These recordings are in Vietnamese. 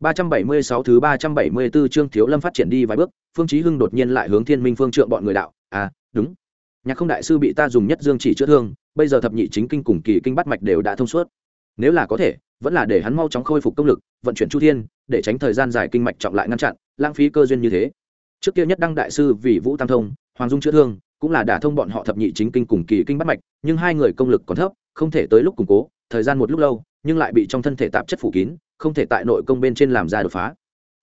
376 thứ 374 chương Thiếu Lâm phát triển đi vài bước, Phương Chí Hưng đột nhiên lại hướng Thiên Minh Phương trượng bọn người đạo, "À, đúng. Nhạc Không đại sư bị ta dùng nhất dương chỉ chữa thương, bây giờ thập nhị chính kinh cùng kỳ kinh bắt mạch đều đã thông suốt. Nếu là có thể, vẫn là để hắn mau chóng khôi phục công lực, vận chuyển chu thiên, để tránh thời gian dài kinh mạch trọng lại ngăn chặn, lãng phí cơ duyên như thế." Trước kia nhất đăng đại sư vì Vũ Tam Thông, Hoàng Dung chữa thương, cũng là đả thông bọn họ thập nhị chính kinh cùng kỳ kinh bắt mạch, nhưng hai người công lực còn thấp, không thể tới lúc củng cố, thời gian một lúc lâu, nhưng lại bị trong thân thể tạp chất phủ kín, không thể tại nội công bên trên làm ra đột phá.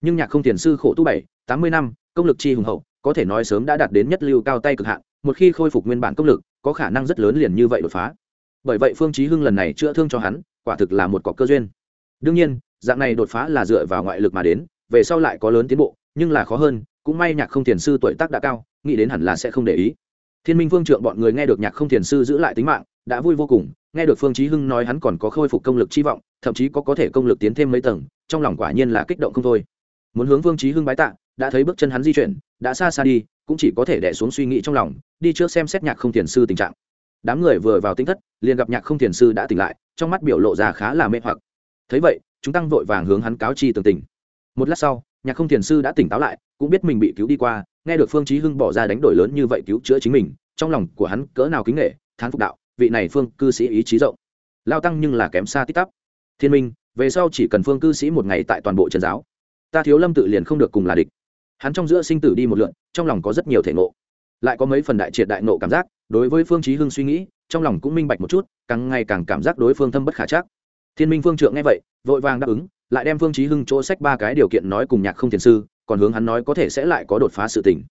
Nhưng nhạc không tiền sư khổ tu bảy tám mươi năm công lực chi hùng hậu có thể nói sớm đã đạt đến nhất lưu cao tay cực hạn một khi khôi phục nguyên bản công lực có khả năng rất lớn liền như vậy đột phá. Bởi vậy phương chí hưng lần này chữa thương cho hắn quả thực là một cọc cơ duyên. Đương nhiên dạng này đột phá là dựa vào ngoại lực mà đến về sau lại có lớn tiến bộ nhưng là khó hơn cũng may nhạc không tiền sư tuổi tác đã cao nghĩ đến hẳn là sẽ không để ý. Thiên minh vương trượng bọn người nghe được nhạc không tiền sư giữ lại tính mạng đã vui vô cùng, nghe được phương chí hưng nói hắn còn có khôi phục công lực chi vọng, thậm chí có có thể công lực tiến thêm mấy tầng, trong lòng quả nhiên là kích động không thôi. Muốn hướng phương chí hưng bái tạ, đã thấy bước chân hắn di chuyển, đã xa xa đi, cũng chỉ có thể đè xuống suy nghĩ trong lòng, đi trước xem xét nhạc không thiền sư tình trạng. Đám người vừa vào tinh thất, liền gặp nhạc không thiền sư đã tỉnh lại, trong mắt biểu lộ ra khá là mê hoặc. Thấy vậy, chúng tăng vội vàng hướng hắn cáo chi tường tình. Một lát sau, nhạc không thiền sư đã tỉnh táo lại, cũng biết mình bị cứu đi qua, nghe được phương chí hưng bỏ ra đánh đổi lớn như vậy cứu chữa chính mình, trong lòng của hắn cỡ nào kính nể, thán phục đạo vị này phương cư sĩ ý chí rộng. Lao tăng nhưng là kém xa tít tắp. Thiên minh, về sau chỉ cần phương cư sĩ một ngày tại toàn bộ trần giáo, ta thiếu lâm tự liền không được cùng là địch. Hắn trong giữa sinh tử đi một lượn, trong lòng có rất nhiều thể ngộ. Lại có mấy phần đại triệt đại nộ cảm giác, đối với phương chí hưng suy nghĩ, trong lòng cũng minh bạch một chút, càng ngày càng cảm giác đối phương thâm bất khả chắc. Thiên minh phương trượng nghe vậy, vội vàng đáp ứng, lại đem phương chí hưng chỗ sách ba cái điều kiện nói cùng nhạc không thiền sư, còn hướng hắn nói có thể sẽ lại có đột phá sự tình.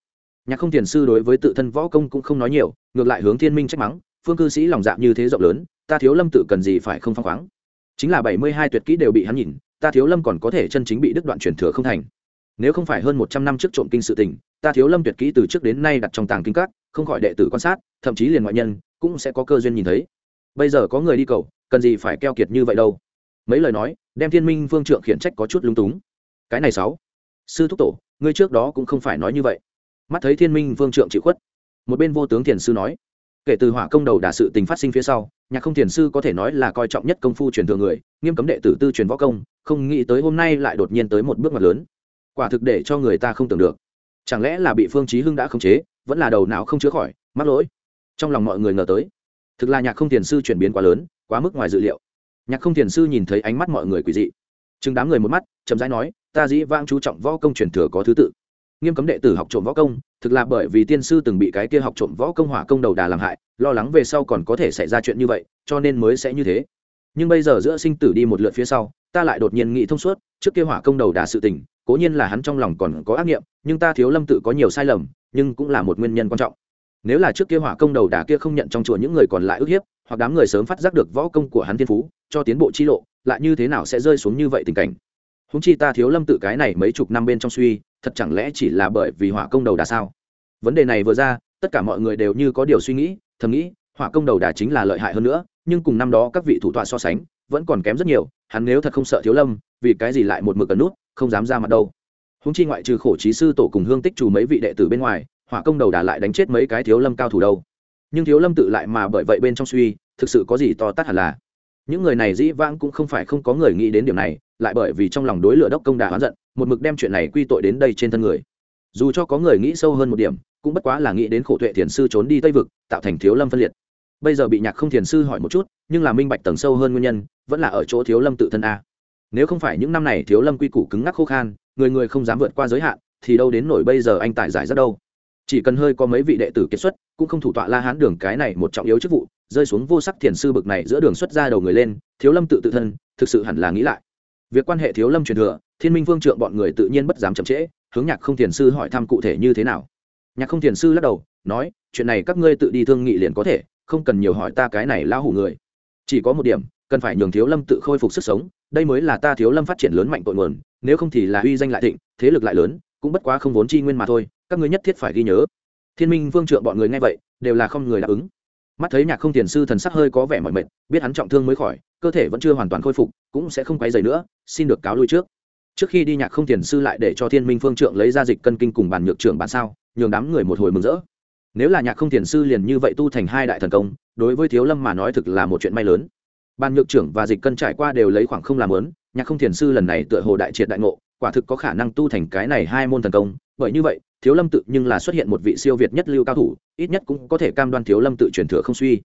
Nhạc không thiền sư đối với tự thân võ công cũng không nói nhiều, ngược lại hướng thiên minh trách mắng phương cư sĩ lòng dạ như thế rộng lớn, ta thiếu lâm tự cần gì phải không phăng khoáng? Chính là bảy mươi hai tuyệt kỹ đều bị hắn nhìn, ta thiếu lâm còn có thể chân chính bị đứt đoạn truyền thừa không thành. Nếu không phải hơn một trăm năm trước trộm kinh sự tình, ta thiếu lâm tuyệt kỹ từ trước đến nay đặt trong tàng kinh các, không khỏi đệ tử quan sát, thậm chí liền ngoại nhân, cũng sẽ có cơ duyên nhìn thấy. Bây giờ có người đi cầu, cần gì phải keo kiệt như vậy đâu? Mấy lời nói, đem thiên minh phương trượng khiển trách có chút lung túng. Cái này sáu. Sư thúc tổ, ngươi trước đó cũng không phải nói như vậy. Mắt thấy thiên minh phương trượng chịu khuất. Một bên vô tướng thiền sư nói kể từ hỏa công đầu đà sự tình phát sinh phía sau, nhạc không thiền sư có thể nói là coi trọng nhất công phu truyền thừa người, nghiêm cấm đệ tử tư truyền võ công, không nghĩ tới hôm nay lại đột nhiên tới một bước ngoặt lớn. Quả thực để cho người ta không tưởng được. Chẳng lẽ là bị phương chí hưng đã khống chế, vẫn là đầu não không chữa khỏi, mắc lỗi? Trong lòng mọi người ngờ tới. Thực là nhạc không thiền sư chuyển biến quá lớn, quá mức ngoài dự liệu. Nhạc không thiền sư nhìn thấy ánh mắt mọi người quỷ dị. Chừng đám người một mắt, chậm rãi nói, ta dĩ vang chú trọng võ công truyền thừa có thứ tự nghiêm cấm đệ tử học trộm võ công, thực là bởi vì tiên sư từng bị cái kia học trộm võ công hỏa công đầu đà làm hại, lo lắng về sau còn có thể xảy ra chuyện như vậy, cho nên mới sẽ như thế. Nhưng bây giờ giữa sinh tử đi một lượt phía sau, ta lại đột nhiên nghĩ thông suốt, trước kia hỏa công đầu đà sự tình, cố nhiên là hắn trong lòng còn có ác nghiệm, nhưng ta thiếu lâm tự có nhiều sai lầm, nhưng cũng là một nguyên nhân quan trọng. Nếu là trước kia hỏa công đầu đà kia không nhận trong chùa những người còn lại ức hiếp, hoặc đám người sớm phát giác được võ công của hắn thiên phú, cho tiến bộ chi lộ, lại như thế nào sẽ rơi xuống như vậy tình cảnh? Húng chi ta thiếu lâm tự cái này mấy chục năm bên trong suy, thật chẳng lẽ chỉ là bởi vì hỏa công đầu đà sao? Vấn đề này vừa ra, tất cả mọi người đều như có điều suy nghĩ, thầm nghĩ, hỏa công đầu đà chính là lợi hại hơn nữa, nhưng cùng năm đó các vị thủ tọa so sánh, vẫn còn kém rất nhiều, hắn nếu thật không sợ thiếu lâm, vì cái gì lại một mực ẩn nút, không dám ra mặt đâu. Húng chi ngoại trừ khổ trí sư tổ cùng hương tích chủ mấy vị đệ tử bên ngoài, hỏa công đầu đà lại đánh chết mấy cái thiếu lâm cao thủ đâu. Nhưng thiếu lâm tự lại mà bởi vậy bên trong suy, thực sự có gì to tát hẳn là? Những người này dĩ vãng cũng không phải không có người nghĩ đến điểm này, lại bởi vì trong lòng đối lửa đốc công đà oán giận, một mực đem chuyện này quy tội đến đây trên thân người. Dù cho có người nghĩ sâu hơn một điểm, cũng bất quá là nghĩ đến khổ tuệ thiền sư trốn đi tây vực, tạo thành thiếu lâm phân liệt. Bây giờ bị nhạc không thiền sư hỏi một chút, nhưng là minh bạch tầng sâu hơn nguyên nhân, vẫn là ở chỗ thiếu lâm tự thân a. Nếu không phải những năm này thiếu lâm quy củ cứng ngắc khô khan, người người không dám vượt qua giới hạn, thì đâu đến nổi bây giờ anh tài giải rất đâu chỉ cần hơi có mấy vị đệ tử kiệt xuất, cũng không thủ tọa la hán đường cái này một trọng yếu chức vụ, rơi xuống vô sắc thiền sư bực này giữa đường xuất ra đầu người lên, thiếu lâm tự tự thân, thực sự hẳn là nghĩ lại. Việc quan hệ thiếu lâm truyền thừa, thiên minh vương trượng bọn người tự nhiên bất dám chậm trễ, hướng nhạc không thiền sư hỏi thăm cụ thể như thế nào. Nhạc không thiền sư lắc đầu, nói, chuyện này các ngươi tự đi thương nghị liền có thể, không cần nhiều hỏi ta cái này lao hủ người. Chỉ có một điểm, cần phải nhường thiếu lâm tự khôi phục sức sống, đây mới là ta thiếu lâm phát triển lớn mạnh tội nguồn, nếu không thì là uy danh lại thịnh, thế lực lại lớn, cũng bất quá không vốn chi nguyên mà thôi các ngươi nhất thiết phải ghi nhớ. Thiên minh vương trượng bọn người nghe vậy, đều là không người đáp ứng. Mắt thấy nhạc không tiền sư thần sắc hơi có vẻ mỏi mệt, biết hắn trọng thương mới khỏi, cơ thể vẫn chưa hoàn toàn khôi phục, cũng sẽ không quay dày nữa, xin được cáo lui trước. Trước khi đi nhạc không tiền sư lại để cho thiên minh phương trượng lấy ra dịch cân kinh cùng bàn nhược trưởng bàn sao, nhường đám người một hồi mừng rỡ. Nếu là nhạc không tiền sư liền như vậy tu thành hai đại thần công, đối với thiếu lâm mà nói thực là một chuyện may lớn. Bàn nhược trưởng và dịch cân trải qua đều lấy khoảng không làm lớn, nhạc không tiền sư lần này tựa hồ đại triệt đại ngộ, quả thực có khả năng tu thành cái này hai môn thần công, bởi như vậy thiếu lâm tự nhưng là xuất hiện một vị siêu việt nhất lưu cao thủ, ít nhất cũng có thể cam đoan thiếu lâm tự truyền thừa không suy.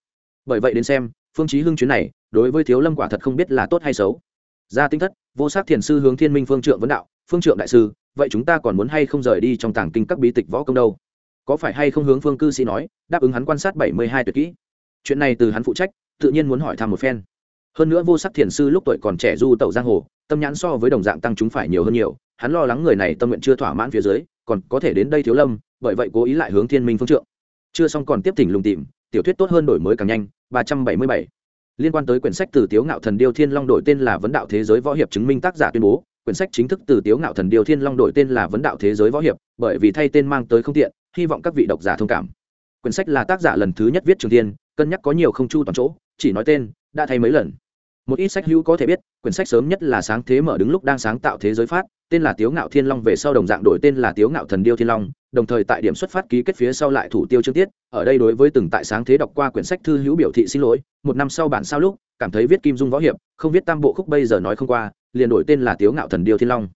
Bởi vậy đến xem, phương chí hưng chuyến này, đối với thiếu lâm quả thật không biết là tốt hay xấu. Ra tinh thất, vô sắc thiền sư hướng thiên minh phương trượng vấn đạo, phương trượng đại sư, vậy chúng ta còn muốn hay không rời đi trong tàng kinh các bí tịch võ công đâu? Có phải hay không hướng phương cư sĩ nói, đáp ứng hắn quan sát bảy mươi hai tuyệt kỹ. Chuyện này từ hắn phụ trách, tự nhiên muốn hỏi thăm một phen. Hơn nữa vô sắc thiền sư lúc tuổi còn trẻ du tẩu giang hồ, tâm nhãn so với đồng dạng tăng chúng phải nhiều hơn nhiều, hắn lo lắng người này tâm nguyện chưa thỏa mãn phía dưới còn có thể đến đây thiếu lâm, bởi vậy cố ý lại hướng thiên minh phương trượng. Chưa xong còn tiếp thỉnh lùng tìm, tiểu thuyết tốt hơn đổi mới càng nhanh, ba trăm bảy mươi bảy. Liên quan tới quyển sách từ tiếu ngạo thần điêu thiên long đổi tên là vấn đạo thế giới võ hiệp chứng minh tác giả tuyên bố, quyển sách chính thức từ tiếu ngạo thần điêu thiên long đổi tên là vấn đạo thế giới võ hiệp, bởi vì thay tên mang tới không tiện, hy vọng các vị độc giả thông cảm. Quyển sách là tác giả lần thứ nhất viết trường thiên, cân nhắc có nhiều không chu toàn chỗ, chỉ nói tên, đã thay mấy lần một ít sách hữu có thể biết, quyển sách sớm nhất là sáng thế mở đứng lúc đang sáng tạo thế giới phát, tên là tiếu ngạo thiên long về sau đồng dạng đổi tên là tiếu ngạo thần điêu thiên long, đồng thời tại điểm xuất phát ký kết phía sau lại thủ tiêu chương tiết. Ở đây đối với từng tại sáng thế đọc qua quyển sách thư hữu biểu thị xin lỗi, một năm sau bản sao lúc, cảm thấy viết kim dung võ hiệp, không viết tam bộ khúc bây giờ nói không qua, liền đổi tên là tiếu ngạo thần điêu thiên long.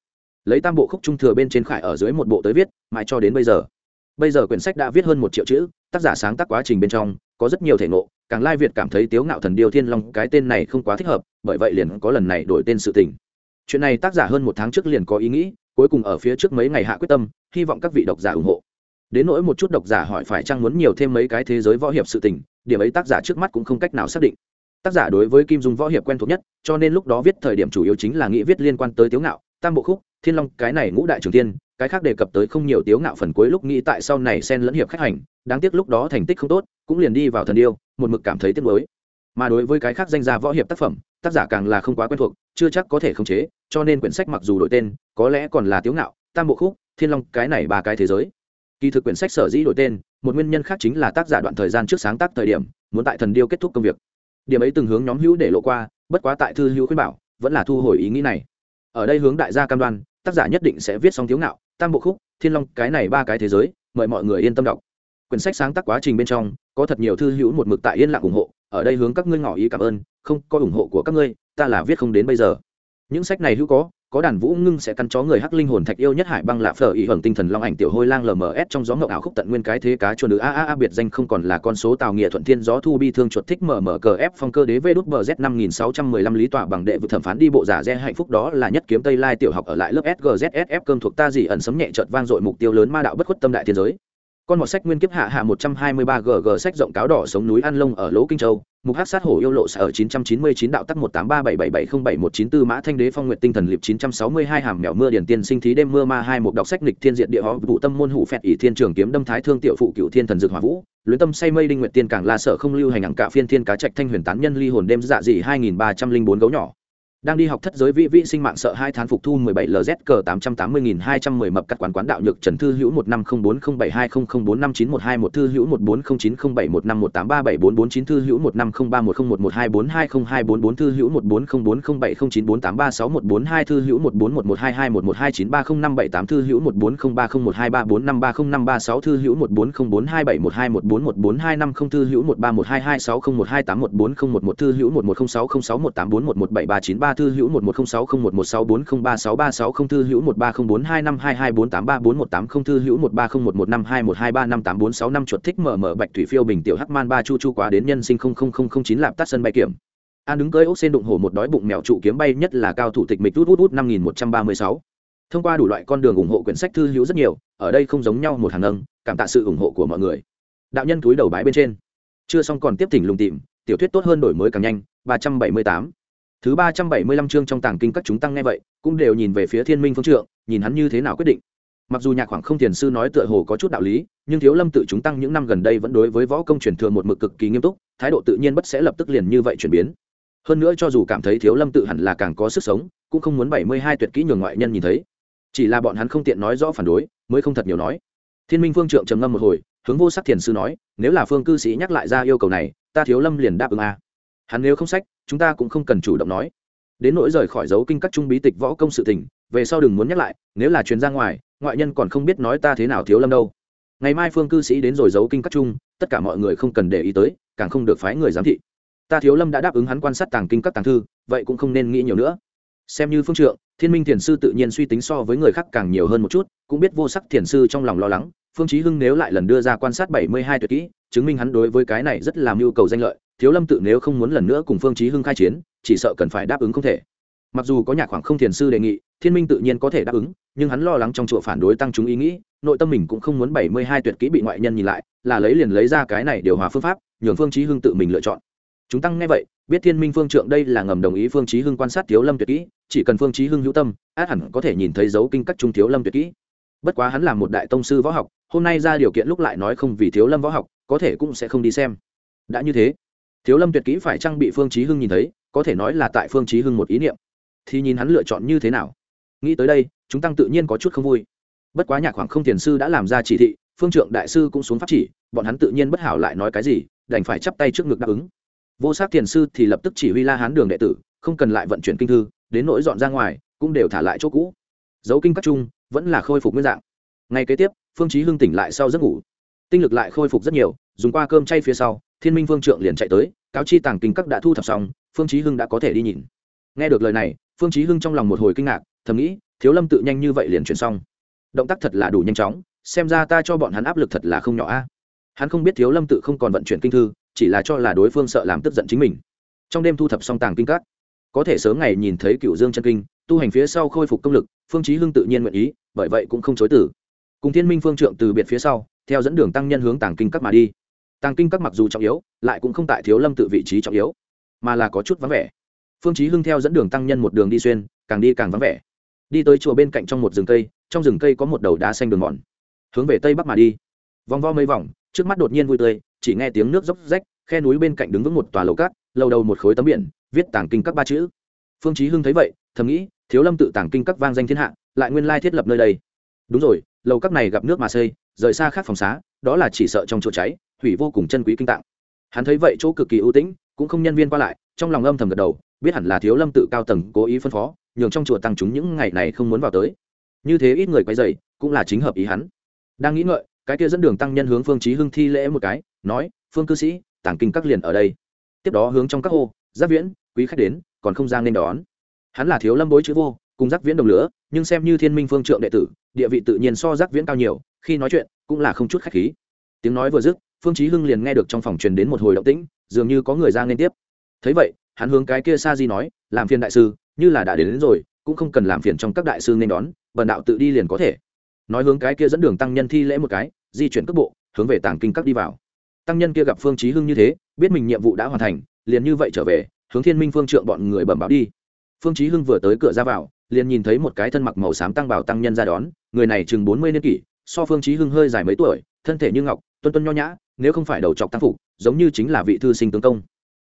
Lấy tam bộ khúc trung thừa bên trên khải ở dưới một bộ tới viết, mãi cho đến bây giờ. Bây giờ quyển sách đã viết hơn một triệu chữ, tác giả sáng tác quá trình bên trong có rất nhiều thể ngộ, càng lai việt cảm thấy tiếu ngạo thần điêu thiên long cái tên này không quá thích hợp, bởi vậy liền có lần này đổi tên sự tình. Chuyện này tác giả hơn một tháng trước liền có ý nghĩ, cuối cùng ở phía trước mấy ngày hạ quyết tâm, hy vọng các vị độc giả ủng hộ. Đến nỗi một chút độc giả hỏi phải chăng muốn nhiều thêm mấy cái thế giới võ hiệp sự tình, điểm ấy tác giả trước mắt cũng không cách nào xác định. Tác giả đối với kim dung võ hiệp quen thuộc nhất, cho nên lúc đó viết thời điểm chủ yếu chính là nghĩ viết liên quan tới tiếu ngạo, tam bộ khúc, thiên long, cái này ngũ đại trường tiên cái khác đề cập tới không nhiều tiếu ngạo phần cuối lúc nghĩ tại sau này xen lẫn hiệp khách hành, đáng tiếc lúc đó thành tích không tốt cũng liền đi vào thần điêu, một mực cảm thấy tiếc nuối. Mà đối với cái khác danh gia võ hiệp tác phẩm, tác giả càng là không quá quen thuộc, chưa chắc có thể khống chế, cho nên quyển sách mặc dù đổi tên, có lẽ còn là tiếu ngạo, tam bộ khúc, thiên long, cái này ba cái thế giới. Kỳ thực quyển sách sở dĩ đổi tên, một nguyên nhân khác chính là tác giả đoạn thời gian trước sáng tác thời điểm, muốn tại thần điêu kết thúc công việc. Điểm ấy từng hướng nhóm hữu để lộ qua, bất quá tại thư hữu khuyên bảo, vẫn là thu hồi ý nghĩ này. Ở đây hướng đại gia cam đoan, tác giả nhất định sẽ viết xong thiếu ngạo, tam bộ khúc, thiên long, cái này ba cái thế giới, mời mọi người yên tâm đọc quyển sách sáng tác quá trình bên trong, có thật nhiều thư hữu một mực tại yên lặng ủng hộ, ở đây hướng các ngươi ngỏ ý cảm ơn, không, có ủng hộ của các ngươi, ta là viết không đến bây giờ. Những sách này hữu có có đàn vũ ngưng sẽ căn chó người hắc linh hồn thạch yêu nhất hải băng lạ phở ý hưởng tinh thần long ảnh tiểu hôi lang lms trong gió ngậu ảo khúc tận nguyên cái thế cá chuồn nữ a a a biệt danh không còn là con số tàu nghĩa thuận thiên gió thu bi thương chuột thích mở mở cờ ép phong cơ đế vê đút bờ z năm nghìn sáu trăm mười lăm lý tọa bằng đệ vực thẩm phán đi bộ giả re hạnh phúc đó là nhất kiếm tây lai tiểu học ở lại lớp sgzsf cơm thuộc ta gì ẩn sấm nhẹ chợt vang dội mục tiêu lớn ma đạo bất khuất tâm đại thiên giới con một sách nguyên kiếp hạ hạ một trăm hai mươi ba gg sách rộng cáo đỏ sống núi an lông ở lỗ kinh châu. Mục hát sát hổ yêu lộ sở chín trăm chín mươi chín đạo tắc một tám ba bảy bảy bảy không bảy một chín tư mã thanh đế phong nguyện tinh thần liệp chín trăm sáu mươi hai hàm mèo mưa điển tiên sinh thí đêm mưa ma hai một đọc sách lịch thiên diện địa họ vụ tâm môn hủ phẹt ỷ thiên trường kiếm đâm thái thương tiểu phụ cựu thiên thần dược hỏa vũ. Luyến tâm say mây đinh nguyện tiên càng la sở không lưu hành ngẳng cả phiên thiên cá trạch thanh huyền tán nhân ly hồn đêm dạ dị hai nghìn ba trăm linh bốn gấu nhỏ đang đi học thất giới vị vị sinh mạng sợ hai thán phục thu 17 lz cờ 880210 mập cắt quán quán đạo nhược trần thư hữu 1504072004591121 thư hữu 14090715183744 thư hữu 15031011242024 thư hữu 14040709483612 thư hữu 1411221112930578 thư hữu 1403012345305336 thư hữu 14042712141420 thư hữu 13122601281401 thư hữu 11060618411739 thư hữu một một không sáu không một một sáu bốn không ba sáu ba sáu không thư hữu một ba không bốn hai năm hai hai bốn tám ba bốn một tám không thư hữu một ba không một một năm hai một hai ba năm tám bốn sáu năm chuột thích mở mở bạch thủy phiêu bình tiểu hắc man ba chu chu quá đến nhân sinh không không không không chín lạp tắt sân bay kiểm. An đứng cưỡi ốc sen đụng hổ một đói bụng mèo trụ kiếm bay nhất là cao thủ tịch mịch rút rút rút năm nghìn một trăm ba mươi sáu. Thông qua đủ loại con đường ủng hộ quyển sách thư hữu rất nhiều, ở đây không giống nhau một hàng nâng cảm tạ sự ủng hộ của mọi người. Đạo nhân túi đầu bãi bên trên. Chưa xong còn tiếp thỉnh lùng tìm, tiểu thuyết tốt hơn đổi mới càng nhanh, ba trăm bảy mươi tám thứ ba trăm bảy mươi lăm chương trong tàng kinh các chúng tăng nghe vậy, cũng đều nhìn về phía thiên minh phương trượng, nhìn hắn như thế nào quyết định. Mặc dù nhạc khoảng không thiền sư nói tựa hồ có chút đạo lý, nhưng thiếu lâm tự chúng tăng những năm gần đây vẫn đối với võ công truyền thừa một mực cực kỳ nghiêm túc, thái độ tự nhiên bất sẽ lập tức liền như vậy chuyển biến. Hơn nữa cho dù cảm thấy thiếu lâm tự hẳn là càng có sức sống, cũng không muốn bảy mươi hai tuyệt kỹ nhường ngoại nhân nhìn thấy. Chỉ là bọn hắn không tiện nói rõ phản đối, mới không thật nhiều nói. Thiên minh phương trượng trầm ngâm một hồi, hướng vô sắc thiền sư nói, nếu là phương cư sĩ nhắc lại ra yêu cầu này, ta thiếu lâm liền đáp ứng a. Hắn nếu không sách chúng ta cũng không cần chủ động nói. Đến nỗi rời khỏi dấu kinh các trung bí tịch võ công sự tình, về sau đừng muốn nhắc lại, nếu là chuyến ra ngoài, ngoại nhân còn không biết nói ta thế nào thiếu lâm đâu. Ngày mai phương cư sĩ đến rồi giấu kinh các trung, tất cả mọi người không cần để ý tới, càng không được phái người giám thị. Ta thiếu lâm đã đáp ứng hắn quan sát tàng kinh các tàng thư, vậy cũng không nên nghĩ nhiều nữa. Xem như phương trượng, thiên minh thiền sư tự nhiên suy tính so với người khác càng nhiều hơn một chút, cũng biết vô sắc thiền sư trong lòng lo lắng, phương chí hưng nếu lại lần đưa ra quan sát bảy mươi hai tuyệt kỹ chứng minh hắn đối với cái này rất làm nhu cầu danh lợi, thiếu lâm tự nếu không muốn lần nữa cùng phương chí hưng khai chiến, chỉ sợ cần phải đáp ứng không thể. Mặc dù có nhạc khoảng không thiền sư đề nghị, thiên minh tự nhiên có thể đáp ứng, nhưng hắn lo lắng trong chùa phản đối tăng chúng ý nghĩ, nội tâm mình cũng không muốn bảy mươi hai tuyệt kỹ bị ngoại nhân nhìn lại, là lấy liền lấy ra cái này điều hòa phương pháp, nhường phương chí hưng tự mình lựa chọn. Chúng tăng nghe vậy, biết thiên minh phương trượng đây là ngầm đồng ý phương chí hưng quan sát thiếu lâm tuyệt kỹ, chỉ cần phương chí hưng hữu tâm, át hẳn có thể nhìn thấy dấu kinh các trung thiếu lâm tuyệt kỹ. Bất quá hắn là một đại tông sư võ học, hôm nay ra điều kiện lúc lại nói không vì thiếu lâm võ học có thể cũng sẽ không đi xem. Đã như thế, thiếu lâm tuyệt kỹ phải trang bị phương chí hưng nhìn thấy, có thể nói là tại phương chí hưng một ý niệm. Thì nhìn hắn lựa chọn như thế nào. Nghĩ tới đây, chúng tăng tự nhiên có chút không vui. Bất quá nhạc khoảng không tiền sư đã làm ra chỉ thị, phương trượng đại sư cũng xuống pháp chỉ, bọn hắn tự nhiên bất hảo lại nói cái gì, đành phải chắp tay trước ngực đáp ứng. Vô sát tiền sư thì lập tức chỉ huy la hán đường đệ tử, không cần lại vận chuyển kinh thư, đến nỗi dọn ra ngoài, cũng đều thả lại chỗ cũ. Dấu kinh các trung, vẫn là khôi phục nguyên dạng. Ngay kế tiếp, phương chí hưng tỉnh lại sau giấc ngủ tinh lực lại khôi phục rất nhiều, dùng qua cơm chay phía sau, thiên minh phương trượng liền chạy tới, cáo chi tàng kinh các đã thu thập xong, phương chí hưng đã có thể đi nhìn. Nghe được lời này, phương chí hưng trong lòng một hồi kinh ngạc, thầm nghĩ, thiếu lâm tự nhanh như vậy liền chuyển xong. Động tác thật là đủ nhanh chóng, xem ra ta cho bọn hắn áp lực thật là không nhỏ a. Hắn không biết thiếu lâm tự không còn vận chuyển kinh thư, chỉ là cho là đối phương sợ làm tức giận chính mình. Trong đêm thu thập xong tàng kinh các, có thể sớm ngày nhìn thấy cựu dương chân kinh, tu hành phía sau khôi phục công lực, phương chí hưng tự nhiên nguyện ý, bởi vậy cũng không chối từ. Cùng thiên minh phương trượng từ biệt phía sau theo dẫn đường tăng nhân hướng tàng kinh các mà đi. Tàng kinh các mặc dù trọng yếu, lại cũng không tại thiếu lâm tự vị trí trọng yếu, mà là có chút vắng vẻ. Phương chí hưng theo dẫn đường tăng nhân một đường đi xuyên, càng đi càng vắng vẻ. Đi tới chùa bên cạnh trong một rừng cây, trong rừng cây có một đầu đá xanh đường mòn. Hướng về tây bắc mà đi. Vòng vo mấy vòng, trước mắt đột nhiên vui tươi, chỉ nghe tiếng nước dốc rách, khe núi bên cạnh đứng vững một tòa lầu cát, lầu đầu một khối tấm biển, viết tàng kinh các ba chữ. Phương chí hưng thấy vậy, thầm nghĩ, thiếu lâm tự tàng kinh các vang danh thiên hạ, lại nguyên lai thiết lập nơi đây. Đúng rồi lầu các này gặp nước mà xây, rời xa khác phòng xá, đó là chỉ sợ trong chỗ cháy, hủy vô cùng chân quý kinh tạng. Hắn thấy vậy chỗ cực kỳ ưu tĩnh, cũng không nhân viên qua lại, trong lòng âm thầm gật đầu, biết hẳn là thiếu lâm tự cao tầng cố ý phân phó, nhường trong chùa tăng chúng những ngày này không muốn vào tới. Như thế ít người quay dày cũng là chính hợp ý hắn. Đang nghĩ ngợi, cái kia dẫn đường tăng nhân hướng phương chí hưng thi lễ một cái, nói, phương cư sĩ, tàng kinh các liền ở đây. Tiếp đó hướng trong các hô, giáp viễn, quý khách đến, còn không ra nên đón. Hắn là thiếu lâm bối chữ vô, cùng giác viễn đồng lửa nhưng xem như thiên minh phương trượng đệ tử địa vị tự nhiên so giác viễn cao nhiều khi nói chuyện cũng là không chút khách khí. Tiếng nói vừa dứt phương chí hưng liền nghe được trong phòng truyền đến một hồi động tĩnh dường như có người ra lên tiếp. Thấy vậy hắn hướng cái kia sa di nói làm phiền đại sư như là đã đến, đến rồi cũng không cần làm phiền trong các đại sư nên đón bần đạo tự đi liền có thể. Nói hướng cái kia dẫn đường tăng nhân thi lễ một cái di chuyển cước bộ hướng về tàng kinh các đi vào. Tăng nhân kia gặp phương chí hưng như thế biết mình nhiệm vụ đã hoàn thành liền như vậy trở về hướng thiên minh phương trượng bọn người bẩm báo đi phương chí hưng vừa tới cửa ra vào, liền nhìn thấy một cái thân mặc màu xám tăng bảo tăng nhân ra đón, người này chừng bốn mươi niên kỷ, so phương chí hưng hơi dài mấy tuổi, thân thể như ngọc, tuân tuân nho nhã, nếu không phải đầu trọc tăng phục, giống như chính là vị thư sinh tướng công.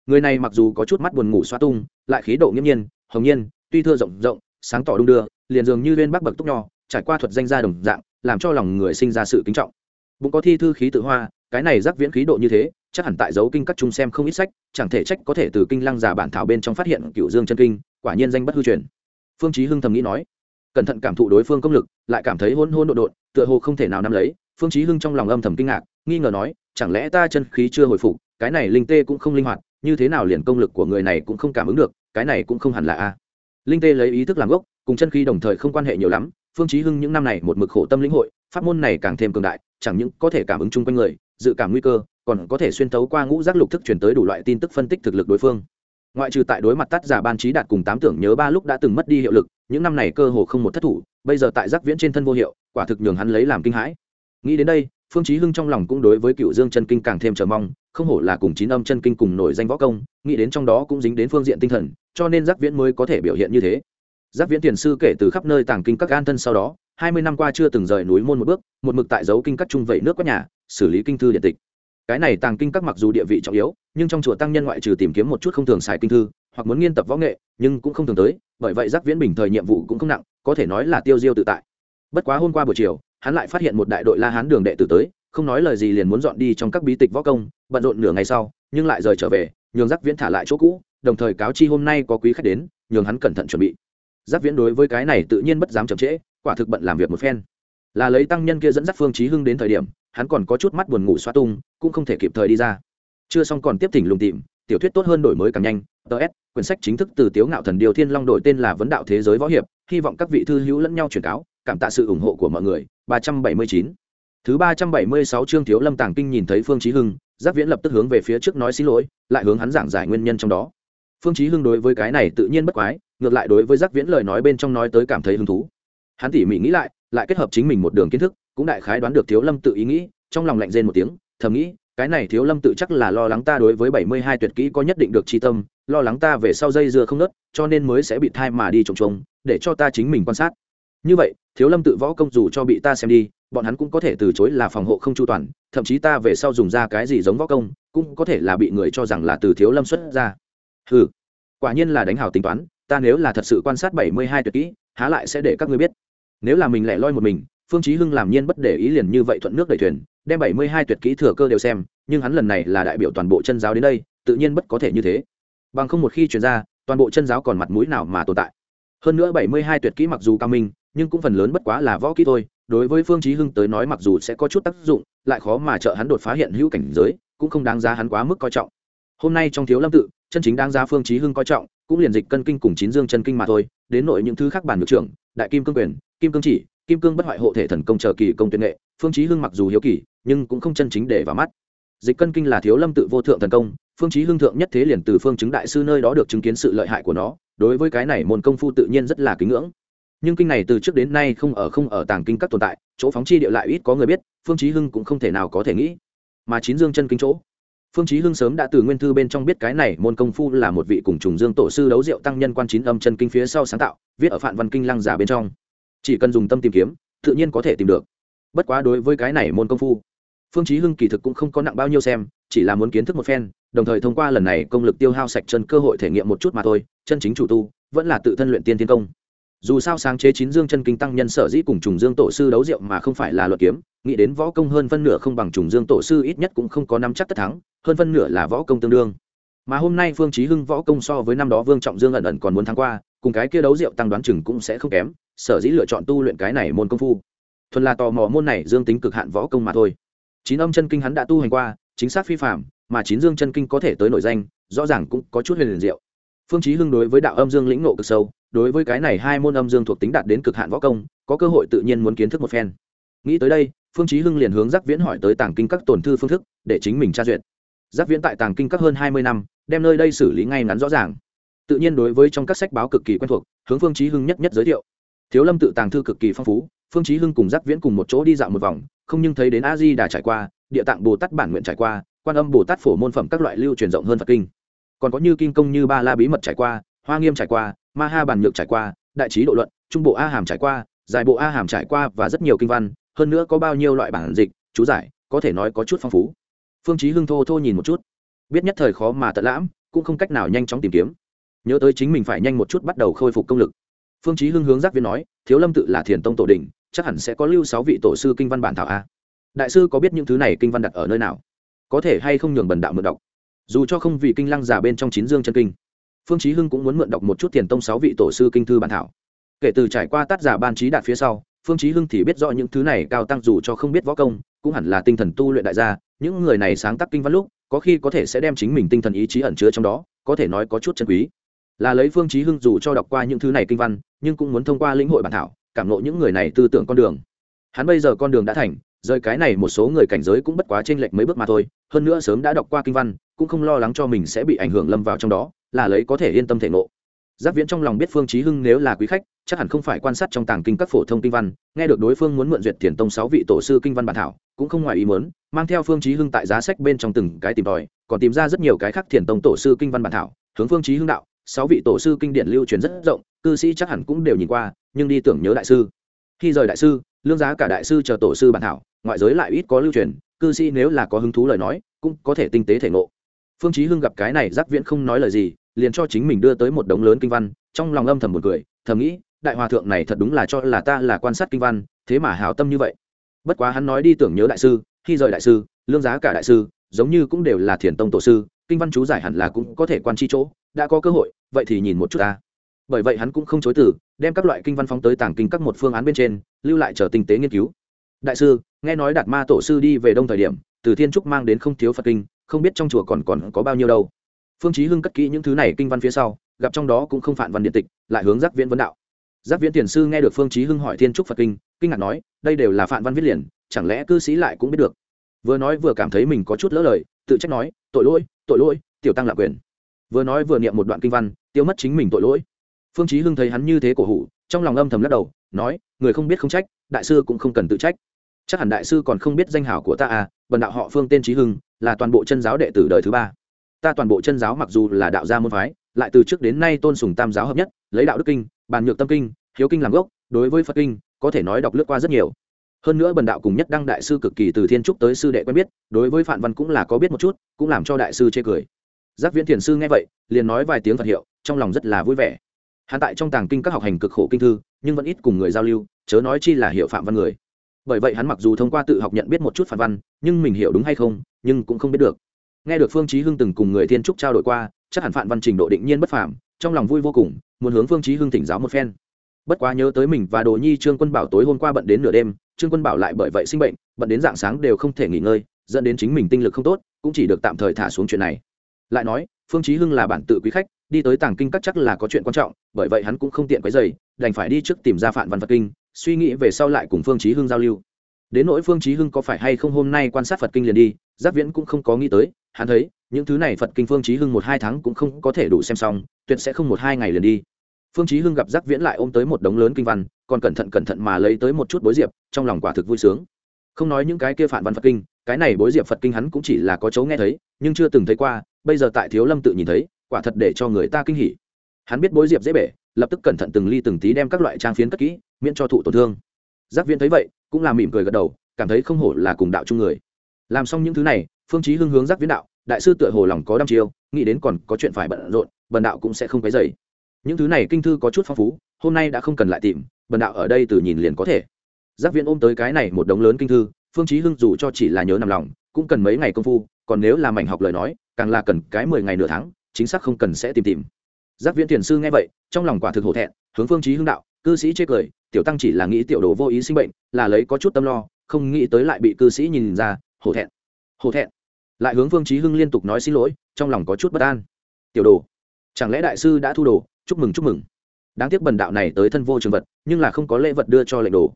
Người này mặc dù có chút mắt buồn ngủ xoa tung, lại khí độ nghiêm nhiên, hồng nhiên, tuy thưa rộng rộng, sáng tỏ đung đưa, liền dường như viên bắc bậc túc nho, trải qua thuật danh gia đồng dạng, làm cho lòng người sinh ra sự kính trọng. Bụng có thi thư khí tự hoa, cái này giác viễn khí độ như thế, chắc hẳn tại dấu kinh các trung xem không ít sách, chẳng thể trách có thể từ kinh lăng giả bản thảo bên trong phát hiện cựu dương chân kinh quả nhiên danh bất hư truyền. Phương chí hưng thầm nghĩ nói cẩn thận cảm thụ đối phương công lực lại cảm thấy hôn hôn độn độn, tựa hồ không thể nào nắm lấy. Phương chí hưng trong lòng âm thầm kinh ngạc nghi ngờ nói chẳng lẽ ta chân khí chưa hồi phục cái này linh tê cũng không linh hoạt như thế nào liền công lực của người này cũng không cảm ứng được cái này cũng không hẳn là a. Linh tê lấy ý thức làm gốc cùng chân khí đồng thời không quan hệ nhiều lắm phương chí hưng những năm này một mực khổ tâm lĩnh hội pháp môn này càng thêm cường đại chẳng những có thể cảm ứng chung quanh người dự cảm nguy cơ còn có thể xuyên tấu qua ngũ giác lục thức truyền tới đủ loại tin tức phân tích thực lực đối phương ngoại trừ tại đối mặt tác giả ban trí đạt cùng tám tưởng nhớ ba lúc đã từng mất đi hiệu lực, những năm này cơ hồ không một thất thủ, bây giờ tại giác viễn trên thân vô hiệu, quả thực nhường hắn lấy làm kinh hãi. Nghĩ đến đây, phương chí hưng trong lòng cũng đối với cựu dương chân kinh càng thêm chờ mong, không hổ là cùng chín âm chân kinh cùng nổi danh võ công, nghĩ đến trong đó cũng dính đến phương diện tinh thần, cho nên giác viễn mới có thể biểu hiện như thế. Giác viễn tiền sư kể từ khắp nơi tàng kinh các gan thân sau đó, hai mươi năm qua chưa từng rời núi môn một bước, một mực tại giấu kinh các trung vẩy nước quét nhà, xử lý kinh thư điện tịch cái này tàng kinh các mặc dù địa vị trọng yếu, nhưng trong chùa tăng nhân ngoại trừ tìm kiếm một chút không thường xài kinh thư, hoặc muốn nghiên tập võ nghệ, nhưng cũng không thường tới, bởi vậy giác viễn bình thời nhiệm vụ cũng không nặng, có thể nói là tiêu diêu tự tại. Bất quá hôm qua buổi chiều, hắn lại phát hiện một đại đội la hán đường đệ tử tới, không nói lời gì liền muốn dọn đi trong các bí tịch võ công, bận rộn nửa ngày sau, nhưng lại rời trở về, nhường giác viễn thả lại chỗ cũ, đồng thời cáo chi hôm nay có quý khách đến, nhường hắn cẩn thận chuẩn bị. Giác viễn đối với cái này tự nhiên bất dám chậm trễ, quả thực bận làm việc một phen. Là lấy tăng nhân kia dẫn dắt phương chí hưng đến thời điểm hắn còn có chút mắt buồn ngủ xoa tung, cũng không thể kịp thời đi ra. Chưa xong còn tiếp thỉnh lùng tìm, tiểu thuyết tốt hơn đổi mới càng nhanh ts quyển sách chính thức từ tiếu ngạo thần điều thiên long đổi tên là vấn đạo thế giới võ hiệp, hy vọng các vị thư hữu lẫn nhau truyền cáo, cảm tạ sự ủng hộ của mọi người. 379 thứ 376 chương thiếu lâm tàng kinh nhìn thấy phương chí hưng giác viễn lập tức hướng về phía trước nói xin lỗi, lại hướng hắn giảng giải nguyên nhân trong đó. Phương chí hưng đối với cái này tự nhiên bất quái, ngược lại đối với giác viễn lời nói bên trong nói tới cảm thấy hứng thú. Hắn tỉ mỉ nghĩ lại lại kết hợp chính mình một đường kiến thức, cũng đại khái đoán được thiếu lâm tự ý nghĩ, trong lòng lạnh rên một tiếng, thầm nghĩ, cái này thiếu lâm tự chắc là lo lắng ta đối với bảy mươi hai tuyệt kỹ có nhất định được chi tâm, lo lắng ta về sau dây dưa không nớt, cho nên mới sẽ bị thai mà đi trồng trồng, để cho ta chính mình quan sát. Như vậy, thiếu lâm tự võ công dù cho bị ta xem đi, bọn hắn cũng có thể từ chối là phòng hộ không chu toàn, thậm chí ta về sau dùng ra cái gì giống võ công, cũng có thể là bị người cho rằng là từ thiếu lâm xuất ra. Ừ quả nhiên là đánh hào tính toán, ta nếu là thật sự quan sát bảy mươi hai tuyệt kỹ, há lại sẽ để các ngươi biết nếu là mình lẻ loi một mình, phương chí hưng làm nhiên bất để ý liền như vậy thuận nước đẩy thuyền, đem bảy mươi hai tuyệt kỹ thừa cơ đều xem, nhưng hắn lần này là đại biểu toàn bộ chân giáo đến đây, tự nhiên bất có thể như thế. Bằng không một khi truyền ra, toàn bộ chân giáo còn mặt mũi nào mà tồn tại. Hơn nữa bảy mươi hai tuyệt kỹ mặc dù cao minh, nhưng cũng phần lớn bất quá là võ kỹ thôi, đối với phương chí hưng tới nói mặc dù sẽ có chút tác dụng, lại khó mà trợ hắn đột phá hiện hữu cảnh giới, cũng không đáng giá hắn quá mức coi trọng. Hôm nay trong thiếu lâm tự, chân chính đáng giá phương chí hưng coi trọng, cũng liền dịch cân kinh cùng chín dương chân kinh mà thôi, đến nội những thứ khác bản ngược trưởng, đại kim cương quyền kim cương chỉ, kim cương bất hoại hộ thể thần công chờ kỳ công tuyệt nghệ, phương chí hưng mặc dù hiếu kỳ, nhưng cũng không chân chính để vào mắt. Dịch cân kinh là thiếu lâm tự vô thượng thần công, phương chí hưng thượng nhất thế liền từ phương chứng đại sư nơi đó được chứng kiến sự lợi hại của nó, đối với cái này môn công phu tự nhiên rất là kính ngưỡng. Nhưng kinh này từ trước đến nay không ở không ở tàng kinh các tồn tại, chỗ phóng chi địa lại ít có người biết, phương chí hưng cũng không thể nào có thể nghĩ. Mà chín dương chân kinh chỗ, phương chí hưng sớm đã từ nguyên thư bên trong biết cái này môn công phu là một vị cùng trùng dương tổ sư đấu diệu tăng nhân quan chín âm chân kinh phía sau sáng tạo, viết ở phạn văn kinh lăng giả bên trong chỉ cần dùng tâm tìm kiếm, tự nhiên có thể tìm được. Bất quá đối với cái này môn công phu, phương chí hưng kỳ thực cũng không có nặng bao nhiêu xem, chỉ là muốn kiến thức một phen, đồng thời thông qua lần này công lực tiêu hao sạch chân cơ hội thể nghiệm một chút mà thôi, chân chính chủ tu, vẫn là tự thân luyện tiên thiên công. Dù sao sáng chế chín dương chân kinh tăng nhân sở dĩ cùng trùng dương tổ sư đấu diệu mà không phải là luật kiếm, nghĩ đến võ công hơn phân nửa không bằng trùng dương tổ sư ít nhất cũng không có năm chắc tất thắng, hơn phân nửa là võ công tương đương. Mà hôm nay phương chí hưng võ công so với năm đó vương trọng dương ẩn ẩn còn muốn thắng qua, cùng cái kia đấu diệu tăng đoán chừng cũng sẽ không kém sở dĩ lựa chọn tu luyện cái này môn công phu. Thuần là tò mò môn này dương tính cực hạn võ công mà thôi. Chín âm chân kinh hắn đã tu hành qua, chính xác phi phạm mà chín dương chân kinh có thể tới nổi danh, rõ ràng cũng có chút huyền liền diệu. Phương chí hưng đối với đạo âm dương lĩnh ngộ cực sâu, đối với cái này hai môn âm dương thuộc tính đạt đến cực hạn võ công, có cơ hội tự nhiên muốn kiến thức một phen. Nghĩ tới đây, phương chí hưng liền hướng giác viễn hỏi tới tàng kinh các tổn thư phương thức, để chính mình tra duyệt. Giác viễn tại tàng kinh các hơn hai mươi năm, đem nơi đây xử lý ngay ngắn rõ ràng. Tự nhiên đối với trong các sách báo cực kỳ quen thuộc, hướng phương chí hưng nhất nhất giới thiệu thiếu lâm tự tàng thư cực kỳ phong phú, phương chí hưng cùng giác viễn cùng một chỗ đi dạo một vòng, không nhưng thấy đến a di đà trải qua, địa tạng bồ tát bản nguyện trải qua, quan âm bồ tát phổ môn phẩm các loại lưu truyền rộng hơn phật kinh. Còn có như kinh công như ba la bí mật trải qua, hoa nghiêm trải qua, ma ha bản nhược trải qua, đại trí độ luận, trung bộ a hàm trải qua, giải bộ a hàm trải qua và rất nhiều kinh văn, hơn nữa có bao nhiêu loại bản dịch, chú giải, có thể nói có chút phong phú. Phương chí hưng thô thô nhìn một chút. Biết nhất thời khó mà tận lãm, cũng không cách nào nhanh chóng tìm kiếm. Nhớ tới chính mình phải nhanh một chút bắt đầu khôi phục công lực phương chí hưng hướng giác viên nói, thiếu lâm tự là thiền tông tổ đỉnh chắc hẳn sẽ có lưu sáu vị tổ sư kinh văn bản thảo a. Đại sư có biết những thứ này kinh văn đặt ở nơi nào? Có thể hay không nhường bần đạo mượn đọc? Dù cho không vì kinh lăng giả bên trong chín dương chân kinh, phương chí hưng cũng muốn mượn đọc một chút thiền tông sáu vị tổ sư kinh thư bản thảo. Kể từ trải qua tác giả ban trí đạt phía sau, phương chí hưng thì biết rõ những thứ này cao tăng dù cho không biết võ công, cũng hẳn là tinh thần tu luyện đại gia, những người này sáng tác kinh văn lúc, có khi có thể sẽ đem chính mình tinh thần ý chí ẩn chứa trong đó, có thể nói có chút chân quý. Là lấy phương chí hưng dù cho đọc qua những thứ này kinh văn nhưng cũng muốn thông qua lĩnh hội bản thảo, cảm ngộ những người này tư tưởng con đường. Hắn bây giờ con đường đã thành, rời cái này một số người cảnh giới cũng bất quá trên lệch mấy bước mà thôi, hơn nữa sớm đã đọc qua kinh văn, cũng không lo lắng cho mình sẽ bị ảnh hưởng lâm vào trong đó, là lấy có thể yên tâm thể ngộ. Giáp viễn trong lòng biết phương chí hưng nếu là quý khách, chắc hẳn không phải quan sát trong tàng kinh các phổ thông kinh văn, nghe được đối phương muốn mượn duyệt tiền tông sáu vị tổ sư kinh văn bản thảo, cũng không ngoài ý muốn, mang theo phương chí hưng tại giá sách bên trong từng cái tìm tòi, còn tìm ra rất nhiều cái khác thiền tông tổ sư kinh văn bản thảo, hướng phương chí hưng đạo sáu vị tổ sư kinh điển lưu truyền rất rộng, cư sĩ chắc hẳn cũng đều nhìn qua, nhưng đi tưởng nhớ đại sư. Khi rời đại sư, lương giá cả đại sư chờ tổ sư bản thảo, ngoại giới lại ít có lưu truyền, cư sĩ nếu là có hứng thú lời nói, cũng có thể tinh tế thể ngộ. Phương chí hưng gặp cái này, giác viễn không nói lời gì, liền cho chính mình đưa tới một đống lớn kinh văn, trong lòng âm thầm một cười, thầm nghĩ, đại hòa thượng này thật đúng là cho là ta là quan sát kinh văn, thế mà hảo tâm như vậy. Bất quá hắn nói đi tưởng nhớ đại sư, khi rời đại sư, lương giá cả đại sư, giống như cũng đều là thiền tông tổ sư kinh văn chú giải hẳn là cũng có thể quan chi chỗ, đã có cơ hội, vậy thì nhìn một chút ta. Bởi vậy hắn cũng không chối từ, đem các loại kinh văn phóng tới tàng kinh các một phương án bên trên, lưu lại chờ tinh tế nghiên cứu. Đại sư, nghe nói đạt ma tổ sư đi về đông thời điểm, từ thiên trúc mang đến không thiếu phật kinh, không biết trong chùa còn còn có bao nhiêu đâu. Phương chí hưng cất kỹ những thứ này kinh văn phía sau, gặp trong đó cũng không phản văn điện tịch, lại hướng giác viễn vấn đạo. Giác viễn tiền sư nghe được phương chí hưng hỏi thiên trúc phật kinh kinh ngạc nói, đây đều là phản văn viết liền, chẳng lẽ cư sĩ lại cũng biết được? Vừa nói vừa cảm thấy mình có chút lỡ lời, tự trách nói, tội lỗi tội lỗi, tiểu tăng lạc quyền. Vừa nói vừa niệm một đoạn kinh văn, tiêu mất chính mình tội lỗi. Phương chí hưng thấy hắn như thế cổ hủ, trong lòng âm thầm lắc đầu, nói, người không biết không trách, đại sư cũng không cần tự trách. Chắc hẳn đại sư còn không biết danh hào của ta à bần đạo họ phương tên chí hưng, là toàn bộ chân giáo đệ tử đời thứ ba. Ta toàn bộ chân giáo mặc dù là đạo gia môn phái, lại từ trước đến nay tôn sùng tam giáo hợp nhất, lấy đạo đức kinh, bàn nhược tâm kinh, hiếu kinh làm gốc, đối với phật kinh, có thể nói đọc lướt qua rất nhiều hơn nữa bần đạo cùng nhất đăng đại sư cực kỳ từ thiên trúc tới sư đệ quen biết, đối với phạm văn cũng là có biết một chút, cũng làm cho đại sư chê cười. Giác viễn thiền sư nghe vậy, liền nói vài tiếng phật hiệu, trong lòng rất là vui vẻ. Hắn tại trong tàng kinh các học hành cực khổ kinh thư, nhưng vẫn ít cùng người giao lưu, chớ nói chi là hiệu phạm văn người. Bởi vậy hắn mặc dù thông qua tự học nhận biết một chút phản văn, nhưng mình hiểu đúng hay không, nhưng cũng không biết được. Nghe được phương chí hưng từng cùng người thiên trúc trao đổi qua, chắc hẳn phản văn trình độ định nhiên bất phàm, trong lòng vui vô cùng, muốn hướng phương chí hưng thỉnh giáo một phen. Bất quá nhớ tới mình và đồ nhi trương quân bảo tối hôm qua bận đến nửa đêm trương quân bảo lại bởi vậy sinh bệnh, bận đến dạng sáng đều không thể nghỉ ngơi, dẫn đến chính mình tinh lực không tốt, cũng chỉ được tạm thời thả xuống chuyện này. Lại nói, phương chí hưng là bản tự quý khách, đi tới tàng kinh các chắc là có chuyện quan trọng, bởi vậy hắn cũng không tiện quấy rầy, đành phải đi trước tìm ra phản văn phật kinh, suy nghĩ về sau lại cùng phương chí hưng giao lưu. Đến nỗi phương chí hưng có phải hay không hôm nay quan sát phật kinh liền đi giác viễn cũng không có nghĩ tới, hắn thấy, những thứ này phật kinh phương chí hưng một hai tháng cũng không có thể đủ xem xong, tuyệt sẽ không một hai ngày liền đi. Phương chí hưng gặp giác viễn lại ôm tới một đống lớn kinh văn còn cẩn thận cẩn thận mà lấy tới một chút bối diệp, trong lòng quả thực vui sướng. Không nói những cái kia phản văn phật kinh, cái này bối diệp phật kinh hắn cũng chỉ là có chấu nghe thấy, nhưng chưa từng thấy qua, bây giờ tại thiếu lâm tự nhìn thấy, quả thật để cho người ta kinh hỉ. Hắn biết bối diệp dễ bể, lập tức cẩn thận từng ly từng tí đem các loại trang phiến cất kỹ, miễn cho thụ tổn thương. Giác viễn thấy vậy, cũng là mỉm cười gật đầu, cảm thấy không hổ là cùng đạo chung người. Làm xong những thứ này, phương chí hưng hướng giác viễn đạo, đại sư tựa hồ lòng có đăm chiêu, nghĩ đến còn có chuyện phải bận rộn, bần đạo cũng sẽ không quấy rầy. Những thứ này kinh thư có chút phong phú, hôm nay đã không cần lại tìm bần đạo ở đây từ nhìn liền có thể. Giác viễn ôm tới cái này một đống lớn kinh thư, phương chí hưng dù cho chỉ là nhớ nằm lòng, cũng cần mấy ngày công phu, còn nếu là mảnh học lời nói, càng là cần cái mười ngày nửa tháng, chính xác không cần sẽ tìm tìm. Giác viễn tiền sư nghe vậy, trong lòng quả thực hổ thẹn, hướng phương chí hưng đạo, cư sĩ chế cười, tiểu tăng chỉ là nghĩ tiểu đồ vô ý sinh bệnh, là lấy có chút tâm lo, không nghĩ tới lại bị cư sĩ nhìn ra, hổ thẹn hổ thẹn. Lại hướng phương chí hưng liên tục nói xin lỗi, trong lòng có chút bất an. Tiểu đồ, chẳng lẽ đại sư đã thu đồ? Chúc mừng chúc mừng đáng tiếc bần đạo này tới thân vô trường vật, nhưng là không có lễ vật đưa cho lệnh đồ.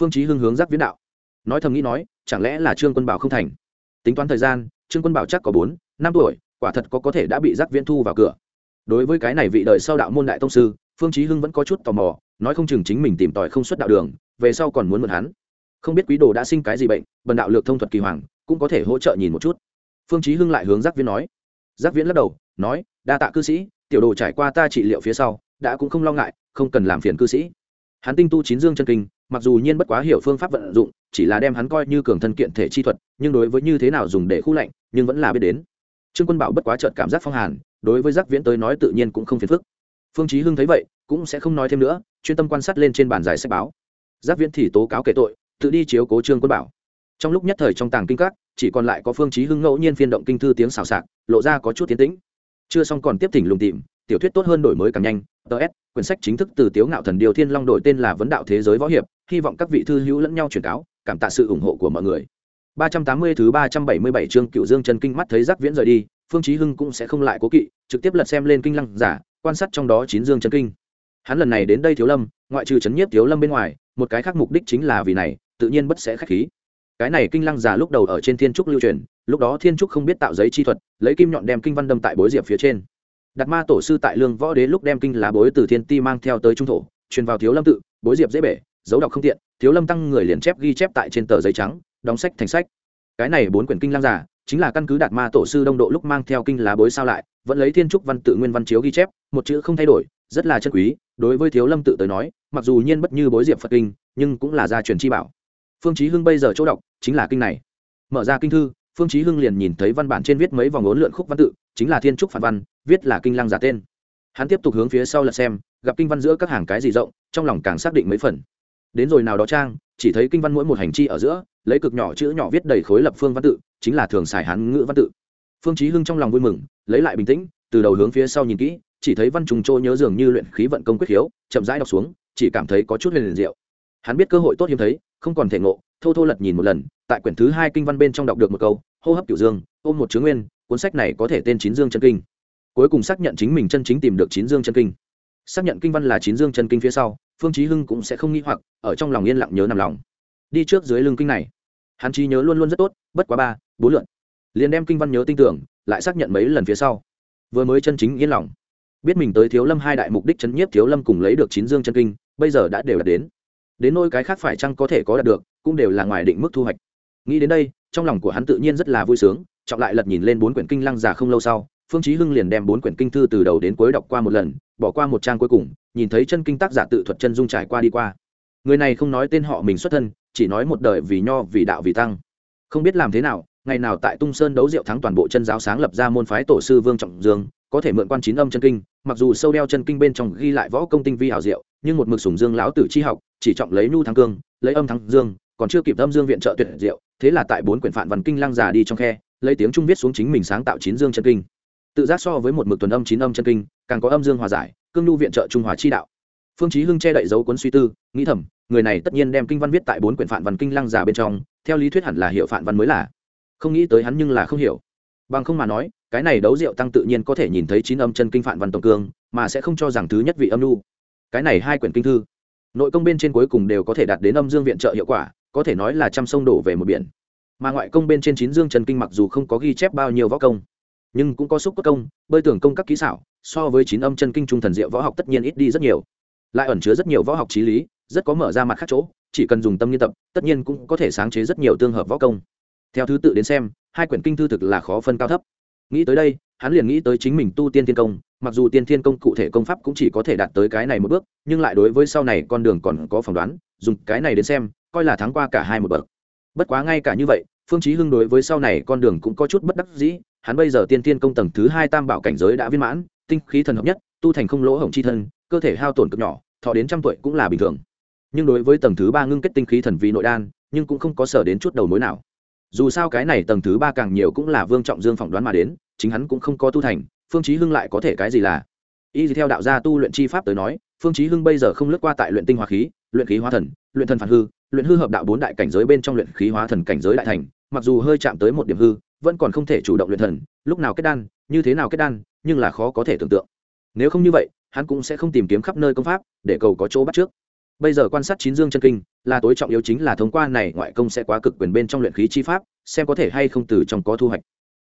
Phương chí hưng hướng giác viễn đạo. Nói thầm nghĩ nói, chẳng lẽ là trương quân bảo không thành? Tính toán thời gian, trương quân bảo chắc có bốn, năm tuổi, quả thật có có thể đã bị giác viễn thu vào cửa. Đối với cái này vị đời sau đạo môn đại tông sư, phương chí hưng vẫn có chút tò mò, nói không chừng chính mình tìm tòi không xuất đạo đường, về sau còn muốn mượn hắn. Không biết quý đồ đã sinh cái gì bệnh, bần đạo lược thông thuật kỳ hoàng, cũng có thể hỗ trợ nhìn một chút. Phương chí hưng lại hướng giác viễn nói. Giác viễn lắc đầu, nói, đa tạ cư sĩ, tiểu đồ trải qua ta trị liệu phía sau đã cũng không lo ngại, không cần làm phiền cư sĩ. Hắn tinh tu chín dương chân kinh, mặc dù nhiên bất quá hiểu phương pháp vận dụng, chỉ là đem hắn coi như cường thân kiện thể chi thuật, nhưng đối với như thế nào dùng để khu lạnh, nhưng vẫn là biết đến. Trương quân bảo bất quá trợn cảm giác phong hàn, đối với giác viễn tới nói tự nhiên cũng không phiền phức. Phương chí hưng thấy vậy, cũng sẽ không nói thêm nữa, chuyên tâm quan sát lên trên bàn giải sách báo. Giác viễn thì tố cáo kể tội, tự đi chiếu cố trương quân bảo. Trong lúc nhất thời trong tàng kinh các, chỉ còn lại có phương chí hưng ngẫu nhiên phiên động kinh thư tiếng xào xạc, lộ ra có chút tiến tĩnh. Chưa xong còn tiếp thỉnh lùng tìm tiểu thuyết tốt hơn đổi mới càng nhanh ts quyển sách chính thức từ tiếu ngạo thần điều thiên long đổi tên là vấn đạo thế giới võ hiệp hy vọng các vị thư hữu lẫn nhau truyền cáo cảm tạ sự ủng hộ của mọi người 380 thứ 377 chương Cựu Dương chân kinh mắt thấy Giác Viễn rời đi, Phương Chí Hưng cũng sẽ không lại cố kỵ, trực tiếp lật xem lên kinh lăng giả, quan sát trong đó chín Dương chân kinh. Hắn lần này đến đây Thiếu Lâm, ngoại trừ chấn nhiếp Thiếu Lâm bên ngoài, một cái khác mục đích chính là vì này, tự nhiên bất sẽ khách khí. Cái này kinh lăng giả lúc đầu ở trên Thiên trúc lưu truyền, lúc đó Thiên trúc không biết tạo giấy chi thuật, lấy kim nhọn đem kinh văn đâm tại bối diệp phía trên. Đạt Ma tổ sư tại Lương Võ Đế lúc đem kinh lá bối từ Thiên Ti mang theo tới trung thổ, truyền vào Thiếu Lâm tự, bối diệp dễ bể, dấu đọc không tiện, Thiếu Lâm tăng người liền chép ghi chép tại trên tờ giấy trắng, đóng sách thành sách. Cái này bốn quyển kinh lang giả chính là căn cứ đạt ma tổ sư đông độ lúc mang theo kinh lá bối sao lại vẫn lấy thiên trúc văn tự nguyên văn chiếu ghi chép một chữ không thay đổi rất là chân quý đối với thiếu lâm tự tới nói mặc dù nhiên bất như bối diệp phật kinh nhưng cũng là gia truyền chi bảo. Phương chí hưng bây giờ chỗ đọc chính là kinh này. Mở ra kinh thư phương chí hưng liền nhìn thấy văn bản trên viết mấy vòng ngốn lượn khúc văn tự chính là thiên trúc phản văn, viết là kinh lăng giả tên. Hắn tiếp tục hướng phía sau lật xem, gặp kinh văn giữa các hàng cái gì rộng, trong lòng càng xác định mấy phần. Đến rồi nào đó trang, chỉ thấy kinh văn mỗi một hành chi ở giữa, lấy cực nhỏ chữ nhỏ viết đầy khối lập phương văn tự, chính là thường xài hán ngữ văn tự. Phương chí hưng trong lòng vui mừng, lấy lại bình tĩnh, từ đầu hướng phía sau nhìn kỹ, chỉ thấy văn trùng trôi nhớ dường như luyện khí vận công quyết hiếu, chậm rãi đọc xuống, chỉ cảm thấy có chút huyền diệu. Hắn biết cơ hội tốt hiếm thấy, không còn thể ngộ, thô thô lật nhìn một lần, tại quyển thứ hai kinh văn bên trong đọc được một câu, hô hấp cửu dương, ôm một chứa nguyên cuốn sách này có thể tên chín dương chân kinh. Cuối cùng xác nhận chính mình chân chính tìm được chín dương chân kinh. Xác nhận kinh văn là chín dương chân kinh phía sau, phương chí hưng cũng sẽ không nghĩ hoặc, ở trong lòng yên lặng nhớ nằm lòng. Đi trước dưới lưng kinh này. Hắn trí nhớ luôn luôn rất tốt, bất quá ba bốn lượn. Liền đem kinh văn nhớ tinh tưởng, lại xác nhận mấy lần phía sau. Vừa mới chân chính yên lòng. Biết mình tới thiếu lâm hai đại mục đích chấn nhiếp thiếu lâm cùng lấy được chín dương chân kinh, bây giờ đã đều đạt đến. Đến nôi cái khác phải chăng có thể có đạt được, cũng đều là ngoài định mức thu hoạch. Nghĩ đến đây, trong lòng của hắn tự nhiên rất là vui sướng trọng lại lật nhìn lên bốn quyển kinh lăng giả không lâu sau, phương chí hưng liền đem bốn quyển kinh thư từ đầu đến cuối đọc qua một lần, bỏ qua một trang cuối cùng, nhìn thấy chân kinh tác giả tự thuật chân dung trải qua đi qua. Người này không nói tên họ mình xuất thân, chỉ nói một đời vì nho, vì đạo, vì tăng. Không biết làm thế nào, ngày nào tại tung sơn đấu diệu thắng toàn bộ chân giáo sáng lập ra môn phái tổ sư vương trọng dương, có thể mượn quan chín âm chân kinh, mặc dù sâu đeo chân kinh bên trong ghi lại võ công tinh vi hảo diệu, nhưng một mực sùng dương lão tử chi học, chỉ trọng lấy nhu thắng cương, lấy âm thắng dương, còn chưa kịp âm dương viện trợ tuyệt diệu, thế là tại bốn quyển phản văn kinh lăng già đi trong khe lấy tiếng trung viết xuống chính mình sáng tạo chín dương chân kinh. Tự giác so với một mực tuần âm chín âm chân kinh, càng có âm dương hòa giải, cương lưu viện trợ trung hòa chi đạo. Phương chí hưng che đậy dấu cuốn suy tư, nghĩ thầm, người này tất nhiên đem kinh văn viết tại bốn quyển phản văn kinh lăng giả bên trong, theo lý thuyết hẳn là hiệu phản văn mới là. Không nghĩ tới hắn nhưng là không hiểu. Bằng không mà nói, cái này đấu diệu tăng tự nhiên có thể nhìn thấy chín âm chân kinh phản văn tổng cương, mà sẽ không cho rằng thứ nhất vị âm lưu cái này hai quyển kinh thư, nội công bên trên cuối cùng đều có thể đạt đến âm dương viện trợ hiệu quả, có thể nói là trăm sông đổ về một biển mà ngoại công bên trên chín dương trần kinh mặc dù không có ghi chép bao nhiêu võ công, nhưng cũng có xúc cốt công, bơi tưởng công các kỹ xảo, so với chín âm chân kinh trung thần diệu võ học tất nhiên ít đi rất nhiều. Lại ẩn chứa rất nhiều võ học trí lý, rất có mở ra mặt khác chỗ, chỉ cần dùng tâm nghiên tập, tất nhiên cũng có thể sáng chế rất nhiều tương hợp võ công. Theo thứ tự đến xem, hai quyển kinh thư thực là khó phân cao thấp. Nghĩ tới đây, hắn liền nghĩ tới chính mình tu tiên thiên công, mặc dù tiên thiên công cụ thể công pháp cũng chỉ có thể đạt tới cái này một bước, nhưng lại đối với sau này con đường còn có phỏng đoán, dùng cái này đến xem, coi là thắng qua cả hai một bậc bất quá ngay cả như vậy, phương chí hưng đối với sau này con đường cũng có chút bất đắc dĩ, hắn bây giờ tiên tiên công tầng thứ hai tam bảo cảnh giới đã viên mãn, tinh khí thần hợp nhất, tu thành không lỗ hổng chi thân, cơ thể hao tổn cực nhỏ, thọ đến trăm tuổi cũng là bình thường. Nhưng đối với tầng thứ ba ngưng kết tinh khí thần vì nội đan, nhưng cũng không có sở đến chút đầu mối nào. Dù sao cái này tầng thứ ba càng nhiều cũng là vương trọng dương phỏng đoán mà đến, chính hắn cũng không có tu thành, phương chí hưng lại có thể cái gì là? Y theo đạo gia tu luyện chi pháp tới nói, phương chí hưng bây giờ không lướt qua tại luyện tinh hóa khí, luyện khí hóa thần, luyện thần phản hư luyện hư hợp đạo bốn đại cảnh giới bên trong luyện khí hóa thần cảnh giới đại thành, mặc dù hơi chạm tới một điểm hư, vẫn còn không thể chủ động luyện thần, lúc nào kết đan, như thế nào kết đan, nhưng là khó có thể tưởng tượng. Nếu không như vậy, hắn cũng sẽ không tìm kiếm khắp nơi công pháp để cầu có chỗ bắt trước. Bây giờ quan sát chín dương chân kinh, là tối trọng yếu chính là thông qua này ngoại công sẽ quá cực quyền bên trong luyện khí chi pháp, xem có thể hay không từ trong có thu hoạch.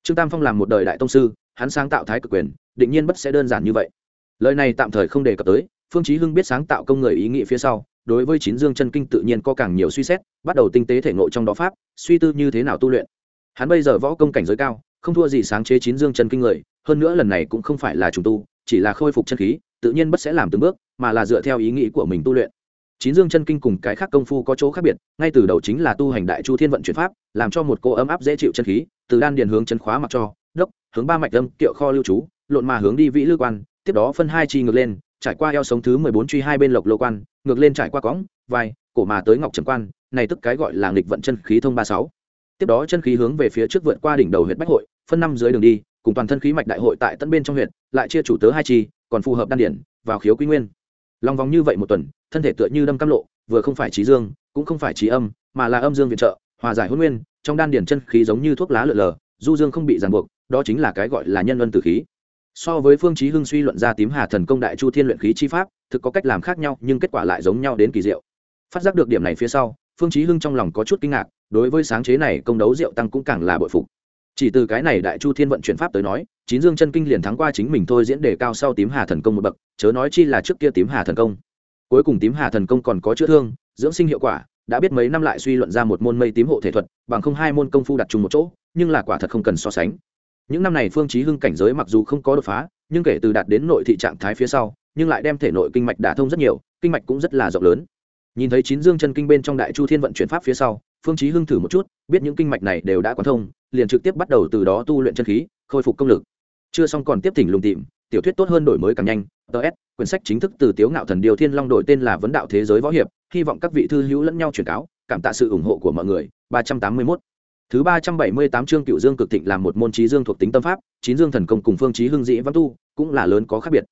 Trương tam phong làm một đời đại tông sư, hắn sáng tạo thái cực quyền, định nhiên bất sẽ đơn giản như vậy. Lời này tạm thời không đề cập tới, phương chí hưng biết sáng tạo công người ý nghĩa phía sau đối với chín dương chân kinh tự nhiên có càng nhiều suy xét, bắt đầu tinh tế thể ngộ trong đó pháp, suy tư như thế nào tu luyện. Hắn bây giờ võ công cảnh giới cao, không thua gì sáng chế chín dương chân kinh người, hơn nữa lần này cũng không phải là trùng tu, chỉ là khôi phục chân khí, tự nhiên bất sẽ làm từng bước, mà là dựa theo ý nghĩ của mình tu luyện. Chín dương chân kinh cùng cái khác công phu có chỗ khác biệt, ngay từ đầu chính là tu hành đại chu thiên vận chuyển pháp, làm cho một cô ấm áp dễ chịu chân khí, từ đan điền hướng chân khóa mặc cho, đốc, hướng ba mạch âm, kiệu kho lưu trú, lộn mà hướng đi vĩ lưu quan, tiếp đó phân hai chi ngược lên trải qua eo sống thứ mười bốn truy hai bên lộc lô quan, ngược lên trải qua cõng, vai, cổ mà tới ngọc trầm quan, này tức cái gọi là nghịch vận chân khí thông ba sáu. Tiếp đó chân khí hướng về phía trước vượt qua đỉnh đầu huyện bách hội, phân năm dưới đường đi, cùng toàn thân khí mạch đại hội tại tân bên trong huyện lại chia chủ tớ hai chi, còn phù hợp đan điển, vào khiếu quy nguyên. Long vòng như vậy một tuần, thân thể tựa như đâm cam lộ, vừa không phải trí dương, cũng không phải trí âm, mà là âm dương viện trợ, hòa giải hỗn nguyên, trong đan điển chân khí giống như thuốc lá lượn lờ, du dương không bị ràng buộc, đó chính là cái gọi là nhân luân tử khí so với phương chí hưng suy luận ra tím hà thần công đại chu thiên luyện khí chi pháp, thực có cách làm khác nhau, nhưng kết quả lại giống nhau đến kỳ diệu. Phát giác được điểm này phía sau, phương chí hưng trong lòng có chút kinh ngạc, đối với sáng chế này công đấu diệu tăng cũng càng là bội phục. Chỉ từ cái này đại chu thiên vận chuyển pháp tới nói, chín dương chân kinh liền thắng qua chính mình thôi diễn đề cao sau tím hà thần công một bậc, chớ nói chi là trước kia tím hà thần công. Cuối cùng tím hà thần công còn có chữa thương, dưỡng sinh hiệu quả, đã biết mấy năm lại suy luận ra một môn mây tím hộ thể thuật, bằng không hai môn công phu đặt chung một chỗ, nhưng là quả thật không cần so sánh những năm này phương chí hưng cảnh giới mặc dù không có đột phá, nhưng kể từ đạt đến nội thị trạng thái phía sau, nhưng lại đem thể nội kinh mạch đả thông rất nhiều, kinh mạch cũng rất là rộng lớn. Nhìn thấy chín dương chân kinh bên trong đại chu thiên vận chuyển pháp phía sau, phương chí hưng thử một chút, biết những kinh mạch này đều đã quán thông, liền trực tiếp bắt đầu từ đó tu luyện chân khí, khôi phục công lực. Chưa xong còn tiếp thỉnh lùng tìm, tiểu thuyết tốt hơn đổi mới càng nhanh ts quyển sách chính thức từ tiếu ngạo thần điều thiên long đổi tên là vấn đạo thế giới võ hiệp, hy vọng các vị thư hữu lẫn nhau truyền cáo, cảm tạ sự ủng hộ của mọi người 381 thứ 378 chương cựu dương cực thịnh làm một môn trí dương thuộc tính tâm pháp, chín dương thần công cùng phương chí hưng dĩ văn tu cũng là lớn có khác biệt.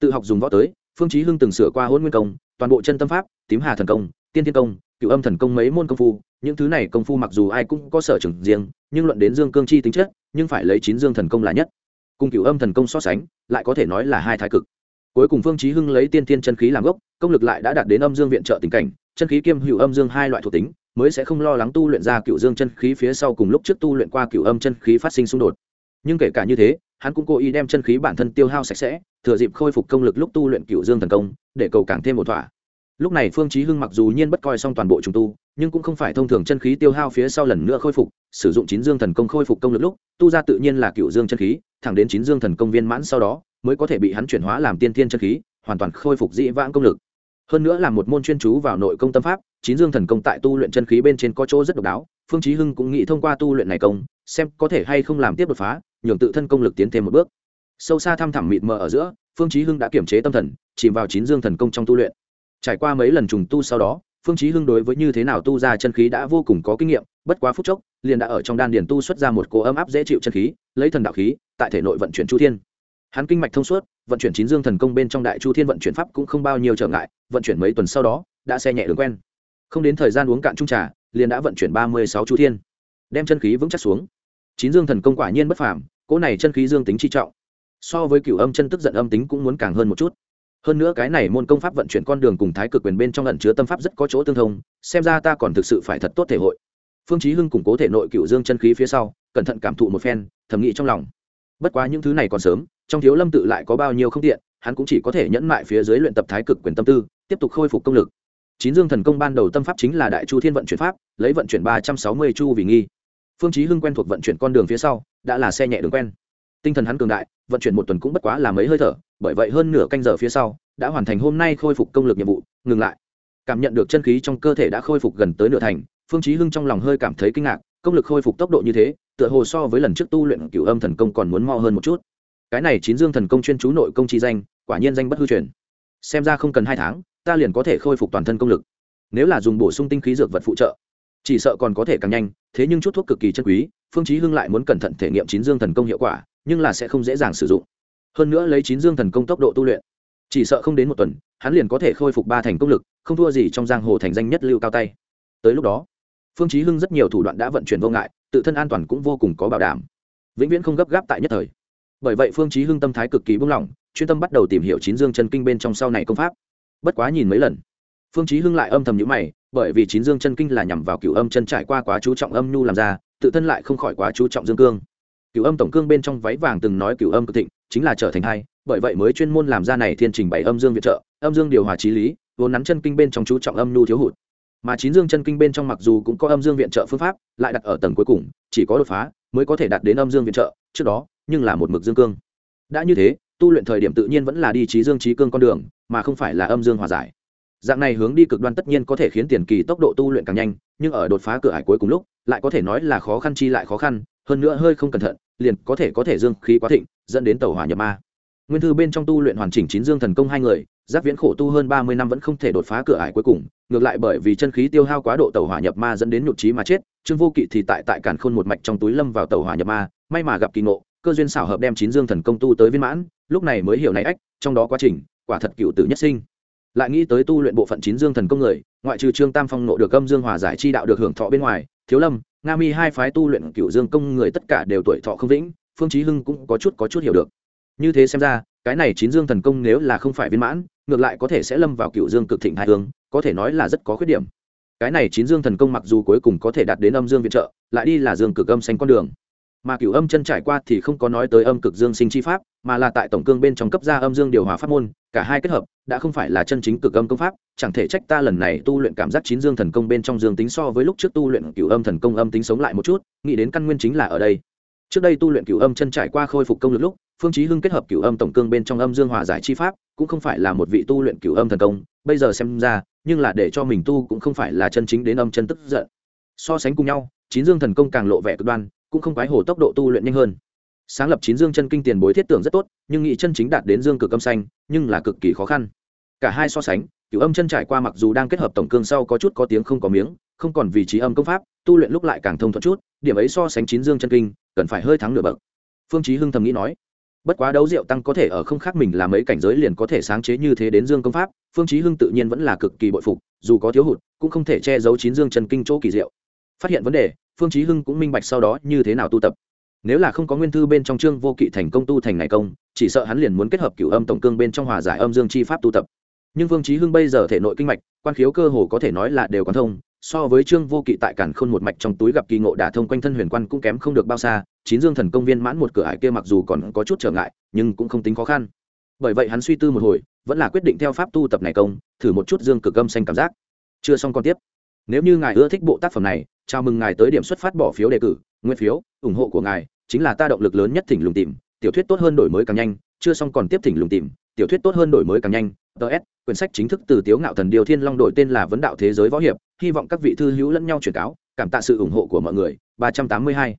Tự học dùng võ tới, phương chí hưng từng sửa qua hôn nguyên công, toàn bộ chân tâm pháp, tím hà thần công, tiên thiên công, cựu âm thần công mấy môn công phu, những thứ này công phu mặc dù ai cũng có sở trường riêng, nhưng luận đến dương cương chi tính chất, nhưng phải lấy chín dương thần công là nhất. Cùng cựu âm thần công so sánh, lại có thể nói là hai thái cực. Cuối cùng phương chí hưng lấy tiên tiên chân khí làm gốc, công lực lại đã đạt đến âm dương viện trợ tình cảnh, chân khí kiêm hữu âm dương hai loại thuộc tính mới sẽ không lo lắng tu luyện ra cựu dương chân khí phía sau cùng lúc trước tu luyện qua cựu âm chân khí phát sinh xung đột. Nhưng kể cả như thế, hắn cũng cố ý đem chân khí bản thân tiêu hao sạch sẽ, thừa dịp khôi phục công lực lúc tu luyện cựu dương thần công, để cầu càng thêm một thỏa. Lúc này phương chí hưng mặc dù nhiên bất coi xong toàn bộ trùng tu, nhưng cũng không phải thông thường chân khí tiêu hao phía sau lần nữa khôi phục, sử dụng chín dương thần công khôi phục công lực lúc, tu ra tự nhiên là cựu dương chân khí, thẳng đến chín dương thần công viên mãn sau đó, mới có thể bị hắn chuyển hóa làm tiên thiên chân khí, hoàn toàn khôi phục dị vãng công lực hơn nữa là một môn chuyên chú vào nội công tâm pháp, chín dương thần công tại tu luyện chân khí bên trên có chỗ rất độc đáo, phương chí hưng cũng nghĩ thông qua tu luyện này công, xem có thể hay không làm tiếp đột phá, nhường tự thân công lực tiến thêm một bước. Sâu xa thăm thẳm mịt mờ ở giữa, phương chí hưng đã kiểm chế tâm thần, chìm vào chín dương thần công trong tu luyện. Trải qua mấy lần trùng tu sau đó, phương chí hưng đối với như thế nào tu ra chân khí đã vô cùng có kinh nghiệm, bất quá phút chốc, liền đã ở trong đan điền tu xuất ra một cỗ ấm áp dễ chịu chân khí, lấy thần đạo khí, tại thể nội vận chuyển chu thiên hắn kinh mạch thông suốt, vận chuyển chín dương thần công bên trong đại chu thiên vận chuyển pháp cũng không bao nhiêu trở ngại, vận chuyển mấy tuần sau đó, đã xe nhẹ đường quen. Không đến thời gian uống cạn trung trà, liền đã vận chuyển ba mươi sáu chu thiên. Đem chân khí vững chắc xuống. Chín dương thần công quả nhiên bất phàm, cỗ này chân khí dương tính chi trọng. So với cửu âm chân tức giận âm tính cũng muốn càng hơn một chút. Hơn nữa cái này môn công pháp vận chuyển con đường cùng thái cực quyền bên trong lẩn chứa tâm pháp rất có chỗ tương thông, xem ra ta còn thực sự phải thật tốt thể hội. Phương chí hưng củng cố thể nội cựu dương chân khí phía sau, cẩn thận cảm thụ một phen, thầm nghĩ trong lòng. Bất quá những thứ này còn sớm trong thiếu lâm tự lại có bao nhiêu không tiện, hắn cũng chỉ có thể nhẫn mại phía dưới luyện tập thái cực quyền tâm tư, tiếp tục khôi phục công lực. Chín dương thần công ban đầu tâm pháp chính là đại chu thiên vận chuyển pháp, lấy vận chuyển ba trăm sáu mươi chu vì nghi. Phương chí hưng quen thuộc vận chuyển con đường phía sau, đã là xe nhẹ đường quen. Tinh thần hắn cường đại, vận chuyển một tuần cũng bất quá là mấy hơi thở, bởi vậy hơn nửa canh giờ phía sau, đã hoàn thành hôm nay khôi phục công lực nhiệm vụ, ngừng lại. Cảm nhận được chân khí trong cơ thể đã khôi phục gần tới nửa thành, phương chí hưng trong lòng hơi cảm thấy kinh ngạc, công lực khôi phục tốc độ như thế, tựa hồ so với lần trước tu luyện cửu âm thần công còn muốn mo hơn một chút cái này chín dương thần công chuyên chú nội công chi danh, quả nhiên danh bất hư truyền. Xem ra không cần hai tháng, ta liền có thể khôi phục toàn thân công lực. Nếu là dùng bổ sung tinh khí dược vật phụ trợ, chỉ sợ còn có thể càng nhanh, thế nhưng chút thuốc cực kỳ chân quý, phương chí hưng lại muốn cẩn thận thể nghiệm chín dương thần công hiệu quả, nhưng là sẽ không dễ dàng sử dụng. Hơn nữa lấy chín dương thần công tốc độ tu luyện, chỉ sợ không đến một tuần, hắn liền có thể khôi phục ba thành công lực, không thua gì trong giang hồ thành danh nhất lưu cao tay. Tới lúc đó, phương chí hưng rất nhiều thủ đoạn đã vận chuyển vô ngại, tự thân an toàn cũng vô cùng có bảo đảm. Vĩnh viễn không gấp gáp tại nhất thời bởi vậy phương chí hưng tâm thái cực kỳ buông lỏng, chuyên tâm bắt đầu tìm hiểu chín dương chân kinh bên trong sau này công pháp. Bất quá nhìn mấy lần, phương chí hưng lại âm thầm nhíu mày, bởi vì chín dương chân kinh là nhằm vào cửu âm chân trải qua quá chú trọng âm nhu làm ra, tự thân lại không khỏi quá chú trọng dương cương. Cửu âm tổng cương bên trong váy vàng từng nói cửu âm cực thịnh, chính là trở thành hai, bởi vậy mới chuyên môn làm ra này thiên trình bảy âm dương viện trợ, âm dương điều hòa trí lý, vốn nắn chân kinh bên trong chú trọng âm nhu thiếu hụt. Mà chín dương chân kinh bên trong mặc dù cũng có âm dương viện trợ phương pháp, lại đặt ở tầng cuối cùng, chỉ có đột phá mới có thể đạt đến âm dương viện trợ, trước đó nhưng là một mực dương cương. Đã như thế, tu luyện thời điểm tự nhiên vẫn là đi trí dương trí cương con đường, mà không phải là âm dương hòa giải. Dạng này hướng đi cực đoan tất nhiên có thể khiến tiền kỳ tốc độ tu luyện càng nhanh, nhưng ở đột phá cửa hải cuối cùng lúc, lại có thể nói là khó khăn chi lại khó khăn, hơn nữa hơi không cẩn thận, liền có thể có thể dương khí quá thịnh, dẫn đến tàu hỏa nhập ma. Nguyên thư bên trong tu luyện hoàn chỉnh chín dương thần công hai người, giáp viễn khổ tu hơn ba mươi năm vẫn không thể đột phá cửa ải cuối cùng, ngược lại bởi vì chân khí tiêu hao quá độ tàu hỏa nhập ma dẫn đến nhụt trí mà chết, trương vô kỵ thì tại tại cản khôn một mạch trong túi lâm vào tàu hỏa nhập ma, may mà gặp kỳ ngộ cơ duyên xảo hợp đem chín dương thần công tu tới viên mãn, lúc này mới hiểu này ách, trong đó quá trình, quả thật cựu tử nhất sinh. Lại nghĩ tới tu luyện bộ phận chín dương thần công người, ngoại trừ trương tam phong nộ được âm dương hòa giải chi đạo được hưởng thọ bên ngoài, thiếu lâm, nga mi hai phái tu luyện cựu dương công người tất cả đều tuổi thọ không vĩnh, phương chí hưng cũng có chút có chút hiểu được. Như thế xem ra, cái này chín dương thần công nếu là không phải viên mãn, ngược lại có thể sẽ lâm vào cựu dương cực thịnh hai hướng, có thể nói là rất có khuyết điểm. Cái này chín dương thần công mặc dù cuối cùng có thể đạt đến âm dương viện trợ, lại đi là dương cực âm xanh con đường mà cửu âm chân trải qua thì không có nói tới âm cực dương sinh chi pháp, mà là tại tổng cương bên trong cấp gia âm dương điều hòa pháp môn, cả hai kết hợp, đã không phải là chân chính cực âm công pháp, chẳng thể trách ta lần này tu luyện cảm giác chín dương thần công bên trong dương tính so với lúc trước tu luyện cửu âm thần công âm tính sống lại một chút, nghĩ đến căn nguyên chính là ở đây. Trước đây tu luyện cửu âm chân trải qua khôi phục công lực lúc, phương chí hưng kết hợp cửu âm tổng cương bên trong âm dương hòa giải chi pháp, cũng không phải là một vị tu luyện cửu âm thần công, bây giờ xem ra, nhưng là để cho mình tu cũng không phải là chân chính đến âm chân tức giận. So sánh cùng nhau, chín dương thần công càng lộ vẻ cực đoan cũng không quái hồ tốc độ tu luyện nhanh hơn. Sáng lập chín dương chân kinh tiền bối thiết tưởng rất tốt, nhưng nghị chân chính đạt đến dương cực âm xanh, nhưng là cực kỳ khó khăn. Cả hai so sánh, cửu âm chân trải qua mặc dù đang kết hợp tổng cương sau có chút có tiếng không có miếng, không còn vị trí âm công pháp, tu luyện lúc lại càng thông thuận chút, điểm ấy so sánh chín dương chân kinh, cần phải hơi thắng nửa bậc. Phương chí hưng thầm nghĩ nói, bất quá đấu diệu tăng có thể ở không khác mình là mấy cảnh giới liền có thể sáng chế như thế đến dương công pháp, phương chí hưng tự nhiên vẫn là cực kỳ bội phục, dù có thiếu hụt, cũng không thể che giấu chín dương chân kinh chỗ kỳ diệu. Phát hiện vấn đề phương chí hưng cũng minh bạch sau đó như thế nào tu tập. Nếu là không có nguyên thư bên trong chương vô kỵ thành công tu thành này công, chỉ sợ hắn liền muốn kết hợp cửu âm tổng cương bên trong hòa giải âm dương chi pháp tu tập. Nhưng vương trí hưng bây giờ thể nội kinh mạch, quan khiếu cơ hồ có thể nói là đều quan thông, so với trương vô kỵ tại cản khôn một mạch trong túi gặp kỳ ngộ đả thông quanh thân huyền quan cũng kém không được bao xa, chín dương thần công viên mãn một cửa ải kia mặc dù còn có chút trở ngại, nhưng cũng không tính khó khăn. Bởi vậy hắn suy tư một hồi, vẫn là quyết định theo pháp tu tập này công, thử một chút dương cực âm xanh cảm giác. Chưa xong còn tiếp nếu như ngài ưa thích bộ tác phẩm này, chào mừng ngài tới điểm xuất phát bỏ phiếu đề cử, nguyên phiếu, ủng hộ của ngài chính là ta động lực lớn nhất thỉnh lùng tìm. Tiểu thuyết tốt hơn đổi mới càng nhanh, chưa xong còn tiếp thỉnh lùng tìm. Tiểu thuyết tốt hơn đổi mới càng nhanh ts quyển sách chính thức từ tiếu ngạo thần điều thiên long đổi tên là vấn đạo thế giới võ hiệp, hy vọng các vị thư hữu lẫn nhau truyền cáo, cảm tạ sự ủng hộ của mọi người. 382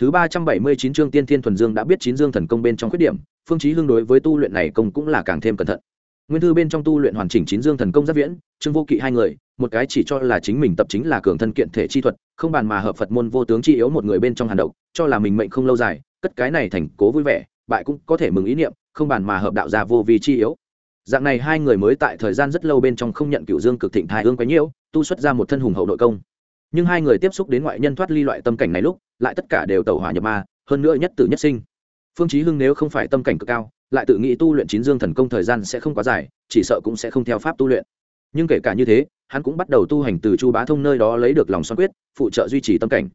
thứ 379 chương tiên thiên thuần dương đã biết chín dương thần công bên trong khuyết điểm, phương chí hưng đối với tu luyện này công cũng là càng thêm cẩn thận. Nguyên thư bên trong tu luyện hoàn chỉnh chín dương thần công rất viễn, trương vô kỵ hai người một cái chỉ cho là chính mình tập chính là cường thân kiện thể chi thuật, không bàn mà hợp phật môn vô tướng chi yếu một người bên trong hàn độc, cho là mình mệnh không lâu dài, cất cái này thành cố vui vẻ, bại cũng có thể mừng ý niệm, không bàn mà hợp đạo gia vô vi chi yếu. Dạng này hai người mới tại thời gian rất lâu bên trong không nhận cựu dương cực thịnh thai hương quấy nhiễu, tu xuất ra một thân hùng hậu nội công. Nhưng hai người tiếp xúc đến ngoại nhân thoát ly loại tâm cảnh này lúc, lại tất cả đều tẩu hỏa nhập ma, hơn nữa nhất tử nhất sinh. Phương chí hưng nếu không phải tâm cảnh cực cao, lại tự nghĩ tu luyện chín dương thần công thời gian sẽ không quá dài, chỉ sợ cũng sẽ không theo pháp tu luyện nhưng kể cả như thế, hắn cũng bắt đầu tu hành từ chu bá thông nơi đó lấy được lòng xoan quyết, phụ trợ duy trì tâm cảnh.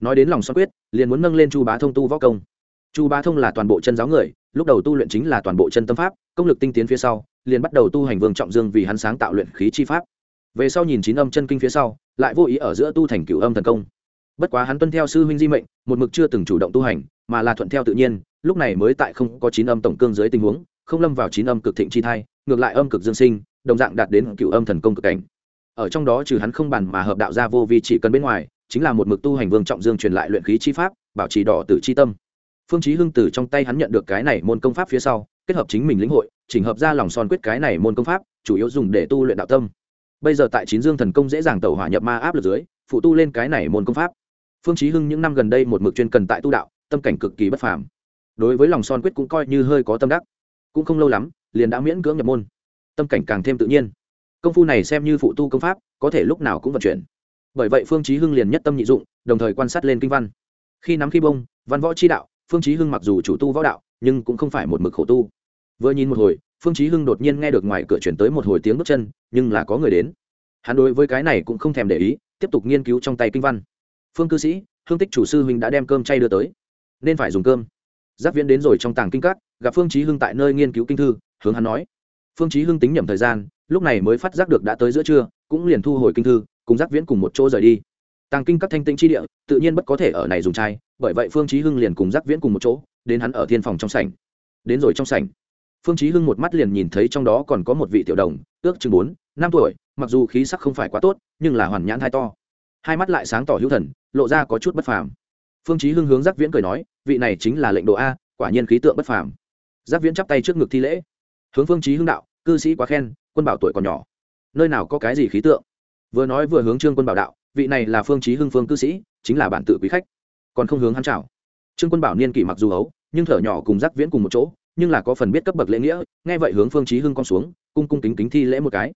Nói đến lòng xoan quyết, liền muốn nâng lên chu bá thông tu võ công. Chu bá thông là toàn bộ chân giáo người, lúc đầu tu luyện chính là toàn bộ chân tâm pháp, công lực tinh tiến phía sau, liền bắt đầu tu hành vương trọng dương vì hắn sáng tạo luyện khí chi pháp. Về sau nhìn chín âm chân kinh phía sau, lại vô ý ở giữa tu thành cửu âm thần công. Bất quá hắn tuân theo sư huynh di mệnh, một mực chưa từng chủ động tu hành, mà là thuận theo tự nhiên, lúc này mới tại không có chín âm tổng cương dưới tình huống, không lâm vào chín âm cực thịnh chi thai, ngược lại âm cực dương sinh đồng dạng đạt đến cựu âm thần công cực cảnh. Ở trong đó trừ hắn không bàn mà hợp đạo gia vô vi chỉ cần bên ngoài, chính là một mực tu hành vương trọng dương truyền lại luyện khí chi pháp, bảo trì đỏ tử chi tâm. Phương chí hưng từ trong tay hắn nhận được cái này môn công pháp phía sau, kết hợp chính mình lĩnh hội, chỉnh hợp ra lòng son quyết cái này môn công pháp, chủ yếu dùng để tu luyện đạo tâm. Bây giờ tại chín dương thần công dễ dàng tẩu hỏa nhập ma áp lực dưới, phụ tu lên cái này môn công pháp. Phương chí hưng những năm gần đây một mực chuyên cần tại tu đạo, tâm cảnh cực kỳ bất phàm. Đối với lòng son quyết cũng coi như hơi có tâm đắc. Cũng không lâu lắm, liền đã miễn cưỡng nhập môn tâm cảnh càng thêm tự nhiên. Công phu này xem như phụ tu công pháp, có thể lúc nào cũng vận chuyển. Bởi vậy phương chí hưng liền nhất tâm nhị dụng, đồng thời quan sát lên kinh văn. Khi nắm khi bông, văn võ chi đạo, phương chí hưng mặc dù chủ tu võ đạo, nhưng cũng không phải một mực khổ tu. Vừa nhìn một hồi, phương chí hưng đột nhiên nghe được ngoài cửa chuyển tới một hồi tiếng bước chân, nhưng là có người đến. Hắn đối với cái này cũng không thèm để ý, tiếp tục nghiên cứu trong tay kinh văn. Phương cư sĩ, hương tích chủ sư huynh đã đem cơm chay đưa tới. Nên phải dùng cơm. Giáp viễn đến rồi trong tàng kinh các, gặp phương chí hưng tại nơi nghiên cứu kinh thư, hướng hắn nói phương chí hưng tính nhẩm thời gian, lúc này mới phát giác được đã tới giữa trưa, cũng liền thu hồi kinh thư, cùng giáp viễn cùng một chỗ rời đi. Tàng kinh các thanh tĩnh chi địa, tự nhiên bất có thể ở này dùng chai, bởi vậy phương chí hưng liền cùng giáp viễn cùng một chỗ, đến hắn ở thiên phòng trong sảnh. Đến rồi trong sảnh, phương chí hưng một mắt liền nhìn thấy trong đó còn có một vị tiểu đồng, ước chừng bốn, năm tuổi, mặc dù khí sắc không phải quá tốt, nhưng là hoàn nhãn hai to. Hai mắt lại sáng tỏ hữu thần, lộ ra có chút bất phàm. Phương chí hưng hướng giác viễn cười nói, vị này chính là lệnh đồ a, quả nhiên khí tượng bất phàm. Giác viễn chắp tay trước ngực thi lễ. Hướng phương chí hưng đạo cư sĩ quá khen, quân bảo tuổi còn nhỏ. Nơi nào có cái gì khí tượng? Vừa nói vừa hướng trương quân bảo đạo, vị này là phương chí hưng phương cư sĩ, chính là bản tự quý khách. Còn không hướng hắn chào. Trương quân bảo niên kỷ mặc dù ấu, nhưng thở nhỏ cùng giác viễn cùng một chỗ, nhưng là có phần biết cấp bậc lễ nghĩa, nghe vậy hướng phương chí hưng con xuống, cung cung kính kính thi lễ một cái.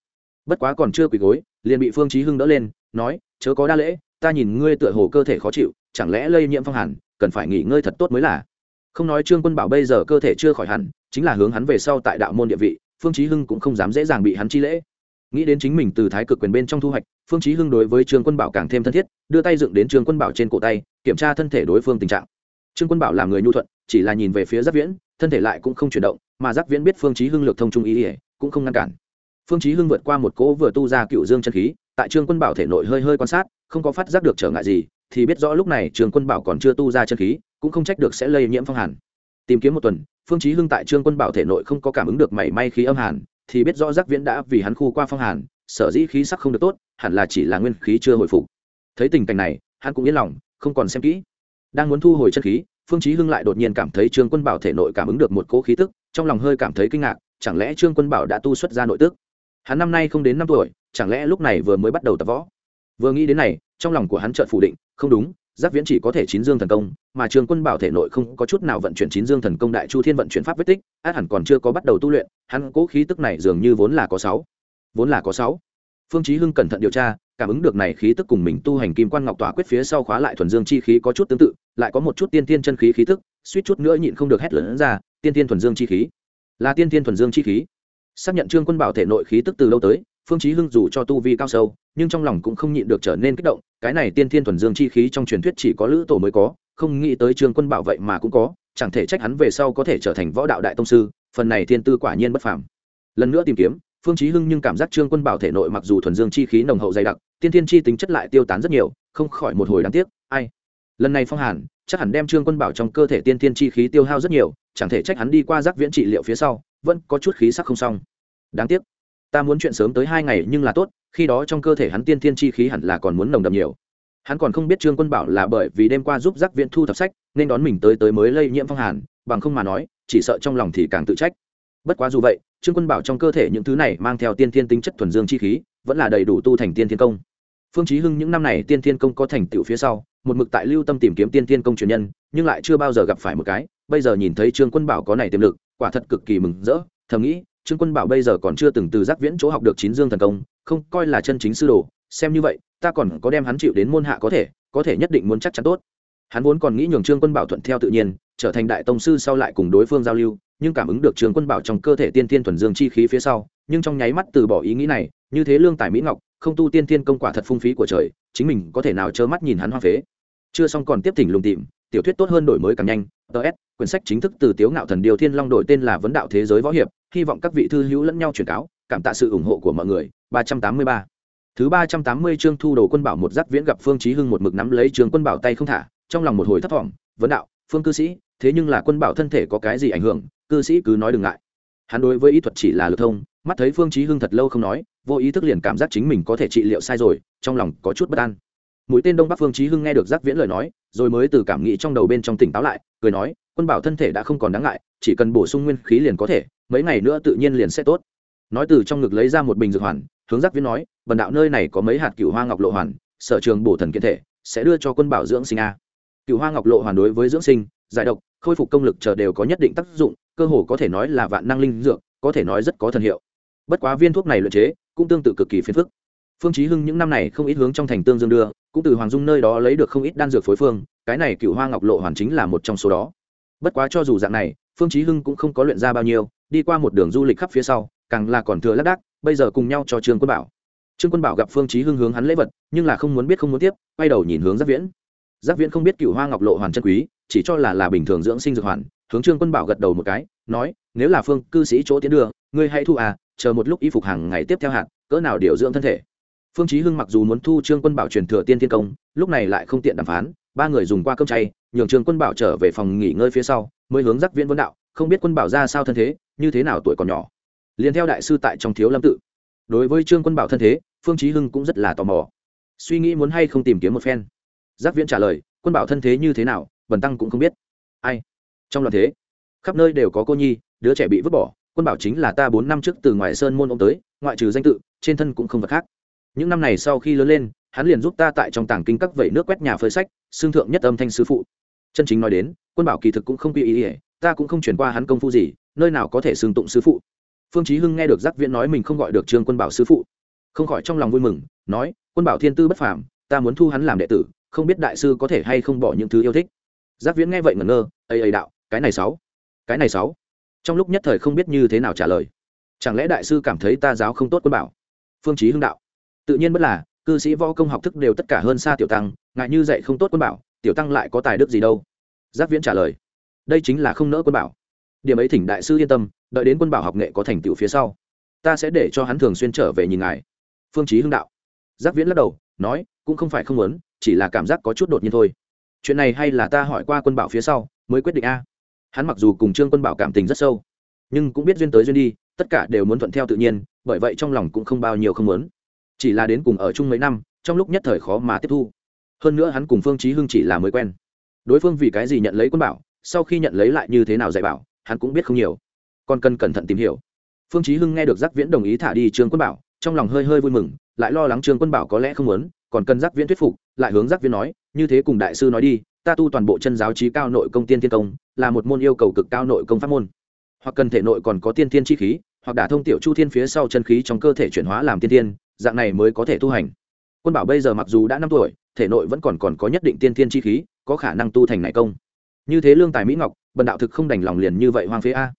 Bất quá còn chưa quỳ gối, liền bị phương chí hưng đỡ lên, nói, chớ có đa lễ, ta nhìn ngươi tựa hồ cơ thể khó chịu, chẳng lẽ lây nhiễm phong hàn, cần phải nghỉ ngơi thật tốt mới là. Không nói trương quân bảo bây giờ cơ thể chưa khỏi hẳn, chính là hướng hắn về sau tại đạo môn địa vị phương chí hưng cũng không dám dễ dàng bị hắn chi lễ. Nghĩ đến chính mình từ thái cực quyền bên trong thu hoạch, phương chí hưng đối với trương quân bảo càng thêm thân thiết, đưa tay dựng đến trương quân bảo trên cổ tay, kiểm tra thân thể đối phương tình trạng. Trương quân bảo làm người nhu thuận, chỉ là nhìn về phía giáp viễn, thân thể lại cũng không chuyển động, mà giáp viễn biết phương chí hưng lược thông trung ý ỉa cũng không ngăn cản. Phương chí hưng vượt qua một cỗ vừa tu ra cựu dương chân khí, tại trương quân bảo thể nội hơi hơi quan sát, không có phát giác được trở ngại gì, thì biết rõ lúc này trương quân bảo còn chưa tu ra chân khí, cũng không trách được sẽ lây nhiễm phong hàn. Tìm kiếm một tuần phương chí hưng tại trương quân bảo thể nội không có cảm ứng được mảy may khí âm hàn, thì biết rõ giác viễn đã vì hắn khu qua phong hàn, sở dĩ khí sắc không được tốt, hẳn là chỉ là nguyên khí chưa hồi phục. Thấy tình cảnh này, hắn cũng yên lòng, không còn xem kỹ. Đang muốn thu hồi chân khí, phương chí hưng lại đột nhiên cảm thấy trương quân bảo thể nội cảm ứng được một cỗ khí tức, trong lòng hơi cảm thấy kinh ngạc, chẳng lẽ trương quân bảo đã tu xuất ra nội tức? Hắn năm nay không đến năm tuổi, chẳng lẽ lúc này vừa mới bắt đầu tập võ? Vừa nghĩ đến này, trong lòng của hắn chợt phủ định, không đúng giáp viễn chỉ có thể chín dương thần công, mà trường quân bảo thể nội không có chút nào vận chuyển chín dương thần công đại chu thiên vận chuyển pháp vết tích, át hẳn còn chưa có bắt đầu tu luyện, hắn cố khí tức này dường như vốn là có sáu. Vốn là có sáu. Phương chí hưng cẩn thận điều tra, cảm ứng được này khí tức cùng mình tu hành kim quan ngọc tỏa quyết phía sau khóa lại thuần dương chi khí có chút tương tự, lại có một chút tiên tiên chân khí khí tức, suýt chút nữa nhịn không được hét lớn ra, tiên tiên thuần dương chi khí. Là tiên tiên thuần dương chi khí. Xác nhận trương quân bảo thể nội khí tức từ lâu tới phương chí hưng dù cho tu vi cao sâu, nhưng trong lòng cũng không nhịn được trở nên kích động, cái này tiên thiên thuần dương chi khí trong truyền thuyết chỉ có lữ tổ mới có, không nghĩ tới trương quân bảo vậy mà cũng có, chẳng thể trách hắn về sau có thể trở thành võ đạo đại tông sư, phần này thiên tư quả nhiên bất phàm. Lần nữa tìm kiếm, phương chí hưng nhưng cảm giác trương quân bảo thể nội mặc dù thuần dương chi khí nồng hậu dày đặc, tiên thiên chi tính chất lại tiêu tán rất nhiều, không khỏi một hồi đáng tiếc, ai? Lần này phong hàn, chắc hẳn đem trương quân bảo trong cơ thể tiên thiên chi khí tiêu hao rất nhiều, chẳng thể trách hắn đi qua giác viễn trị liệu phía sau, vẫn có chút khí sắc không xong. Đáng tiếc ta muốn chuyện sớm tới hai ngày nhưng là tốt, khi đó trong cơ thể hắn tiên thiên chi khí hẳn là còn muốn nồng đậm nhiều. Hắn còn không biết trương quân bảo là bởi vì đêm qua giúp giác viện thu thập sách, nên đón mình tới tới mới lây nhiễm phong hàn, bằng không mà nói, chỉ sợ trong lòng thì càng tự trách. Bất quá dù vậy, trương quân bảo trong cơ thể những thứ này mang theo tiên thiên tính chất thuần dương chi khí, vẫn là đầy đủ tu thành tiên thiên công. Phương chí hưng những năm này tiên thiên công có thành tựu phía sau, một mực tại lưu tâm tìm kiếm tiên thiên công truyền nhân, nhưng lại chưa bao giờ gặp phải một cái. Bây giờ nhìn thấy trương quân bảo có này tiềm lực, quả thật cực kỳ mừng rỡ, thầm nghĩ trương quân bảo bây giờ còn chưa từng từ giác viễn chỗ học được chín dương thần công, không coi là chân chính sư đồ. Xem như vậy, ta còn có đem hắn chịu đến môn hạ có thể có thể nhất định muốn chắc chắn tốt. Hắn vốn còn nghĩ nhường trương quân bảo thuận theo tự nhiên, trở thành đại tông sư sau lại cùng đối phương giao lưu, nhưng cảm ứng được trương quân bảo trong cơ thể tiên tiên thuần dương chi khí phía sau, nhưng trong nháy mắt từ bỏ ý nghĩ này, như thế lương tài mỹ ngọc, không tu tiên tiên công quả thật phung phí của trời, chính mình có thể nào trơ mắt nhìn hắn hoa phế. Chưa xong còn tiếp thỉnh lùng tìm, tiểu thuyết tốt hơn đổi mới càng nhanh ts quyển sách chính thức từ tiếu ngạo thần điều thiên long đổi tên là vấn đạo thế giới võ hiệp hy vọng các vị thư hữu lẫn nhau truyền cáo, cảm tạ sự ủng hộ của mọi người. Ba trăm tám mươi ba. Thứ ba trăm tám mươi chương thu đồ quân bảo một giáp viễn gặp phương chí hưng một mực nắm lấy trường quân bảo tay không thả, trong lòng một hồi thất vọng vấn đạo, phương cư sĩ, thế nhưng là quân bảo thân thể có cái gì ảnh hưởng? Cư sĩ cứ nói đừng ngại. Hắn đối với ý thuật chỉ là lực thông, mắt thấy phương chí hưng thật lâu không nói, vô ý thức liền cảm giác chính mình có thể trị liệu sai rồi, trong lòng có chút bất an. Mũi tên đông bắc phương chí hưng nghe được giác viễn lời nói, rồi mới từ cảm nghĩ trong đầu bên trong tỉnh táo lại, cười nói, quân bảo thân thể đã không còn đáng ngại, chỉ cần bổ sung nguyên khí liền có thể mấy ngày nữa tự nhiên liền sẽ tốt. Nói từ trong ngực lấy ra một bình dược hoàn, hướng giác viễn nói, bần đạo nơi này có mấy hạt cựu hoa ngọc lộ hoàn, sở trường bổ thần kiện thể, sẽ đưa cho quân bảo dưỡng sinh a. Cựu hoa ngọc lộ hoàn đối với dưỡng sinh, giải độc, khôi phục công lực chờ đều có nhất định tác dụng, cơ hồ có thể nói là vạn năng linh dược, có thể nói rất có thần hiệu. Bất quá viên thuốc này luyện chế, cũng tương tự cực kỳ phiền phức. Phương chí hưng những năm này không ít hướng trong thành tương dương đưa, cũng từ hoàng dung nơi đó lấy được không ít đan dược phối phương, cái này cựu hoa ngọc lộ hoàn chính là một trong số đó. Bất quá cho dù dạng này phương chí hưng cũng không có luyện ra bao nhiêu, đi qua một đường du lịch khắp phía sau, càng là còn thừa lác đác, bây giờ cùng nhau cho trương quân bảo. Trương quân bảo gặp phương chí hưng hướng hắn lễ vật, nhưng là không muốn biết không muốn tiếp, quay đầu nhìn hướng giác viễn. Giác viễn không biết cựu hoa ngọc lộ hoàn chân quý, chỉ cho là là bình thường dưỡng sinh dược hoàn, hướng trương quân bảo gật đầu một cái, nói, nếu là phương cư sĩ chỗ tiến đưa ngươi hãy thu à chờ một lúc y phục hàng ngày tiếp theo hạn cỡ nào điều dưỡng thân thể. Phương chí hưng mặc dù muốn thu trương quân bảo truyền thừa tiên thiên công, lúc này lại không tiện đàm phán, ba người dùng qua cơm chay nhường trương quân bảo trở về phòng nghỉ ngơi phía sau, mới hướng giác viễn vấn đạo, không biết quân bảo ra sao thân thế, như thế nào tuổi còn nhỏ? Liền theo đại sư tại trong thiếu lâm tự. Đối với trương quân bảo thân thế, phương chí hưng cũng rất là tò mò. Suy nghĩ muốn hay không tìm kiếm một phen. Giác viễn trả lời, quân bảo thân thế như thế nào bần tăng cũng không biết. Ai? Trong loạn thế? Khắp nơi đều có cô nhi, đứa trẻ bị vứt bỏ, quân bảo chính là ta bốn năm trước từ ngoài sơn môn ông tới, ngoại trừ danh tự, trên thân cũng không vật khác. Những năm này sau khi lớn lên, hắn liền giúp ta tại trong tàng kinh các vẩy nước quét nhà phơi sách xương thượng nhất âm thanh sư phụ chân chính nói đến, quân bảo kỳ thực cũng không quy ý ỉa ta cũng không chuyển qua hắn công phu gì, nơi nào có thể xưng tụng sư phụ. Phương chí hưng nghe được giác viễn nói mình không gọi được trương quân bảo sư phụ, không khỏi trong lòng vui mừng, nói, quân bảo thiên tư bất phàm, ta muốn thu hắn làm đệ tử, không biết đại sư có thể hay không bỏ những thứ yêu thích. Giác viễn nghe vậy ngẩn ngơ, ây ây đạo, cái này sáu, cái này sáu. Trong lúc nhất thời không biết như thế nào trả lời. Chẳng lẽ đại sư cảm thấy ta giáo không tốt quân bảo? Phương chí hưng đạo, tự nhiên bất là, cư sĩ võ công học thức đều tất cả hơn xa tiểu tăng, ngại như dạy không tốt quân bảo tiểu tăng lại có tài đức gì đâu? Giác viễn trả lời, đây chính là không nỡ quân bảo. Điểm ấy thỉnh đại sư yên tâm, đợi đến quân bảo học nghệ có thành tựu phía sau, ta sẽ để cho hắn thường xuyên trở về nhìn ngài. Phương chí hưng đạo. Giác viễn lắc đầu, nói, cũng không phải không muốn, chỉ là cảm giác có chút đột nhiên thôi. Chuyện này hay là ta hỏi qua quân bảo phía sau, mới quyết định a. Hắn mặc dù cùng trương quân bảo cảm tình rất sâu, nhưng cũng biết duyên tới duyên đi, tất cả đều muốn thuận theo tự nhiên, bởi vậy trong lòng cũng không bao nhiêu không muốn. Chỉ là đến cùng ở chung mấy năm, trong lúc nhất thời khó mà tiếp thu hơn nữa hắn cùng phương chí hưng chỉ là mới quen. Đối phương vì cái gì nhận lấy quân bảo, sau khi nhận lấy lại như thế nào dạy bảo, hắn cũng biết không nhiều. Còn cần cẩn thận tìm hiểu. Phương chí hưng nghe được giác viễn đồng ý thả đi trương quân bảo, trong lòng hơi hơi vui mừng, lại lo lắng trương quân bảo có lẽ không muốn, còn cần giác viễn thuyết phục, lại hướng giác viễn nói, như thế cùng đại sư nói đi, ta tu toàn bộ chân giáo trí cao nội công tiên thiên công, là một môn yêu cầu cực cao nội công pháp môn. Hoặc cần thể nội còn có tiên thiên chi khí, hoặc đả thông tiểu chu thiên phía sau chân khí trong cơ thể chuyển hóa làm tiên thiên, dạng này mới có thể tu hành. Quân bảo bây giờ mặc dù đã năm tuổi thể nội vẫn còn còn có nhất định tiên thiên chi khí, có khả năng tu thành này công. Như thế lương tài mỹ ngọc, bần đạo thực không đành lòng liền như vậy hoang phế a.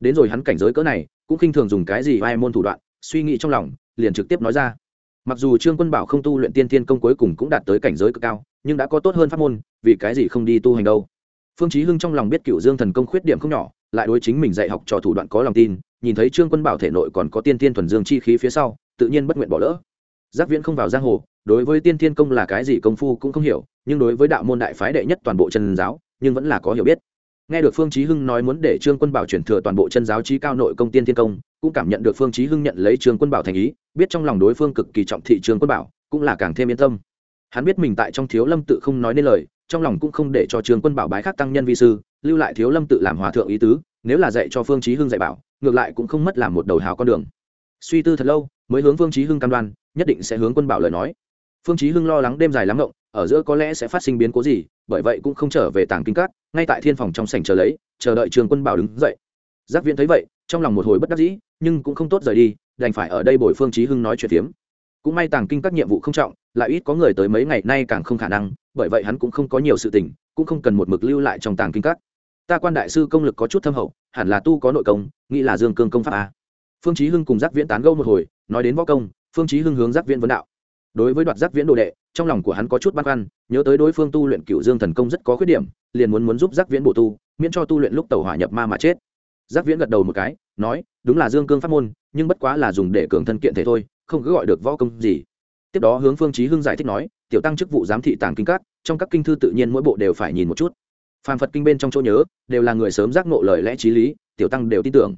Đến rồi hắn cảnh giới cỡ này, cũng khinh thường dùng cái gì vai môn thủ đoạn, suy nghĩ trong lòng, liền trực tiếp nói ra. Mặc dù trương quân bảo không tu luyện tiên thiên công cuối cùng cũng đạt tới cảnh giới cực cao, nhưng đã có tốt hơn pháp môn, vì cái gì không đi tu hành đâu? Phương chí hưng trong lòng biết cựu dương thần công khuyết điểm không nhỏ, lại đối chính mình dạy học trò thủ đoạn có lòng tin, nhìn thấy trương quân bảo thể nội còn có tiên thiên thuần dương chi khí phía sau, tự nhiên bất nguyện bỏ lỡ. Giác viễn không vào giang hồ đối với tiên thiên công là cái gì công phu cũng không hiểu, nhưng đối với đạo môn đại phái đệ nhất toàn bộ chân giáo, nhưng vẫn là có hiểu biết. Nghe được phương chí hưng nói muốn để trương quân bảo chuyển thừa toàn bộ chân giáo trí cao nội công tiên thiên công, cũng cảm nhận được phương chí hưng nhận lấy trương quân bảo thành ý, biết trong lòng đối phương cực kỳ trọng thị trương quân bảo, cũng là càng thêm yên tâm. Hắn biết mình tại trong thiếu lâm tự không nói nên lời, trong lòng cũng không để cho trương quân bảo bái khác tăng nhân vi sư, lưu lại thiếu lâm tự làm hòa thượng ý tứ, nếu là dạy cho phương chí hưng dạy bảo, ngược lại cũng không mất làm một đầu hào con đường. Suy tư thật lâu, mới hướng phương chí hưng cam đoan, nhất định sẽ hướng quân bảo lời nói phương chí hưng lo lắng đêm dài lắm ngộng, ở giữa có lẽ sẽ phát sinh biến cố gì, bởi vậy cũng không trở về tàng kinh cát ngay tại thiên phòng trong sảnh chờ lấy, chờ đợi trường quân bảo đứng dậy. Giác viễn thấy vậy, trong lòng một hồi bất đắc dĩ, nhưng cũng không tốt rời đi, đành phải ở đây bồi phương chí hưng nói chuyện tiếm cũng may tàng kinh các nhiệm vụ không trọng, lại ít có người tới mấy ngày nay càng không khả năng, bởi vậy hắn cũng không có nhiều sự tình, cũng không cần một mực lưu lại trong tàng kinh các. Ta quan đại sư công lực có chút thâm hậu, hẳn là tu có nội công, nghĩ là dương cương công pháp a phương chí hưng cùng giác viễn tán gẫu một hồi, nói đến võ công, phương chí hưng hướng giác viễn vấn đạo đối với đoạt giác viễn đồ đệ, trong lòng của hắn có chút băn khoăn, nhớ tới đối phương tu luyện cựu dương thần công rất có khuyết điểm, liền muốn muốn giúp giác viễn bổ tu, miễn cho tu luyện lúc tàu hỏa nhập ma mà chết. Giác viễn gật đầu một cái, nói, đúng là dương cương pháp môn, nhưng bất quá là dùng để cường thân kiện thể thôi, không cứ gọi được võ công gì. Tiếp đó hướng phương chí hưng giải thích nói, tiểu tăng chức vụ giám thị tàng kinh các, trong các kinh thư tự nhiên mỗi bộ đều phải nhìn một chút. Phàm phật kinh bên trong chỗ nhớ, đều là người sớm giác ngộ lời lẽ trí lý, tiểu tăng đều tin tưởng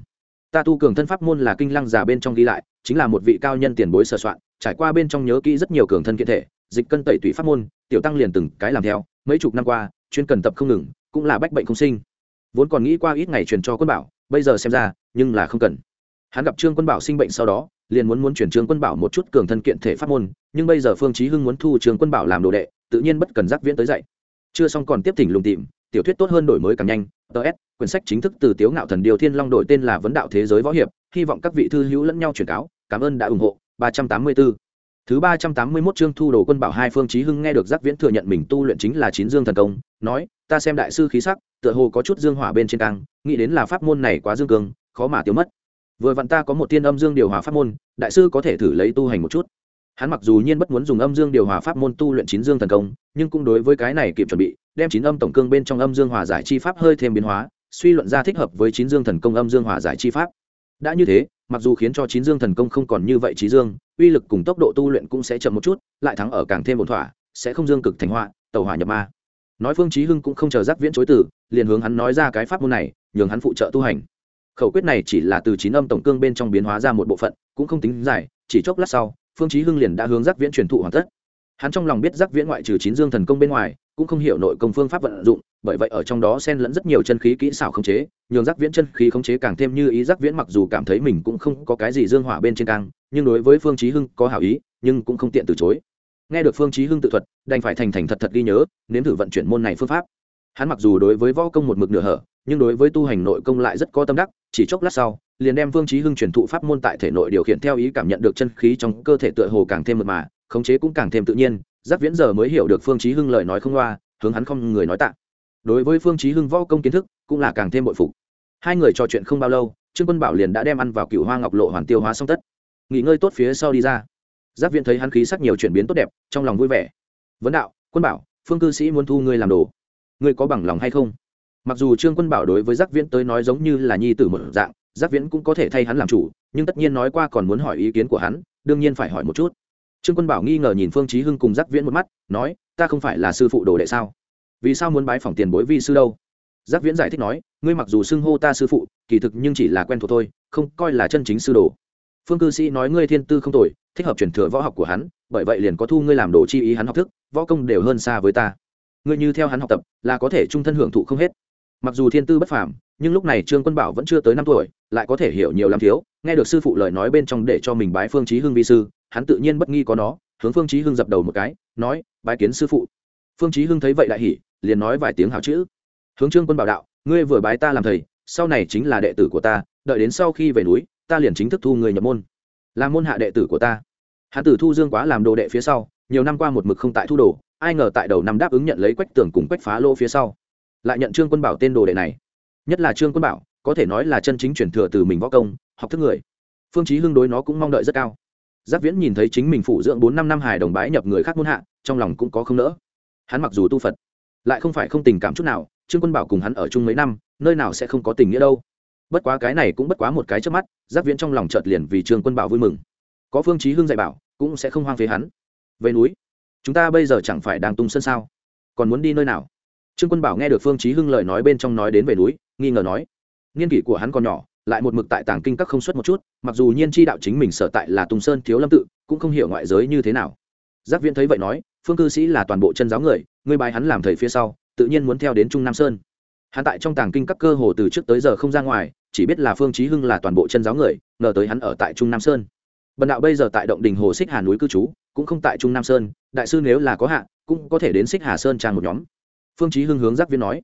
ta tu cường thân pháp môn là kinh lăng già bên trong ghi lại, chính là một vị cao nhân tiền bối sơ soạn, trải qua bên trong nhớ kỹ rất nhiều cường thân kiện thể, dịch cân tẩy tủy pháp môn, tiểu tăng liền từng cái làm theo, mấy chục năm qua, chuyên cần tập không ngừng, cũng là bách bệnh không sinh. Vốn còn nghĩ qua ít ngày truyền cho quân bảo, bây giờ xem ra, nhưng là không cần. Hắn gặp trương quân bảo sinh bệnh sau đó, liền muốn muốn chuyển trương quân bảo một chút cường thân kiện thể pháp môn, nhưng bây giờ phương chí hưng muốn thu trương quân bảo làm đồ đệ, tự nhiên bất cần giác viễn tới dạy. Chưa xong còn tiếp thỉnh lùng tìm tiểu thuyết tốt hơn đổi mới càng nhanh ts quyển sách chính thức từ tiếu ngạo thần điều thiên long đổi tên là vấn đạo thế giới võ hiệp hy vọng các vị thư hữu lẫn nhau truyền cáo cảm ơn đã ủng hộ 384 Thứ ba trăm tám mươi 381 chương thu đồ quân bảo hai phương chí hưng nghe được Giác Viễn thừa nhận mình tu luyện chính là chín dương thần công, nói: "Ta xem đại sư khí sắc, tựa hồ có chút dương hỏa bên trên căng, nghĩ đến là pháp môn này quá dương cường, khó mà tiêu mất. Vừa vặn ta có một tiên âm dương điều hòa pháp môn, đại sư có thể thử lấy tu hành một chút." Hắn mặc dù nhiên bất muốn dùng âm dương điều hòa pháp môn tu luyện chín dương thần công, nhưng cũng đối với cái này kịp chuẩn bị, đem chín âm tổng cương bên trong âm dương hòa giải chi pháp hơi thêm biến hóa, suy luận ra thích hợp với chín dương thần công âm dương hòa giải chi pháp. Đã như thế, mặc dù khiến cho chín dương thần công không còn như vậy trí dương uy lực cùng tốc độ tu luyện cũng sẽ chậm một chút lại thắng ở càng thêm ổn thỏa sẽ không dương cực thành họa tàu hỏa nhập ma nói phương chí hưng cũng không chờ giác viễn chối từ liền hướng hắn nói ra cái pháp môn này nhường hắn phụ trợ tu hành khẩu quyết này chỉ là từ chín âm tổng cương bên trong biến hóa ra một bộ phận cũng không tính dài chỉ chốc lát sau phương chí hưng liền đã hướng giác viễn truyền thụ hoàn tất. Hắn trong lòng biết giác viễn ngoại trừ chín dương thần công bên ngoài, cũng không hiểu nội công phương pháp vận dụng, bởi vậy ở trong đó xen lẫn rất nhiều chân khí kỹ xảo khống chế, nhường giác viễn chân khí khống chế càng thêm như ý. Giác viễn mặc dù cảm thấy mình cũng không có cái gì dương hỏa bên trên căng, nhưng đối với phương chí hưng có hảo ý, nhưng cũng không tiện từ chối. Nghe được phương chí hưng tự thuật, đành phải thành thành thật thật ghi nhớ, nếm thử vận chuyển môn này phương pháp. Hắn mặc dù đối với võ công một mực nửa hở nhưng đối với tu hành nội công lại rất có tâm đắc, chỉ chốc lát sau, liền đem Vương chí hưng truyền thụ pháp môn tại thể nội điều khiển theo ý cảm nhận được chân khí trong cơ thể tựa hồ càng thêm mật mà, khống chế cũng càng thêm tự nhiên giác viễn giờ mới hiểu được phương chí hưng lời nói không loa, hướng hắn không người nói tạ. Đối với phương chí hưng võ công kiến thức, cũng là càng thêm bội phục. Hai người trò chuyện không bao lâu, trương quân bảo liền đã đem ăn vào cựu hoa ngọc lộ hoàn tiêu hóa xong tất. Nghỉ ngơi tốt phía sau đi ra. Giác viễn thấy hắn khí sắc nhiều chuyển biến tốt đẹp, trong lòng vui vẻ. Vấn đạo, quân bảo, phương cư sĩ muốn thu ngươi làm đồ. Ngươi có bằng lòng hay không? Mặc dù trương quân bảo đối với giác viễn tới nói giống như là nhi tử một dạng, giác viễn cũng có thể thay hắn làm chủ, nhưng tất nhiên nói qua còn muốn hỏi ý kiến của hắn, đương nhiên phải hỏi một chút. Trương quân bảo nghi ngờ nhìn phương trí hưng cùng giác viễn một mắt, nói, ta không phải là sư phụ đồ đệ sao? Vì sao muốn bái phỏng tiền bối vi sư đâu? Giác viễn giải thích nói, ngươi mặc dù xưng hô ta sư phụ, kỳ thực nhưng chỉ là quen thuộc thôi, không coi là chân chính sư đồ. Phương cư sĩ nói, ngươi thiên tư không tồi, thích hợp truyền thừa võ học của hắn, bởi vậy liền có thu ngươi làm đồ chi ý hắn học thức, võ công đều hơn xa với ta. Ngươi như theo hắn học tập, là có thể trung thân hưởng thụ không hết mặc dù thiên tư bất phàm, nhưng lúc này trương quân bảo vẫn chưa tới năm tuổi, lại có thể hiểu nhiều lắm thiếu. Nghe được sư phụ lời nói bên trong để cho mình bái phương chí hưng vi sư, hắn tự nhiên bất nghi có nó, hướng phương chí hưng dập đầu một cái, nói, bái kiến sư phụ. Phương chí hưng thấy vậy đại hỉ, liền nói vài tiếng hảo chữ. Hướng trương quân bảo đạo, ngươi vừa bái ta làm thầy, sau này chính là đệ tử của ta, đợi đến sau khi về núi, ta liền chính thức thu người nhập môn. Làm môn hạ đệ tử của ta. Hắn tử thu dương quá làm đồ đệ phía sau, nhiều năm qua một mực không tại thu đồ, ai ngờ tại đầu năm đáp ứng nhận lấy quách tường cùng quách phá lô phía sau lại nhận trương quân bảo tên đồ đệ này. Nhất là trương quân bảo, có thể nói là chân chính chuyển thừa từ mình võ công, học thức người. Phương chí hưng đối nó cũng mong đợi rất cao. Giáp viễn nhìn thấy chính mình phụ dưỡng bốn năm năm hài đồng bái nhập người khác muôn hạ, trong lòng cũng có không nỡ. Hắn mặc dù tu phật, lại không phải không tình cảm chút nào, trương quân bảo cùng hắn ở chung mấy năm, nơi nào sẽ không có tình nghĩa đâu. Bất quá cái này cũng bất quá một cái trước mắt, giáp viễn trong lòng chợt liền vì trương quân bảo vui mừng. Có phương chí hưng dạy bảo, cũng sẽ không hoang phế hắn. Về núi, chúng ta bây giờ chẳng phải đang tung sân sao? Còn muốn đi nơi nào? Trương quân bảo nghe được phương chí hưng lời nói bên trong nói đến về núi, nghi ngờ nói, niên kỷ của hắn còn nhỏ, lại một mực tại tàng kinh các không xuất một chút, mặc dù nhiên chi đạo chính mình sở tại là tùng sơn thiếu lâm tự, cũng không hiểu ngoại giới như thế nào. Giác viễn thấy vậy nói, phương cư sĩ là toàn bộ chân giáo người, ngươi bài hắn làm thầy phía sau, tự nhiên muốn theo đến trung nam sơn. Hắn tại trong tàng kinh các cơ hồ từ trước tới giờ không ra ngoài, chỉ biết là phương chí hưng là toàn bộ chân giáo người, ngờ tới hắn ở tại trung nam sơn. Bần đạo bây giờ tại động đình hồ xích hà núi cư trú, cũng không tại trung nam sơn, đại sư nếu là có hạ, cũng có thể đến xích hà sơn trang một nhóm phương chí hưng hướng giác viễn nói.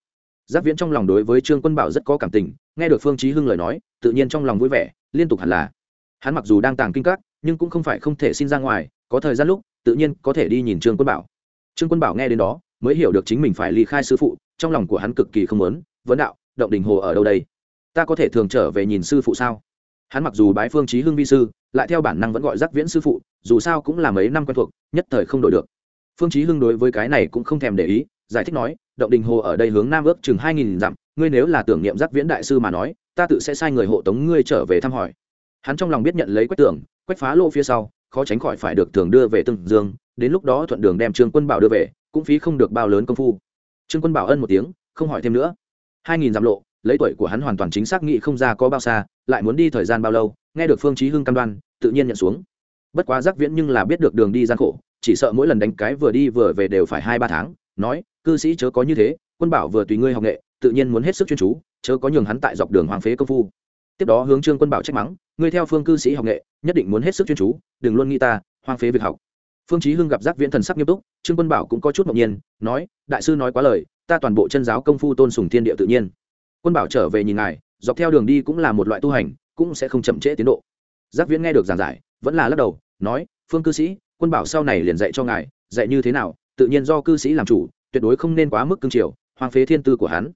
Giác viễn trong lòng đối với trương quân bảo rất có cảm tình, nghe được phương chí hưng lời nói, tự nhiên trong lòng vui vẻ, liên tục hẳn là. Hắn mặc dù đang tàng kinh các, nhưng cũng không phải không thể xin ra ngoài, có thời gian lúc, tự nhiên có thể đi nhìn trương quân bảo. Trương quân bảo nghe đến đó, mới hiểu được chính mình phải ly khai sư phụ, trong lòng của hắn cực kỳ không muốn, vấn đạo, động đình hồ ở đâu đây? Ta có thể thường trở về nhìn sư phụ sao? Hắn mặc dù bái phương chí hưng vi sư, lại theo bản năng vẫn gọi giác viễn sư phụ, dù sao cũng là mấy năm quen thuộc, nhất thời không đổi được. Phương chí hưng đối với cái này cũng không thèm để ý giải thích nói, động đình hồ ở đây hướng nam ước chừng hai nghìn dặm, ngươi nếu là tưởng niệm giác viễn đại sư mà nói, ta tự sẽ sai người hộ tống ngươi trở về thăm hỏi. Hắn trong lòng biết nhận lấy quách tưởng quách phá lô phía sau, khó tránh khỏi phải được thường đưa về tương dương, đến lúc đó thuận đường đem trương quân bảo đưa về, cũng phí không được bao lớn công phu. Trương quân bảo ân một tiếng, không hỏi thêm nữa. Hai nghìn dặm lộ, lấy tuổi của hắn hoàn toàn chính xác nghĩ không ra có bao xa, lại muốn đi thời gian bao lâu, nghe được phương chí hưng cam đoan, tự nhiên nhận xuống. Bất quá giác viễn nhưng là biết được đường đi gian khổ, chỉ sợ mỗi lần đánh cái vừa đi vừa về đều phải hai ba tháng, nói cư sĩ chớ có như thế, quân bảo vừa tùy ngươi học nghệ, tự nhiên muốn hết sức chuyên chú, chớ có nhường hắn tại dọc đường hoàng phế công phu. Tiếp đó hướng trương quân bảo trách mắng, ngươi theo phương cư sĩ học nghệ, nhất định muốn hết sức chuyên chú, đừng luôn nghĩ ta, hoang phế việc học. Phương chí hưng gặp giác viễn thần sắc nghiêm túc, trương quân bảo cũng có chút ngạc nhiên, nói, đại sư nói quá lời, ta toàn bộ chân giáo công phu tôn sùng thiên địa tự nhiên. Quân bảo trở về nhìn ngài, dọc theo đường đi cũng là một loại tu hành, cũng sẽ không chậm trễ tiến độ. Giác viễn nghe được giảng giải, vẫn là lắc đầu, nói, phương cư sĩ, quân bảo sau này liền dạy cho ngài, dạy như thế nào, tự nhiên do cư sĩ làm chủ tuyệt đối không nên quá mức cương triều hoang phế thiên tư của hắn.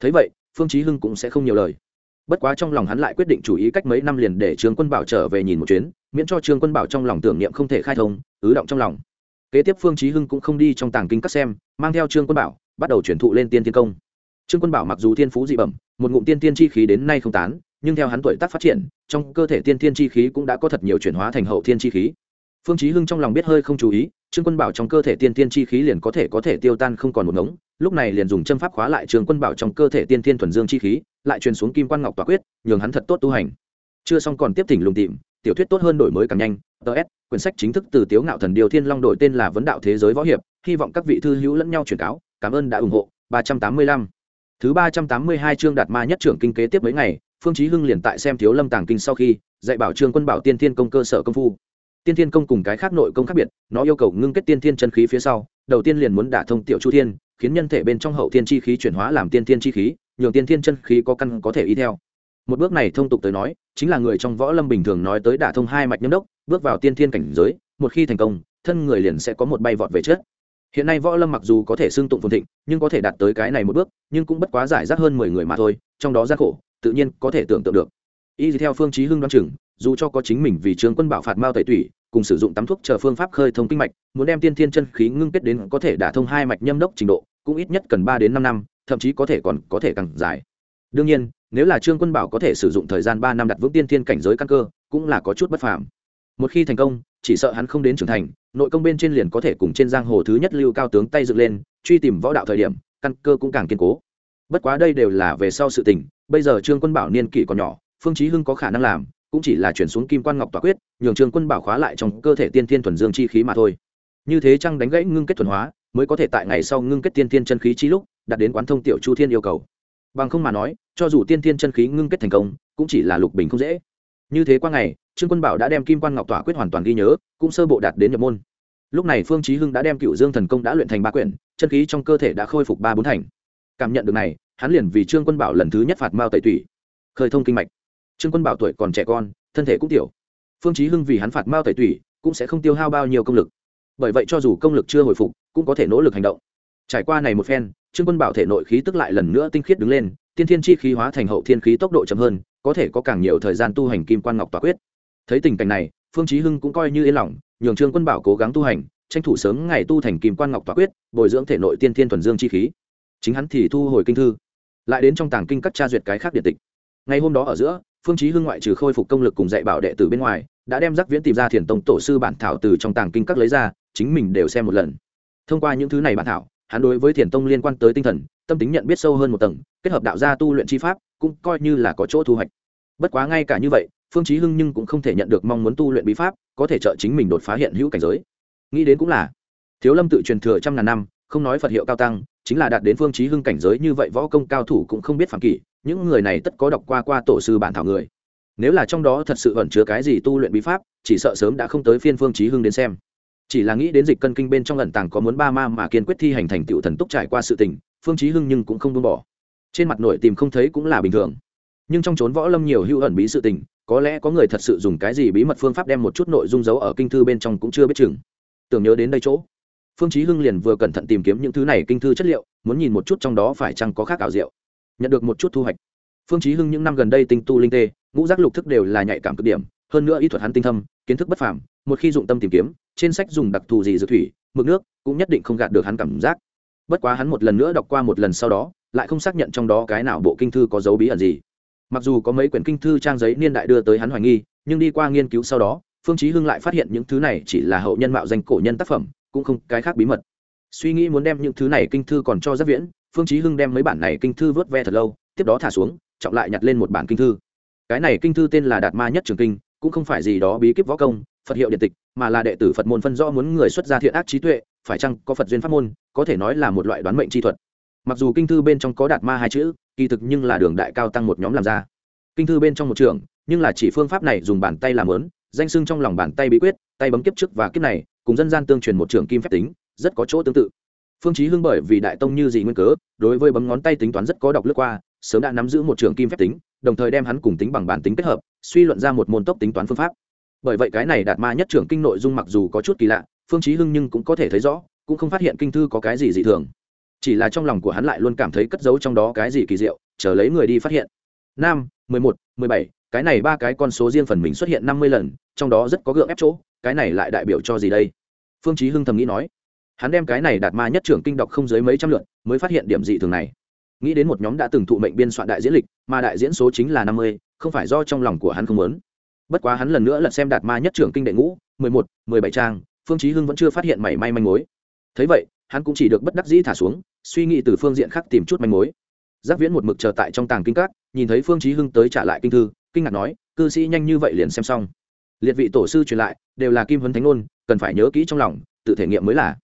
Thấy vậy, phương chí hưng cũng sẽ không nhiều lời. Bất quá trong lòng hắn lại quyết định chủ ý cách mấy năm liền để trương quân bảo trở về nhìn một chuyến, miễn cho trương quân bảo trong lòng tưởng niệm không thể khai thông, ứ động trong lòng. Kế tiếp phương chí hưng cũng không đi trong tàng kinh các xem, mang theo trương quân bảo, bắt đầu chuyển thụ lên tiên thiên công. Trương quân bảo mặc dù thiên phú dị bẩm, một ngụm tiên thiên chi khí đến nay không tán, nhưng theo hắn tuổi tác phát triển, trong cơ thể tiên thiên chi khí cũng đã có thật nhiều chuyển hóa thành hậu thiên chi khí phương chí hưng trong lòng biết hơi không chú ý, trương quân bảo trong cơ thể tiên tiên chi khí liền có thể có thể tiêu tan không còn một ngống, lúc này liền dùng châm pháp khóa lại trương quân bảo trong cơ thể tiên tiên thuần dương chi khí, lại truyền xuống kim quan ngọc tỏa quyết, nhường hắn thật tốt tu hành. Chưa xong còn tiếp thỉnh lùng tìm, tiểu thuyết tốt hơn đổi mới càng nhanh ts quyển sách chính thức từ tiếu ngạo thần điều thiên long đổi tên là vấn đạo thế giới võ hiệp, hy vọng các vị thư hữu lẫn nhau truyền cáo, cảm ơn đã ủng hộ 385 thứ 382 chương đạt ma nhất trưởng kinh kế tiếp mấy ngày, phương chí hưng liền tại xem thiếu lâm tàng kinh sau khi dạy bảo trương quân bảo tiên thiên công cơ sở công phu tiên thiên công cùng cái khác nội công khác biệt, nó yêu cầu ngưng kết tiên thiên chân khí phía sau, đầu tiên liền muốn đả thông tiểu chu thiên, khiến nhân thể bên trong hậu thiên chi khí chuyển hóa làm tiên thiên chi khí, nhường tiên thiên chân khí có căn có thể y theo. Một bước này thông tục tới nói, chính là người trong võ lâm bình thường nói tới đả thông hai mạch nhâm đốc, bước vào tiên thiên cảnh giới, một khi thành công, thân người liền sẽ có một bay vọt về trước. Hiện nay võ lâm mặc dù có thể xưng tụng phồn thịnh, nhưng có thể đạt tới cái này một bước, nhưng cũng bất quá giải rác hơn mười người mà thôi, trong đó gian khổ, tự nhiên có thể tưởng tượng được. Y theo phương chí hưng đoan chừng dù cho có chính mình vì trương quân bảo phạt mao tẩy tủy, cùng sử dụng tắm thuốc chờ phương pháp khơi thông kinh mạch, muốn đem tiên thiên chân khí ngưng kết đến có thể đả thông hai mạch nhâm đốc trình độ, cũng ít nhất cần ba đến năm năm, thậm chí có thể còn có thể càng dài. Đương nhiên, nếu là trương quân bảo có thể sử dụng thời gian ba năm đặt vững tiên thiên cảnh giới căn cơ, cũng là có chút bất phàm. Một khi thành công, chỉ sợ hắn không đến trưởng thành, nội công bên trên liền có thể cùng trên giang hồ thứ nhất lưu cao tướng tay dựng lên, truy tìm võ đạo thời điểm, căn cơ cũng càng kiên cố. Bất quá đây đều là về sau sự tình, bây giờ trương quân bảo niên kỷ còn nhỏ, phương chí hưng có khả năng làm cũng chỉ là chuyển xuống kim quan ngọc tỏa quyết, nhường trương quân bảo khóa lại trong cơ thể tiên thiên thuần dương chi khí mà thôi. Như thế chăng đánh gãy ngưng kết thuần hóa, mới có thể tại ngày sau ngưng kết tiên thiên chân khí chi lúc, đạt đến quán thông tiểu chu thiên yêu cầu. Bằng không mà nói, cho dù tiên thiên chân khí ngưng kết thành công, cũng chỉ là lục bình không dễ. Như thế qua ngày, trương quân bảo đã đem kim quan ngọc tỏa quyết hoàn toàn ghi nhớ, cũng sơ bộ đạt đến nhập môn. Lúc này phương chí hưng đã đem cựu dương thần công đã luyện thành ba quyển, chân khí trong cơ thể đã khôi phục ba bốn thành. Cảm nhận được này, hắn liền vì trương quân bảo lần thứ nhất phạt mao tẩy tủy. Khơi thông kinh mạch trương quân bảo tuổi còn trẻ con, thân thể cũng tiểu. Phương chí hưng vì hắn phạt mao tẩy tủy, cũng sẽ không tiêu hao bao nhiêu công lực. Bởi vậy cho dù công lực chưa hồi phục, cũng có thể nỗ lực hành động. Trải qua này một phen, trương quân bảo thể nội khí tức lại lần nữa tinh khiết đứng lên, tiên thiên chi khí hóa thành hậu thiên khí tốc độ chậm hơn, có thể có càng nhiều thời gian tu hành kim quan ngọc tỏa quyết. Thấy tình cảnh này, phương chí hưng cũng coi như yên lòng, nhường trương quân bảo cố gắng tu hành, tranh thủ sớm ngày tu thành kim quan ngọc tỏa quyết, bồi dưỡng thể nội tiên thiên thuần dương chi khí. Chính hắn thì thu hồi kinh thư, lại đến trong tàng kinh các tra duyệt cái khác điện tịch. Ngày hôm đó ở giữa phương chí hưng ngoại trừ khôi phục công lực cùng dạy bảo đệ tử bên ngoài, đã đem giác viễn tìm ra thiền tông tổ sư bản thảo từ trong tàng kinh các lấy ra, chính mình đều xem một lần. Thông qua những thứ này bản thảo, hắn đối với thiền tông liên quan tới tinh thần, tâm tính nhận biết sâu hơn một tầng, kết hợp đạo gia tu luyện chi pháp, cũng coi như là có chỗ thu hoạch. Bất quá ngay cả như vậy, phương chí hưng nhưng cũng không thể nhận được mong muốn tu luyện bí pháp, có thể trợ chính mình đột phá hiện hữu cảnh giới. Nghĩ đến cũng là, thiếu lâm tự truyền thừa trăm ngàn năm, không nói phật hiệu cao tăng, chính là đạt đến phương chí hưng cảnh giới như vậy võ công cao thủ cũng không biết phản kỷ những người này tất có đọc qua qua tổ sư bản thảo người. Nếu là trong đó thật sự ẩn chứa cái gì tu luyện bí pháp, chỉ sợ sớm đã không tới phiên phương chí hưng đến xem. Chỉ là nghĩ đến dịch cân kinh bên trong ẩn tàng có muốn ba ma mà kiên quyết thi hành thành tựu thần túc trải qua sự tình, phương chí hưng nhưng cũng không buông bỏ. Trên mặt nội tìm không thấy cũng là bình thường. Nhưng trong chốn võ lâm nhiều hữu ẩn bí sự tình, có lẽ có người thật sự dùng cái gì bí mật phương pháp đem một chút nội dung giấu ở kinh thư bên trong cũng chưa biết chừng. Tưởng nhớ đến đây chỗ, phương chí hưng liền vừa cẩn thận tìm kiếm những thứ này kinh thư chất liệu, muốn nhìn một chút trong đó phải chăng có khác ảo diệu nhận được một chút thu hoạch. Phương chí hưng những năm gần đây tinh tu linh tê, ngũ giác lục thức đều là nhạy cảm cực điểm, hơn nữa y thuật hắn tinh thâm, kiến thức bất phàm, một khi dụng tâm tìm kiếm, trên sách dùng đặc thù gì dược thủy, mực nước, cũng nhất định không gạt được hắn cảm giác. Bất quá hắn một lần nữa đọc qua một lần sau đó, lại không xác nhận trong đó cái nào bộ kinh thư có dấu bí ẩn gì. Mặc dù có mấy quyển kinh thư trang giấy niên đại đưa tới hắn hoài nghi, nhưng đi qua nghiên cứu sau đó, phương chí hưng lại phát hiện những thứ này chỉ là hậu nhân mạo danh cổ nhân tác phẩm, cũng không cái khác bí mật. Suy nghĩ muốn đem những thứ này kinh thư còn cho rất viễn phương chí hưng đem mấy bản này kinh thư vớt ve thật lâu, tiếp đó thả xuống, trọng lại nhặt lên một bản kinh thư. Cái này kinh thư tên là đạt ma nhất trường kinh, cũng không phải gì đó bí kíp võ công, phật hiệu điện tịch, mà là đệ tử phật môn phân rõ muốn người xuất gia thiện ác trí tuệ, phải chăng có phật duyên pháp môn, có thể nói là một loại đoán mệnh chi thuật. Mặc dù kinh thư bên trong có đạt ma hai chữ, kỳ thực nhưng là đường đại cao tăng một nhóm làm ra. Kinh thư bên trong một trường, nhưng là chỉ phương pháp này dùng bàn tay làm lớn, danh sưng trong lòng bàn tay bí quyết, tay bấm kiếp trước và kiếp này, cùng dân gian tương truyền một trường kim phép tính, rất có chỗ tương tự phương chí hưng bởi vì đại tông như gì nguyên cớ, đối với bấm ngón tay tính toán rất có độc lướt qua, sớm đã nắm giữ một trường kim phép tính, đồng thời đem hắn cùng tính bằng bản tính kết hợp, suy luận ra một môn tốc tính toán phương pháp. Bởi vậy cái này đạt ma nhất trưởng kinh nội dung mặc dù có chút kỳ lạ, phương chí hưng nhưng cũng có thể thấy rõ, cũng không phát hiện kinh thư có cái gì dị thường. Chỉ là trong lòng của hắn lại luôn cảm thấy cất giấu trong đó cái gì kỳ diệu, chờ lấy người đi phát hiện. Năm mười một, mười bảy, cái này ba cái con số riêng phần mình xuất hiện năm mươi lần, trong đó rất có gượng ép chỗ, cái này lại đại biểu cho gì đây? Phương chí hưng thầm nghĩ nói hắn đem cái này đạt ma nhất trưởng kinh đọc không dưới mấy trăm lượt, mới phát hiện điểm dị thường này. Nghĩ đến một nhóm đã từng thụ mệnh biên soạn đại diễn lịch, mà đại diễn số chính là năm mươi, không phải do trong lòng của hắn không muốn. Bất quá hắn lần nữa lật xem đạt ma nhất trưởng kinh đệ ngũ, mười một, mười bảy trang, phương chí hưng vẫn chưa phát hiện mảy may manh mối. Thấy vậy, hắn cũng chỉ được bất đắc dĩ thả xuống, suy nghĩ từ phương diện khác tìm chút manh mối. Giác viễn một mực chờ tại trong tàng kinh các, nhìn thấy phương chí hưng tới trả lại kinh thư, kinh ngạc nói, cư sĩ nhanh như vậy liền xem xong. Liệt vị tổ sư truyền lại, đều là kim huấn thánh ngôn cần phải nhớ kỹ trong lòng, tự thể nghiệm mới là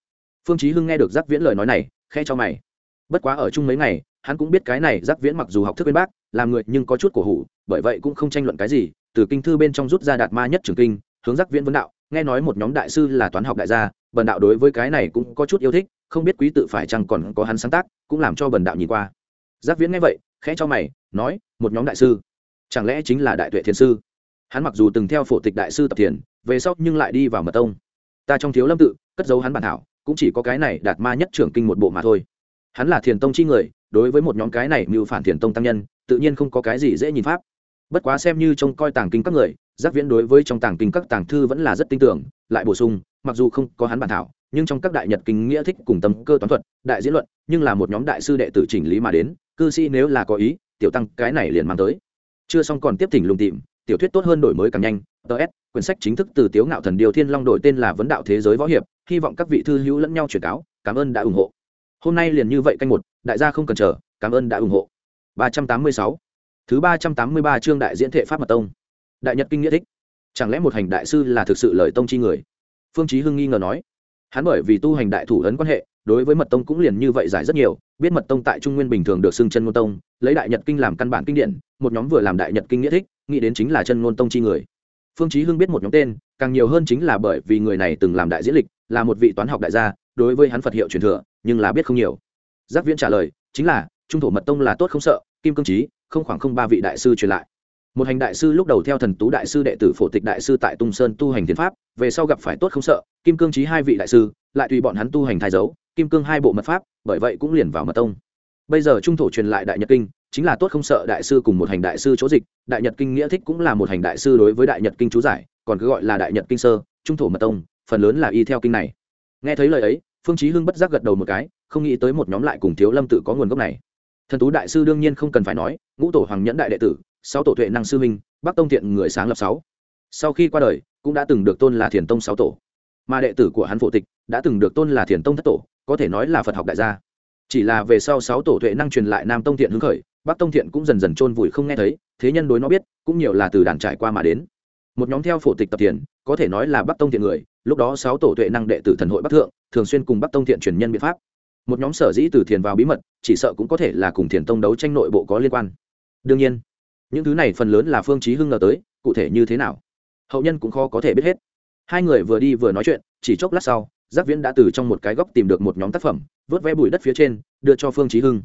phương chí hưng nghe được giác viễn lời nói này khe cho mày. Bất quá ở chung mấy ngày, hắn cũng biết cái này giác viễn mặc dù học thức bên bác, làm người nhưng có chút cổ hủ, bởi vậy cũng không tranh luận cái gì, từ kinh thư bên trong rút ra đạt ma nhất trường kinh, hướng giác viễn vấn đạo, nghe nói một nhóm đại sư là toán học đại gia, bần đạo đối với cái này cũng có chút yêu thích, không biết quý tự phải chăng còn có hắn sáng tác, cũng làm cho bần đạo nhìn qua. Giác viễn nghe vậy, khẽ cho mày, nói, một nhóm đại sư, chẳng lẽ chính là đại tuệ thiền sư? Hắn mặc dù từng theo phổ tịch đại sư tập thiền, về sau nhưng lại đi vào mật tông. Ta trong thiếu lâm tự, cất giấu hắn bản thảo cũng chỉ có cái này đạt ma nhất trưởng kinh một bộ mà thôi. Hắn là thiền tông chi người, đối với một nhóm cái này mưu phản thiền tông tăng nhân, tự nhiên không có cái gì dễ nhìn pháp. Bất quá xem như trông coi tàng kinh các người, giác viễn đối với trong tàng kinh các tàng thư vẫn là rất tin tưởng, lại bổ sung, mặc dù không có hắn bản thảo, nhưng trong các đại nhật kinh nghĩa thích cùng tâm cơ toán thuật, đại diễn luận, nhưng là một nhóm đại sư đệ tử chỉnh lý mà đến, cư sĩ nếu là có ý, tiểu tăng cái này liền mang tới. Chưa xong còn tiếp thỉnh lùng tìm, tiểu thuyết tốt hơn đổi mới càng nhanh ts quyển sách chính thức từ tiếu ngạo thần điều thiên long đổi tên là vấn đạo thế giới võ hiệp hy vọng các vị thư hữu lẫn nhau truyền cáo, cảm ơn đã ủng hộ. Hôm nay liền như vậy canh một, đại gia không cần chờ, cảm ơn đã ủng hộ. Ba trăm tám mươi sáu. Thứ ba trăm tám mươi ba chương đại diễn thể pháp mật tông. Đại nhật kinh nghĩa thích. Chẳng lẽ một hành đại sư là thực sự lời tông chi người? Phương chí hưng nghi ngờ nói. Hắn bởi vì tu hành đại thủ ấn quan hệ, đối với mật tông cũng liền như vậy giải rất nhiều, biết mật tông tại trung nguyên bình thường được xưng chân ngôn tông, lấy đại nhật kinh làm căn bản kinh điển, một nhóm vừa làm đại nhật kinh nghĩa thích, nghĩ đến chính là chân ngôn tông chi người. Phương chí hưng biết một nhóm tên, càng nhiều hơn chính là bởi vì người này từng làm đại diễn lịch là một vị toán học đại gia, đối với hắn phật hiệu truyền thừa, nhưng là biết không nhiều. Giác viễn trả lời, chính là, trung thổ mật tông là tốt không sợ, kim cương trí không khoảng không ba vị đại sư truyền lại. Một hành đại sư lúc đầu theo thần tú đại sư đệ tử phổ tịch đại sư tại tung sơn tu hành thiên pháp, về sau gặp phải tốt không sợ, kim cương trí hai vị đại sư, lại tùy bọn hắn tu hành thai dấu, kim cương hai bộ mật pháp, bởi vậy cũng liền vào mật tông. Bây giờ trung thổ truyền lại đại nhật kinh, chính là tốt không sợ đại sư cùng một hành đại sư chỗ dịch, đại nhật kinh nghĩa thích cũng là một hành đại sư đối với đại nhật kinh chú giải, còn cứ gọi là đại nhật kinh sơ, trung thổ mật tông phần lớn là y theo kinh này. Nghe thấy lời ấy, phương chí hưng bất giác gật đầu một cái, không nghĩ tới một nhóm lại cùng thiếu lâm tự có nguồn gốc này. Thần tú đại sư đương nhiên không cần phải nói, ngũ tổ hoàng nhẫn đại đệ tử, sáu tổ tuệ năng sư minh bắc tông thiện người sáng lập sáu. Sau khi qua đời, cũng đã từng được tôn là thiền tông sáu tổ. Mà đệ tử của hắn phổ tịch đã từng được tôn là thiền tông thất tổ, có thể nói là phật học đại gia. Chỉ là về sau sáu tổ tuệ năng truyền lại nam tông thiện hứng khởi, bắc tông thiện cũng dần dần chôn vùi không nghe thấy, thế nhân đối nó biết, cũng nhiều là từ đàn trải qua mà đến. Một nhóm theo phổ tịch tập thiền, có thể nói là bắc tông thiện người lúc đó sáu tổ tuệ năng đệ tử thần hội bắc thượng, thường xuyên cùng bắc tông thiện truyền nhân biện pháp. Một nhóm sở dĩ từ thiền vào bí mật, chỉ sợ cũng có thể là cùng thiền tông đấu tranh nội bộ có liên quan. Đương nhiên, những thứ này phần lớn là phương chí hưng ngờ tới, cụ thể như thế nào, hậu nhân cũng khó có thể biết hết. Hai người vừa đi vừa nói chuyện, chỉ chốc lát sau giác viễn đã từ trong một cái góc tìm được một nhóm tác phẩm, vớt vẽ bụi đất phía trên, đưa cho phương chí hưng.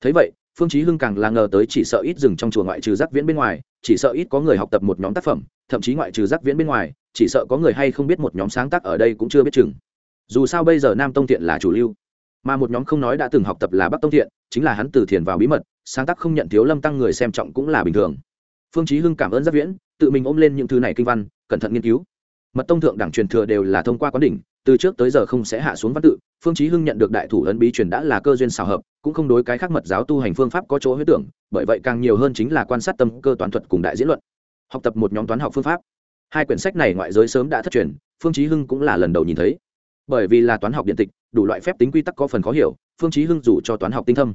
Thấy vậy, phương chí hưng càng là ngờ tới chỉ sợ ít dừng trong chùa ngoại trừ giác viễn bên ngoài chỉ sợ ít có người học tập một nhóm tác phẩm, thậm chí ngoại trừ giác viễn bên ngoài, chỉ sợ có người hay không biết một nhóm sáng tác ở đây cũng chưa biết chừng. Dù sao bây giờ nam tông thiện là chủ lưu, mà một nhóm không nói đã từng học tập là bắc tông thiện, chính là hắn từ thiền vào bí mật, sáng tác không nhận thiếu lâm tăng người xem trọng cũng là bình thường. Phương chí hưng cảm ơn giác viễn, tự mình ôm lên những thứ này kinh văn, cẩn thận nghiên cứu mật tông thượng đẳng truyền thừa đều là thông qua quán đỉnh, từ trước tới giờ không sẽ hạ xuống văn tự, phương chí hưng nhận được đại thủ ấn bí truyền đã là cơ duyên xào hợp, cũng không đối cái khác mật giáo tu hành phương pháp có chỗ huyết tưởng, bởi vậy càng nhiều hơn chính là quan sát tâm cơ toán thuật cùng đại diễn luận, học tập một nhóm toán học phương pháp. Hai quyển sách này ngoại giới sớm đã thất truyền, phương chí hưng cũng là lần đầu nhìn thấy. Bởi vì là toán học điện tịch, đủ loại phép tính quy tắc có phần khó hiểu, phương chí hưng dù cho toán học tinh thâm,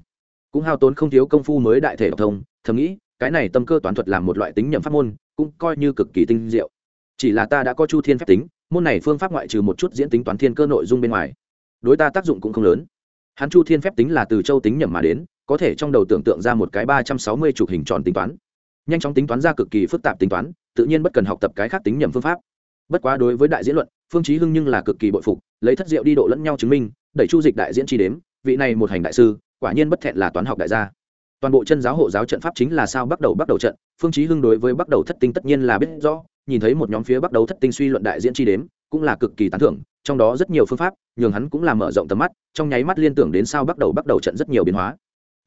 cũng hao tốn không thiếu công phu mới đại thể đọc thông, thầm nghĩ, cái này tâm cơ toán thuật làm một loại tính nhầm pháp môn, cũng coi như cực kỳ tinh diệu chỉ là ta đã có chu thiên phép tính, môn này phương pháp ngoại trừ một chút diễn tính toán thiên cơ nội dung bên ngoài, đối ta tác dụng cũng không lớn. Hắn chu thiên phép tính là từ châu tính nhầm mà đến, có thể trong đầu tưởng tượng ra một cái ba trăm sáu mươi chục hình tròn tính toán. Nhanh chóng tính toán ra cực kỳ phức tạp tính toán, tự nhiên bất cần học tập cái khác tính nhầm phương pháp. Bất quá đối với đại diễn luận, phương chí hưng nhưng là cực kỳ bội phục, lấy thất diệu đi độ lẫn nhau chứng minh, đẩy chu dịch đại diễn chi đếm, vị này một hành đại sư, quả nhiên bất thẹn là toán học đại gia toàn bộ chân giáo hộ giáo trận pháp chính là sao bắt đầu bắt đầu trận, phương chí hưng đối với bắt đầu thất tinh tất nhiên là biết rõ, nhìn thấy một nhóm phía bắt đầu thất tinh suy luận đại diễn chi đếm, cũng là cực kỳ tán thưởng, trong đó rất nhiều phương pháp, nhường hắn cũng là mở rộng tầm mắt, trong nháy mắt liên tưởng đến sao bắt đầu bắt đầu trận rất nhiều biến hóa.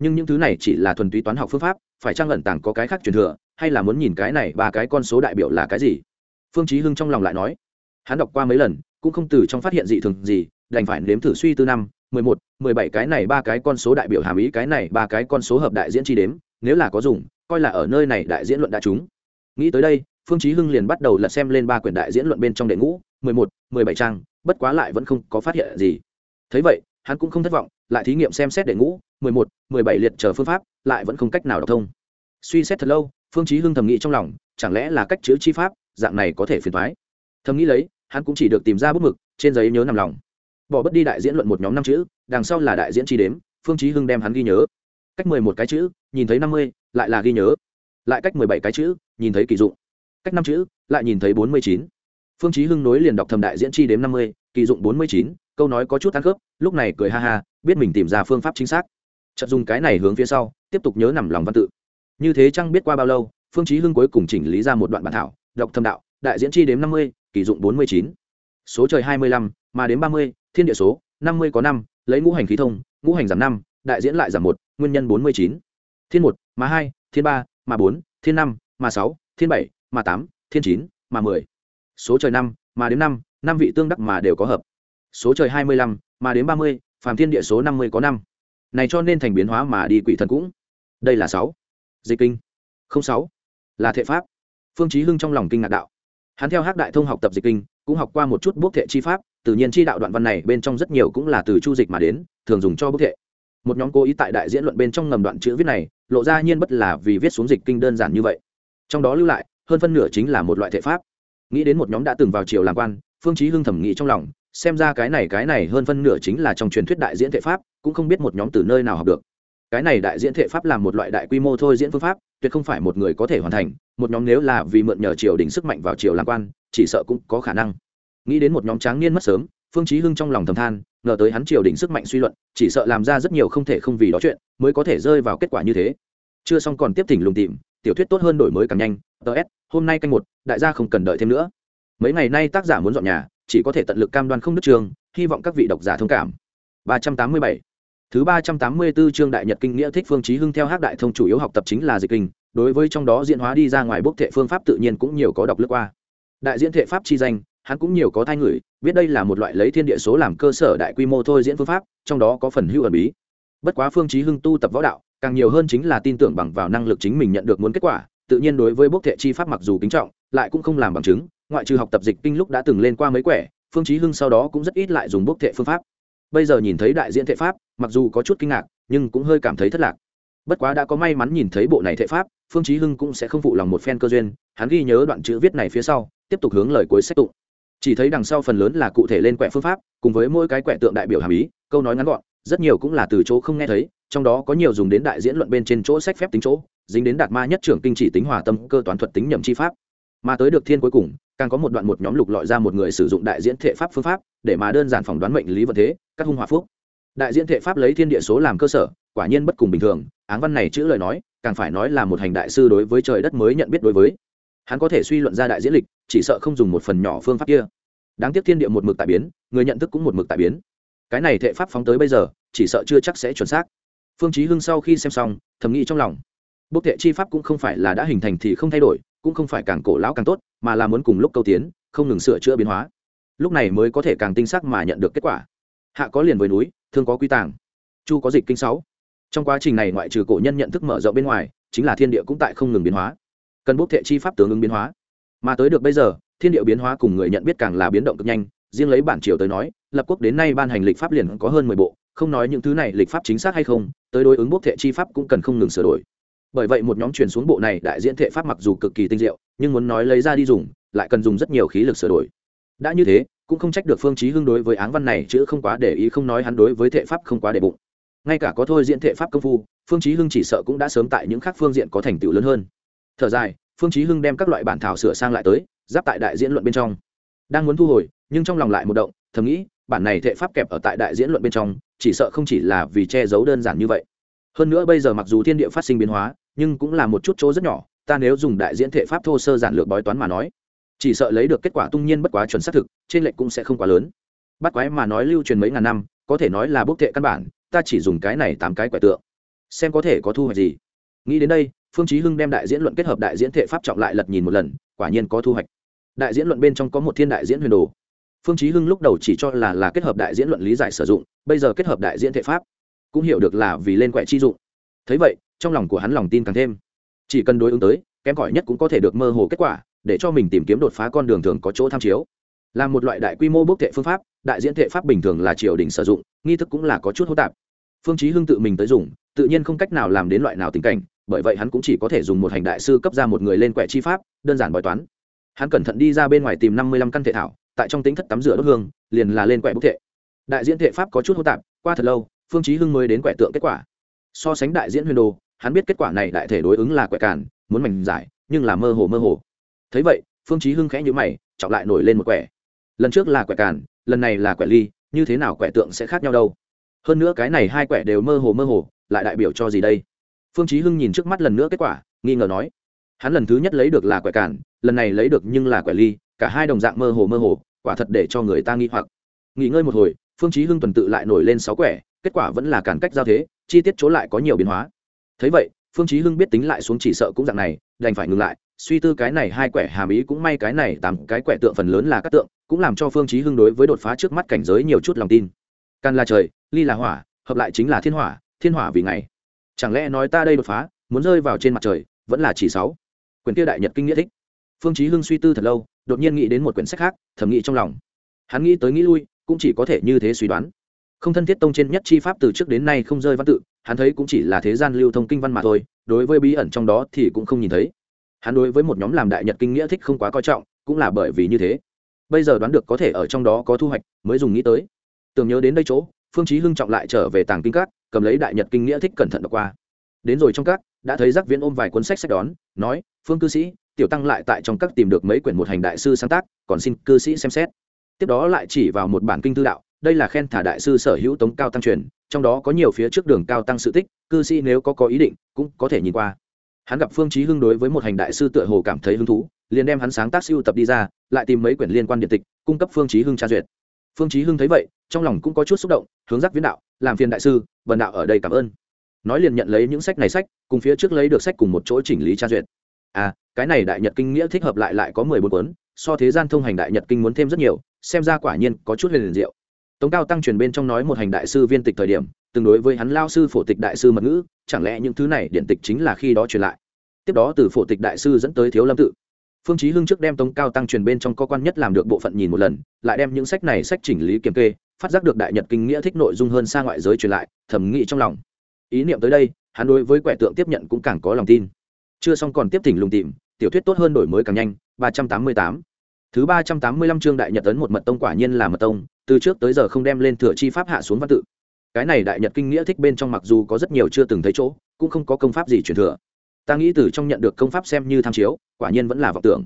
Nhưng những thứ này chỉ là thuần túy toán học phương pháp, phải trang ẩn tàng có cái khác truyền thừa, hay là muốn nhìn cái này ba cái con số đại biểu là cái gì? Phương chí hưng trong lòng lại nói, hắn đọc qua mấy lần, cũng không từ trong phát hiện dị thường gì, đành phải nếm thử suy tư năm mười một, mười bảy cái này ba cái con số đại biểu hàm ý, cái này ba cái con số hợp đại diễn chi đếm, nếu là có dùng, coi là ở nơi này đại diễn luận đã chúng nghĩ tới đây, phương chí hưng liền bắt đầu lật xem lên ba quyển đại diễn luận bên trong đệ ngũ, mười một, mười bảy trang, bất quá lại vẫn không có phát hiện gì. Thấy vậy, hắn cũng không thất vọng, lại thí nghiệm xem xét đệ ngũ, mười một, mười bảy liệt chờ phương pháp, lại vẫn không cách nào đọc thông. Suy xét thật lâu, phương chí hưng thầm nghĩ trong lòng, chẳng lẽ là cách chữ chi pháp, dạng này có thể phiền toái? Thầm nghĩ lấy, hắn cũng chỉ được tìm ra bút mực, trên giấy nhớ nằm lòng bỏ bất đi đại diễn luận một nhóm năm chữ, đằng sau là đại diễn chi đếm, phương chí hưng đem hắn ghi nhớ. Cách mười một cái chữ, nhìn thấy năm mươi, lại là ghi nhớ. Lại cách mười bảy cái chữ, nhìn thấy kỳ dụng. Cách năm chữ, lại nhìn thấy bốn mươi chín. Phương chí hưng nối liền đọc thầm đại diễn chi đếm năm mươi kỳ dụng bốn mươi chín, câu nói có chút tăng khớp, lúc này cười ha ha, biết mình tìm ra phương pháp chính xác. Chợt dùng cái này hướng phía sau, tiếp tục nhớ nằm lòng văn tự. Như thế chăng biết qua bao lâu, phương chí hưng cuối cùng chỉnh lý ra một đoạn bản thảo, đọc thầm đạo, đại diễn chi đếm năm mươi kỳ dụng bốn mươi chín số trời hai mươi lăm, mà đến ba mươi, thiên địa số, năm mươi có năm, lấy ngũ hành khí thông, ngũ hành giảm năm, đại diễn lại giảm một, nguyên nhân bốn mươi chín. Thiên một, mà hai, thiên ba, mà bốn, thiên năm, mà sáu, thiên bảy, mà tám, thiên chín, mà mười. Số trời năm, mà đến năm năm vị tương đắc mà đều có hợp. Số trời hai mươi lăm, mà đến ba mươi, phàm thiên địa số năm mươi có năm. Này cho nên thành biến hóa mà đi quỷ thần cũng. Đây là sáu. Dịch kinh. Không sáu. Là thệ pháp. Phương chí hưng trong lòng kinh ngạc đạo hắn theo hát đại thông học tập dịch kinh, cũng học qua một chút bốc thệ chi pháp, tự nhiên chi đạo đoạn văn này bên trong rất nhiều cũng là từ chu dịch mà đến, thường dùng cho bốc thệ. Một nhóm cố ý tại đại diễn luận bên trong ngầm đoạn chữ viết này, lộ ra nhiên bất là vì viết xuống dịch kinh đơn giản như vậy. Trong đó lưu lại, hơn phân nửa chính là một loại thể pháp. Nghĩ đến một nhóm đã từng vào triều làm quan, phương chí hưng thẩm nghĩ trong lòng, xem ra cái này cái này hơn phân nửa chính là trong truyền thuyết đại diễn thể pháp, cũng không biết một nhóm từ nơi nào học được cái này đại diễn thể pháp là một loại đại quy mô thôi diễn phương pháp, tuyệt không phải một người có thể hoàn thành, một nhóm nếu là vì mượn nhờ triều đình sức mạnh vào triều làm quan, chỉ sợ cũng có khả năng. Nghĩ đến một nhóm tráng niên mất sớm, phương chí hưng trong lòng thầm than, ngờ tới hắn triều đình sức mạnh suy luận, chỉ sợ làm ra rất nhiều không thể không vì đó chuyện, mới có thể rơi vào kết quả như thế. Chưa xong còn tiếp thỉnh lùng tìm, tiểu thuyết tốt hơn đổi mới càng nhanh ts hôm nay canh một, đại gia không cần đợi thêm nữa. Mấy ngày nay tác giả muốn dọn nhà, chỉ có thể tận lực cam đoan không đứt trường, hy vọng các vị độc giả thông cảm. 387 thứ ba trăm tám mươi 384 chương đại nhật kinh nghĩa thích phương chí hưng theo hắc đại thông chủ yếu học tập chính là dịch kinh, đối với trong đó diễn hóa đi ra ngoài bốc thệ phương pháp tự nhiên cũng nhiều có đọc lướt qua. Đại diễn thệ pháp chi danh, hắn cũng nhiều có thay người biết đây là một loại lấy thiên địa số làm cơ sở đại quy mô thôi diễn phương pháp, trong đó có phần hữu ẩn bí. Bất quá phương chí hưng tu tập võ đạo, càng nhiều hơn chính là tin tưởng bằng vào năng lực chính mình nhận được muốn kết quả, tự nhiên đối với bốc thệ chi pháp mặc dù kính trọng, lại cũng không làm bằng chứng, ngoại trừ học tập dịch kinh lúc đã từng lên qua mấy quẻ, phương chí hưng sau đó cũng rất ít lại dùng bốc thệ phương pháp bây giờ nhìn thấy đại diễn thể pháp, mặc dù có chút kinh ngạc, nhưng cũng hơi cảm thấy thất lạc. Bất quá đã có may mắn nhìn thấy bộ này thể pháp, phương chí hưng cũng sẽ không phụ lòng một phen cơ duyên, hắn ghi nhớ đoạn chữ viết này phía sau, tiếp tục hướng lời cuối sách tụng. Chỉ thấy đằng sau phần lớn là cụ thể lên quẻ phương pháp, cùng với mỗi cái quẻ tượng đại biểu hàm ý, câu nói ngắn gọn, rất nhiều cũng là từ chỗ không nghe thấy, trong đó có nhiều dùng đến đại diễn luận bên trên chỗ sách phép tính chỗ, dính đến đạt ma nhất trưởng kinh chỉ tính hòa tâm, cơ toán thuật tính nhầm chi pháp mà tới được thiên cuối cùng, càng có một đoạn một nhóm lục lọi ra một người sử dụng đại diễn thệ pháp phương pháp, để mà đơn giản phỏng đoán mệnh lý vận thế, các hung hòa phúc. Đại diễn thệ pháp lấy thiên địa số làm cơ sở, quả nhiên bất cùng bình thường, áng văn này chữ lời nói, càng phải nói là một hành đại sư đối với trời đất mới nhận biết đối với. Hắn có thể suy luận ra đại diễn lịch, chỉ sợ không dùng một phần nhỏ phương pháp kia. Đáng tiếc thiên địa một mực tại biến, người nhận thức cũng một mực tại biến. Cái này thệ pháp phóng tới bây giờ, chỉ sợ chưa chắc sẽ chuẩn xác. Phương chí hưng sau khi xem xong, thầm nghĩ trong lòng. Bốc thệ chi pháp cũng không phải là đã hình thành thì không thay đổi cũng không phải càng cổ lão càng tốt, mà là muốn cùng lúc câu tiến, không ngừng sửa chữa biến hóa. Lúc này mới có thể càng tinh xác mà nhận được kết quả. Hạ có liền với núi, thương có quy tàng, chu có dịch kinh sáu. Trong quá trình này ngoại trừ cổ nhân nhận thức mở rộng bên ngoài, chính là thiên địa cũng tại không ngừng biến hóa. Cần bốc thệ chi pháp tướng ứng biến hóa. Mà tới được bây giờ, thiên địa biến hóa cùng người nhận biết càng là biến động cực nhanh, riêng lấy bản triều tới nói, lập quốc đến nay ban hành lịch pháp liền có hơn mười bộ, không nói những thứ này lịch pháp chính xác hay không, tới đối ứng bốc thệ chi pháp cũng cần không ngừng sửa đổi bởi vậy một nhóm truyền xuống bộ này đại diễn thể pháp mặc dù cực kỳ tinh diệu, nhưng muốn nói lấy ra đi dùng, lại cần dùng rất nhiều khí lực sửa đổi. Đã như thế, cũng không trách được phương chí hưng đối với áng văn này chứ không quá để ý, không nói hắn đối với thể pháp không quá để bụng. Ngay cả có thôi diễn thể pháp công phu, phương chí hưng chỉ sợ cũng đã sớm tại những khác phương diện có thành tựu lớn hơn. Thở dài, phương chí hưng đem các loại bản thảo sửa sang lại tới, giáp tại đại diễn luận bên trong. Đang muốn thu hồi, nhưng trong lòng lại một động, thầm nghĩ, bản này thể pháp kẹp ở tại đại diễn luận bên trong, chỉ sợ không chỉ là vì che giấu đơn giản như vậy. Hơn nữa bây giờ mặc dù thiên địa phát sinh biến hóa nhưng cũng là một chút chỗ rất nhỏ, ta nếu dùng đại diễn thể pháp thô sơ giản lược bói toán mà nói, chỉ sợ lấy được kết quả tung nhiên bất quá chuẩn xác thực, trên lệnh cũng sẽ không quá lớn. Bắt quái mà nói lưu truyền mấy ngàn năm, có thể nói là bốc thệ căn bản, ta chỉ dùng cái này tám cái quẻ tượng. Xem có thể có thu hoạch gì. Nghĩ đến đây, phương chí hưng đem đại diễn luận kết hợp đại diễn thể pháp trọng lại lật nhìn một lần, quả nhiên có thu hoạch. Đại diễn luận bên trong có một thiên đại diễn huyền đồ. Phương chí hưng lúc đầu chỉ cho là là kết hợp đại diễn luận lý giải sử dụng, bây giờ kết hợp đại diễn thể pháp, cũng hiểu được là vì lên quẻ chi dụng. Thấy vậy trong lòng của hắn lòng tin càng thêm. Chỉ cần đối ứng tới, kém cỏi nhất cũng có thể được mơ hồ kết quả, để cho mình tìm kiếm đột phá con đường thường có chỗ tham chiếu. Là một loại đại quy mô bốc thệ phương pháp, đại diễn thệ pháp bình thường là triều đình sử dụng, nghi thức cũng là có chút hỗn tạp. Phương chí hưng tự mình tới dùng, tự nhiên không cách nào làm đến loại nào tình cảnh, bởi vậy hắn cũng chỉ có thể dùng một hành đại sư cấp ra một người lên quẻ chi pháp, đơn giản bói toán. Hắn cẩn thận đi ra bên ngoài tìm năm mươi lăm căn thể thảo, tại trong tính thất tắm rửa đốt hương, liền là lên quẻ bốc thệ. Đại diễn thệ pháp có chút hỗn tạp, qua thật lâu, phương chí hưng mới đến quẻ tượng kết quả. So sánh đại diễn huyền đồ hắn biết kết quả này đại thể đối ứng là quẻ cản, muốn mảnh giải nhưng là mơ hồ mơ hồ. Thấy vậy phương chí hưng khẽ nhíu mày chọc lại nổi lên một quẻ. Lần trước là quẻ cản, lần này là quẻ ly như thế nào quẻ tượng sẽ khác nhau đâu? Hơn nữa cái này hai quẻ đều mơ hồ mơ hồ lại đại biểu cho gì đây? Phương chí hưng nhìn trước mắt lần nữa kết quả nghi ngờ nói. Hắn lần thứ nhất lấy được là quẻ cản, lần này lấy được nhưng là quẻ ly cả hai đồng dạng mơ hồ mơ hồ quả thật để cho người ta nghi hoặc. Nghỉ ngơi một hồi phương chí hưng tuần tự lại nổi lên sáu quẻ kết quả vẫn là cản cách giao thế chi tiết chỗ lại có nhiều biến hóa thấy vậy, phương chí hưng biết tính lại xuống chỉ sợ cũng dạng này, đành phải ngừng lại. Suy tư cái này hai quẻ hàm ý cũng may cái này tám cái quẻ tượng phần lớn là các tượng, cũng làm cho phương chí hưng đối với đột phá trước mắt cảnh giới nhiều chút lòng tin. Can là trời, ly là hỏa, hợp lại chính là thiên hỏa thiên hỏa vì ngày. Chẳng lẽ nói ta đây đột phá, muốn rơi vào trên mặt trời, vẫn là chỉ sáu? Quyển kia đại nhật kinh nghĩa thích. Phương chí hưng suy tư thật lâu, đột nhiên nghĩ đến một quyển sách khác, thầm nghĩ trong lòng. Hắn nghĩ tới nghĩ lui, cũng chỉ có thể như thế suy đoán. Không thân thiết tông trên nhất chi pháp từ trước đến nay không rơi văn tự hắn thấy cũng chỉ là thế gian lưu thông kinh văn mà thôi, đối với bí ẩn trong đó thì cũng không nhìn thấy. Hắn đối với một nhóm làm đại nhật kinh nghĩa thích không quá coi trọng, cũng là bởi vì như thế. Bây giờ đoán được có thể ở trong đó có thu hoạch, mới dùng nghĩ tới. Tưởng nhớ đến đây chỗ, phương chí hưng trọng lại trở về tàng kinh các, cầm lấy đại nhật kinh nghĩa thích cẩn thận đọc qua. Đến rồi trong các, đã thấy giác viễn ôm vài cuốn sách sách đón, nói, phương cư sĩ, tiểu tăng lại tại trong các tìm được mấy quyển một hành đại sư sáng tác, còn xin cư sĩ xem xét. Tiếp đó lại chỉ vào một bản kinh tư đạo, đây là khen thả đại sư sở hữu tống cao tăng truyền trong đó có nhiều phía trước đường cao tăng sự tích, cư sĩ nếu có có ý định, cũng có thể nhìn qua. Hắn gặp phương chí hưng đối với một hành đại sư tựa hồ cảm thấy hứng thú, liền đem hắn sáng tác siêu tập đi ra, lại tìm mấy quyển liên quan điện tịch, cung cấp phương chí hưng tra duyệt. Phương chí hưng thấy vậy, trong lòng cũng có chút xúc động, hướng giác viễn đạo, làm phiền đại sư vần đạo ở đây cảm ơn. Nói liền nhận lấy những sách này sách, cùng phía trước lấy được sách cùng một chỗ chỉnh lý tra duyệt. À cái này đại nhật kinh nghĩa thích hợp lại lại có mười bốn cuốn, so thế gian thông hành đại nhật kinh muốn thêm rất nhiều, xem ra quả nhiên có chút huyền diệu tống cao tăng truyền bên trong nói một hành đại sư viên tịch thời điểm, tương đối với hắn lao sư phổ tịch đại sư mật ngữ, chẳng lẽ những thứ này điện tịch chính là khi đó truyền lại? Tiếp đó từ phổ tịch đại sư dẫn tới thiếu lâm tự. Phương chí hưng trước đem tống cao tăng truyền bên trong có quan nhất làm được bộ phận nhìn một lần, lại đem những sách này sách chỉnh lý kiểm kê, phát giác được đại nhật kinh nghĩa thích nội dung hơn xa ngoại giới truyền lại thẩm nghĩ trong lòng. Ý niệm tới đây, hắn đối với quẻ tượng tiếp nhận cũng càng có lòng tin. Chưa xong còn tiếp thỉnh lùng tìm, tiểu thuyết tốt hơn đổi mới càng nhanh, ba trăm tám mươi tám. Thứ ba trăm tám mươi lăm chương đại nhật tấn một mật tông quả nhiên là mật tông từ trước tới giờ không đem lên thừa chi pháp hạ xuống văn tự. Cái này đại nhật kinh nghĩa thích bên trong mặc dù có rất nhiều chưa từng thấy chỗ, cũng không có công pháp gì truyền thừa. Ta nghĩ từ trong nhận được công pháp xem như tham chiếu, quả nhiên vẫn là vọng tưởng.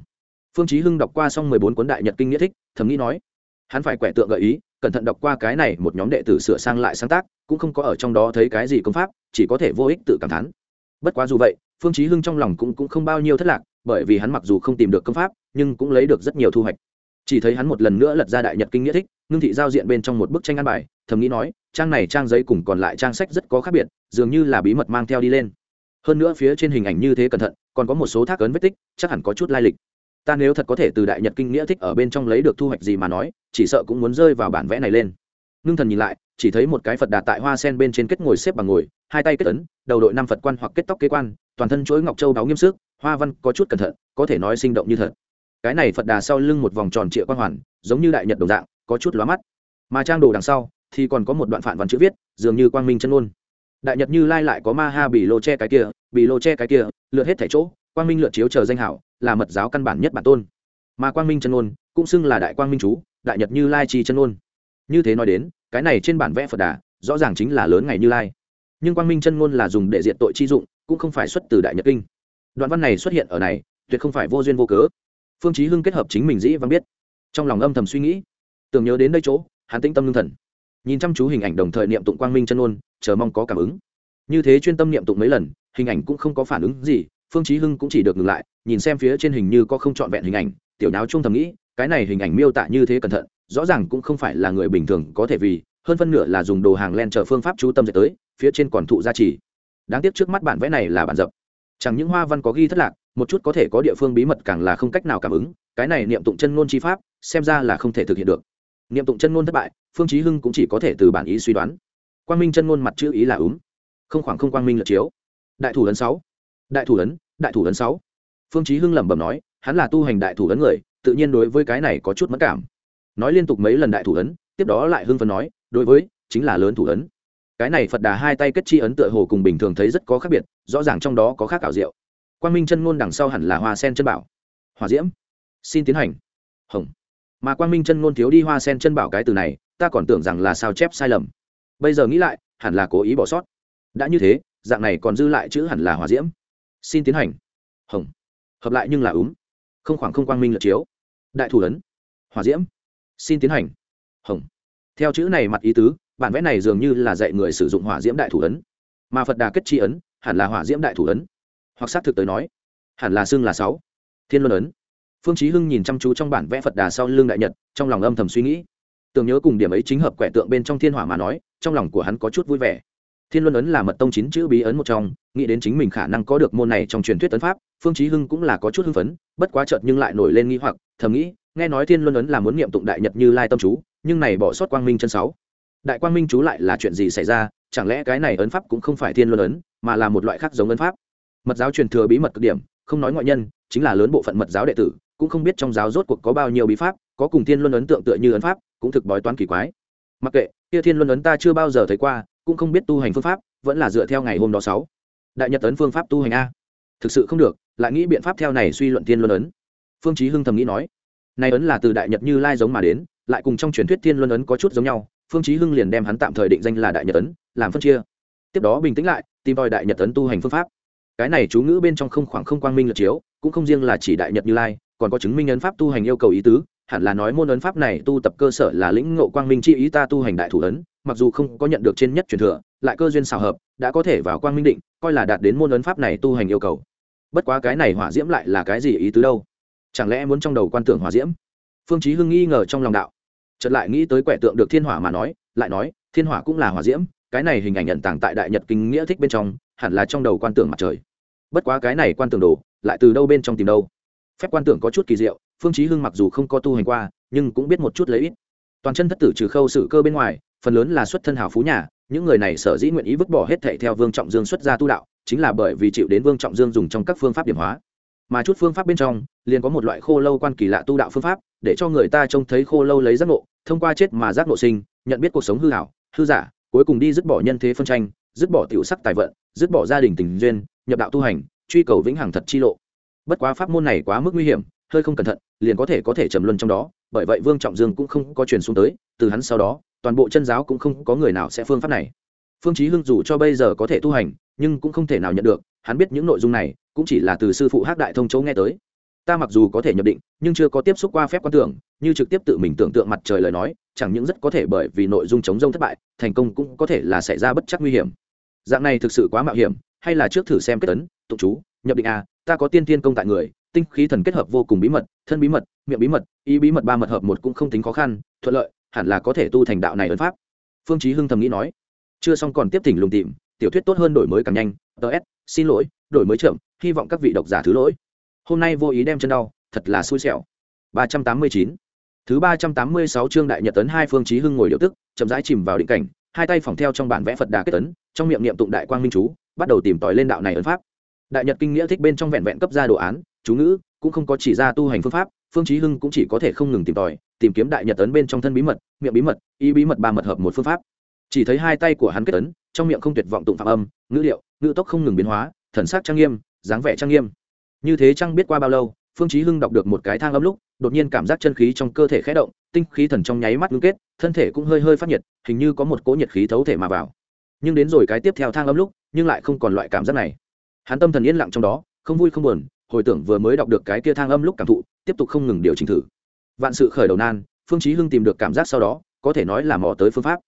Phương chí hưng đọc qua xong mười bốn cuốn đại nhật kinh nghĩa thích, thầm nghĩ nói, hắn phải quẻ tượng gợi ý, cẩn thận đọc qua cái này một nhóm đệ tử sửa sang lại sáng tác, cũng không có ở trong đó thấy cái gì công pháp, chỉ có thể vô ích tự cảm thán. Bất quá dù vậy, phương chí hưng trong lòng cũng cũng không bao nhiêu thất lạc, bởi vì hắn mặc dù không tìm được công pháp, nhưng cũng lấy được rất nhiều thu hoạch. Chỉ thấy hắn một lần nữa lật ra đại nhật kinh nghĩa thích ngưng thị giao diện bên trong một bức tranh ăn bài, thầm nghĩ nói, trang này trang giấy cùng còn lại trang sách rất có khác biệt, dường như là bí mật mang theo đi lên. Hơn nữa phía trên hình ảnh như thế cẩn thận, còn có một số thác ấn vết tích, chắc hẳn có chút lai lịch. Ta nếu thật có thể từ đại nhật kinh nghĩa thích ở bên trong lấy được thu hoạch gì mà nói, chỉ sợ cũng muốn rơi vào bản vẽ này lên. Ngưng thần nhìn lại, chỉ thấy một cái phật đà tại hoa sen bên trên kết ngồi xếp bằng ngồi, hai tay kết ấn, đầu đội năm phật quan hoặc kết tóc kế quan, toàn thân chuỗi ngọc châu báo nghiêm sức, hoa văn có chút cẩn thận, có thể nói sinh động như thật. Cái này phật đà sau lưng một vòng tròn trịa quan hoàn, giống như đại nhật đồng dạng có chút lóa mắt. Mà trang đồ đằng sau thì còn có một đoạn phản văn chữ viết dường như quang minh chân ngôn, đại nhật như lai lại có ma ha bị lô che cái kia bị lô che cái kia lượt hết thẻ chỗ quang minh lượt chiếu chờ danh hảo là mật giáo căn bản nhất bản tôn. Mà quang minh chân ngôn cũng xưng là đại quang minh chú đại nhật như lai chi chân ngôn, như thế nói đến cái này trên bản vẽ phật đà rõ ràng chính là lớn ngày như lai. Nhưng quang minh chân ngôn là dùng để diện tội chi dụng cũng không phải xuất từ đại nhật kinh. Đoạn văn này xuất hiện ở này tuyệt không phải vô duyên vô cớ. Phương chí hưng kết hợp chính mình dĩ văn biết. Trong lòng âm thầm suy nghĩ tưởng nhớ đến đây chỗ, hắn tĩnh tâm lương thần. Nhìn chăm chú hình ảnh đồng thời niệm tụng quang minh chân ngôn chờ mong có cảm ứng. Như thế chuyên tâm niệm tụng mấy lần, hình ảnh cũng không có phản ứng gì, phương chí hưng cũng chỉ được ngừng lại, nhìn xem phía trên hình như có không trọn vẹn hình ảnh, tiểu náo trung thầm nghĩ, cái này hình ảnh miêu tả như thế cẩn thận, rõ ràng cũng không phải là người bình thường có thể vì, hơn phân nửa là dùng đồ hàng len chờ phương pháp chú tâm dạy tới, phía trên còn thụ gia trì. Đáng tiếc trước mắt bản vẽ này là bản dập. Chẳng những hoa văn có ghi thất lạc, một chút có thể có địa phương bí mật càng là không cách nào cảm ứng, cái này niệm tụng chân ngôn chi pháp, xem ra là không thể thực hiện được niệm tụng chân ngôn thất bại, phương chí hưng cũng chỉ có thể từ bản ý suy đoán. Quang minh chân ngôn mặt chữ ý là úm. Không khoảng không quang minh lật chiếu. Đại thủ ấn sáu. Đại thủ ấn, đại thủ ấn sáu. Phương chí hưng lẩm bẩm nói, hắn là tu hành đại thủ ấn người, tự nhiên đối với cái này có chút mất cảm. Nói liên tục mấy lần đại thủ ấn, tiếp đó lại hưng phấn nói, đối với, chính là lớn thủ ấn. Cái này phật đà hai tay kết chi ấn tựa hồ cùng bình thường thấy rất có khác biệt, rõ ràng trong đó có khác ảo diệu. Quang minh chân ngôn đằng sau hẳn là hoa sen chân bảo. Hòa diễm. Xin tiến hành. Hồng mà quang minh chân ngôn thiếu đi hoa sen chân bảo cái từ này, ta còn tưởng rằng là sao chép sai lầm. Bây giờ nghĩ lại, hẳn là cố ý bỏ sót. Đã như thế, dạng này còn dư lại chữ hẳn là hòa diễm. Xin tiến hành. Hồng. Hợp lại nhưng là úm. Không khoảng không quang minh lật chiếu. Đại thủ ấn. Hòa diễm. Xin tiến hành. Hồng. Theo chữ này mặt ý tứ, bản vẽ này dường như là dạy người sử dụng hỏa diễm đại thủ ấn. Mà phật đà kết chi ấn, hẳn là hỏa diễm đại thủ ấn. Hoặc xác thực tới nói, hẳn là xưng là sáu. Thiên luân ấn phương chí hưng nhìn chăm chú trong bản vẽ phật đà sau lưng đại nhật, trong lòng âm thầm suy nghĩ. Tưởng nhớ cùng điểm ấy chính hợp quẻ tượng bên trong thiên hỏa mà nói, trong lòng của hắn có chút vui vẻ. Thiên luân ấn là mật tông chín chữ bí ấn một trong, nghĩ đến chính mình khả năng có được môn này trong truyền thuyết ấn pháp, phương chí hưng cũng là có chút hưng phấn, bất quá chợt nhưng lại nổi lên nghi hoặc, thầm nghĩ, nghe nói thiên luân ấn là muốn niệm tụng đại nhật như lai tâm chú, nhưng này bỏ sót quang minh chân sáu. Đại quang minh chú lại là chuyện gì xảy ra, chẳng lẽ cái này ấn pháp cũng không phải thiên luân ấn, mà là một loại khác giống ấn pháp? Mật giáo truyền thừa bí mật cực điểm, không nói ngoại nhân, chính là lớn bộ phận mật giáo đệ tử cũng không biết trong giáo rốt cuộc có bao nhiêu bí pháp, có cùng thiên luân ấn tượng tựa như ấn pháp, cũng thực bói toán kỳ quái. Mặc kệ, kia thiên luân ấn ta chưa bao giờ thấy qua, cũng không biết tu hành phương pháp, vẫn là dựa theo ngày hôm đó sáu. Đại nhật ấn phương pháp tu hành a. Thực sự không được, lại nghĩ biện pháp theo này suy luận thiên luân ấn. Phương chí hưng thầm nghĩ nói, này ấn là từ đại nhật như lai giống mà đến, lại cùng trong truyền thuyết thiên luân ấn có chút giống nhau, phương chí hưng liền đem hắn tạm thời định danh là đại nhật ấn, làm phân chia. Tiếp đó bình tĩnh lại, tìm tòi đại nhật ấn tu hành phương pháp. Cái này chú ngữ bên trong không khoảng không quang minh lật chiếu, cũng không riêng là chỉ đại nhật như lai còn có chứng minh ấn pháp tu hành yêu cầu ý tứ, hẳn là nói môn ấn pháp này tu tập cơ sở là lĩnh ngộ quang minh chi ý ta tu hành đại thủ ấn, mặc dù không có nhận được trên nhất truyền thừa, lại cơ duyên xào hợp, đã có thể vào quang minh định, coi là đạt đến môn ấn pháp này tu hành yêu cầu. Bất quá cái này hỏa diễm lại là cái gì ý tứ đâu? Chẳng lẽ muốn trong đầu quan tưởng hỏa diễm? Phương chí hưng nghi ngờ trong lòng đạo. Chợt lại nghĩ tới quẻ tượng được thiên hỏa mà nói, lại nói, thiên hỏa cũng là hỏa diễm, cái này hình ảnh nhận tàng tại đại nhật kinh nghĩa thích bên trong, hẳn là trong đầu quan tưởng mặt trời. Bất quá cái này quan tưởng đồ, lại từ đâu bên trong tìm đâu? Phép quan tưởng có chút kỳ diệu, phương chí hưng mặc dù không có tu hành qua, nhưng cũng biết một chút lấy ít. Toàn chân thất tử trừ khâu sử cơ bên ngoài, phần lớn là xuất thân hào phú nhà, những người này sở dĩ nguyện ý vứt bỏ hết thảy theo vương trọng dương xuất gia tu đạo, chính là bởi vì chịu đến vương trọng dương dùng trong các phương pháp điểm hóa. Mà chút phương pháp bên trong, liền có một loại khô lâu quan kỳ lạ tu đạo phương pháp, để cho người ta trông thấy khô lâu lấy giác ngộ, thông qua chết mà giác ngộ sinh, nhận biết cuộc sống hư hảo hư giả, cuối cùng đi dứt bỏ nhân thế phân tranh, dứt bỏ tiểu sắc tài vận, dứt bỏ gia đình tình duyên, nhập đạo tu hành, truy cầu vĩnh hằng thật chi lộ bất quá pháp môn này quá mức nguy hiểm, hơi không cẩn thận, liền có thể có thể trầm luân trong đó, bởi vậy vương trọng dương cũng không có truyền xuống tới, từ hắn sau đó, toàn bộ chân giáo cũng không có người nào sẽ phương pháp này. Phương chí hưng dù cho bây giờ có thể tu hành, nhưng cũng không thể nào nhận được, hắn biết những nội dung này, cũng chỉ là từ sư phụ hắc đại thông châu nghe tới. Ta mặc dù có thể nhập định, nhưng chưa có tiếp xúc qua phép quan tưởng, như trực tiếp tự mình tưởng tượng mặt trời lời nói, chẳng những rất có thể bởi vì nội dung chống rông thất bại, thành công cũng có thể là xảy ra bất chắc nguy hiểm. Dạng này thực sự quá mạo hiểm, hay là trước thử xem kết tấn, tụng chú, nhập định a ta có tiên tiên công tại người, tinh khí thần kết hợp vô cùng bí mật, thân bí mật, miệng bí mật, ý bí mật ba mật hợp một cũng không tính khó khăn, thuận lợi, hẳn là có thể tu thành đạo này ấn pháp. Phương chí hưng thầm nghĩ nói. Chưa xong còn tiếp thỉnh lùng tìm, tiểu thuyết tốt hơn đổi mới càng nhanh ts xin lỗi, đổi mới chậm, hy vọng các vị độc giả thứ lỗi. Hôm nay vô ý đem chân đau, thật là xui xẻo. 389 thứ 386 chương đại nhật tấn hai phương chí hưng ngồi điều tức, chậm rãi chìm vào định cảnh, hai tay phòng theo trong bản vẽ phật đà kết tấn, trong miệng niệm tụng đại quang minh chú, bắt đầu tìm tòi lên đạo này ấn pháp đại nhật kinh nghĩa thích bên trong vẹn vẹn cấp ra đồ án, chú ngữ, cũng không có chỉ ra tu hành phương pháp, phương chí hưng cũng chỉ có thể không ngừng tìm tòi, tìm kiếm đại nhật ấn bên trong thân bí mật, miệng bí mật, ý bí mật ba mật hợp một phương pháp. Chỉ thấy hai tay của hắn kết ấn, trong miệng không tuyệt vọng tụng phạm âm, ngữ liệu ngữ tốc không ngừng biến hóa, thần sắc trang nghiêm, dáng vẻ trang nghiêm. Như thế chăng biết qua bao lâu, phương chí hưng đọc được một cái thang âm lúc, đột nhiên cảm giác chân khí trong cơ thể khẽ động, tinh khí thần trong nháy mắt ngưng kết, thân thể cũng hơi hơi phát nhiệt, hình như có một cỗ nhiệt khí thấu thể mà vào. Nhưng đến rồi cái tiếp theo thang âm lúc, nhưng lại không còn loại cảm giác này hắn tâm thần yên lặng trong đó, không vui không buồn, hồi tưởng vừa mới đọc được cái kia thang âm lúc cảm thụ, tiếp tục không ngừng điều chỉnh thử. Vạn sự khởi đầu nan, phương chí hưng tìm được cảm giác sau đó, có thể nói là mò tới phương pháp.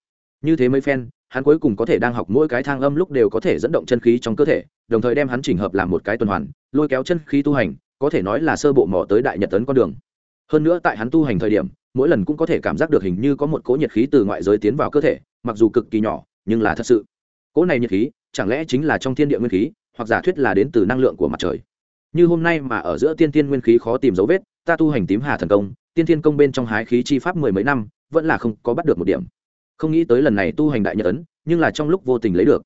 Như thế mấy phen, hắn cuối cùng có thể đang học mỗi cái thang âm lúc đều có thể dẫn động chân khí trong cơ thể, đồng thời đem hắn chỉnh hợp làm một cái tuần hoàn, lôi kéo chân khí tu hành, có thể nói là sơ bộ mò tới đại nhật tấn con đường. Hơn nữa tại hắn tu hành thời điểm, mỗi lần cũng có thể cảm giác được hình như có một cỗ nhiệt khí từ ngoại giới tiến vào cơ thể, mặc dù cực kỳ nhỏ, nhưng là thật sự. Cỗ này nhiệt khí, chẳng lẽ chính là trong thiên địa nguyên khí? Hoặc giả thuyết là đến từ năng lượng của mặt trời. Như hôm nay mà ở giữa tiên tiên nguyên khí khó tìm dấu vết, ta tu hành tím hà thần công, tiên tiên công bên trong hái khí chi pháp mười mấy năm, vẫn là không có bắt được một điểm. Không nghĩ tới lần này tu hành đại nhật ấn, nhưng là trong lúc vô tình lấy được.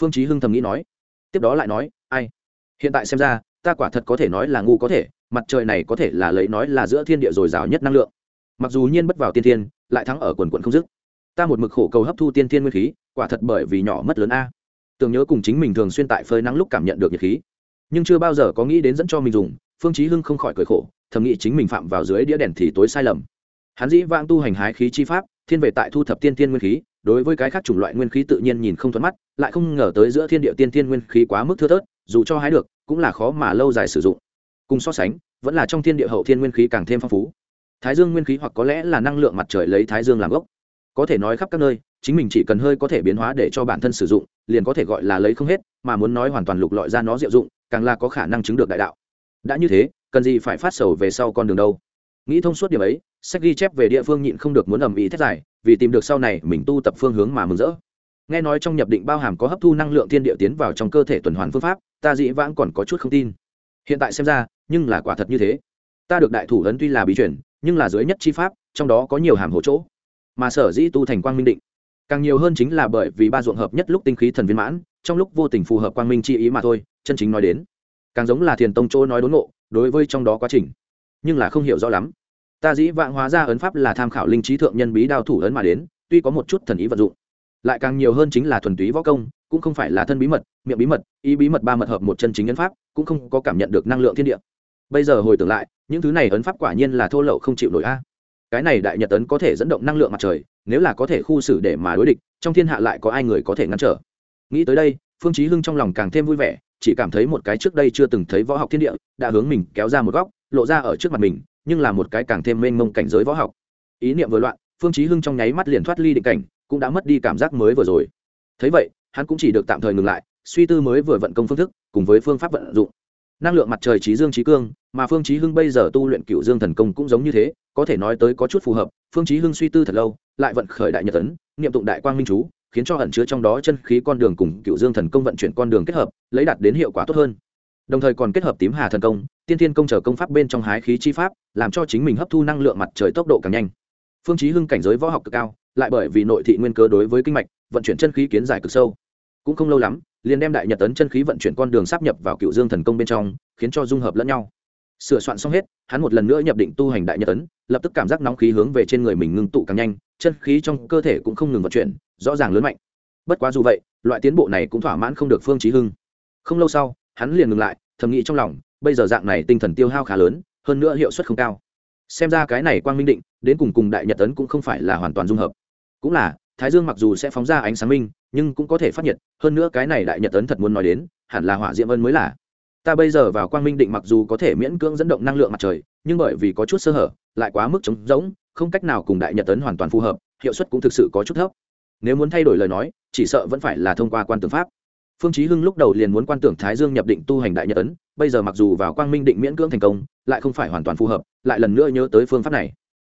Phương chí hưng thầm nghĩ nói. Tiếp đó lại nói, ai? Hiện tại xem ra, ta quả thật có thể nói là ngu có thể, mặt trời này có thể là lấy nói là giữa thiên địa dồi dào nhất năng lượng. Mặc dù nhiên bất vào tiên tiên lại thắng ở quần quận không dứt. Ta một mực khổ cầu hấp thu tiên tiên nguyên khí, quả thật bởi vì nhỏ mất lớn a tưởng nhớ cùng chính mình thường xuyên tại phơi nắng lúc cảm nhận được nhiệt khí. Nhưng chưa bao giờ có nghĩ đến dẫn cho mình dùng, phương chí hưng không khỏi cười khổ, thầm nghĩ chính mình phạm vào dưới đĩa đèn thì tối sai lầm. Hắn dĩ vãng tu hành hái khí chi pháp, thiên về tại thu thập tiên thiên nguyên khí, đối với cái khác chủng loại nguyên khí tự nhiên nhìn không thuận mắt, lại không ngờ tới giữa thiên địa tiên thiên nguyên khí quá mức thưa thớt, dù cho hái được, cũng là khó mà lâu dài sử dụng. Cùng so sánh, vẫn là trong thiên địa hậu thiên nguyên khí càng thêm phong phú. Thái dương nguyên khí hoặc có lẽ là năng lượng mặt trời lấy thái dương làm gốc. Có thể nói khắp các nơi chính mình chỉ cần hơi có thể biến hóa để cho bản thân sử dụng, liền có thể gọi là lấy không hết, mà muốn nói hoàn toàn lục lọi ra nó diệu dụng, càng là có khả năng chứng được đại đạo. Đã như thế, cần gì phải phát sầu về sau con đường đâu? Nghĩ thông suốt điểm ấy, sách ghi chép về địa phương nhịn không được muốn ầm ĩ thét dài, vì tìm được sau này mình tu tập phương hướng mà mừng rỡ. Nghe nói trong nhập định bao hàm có hấp thu năng lượng thiên địa tiến vào trong cơ thể tuần hoàn phương pháp, ta dĩ vãng còn có chút không tin. Hiện tại xem ra, nhưng là quả thật như thế. Ta được đại thủ ấn tuy là bí chuyển nhưng là dưới nhất chi pháp, trong đó có nhiều hàm hồ chỗ. Mà sở dĩ tu thành quang minh định càng nhiều hơn chính là bởi vì ba ruộng hợp nhất lúc tinh khí thần viên mãn, trong lúc vô tình phù hợp quang minh chi ý mà thôi, chân chính nói đến. Càng giống là thiền tông chỗ nói đốn ngộ, đối với trong đó quá trình. Nhưng là không hiểu rõ lắm. Ta dĩ vạn hóa ra ấn pháp là tham khảo linh trí thượng nhân bí đao thủ ấn mà đến, tuy có một chút thần ý vận dụng, lại càng nhiều hơn chính là thuần túy võ công, cũng không phải là thân bí mật, miệng bí mật, ý bí mật ba mật hợp một chân chính ấn pháp, cũng không có cảm nhận được năng lượng thiên địa. Bây giờ hồi tưởng lại, những thứ này ấn pháp quả nhiên là thô lậu không chịu nổi a. Cái này đại nhật ấn có thể dẫn động năng lượng mặt trời nếu là có thể khu xử để mà đối địch, trong thiên hạ lại có ai người có thể ngăn trở. Nghĩ tới đây, phương chí hưng trong lòng càng thêm vui vẻ, chỉ cảm thấy một cái trước đây chưa từng thấy võ học thiên địa, đã hướng mình kéo ra một góc, lộ ra ở trước mặt mình, nhưng là một cái càng thêm mênh mông cảnh giới võ học. Ý niệm vừa loạn, phương chí hưng trong nháy mắt liền thoát ly định cảnh, cũng đã mất đi cảm giác mới vừa rồi. Thấy vậy, hắn cũng chỉ được tạm thời ngừng lại, suy tư mới vừa vận công phương thức, cùng với phương pháp vận dụng. Năng lượng mặt trời trí dương trí cương, mà phương chí hưng bây giờ tu luyện cửu dương thần công cũng giống như thế, có thể nói tới có chút phù hợp, phương chí hưng suy tư thật lâu lại vận khởi đại nhật tấn, niệm tụng đại quang minh chú, khiến cho ẩn chứa trong đó chân khí con đường cùng cựu dương thần công vận chuyển con đường kết hợp, lấy đạt đến hiệu quả tốt hơn. Đồng thời còn kết hợp tím hà thần công, tiên thiên công trở công pháp bên trong hái khí chi pháp, làm cho chính mình hấp thu năng lượng mặt trời tốc độ càng nhanh. Phương chí hưng cảnh giới võ học cực cao, lại bởi vì nội thị nguyên cơ đối với kinh mạch, vận chuyển chân khí kiến giải cực sâu. Cũng không lâu lắm, liền đem đại nhật tấn chân khí vận chuyển con đường sắp nhập vào cựu dương thần công bên trong, khiến cho dung hợp lẫn nhau sửa soạn xong hết, hắn một lần nữa nhập định tu hành đại nhật tấn lập tức cảm giác nóng khí hướng về trên người mình ngưng tụ càng nhanh, chân khí trong cơ thể cũng không ngừng vận chuyển, rõ ràng lớn mạnh. Bất quá dù vậy, loại tiến bộ này cũng thỏa mãn không được phương chí hưng. Không lâu sau, hắn liền ngừng lại, thầm nghĩ trong lòng, bây giờ dạng này tinh thần tiêu hao khá lớn, hơn nữa hiệu suất không cao. Xem ra cái này quang minh định, đến cùng cùng đại nhật tấn cũng không phải là hoàn toàn dung hợp. Cũng là, thái dương mặc dù sẽ phóng ra ánh sáng minh, nhưng cũng có thể phát nhiệt, hơn nữa cái này đại nhật tấn thật muốn nói đến, hẳn là hỏa diệm ân mới là ta bây giờ vào quang minh định mặc dù có thể miễn cưỡng dẫn động năng lượng mặt trời, nhưng bởi vì có chút sơ hở, lại quá mức trống rỗng, không cách nào cùng đại nhật tấn hoàn toàn phù hợp, hiệu suất cũng thực sự có chút thấp. Nếu muốn thay đổi lời nói, chỉ sợ vẫn phải là thông qua quan tưởng pháp. Phương chí hưng lúc đầu liền muốn quan tưởng thái dương nhập định tu hành đại nhật ấn, bây giờ mặc dù vào quang minh định miễn cưỡng thành công, lại không phải hoàn toàn phù hợp, lại lần nữa nhớ tới phương pháp này.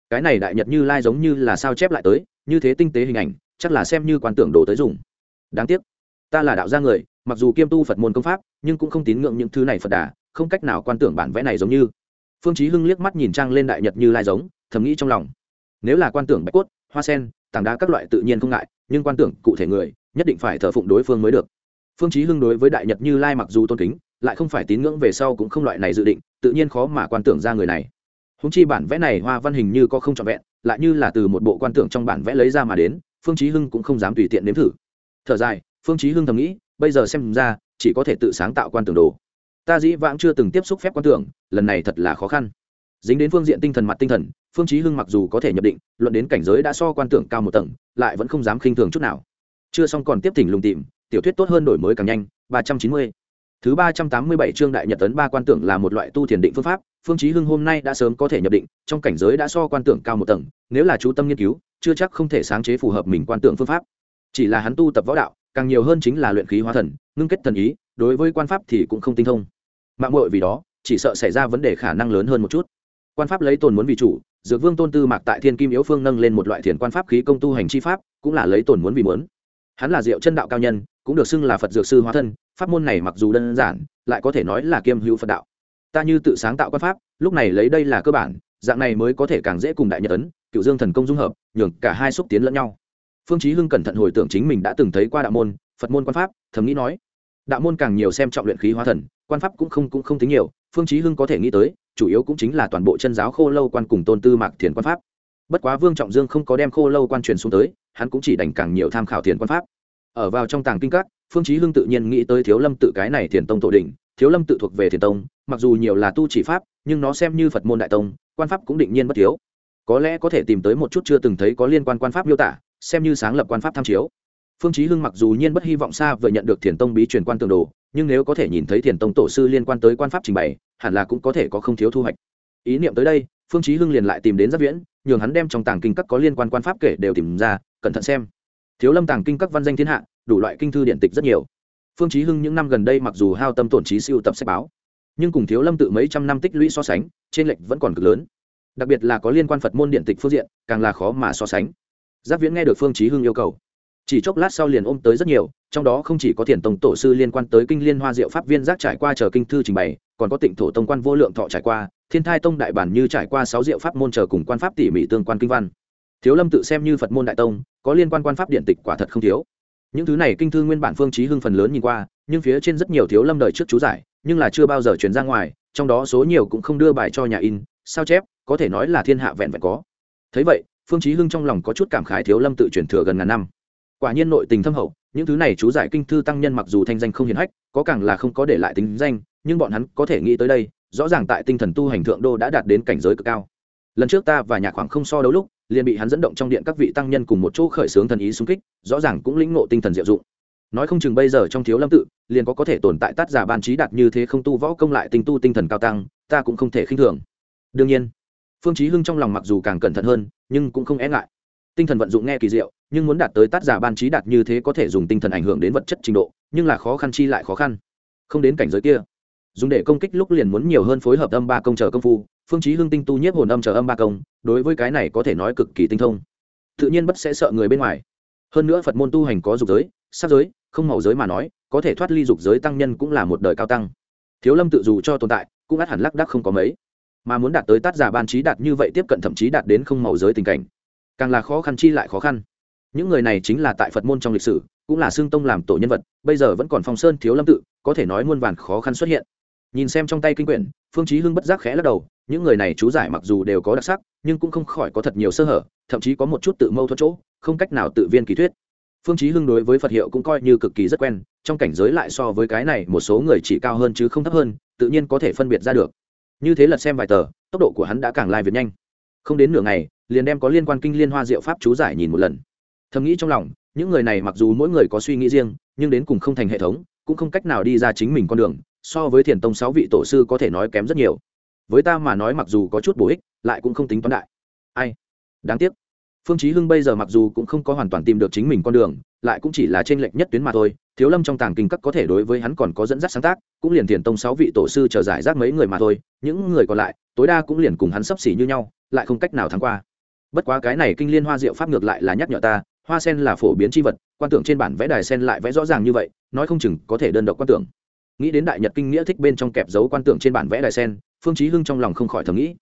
Cái này đại nhật như lai giống như là sao chép lại tới, như thế tinh tế hình ảnh, chắc là xem như quan tưởng đồ tới dùng. Đáng tiếc, ta là đạo gia người mặc dù kiêm tu phật môn công pháp, nhưng cũng không tín ngưỡng những thứ này phật đà, không cách nào quan tưởng bản vẽ này giống như. Phương chí hưng liếc mắt nhìn trang lên đại nhật như lai giống, thầm nghĩ trong lòng. Nếu là quan tưởng bạch cốt, hoa sen, tảng đá các loại tự nhiên không ngại, nhưng quan tưởng cụ thể người, nhất định phải thờ phụng đối phương mới được. Phương chí hưng đối với đại nhật như lai mặc dù tôn kính, lại không phải tín ngưỡng về sau cũng không loại này dự định, tự nhiên khó mà quan tưởng ra người này. Húng chi bản vẽ này hoa văn hình như có không trọn vẹn, lại như là từ một bộ quan tưởng trong bản vẽ lấy ra mà đến, phương chí hưng cũng không dám tùy tiện nếm thử. Thở dài, phương chí hưng thầm nghĩ bây giờ xem ra, chỉ có thể tự sáng tạo quan tưởng đồ. Ta dĩ vãng chưa từng tiếp xúc phép quan tưởng, lần này thật là khó khăn. Dính đến phương diện tinh thần mặt tinh thần, phương chí hưng mặc dù có thể nhập định, luận đến cảnh giới đã so quan tưởng cao một tầng, lại vẫn không dám khinh thường chút nào. Chưa xong còn tiếp thỉnh lùng tìm, tiểu thuyết tốt hơn đổi mới càng nhanh, ba trăm chín mươi. Thứ ba trăm tám mươi bảy chương đại nhật tấn ba quan tưởng là một loại tu thiền định phương pháp, phương chí hưng hôm nay đã sớm có thể nhập định, trong cảnh giới đã so quan tưởng cao một tầng, nếu là chú tâm nghiên cứu, chưa chắc không thể sáng chế phù hợp mình quan tưởng phương pháp. Chỉ là hắn tu tập võ đạo càng nhiều hơn chính là luyện khí hóa thần, ngưng kết thần ý, đối với quan pháp thì cũng không tinh thông. Mạng muội vì đó, chỉ sợ xảy ra vấn đề khả năng lớn hơn một chút. Quan pháp lấy tồn muốn vì chủ, dược vương tôn tư mạc tại thiên kim yếu phương nâng lên một loại thiền quan pháp khí công tu hành chi pháp, cũng là lấy tồn muốn vì muốn. Hắn là diệu chân đạo cao nhân, cũng được xưng là phật dược sư hóa thân, pháp môn này mặc dù đơn giản, lại có thể nói là kiêm hữu phật đạo. Ta như tự sáng tạo quan pháp, lúc này lấy đây là cơ bản, dạng này mới có thể càng dễ cùng đại nhật ấn, cựu dương thần công dung hợp, nhường cả hai xúc tiến lẫn nhau phương chí hưng cẩn thận hồi tưởng chính mình đã từng thấy qua đạo môn phật môn quan pháp thầm nghĩ nói đạo môn càng nhiều xem trọng luyện khí hóa thần quan pháp cũng không cũng không tính nhiều phương chí hưng có thể nghĩ tới chủ yếu cũng chính là toàn bộ chân giáo khô lâu quan cùng tôn tư mạc thiền quan pháp. Bất quá vương trọng dương không có đem khô lâu quan truyền xuống tới hắn cũng chỉ đành càng nhiều tham khảo thiền quan pháp. Ở vào trong tàng kinh các phương chí hưng tự nhiên nghĩ tới thiếu lâm tự cái này thiền tông tổ đỉnh, thiếu lâm tự thuộc về thiền tông mặc dù nhiều là tu chỉ pháp nhưng nó xem như phật môn đại tông quan pháp cũng định nhiên bất thiếu. Có lẽ có thể tìm tới một chút chưa từng thấy có liên quan quan pháp miêu tả xem như sáng lập quan pháp tham chiếu. Phương chí hưng mặc dù nhiên bất hy vọng xa vừa nhận được thiền tông bí truyền quan tường đồ, nhưng nếu có thể nhìn thấy thiền tông tổ sư liên quan tới quan pháp trình bày, hẳn là cũng có thể có không thiếu thu hoạch. Ý niệm tới đây, phương chí hưng liền lại tìm đến giáp viễn, nhường hắn đem trong tàng kinh các có liên quan quan pháp kể đều tìm ra, cẩn thận xem. Thiếu lâm tàng kinh các văn danh thiên hạ, đủ loại kinh thư điện tịch rất nhiều. Phương chí hưng những năm gần đây mặc dù hao tâm tổn trí siêu tập sách báo, nhưng cùng thiếu lâm tự mấy trăm năm tích lũy so sánh, trên lệch vẫn còn cực lớn. Đặc biệt là có liên quan phật môn điện tịch phương diện, càng là khó mà so sánh giáp viễn nghe được phương chí hưng yêu cầu. Chỉ chốc lát sau liền ôm tới rất nhiều, trong đó không chỉ có thiền tông tổ sư liên quan tới kinh liên hoa diệu pháp viên giác trải qua chờ kinh thư trình bày, còn có tịnh thổ tông quan vô lượng thọ trải qua, thiên thai tông đại bản như trải qua sáu diệu pháp môn chờ cùng quan pháp tỉ mỉ tương quan kinh văn. Thiếu lâm tự xem như phật môn đại tông, có liên quan quan pháp điện tịch quả thật không thiếu. Những thứ này kinh thư nguyên bản phương chí hưng phần lớn nhìn qua, nhưng phía trên rất nhiều thiếu lâm đời trước chú giải, nhưng là chưa bao giờ truyền ra ngoài, trong đó số nhiều cũng không đưa bài cho nhà in, sao chép, có thể nói là thiên hạ vẹn vẹn có. Thấy vậy phương chí hưng trong lòng có chút cảm khái thiếu lâm tự truyền thừa gần ngàn năm. Quả nhiên nội tình thâm hậu, những thứ này chú giải kinh thư tăng nhân mặc dù thanh danh không hiển hách, có càng là không có để lại tính danh, nhưng bọn hắn có thể nghĩ tới đây, rõ ràng tại tinh thần tu hành thượng đô đã đạt đến cảnh giới cực cao. Lần trước ta và nhạc khoảng không so đấu lúc, liền bị hắn dẫn động trong điện các vị tăng nhân cùng một chỗ khởi xướng thần ý xung kích, rõ ràng cũng lĩnh ngộ tinh thần diệu dụng. Nói không chừng bây giờ trong thiếu lâm tự, liền có có thể tồn tại tác giả ban trí đạt như thế không tu võ công lại tinh tu tinh thần cao tăng, ta cũng không thể khinh thường. Đương nhiên phương chí hưng trong lòng mặc dù càng cẩn thận hơn, nhưng cũng không e ngại. Tinh thần vận dụng nghe kỳ diệu, nhưng muốn đạt tới tác giả ban trí đạt như thế có thể dùng tinh thần ảnh hưởng đến vật chất trình độ, nhưng là khó khăn chi lại khó khăn. Không đến cảnh giới kia. Dùng để công kích lúc liền muốn nhiều hơn phối hợp âm ba công chờ công phu, phương chí hưng tinh tu nhiếp hồn âm chờ âm ba công, đối với cái này có thể nói cực kỳ tinh thông. Tự nhiên bất sẽ sợ người bên ngoài. Hơn nữa phật môn tu hành có dục giới sắc giới, không màu giới mà nói, có thể thoát ly dục giới tăng nhân cũng là một đời cao tăng. Thiếu lâm tự dù cho tồn tại, cũng ắt hẳn lắc đắc không có mấy mà muốn đạt tới tác giả ban trí đạt như vậy tiếp cận thậm chí đạt đến không màu giới tình cảnh. Càng là khó khăn chi lại khó khăn. Những người này chính là tại phật môn trong lịch sử, cũng là xương tông làm tổ nhân vật, bây giờ vẫn còn phong sơn thiếu lâm tự, có thể nói muôn vàn khó khăn xuất hiện. Nhìn xem trong tay kinh quyển, phương chí hưng bất giác khẽ lắc đầu, những người này chú giải mặc dù đều có đặc sắc, nhưng cũng không khỏi có thật nhiều sơ hở, thậm chí có một chút tự mâu thuẫn chỗ, không cách nào tự viên kỳ thuyết. Phương chí hưng đối với phật hiệu cũng coi như cực kỳ rất quen, trong cảnh giới lại so với cái này một số người chỉ cao hơn chứ không thấp hơn, tự nhiên có thể phân biệt ra được như thế lật xem vài tờ, tốc độ của hắn đã càng lai việt nhanh. Không đến nửa ngày, liền đem có liên quan kinh liên hoa diệu pháp chú giải nhìn một lần. Thầm nghĩ trong lòng, những người này mặc dù mỗi người có suy nghĩ riêng, nhưng đến cùng không thành hệ thống, cũng không cách nào đi ra chính mình con đường, so với thiền tông sáu vị tổ sư có thể nói kém rất nhiều. Với ta mà nói mặc dù có chút bổ ích, lại cũng không tính toán đại. Ai? Đáng tiếc phương chí hưng bây giờ mặc dù cũng không có hoàn toàn tìm được chính mình con đường, lại cũng chỉ là trên lệch nhất tuyến mà thôi. Thiếu lâm trong tàng kinh các có thể đối với hắn còn có dẫn dắt sáng tác, cũng liền tiền tông sáu vị tổ sư chờ giải rác mấy người mà thôi. Những người còn lại, tối đa cũng liền cùng hắn sấp xỉ như nhau, lại không cách nào thắng qua. Bất quá cái này kinh liên hoa diệu pháp ngược lại là nhắc nhở ta, hoa sen là phổ biến chi vật, quan tưởng trên bản vẽ đài sen lại vẽ rõ ràng như vậy, nói không chừng có thể đơn độc quan tưởng. Nghĩ đến đại nhật kinh nghĩa thích bên trong kẹp dấu quan tưởng trên bản vẽ đài sen, phương chí hưng trong lòng không khỏi thầm nghĩ.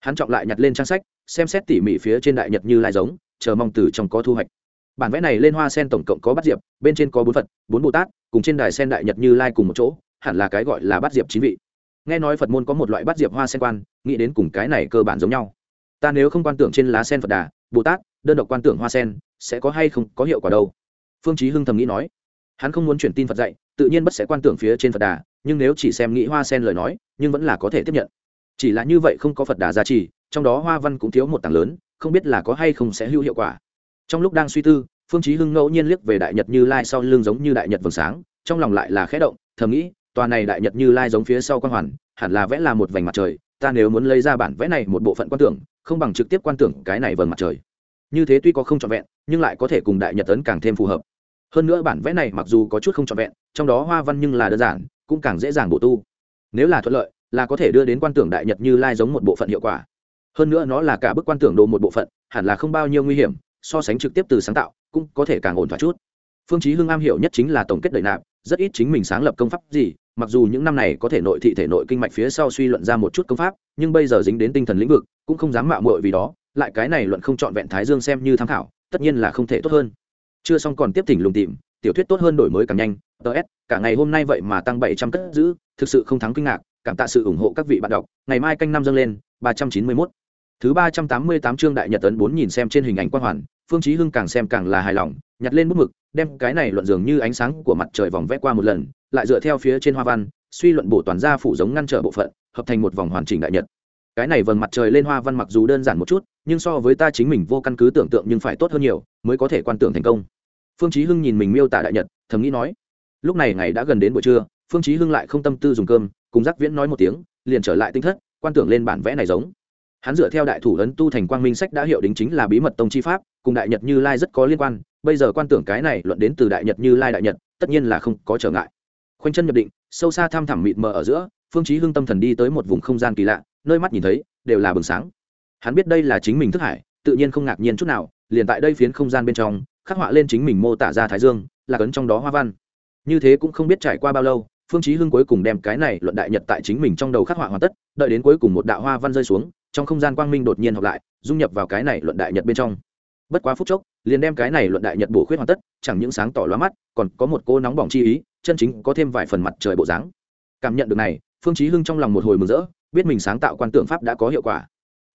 Hắn trọng lại nhặt lên trang sách xem xét tỉ mỉ phía trên đại nhật như lai giống, chờ mong từ trong có thu hoạch. Bản vẽ này lên hoa sen tổng cộng có bát diệp, bên trên có bốn phật, bốn bồ tát, cùng trên đài sen đại nhật như lai cùng một chỗ, hẳn là cái gọi là bát diệp chín vị. Nghe nói phật môn có một loại bát diệp hoa sen quan, nghĩ đến cùng cái này cơ bản giống nhau. Ta nếu không quan tưởng trên lá sen phật đà, bồ tát, đơn độc quan tưởng hoa sen, sẽ có hay không, có hiệu quả đâu? Phương chí hưng thầm nghĩ nói. Hắn không muốn chuyển tin phật dạy, tự nhiên bất sẽ quan tưởng phía trên phật đà, nhưng nếu chỉ xem nghĩ hoa sen lời nói, nhưng vẫn là có thể tiếp nhận chỉ là như vậy không có phật đà gia trì, trong đó hoa văn cũng thiếu một tảng lớn, không biết là có hay không sẽ hữu hiệu quả. Trong lúc đang suy tư, phương chí hưng ngẫu nhiên liếc về đại nhật như lai sau lưng giống như đại nhật vầng sáng, trong lòng lại là khẽ động, thầm nghĩ, tòa này đại nhật như lai giống phía sau quan hoàn, hẳn là vẽ là một vành mặt trời, ta nếu muốn lấy ra bản vẽ này một bộ phận quan tưởng, không bằng trực tiếp quan tưởng cái này vầng mặt trời. Như thế tuy có không trọn vẹn, nhưng lại có thể cùng đại nhật ấn càng thêm phù hợp. Hơn nữa bản vẽ này mặc dù có chút không trọn vẹn, trong đó hoa văn nhưng là đơn giản, cũng càng dễ dàng bổ tu. Nếu là thuận lợi là có thể đưa đến quan tưởng đại nhật như lai giống một bộ phận hiệu quả. Hơn nữa nó là cả bức quan tưởng đồ một bộ phận, hẳn là không bao nhiêu nguy hiểm, so sánh trực tiếp từ sáng tạo, cũng có thể càng ổn thỏa chút. Phương chí hưng am hiểu nhất chính là tổng kết đời nạp, rất ít chính mình sáng lập công pháp gì, mặc dù những năm này có thể nội thị thể nội kinh mạch phía sau suy luận ra một chút công pháp, nhưng bây giờ dính đến tinh thần lĩnh vực, cũng không dám mạo muội vì đó, lại cái này luận không chọn vẹn thái dương xem như tham khảo, tất nhiên là không thể tốt hơn. Chưa xong còn tiếp thỉnh lùng tìm, tiểu thuyết tốt hơn đổi mới càng nhanh ts cả ngày hôm nay vậy mà tăng bảy trăm cất giữ, thực sự không thắng kinh ngạc cảm tạ sự ủng hộ các vị bạn đọc. Ngày mai canh năm dâng lên, ba trăm chín mươi mốt. Thứ ba trăm tám mươi tám chương đại nhật tấn bốn nhìn xem trên hình ảnh quang hoàn, phương chí hưng càng xem càng là hài lòng, nhặt lên bút mực, đem cái này luận dường như ánh sáng của mặt trời vòng vẽ qua một lần, lại dựa theo phía trên hoa văn, suy luận bổ toàn ra phủ giống ngăn trở bộ phận, hợp thành một vòng hoàn chỉnh đại nhật. Cái này vầng mặt trời lên hoa văn mặc dù đơn giản một chút, nhưng so với ta chính mình vô căn cứ tưởng tượng nhưng phải tốt hơn nhiều, mới có thể quan tưởng thành công. Phương chí hưng nhìn mình miêu tả đại nhật, thầm nghĩ nói, lúc này ngày đã gần đến buổi trưa, phương chí hưng lại không tâm tư dùng cơm cùng giác viễn nói một tiếng, liền trở lại tinh thất, quan tưởng lên bản vẽ này giống. Hắn dựa theo đại thủ ấn tu thành quang minh sách đã hiệu đính chính là bí mật tông chi pháp, cùng đại nhật như lai rất có liên quan, bây giờ quan tưởng cái này luận đến từ đại nhật như lai đại nhật, tất nhiên là không có trở ngại. Khoanh chân nhập định, sâu xa tham thẳm mịt mờ ở giữa, phương chí hưng tâm thần đi tới một vùng không gian kỳ lạ, nơi mắt nhìn thấy, đều là bừng sáng. Hắn biết đây là chính mình thức hải, tự nhiên không ngạc nhiên chút nào, liền tại đây phiến không gian bên trong, khắc họa lên chính mình mô tả ra thái dương, là cấn trong đó hoa văn. Như thế cũng không biết trải qua bao lâu phương chí hưng cuối cùng đem cái này luận đại nhật tại chính mình trong đầu khắc họa hoàn tất, đợi đến cuối cùng một đạo hoa văn rơi xuống, trong không gian quang minh đột nhiên học lại, dung nhập vào cái này luận đại nhật bên trong. Bất quá phút chốc, liền đem cái này luận đại nhật bổ khuyết hoàn tất, chẳng những sáng tỏ lóa mắt, còn có một cô nóng bỏng chi ý, chân chính có thêm vài phần mặt trời bộ dáng. Cảm nhận được này, phương chí hưng trong lòng một hồi mừng rỡ, biết mình sáng tạo quan tượng pháp đã có hiệu quả.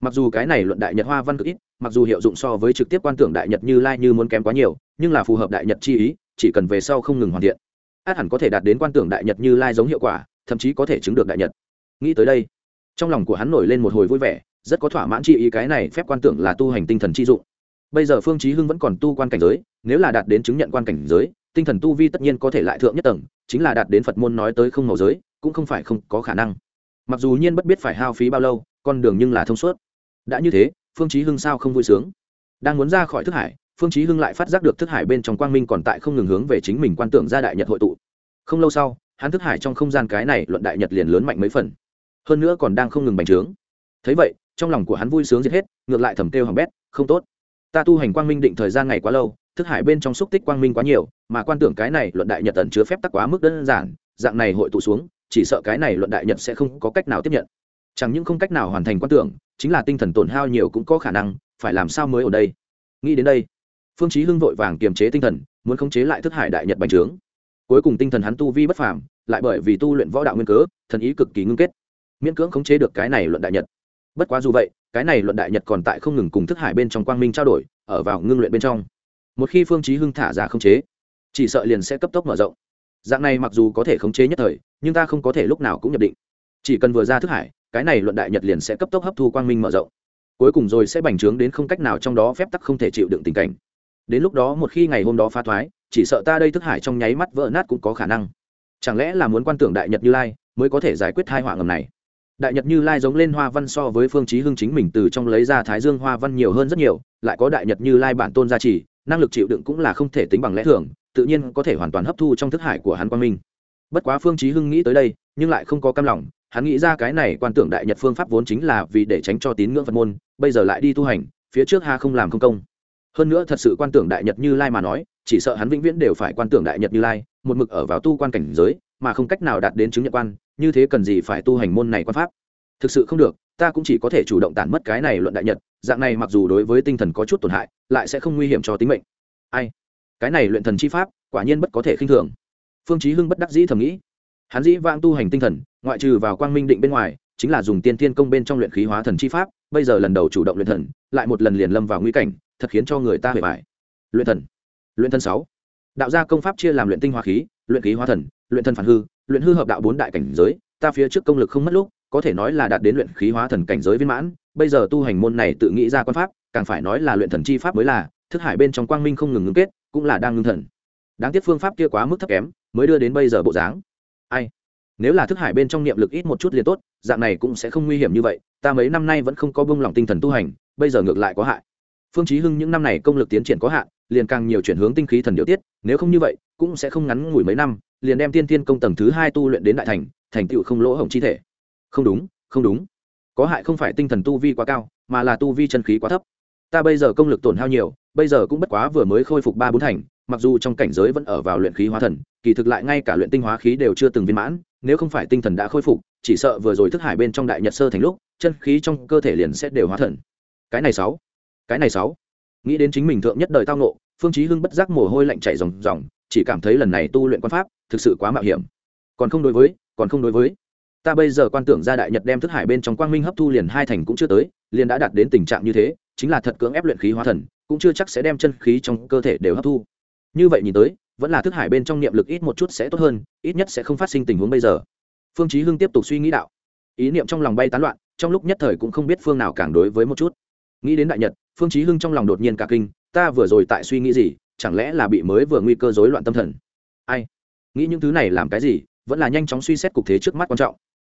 Mặc dù cái này luận đại nhật hoa văn cực ít, mặc dù hiệu dụng so với trực tiếp quan tưởng đại nhật như lai như muốn kém quá nhiều, nhưng là phù hợp đại nhật chi ý, chỉ cần về sau không ngừng hoàn thiện át hẳn có thể đạt đến quan tưởng đại nhật như lai giống hiệu quả, thậm chí có thể chứng được đại nhật. Nghĩ tới đây, trong lòng của hắn nổi lên một hồi vui vẻ, rất có thỏa mãn chi ý cái này phép quan tưởng là tu hành tinh thần chi dụng. Bây giờ phương chí hưng vẫn còn tu quan cảnh giới, nếu là đạt đến chứng nhận quan cảnh giới, tinh thần tu vi tất nhiên có thể lại thượng nhất tầng, chính là đạt đến phật môn nói tới không màu giới, cũng không phải không có khả năng. Mặc dù nhiên bất biết phải hao phí bao lâu, con đường nhưng là thông suốt. Đã như thế, phương chí hưng sao không vui sướng? Đang muốn ra khỏi thức hải phương chí hưng lại phát giác được thức hải bên trong quang minh còn tại không ngừng hướng về chính mình quan tưởng ra đại nhật hội tụ. Không lâu sau, hắn thức hải trong không gian cái này luận đại nhật liền lớn mạnh mấy phần. Hơn nữa còn đang không ngừng bành trướng. Thấy vậy, trong lòng của hắn vui sướng giết hết, ngược lại thầm kêu hỏng bét, không tốt. Ta tu hành quang minh định thời gian ngày quá lâu, thức hải bên trong xúc tích quang minh quá nhiều, mà quan tưởng cái này luận đại nhật tận chứa phép tắc quá mức đơn giản, dạng này hội tụ xuống, chỉ sợ cái này luận đại nhật sẽ không có cách nào tiếp nhận. Chẳng những không cách nào hoàn thành quan tưởng, chính là tinh thần tổn hao nhiều cũng có khả năng, phải làm sao mới ở đây? Nghĩ đến đây phương chí hưng vội vàng kiềm chế tinh thần, muốn khống chế lại thức hải đại nhật bành trướng. Cuối cùng tinh thần hắn tu vi bất phàm, lại bởi vì tu luyện võ đạo nguyên cớ, thần ý cực kỳ ngưng kết. Miễn cưỡng khống chế được cái này luận đại nhật. Bất quá dù vậy, cái này luận đại nhật còn tại không ngừng cùng thức hải bên trong quang minh trao đổi, ở vào ngưng luyện bên trong. Một khi phương chí hưng thả ra khống chế, chỉ sợ liền sẽ cấp tốc mở rộng. Dạng này mặc dù có thể khống chế nhất thời, nhưng ta không có thể lúc nào cũng nhập định. Chỉ cần vừa ra thức hải, cái này luận đại nhật liền sẽ cấp tốc hấp thu quang minh mở rộng. Cuối cùng rồi sẽ bành trướng đến không cách nào trong đó phép tắc không thể chịu đựng tình cảnh đến lúc đó một khi ngày hôm đó phá thoái, chỉ sợ ta đây thức hải trong nháy mắt vỡ nát cũng có khả năng. Chẳng lẽ là muốn quan tưởng đại nhật như lai mới có thể giải quyết hai họa ngầm này? Đại nhật như lai giống lên hoa văn so với phương chí hưng chính mình từ trong lấy ra thái dương hoa văn nhiều hơn rất nhiều, lại có đại nhật như lai bản tôn gia trì, năng lực chịu đựng cũng là không thể tính bằng lẽ thường, tự nhiên có thể hoàn toàn hấp thu trong thức hải của hắn quang minh. Bất quá phương chí hưng nghĩ tới đây, nhưng lại không có cam lòng, hắn nghĩ ra cái này quan tưởng đại nhật phương pháp vốn chính là vì để tránh cho tín ngưỡng phật môn, bây giờ lại đi tu hành, phía trước ha không làm không công hơn nữa thật sự quan tưởng đại nhật như lai mà nói, chỉ sợ hắn vĩnh viễn đều phải quan tưởng đại nhật như lai, một mực ở vào tu quan cảnh giới, mà không cách nào đạt đến chứng nhận quan, như thế cần gì phải tu hành môn này quan pháp. Thực sự không được, ta cũng chỉ có thể chủ động tản mất cái này luận đại nhật, dạng này mặc dù đối với tinh thần có chút tổn hại, lại sẽ không nguy hiểm cho tính mệnh. Ai? Cái này luyện thần chi pháp, quả nhiên bất có thể khinh thường. Phương chí hưng bất đắc dĩ thầm nghĩ. Hắn dĩ vãng tu hành tinh thần, ngoại trừ vào quang minh định bên ngoài, chính là dùng tiên thiên công bên trong luyện khí hóa thần chi pháp, bây giờ lần đầu chủ động luyện thần, lại một lần liền lâm vào nguy cảnh thật khiến cho người ta hề bại. Luyện thần. Luyện thần sáu. Đạo gia công pháp chia làm luyện tinh hóa khí, luyện khí hóa thần, luyện thần phản hư, luyện hư hợp đạo bốn đại cảnh giới, ta phía trước công lực không mất lúc, có thể nói là đạt đến luyện khí hóa thần cảnh giới viên mãn, bây giờ tu hành môn này tự nghĩ ra quan pháp, càng phải nói là luyện thần chi pháp mới là, thức hải bên trong quang minh không ngừng ngưng kết, cũng là đang ngưng thần. Đáng tiếc phương pháp kia quá mức thấp kém, mới đưa đến bây giờ bộ dáng. Ai? Nếu là thức hải bên trong niệm lực ít một chút liền tốt, dạng này cũng sẽ không nguy hiểm như vậy, ta mấy năm nay vẫn không có bông lòng tinh thần tu hành, bây giờ ngược lại có hại phương chí hưng những năm này công lực tiến triển có hạn, liền càng nhiều chuyển hướng tinh khí thần điều tiết, nếu không như vậy, cũng sẽ không ngắn ngủi mấy năm, liền đem tiên tiên công tầng thứ hai tu luyện đến đại thành thành tựu không lỗ hổng chi thể. Không đúng không đúng. Có hại không phải tinh thần tu vi quá cao, mà là tu vi chân khí quá thấp. Ta bây giờ công lực tổn hao nhiều, bây giờ cũng bất quá vừa mới khôi phục ba bốn thành, mặc dù trong cảnh giới vẫn ở vào luyện khí hóa thần, kỳ thực lại ngay cả luyện tinh hóa khí đều chưa từng viên mãn, nếu không phải tinh thần đã khôi phục, chỉ sợ vừa rồi thức hải bên trong đại nhật sơ thành lúc, chân khí trong cơ thể liền sẽ đều hóa thần. Cái này sáu cái này sáu. Nghĩ đến chính mình thượng nhất đời tao nộ phương chí hưng bất giác mồ hôi lạnh chảy ròng ròng, chỉ cảm thấy lần này tu luyện quan pháp thực sự quá mạo hiểm. Còn không đối với, còn không đối với. Ta bây giờ quan tưởng ra đại nhật đem thức hải bên trong quang minh hấp thu liền hai thành cũng chưa tới, liền đã đạt đến tình trạng như thế, chính là thật cưỡng ép luyện khí hóa thần, cũng chưa chắc sẽ đem chân khí trong cơ thể đều hấp thu. Như vậy nhìn tới, vẫn là thức hải bên trong niệm lực ít một chút sẽ tốt hơn, ít nhất sẽ không phát sinh tình huống bây giờ. Phương chí hưng tiếp tục suy nghĩ đạo. Ý niệm trong lòng bay tán loạn, trong lúc nhất thời cũng không biết phương nào càng đối với một chút. Nghĩ đến đại nhật phương chí hưng trong lòng đột nhiên cả kinh, ta vừa rồi tại suy nghĩ gì? Chẳng lẽ là bị mới vừa nguy cơ rối loạn tâm thần? Ai? Nghĩ những thứ này làm cái gì? Vẫn là nhanh chóng suy xét cục thế trước mắt quan trọng.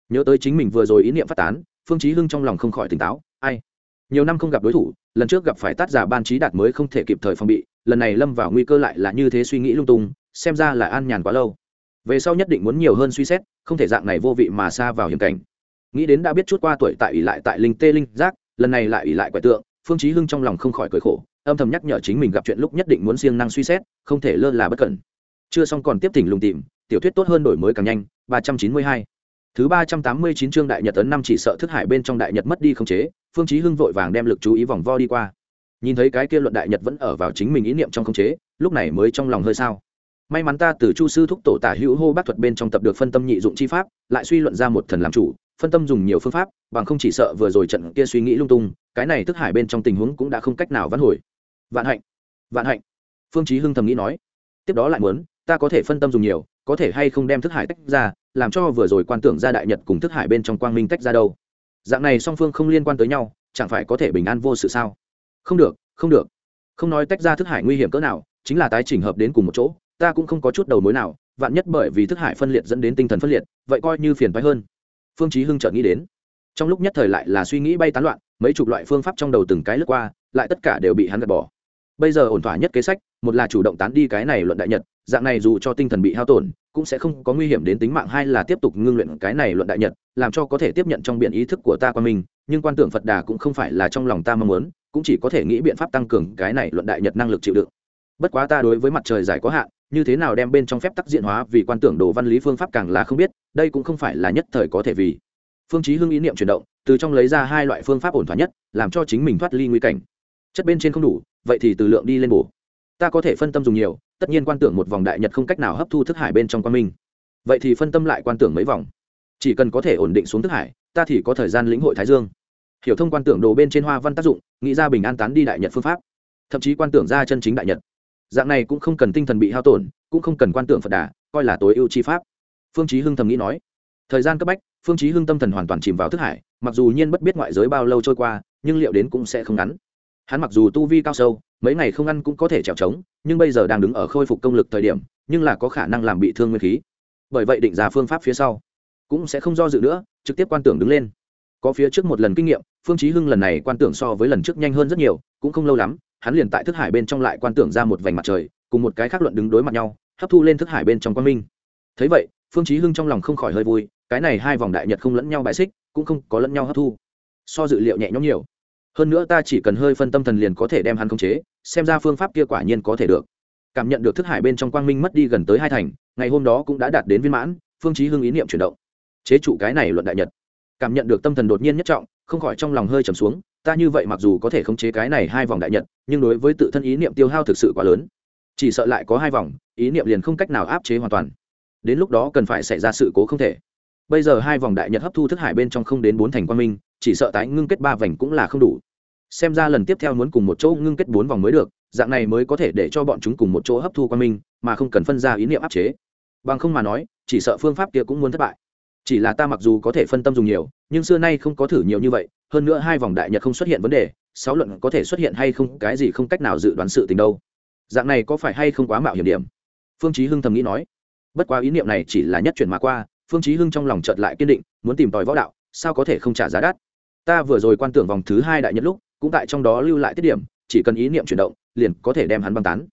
Nhớ tới chính mình vừa rồi ý niệm phát tán, phương chí hưng trong lòng không khỏi tỉnh táo, ai? Nhiều năm không gặp đối thủ, lần trước gặp phải tát giả ban trí đạt mới không thể kịp thời phòng bị, lần này lâm vào nguy cơ lại là như thế suy nghĩ lung tung, xem ra là an nhàn quá lâu. Về sau nhất định muốn nhiều hơn suy xét, không thể dạng này vô vị mà xa vào hiểm cảnh. Nghĩ đến đã biết chút qua tuổi tại ỷ lại tại linh tê linh giác, lần này lại ỷ lại quẻ tượng phương chí hưng trong lòng không khỏi cười khổ, âm thầm nhắc nhở chính mình gặp chuyện lúc nhất định muốn siêng năng suy xét, không thể lơ là bất cẩn. Chưa xong còn tiếp tỉnh lùng tìm, tiểu thuyết tốt hơn đổi mới càng nhanh, ba trăm chín mươi hai. Thứ ba trăm tám mươi chín chương đại nhật tấn năm chỉ sợ thức hải bên trong đại nhật mất đi không chế, phương chí hưng vội vàng đem lực chú ý vòng vo đi qua. Nhìn thấy cái kia luận đại nhật vẫn ở vào chính mình ý niệm trong không chế, lúc này mới trong lòng hơi sao. May mắn ta từ chu sư thúc tổ tả hữu hô bác thuật bên trong tập được phân tâm nhị dụng chi pháp, lại suy luận ra một thần làm chủ, phân tâm dùng nhiều phương pháp, bằng không chỉ sợ vừa rồi trận kia suy nghĩ lung tung cái này thức hải bên trong tình huống cũng đã không cách nào vãn hồi. Vạn hạnh vạn hạnh, phương chí hưng thầm nghĩ nói. Tiếp đó lại muốn, ta có thể phân tâm dùng nhiều, có thể hay không đem thức hải tách ra, làm cho vừa rồi quan tưởng ra đại nhật cùng thức hải bên trong quang minh tách ra đâu. Dạng này song phương không liên quan tới nhau, chẳng phải có thể bình an vô sự sao? Không được không được. Không nói tách ra thức hải nguy hiểm cỡ nào, chính là tái chỉnh hợp đến cùng một chỗ, ta cũng không có chút đầu mối nào, vạn nhất bởi vì thức hải phân liệt dẫn đến tinh thần phân liệt, vậy coi như phiền phái hơn. Phương chí hưng chợt nghĩ đến. Trong lúc nhất thời lại là suy nghĩ bay tán loạn mấy chục loại phương pháp trong đầu từng cái lướt qua, lại tất cả đều bị hắn gạt bỏ. Bây giờ ổn thỏa nhất kế sách, một là chủ động tán đi cái này luận đại nhật, dạng này dù cho tinh thần bị hao tổn, cũng sẽ không có nguy hiểm đến tính mạng, hai là tiếp tục ngưng luyện cái này luận đại nhật, làm cho có thể tiếp nhận trong biện ý thức của ta qua mình, nhưng quan tưởng phật đà cũng không phải là trong lòng ta mong muốn, cũng chỉ có thể nghĩ biện pháp tăng cường cái này luận đại nhật năng lực chịu đựng. Bất quá ta đối với mặt trời giải có hạn, như thế nào đem bên trong phép tắc diện hóa vì quan tưởng đồ văn lý phương pháp càng là không biết, đây cũng không phải là nhất thời có thể vì phương chí hưng ý niệm chuyển động, từ trong lấy ra hai loại phương pháp ổn thỏa nhất, làm cho chính mình thoát ly nguy cảnh. Chất bên trên không đủ, vậy thì từ lượng đi lên bổ. Ta có thể phân tâm dùng nhiều, tất nhiên quan tưởng một vòng đại nhật không cách nào hấp thu thức hải bên trong quan minh. Vậy thì phân tâm lại quan tưởng mấy vòng. Chỉ cần có thể ổn định xuống thức hải, ta thì có thời gian lĩnh hội thái dương. Hiểu thông quan tưởng đồ bên trên hoa văn tác dụng, nghĩ ra bình an tán đi đại nhật phương pháp. Thậm chí quan tưởng ra chân chính đại nhật. Dạng này cũng không cần tinh thần bị hao tổn, cũng không cần quan tưởng phật đà, coi là tối ưu chi pháp. Phương chí hưng thầm nghĩ nói. Thời gian cấp bách phương chí hưng tâm thần hoàn toàn chìm vào thức hải, mặc dù nhiên bất biết ngoại giới bao lâu trôi qua, nhưng liệu đến cũng sẽ không ngắn. Hắn mặc dù tu vi cao sâu, mấy ngày không ăn cũng có thể trèo trống, nhưng bây giờ đang đứng ở khôi phục công lực thời điểm, nhưng là có khả năng làm bị thương nguyên khí. Bởi vậy định ra phương pháp phía sau, cũng sẽ không do dự nữa, trực tiếp quan tưởng đứng lên. Có phía trước một lần kinh nghiệm, phương chí hưng lần này quan tưởng so với lần trước nhanh hơn rất nhiều, cũng không lâu lắm, hắn liền tại thức hải bên trong lại quan tưởng ra một vành mặt trời, cùng một cái khác luận đứng đối mặt nhau, hấp thu lên thức hải bên trong quan minh. Thấy vậy, phương chí hưng trong lòng không khỏi hơi vui cái này hai vòng đại nhật không lẫn nhau bài xích, cũng không có lẫn nhau hấp thu. So dự liệu nhẹ nhõm nhiều. Hơn nữa ta chỉ cần hơi phân tâm thần liền có thể đem hắn khống chế, xem ra phương pháp kia quả nhiên có thể được. Cảm nhận được thức hải bên trong quang minh mất đi gần tới hai thành, ngày hôm đó cũng đã đạt đến viên mãn, phương chí hưng ý niệm chuyển động. Chế trụ cái này luận đại nhật. Cảm nhận được tâm thần đột nhiên nhất trọng, không khỏi trong lòng hơi trầm xuống, ta như vậy mặc dù có thể khống chế cái này hai vòng đại nhật, nhưng đối với tự thân ý niệm tiêu hao thực sự quá lớn. Chỉ sợ lại có hai vòng, ý niệm liền không cách nào áp chế hoàn toàn. Đến lúc đó cần phải xảy ra sự cố không thể bây giờ hai vòng đại nhật hấp thu thức hải bên trong không đến bốn thành quan minh, chỉ sợ tái ngưng kết ba vành cũng là không đủ. Xem ra lần tiếp theo muốn cùng một chỗ ngưng kết bốn vòng mới được, dạng này mới có thể để cho bọn chúng cùng một chỗ hấp thu quan minh, mà không cần phân ra ý niệm áp chế. Bằng không mà nói, chỉ sợ phương pháp kia cũng muốn thất bại. Chỉ là ta mặc dù có thể phân tâm dùng nhiều, nhưng xưa nay không có thử nhiều như vậy, hơn nữa hai vòng đại nhật không xuất hiện vấn đề, sáu luận có thể xuất hiện hay không, cái gì không cách nào dự đoán sự tình đâu. Dạng này có phải hay không quá mạo hiểm điểm? Phương chí hưng thầm nghĩ nói. Bất quá ý niệm này chỉ là nhất chuyển mà qua phương chí hưng trong lòng chợt lại kiên định, muốn tìm tòi võ đạo, sao có thể không trả giá đắt? Ta vừa rồi quan tưởng vòng thứ hai đại nhật lúc, cũng tại trong đó lưu lại tiết điểm, chỉ cần ý niệm chuyển động, liền có thể đem hắn băng tán.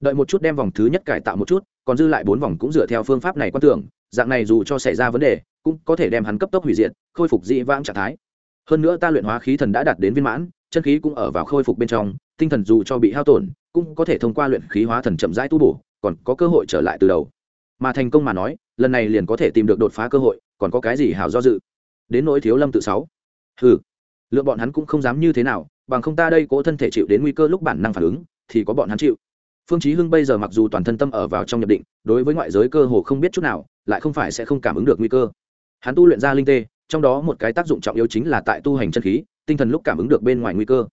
Đợi một chút đem vòng thứ nhất cải tạo một chút, còn dư lại bốn vòng cũng dựa theo phương pháp này quan tưởng, dạng này dù cho xảy ra vấn đề, cũng có thể đem hắn cấp tốc hủy diệt, khôi phục dị vãng trạng thái. Hơn nữa ta luyện hóa khí thần đã đạt đến viên mãn, chân khí cũng ở vào khôi phục bên trong, tinh thần dù cho bị hao tổn, cũng có thể thông qua luyện khí hóa thần chậm rãi tu bổ, còn có cơ hội trở lại từ đầu mà thành công mà nói, lần này liền có thể tìm được đột phá cơ hội, còn có cái gì hảo do dự? Đến nỗi thiếu lâm tự sáu. Ừ lượng bọn hắn cũng không dám như thế nào, bằng không ta đây cố thân thể chịu đến nguy cơ lúc bản năng phản ứng, thì có bọn hắn chịu. Phương chí hưng bây giờ mặc dù toàn thân tâm ở vào trong nhập định, đối với ngoại giới cơ hồ không biết chút nào, lại không phải sẽ không cảm ứng được nguy cơ. Hắn tu luyện ra linh tê, trong đó một cái tác dụng trọng yếu chính là tại tu hành chân khí, tinh thần lúc cảm ứng được bên ngoài nguy cơ.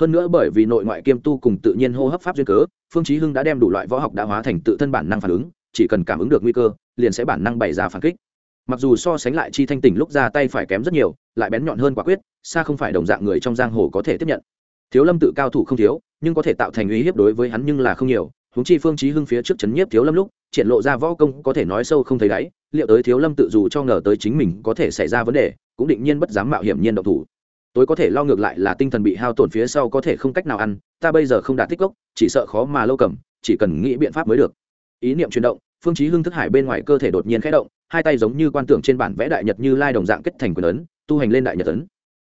Hơn nữa bởi vì nội ngoại kiêm tu cùng tự nhiên hô hấp pháp duyên cớ, phương chí hưng đã đem đủ loại võ học đã hóa thành tự thân bản năng phản ứng chỉ cần cảm ứng được nguy cơ, liền sẽ bản năng bày ra phản kích. Mặc dù so sánh lại chi thanh tỉnh lúc ra tay phải kém rất nhiều, lại bén nhọn hơn quả quyết, xa không phải đồng dạng người trong giang hồ có thể tiếp nhận. Thiếu lâm tự cao thủ không thiếu, nhưng có thể tạo thành uy hiếp đối với hắn nhưng là không nhiều, huống chi phương chí hưng phía trước chấn nhiếp thiếu lâm lúc, triển lộ ra võ công có thể nói sâu không thấy đáy, liệu tới thiếu lâm tự dù cho ngờ tới chính mình có thể xảy ra vấn đề, cũng định nhiên bất dám mạo hiểm nhiên động thủ. Tối có thể lo ngược lại là tinh thần bị hao tổn phía sau có thể không cách nào ăn, ta bây giờ không đạt tích gốc chỉ sợ khó mà lâu cầm, chỉ cần nghĩ biện pháp mới được. Ý niệm chuyển động phương chí hưng thức hải bên ngoài cơ thể đột nhiên khẽ động, hai tay giống như quan tưởng trên bản vẽ đại nhật như lai đồng dạng kết thành quyền ấn, tu hành lên đại nhật ấn.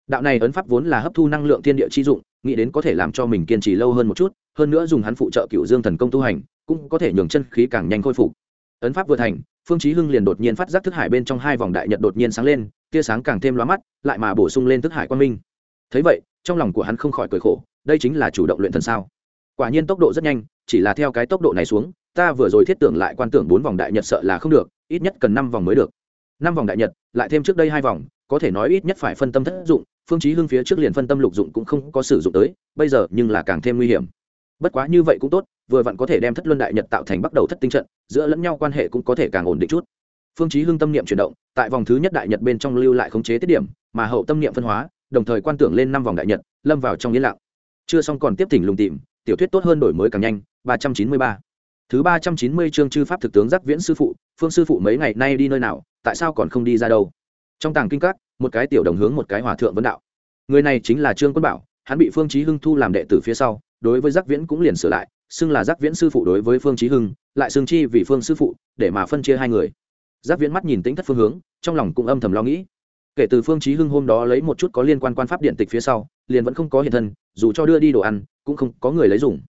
Đạo này ấn pháp vốn là hấp thu năng lượng thiên địa chi dụng, nghĩ đến có thể làm cho mình kiên trì lâu hơn một chút, hơn nữa dùng hắn phụ trợ cựu dương thần công tu hành, cũng có thể nhường chân khí càng nhanh khôi phục. Ấn pháp vừa thành, phương chí hưng liền đột nhiên phát giác thức hải bên trong hai vòng đại nhật đột nhiên sáng lên, tia sáng càng thêm lóa mắt, lại mà bổ sung lên thức hải quan minh. Thấy vậy, trong lòng của hắn không khỏi cười khổ, đây chính là chủ động luyện thần sao? Quả nhiên tốc độ rất nhanh, chỉ là theo cái tốc độ này xuống ta vừa rồi thiết tưởng lại quan tưởng bốn vòng đại nhật sợ là không được, ít nhất cần năm vòng mới được. Năm vòng đại nhật, lại thêm trước đây hai vòng, có thể nói ít nhất phải phân tâm thất dụng, phương chí hưng phía trước liền phân tâm lục dụng cũng không có sử dụng tới, bây giờ nhưng là càng thêm nguy hiểm. Bất quá như vậy cũng tốt, vừa vặn có thể đem thất luân đại nhật tạo thành bắt đầu thất tinh trận, giữa lẫn nhau quan hệ cũng có thể càng ổn định chút. Phương chí hưng tâm niệm chuyển động, tại vòng thứ nhất đại nhật bên trong lưu lại khống chế tiết điểm, mà hậu tâm niệm phân hóa, đồng thời quan tưởng lên năm vòng đại nhật, lâm vào trong yên lặng. Chưa xong còn tiếp thỉnh lùng tìm, tiểu thuyết tốt hơn đổi mới càng nhanh 393 thứ 390 chương chư pháp thực tướng giác viễn sư phụ, phương sư phụ mấy ngày nay đi nơi nào, tại sao còn không đi ra đâu? Trong tàng kinh các, một cái tiểu đồng hướng một cái hòa thượng vấn đạo. Người này chính là trương quân bảo, hắn bị phương chí hưng thu làm đệ tử phía sau, đối với giác viễn cũng liền sửa lại, xưng là giác viễn sư phụ đối với phương trí hưng, lại xưng chi vì phương sư phụ, để mà phân chia hai người. Giác viễn mắt nhìn tính thất phương hướng, trong lòng cũng âm thầm lo nghĩ. Kể từ phương trí hưng hôm đó lấy một chút có liên quan quan pháp điện tịch phía sau, liền vẫn không có hiện thân, dù cho đưa đi đồ ăn, cũng không có người lấy dùng.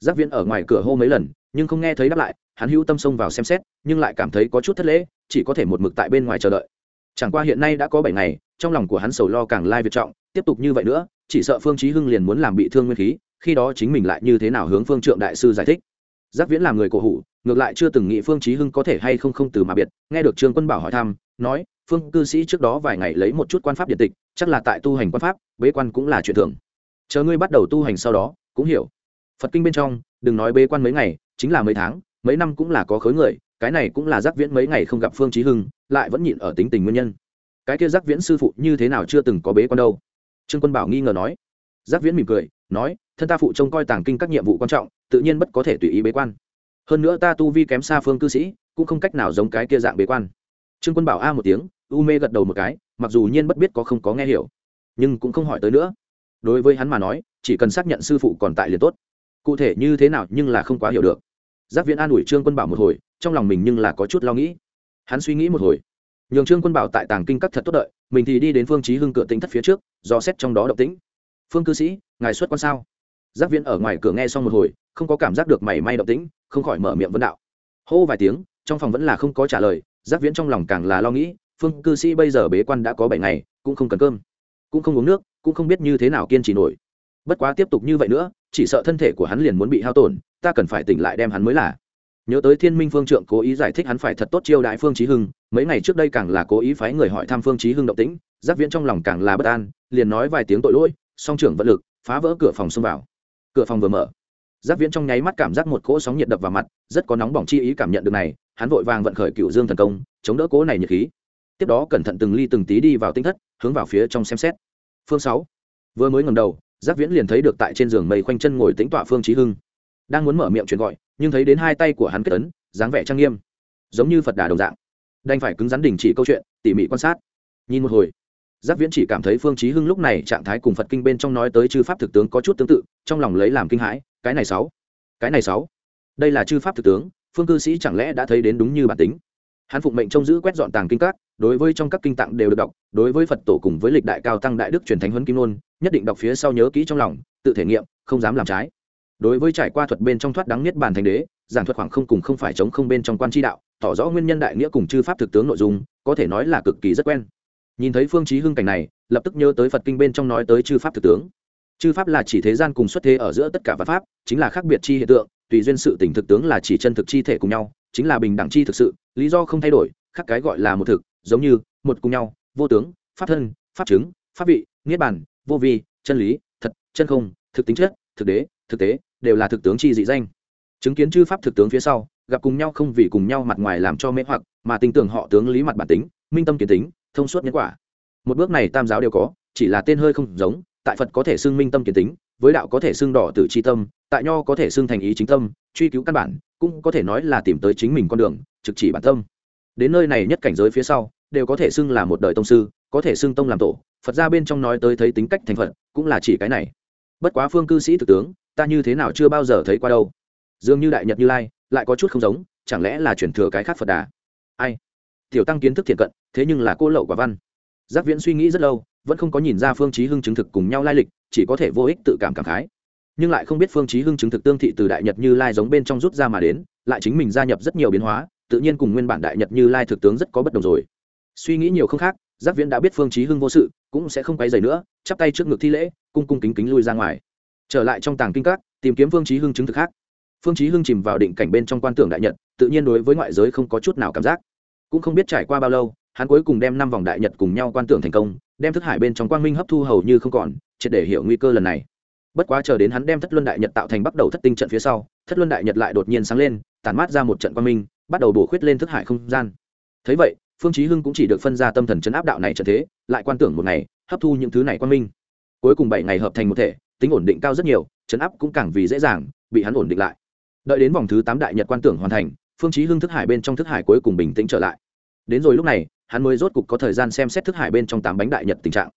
Giác viễn ở ngoài cửa hô mấy lần nhưng không nghe thấy đáp lại, hắn hữu tâm xông vào xem xét, nhưng lại cảm thấy có chút thất lễ, chỉ có thể một mực tại bên ngoài chờ đợi. Chẳng qua hiện nay đã có bảy ngày, trong lòng của hắn sầu lo càng lai việt trọng, tiếp tục như vậy nữa, chỉ sợ phương chí hưng liền muốn làm bị thương nguyên khí, khi đó chính mình lại như thế nào hướng phương trượng đại sư giải thích. Giác viễn làm người cổ hủ, ngược lại chưa từng nghĩ phương chí hưng có thể hay không không từ mà biệt, nghe được trương quân bảo hỏi thăm, nói, phương cư sĩ trước đó vài ngày lấy một chút quan pháp điện tịch, chắc là tại tu hành quan pháp, bế quan cũng là chuyện thường. Chờ ngươi bắt đầu tu hành sau đó, cũng hiểu. Phật kinh bên trong, đừng nói bế quan mấy ngày chính là mấy tháng, mấy năm cũng là có khối người, cái này cũng là giác viễn mấy ngày không gặp phương trí hưng, lại vẫn nhịn ở tính tình nguyên nhân. Cái kia giác viễn sư phụ như thế nào chưa từng có bế quan đâu. Trương quân bảo nghi ngờ nói. Giác viễn mỉm cười, nói, thân ta phụ trông coi tàng kinh các nhiệm vụ quan trọng, tự nhiên bất có thể tùy ý bế quan. Hơn nữa ta tu vi kém xa phương cư sĩ, cũng không cách nào giống cái kia dạng bế quan. Trương quân bảo a một tiếng, u mê gật đầu một cái, mặc dù nhiên bất biết có không có nghe hiểu, nhưng cũng không hỏi tới nữa. Đối với hắn mà nói, chỉ cần xác nhận sư phụ còn tại liền tốt. Cụ thể như thế nào nhưng là không quá hiểu được giác viễn an ủi trương quân bảo một hồi, trong lòng mình nhưng là có chút lo nghĩ. Hắn suy nghĩ một hồi. Nhường trương quân bảo tại tàng kinh các thật tốt đợi, mình thì đi đến phương chí hưng cửa tính thất phía trước, do xét trong đó động tĩnh. Phương cư sĩ, ngài xuất quan sao? Giác viễn ở ngoài cửa nghe xong một hồi, không có cảm giác được mảy may động tĩnh, không khỏi mở miệng vấn đạo. Hô vài tiếng, trong phòng vẫn là không có trả lời giác viễn trong lòng càng là lo nghĩ, phương cư sĩ bây giờ bế quan đã có bảy ngày, cũng không cần cơm, cũng không uống nước, cũng không biết như thế nào kiên trì nổi. Bất quá tiếp tục như vậy nữa, chỉ sợ thân thể của hắn liền muốn bị hao tổn ta cần phải tỉnh lại đem hắn mới là. Nhớ tới thiên minh phương trượng cố ý giải thích hắn phải thật tốt chiêu đại phương trí hưng, mấy ngày trước đây càng là cố ý phái người hỏi thăm phương trí hưng động tĩnh giác viễn trong lòng càng là bất an, liền nói vài tiếng tội lỗi, song trưởng vận lực, phá vỡ cửa phòng xông vào. Cửa phòng vừa mở giác viễn trong nháy mắt cảm giác một cỗ sóng nhiệt đập vào mặt, rất có nóng bỏng chi ý cảm nhận được này, hắn vội vàng vận khởi cựu dương thần công, chống đỡ cỗ này nhiệt khí. Tiếp đó cẩn thận từng ly từng tí đi vào tinh thất, hướng vào phía trong xem xét. Phương sáu, vừa mới ngầm đầu giác viễn liền thấy được tại trên giường mây khoanh chân ngồi tính tọa phương trí hưng đang muốn mở miệng chuyện gọi, nhưng thấy đến hai tay của hắn kết tấn dáng vẻ trang nghiêm, giống như phật đà đồng dạng. Đành phải cứng rắn đình chỉ câu chuyện, tỉ mỉ quan sát. Nhìn một hồi giác viễn chỉ cảm thấy phương chí hưng lúc này trạng thái cùng phật kinh bên trong nói tới chư pháp thực tướng có chút tương tự, trong lòng lấy làm kinh hãi, cái này sáu, cái này sáu. Đây là chư pháp thực tướng, phương cư sĩ chẳng lẽ đã thấy đến đúng như bản tính? Hắn phụng mệnh trông giữ quét dọn tàng kinh các, đối với trong các kinh tạng đều được đọc, đối với phật tổ cùng với lịch đại cao tăng đại đức truyền thánh huấn kim nôn nhất định đọc phía sau nhớ kỹ trong lòng, tự thể nghiệm, không dám làm trái đối với trải qua thuật bên trong thoát đắng niết bàn thành đế, giảng thuật khoảng không cùng không phải chống không bên trong quan tri đạo, tỏ rõ nguyên nhân đại nghĩa cùng chư pháp thực tướng nội dung, có thể nói là cực kỳ rất quen. Nhìn thấy phương chí hưng cảnh này, lập tức nhớ tới phật kinh bên trong nói tới chư pháp thực tướng. Chư pháp là chỉ thế gian cùng xuất thế ở giữa tất cả văn pháp, chính là khác biệt chi hiện tượng, tùy duyên sự tình thực tướng là chỉ chân thực chi thể cùng nhau, chính là bình đẳng chi thực sự, lý do không thay đổi, khác cái gọi là một thực, giống như, một cùng nhau, vô tướng, pháp thân, pháp chứng, pháp vị, niết bàn, vô vi, chân lý, thật, chân không, thực tính chất, thực đế, thực tế đều là thực tướng chi dị danh. Chứng kiến chư pháp thực tướng phía sau, gặp cùng nhau không vì cùng nhau mặt ngoài làm cho mê hoặc, mà tin tưởng họ tướng lý mặt bản tính, minh tâm kiến tính, thông suốt nhân quả. Một bước này tam giáo đều có, chỉ là tên hơi không giống, tại phật có thể xưng minh tâm kiến tính, với đạo có thể xưng đỏ tử c tâm, tại nho có thể xưng thành ý chính tâm, truy cứu căn bản, cũng có thể nói là tìm tới chính mình con đường, trực chỉ bản tâm. Đến nơi này nhất cảnh giới phía sau, đều có thể xưng là một đời tông sư, có thể xưng tông làm tổ, phật ra bên trong nói tới thấy tính cách thành phật, cũng là chỉ cái này. Bất quá phương cư sĩ thực tướng ta như thế nào chưa bao giờ thấy qua đâu. Dường như đại nhật như lai lại có chút không giống, chẳng lẽ là chuyển thừa cái khác phật đà? Ai? Tiểu tăng kiến thức thiện cận, thế nhưng là cô lậu quả văn. Giác viễn suy nghĩ rất lâu, vẫn không có nhìn ra phương chí hưng chứng thực cùng nhau lai lịch, chỉ có thể vô ích tự cảm cảm khái. Nhưng lại không biết phương chí hưng chứng thực tương thị từ đại nhật như lai giống bên trong rút ra mà đến, lại chính mình gia nhập rất nhiều biến hóa, tự nhiên cùng nguyên bản đại nhật như lai thực tướng rất có bất đồng rồi. Suy nghĩ nhiều không khác, giác viễn đã biết phương chí hưng vô sự, cũng sẽ không quay giày nữa, chắp tay trước ngực thi lễ, cung cung kính kính lui ra ngoài trở lại trong tàng kinh các, tìm kiếm phương chí hưng chứng thực khác. Phương chí hưng chìm vào định cảnh bên trong quan tưởng đại nhật, tự nhiên đối với ngoại giới không có chút nào cảm giác. Cũng không biết trải qua bao lâu, hắn cuối cùng đem năm vòng đại nhật cùng nhau quan tưởng thành công, đem thức hải bên trong quang minh hấp thu hầu như không còn, triệt để hiểu nguy cơ lần này. Bất quá chờ đến hắn đem thất luân đại nhật tạo thành bắt đầu thất tinh trận phía sau, thất luân đại nhật lại đột nhiên sáng lên tàn mát ra một trận quang minh, bắt đầu bổ khuyết lên thức hải không gian. Thấy vậy, phương chí hưng cũng chỉ được phân ra tâm thần chấn áp đạo này trận thế, lại quan tưởng một ngày, hấp thu những thứ này quang minh. Cuối cùng bảy ngày hợp thành một thể tính ổn định cao rất nhiều, chấn áp cũng càng vì dễ dàng, bị hắn ổn định lại. Đợi đến vòng thứ tám đại nhật quan tưởng hoàn thành, phương chí hưng thức hải bên trong thức hải cuối cùng bình tĩnh trở lại. Đến rồi lúc này, hắn mới rốt cục có thời gian xem xét thức hải bên trong tám bánh đại nhật tình trạng.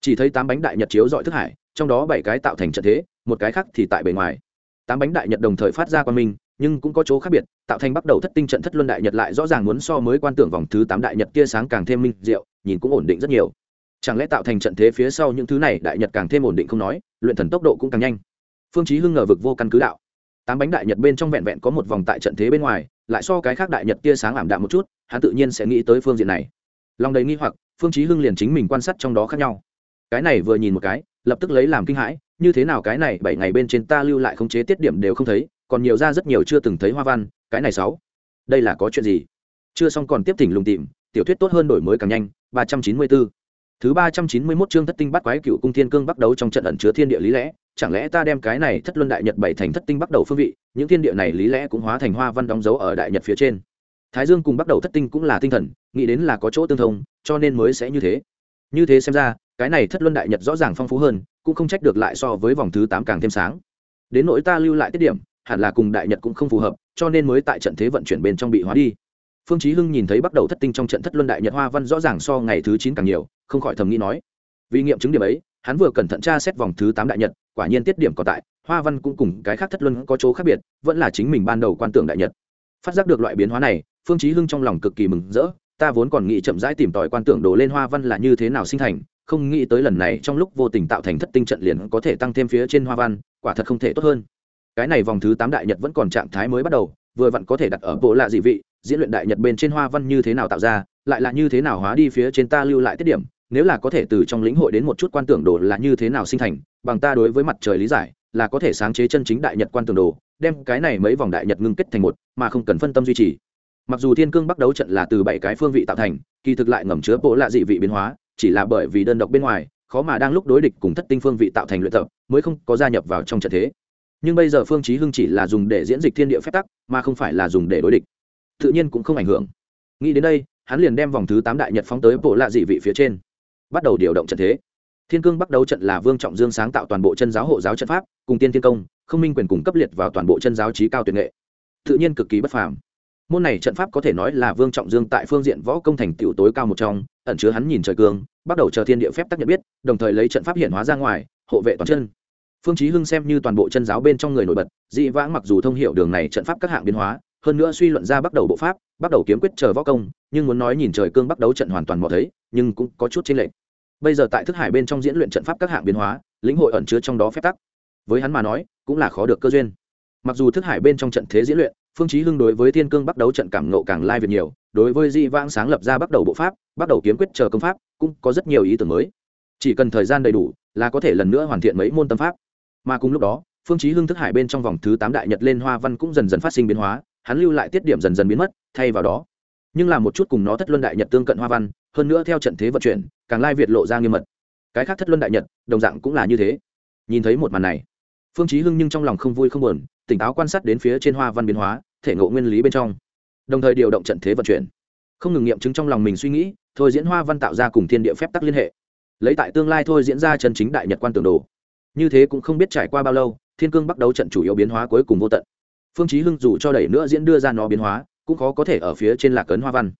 Chỉ thấy tám bánh đại nhật chiếu dọi thức hải, trong đó bảy cái tạo thành trận thế, một cái khác thì tại bề ngoài. Tám bánh đại nhật đồng thời phát ra quan minh, nhưng cũng có chỗ khác biệt, tạo thành bắt đầu thất tinh trận thất luân đại nhật lại rõ ràng muốn so mới quan tưởng vòng thứ tám đại nhật kia sáng càng thêm minh diệu, nhìn cũng ổn định rất nhiều chẳng lẽ tạo thành trận thế phía sau những thứ này, đại nhật càng thêm ổn định không nói, luyện thần tốc độ cũng càng nhanh. Phương chí hưng ngờ vực vô căn cứ đạo. Tám bánh đại nhật bên trong vẹn vẹn có một vòng tại trận thế bên ngoài, lại so cái khác đại nhật tia sáng ảm đạm một chút, hắn tự nhiên sẽ nghĩ tới phương diện này. Lòng đầy nghi hoặc, phương chí hưng liền chính mình quan sát trong đó khác nhau. Cái này vừa nhìn một cái, lập tức lấy làm kinh hãi, như thế nào cái này, bảy ngày bên trên ta lưu lại khống chế tiết điểm đều không thấy, còn nhiều ra rất nhiều chưa từng thấy hoa văn, cái này sáu. Đây là có chuyện gì? Chưa xong còn tiếp thỉnh lùng tìm, tiểu thuyết tốt hơn đổi mới càng nhanh, ba trăm chín mươi 394 thứ ba trăm chín mươi 391 chương thất tinh bắt quái cựu cung thiên cương bắt đầu trong trận ẩn chứa thiên địa lý lẽ. Chẳng lẽ ta đem cái này thất luân đại nhật bảy thành thất tinh bắt đầu phương vị, những thiên địa này lý lẽ cũng hóa thành hoa văn đóng dấu ở đại nhật phía trên. Thái dương cùng bắt đầu thất tinh cũng là tinh thần, nghĩ đến là có chỗ tương thông, cho nên mới sẽ như thế. Như thế xem ra, cái này thất luân đại nhật rõ ràng phong phú hơn, cũng không trách được lại so với vòng thứ tám càng thêm sáng. Đến nỗi ta lưu lại tiết điểm, hẳn là cùng đại nhật cũng không phù hợp, cho nên mới tại trận thế vận chuyển bên trong bị hóa đi phương chí hưng nhìn thấy bắt đầu thất tinh trong trận thất luân đại nhật hoa văn rõ ràng so ngày thứ chín càng nhiều, không khỏi thầm nghĩ nói, vì nghiệm chứng điểm ấy, hắn vừa cẩn thận tra xét vòng thứ tám đại nhật, quả nhiên tiết điểm còn tại, hoa văn cũng cùng cái khác thất luân có chỗ khác biệt, vẫn là chính mình ban đầu quan tưởng đại nhật. Phát giác được loại biến hóa này, phương chí hưng trong lòng cực kỳ mừng rỡ, ta vốn còn nghĩ chậm rãi tìm tòi quan tưởng đồ lên hoa văn là như thế nào sinh thành, không nghĩ tới lần này trong lúc vô tình tạo thành thất tinh trận liền có thể tăng thêm phía trên hoa văn, quả thật không thể tốt hơn. Cái này vòng thứ tám đại nhật vẫn còn trạng thái mới bắt đầu, vừa vặn có thể đặt ở bộ lạ dị vị diễn luyện đại nhật bên trên hoa văn như thế nào tạo ra, lại là như thế nào hóa đi phía trên ta lưu lại tiết điểm, nếu là có thể từ trong lĩnh hội đến một chút quan tưởng đồ là như thế nào sinh thành, bằng ta đối với mặt trời lý giải, là có thể sáng chế chân chính đại nhật quan tưởng đồ, đem cái này mấy vòng đại nhật ngưng kết thành một, mà không cần phân tâm duy trì. Mặc dù thiên cương bắt đấu trận là từ bảy cái phương vị tạo thành, kỳ thực lại ngầm chứa bộ lạ dị vị biến hóa, chỉ là bởi vì đơn độc bên ngoài, khó mà đang lúc đối địch cùng thất tinh phương vị tạo thành luyện tập, mới không có gia nhập vào trong trận thế. Nhưng bây giờ phương chí hưng chỉ là dùng để diễn dịch thiên địa phép tắc, mà không phải là dùng để đối địch tự nhiên cũng không ảnh hưởng. Nghĩ đến đây, hắn liền đem vòng thứ tám đại nhật phóng tới bộ lạ dị vị phía trên. Bắt đầu điều động trận thế. Thiên cương bắt đầu trận là vương trọng dương sáng tạo toàn bộ chân giáo hộ giáo trận pháp, cùng tiên thiên công, không minh quyền cùng cấp liệt vào toàn bộ chân giáo trí cao tuyệt nghệ. Tự nhiên cực kỳ bất phàm. Môn này trận pháp có thể nói là vương trọng dương tại phương diện võ công thành tựu tối cao một trong, ẩn chứa hắn nhìn trời cương, bắt đầu chờ thiên địa phép tác nhận biết, đồng thời lấy trận pháp hiện hóa ra ngoài, hộ vệ toàn chân. Phương chí hưng xem như toàn bộ chân giáo bên trong người nổi bật, dị vãng mặc dù thông hiểu đường này trận pháp các hạng biến hóa hơn nữa suy luận ra bắt đầu bộ pháp, bắt đầu kiếm quyết chờ võ công, nhưng muốn nói nhìn trời cương bắt đấu trận hoàn toàn mò thấy, nhưng cũng có chút chênh lệch. Bây giờ tại thức hải bên trong diễn luyện trận pháp các hạng biến hóa, lĩnh hội ẩn chứa trong đó phép tắc. Với hắn mà nói, cũng là khó được cơ duyên. Mặc dù thức hải bên trong trận thế diễn luyện, phương chí hưng đối với thiên cương bắt đấu trận cảm nộ càng lai việt nhiều, đối với di vãng sáng lập ra bắt đầu bộ pháp, bắt đầu kiếm quyết chờ công pháp, cũng có rất nhiều ý tưởng mới. Chỉ cần thời gian đầy đủ, là có thể lần nữa hoàn thiện mấy môn tâm pháp. Mà cùng lúc đó, phương chí hưng thức hải bên trong vòng thứ tám đại nhật lên hoa văn cũng dần dần phát sinh biến hóa hắn lưu lại tiết điểm dần dần biến mất, thay vào đó. Nhưng là một chút cùng nó thất luân đại nhật tương cận hoa văn, hơn nữa theo trận thế vận chuyển, càng lai việt lộ ra nghiêm mật. Cái khác thất luân đại nhật, đồng dạng cũng là như thế. Nhìn thấy một màn này, phương chí hưng nhưng trong lòng không vui không buồn, tỉnh táo quan sát đến phía trên hoa văn biến hóa, thể ngộ nguyên lý bên trong. Đồng thời điều động trận thế vận chuyển. Không ngừng nghiệm chứng trong lòng mình suy nghĩ, thôi diễn hoa văn tạo ra cùng thiên địa phép tắc liên hệ. Lấy tại tương lai thôi diễn ra chân chính đại nhật quan tưởng đồ. Như thế cũng không biết trải qua bao lâu, thiên cương bắt đầu trận chủ yếu biến hóa cuối cùng vô tận phương chí hưng dù cho đẩy nữa diễn đưa ra nó biến hóa, cũng khó có thể ở phía trên lạc cấn hoa văn.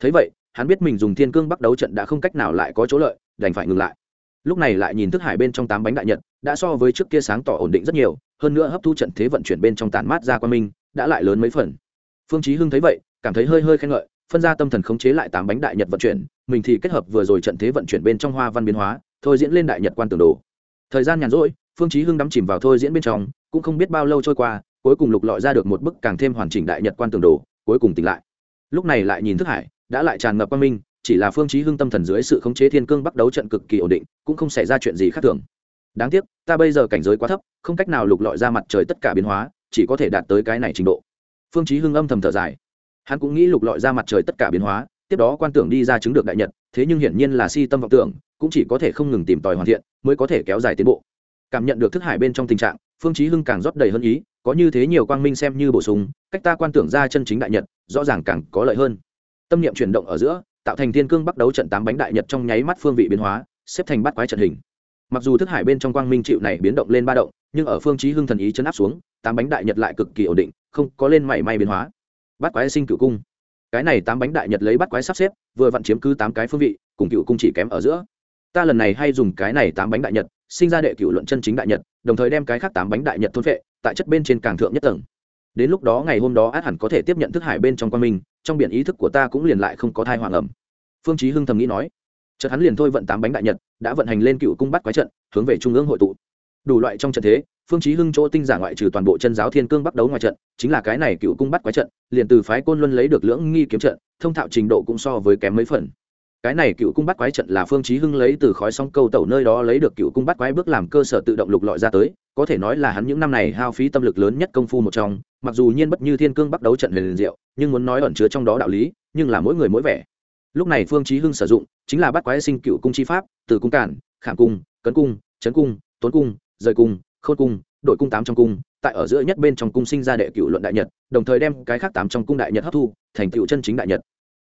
Thấy vậy, hắn biết mình dùng thiên cương bắt đấu trận đã không cách nào lại có chỗ lợi, đành phải ngừng lại. Lúc này lại nhìn thức hải bên trong tám bánh đại nhật, đã so với trước kia sáng tỏ ổn định rất nhiều, hơn nữa hấp thu trận thế vận chuyển bên trong tàn mát ra qua minh, đã lại lớn mấy phần. Phương chí hưng thấy vậy, cảm thấy hơi hơi khen ngợi, phân ra tâm thần khống chế lại tám bánh đại nhật vận chuyển, mình thì kết hợp vừa rồi trận thế vận chuyển bên trong hoa văn biến hóa, thôi diễn lên đại nhật quan tưởng đồ. Thời gian nhàn rỗi, phương chí hưng đắm chìm vào thôi diễn bên trong, cũng không biết bao lâu trôi qua cuối cùng lục lọi ra được một bức càng thêm hoàn chỉnh đại nhật quan tường đồ, cuối cùng tỉnh lại. Lúc này lại nhìn thức hải, đã lại tràn ngập quan minh, chỉ là phương chí hưng tâm thần dưới sự khống chế thiên cương bắt đấu trận cực kỳ ổn định, cũng không xảy ra chuyện gì khác thường. Đáng tiếc, ta bây giờ cảnh giới quá thấp, không cách nào lục lọi ra mặt trời tất cả biến hóa, chỉ có thể đạt tới cái này trình độ. Phương chí hưng âm thầm thở dài. Hắn cũng nghĩ lục lọi ra mặt trời tất cả biến hóa, tiếp đó quan tưởng đi ra chứng được đại nhật, thế nhưng hiển nhiên là si tâm vọng tưởng, cũng chỉ có thể không ngừng tìm tòi hoàn thiện, mới có thể kéo dài tiến bộ. Cảm nhận được thức hải bên trong tình trạng, phương chí hưng càng rót đầy hơn ý có như thế nhiều quang minh xem như bổ sung, cách ta quan tưởng ra chân chính đại nhật, rõ ràng càng có lợi hơn. Tâm niệm chuyển động ở giữa, tạo thành thiên cương bắt đấu trận tám bánh đại nhật trong nháy mắt phương vị biến hóa, xếp thành bắt quái trận hình. Mặc dù thức hải bên trong quang minh chịu này biến động lên ba động, nhưng ở phương chí hưng thần ý chấn áp xuống, tám bánh đại nhật lại cực kỳ ổn định, không có lên mảy may biến hóa. Bắt quái sinh cửu cung. Cái này tám bánh đại nhật lấy bắt quái sắp xếp, vừa vặn chiếm cứ tám cái phương vị, cùng cựu cung chỉ kém ở giữa. Ta lần này hay dùng cái này tám bánh đại nhật, sinh ra đệ cửu luận chân chính đại nhật, đồng thời đem cái khác tám bánh đại nhật thôn vệ tại chất bên trên càng thượng nhất tầng. Đến lúc đó ngày hôm đó át hẳn có thể tiếp nhận thức hải bên trong quan minh, trong biển ý thức của ta cũng liền lại không có thai hoàng ẩm. Phương chí hưng thầm nghĩ nói. Chợt hắn liền thôi vận tám bánh đại nhật, đã vận hành lên cựu cung bắt quái trận, hướng về trung ương hội tụ. Đủ loại trong trận thế, phương chí hưng chỗ tinh giả ngoại trừ toàn bộ chân giáo thiên cương bắt đấu ngoài trận, chính là cái này cựu cung bắt quái trận, liền từ phái côn luân lấy được lưỡng nghi kiếm trận, thông thạo trình độ cũng so với kém mấy phần cái này cựu cung bắt quái trận là phương chí hưng lấy từ khói sóng câu tẩu nơi đó lấy được cựu cung bắt quái bước làm cơ sở tự động lục lọi ra tới, có thể nói là hắn những năm này hao phí tâm lực lớn nhất công phu một trong, mặc dù nhiên bất như thiên cương bắt đấu trận liền diệu, nhưng muốn nói ẩn chứa trong đó đạo lý, nhưng là mỗi người mỗi vẻ. Lúc này phương chí hưng sử dụng, chính là bắt quái sinh cựu cung chi pháp, từ cung cản, khảm cung, cấn cung, chấn cung, tốn cung, rời cung, khôn cung, đội cung tám trong cung, tại ở giữa nhất bên trong cung sinh ra đệ cựu luận đại nhật, đồng thời đem cái khác tám trong cung đại nhật hấp thu, thành cựu chân chính đại nhật.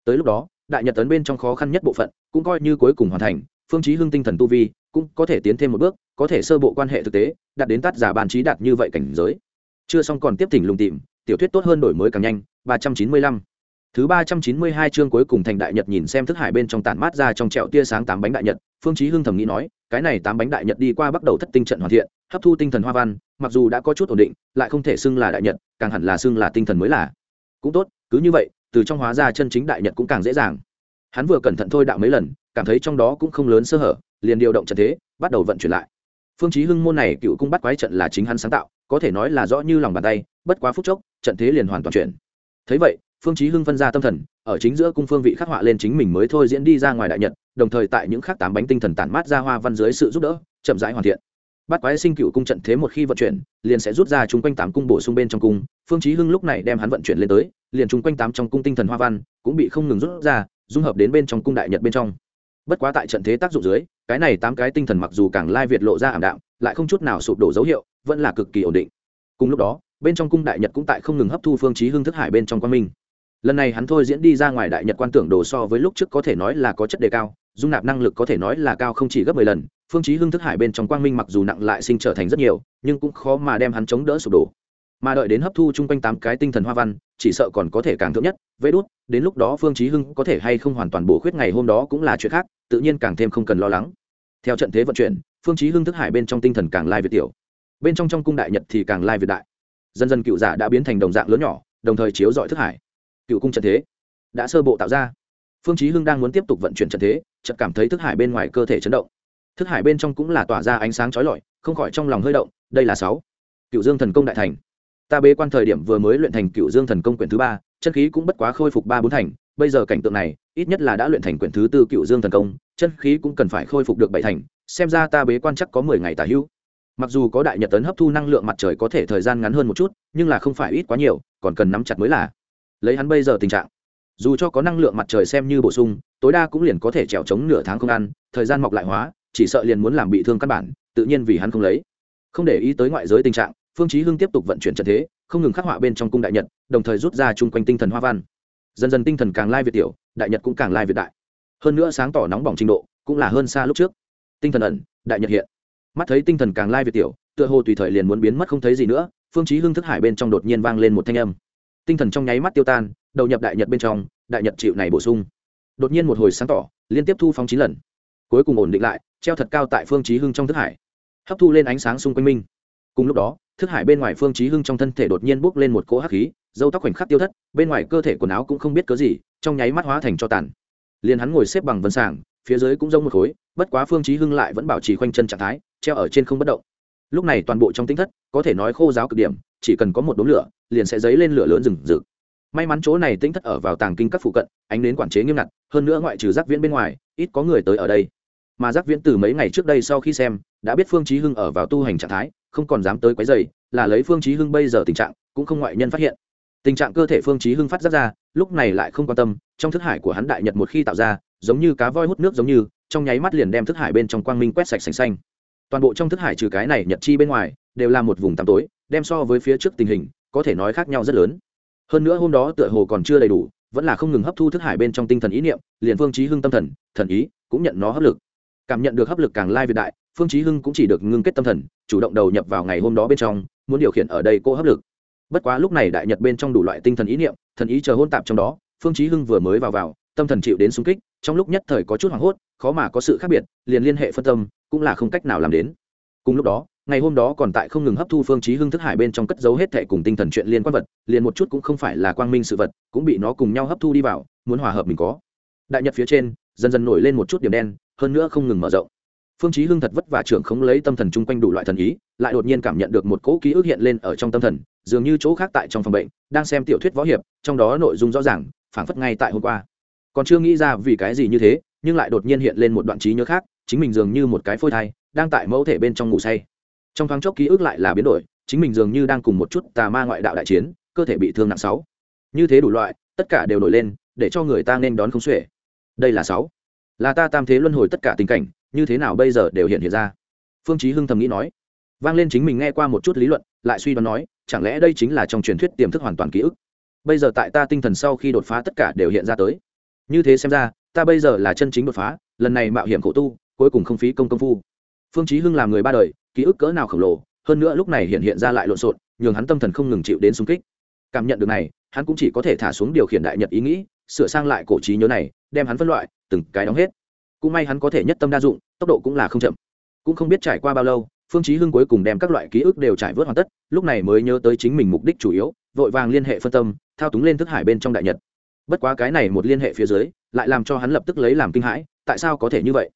Tới lúc đó đại nhật tấn bên trong khó khăn nhất bộ phận cũng coi như cuối cùng hoàn thành, phương chí hưng tinh thần tu vi cũng có thể tiến thêm một bước, có thể sơ bộ quan hệ thực tế, đạt đến tát giả bàn trí đạt như vậy cảnh giới. Chưa xong còn tiếp thỉnh lùng tìm, tiểu thuyết tốt hơn đổi mới càng nhanh, ba trăm chín mươi lăm. Thứ ba trăm chín mươi hai chương cuối cùng thành đại nhật nhìn xem thức hải bên trong tản mát ra trong trẹo tia sáng tám bánh đại nhật, phương chí hưng thầm nghĩ nói, cái này tám bánh đại nhật đi qua bắt đầu thất tinh trận hoàn thiện, hấp thu tinh thần hoa văn, mặc dù đã có chút ổn định, lại không thể xưng là đại nhật, càng hẳn là xưng là tinh thần mới là. Cũng tốt, cứ như vậy từ trong hóa ra chân chính đại nhật cũng càng dễ dàng. Hắn vừa cẩn thận thôi đạo mấy lần, cảm thấy trong đó cũng không lớn sơ hở, liền điều động trận thế, bắt đầu vận chuyển lại. Phương chí hưng môn này cựu cung bắt quái trận là chính hắn sáng tạo, có thể nói là rõ như lòng bàn tay, bất quá phút chốc, trận thế liền hoàn toàn chuyển. Thấy vậy, phương chí hưng phân ra tâm thần, ở chính giữa cung phương vị khắc họa lên chính mình mới thôi diễn đi ra ngoài đại nhật, đồng thời tại những khắc tám bánh tinh thần tản mát ra hoa văn dưới sự giúp đỡ, chậm rãi hoàn thiện bắt quái sinh cựu cung trận thế một khi vận chuyển, liền sẽ rút ra chung quanh tám cung bổ sung bên trong cung. Phương chí hưng lúc này đem hắn vận chuyển lên tới, liền chung quanh tám trong cung tinh thần hoa văn cũng bị không ngừng rút ra, dung hợp đến bên trong cung đại nhật bên trong. Bất quá tại trận thế tác dụng dưới, cái này tám cái tinh thần mặc dù càng lai việt lộ ra ảm đạm, lại không chút nào sụp đổ dấu hiệu, vẫn là cực kỳ ổn định. Cùng lúc đó, bên trong cung đại nhật cũng tại không ngừng hấp thu phương chí hưng thức hải bên trong quan minh. Lần này hắn thôi diễn đi ra ngoài đại nhật quan tưởng đồ so với lúc trước có thể nói là có chất đề cao, dung nạp năng lực có thể nói là cao không chỉ gấp mười lần phương chí hưng thức hải bên trong quang minh mặc dù nặng lại sinh trở thành rất nhiều, nhưng cũng khó mà đem hắn chống đỡ sụp đổ. Mà đợi đến hấp thu chung quanh tám cái tinh thần hoa văn, chỉ sợ còn có thể càng thượng nhất vê đốt đến lúc đó phương chí hưng có thể hay không hoàn toàn bổ khuyết ngày hôm đó cũng là chuyện khác, tự nhiên càng thêm không cần lo lắng. Theo trận thế vận chuyển, phương chí hưng thức hải bên trong tinh thần càng lai việt tiểu. Bên trong trong cung đại nhật thì càng lai việt đại. Dần dần cựu giả đã biến thành đồng dạng lớn nhỏ, đồng thời chiếu dọi thức hải. Cựu cung trận thế đã sơ bộ tạo ra. Phương chí hưng đang muốn tiếp tục vận chuyển trận thế, chợt cảm thấy thức hải bên ngoài cơ thể chấn động thức hải bên trong cũng là tỏa ra ánh sáng chói lọi, không khỏi trong lòng hơi động, đây là sáu. Cựu dương thần công đại thành. Ta bế quan thời điểm vừa mới luyện thành cựu dương thần công quyển thứ ba, chân khí cũng bất quá khôi phục ba bốn thành, bây giờ cảnh tượng này, ít nhất là đã luyện thành quyển thứ tư cựu dương thần công, chân khí cũng cần phải khôi phục được bảy thành, xem ra ta bế quan chắc có mười ngày tả hữu. Mặc dù có đại nhật tấn hấp thu năng lượng mặt trời có thể thời gian ngắn hơn một chút, nhưng là không phải ít quá nhiều, còn cần nắm chặt mới là. Lấy hắn bây giờ tình trạng, dù cho có năng lượng mặt trời xem như bổ sung, tối đa cũng liền có thể trèo trống nửa tháng không ăn, thời gian mọc lại hóa chỉ sợ liền muốn làm bị thương căn bản, tự nhiên vì hắn không lấy. Không để ý tới ngoại giới tình trạng, phương chí hưng tiếp tục vận chuyển trận thế, không ngừng khắc họa bên trong cung đại nhật, đồng thời rút ra chung quanh tinh thần hoa văn. Dần dần tinh thần càng lai việt tiểu, đại nhật cũng càng lai việt đại. Hơn nữa sáng tỏ nóng bỏng trình độ, cũng là hơn xa lúc trước. Tinh thần ẩn, đại nhật hiện. Mắt thấy tinh thần càng lai việt tiểu, tựa hồ tùy thời liền muốn biến mất không thấy gì nữa, phương chí hưng thức hải bên trong đột nhiên vang lên một thanh âm. Tinh thần trong nháy mắt tiêu tan, đầu nhập đại nhật bên trong, đại nhật chịu này bổ sung. Đột nhiên một hồi sáng tỏ, liên tiếp thu phóng chín lần cuối cùng ổn định lại, treo thật cao tại phương chí hưng trong thức hải. Hấp thu lên ánh sáng xung quanh minh cùng lúc đó, thức hải bên ngoài phương chí hưng trong thân thể đột nhiên bốc lên một cỗ hắc khí, dâu tóc khoảnh khắc tiêu thất, bên ngoài cơ thể quần áo cũng không biết cớ gì, trong nháy mắt hóa thành cho tàn. Liền hắn ngồi xếp bằng vân sàng, phía dưới cũng rông một khối, bất quá phương chí hưng lại vẫn bảo trì khoanh chân trạng thái, treo ở trên không bất động. Lúc này toàn bộ trong tinh thất, có thể nói khô giáo cực điểm, chỉ cần có một đốm lửa, liền sẽ dấy lên lửa lớn rừng rực. May mắn chỗ này tinh thất ở vào tàng kinh các phụ cận, ánh đến quản chế nghiêm ngặt, hơn nữa ngoại trừ giác viễn bên ngoài, ít có người tới ở đây mà giác viễn từ mấy ngày trước đây sau khi xem, đã biết phương chí hưng ở vào tu hành trạng thái, không còn dám tới quấy rầy, là lấy phương chí hưng bây giờ tình trạng, cũng không ngoại nhân phát hiện. Tình trạng cơ thể phương chí hưng phát giác ra, lúc này lại không quan tâm, trong thức hải của hắn đại nhật một khi tạo ra, giống như cá voi hút nước giống như, trong nháy mắt liền đem thức hải bên trong quang minh quét sạch sành xanh. Toàn bộ trong thức hải trừ cái này nhật chi bên ngoài, đều là một vùng tăm tối, đem so với phía trước tình hình, có thể nói khác nhau rất lớn. Hơn nữa hôm đó tựa hồ còn chưa đầy đủ, vẫn là không ngừng hấp thu thức hải bên trong tinh thần ý niệm, liền phương chí hưng tâm thần thần ý, cũng nhận nó hấp lực cảm nhận được hấp lực càng lai việt đại, phương chí hưng cũng chỉ được ngưng kết tâm thần, chủ động đầu nhập vào ngày hôm đó bên trong, muốn điều khiển ở đây cô hấp lực. Bất quá lúc này đại nhật bên trong đủ loại tinh thần ý niệm, thần ý chờ hôn tạp trong đó, phương chí hưng vừa mới vào vào, tâm thần chịu đến xung kích, trong lúc nhất thời có chút hoảng hốt, khó mà có sự khác biệt, liền liên hệ phân tâm, cũng là không cách nào làm đến. Cùng lúc đó, ngày hôm đó còn tại không ngừng hấp thu phương chí hưng thức hải bên trong cất giấu hết thể cùng tinh thần chuyện liên quan vật, liền một chút cũng không phải là quang minh sự vật, cũng bị nó cùng nhau hấp thu đi vào, muốn hòa hợp mình có. Đại nhật phía trên, dần dần nổi lên một chút điểm đen hơn nữa không ngừng mở rộng. Phương chí hưng thật vất vả trưởng không lấy tâm thần chung quanh đủ loại thần ý, lại đột nhiên cảm nhận được một cỗ ký ức hiện lên ở trong tâm thần, dường như chỗ khác tại trong phòng bệnh, đang xem tiểu thuyết võ hiệp, trong đó nội dung rõ ràng, phảng phất ngay tại hôm qua. Còn chưa nghĩ ra vì cái gì như thế, nhưng lại đột nhiên hiện lên một đoạn trí nhớ khác, chính mình dường như một cái phôi thai, đang tại mẫu thể bên trong ngủ say. Trong thoáng chốc ký ức lại là biến đổi, chính mình dường như đang cùng một chút tà ma ngoại đạo đại chiến, cơ thể bị thương nặng sáu. Như thế đủ loại, tất cả đều nổi lên, để cho người ta nên đón không xuể. Đây là sáu là ta tam thế luân hồi tất cả tình cảnh, như thế nào bây giờ đều hiện hiện ra. Phương chí hưng thầm nghĩ nói. Vang lên chính mình nghe qua một chút lý luận, lại suy đoán nói, chẳng lẽ đây chính là trong truyền thuyết tiềm thức hoàn toàn ký ức? Bây giờ tại ta tinh thần sau khi đột phá tất cả đều hiện ra tới. Như thế xem ra, ta bây giờ là chân chính đột phá, lần này mạo hiểm khổ tu, cuối cùng không phí công công phu. Phương chí hưng làm người ba đời, ký ức cỡ nào khổng lồ, hơn nữa lúc này hiện hiện ra lại lộn xộn, nhường hắn tâm thần không ngừng chịu đến xung kích. Cảm nhận được này, hắn cũng chỉ có thể thả xuống điều khiển đại nhật ý nghĩ, sửa sang lại cổ trí nhớ này đem hắn phân loại, từng cái đóng hết. Cũng may hắn có thể nhất tâm đa dụng, tốc độ cũng là không chậm. Cũng không biết trải qua bao lâu, phương chí hưng cuối cùng đem các loại ký ức đều trải vớt hoàn tất, lúc này mới nhớ tới chính mình mục đích chủ yếu, vội vàng liên hệ phân tâm, thao túng lên thức hải bên trong đại nhật. Bất quá cái này một liên hệ phía dưới, lại làm cho hắn lập tức lấy làm kinh hãi, tại sao có thể như vậy?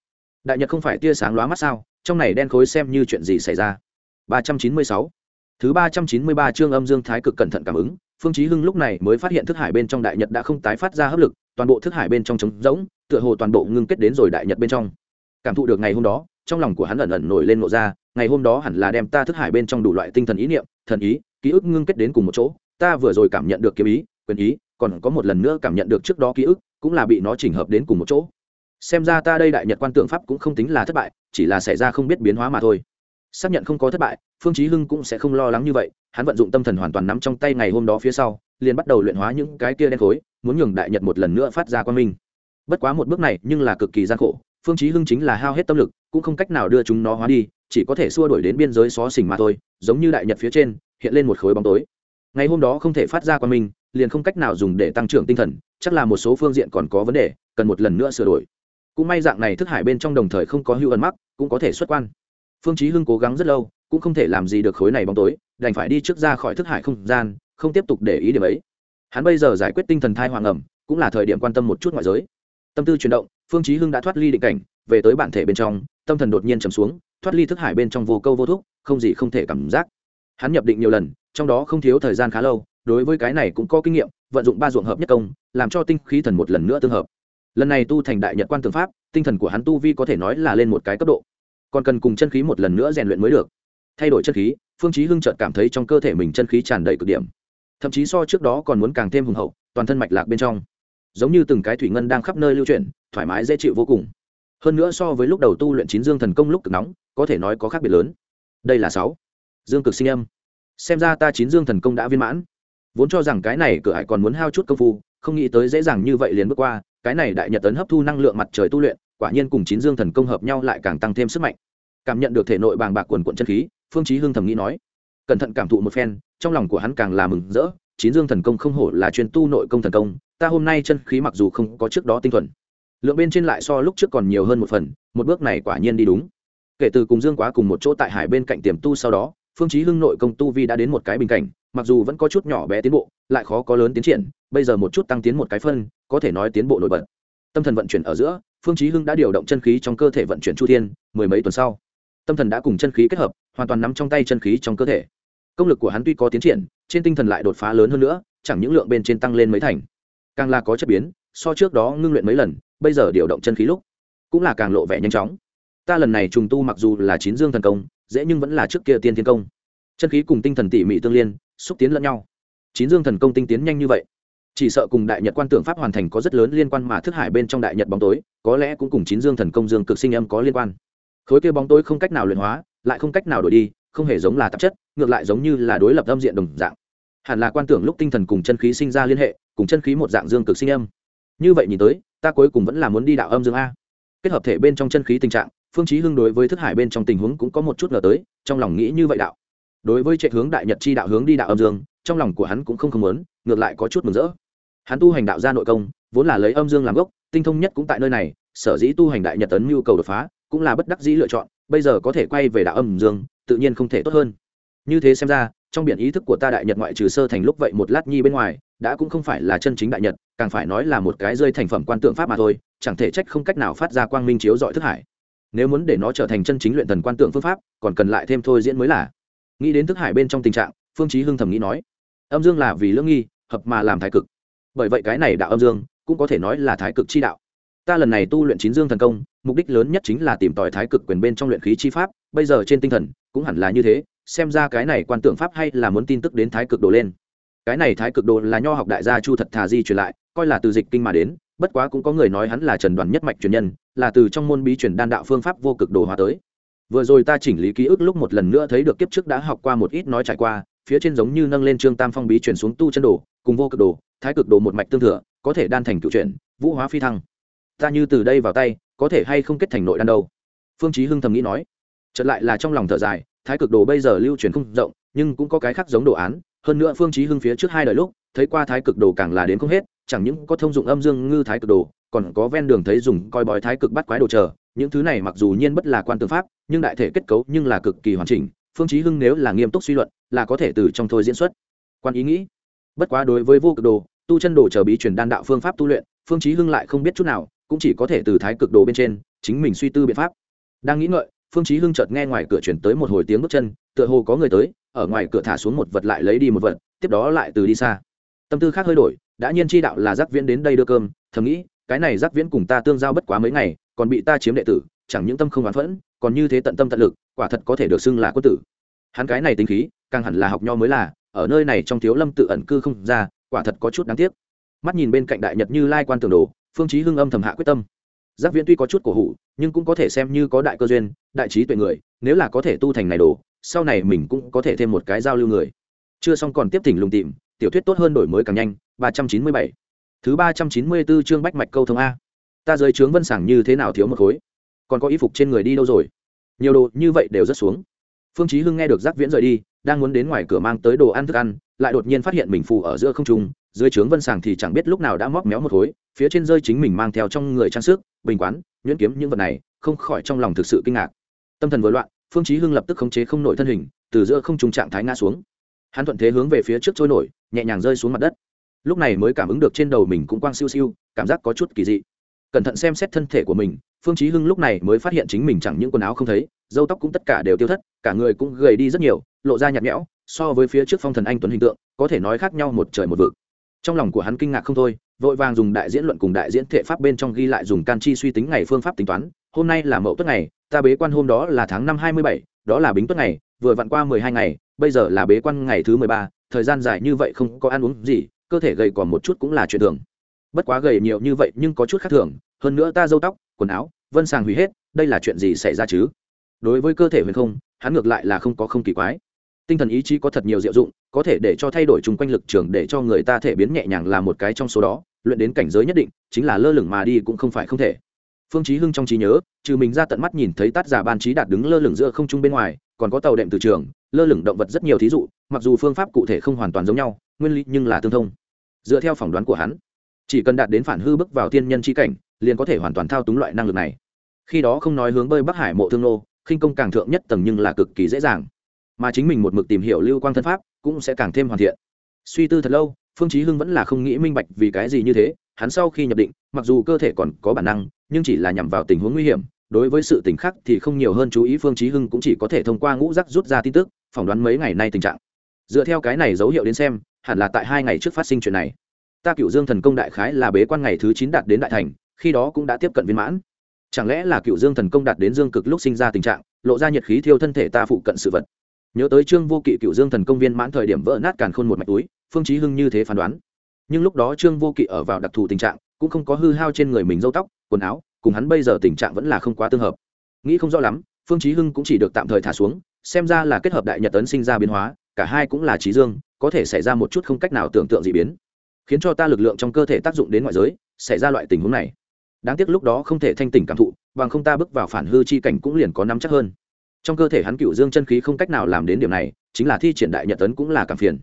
Đại nhật không phải tia sáng lóa mắt sao, trong này đen khối xem như chuyện gì xảy ra? 396 thứ 393 chương âm dương thái cực cẩn thận cảm ứng phương chí hưng lúc này mới phát hiện thức hải bên trong đại nhật đã không tái phát ra hấp lực, toàn bộ thức hải bên trong trống rỗng, tựa hồ toàn bộ ngưng kết đến rồi đại nhật bên trong. Cảm thụ được ngày hôm đó, trong lòng của hắn ẩn ẩn nổi lên nộ ra, ngày hôm đó hẳn là đem ta thức hải bên trong đủ loại tinh thần ý niệm, thần ý, ký ức ngưng kết đến cùng một chỗ, ta vừa rồi cảm nhận được kiếm ý, quyền ý, còn có một lần nữa cảm nhận được trước đó ký ức, cũng là bị nó chỉnh hợp đến cùng một chỗ. Xem ra ta đây đại nhật quan tượng pháp cũng không tính là thất bại, chỉ là xảy ra không biết biến hóa mà thôi xác nhận không có thất bại, phương chí hưng cũng sẽ không lo lắng như vậy, hắn vận dụng tâm thần hoàn toàn nắm trong tay ngày hôm đó phía sau, liền bắt đầu luyện hóa những cái kia đen khối, muốn nhường đại nhật một lần nữa phát ra quan minh. Bất quá một bước này, nhưng là cực kỳ gian khổ, phương chí hưng chính là hao hết tâm lực, cũng không cách nào đưa chúng nó hóa đi, chỉ có thể xua đuổi đến biên giới xó xỉnh mà thôi, giống như đại nhật phía trên, hiện lên một khối bóng tối. Ngày hôm đó không thể phát ra quan minh, liền không cách nào dùng để tăng trưởng tinh thần, chắc là một số phương diện còn có vấn đề, cần một lần nữa sửa đổi. Cũng may dạng này thức hải bên trong đồng thời không có hưu ẩn mắc, cũng có thể xuất quan phương chí hưng cố gắng rất lâu, cũng không thể làm gì được khối này bóng tối, đành phải đi trước ra khỏi thức hải không gian, không tiếp tục để ý điểm ấy. Hắn bây giờ giải quyết tinh thần thai hoàng ẩm, cũng là thời điểm quan tâm một chút ngoại giới. Tâm tư chuyển động, phương chí hưng đã thoát ly định cảnh, về tới bản thể bên trong, tâm thần đột nhiên trầm xuống, thoát ly thức hải bên trong vô câu vô thúc, không gì không thể cảm giác. Hắn nhập định nhiều lần, trong đó không thiếu thời gian khá lâu, đối với cái này cũng có kinh nghiệm, vận dụng ba ruộng hợp nhất công, làm cho tinh khí thần một lần nữa tương hợp. Lần này tu thành đại nhật quan tượng pháp, tinh thần của hắn tu vi có thể nói là lên một cái cấp độ còn cần cùng chân khí một lần nữa rèn luyện mới được. Thay đổi chân khí, phương chí hưng chợt cảm thấy trong cơ thể mình chân khí tràn đầy cực điểm. Thậm chí so trước đó còn muốn càng thêm hùng hậu, toàn thân mạch lạc bên trong. Giống như từng cái thủy ngân đang khắp nơi lưu chuyển, thoải mái dễ chịu vô cùng. Hơn nữa so với lúc đầu tu luyện chín dương thần công lúc cực nóng, có thể nói có khác biệt lớn. Đây là sáu. Dương cực sinh âm. Xem ra ta chín dương thần công đã viên mãn. Vốn cho rằng cái này cửa hải còn muốn hao chút công phu, không nghĩ tới dễ dàng như vậy liền bước qua, cái này đại nhật tấn hấp thu năng lượng mặt trời tu luyện quả nhiên cùng chín dương thần công hợp nhau lại càng tăng thêm sức mạnh. Cảm nhận được thể nội bàng bạc quần quận chân khí, phương chí hưng thầm nghĩ nói, cẩn thận cảm thụ một phen, trong lòng của hắn càng là mừng rỡ, chín dương thần công không hổ là chuyên tu nội công thần công, ta hôm nay chân khí mặc dù không có trước đó tinh thuần, lượng bên trên lại so lúc trước còn nhiều hơn một phần, một bước này quả nhiên đi đúng. Kể từ cùng dương quá cùng một chỗ tại hải bên cạnh tiềm tu sau đó, phương chí hưng nội công tu vi đã đến một cái bình cảnh, mặc dù vẫn có chút nhỏ bé tiến bộ, lại khó có lớn tiến triển, bây giờ một chút tăng tiến một cái phân, có thể nói tiến bộ nổi bật. Tâm thần vận chuyển ở giữa phương chí hưng đã điều động chân khí trong cơ thể vận chuyển chu thiên, mười mấy tuần sau. Tâm thần đã cùng chân khí kết hợp, hoàn toàn nắm trong tay chân khí trong cơ thể. Công lực của hắn tuy có tiến triển, trên tinh thần lại đột phá lớn hơn nữa, chẳng những lượng bên trên tăng lên mấy thành. Càng là có chất biến, so trước đó ngưng luyện mấy lần, bây giờ điều động chân khí lúc cũng là càng lộ vẻ nhanh chóng. Ta lần này trùng tu mặc dù là chín dương thần công, dễ nhưng vẫn là trước kia tiên thiên công. Chân khí cùng tinh thần tỉ mỉ tương liên, xúc tiến lẫn nhau. Chín dương thần công tinh tiến nhanh như vậy chỉ sợ cùng đại nhật quan tưởng pháp hoàn thành có rất lớn liên quan mà thức hải bên trong đại nhật bóng tối, có lẽ cũng cùng chín dương thần công dương cực sinh âm có liên quan. Khối kia bóng tối không cách nào luyện hóa, lại không cách nào đổi đi, không hề giống là tạp chất, ngược lại giống như là đối lập âm diện đồng dạng. Hẳn là quan tưởng lúc tinh thần cùng chân khí sinh ra liên hệ, cùng chân khí một dạng dương cực sinh âm. Như vậy nhìn tới, ta cuối cùng vẫn là muốn đi đạo âm dương a. Kết hợp thể bên trong chân khí tình trạng, phương chí hưng đối với thức hải bên trong tình huống cũng có một chút ngờ tới, trong lòng nghĩ như vậy đạo. Đối với chạy hướng đại nhật chi đạo hướng đi đạo âm dương, trong lòng của hắn cũng không không muốn, ngược lại có chút mừng rỡ hắn tu hành đạo gia nội công, vốn là lấy âm dương làm gốc, tinh thông nhất cũng tại nơi này, sở dĩ tu hành đại nhật tấn nhu cầu đột phá, cũng là bất đắc dĩ lựa chọn, bây giờ có thể quay về đạo âm dương, tự nhiên không thể tốt hơn. Như thế xem ra, trong biển ý thức của ta đại nhật ngoại trừ sơ thành lúc vậy một lát nhi bên ngoài, đã cũng không phải là chân chính đại nhật, càng phải nói là một cái rơi thành phẩm quan tượng pháp mà thôi, chẳng thể trách không cách nào phát ra quang minh chiếu dọi thức hải. Nếu muốn để nó trở thành chân chính luyện thần quan tượng phương pháp, còn cần lại thêm thôi diễn mới là. Nghĩ đến thức hải bên trong tình trạng, phương chí hưng thầm nghĩ nói, âm dương là vì lưỡng nghi, hợp mà làm thái cực bởi vậy cái này đạo âm dương cũng có thể nói là thái cực chi đạo. Ta lần này tu luyện chín dương thần công, mục đích lớn nhất chính là tìm tòi thái cực quyền bên trong luyện khí chi pháp, bây giờ trên tinh thần cũng hẳn là như thế, xem ra cái này quan tượng pháp hay là muốn tin tức đến thái cực đồ lên. Cái này thái cực đồ là nho học đại gia chu thật thà di truyền lại, coi là từ dịch kinh mà đến, bất quá cũng có người nói hắn là trần đoàn nhất mạch truyền nhân, là từ trong môn bí truyền đan đạo phương pháp vô cực đồ hóa tới. Vừa rồi ta chỉnh lý ký ức lúc một lần nữa thấy được kiếp trước đã học qua một ít nói trải qua phía trên giống như nâng lên trương tam phong bí chuyển xuống tu chân đồ, cùng vô cực đồ, thái cực đồ một mạch tương thừa, có thể đan thành cựu truyền vũ hóa phi thăng. Ta như từ đây vào tay, có thể hay không kết thành nội đan đâu? Phương chí hưng thầm nghĩ nói. Chợt lại là trong lòng thở dài, thái cực đồ bây giờ lưu truyền không rộng, nhưng cũng có cái khác giống đồ án. Hơn nữa phương chí hưng phía trước hai đời lúc, thấy qua thái cực đồ càng là đến không hết, chẳng những có thông dụng âm dương ngư thái cực đồ, còn có ven đường thấy dùng coi bói thái cực bắt quái đồ chờ. Những thứ này mặc dù nhiên bất là quan tư pháp, nhưng đại thể kết cấu nhưng là cực kỳ hoàn chỉnh phương chí hưng nếu là nghiêm túc suy luận, là có thể từ trong thôi diễn xuất. Quan ý nghĩ. Bất quá đối với vô cực đồ, tu chân đồ trở bí truyền đan đạo phương pháp tu luyện, phương chí hưng lại không biết chút nào, cũng chỉ có thể từ thái cực đồ bên trên, chính mình suy tư biện pháp. Đang nghĩ ngợi, phương chí hưng chợt nghe ngoài cửa truyền tới một hồi tiếng bước chân, tựa hồ có người tới, ở ngoài cửa thả xuống một vật lại lấy đi một vật, tiếp đó lại từ đi xa. Tâm tư khác hơi đổi, đã nhiên chi đạo là giác viễn đến đây đưa cơm, thầm nghĩ, cái này giác viễn cùng ta tương giao bất quá mấy ngày, còn bị ta chiếm đệ tử, chẳng những tâm không oán phẫn còn như thế tận tâm tận lực, quả thật có thể được xưng là quân tử. Hắn cái này tính khí, càng hẳn là học nho mới là, ở nơi này trong thiếu lâm tự ẩn cư không ra, quả thật có chút đáng tiếc. Mắt nhìn bên cạnh đại nhật như lai quan tường đồ, phương chí hưng âm thầm hạ quyết tâm. Giác viễn tuy có chút cổ hủ, nhưng cũng có thể xem như có đại cơ duyên, đại trí tuệ người, nếu là có thể tu thành này đồ, sau này mình cũng có thể thêm một cái giao lưu người. Chưa xong còn tiếp thỉnh lùng tìm, tiểu thuyết tốt hơn đổi mới càng nhanh, ba trăm chín mươi bảy. Thứ ba trăm chín mươi bốn chương bách mạch câu thông a. Ta dưới trướng vân sảng như thế nào thiếu một khối? Còn có y phục trên người đi đâu rồi? Nhiều đồ như vậy đều rất xuống. Phương chí hưng nghe được giác viễn rời đi, đang muốn đến ngoài cửa mang tới đồ ăn thức ăn, lại đột nhiên phát hiện mình phù ở giữa không trung, dưới trướng vân sàng thì chẳng biết lúc nào đã móc méo một khối, phía trên rơi chính mình mang theo trong người trang sức, bình quán, nhuyễn kiếm những vật này, không khỏi trong lòng thực sự kinh ngạc. Tâm thần vừa loạn, phương chí hưng lập tức khống chế không nổi thân hình, từ giữa không trung trạng thái ngã xuống. Hắn thuận thế hướng về phía trước trôi nổi, nhẹ nhàng rơi xuống mặt đất. Lúc này mới cảm ứng được trên đầu mình cũng quang siêu siêu, cảm giác có chút kỳ dị cẩn thận xem xét thân thể của mình, phương chí hưng lúc này mới phát hiện chính mình chẳng những quần áo không thấy, râu tóc cũng tất cả đều tiêu thất, cả người cũng gầy đi rất nhiều, lộ ra nhạt nhẽo, so với phía trước phong thần anh tuấn hình tượng, có thể nói khác nhau một trời một vực. Trong lòng của hắn kinh ngạc không thôi, vội vàng dùng đại diễn luận cùng đại diễn thể pháp bên trong ghi lại dùng can chi suy tính ngày phương pháp tính toán, hôm nay là mậu tuất ngày, ta bế quan hôm đó là tháng năm hai mươi bảy, đó là bính tuất ngày, vừa vặn qua mười hai ngày, bây giờ là bế quan ngày thứ mười ba, thời gian dài như vậy không có ăn uống gì, cơ thể gầy còn một chút cũng là chuyện thường bất quá gầy nhiều như vậy nhưng có chút khác thường, hơn nữa ta dâu tóc, quần áo, vân sàng hủy hết, đây là chuyện gì xảy ra chứ? Đối với cơ thể huyền không, hắn ngược lại là không có không kỳ quái. Tinh thần ý chí có thật nhiều diệu dụng, có thể để cho thay đổi chung quanh lực trường để cho người ta thể biến nhẹ nhàng là một cái trong số đó, luyện đến cảnh giới nhất định, chính là lơ lửng mà đi cũng không phải không thể. Phương chí hưng trong trí nhớ, trừ mình ra tận mắt nhìn thấy tát giả ban trí đạt đứng lơ lửng giữa không trung bên ngoài, còn có tàu đệm từ trường, lơ lửng động vật rất nhiều thí dụ, mặc dù phương pháp cụ thể không hoàn toàn giống nhau, nguyên lý nhưng là tương thông. Dựa theo phỏng đoán của hắn chỉ cần đạt đến phản hư bước vào thiên nhân chi cảnh, liền có thể hoàn toàn thao túng loại năng lực này. Khi đó không nói hướng bơi bắc hải mộ thương nô, khinh công càng thượng nhất tầng nhưng là cực kỳ dễ dàng. Mà chính mình một mực tìm hiểu lưu quang thân pháp, cũng sẽ càng thêm hoàn thiện. Suy tư thật lâu, phương chí hưng vẫn là không nghĩ minh bạch vì cái gì như thế, hắn sau khi nhập định, mặc dù cơ thể còn có bản năng, nhưng chỉ là nhằm vào tình huống nguy hiểm, đối với sự tình khác thì không nhiều hơn chú ý, phương chí hưng cũng chỉ có thể thông qua ngũ giác rút ra tin tức, phỏng đoán mấy ngày nay tình trạng. Dựa theo cái này dấu hiệu đến xem, hẳn là tại hai ngày trước phát sinh chuyện này ta cựu dương thần công đại khái là bế quan ngày thứ chín đạt đến đại thành, khi đó cũng đã tiếp cận viên mãn. Chẳng lẽ là cựu dương thần công đạt đến dương cực lúc sinh ra tình trạng, lộ ra nhiệt khí thiêu thân thể ta phụ cận sự vật? Nhớ tới trương vô kỵ cựu dương thần công viên mãn thời điểm vỡ nát càn khôn một mạch túi, phương chí hưng như thế phán đoán. Nhưng lúc đó trương vô kỵ ở vào đặc thù tình trạng, cũng không có hư hao trên người mình râu tóc, quần áo, cùng hắn bây giờ tình trạng vẫn là không quá tương hợp. Nghĩ không rõ lắm, phương chí hưng cũng chỉ được tạm thời thả xuống, xem ra là kết hợp đại nhật tấn sinh ra biến hóa, cả hai cũng là trí dương, có thể xảy ra một chút không cách nào tưởng tượng dị biến khiến cho ta lực lượng trong cơ thể tác dụng đến ngoại giới, xảy ra loại tình huống này. Đáng tiếc lúc đó không thể thanh tỉnh cảm thụ, bằng không ta bước vào phản hư chi cảnh cũng liền có nắm chắc hơn. Trong cơ thể hắn cựu dương chân khí không cách nào làm đến điểm này, chính là thi triển đại nhật tấn cũng là cảm phiền.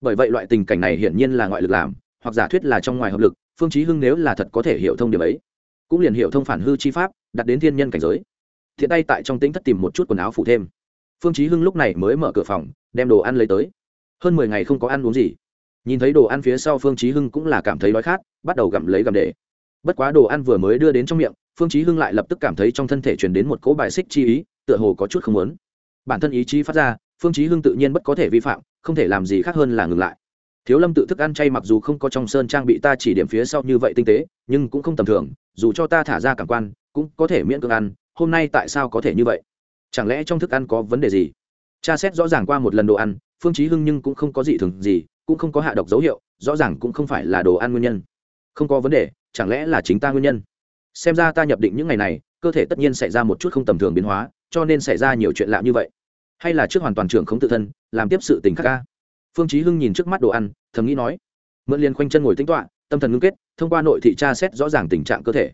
Bởi vậy loại tình cảnh này hiển nhiên là ngoại lực làm, hoặc giả thuyết là trong ngoài hợp lực, phương chí hưng nếu là thật có thể hiểu thông điểm ấy, cũng liền hiểu thông phản hư chi pháp, đặt đến thiên nhân cảnh giới. Thiện tay tại trong tính thất tìm một chút quần áo phủ thêm. Phương chí hưng lúc này mới mở cửa phòng, đem đồ ăn lấy tới. Hơn mười ngày không có ăn uống gì nhìn thấy đồ ăn phía sau phương chí hưng cũng là cảm thấy đói khát, bắt đầu gặm lấy gặm để. Bất quá đồ ăn vừa mới đưa đến trong miệng, phương chí hưng lại lập tức cảm thấy trong thân thể truyền đến một cỗ bài xích chi ý, tựa hồ có chút không muốn. Bản thân ý chí phát ra, phương chí hưng tự nhiên bất có thể vi phạm, không thể làm gì khác hơn là ngừng lại. Thiếu lâm tự thức ăn chay mặc dù không có trong sơn trang bị ta chỉ điểm phía sau như vậy tinh tế, nhưng cũng không tầm thường, dù cho ta thả ra cảm quan, cũng có thể miễn cưỡng ăn, hôm nay tại sao có thể như vậy? Chẳng lẽ trong thức ăn có vấn đề gì? Tra xét rõ ràng qua một lần đồ ăn, phương chí hưng nhưng cũng không có gì thường gì cũng không có hạ độc dấu hiệu, rõ ràng cũng không phải là đồ ăn nguyên nhân. Không có vấn đề, chẳng lẽ là chính ta nguyên nhân? Xem ra ta nhập định những ngày này, cơ thể tất nhiên xảy ra một chút không tầm thường biến hóa, cho nên xảy ra nhiều chuyện lạ như vậy. Hay là trước hoàn toàn trưởng không tự thân, làm tiếp sự tình khắc ca. Phương chí hưng nhìn trước mắt đồ ăn, thầm nghĩ nói. Mượn liền khoanh chân ngồi tĩnh tọa, tâm thần ngưng kết, thông qua nội thị tra xét rõ ràng tình trạng cơ thể.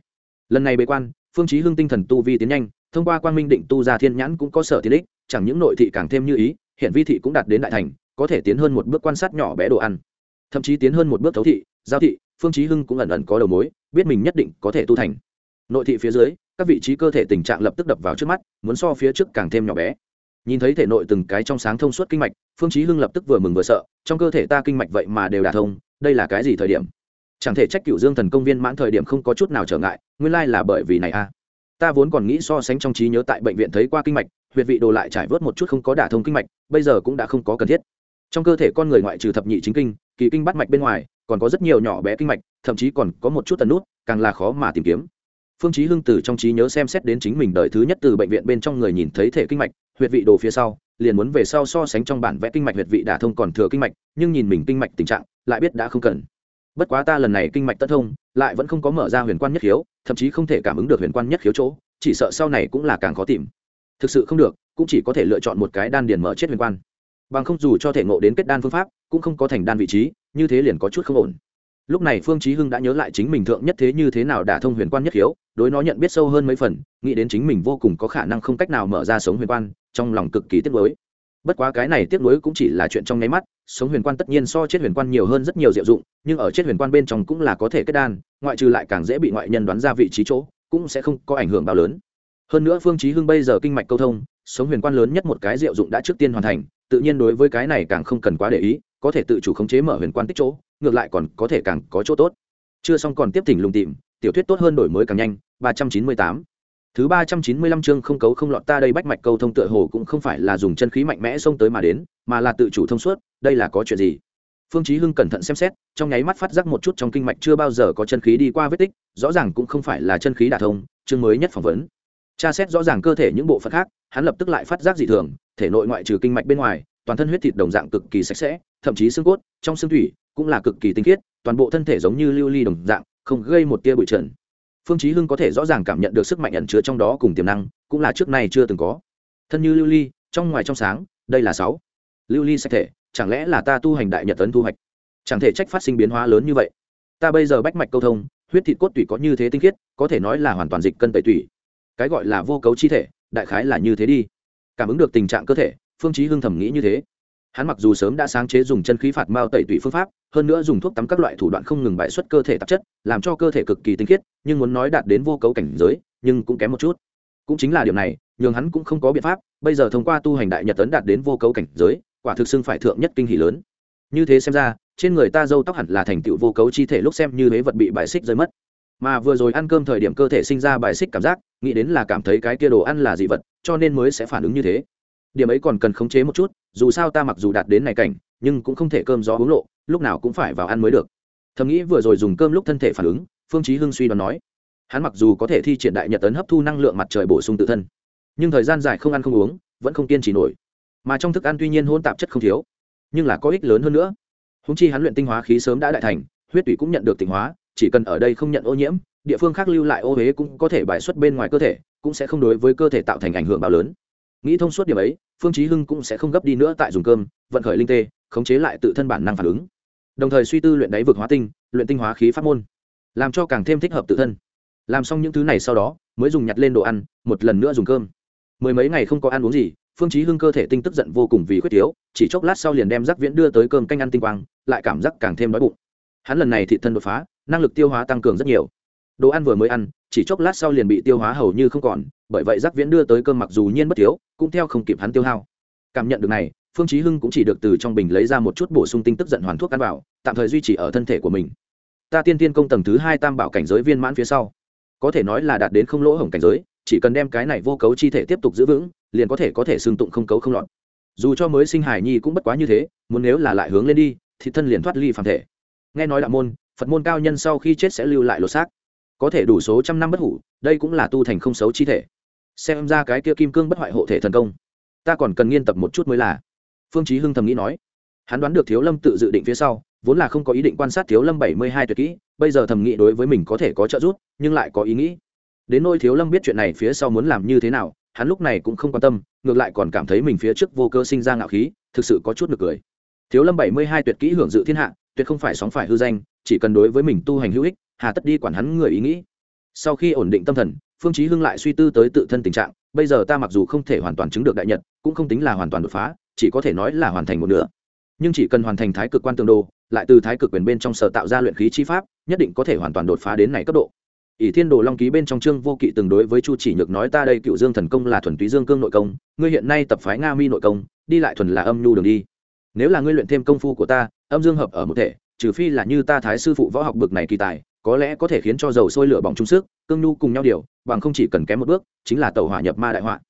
Lần này bế quan, phương chí hưng tinh thần tu vi tiến nhanh, thông qua quang minh định tu ra thiên nhãn cũng có sở thiên ích, chẳng những nội thị càng thêm như ý, hiện vi thị cũng đạt đến đại thành có thể tiến hơn một bước quan sát nhỏ bé đồ ăn. Thậm chí tiến hơn một bước thấu thị, giao thị, phương chí hưng cũng ẩn ẩn có đầu mối, biết mình nhất định có thể tu thành. Nội thị phía dưới, các vị trí cơ thể tình trạng lập tức đập vào trước mắt, muốn so phía trước càng thêm nhỏ bé. Nhìn thấy thể nội từng cái trong sáng thông suốt kinh mạch, phương chí hưng lập tức vừa mừng vừa sợ, trong cơ thể ta kinh mạch vậy mà đều đả thông, đây là cái gì thời điểm? Chẳng thể trách cựu dương thần công viên mãn thời điểm không có chút nào trở ngại, nguyên lai là bởi vì này a ta vốn còn nghĩ so sánh trong trí nhớ tại bệnh viện thấy qua kinh mạch, huyệt vị đồ lại trải vớt một chút không có đả thông kinh mạch, bây giờ cũng đã không có cần thiết trong cơ thể con người ngoại trừ thập nhị chính kinh, kỳ kinh bắt mạch bên ngoài, còn có rất nhiều nhỏ bé kinh mạch, thậm chí còn có một chút tần nút, càng là khó mà tìm kiếm. Phương chí hưng từ trong trí nhớ xem xét đến chính mình đời thứ nhất từ bệnh viện bên trong người nhìn thấy thể kinh mạch, huyệt vị đồ phía sau, liền muốn về sau so sánh trong bản vẽ kinh mạch huyệt vị đả thông còn thừa kinh mạch, nhưng nhìn mình kinh mạch tình trạng, lại biết đã không cần. Bất quá ta lần này kinh mạch tất thông, lại vẫn không có mở ra huyền quan nhất khiếu, thậm chí không thể cảm ứng được huyền quan nhất khiếu chỗ, chỉ sợ sau này cũng là càng khó tìm. Thực sự không được, cũng chỉ có thể lựa chọn một cái đan điền mở chết huyền quan bằng không dù cho thể ngộ đến kết đan phương pháp, cũng không có thành đan vị trí, như thế liền có chút không ổn. Lúc này phương chí hưng đã nhớ lại chính mình thượng nhất thế như thế nào đả thông huyền quan nhất hiếu đối nó nhận biết sâu hơn mấy phần, nghĩ đến chính mình vô cùng có khả năng không cách nào mở ra sống huyền quan, trong lòng cực kỳ tiếc nuối. Bất quá cái này tiếc nuối cũng chỉ là chuyện trong nháy mắt, sống huyền quan tất nhiên so chết huyền quan nhiều hơn rất nhiều diệu dụng, nhưng ở chết huyền quan bên trong cũng là có thể kết đan, ngoại trừ lại càng dễ bị ngoại nhân đoán ra vị trí chỗ, cũng sẽ không có ảnh hưởng bao lớn. Hơn nữa phương chí hưng bây giờ kinh mạch câu thông, sống huyền quan lớn nhất một cái diệu dụng đã trước tiên hoàn thành tự nhiên đối với cái này càng không cần quá để ý, có thể tự chủ khống chế mở huyền quan tích chỗ, ngược lại còn có thể càng có chỗ tốt. Chưa xong còn tiếp thỉnh lùng tìm, tiểu thuyết tốt hơn đổi mới càng nhanh, ba trăm chín mươi tám. Thứ ba trăm chín mươi lăm chương không cấu không lọt ta đây bách mạch câu thông tựa hồ cũng không phải là dùng chân khí mạnh mẽ xông tới mà đến, mà là tự chủ thông suốt, đây là có chuyện gì? Phương chí hưng cẩn thận xem xét, trong nháy mắt phát giác một chút trong kinh mạch chưa bao giờ có chân khí đi qua vết tích, rõ ràng cũng không phải là chân khí đả thông, chương mới nhất phỏng vấn. Tra xét rõ ràng cơ thể những bộ phận khác, hắn lập tức lại phát giác dị thường thể nội ngoại trừ kinh mạch bên ngoài, toàn thân huyết thịt đồng dạng cực kỳ sạch sẽ, thậm chí xương cốt, trong xương thủy cũng là cực kỳ tinh khiết, toàn bộ thân thể giống như lưu ly đồng dạng, không gây một tia bụi trần. Phương chí hưng có thể rõ ràng cảm nhận được sức mạnh ẩn chứa trong đó cùng tiềm năng, cũng là trước nay chưa từng có. Thân như lưu ly, trong ngoài trong sáng, đây là sáu. Lưu ly sạch thể, chẳng lẽ là ta tu hành đại nhật tấn thu hoạch? Chẳng thể trách phát sinh biến hóa lớn như vậy. Ta bây giờ bách mạch câu thông, huyết thịt cốt tủy có như thế tinh khiết, có thể nói là hoàn toàn dịch cân tẩy tủy. Cái gọi là vô cấu chi thể, đại khái là như thế đi cảm ứng được tình trạng cơ thể, phương chí hưng thẩm nghĩ như thế. Hắn mặc dù sớm đã sáng chế dùng chân khí phạt mao tẩy tủy phương pháp, hơn nữa dùng thuốc tắm các loại thủ đoạn không ngừng bại xuất cơ thể tạp chất, làm cho cơ thể cực kỳ tinh khiết, nhưng muốn nói đạt đến vô cấu cảnh giới, nhưng cũng kém một chút. Cũng chính là điều này, nhường hắn cũng không có biện pháp, bây giờ thông qua tu hành đại nhật tấn đạt đến vô cấu cảnh giới, quả thực xưng phải thượng nhất kinh hỷ lớn. Như thế xem ra, trên người ta dâu tóc hẳn là thành tựu vô cấu chi thể lúc xem như thế vật bị bài xích rơi mất mà vừa rồi ăn cơm thời điểm cơ thể sinh ra bài xích cảm giác, nghĩ đến là cảm thấy cái kia đồ ăn là dị vật, cho nên mới sẽ phản ứng như thế. Điểm ấy còn cần khống chế một chút, dù sao ta mặc dù đạt đến này cảnh, nhưng cũng không thể cơm gió uống lộ, lúc nào cũng phải vào ăn mới được. Thầm nghĩ vừa rồi dùng cơm lúc thân thể phản ứng, phương chí hưng suy đoán nói. Hắn mặc dù có thể thi triển đại nhật tấn hấp thu năng lượng mặt trời bổ sung tự thân, nhưng thời gian dài không ăn không uống, vẫn không kiên trì nổi. Mà trong thức ăn tuy nhiên hỗn tạp chất không thiếu, nhưng là có ích lớn hơn nữa. Húng chi hắn luyện tinh hóa khí sớm đã đại thành, huyết tủy cũng nhận được tinh hóa chỉ cần ở đây không nhận ô nhiễm, địa phương khác lưu lại ô huế cũng có thể bài xuất bên ngoài cơ thể, cũng sẽ không đối với cơ thể tạo thành ảnh hưởng bao lớn. Nghĩ thông suốt điểm ấy, phương chí hưng cũng sẽ không gấp đi nữa tại dùng cơm, vận khởi linh tê, khống chế lại tự thân bản năng phản ứng. Đồng thời suy tư luyện đáy vực hóa tinh, luyện tinh hóa khí pháp môn, làm cho càng thêm thích hợp tự thân. Làm xong những thứ này sau đó, mới dùng nhặt lên đồ ăn, một lần nữa dùng cơm. Mười mấy ngày không có ăn uống gì, phương chí hưng cơ thể tinh tức giận vô cùng vì khuyết thiếu, chỉ chốc lát sau liền đem rắc viễn đưa tới cơm canh ăn tinh quang, lại cảm giác càng thêm đói bụng. Hắn lần này thị thân đột phá năng lực tiêu hóa tăng cường rất nhiều. Đồ ăn vừa mới ăn, chỉ chốc lát sau liền bị tiêu hóa hầu như không còn, bởi vậy giác viễn đưa tới cơm mặc dù nhiên bất thiếu, cũng theo không kịp hắn tiêu hao. Cảm nhận được này, phương chí hưng cũng chỉ được từ trong bình lấy ra một chút bổ sung tinh tức giận hoàn thuốc ăn vào, tạm thời duy trì ở thân thể của mình. Ta tiên tiên công tầng thứ hai tam bảo cảnh giới viên mãn phía sau. Có thể nói là đạt đến không lỗ hổng cảnh giới, chỉ cần đem cái này vô cấu chi thể tiếp tục giữ vững, liền có thể có thể xương tụng không cấu không lọt. Dù cho mới sinh hải nhi cũng bất quá như thế, muốn nếu là lại hướng lên đi, thì thân liền thoát ly phàm thể. Nghe nói đạo môn phật môn cao nhân sau khi chết sẽ lưu lại lột xác. Có thể đủ số trăm năm bất hủ, đây cũng là tu thành không xấu chi thể. Xem ra cái kia kim cương bất hoại hộ thể thần công, ta còn cần nghiên tập một chút mới là. Phương chí hưng thầm nghĩ nói. Hắn đoán được thiếu lâm tự dự định phía sau, vốn là không có ý định quan sát thiếu lâm bảy mươi hai tuyệt kỹ, bây giờ thầm nghĩ đối với mình có thể có trợ giúp, nhưng lại có ý nghĩ. Đến nôi thiếu lâm biết chuyện này phía sau muốn làm như thế nào, hắn lúc này cũng không quan tâm, ngược lại còn cảm thấy mình phía trước vô cơ sinh ra ngạo khí, thực sự có chút nực cười. Thiếu lâm bảy mươi hai tuyệt kỹ hưởng dự thiên hạ, tuyệt không phải sóng phải hư danh chỉ cần đối với mình tu hành hữu ích, hà tất đi quản hắn người ý nghĩ. Sau khi ổn định tâm thần, phương chí hưng lại suy tư tới tự thân tình trạng, bây giờ ta mặc dù không thể hoàn toàn chứng được đại nhật, cũng không tính là hoàn toàn đột phá, chỉ có thể nói là hoàn thành một nửa. Nhưng chỉ cần hoàn thành thái cực quan tương đồ lại từ thái cực quyền bên trong sở tạo ra luyện khí chi pháp, nhất định có thể hoàn toàn đột phá đến này cấp độ. Ỷ thiên đồ long ký bên trong trương vô kỵ từng đối với chu chỉ nhược nói ta đây cựu dương thần công là thuần túy dương cương nội công, ngươi hiện nay tập phái nga mi nội công, đi lại thuần là âm nhu đường đi. Nếu là ngươi luyện thêm công phu của ta, âm dương hợp ở một thể trừ phi là như ta thái sư phụ võ học bực này kỳ tài, có lẽ có thể khiến cho dầu sôi lửa bỏng trung sức, cương nhu cùng nhau điều, bằng không chỉ cần kém một bước, chính là tàu hỏa nhập ma đại họa.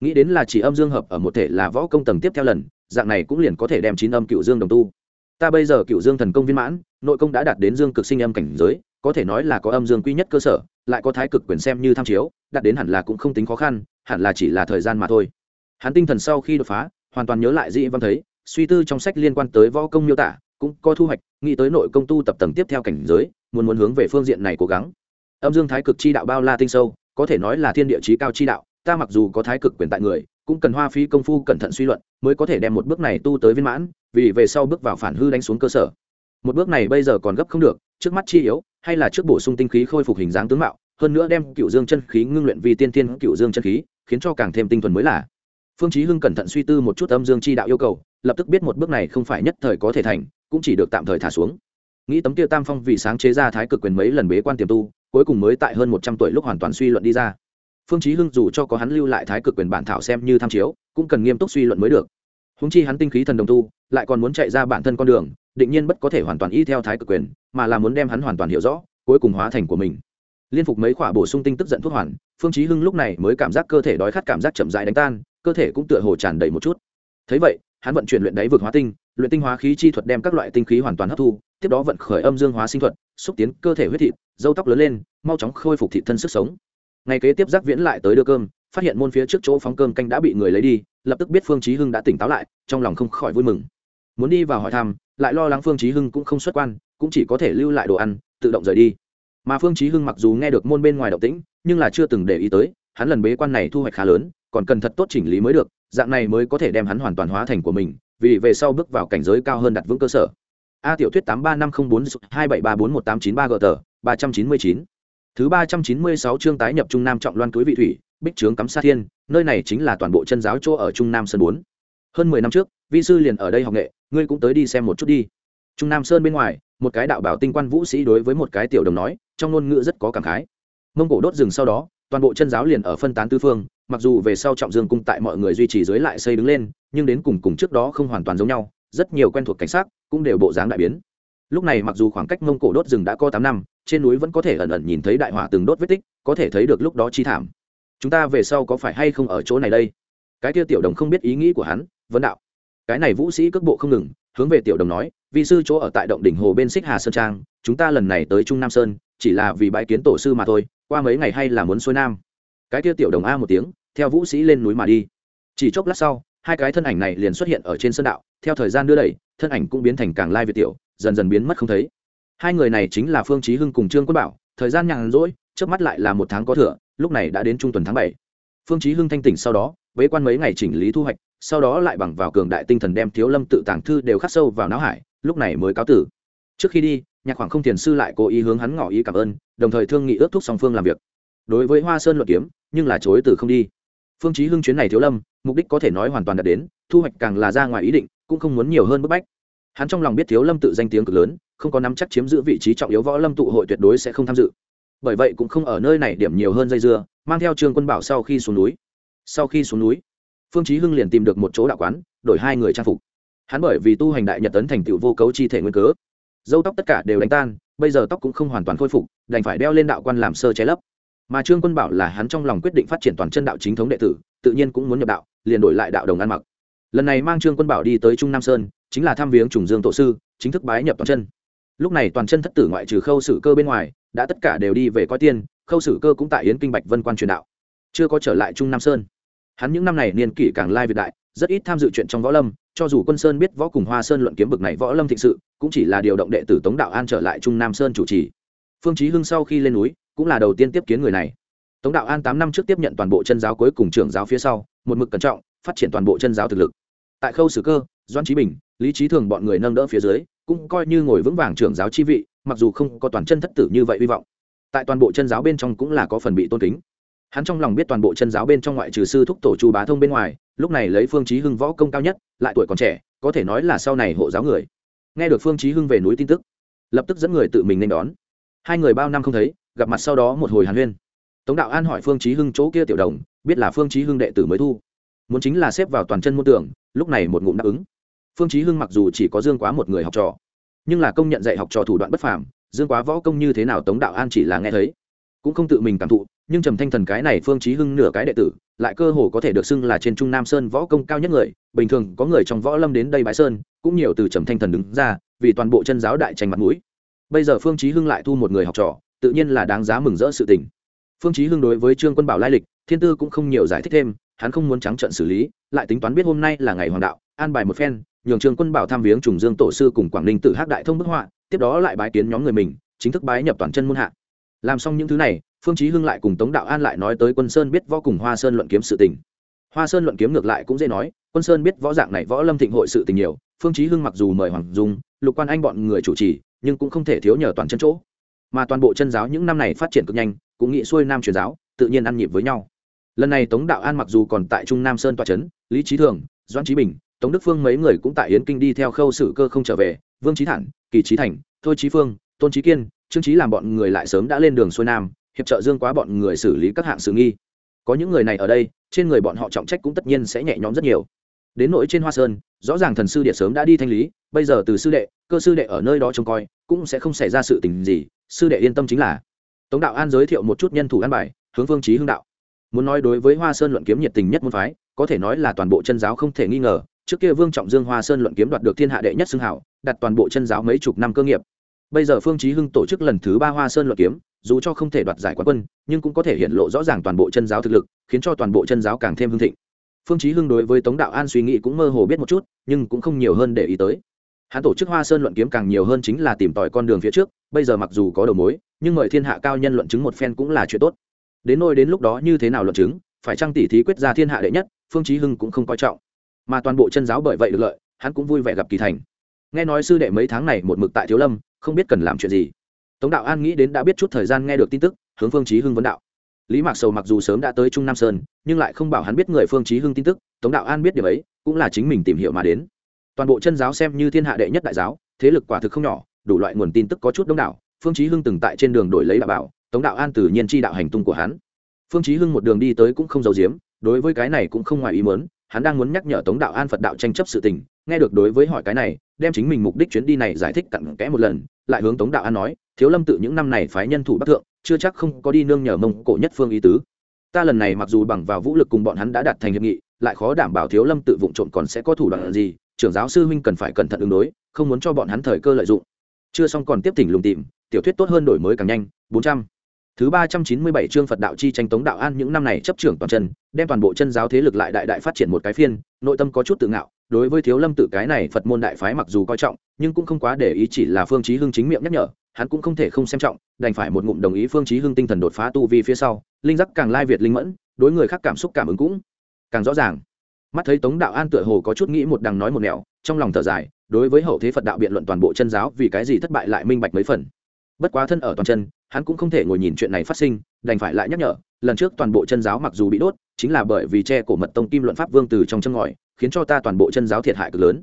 Nghĩ đến là chỉ âm dương hợp ở một thể là võ công tầng tiếp theo lần, dạng này cũng liền có thể đem chín âm cựu dương đồng tu. Ta bây giờ cựu dương thần công viên mãn, nội công đã đạt đến dương cực sinh âm cảnh giới, có thể nói là có âm dương quy nhất cơ sở, lại có thái cực quyền xem như tham chiếu, đạt đến hẳn là cũng không tính khó khăn, hẳn là chỉ là thời gian mà thôi. Hắn tinh thần sau khi đột phá, hoàn toàn nhớ lại dĩ văn thấy, suy tư trong sách liên quan tới võ công miêu tả cũng có thu hoạch, nghĩ tới nội công tu tập tầng tiếp theo cảnh giới, muốn muốn hướng về phương diện này cố gắng. Âm dương thái cực chi đạo bao la tinh sâu, có thể nói là thiên địa chí cao chi đạo, ta mặc dù có thái cực quyền tại người, cũng cần hoa phí công phu cẩn thận suy luận, mới có thể đem một bước này tu tới viên mãn, vì về sau bước vào phản hư đánh xuống cơ sở. Một bước này bây giờ còn gấp không được, trước mắt chi yếu, hay là trước bổ sung tinh khí khôi phục hình dáng tướng mạo, hơn nữa đem cựu dương chân khí ngưng luyện vì tiên tiên cựu dương chân khí, khiến cho càng thêm tinh thuần mới là. Phương chí hưng cẩn thận suy tư một chút âm dương chi đạo yêu cầu, lập tức biết một bước này không phải nhất thời có thể thành cũng chỉ được tạm thời thả xuống. Nghĩ tấm kia tam phong vì sáng chế ra thái cực quyền mấy lần bế quan tiềm tu, cuối cùng mới tại hơn một trăm tuổi lúc hoàn toàn suy luận đi ra. Phương chí hưng dù cho có hắn lưu lại thái cực quyền bản thảo xem như tham chiếu, cũng cần nghiêm túc suy luận mới được. Húng chi hắn tinh khí thần đồng tu, lại còn muốn chạy ra bản thân con đường, định nhiên bất có thể hoàn toàn y theo thái cực quyền, mà là muốn đem hắn hoàn toàn hiểu rõ, cuối cùng hóa thành của mình. Liên phục mấy khỏa bổ sung tinh tức giận thuốc hoàn, phương chí hưng lúc này mới cảm giác cơ thể đói khát cảm giác chậm rãi đánh tan, cơ thể cũng tựa hồ tràn đầy một chút. Thấy vậy hắn vận chuyển luyện đáy vực hóa tinh, luyện tinh hóa khí chi thuật đem các loại tinh khí hoàn toàn hấp thu, tiếp đó vận khởi âm dương hóa sinh thuật, xúc tiến cơ thể huyết thịt, dâu tóc lớn lên, mau chóng khôi phục thịt thân sức sống. Ngày kế tiếp giác viễn lại tới đưa cơm, phát hiện môn phía trước chỗ phóng cơm canh đã bị người lấy đi, lập tức biết phương chí hưng đã tỉnh táo lại, trong lòng không khỏi vui mừng. Muốn đi vào hỏi thăm, lại lo lắng phương chí hưng cũng không xuất quan, cũng chỉ có thể lưu lại đồ ăn, tự động rời đi. Mà phương chí hưng mặc dù nghe được môn bên ngoài động tĩnh, nhưng là chưa từng để ý tới, hắn lần bế quan này thu hoạch khá lớn, còn cần thật tốt chỉnh lý mới được dạng này mới có thể đem hắn hoàn toàn hóa thành của mình, vì về sau bước vào cảnh giới cao hơn đặt vững cơ sở. A tiểu thuyết tám ba năm không bốn hai bảy ba bốn một tám chín ba gờ tờ, ba trăm chín mươi chín. Thứ ba trăm chín mươi sáu chương tái nhập trung nam trọng loan túi vị thủy, bích trướng cắm sa thiên, nơi này chính là toàn bộ chân giáo chỗ ở trung nam sơn bốn. Hơn mười năm trước, vi sư liền ở đây học nghệ, ngươi cũng tới đi xem một chút đi. Trung nam sơn bên ngoài, một cái đạo bảo tinh quan vũ sĩ đối với một cái tiểu đồng nói, trong ngôn ngữ rất có cảm khái. Mông cổ đốt rừng sau đó, toàn bộ chân giáo liền ở phân tán tư phương mặc dù về sau trọng dương cung tại mọi người duy trì dưới lại xây đứng lên, nhưng đến cùng cùng trước đó không hoàn toàn giống nhau, rất nhiều quen thuộc cảnh sát cũng đều bộ dáng đại biến. Lúc này mặc dù khoảng cách mông cổ đốt rừng đã có tám năm, trên núi vẫn có thể ẩn ẩn nhìn thấy đại hỏa từng đốt vết tích, có thể thấy được lúc đó chi thảm. Chúng ta về sau có phải hay không ở chỗ này đây? Cái kia tiểu đồng không biết ý nghĩ của hắn, vấn đạo. Cái này vũ sĩ cước bộ không ngừng, hướng về tiểu đồng nói vị sư chỗ ở tại động đỉnh hồ bên xích hà sơn trang, chúng ta lần này tới trung nam sơn, chỉ là vì bãi kiến tổ sư mà thôi, qua mấy ngày hay là muốn xuôi nam cái kia tiểu đồng a một tiếng, theo vũ sĩ lên núi mà đi. Chỉ chốc lát sau, hai cái thân ảnh này liền xuất hiện ở trên sân đạo, theo thời gian đưa đẩy, thân ảnh cũng biến thành càng lai việt tiểu, dần dần biến mất không thấy. Hai người này chính là phương chí hưng cùng trương quân bảo, thời gian nhàn rỗi trước mắt lại là một tháng có thừa, lúc này đã đến trung tuần tháng bảy. Phương chí hưng thanh tỉnh sau đó, bế quan mấy ngày chỉnh lý thu hoạch, sau đó lại bằng vào cường đại tinh thần đem thiếu lâm tự tàng thư đều khắc sâu vào não hải, lúc này mới cáo tử. Trước khi đi, nhạc khoảng không tiền sư lại cố ý hướng hắn ngỏ ý cảm ơn, đồng thời thương nghị ước thúc song phương làm việc đối với hoa sơn luận kiếm, nhưng là chối từ không đi. Phương chí hưng chuyến này thiếu lâm, mục đích có thể nói hoàn toàn đạt đến, thu hoạch càng là ra ngoài ý định, cũng không muốn nhiều hơn bức bách. Hắn trong lòng biết thiếu lâm tự danh tiếng cực lớn, không có nắm chắc chiếm giữ vị trí trọng yếu võ lâm tụ hội tuyệt đối sẽ không tham dự. Bởi vậy cũng không ở nơi này điểm nhiều hơn dây dưa, mang theo trương quân bảo sau khi xuống núi. Sau khi xuống núi, phương chí hưng liền tìm được một chỗ đạo quán, đổi hai người trang phục. Hắn bởi vì tu hành đại nhật tấn thành tựu vô cấu chi thể nguyên cớ. Dâu tóc tất cả đều đánh tan, bây giờ tóc cũng không hoàn toàn khôi phục, đành phải đeo lên đạo quan làm sơ che lấp mà trương quân bảo là hắn trong lòng quyết định phát triển toàn chân đạo chính thống đệ tử, tự nhiên cũng muốn nhập đạo, liền đổi lại đạo đồng ăn mặc. Lần này mang trương quân bảo đi tới trung nam sơn, chính là thăm viếng trùng dương tổ sư, chính thức bái nhập toàn chân. Lúc này toàn chân thất tử ngoại trừ khâu sử cơ bên ngoài, đã tất cả đều đi về coi tiên, khâu sử cơ cũng tại yến kinh bạch vân quan truyền đạo. Chưa có trở lại trung nam sơn. Hắn những năm này niên kỷ càng lai việt đại, rất ít tham dự chuyện trong võ lâm, cho dù quân sơn biết võ cùng hoa sơn luận kiếm bực này võ lâm thịnh sự, cũng chỉ là điều động đệ tử tống đạo an trở lại trung nam sơn chủ trì. Phương chí hưng sau khi lên núi cũng là đầu tiên tiếp kiến người này. Tống đạo an tám năm trước tiếp nhận toàn bộ chân giáo cuối cùng trưởng giáo phía sau, một mực cẩn trọng, phát triển toàn bộ chân giáo thực lực. Tại khâu sử cơ doan trí bình, lý trí thường bọn người nâng đỡ phía dưới, cũng coi như ngồi vững vàng trưởng giáo chi vị, mặc dù không có toàn chân thất tử như vậy hy vọng. Tại toàn bộ chân giáo bên trong cũng là có phần bị tôn kính. Hắn trong lòng biết toàn bộ chân giáo bên trong ngoại trừ sư thúc tổ chu bá thông bên ngoài, lúc này lấy phương chí hưng võ công cao nhất, lại tuổi còn trẻ, có thể nói là sau này hộ giáo người. Nghe được phương chí hưng về núi tin tức, lập tức dẫn người tự mình nên đón. Hai người bao năm không thấy gặp mặt sau đó một hồi hàn huyên. Tống đạo an hỏi phương chí hưng chỗ kia tiểu đồng, biết là phương chí hưng đệ tử mới thu. Muốn chính là xếp vào toàn chân môn tưởng lúc này một ngụm đáp ứng. Phương chí hưng mặc dù chỉ có dương quá một người học trò, nhưng là công nhận dạy học trò thủ đoạn bất phàm, dương quá võ công như thế nào tống đạo an chỉ là nghe thấy. Cũng không tự mình cảm thụ, nhưng trầm thanh thần cái này phương chí hưng nửa cái đệ tử, lại cơ hồ có thể được xưng là trên trung nam sơn võ công cao nhất người, bình thường có người trong võ lâm đến đây bái sơn, cũng nhiều từ trầm thanh thần đứng ra, vì toàn bộ chân giáo đại tranh mặt mũi. Bây giờ phương chí hưng lại thu một người học trò tự nhiên là đáng giá mừng rỡ sự tình. Phương chí hưng đối với trương quân bảo lai lịch, thiên tư cũng không nhiều giải thích thêm, hắn không muốn trắng trợn xử lý, lại tính toán biết hôm nay là ngày hoàng đạo, an bài một phen, nhường trương quân bảo tham viếng trùng dương tổ sư cùng quảng ninh tử hắc đại thông bức họa, tiếp đó lại bái kiến nhóm người mình, chính thức bái nhập toàn chân môn hạ. Làm xong những thứ này, phương chí hưng lại cùng tống đạo an lại nói tới quân sơn biết võ cùng hoa sơn luận kiếm sự tình. Hoa sơn luận kiếm ngược lại cũng dễ nói, quân sơn biết võ dạng này võ lâm thịnh hội sự tình nhiều, phương chí hưng mặc dù mời hoàng dung, lục quan anh bọn người chủ trì, nhưng cũng không thể thiếu nhờ toàn chân chỗ mà toàn bộ chân giáo những năm này phát triển cực nhanh, cũng nghĩ xuôi nam truyền giáo, tự nhiên ăn nhịp với nhau. Lần này tống đạo an mặc dù còn tại trung nam sơn toa trấn lý trí thường, doãn trí bình, tống đức phương mấy người cũng tại yến kinh đi theo khâu sử cơ không trở về, vương trí thản, kỳ trí thành, thôi trí phương, tôn trí kiên, trương trí làm bọn người lại sớm đã lên đường xuôi nam, hiệp trợ dương quá bọn người xử lý các hạng sự nghi. Có những người này ở đây, trên người bọn họ trọng trách cũng tất nhiên sẽ nhẹ nhõm rất nhiều. Đến nỗi trên hoa sơn, rõ ràng thần sư điện sớm đã đi thanh lý, bây giờ từ sư đệ, cơ sư đệ ở nơi đó trông coi, cũng sẽ không xảy ra sự tình gì sư đệ yên tâm chính là, tống đạo an giới thiệu một chút nhân thủ an bài, hướng phương trí hưng đạo. Muốn nói đối với hoa sơn luận kiếm nhiệt tình nhất môn phái, có thể nói là toàn bộ chân giáo không thể nghi ngờ, trước kia vương trọng dương hoa sơn luận kiếm đoạt được thiên hạ đệ nhất xưng hảo, đặt toàn bộ chân giáo mấy chục năm cơ nghiệp. Bây giờ phương chí hưng tổ chức lần thứ ba hoa sơn luận kiếm, dù cho không thể đoạt giải quán quân, nhưng cũng có thể hiện lộ rõ ràng toàn bộ chân giáo thực lực, khiến cho toàn bộ chân giáo càng thêm hưng thịnh. Phương chí hưng đối với tống đạo an suy nghĩ cũng mơ hồ biết một chút, nhưng cũng không nhiều hơn để ý tới hắn tổ chức hoa sơn luận kiếm càng nhiều hơn chính là tìm tòi con đường phía trước, bây giờ mặc dù có đầu mối, nhưng mời thiên hạ cao nhân luận chứng một phen cũng là chuyện tốt. Đến nôi đến lúc đó như thế nào luận chứng, phải chăng tỷ thí quyết ra thiên hạ đệ nhất, phương chí hưng cũng không coi trọng. Mà toàn bộ chân giáo bởi vậy được lợi, hắn cũng vui vẻ gặp kỳ thành. Nghe nói sư đệ mấy tháng này một mực tại thiếu lâm, không biết cần làm chuyện gì. Tống đạo an nghĩ đến đã biết chút thời gian nghe được tin tức, hướng phương chí hưng vấn đạo. Lý mạc sầu mặc dù sớm đã tới trung nam sơn, nhưng lại không bảo hắn biết người phương chí hưng tin tức, tống đạo an biết điều ấy, cũng là chính mình tìm hiểu mà đến toàn bộ chân giáo xem như thiên hạ đệ nhất đại giáo, thế lực quả thực không nhỏ, đủ loại nguồn tin tức có chút đông đảo. Phương chí hưng từng tại trên đường đổi lấy đạo bảo, tống đạo an tự nhiên chi đạo hành tung của hắn. Phương chí hưng một đường đi tới cũng không giấu giếm, đối với cái này cũng không ngoài ý muốn, hắn đang muốn nhắc nhở tống đạo an phật đạo tranh chấp sự tình, nghe được đối với hỏi cái này, đem chính mình mục đích chuyến đi này giải thích cặn kẽ một lần, lại hướng tống đạo an nói, thiếu lâm tự những năm này phái nhân thủ bắc thượng, chưa chắc không có đi nương nhờ mông cổ nhất phương ý tứ. Ta lần này mặc dù bằng vào vũ lực cùng bọn hắn đã đạt thành hiệp nghị, lại khó đảm bảo thiếu lâm tự vụng trộm còn sẽ có thủ đoạn gì trưởng giáo sư huynh cần phải cẩn thận ứng đối, không muốn cho bọn hắn thời cơ lợi dụng. Chưa xong còn tiếp tỉnh lùng tìm, tiểu thuyết tốt hơn đổi mới càng nhanh, bốn trăm. Thứ ba trăm chín mươi bảy chương phật đạo chi tranh tống đạo an những năm này chấp trưởng toàn chân, đem toàn bộ chân giáo thế lực lại đại đại phát triển một cái phiên, nội tâm có chút tự ngạo, đối với thiếu lâm tự cái này phật môn đại phái mặc dù coi trọng, nhưng cũng không quá để ý chỉ là phương chí hưng chính miệng nhắc nhở, hắn cũng không thể không xem trọng, đành phải một ngụm đồng ý phương chí hưng tinh thần đột phá tu vi phía sau, linh giác càng lai việt linh mẫn, đối người khác cảm xúc cảm ứng cũng càng rõ ràng mắt thấy tống đạo an tựa hồ có chút nghĩ một đằng nói một nẻo, trong lòng thở dài, đối với hậu thế phật đạo biện luận toàn bộ chân giáo, vì cái gì thất bại lại minh bạch mấy phần. Bất quá thân ở toàn chân, hắn cũng không thể ngồi nhìn chuyện này phát sinh, đành phải lại nhắc nhở, lần trước toàn bộ chân giáo mặc dù bị đốt, chính là bởi vì che cổ mật tông kim luận pháp vương từ trong chân ngòi, khiến cho ta toàn bộ chân giáo thiệt hại cực lớn.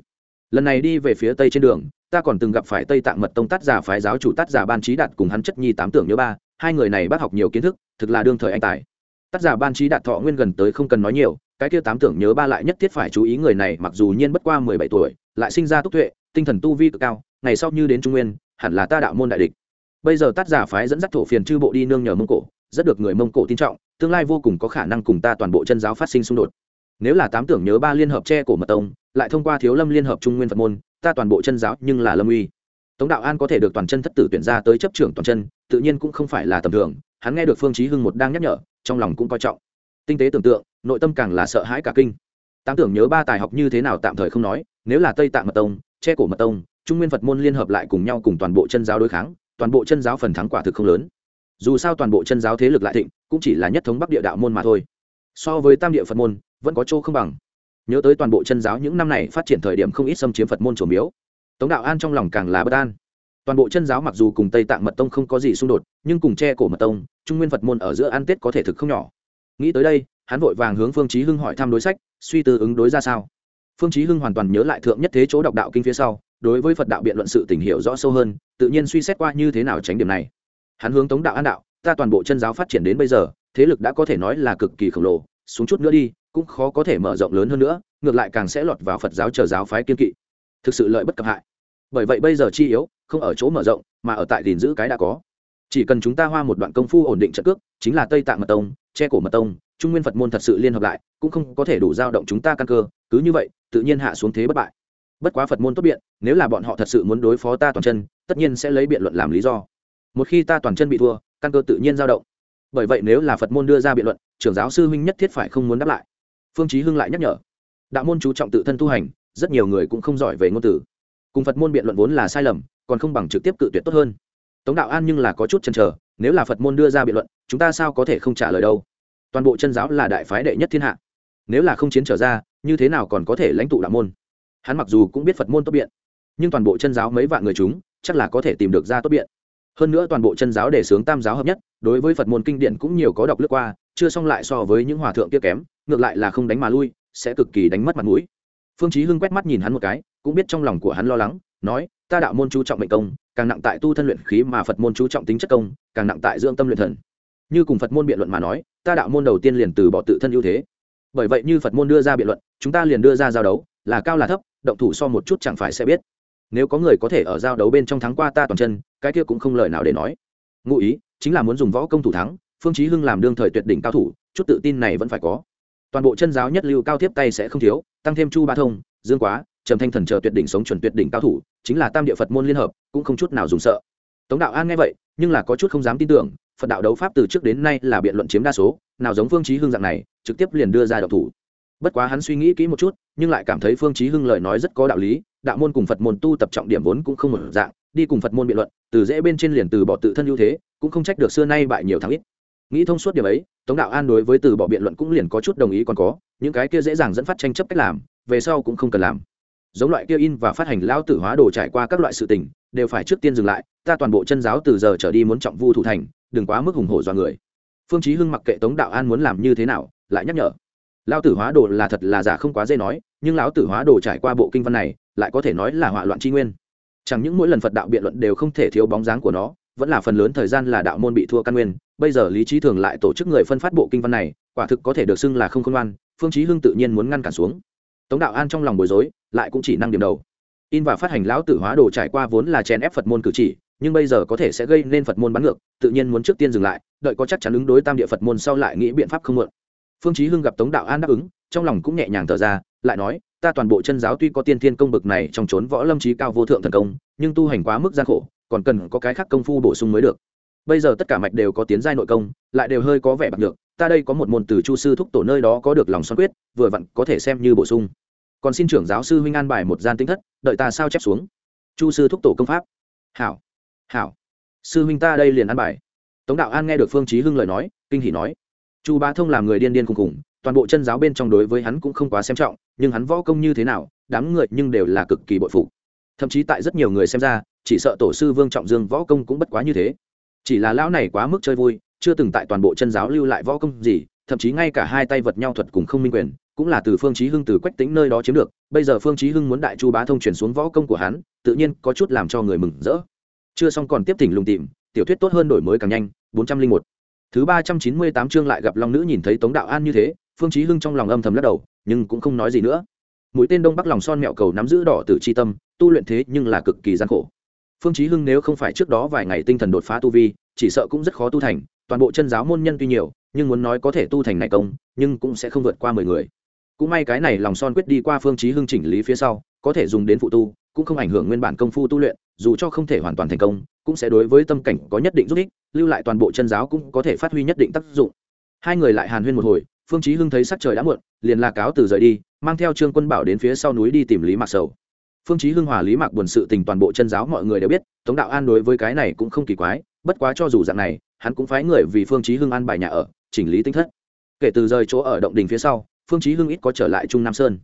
Lần này đi về phía tây trên đường, ta còn từng gặp phải tây tạng mật tông tát giả phái giáo chủ tát giả ban trí đạt cùng hắn chất nhi tám tưởng nhớ ba, hai người này bác học nhiều kiến thức, thực là đương thời anh tài. Tác giả ban trí đạt thọ nguyên gần tới không cần nói nhiều cái kia tám tưởng nhớ ba lại nhất thiết phải chú ý người này mặc dù nhiên bất qua mười bảy tuổi, lại sinh ra túc tuệ, tinh thần tu vi cực cao, ngày sau như đến trung nguyên, hẳn là ta đạo môn đại địch. Bây giờ tác giả phái dẫn dắt thổ phiền chư bộ đi nương nhờ mông cổ, rất được người mông cổ tin trọng, tương lai vô cùng có khả năng cùng ta toàn bộ chân giáo phát sinh xung đột. Nếu là tám tưởng nhớ ba liên hợp tre cổ mật tông, lại thông qua thiếu lâm liên hợp trung nguyên phật môn, ta toàn bộ chân giáo nhưng là lâm uy. Tống đạo an có thể được toàn chân thất tử tuyển ra tới chấp trưởng toàn chân, tự nhiên cũng không phải là tầm thường, hắn nghe được phương chí hưng một đang nhắc nhở, trong lòng cũng coi trọng. Tinh tế tưởng tượng nội tâm càng là sợ hãi cả kinh. Tám tưởng nhớ ba tài học như thế nào tạm thời không nói, nếu là tây tạng mật tông, che cổ mật tông, trung nguyên phật môn liên hợp lại cùng nhau cùng toàn bộ chân giáo đối kháng, toàn bộ chân giáo phần thắng quả thực không lớn. Dù sao toàn bộ chân giáo thế lực lại thịnh, cũng chỉ là nhất thống bắc địa đạo môn mà thôi. So với tam địa phật môn, vẫn có chỗ không bằng. Nhớ tới toàn bộ chân giáo những năm này phát triển thời điểm không ít xâm chiếm phật môn chủ miếu. Tống đạo an trong lòng càng là bất an. Toàn bộ chân giáo mặc dù cùng tây tạng mật tông không có gì xung đột, nhưng cùng che cổ mật tông, trung nguyên phật môn ở giữa ăn tết có thể thực không nhỏ. Nghĩ tới đây hắn vội vàng hướng phương chí hưng hỏi thăm đối sách, suy tư ứng đối ra sao. Phương chí hưng hoàn toàn nhớ lại thượng nhất thế chỗ đọc đạo kinh phía sau, đối với phật đạo biện luận sự tình hiểu rõ sâu hơn, tự nhiên suy xét qua như thế nào tránh điểm này. Hắn hướng tống đạo an đạo, ta toàn bộ chân giáo phát triển đến bây giờ, thế lực đã có thể nói là cực kỳ khổng lồ, xuống chút nữa đi, cũng khó có thể mở rộng lớn hơn nữa, ngược lại càng sẽ lọt vào phật giáo chờ giáo phái kiên kỵ. Thực sự lợi bất cập hại. Bởi vậy bây giờ chi yếu, không ở chỗ mở rộng, mà ở tại gìn giữ cái đã có. Chỉ cần chúng ta hoa một đoạn công phu ổn định trận cước, chính là tây tạng mật tông, che cổ mật tông trung nguyên phật môn thật sự liên hợp lại, cũng không có thể đủ giao động chúng ta căn cơ, cứ như vậy, tự nhiên hạ xuống thế bất bại. Bất quá phật môn tốt biện, nếu là bọn họ thật sự muốn đối phó ta toàn chân, tất nhiên sẽ lấy biện luận làm lý do. Một khi ta toàn chân bị thua, căn cơ tự nhiên dao động. Bởi vậy nếu là phật môn đưa ra biện luận, trưởng giáo sư huynh nhất thiết phải không muốn đáp lại. Phương chí hưng lại nhắc nhở. Đạo môn chú trọng tự thân tu hành, rất nhiều người cũng không giỏi về ngôn từ. Cùng phật môn biện luận vốn là sai lầm, còn không bằng trực tiếp cự tuyệt tốt hơn. Tống đạo an nhưng là có chút chần chờ, nếu là phật môn đưa ra biện luận, chúng ta sao có thể không trả lời đâu? Toàn bộ chân giáo là đại phái đệ nhất thiên hạ. Nếu là không chiến trở ra, như thế nào còn có thể lãnh tụ đạo môn? Hắn mặc dù cũng biết phật môn tốt biện, nhưng toàn bộ chân giáo mấy vạn người chúng, chắc là có thể tìm được ra tốt biện. Hơn nữa toàn bộ chân giáo để sướng tam giáo hợp nhất, đối với phật môn kinh điển cũng nhiều có đọc lướt qua, chưa xong lại so với những hòa thượng kia kém, ngược lại là không đánh mà lui, sẽ cực kỳ đánh mất mặt mũi. Phương chí hưng quét mắt nhìn hắn một cái, cũng biết trong lòng của hắn lo lắng, nói, ta đạo môn chú trọng mệnh công, càng nặng tại tu thân luyện khí mà phật môn chú trọng tính chất công, càng nặng tại dưỡng tâm luyện thần như cùng phật môn biện luận mà nói, ta đạo môn đầu tiên liền từ bỏ tự thân ưu thế. Bởi vậy như phật môn đưa ra biện luận, chúng ta liền đưa ra giao đấu, là cao là thấp, động thủ so một chút chẳng phải sẽ biết. Nếu có người có thể ở giao đấu bên trong thắng qua ta toàn chân, cái kia cũng không lời nào để nói. Ngụ ý, chính là muốn dùng võ công thủ thắng, phương chí hưng làm đương thời tuyệt đỉnh cao thủ, chút tự tin này vẫn phải có. Toàn bộ chân giáo nhất lưu cao tiếp tay sẽ không thiếu, tăng thêm chu ba thông, dương quá, trầm thanh thần chờ tuyệt đỉnh sống chuẩn tuyệt đỉnh cao thủ, chính là tam địa phật môn liên hợp, cũng không chút nào dùng sợ. Tống đạo an nghe vậy, nhưng là có chút không dám tin tưởng phật đạo đấu pháp từ trước đến nay là biện luận chiếm đa số, nào giống phương chí hưng dạng này, trực tiếp liền đưa ra độc thủ. Bất quá hắn suy nghĩ kỹ một chút, nhưng lại cảm thấy phương chí hưng lời nói rất có đạo lý, đạo môn cùng phật môn tu tập trọng điểm vốn cũng không một dạng, đi cùng phật môn biện luận, từ dễ bên trên liền từ bỏ tự thân ưu thế, cũng không trách được xưa nay bại nhiều thắng ít. Nghĩ thông suốt điểm ấy, tống đạo an đối với từ bỏ biện luận cũng liền có chút đồng ý còn có, những cái kia dễ dàng dẫn phát tranh chấp cách làm, về sau cũng không cần làm giống loại kia in và phát hành lao tử hóa đồ trải qua các loại sự tình, đều phải trước tiên dừng lại, ta toàn bộ chân giáo từ giờ trở đi muốn trọng vu thủ thành, đừng quá mức hùng hổ do người. Phương chí hưng mặc kệ tống đạo an muốn làm như thế nào, lại nhắc nhở. Lao tử hóa đồ là thật là giả không quá dễ nói, nhưng lão tử hóa đồ trải qua bộ kinh văn này, lại có thể nói là hỏa loạn chi nguyên. Chẳng những mỗi lần phật đạo biện luận đều không thể thiếu bóng dáng của nó, vẫn là phần lớn thời gian là đạo môn bị thua căn nguyên, bây giờ lý trí thường lại tổ chức người phân phát bộ kinh văn này, quả thực có thể được xưng là không khôn ngoan, phương chí hưng tự nhiên muốn ngăn cản xuống tống đạo an trong lòng bối rối, lại cũng chỉ năng điểm đầu. In và phát hành lão tử hóa đồ trải qua vốn là chèn ép phật môn cử chỉ, nhưng bây giờ có thể sẽ gây nên phật môn bắn ngược, tự nhiên muốn trước tiên dừng lại, đợi có chắc chắn ứng đối tam địa phật môn sau lại nghĩ biện pháp không mượn. Phương chí hưng gặp tống đạo an đáp ứng, trong lòng cũng nhẹ nhàng thở ra, lại nói, ta toàn bộ chân giáo tuy có tiên thiên công bực này trong chốn võ lâm trí cao vô thượng thần công, nhưng tu hành quá mức gian khổ, còn cần có cái khác công phu bổ sung mới được. Bây giờ tất cả mạch đều có tiến giai nội công, lại đều hơi có vẻ bạc được ta đây có một môn từ chu sư thúc tổ nơi đó có được lòng xoan quyết, vừa vặn có thể xem như bổ sung. Còn xin trưởng giáo sư huynh an bài một gian tính thất, đợi ta sao chép xuống. Chu sư thúc tổ công pháp. Hảo hảo. Sư huynh ta đây liền an bài. Tống đạo an nghe được phương chí hưng lời nói, kinh hỉ nói. Chu bá thông làm người điên điên khùng khùng, toàn bộ chân giáo bên trong đối với hắn cũng không quá xem trọng, nhưng hắn võ công như thế nào, đám người nhưng đều là cực kỳ bội phụ thậm chí tại rất nhiều người xem ra, chỉ sợ tổ sư vương trọng dương võ công cũng bất quá như thế. Chỉ là lão này quá mức chơi vui chưa từng tại toàn bộ chân giáo lưu lại võ công gì, thậm chí ngay cả hai tay vật nhau thuật cùng không minh quyền, cũng là từ phương chí hưng từ quách tính nơi đó chiếm được. Bây giờ phương chí hưng muốn đại chu bá thông truyền xuống võ công của hắn, tự nhiên có chút làm cho người mừng rỡ. Chưa xong còn tiếp thỉnh lùng tìm tiểu thuyết tốt hơn đổi mới càng nhanh, bốn trăm linh một. Thứ ba trăm chín mươi tám chương lại gặp long nữ nhìn thấy tống đạo an như thế, phương chí hưng trong lòng âm thầm lắc đầu, nhưng cũng không nói gì nữa. Mũi tên đông bắc lòng son mẹo cầu nắm giữ đỏ tử chi tâm, tu luyện thế nhưng là cực kỳ gian khổ phương chí hưng nếu không phải trước đó vài ngày tinh thần đột phá tu vi, chỉ sợ cũng rất khó tu thành, toàn bộ chân giáo môn nhân tuy nhiều, nhưng muốn nói có thể tu thành này công, nhưng cũng sẽ không vượt qua mười người. Cũng may cái này lòng son quyết đi qua phương chí hưng chỉnh lý phía sau, có thể dùng đến phụ tu, cũng không ảnh hưởng nguyên bản công phu tu luyện, dù cho không thể hoàn toàn thành công, cũng sẽ đối với tâm cảnh có nhất định giúp ích, lưu lại toàn bộ chân giáo cũng có thể phát huy nhất định tác dụng. Hai người lại hàn huyên một hồi, phương chí hưng thấy sắc trời đã muộn, liền là cáo từ rời đi, mang theo trương quân bảo đến phía sau núi đi tìm lý mạc sầu phương chí hưng hòa lý mạc buồn sự tình toàn bộ chân giáo mọi người đều biết, tống đạo an đối với cái này cũng không kỳ quái, bất quá cho dù dạng này, hắn cũng phái người vì phương chí hưng an bài nhà ở, chỉnh lý tinh thất. Kể từ rời chỗ ở động đình phía sau, phương chí hưng ít có trở lại trung nam sơn.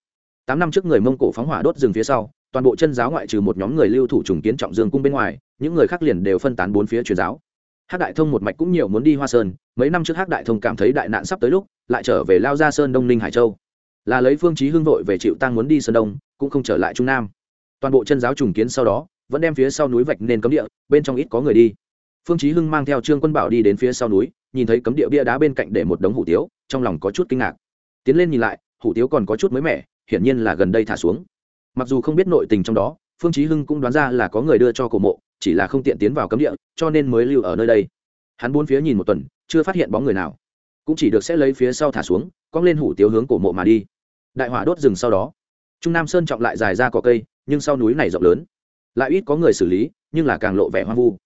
Tám năm trước người mông cổ phóng hỏa đốt rừng phía sau, toàn bộ chân giáo ngoại trừ một nhóm người lưu thủ trùng kiến trọng dương cung bên ngoài, những người khác liền đều phân tán bốn phía truyền giáo. Hắc đại thông một mạch cũng nhiều muốn đi hoa sơn, mấy năm trước Hắc đại thông cảm thấy đại nạn sắp tới lúc, lại trở về lao ra sơn đông ninh hải châu. Là lấy phương chí hưng vội về chịu tang muốn đi sơn đông, cũng không trở lại trung nam toàn bộ chân giáo trùng kiến sau đó, vẫn đem phía sau núi vạch nên cấm địa, bên trong ít có người đi. Phương chí hưng mang theo trương quân bảo đi đến phía sau núi, nhìn thấy cấm địa bia đá bên cạnh để một đống hủ tiếu, trong lòng có chút kinh ngạc. Tiến lên nhìn lại, hủ tiếu còn có chút mới mẻ, hiển nhiên là gần đây thả xuống. Mặc dù không biết nội tình trong đó, phương chí hưng cũng đoán ra là có người đưa cho cổ mộ, chỉ là không tiện tiến vào cấm địa, cho nên mới lưu ở nơi đây. Hắn bốn phía nhìn một tuần, chưa phát hiện bóng người nào. Cũng chỉ được sẽ lấy phía sau thả xuống, cong lên hủ tiếu hướng cổ mộ mà đi. Đại hỏa đốt rừng sau đó trung nam sơn trọng lại dài ra cỏ cây, nhưng sau núi này rộng lớn. Lại ít có người xử lý, nhưng là càng lộ vẻ hoang vu.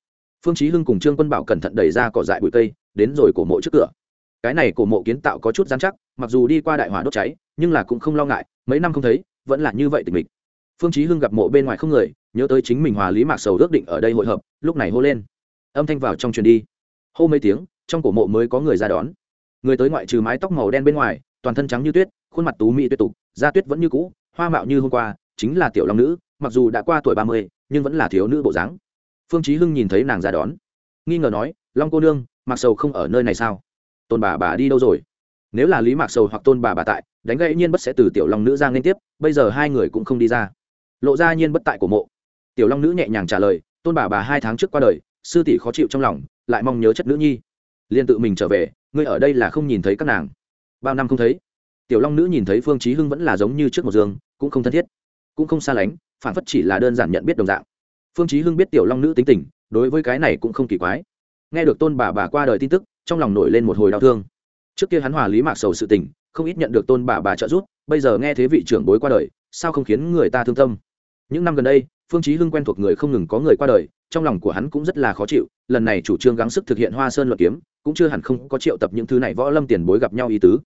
Phương chí hưng cùng trương quân bảo cẩn thận đẩy ra cỏ dại bụi cây, đến rồi cổ mộ trước cửa. Cái này cổ mộ kiến tạo có chút gian chắc, mặc dù đi qua đại hỏa đốt cháy, nhưng là cũng không lo ngại, mấy năm không thấy, vẫn là như vậy tình mình phương chí hưng gặp mộ bên ngoài không người, nhớ tới chính mình hòa lý mạc sầu ước định ở đây hội hợp, lúc này hô lên. Âm thanh vào trong truyền đi. Hô mấy tiếng, trong cổ mộ mới có người ra đón. Người tới ngoại trừ mái tóc màu đen bên ngoài, toàn thân trắng như tuyết, khuôn mặt tú mỹ tuyệt tục, da tuyết vẫn như cũ hoa mạo như hôm qua, chính là tiểu long nữ, mặc dù đã qua tuổi ba mươi, nhưng vẫn là thiếu nữ bộ dáng. Phương chí hưng nhìn thấy nàng ra đón. Nghi ngờ nói, long cô nương mặc sầu không ở nơi này sao? Tôn bà bà đi đâu rồi? Nếu là lý mạc sầu hoặc tôn bà bà tại, đánh gãy nhiên bất sẽ từ tiểu long nữ ra liên tiếp, bây giờ hai người cũng không đi ra. Lộ ra nhiên bất tại của mộ. Tiểu long nữ nhẹ nhàng trả lời, tôn bà bà hai tháng trước qua đời, sư tỷ khó chịu trong lòng, lại mong nhớ chất nữ nhi. Liền tự mình trở về, ngươi ở đây là không nhìn thấy các nàng. Bao năm không thấy? Tiểu long nữ nhìn thấy phương chí hưng vẫn là giống như trước một giường cũng không thân thiết, cũng không xa lánh, phản phất chỉ là đơn giản nhận biết đồng dạng. Phương chí hưng biết tiểu long nữ tính tình, đối với cái này cũng không kỳ quái. Nghe được tôn bà bà qua đời tin tức, trong lòng nổi lên một hồi đau thương. Trước kia hắn hòa lý mạc sầu sự tình, không ít nhận được tôn bà bà trợ giúp, bây giờ nghe thế vị trưởng bối qua đời, sao không khiến người ta thương tâm? Những năm gần đây, phương chí hưng quen thuộc người không ngừng có người qua đời, trong lòng của hắn cũng rất là khó chịu, lần này chủ trương gắng sức thực hiện hoa sơn luật kiếm, cũng chưa hẳn không có triệu tập những thứ này võ lâm tiền bối gặp nhau ý tứ.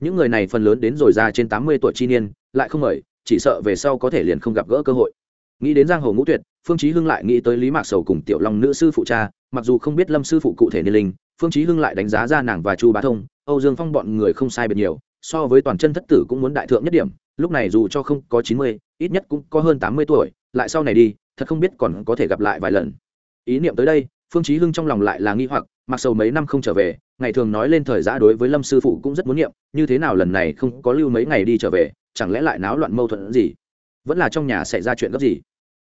Những người này phần lớn đến rồi ra trên tám mươi tuổi chi niên, lại không mời chỉ sợ về sau có thể liền không gặp gỡ cơ hội. Nghĩ đến giang hồ ngũ tuyệt, phương chí hưng lại nghĩ tới lý mạc sầu cùng tiểu long nữ sư phụ cha, mặc dù không biết lâm sư phụ cụ thể niên linh, phương chí hưng lại đánh giá ra nàng và chu bá thông, âu dương phong bọn người không sai biệt nhiều, so với toàn chân thất tử cũng muốn đại thượng nhất điểm, lúc này dù cho không có chín mươi, ít nhất cũng có hơn tám mươi tuổi, lại sau này đi, thật không biết còn có thể gặp lại vài lần. Ý niệm tới đây, phương chí hưng trong lòng lại là nghi hoặc, mặc sầu mấy năm không trở về, ngày thường nói lên thời gian đối với lâm sư phụ cũng rất muốn niệm, như thế nào lần này không có lưu mấy ngày đi trở về chẳng lẽ lại náo loạn mâu thuẫn gì? Vẫn là trong nhà xảy ra chuyện gấp gì?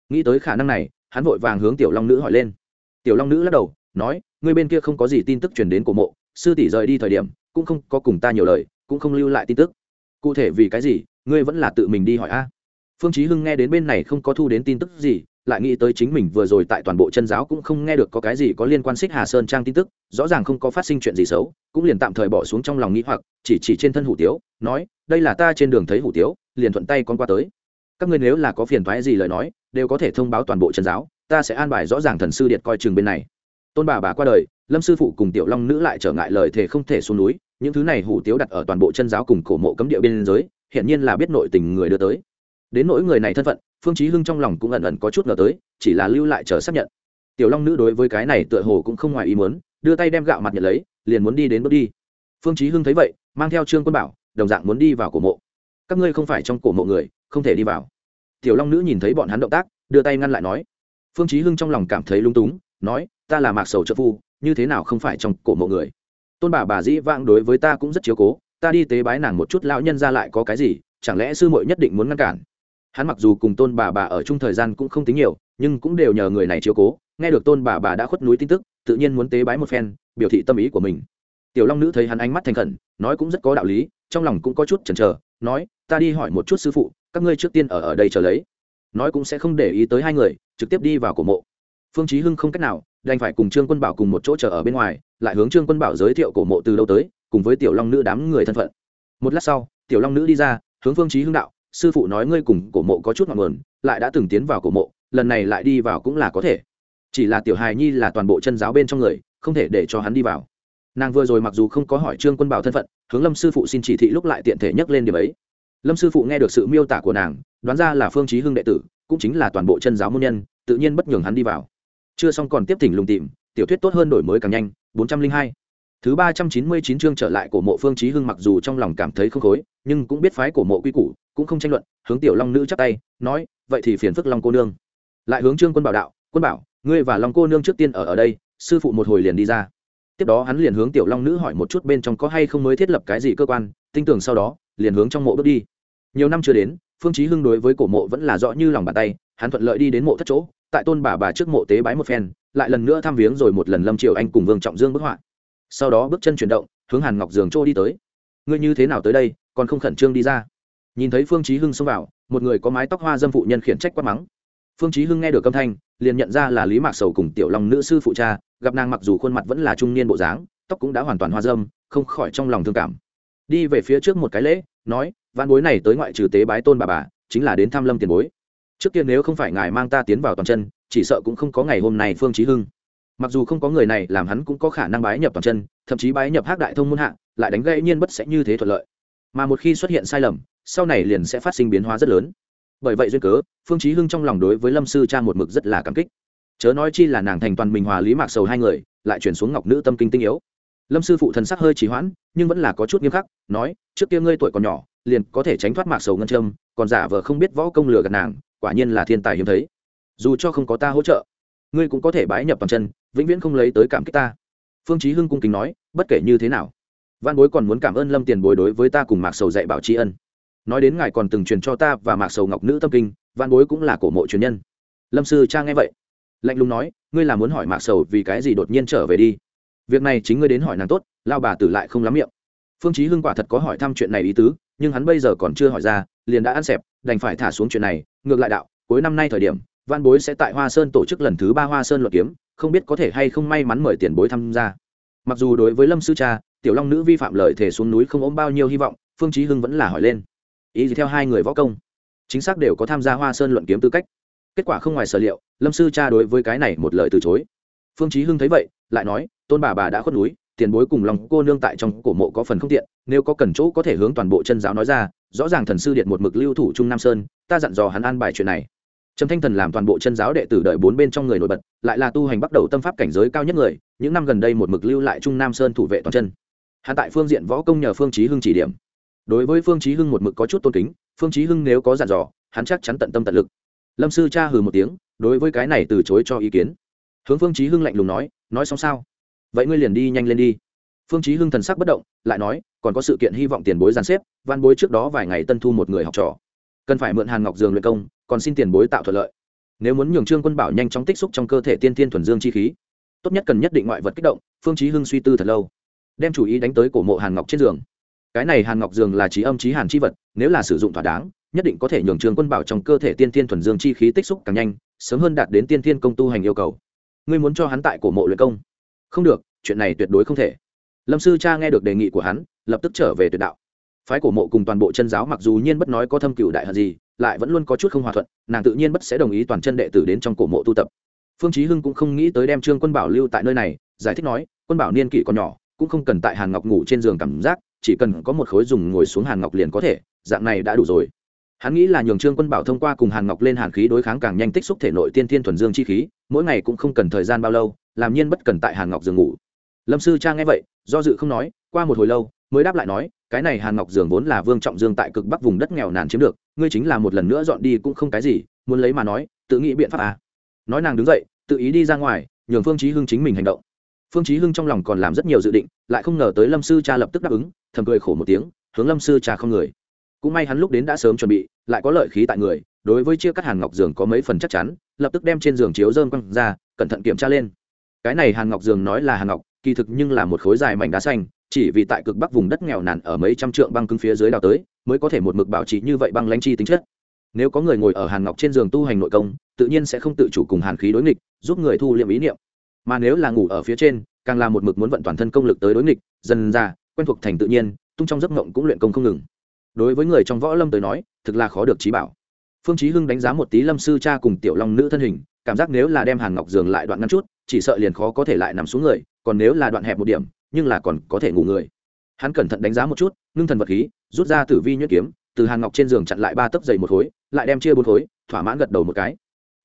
Nghĩ tới khả năng này, hắn vội vàng hướng tiểu long nữ hỏi lên. Tiểu long nữ lắc đầu, nói người bên kia không có gì tin tức truyền đến cổ mộ, sư tỷ rời đi thời điểm, cũng không có cùng ta nhiều lời, cũng không lưu lại tin tức. Cụ thể vì cái gì, ngươi vẫn là tự mình đi hỏi a. Phương chí hưng nghe đến bên này không có thu đến tin tức gì lại nghĩ tới chính mình vừa rồi tại toàn bộ chân giáo cũng không nghe được có cái gì có liên quan xích hà sơn trang tin tức, rõ ràng không có phát sinh chuyện gì xấu, cũng liền tạm thời bỏ xuống trong lòng nghĩ hoặc, chỉ chỉ trên thân hủ tiếu, nói, đây là ta trên đường thấy hủ tiếu, liền thuận tay con qua tới. Các ngươi nếu là có phiền toái gì lời nói, đều có thể thông báo toàn bộ chân giáo, ta sẽ an bài rõ ràng thần sư điện coi chừng bên này. Tôn bà bà qua đời, lâm sư phụ cùng tiểu long nữ lại trở ngại lời thề không thể xuống núi, những thứ này hủ tiếu đặt ở toàn bộ chân giáo cùng cổ mộ cấm địa biên giới hiện nhiên là biết nội tình người đưa tới. Đến nỗi người này thân phận phương chí hưng trong lòng cũng ẩn ẩn có chút ngờ tới, chỉ là lưu lại chờ xác nhận. Tiểu long nữ đối với cái này tựa hồ cũng không ngoài ý muốn, đưa tay đem gạo mặt nhận lấy, liền muốn đi đến bước đi. Phương chí hưng thấy vậy, mang theo trương quân bảo, đồng dạng muốn đi vào cổ mộ. Các ngươi không phải trong cổ mộ người, không thể đi vào. Tiểu long nữ nhìn thấy bọn hắn động tác, đưa tay ngăn lại nói. Phương chí hưng trong lòng cảm thấy lung túng, nói, ta là mạc sầu trợ phu, như thế nào không phải trong cổ mộ người? Tôn bà bà dĩ vãng đối với ta cũng rất chiếu cố, ta đi tế bái nàng một chút, lão nhân ra lại có cái gì, chẳng lẽ sư muội nhất định muốn ngăn cản? Hắn mặc dù cùng tôn bà bà ở chung thời gian cũng không tính nhiều, nhưng cũng đều nhờ người này chiếu cố, nghe được tôn bà bà đã khuất núi tin tức, tự nhiên muốn tế bái một phen, biểu thị tâm ý của mình. Tiểu long nữ thấy hắn ánh mắt thành khẩn, nói cũng rất có đạo lý, trong lòng cũng có chút chần chờ, nói, ta đi hỏi một chút sư phụ, các ngươi trước tiên ở ở đây chờ lấy. Nói cũng sẽ không để ý tới hai người, trực tiếp đi vào cổ mộ. Phương chí hưng không cách nào, đành phải cùng trương quân bảo cùng một chỗ chờ ở bên ngoài, lại hướng trương quân bảo giới thiệu cổ mộ từ đâu tới, cùng với tiểu long nữ đám người thân phận. Một lát sau, tiểu long nữ đi ra, hướng phương chí hưng đạo sư phụ nói ngươi cùng cổ mộ có chút ngọn nguồn, lại đã từng tiến vào cổ mộ, lần này lại đi vào cũng là có thể. Chỉ là tiểu hài nhi là toàn bộ chân giáo bên trong người, không thể để cho hắn đi vào. Nàng vừa rồi mặc dù không có hỏi trương quân bảo thân phận, hướng lâm sư phụ xin chỉ thị lúc lại tiện thể nhắc lên điểm ấy. Lâm sư phụ nghe được sự miêu tả của nàng, đoán ra là phương chí hưng đệ tử, cũng chính là toàn bộ chân giáo môn nhân, tự nhiên bất nhường hắn đi vào. Chưa xong còn tiếp thỉnh lùng tìm, tiểu thuyết tốt hơn đổi mới càng nhanh 402 thứ ba trăm chín mươi chín chương trở lại của mộ phương chí hưng mặc dù trong lòng cảm thấy không khối, nhưng cũng biết phái của mộ quy củ, cũng không tranh luận, hướng tiểu long nữ chắp tay, nói, vậy thì phiền phức long cô nương. Lại hướng trương quân bảo đạo, quân bảo, ngươi và long cô nương trước tiên ở ở đây, sư phụ một hồi liền đi ra. Tiếp đó hắn liền hướng tiểu long nữ hỏi một chút bên trong có hay không mới thiết lập cái gì cơ quan tinh tưởng sau đó, liền hướng trong mộ bước đi. Nhiều năm chưa đến, phương chí hưng đối với cổ mộ vẫn là rõ như lòng bàn tay, hắn thuận lợi đi đến mộ thất chỗ, tại tôn bà bà trước mộ tế bái một phen, lại lần nữa thăm viếng rồi một lần lâm triều anh cùng vương trọng dương bức họa sau đó bước chân chuyển động, hướng hàn ngọc giường trô đi tới. Ngươi như thế nào tới đây, còn không khẩn trương đi ra? Nhìn thấy phương chí hưng xông vào, một người có mái tóc hoa dâm phụ nhân khiển trách quát mắng. Phương chí hưng nghe được âm thanh, liền nhận ra là lý mạc sầu cùng tiểu long nữ sư phụ cha, gặp nàng mặc dù khuôn mặt vẫn là trung niên bộ dáng, tóc cũng đã hoàn toàn hoa dâm, không khỏi trong lòng thương cảm. Đi về phía trước một cái lễ, nói văn bối này tới ngoại trừ tế bái tôn bà bà, chính là đến tham lâm tiền bối. Trước tiên nếu không phải ngài mang ta tiến vào toàn chân, chỉ sợ cũng không có ngày hôm nay phương chí hưng mặc dù không có người này, làm hắn cũng có khả năng bái nhập toàn chân, thậm chí bái nhập hắc đại thông môn hạ, lại đánh gây nhiên bất sẽ như thế thuận lợi. Mà một khi xuất hiện sai lầm, sau này liền sẽ phát sinh biến hóa rất lớn. Bởi vậy duyên cớ, phương chí hưng trong lòng đối với lâm sư cha một mực rất là cảm kích. Chớ nói chi là nàng thành toàn mình hòa lý mạc sầu hai người, lại chuyển xuống ngọc nữ tâm kinh tinh yếu. Lâm sư phụ thần sắc hơi trì hoãn, nhưng vẫn là có chút nghiêm khắc, nói, trước kia ngươi tuổi còn nhỏ, liền có thể tránh thoát mạc sầu ngân châm, còn giả vờ không biết võ công lừa gạt nàng, quả nhiên là thiên tài hiếm thấy. Dù cho không có ta hỗ trợ, ngươi cũng có thể bái nhập toàn chân vĩnh viễn không lấy tới cảm kích ta. Phương chí hưng cung kính nói, bất kể như thế nào văn bối còn muốn cảm ơn lâm tiền bối đối với ta cùng mạc sầu dạy bảo tri ân. Nói đến ngài còn từng truyền cho ta và mạc sầu ngọc nữ tâm kinh văn bối cũng là cổ mộ truyền nhân. Lâm sư cha nghe vậy, lạnh lùng nói, ngươi là muốn hỏi mạc sầu vì cái gì đột nhiên trở về đi? Việc này chính ngươi đến hỏi nàng tốt, lao bà tử lại không lắm miệng. Phương chí hưng quả thật có hỏi thăm chuyện này ý tứ, nhưng hắn bây giờ còn chưa hỏi ra, liền đã ăn xẹp, đành phải thả xuống chuyện này. Ngược lại đạo, cuối năm nay thời điểm văn bối sẽ tại hoa sơn tổ chức lần thứ ba hoa sơn luận kiếm không biết có thể hay không may mắn mời tiền bối tham gia. Mặc dù đối với lâm sư cha, tiểu long nữ vi phạm lời thể xuống núi không ốm bao nhiêu hy vọng, phương chí hưng vẫn là hỏi lên. Ý gì theo hai người võ công, chính xác đều có tham gia hoa sơn luận kiếm tư cách. Kết quả không ngoài sở liệu, lâm sư cha đối với cái này một lời từ chối. Phương chí hưng thấy vậy, lại nói, tôn bà bà đã khuất núi, tiền bối cùng lòng cô nương tại trong cổ mộ có phần không tiện, nếu có cần chỗ có thể hướng toàn bộ chân giáo nói ra, rõ ràng thần sư điện một mực lưu thủ trung nam sơn, ta dặn dò hắn an bài chuyện này trầm thanh thần làm toàn bộ chân giáo đệ tử đợi bốn bên trong người nổi bật, lại là tu hành bắt đầu tâm pháp cảnh giới cao nhất người, những năm gần đây một mực lưu lại trung nam sơn thủ vệ toàn chân. Hắn tại phương diện võ công nhờ phương chí hưng chỉ điểm. Đối với phương chí hưng một mực có chút tôn kính, phương chí hưng nếu có dặn dò, hắn chắc chắn tận tâm tận lực. Lâm sư cha hừ một tiếng, đối với cái này từ chối cho ý kiến. Hướng phương chí hưng lạnh lùng nói nói xong sao? Vậy ngươi liền đi nhanh lên đi. Phương chí hưng thần sắc bất động, lại nói, còn có sự kiện hy vọng tiền bối giàn xếp van bối trước đó vài ngày tân thu một người học trò cần phải mượn hàn ngọc dường luyện công, còn xin tiền bối tạo thuận lợi. Nếu muốn nhường trương quân bảo nhanh chóng tích xúc trong cơ thể tiên thiên thuần dương chi khí, tốt nhất cần nhất định ngoại vật kích động, phương chí hưng suy tư thật lâu, đem chủ ý đánh tới cổ mộ hàn ngọc trên giường. Cái này hàn ngọc Dường là trí âm trí hàn chi vật, nếu là sử dụng thỏa đáng, nhất định có thể nhường trương quân bảo trong cơ thể tiên thiên thuần dương chi khí tích xúc càng nhanh, sớm hơn đạt đến tiên thiên công tu hành yêu cầu. Ngươi muốn cho hắn tại cổ mộ luyện công? Không được, chuyện này tuyệt đối không thể. Lâm sư cha nghe được đề nghị của hắn, lập tức trở về tuyệt đạo phái cổ mộ cùng toàn bộ chân giáo mặc dù nhiên bất nói có thâm cựu đại hận gì, lại vẫn luôn có chút không hòa thuận, nàng tự nhiên bất sẽ đồng ý toàn chân đệ tử đến trong cổ mộ tu tập. Phương chí hưng cũng không nghĩ tới đem trương quân bảo lưu tại nơi này, giải thích nói, quân bảo niên kỷ còn nhỏ, cũng không cần tại hàn ngọc ngủ trên giường cảm giác, chỉ cần có một khối dùng ngồi xuống hàn ngọc liền có thể, dạng này đã đủ rồi. Hắn nghĩ là nhường trương quân bảo thông qua cùng hàn ngọc lên hàn khí đối kháng càng nhanh tích xúc thể nội tiên thiên thuần dương chi khí, mỗi ngày cũng không cần thời gian bao lâu, làm nhiên bất cần tại hàn ngọc giường ngủ. Lâm sư trang nghe vậy, do dự không nói, qua một hồi lâu, mới đáp lại nói cái này hàn ngọc giường vốn là vương trọng dương tại cực bắc vùng đất nghèo nàn chiếm được, ngươi chính là một lần nữa dọn đi cũng không cái gì, muốn lấy mà nói, tự nghĩ biện pháp à. nói nàng đứng dậy, tự ý đi ra ngoài, nhường phương chí hưng chính mình hành động. Phương chí hưng trong lòng còn làm rất nhiều dự định, lại không ngờ tới lâm sư cha lập tức đáp ứng, thầm cười khổ một tiếng, hướng lâm sư cha không người. Cũng may hắn lúc đến đã sớm chuẩn bị, lại có lợi khí tại người, đối với chia cắt hàn ngọc giường có mấy phần chắc chắn, lập tức đem trên giường chiếu dơm quăng ra, cẩn thận kiểm tra lên. Cái này hàn ngọc dường nói là hàn ngọc, kỳ thực nhưng là một khối dài mảnh đá xanh chỉ vì tại cực bắc vùng đất nghèo nàn ở mấy trăm trượng băng cứng phía dưới đào tới, mới có thể một mực bảo trì như vậy băng lãnh chi tính chất. Nếu có người ngồi ở hàn ngọc trên giường tu hành nội công, tự nhiên sẽ không tự chủ cùng hàn khí đối nghịch, giúp người thu liệm ý niệm. Mà nếu là ngủ ở phía trên, càng là một mực muốn vận toàn thân công lực tới đối nghịch, dần ra, quen thuộc thành tự nhiên, tung trong giấc mộng cũng luyện công không ngừng. Đối với người trong võ lâm tới nói, thực là khó được trí bảo. Phương chí hưng đánh giá một tí lâm sư cha cùng tiểu long nữ thân hình, cảm giác nếu là đem hàn ngọc giường lại đoạn ngắn chút, chỉ sợ liền khó có thể lại nằm xuống người, còn nếu là đoạn hẹp một điểm nhưng là còn có thể ngủ người. Hắn cẩn thận đánh giá một chút, ngưng thần vật khí, rút ra tử vi nhuyễn kiếm, từ hàn ngọc trên giường chặn lại ba tấc dày một khối, lại đem chia bốn khối, thỏa mãn gật đầu một cái.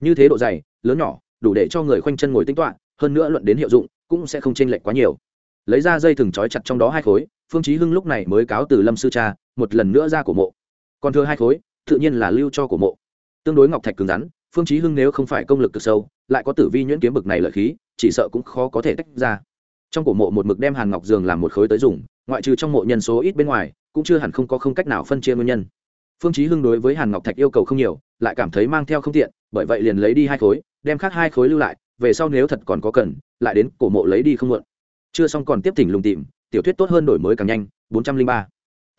Như thế độ dày, lớn nhỏ, đủ để cho người khoanh chân ngồi tính toạ hơn nữa luận đến hiệu dụng, cũng sẽ không chênh lệch quá nhiều. Lấy ra dây thừng trói chặt trong đó hai khối, phương chí hưng lúc này mới cáo từ lâm sư cha, một lần nữa ra cổ mộ. Còn thừa hai khối, tự nhiên là lưu cho cổ mộ. Tương đối ngọc thạch cứng rắn, phương chí hưng nếu không phải công lực cực sâu, lại có tử vi nhuyễn kiếm bực này lợi khí, chỉ sợ cũng khó có thể tách ra trong cổ mộ một mực đem hàn ngọc giường làm một khối tới dùng, ngoại trừ trong mộ nhân số ít bên ngoài, cũng chưa hẳn không có không cách nào phân chia nguyên nhân. Phương chí hưng đối với hàn ngọc thạch yêu cầu không nhiều, lại cảm thấy mang theo không tiện, bởi vậy liền lấy đi hai khối, đem khác hai khối lưu lại, về sau nếu thật còn có cần, lại đến cổ mộ lấy đi không muộn. Chưa xong còn tiếp thỉnh lùng tìm, tiểu thuyết tốt hơn đổi mới càng nhanh 403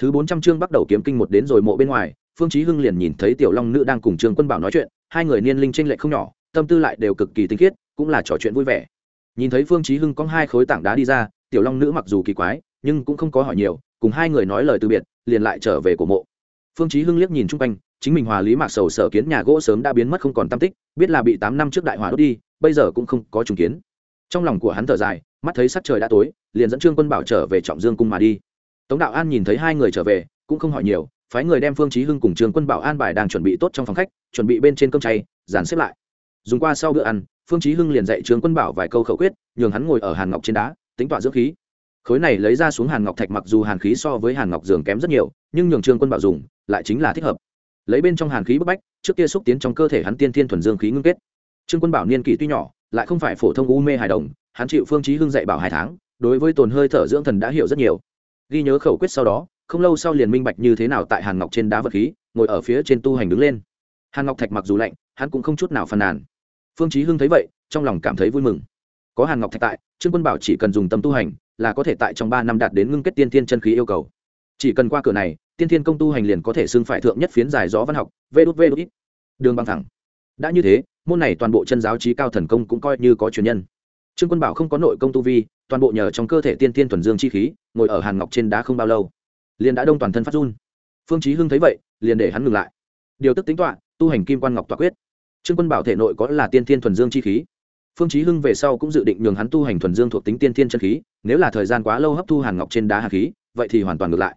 thứ 400 chương bắt đầu kiếm kinh một đến rồi mộ bên ngoài, phương chí hưng liền nhìn thấy tiểu long nữ đang cùng trương quân bảo nói chuyện, hai người niên linh trên lệch không nhỏ, tâm tư lại đều cực kỳ tinh khiết, cũng là trò chuyện vui vẻ nhìn thấy phương chí hưng có hai khối tảng đá đi ra, tiểu long nữ mặc dù kỳ quái, nhưng cũng không có hỏi nhiều, cùng hai người nói lời từ biệt, liền lại trở về cổ mộ. Phương chí hưng liếc nhìn chung quanh, chính mình hòa lý mạc sầu sở kiến nhà gỗ sớm đã biến mất không còn tâm tích, biết là bị tám năm trước đại hỏa đốt đi, bây giờ cũng không có trùng kiến. Trong lòng của hắn thở dài, mắt thấy sắc trời đã tối, liền dẫn trương quân bảo trở về trọng dương cung mà đi. Tống đạo an nhìn thấy hai người trở về, cũng không hỏi nhiều, phái người đem phương chí hưng cùng trương quân bảo an bài đang chuẩn bị tốt trong phòng khách, chuẩn bị bên trên cơm chay, dàn xếp lại dùng qua sau bữa ăn, phương chí hưng liền dạy trương quân bảo vài câu khẩu quyết, nhường hắn ngồi ở hàn ngọc trên đá, tính tọa dưỡng khí. Khối này lấy ra xuống hàn ngọc thạch mặc dù hàn khí so với hàn ngọc giường kém rất nhiều, nhưng nhường trương quân bảo dùng, lại chính là thích hợp. Lấy bên trong hàn khí bức bách, trước kia xúc tiến trong cơ thể hắn tiên thiên thuần dương khí ngưng kết. Trương quân bảo niên kỷ tuy nhỏ, lại không phải phổ thông u mê hài đồng, hắn chịu phương chí hưng dạy bảo hai tháng, đối với tồn hơi thở dưỡng thần đã hiểu rất nhiều. Ghi nhớ khẩu quyết sau đó, không lâu sau liền minh bạch như thế nào tại hàn ngọc trên đá vật khí, ngồi ở phía trên tu hành đứng lên. Hàn ngọc thạch mặc dù lạnh, hắn cũng không chút nào phàn nàn phương chí hưng thấy vậy, trong lòng cảm thấy vui mừng. Có hàn ngọc thạch tại, trương quân bảo chỉ cần dùng tâm tu hành, là có thể tại trong ba năm đạt đến ngưng kết tiên thiên chân khí yêu cầu. Chỉ cần qua cửa này, tiên thiên công tu hành liền có thể xưng phải thượng nhất phiến dài gió văn học, vê đút vê đút ít. Đường bằng thẳng. Đã như thế, môn này toàn bộ chân giáo trí cao thần công cũng coi như có truyền nhân. Trương quân bảo không có nội công tu vi, toàn bộ nhờ trong cơ thể tiên thiên thuần dương chi khí, ngồi ở hàn ngọc trên đá không bao lâu, liền đã đông toàn thân phát run. Phương chí hưng thấy vậy, liền để hắn ngừng lại. Điều tức tính toán, tu hành kim quan ngọc tọa quyết trương quân bảo thể nội có là tiên thiên thuần dương chi khí. Phương chí hưng về sau cũng dự định nhường hắn tu hành thuần dương thuộc tính tiên thiên chân khí, nếu là thời gian quá lâu hấp thu hàn ngọc trên đá hàn khí, vậy thì hoàn toàn ngược lại.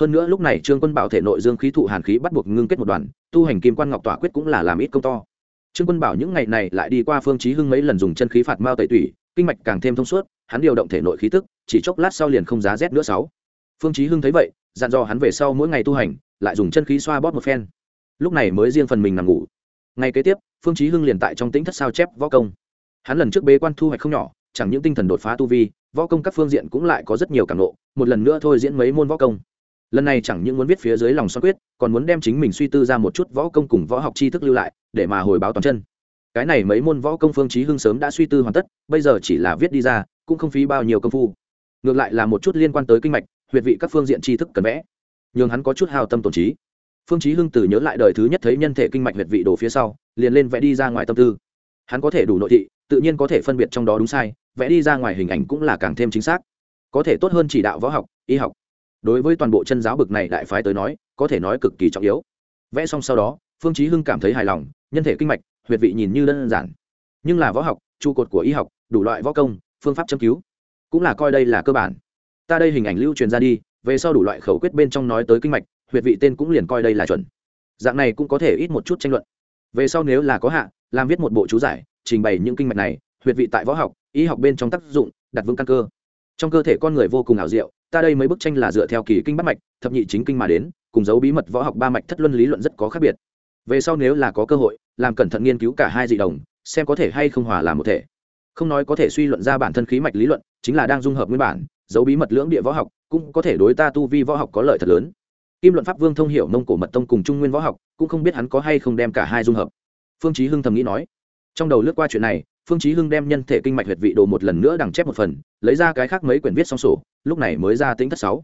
Hơn nữa lúc này trương quân bảo thể nội dương khí thụ hàn khí bắt buộc ngưng kết một đoàn, tu hành kim quan ngọc tỏa quyết cũng là làm ít công to. Trương quân bảo những ngày này lại đi qua phương chí hưng mấy lần dùng chân khí phạt mao tẩy tủy, kinh mạch càng thêm thông suốt, hắn điều động thể nội khí tức, chỉ chốc lát sau liền không giá rét nữa sáu. Phương chí hưng thấy vậy, dặn dò hắn về sau mỗi ngày tu hành, lại dùng chân khí xoa bóp một phen. Lúc này mới riêng phần mình nằm ngủ. Ngày kế tiếp phương chí hưng liền tại trong tĩnh thất sao chép võ công. Hắn lần trước bế quan thu hoạch không nhỏ, chẳng những tinh thần đột phá tu vi, võ công các phương diện cũng lại có rất nhiều cảm ngộ, một lần nữa thôi diễn mấy môn võ công. Lần này chẳng những muốn viết phía dưới lòng xoan quyết, còn muốn đem chính mình suy tư ra một chút võ công cùng võ học tri thức lưu lại, để mà hồi báo toàn chân. Cái này mấy môn võ công phương chí hưng sớm đã suy tư hoàn tất, bây giờ chỉ là viết đi ra, cũng không phí bao nhiêu công phu. Ngược lại là một chút liên quan tới kinh mạch, huyệt vị các phương diện tri thức cần vẽ nhưng hắn có chút hào tâm tổn trí. Phương chí hưng từ nhớ lại đời thứ nhất thấy nhân thể kinh mạch huyệt vị đồ phía sau liền lên vẽ đi ra ngoài tâm tư. Hắn có thể đủ nội thị, tự nhiên có thể phân biệt trong đó đúng sai, vẽ đi ra ngoài hình ảnh cũng là càng thêm chính xác. Có thể tốt hơn chỉ đạo võ học, y học. Đối với toàn bộ chân giáo bực này đại phái tới nói, có thể nói cực kỳ trọng yếu. Vẽ xong sau đó, phương chí hưng cảm thấy hài lòng, nhân thể kinh mạch, huyệt vị nhìn như đơn giản. Nhưng là võ học, trụ cột của y học, đủ loại võ công, phương pháp châm cứu. Cũng là coi đây là cơ bản. Ta đây hình ảnh lưu truyền ra đi, về sau đủ loại khẩu quyết bên trong nói tới kinh mạch, huyệt vị tên cũng liền coi đây là chuẩn. Dạng này cũng có thể ít một chút tranh luận về sau nếu là có hạ, làm viết một bộ chú giải, trình bày những kinh mạch này, huyệt vị tại võ học, y học bên trong tác dụng, đặt vững căn cơ. Trong cơ thể con người vô cùng ảo diệu, ta đây mấy bức tranh là dựa theo kỳ kinh bắt mạch, thập nhị chính kinh mà đến, cùng dấu bí mật võ học ba mạch thất luân lý luận rất có khác biệt. Về sau nếu là có cơ hội, làm cẩn thận nghiên cứu cả hai dị đồng, xem có thể hay không hòa làm một thể. Không nói có thể suy luận ra bản thân khí mạch lý luận, chính là đang dung hợp nguyên bản, dấu bí mật lưỡng địa võ học, cũng có thể đối ta tu vi võ học có lợi thật lớn kim luận pháp vương thông hiểu mông cổ mật tông cùng trung nguyên võ học, cũng không biết hắn có hay không đem cả hai dung hợp. Phương chí hưng thầm nghĩ nói, trong đầu lướt qua chuyện này, phương chí hưng đem nhân thể kinh mạch huyệt vị đồ một lần nữa đằng chép một phần, lấy ra cái khác mấy quyển viết xong sổ, lúc này mới ra tính thất sáu.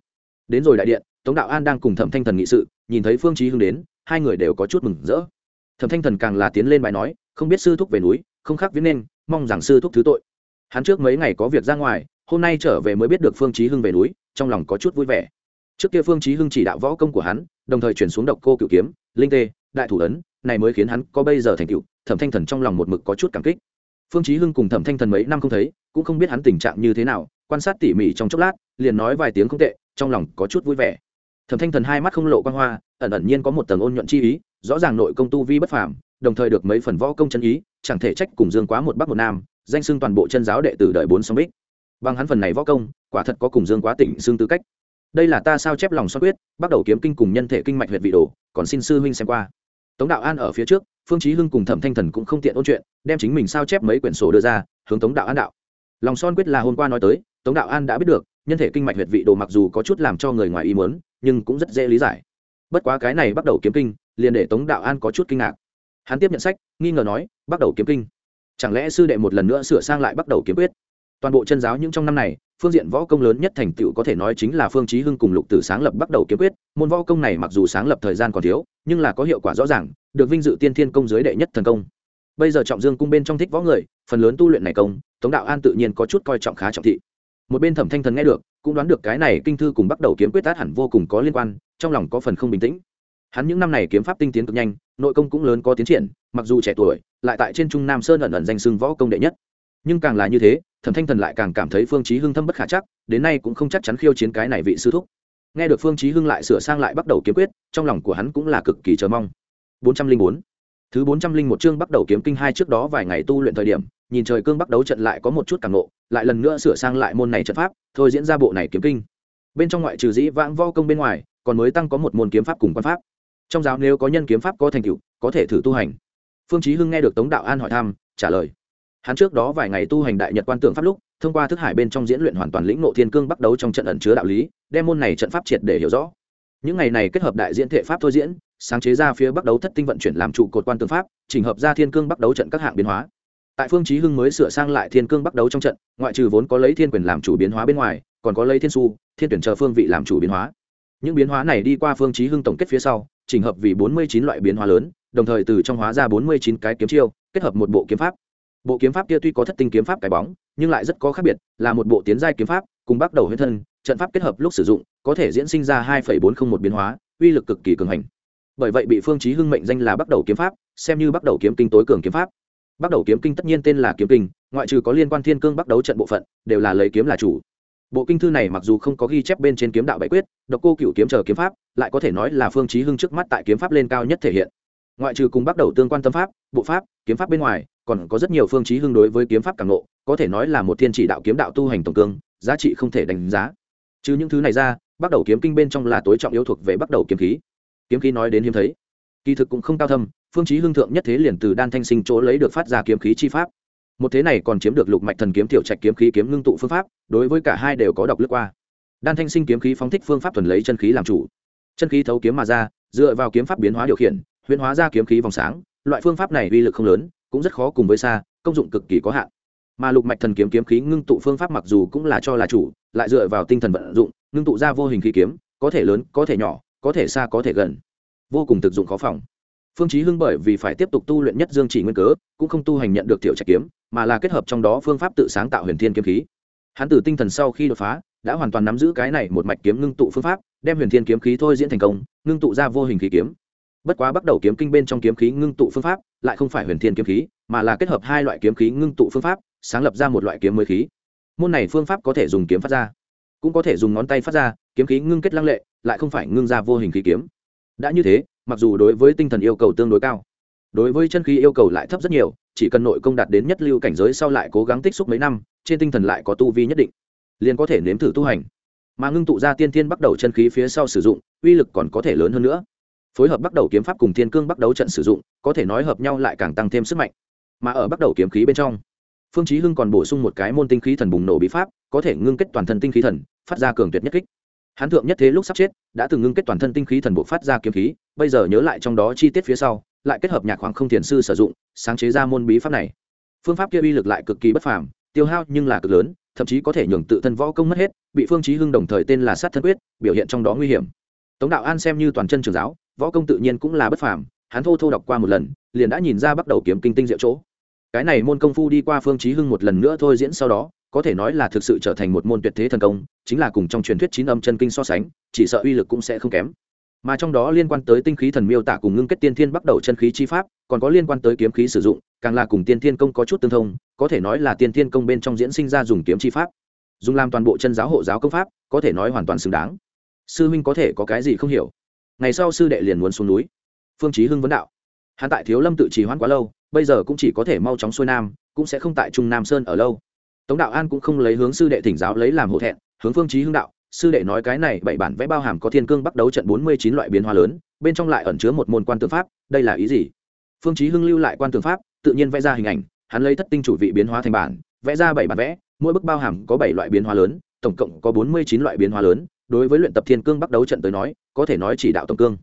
Đến rồi đại điện, tống đạo an đang cùng thẩm thanh thần nghị sự, nhìn thấy phương chí hưng đến, hai người đều có chút mừng rỡ. Thẩm thanh thần càng là tiến lên bài nói, không biết sư thúc về núi, không khác viết nên, mong rằng sư thúc thứ tội. Hắn trước mấy ngày có việc ra ngoài, hôm nay trở về mới biết được phương chí hưng về núi, trong lòng có chút vui vẻ trước kia phương chí hưng chỉ đạo võ công của hắn, đồng thời chuyển xuống độc cô cửu kiếm, linh tê, đại thủ ấn, này mới khiến hắn có bây giờ thành tựu, thẩm thanh thần trong lòng một mực có chút cảm kích. Phương chí hưng cùng thẩm thanh thần mấy năm không thấy, cũng không biết hắn tình trạng như thế nào, quan sát tỉ mỉ trong chốc lát, liền nói vài tiếng không tệ, trong lòng có chút vui vẻ. Thẩm thanh thần hai mắt không lộ quan hoa, ẩn ẩn nhiên có một tầng ôn nhuận chi ý, rõ ràng nội công tu vi bất phàm, đồng thời được mấy phần võ công chân ý, chẳng thể trách cùng dương quá một bắc một nam, danh xưng toàn bộ chân giáo đệ tử đợi bốn song bích. Bằng hắn phần này võ công, quả thật có cùng dương quá tỉnh xương tư cách đây là ta sao chép lòng xoan quyết, bắt đầu kiếm kinh cùng nhân thể kinh mạch huyệt vị đồ, còn xin sư huynh xem qua. Tống đạo an ở phía trước, phương chí hưng cùng thẩm thanh thần cũng không tiện ôn chuyện, đem chính mình sao chép mấy quyển sổ đưa ra, hướng tống đạo an đạo. Lòng son quyết là hôm qua nói tới, tống đạo an đã biết được, nhân thể kinh mạch huyệt vị đồ mặc dù có chút làm cho người ngoài ý muốn, nhưng cũng rất dễ lý giải. Bất quá cái này bắt đầu kiếm kinh, liền để tống đạo an có chút kinh ngạc. Hắn tiếp nhận sách, nghi ngờ nói, bắt đầu kiếm kinh? Chẳng lẽ sư đệ một lần nữa sửa sang lại bắt đầu kiếm quyết? Toàn bộ chân giáo những trong năm này phương diện võ công lớn nhất thành tựu có thể nói chính là phương chí hưng cùng lục tử sáng lập bắt đầu kiếm quyết. Môn võ công này mặc dù sáng lập thời gian còn thiếu, nhưng là có hiệu quả rõ ràng, được vinh dự tiên thiên công giới đệ nhất thần công. Bây giờ trọng dương cung bên trong thích võ người, phần lớn tu luyện này công, tống đạo an tự nhiên có chút coi trọng khá trọng thị. Một bên thẩm thanh thần nghe được, cũng đoán được cái này kinh thư cùng bắt đầu kiếm quyết tát hẳn vô cùng có liên quan, trong lòng có phần không bình tĩnh. Hắn những năm này kiếm pháp tinh tiến cực nhanh, nội công cũng lớn có tiến triển, mặc dù trẻ tuổi, lại tại trên trung nam sơn ẩn ẩn danh sương võ công đệ nhất nhưng càng là như thế, thẩm thanh thần lại càng cảm thấy phương chí hưng thâm bất khả chắc, đến nay cũng không chắc chắn khiêu chiến cái này vị sư thúc. Nghe được phương chí hưng lại sửa sang lại bắt đầu kiếm quyết, trong lòng của hắn cũng là cực kỳ chờ mong. 404 thứ 401 chương bắt đầu kiếm kinh hai trước đó vài ngày tu luyện thời điểm, nhìn trời cương bắt đấu trận lại có một chút cản nộ, lại lần nữa sửa sang lại môn này trận pháp, thôi diễn ra bộ này kiếm kinh. Bên trong ngoại trừ dĩ vãng võ công bên ngoài, còn mới tăng có một môn kiếm pháp cùng quan pháp. Trong giáo nếu có nhân kiếm pháp có thành tựu, có thể thử tu hành. Phương chí hưng nghe được tống đạo an hỏi thăm, trả lời hắn trước đó vài ngày tu hành đại nhật quan tượng pháp lúc, thông qua thức hải bên trong diễn luyện hoàn toàn lĩnh ngộ thiên cương bắt đấu trong trận ẩn chứa đạo lý, đem môn này trận pháp triệt để hiểu rõ. Những ngày này kết hợp đại diễn thể pháp thôi diễn, sáng chế ra phía bắt đấu thất tinh vận chuyển làm trụ cột quan tượng pháp, chỉnh hợp ra thiên cương bắt đấu trận các hạng biến hóa. Tại phương chí hưng mới sửa sang lại thiên cương bắt đấu trong trận, ngoại trừ vốn có lấy thiên quyền làm chủ biến hóa bên ngoài, còn có lấy thiên su, thiên tuyển chờ phương vị làm chủ biến hóa. Những biến hóa này đi qua phương chí hưng tổng kết phía sau, chỉnh hợp vì bốn mươi chín loại biến hóa lớn, đồng thời từ trong hóa ra bốn mươi chín cái kiếm chiêu, kết hợp một bộ kiếm pháp bộ kiếm pháp kia tuy có thất tinh kiếm pháp cái bóng, nhưng lại rất có khác biệt, là một bộ tiến giai kiếm pháp, cùng bắt đầu huyết thân, trận pháp kết hợp lúc sử dụng, có thể diễn sinh ra hai bốn không một biến hóa, uy lực cực kỳ cường hành. Bởi vậy bị phương chí hưng mệnh danh là bắt đầu kiếm pháp, xem như bắt đầu kiếm kinh tối cường kiếm pháp. Bắt đầu kiếm kinh tất nhiên tên là kiếm kinh, ngoại trừ có liên quan thiên cương bắt đấu trận bộ phận, đều là lấy kiếm là chủ. Bộ kinh thư này mặc dù không có ghi chép bên trên kiếm đạo bảy quyết, độc cô cựu kiếm chờ kiếm pháp, lại có thể nói là phương chí hưng trước mắt tại kiếm pháp lên cao nhất thể hiện. Ngoại trừ cùng bắt đầu tương quan tâm pháp, bộ pháp, kiếm pháp bên ngoài còn có rất nhiều phương chí hưng đối với kiếm pháp càng ngộ, có thể nói là một thiên chỉ đạo kiếm đạo tu hành tổng cương, giá trị không thể đánh giá. Trừ những thứ này ra, bắt đầu kiếm kinh bên trong là tối trọng yếu thuộc về bắt đầu kiếm khí. Kiếm khí nói đến hiếm thấy. Kỳ thực cũng không cao thâm, phương chí hưng thượng nhất thế liền từ đan thanh sinh chỗ lấy được phát ra kiếm khí chi pháp. Một thế này còn chiếm được lục mạch thần kiếm tiểu trạch kiếm khí kiếm ngưng tụ phương pháp, đối với cả hai đều có độc lướt qua. Đan thanh sinh kiếm khí phóng thích phương pháp thuần lấy chân khí làm chủ. Chân khí thấu kiếm mà ra, dựa vào kiếm pháp biến hóa điều khiển, huyễn hóa ra kiếm khí vòng sáng, loại phương pháp này uy lực không lớn cũng rất khó cùng với xa, công dụng cực kỳ có hạn. Mà lục mạch thần kiếm kiếm khí ngưng tụ phương pháp mặc dù cũng là cho là chủ, lại dựa vào tinh thần vận dụng, ngưng tụ ra vô hình khí kiếm, có thể lớn, có thể nhỏ, có thể xa, có thể gần. Vô cùng thực dụng khó phòng. Phương chí hưng bởi vì phải tiếp tục tu luyện nhất dương chỉ nguyên cớ, cũng không tu hành nhận được tiểu trạch kiếm, mà là kết hợp trong đó phương pháp tự sáng tạo huyền thiên kiếm khí. Hắn từ tinh thần sau khi đột phá, đã hoàn toàn nắm giữ cái này một mạch kiếm ngưng tụ phương pháp, đem huyền thiên kiếm khí thôi diễn thành công, ngưng tụ ra vô hình khí kiếm bất quá bắt đầu kiếm kinh bên trong kiếm khí ngưng tụ phương pháp, lại không phải huyền thiên kiếm khí, mà là kết hợp hai loại kiếm khí ngưng tụ phương pháp, sáng lập ra một loại kiếm mới khí. Môn này phương pháp có thể dùng kiếm phát ra, cũng có thể dùng ngón tay phát ra, kiếm khí ngưng kết lăng lệ, lại không phải ngưng ra vô hình khí kiếm. Đã như thế, mặc dù đối với tinh thần yêu cầu tương đối cao, đối với chân khí yêu cầu lại thấp rất nhiều, chỉ cần nội công đạt đến nhất lưu cảnh giới sau lại cố gắng tích xúc mấy năm, trên tinh thần lại có tu vi nhất định, liền có thể nếm thử tu hành. Mà ngưng tụ ra tiên thiên bắt đầu chân khí phía sau sử dụng, uy lực còn có thể lớn hơn nữa phối hợp bắt đầu kiếm pháp cùng thiên cương bắt đầu trận sử dụng, có thể nói hợp nhau lại càng tăng thêm sức mạnh. Mà ở bắt đầu kiếm khí bên trong, phương chí hưng còn bổ sung một cái môn tinh khí thần bùng nổ bí pháp, có thể ngưng kết toàn thân tinh khí thần, phát ra cường tuyệt nhất kích. Hắn thượng nhất thế lúc sắp chết, đã từng ngưng kết toàn thân tinh khí thần bộ phát ra kiếm khí, bây giờ nhớ lại trong đó chi tiết phía sau, lại kết hợp nhạc hoàng không thiền sư sử dụng, sáng chế ra môn bí pháp này. Phương pháp kia uy lực lại cực kỳ bất phàm, tiêu hao nhưng là cực lớn, thậm chí có thể nhường tự thân võ công mất hết, bị phương chí hưng đồng thời tên là sát thân quyết, biểu hiện trong đó nguy hiểm. Tống đạo an xem như toàn chân trường giáo võ công tự nhiên cũng là bất phàm, hắn thô thô đọc qua một lần, liền đã nhìn ra bắt đầu kiếm kinh tinh diệu chỗ. Cái này môn công phu đi qua phương chí hưng một lần nữa thôi diễn sau đó, có thể nói là thực sự trở thành một môn tuyệt thế thần công, chính là cùng trong truyền thuyết chín âm chân kinh so sánh, chỉ sợ uy lực cũng sẽ không kém. Mà trong đó liên quan tới tinh khí thần miêu tả cùng ngưng kết tiên thiên bắt đầu chân khí chi pháp, còn có liên quan tới kiếm khí sử dụng, càng là cùng tiên thiên công có chút tương thông, có thể nói là tiên thiên công bên trong diễn sinh ra dùng kiếm chi pháp. Dùng làm toàn bộ chân giáo hộ giáo công pháp, có thể nói hoàn toàn xứng đáng. Sư huynh có thể có cái gì không hiểu? Ngày sau sư đệ liền muốn xuống núi. Phương chí hưng vấn đạo. Hắn tại thiếu lâm tự trì hoãn quá lâu, bây giờ cũng chỉ có thể mau chóng xuôi nam, cũng sẽ không tại trung nam sơn ở lâu. Tống đạo an cũng không lấy hướng sư đệ thỉnh giáo lấy làm hổ thẹn, hướng phương chí hưng đạo, sư đệ nói cái này bảy bản vẽ bao hàm có thiên cương bắt đấu trận bốn mươi chín loại biến hóa lớn, bên trong lại ẩn chứa một môn quan tượng pháp, đây là ý gì? Phương chí hưng lưu lại quan tượng pháp, tự nhiên vẽ ra hình ảnh, hắn lấy thất tinh chủ vị biến hóa thành bản, vẽ ra bảy bản vẽ, mỗi bức bao hàm có bảy loại biến hóa lớn, tổng cộng có bốn mươi chín loại biến hóa lớn đối với luyện tập thiên cương bắt đấu trận tới nói, có thể nói chỉ đạo tổng cương.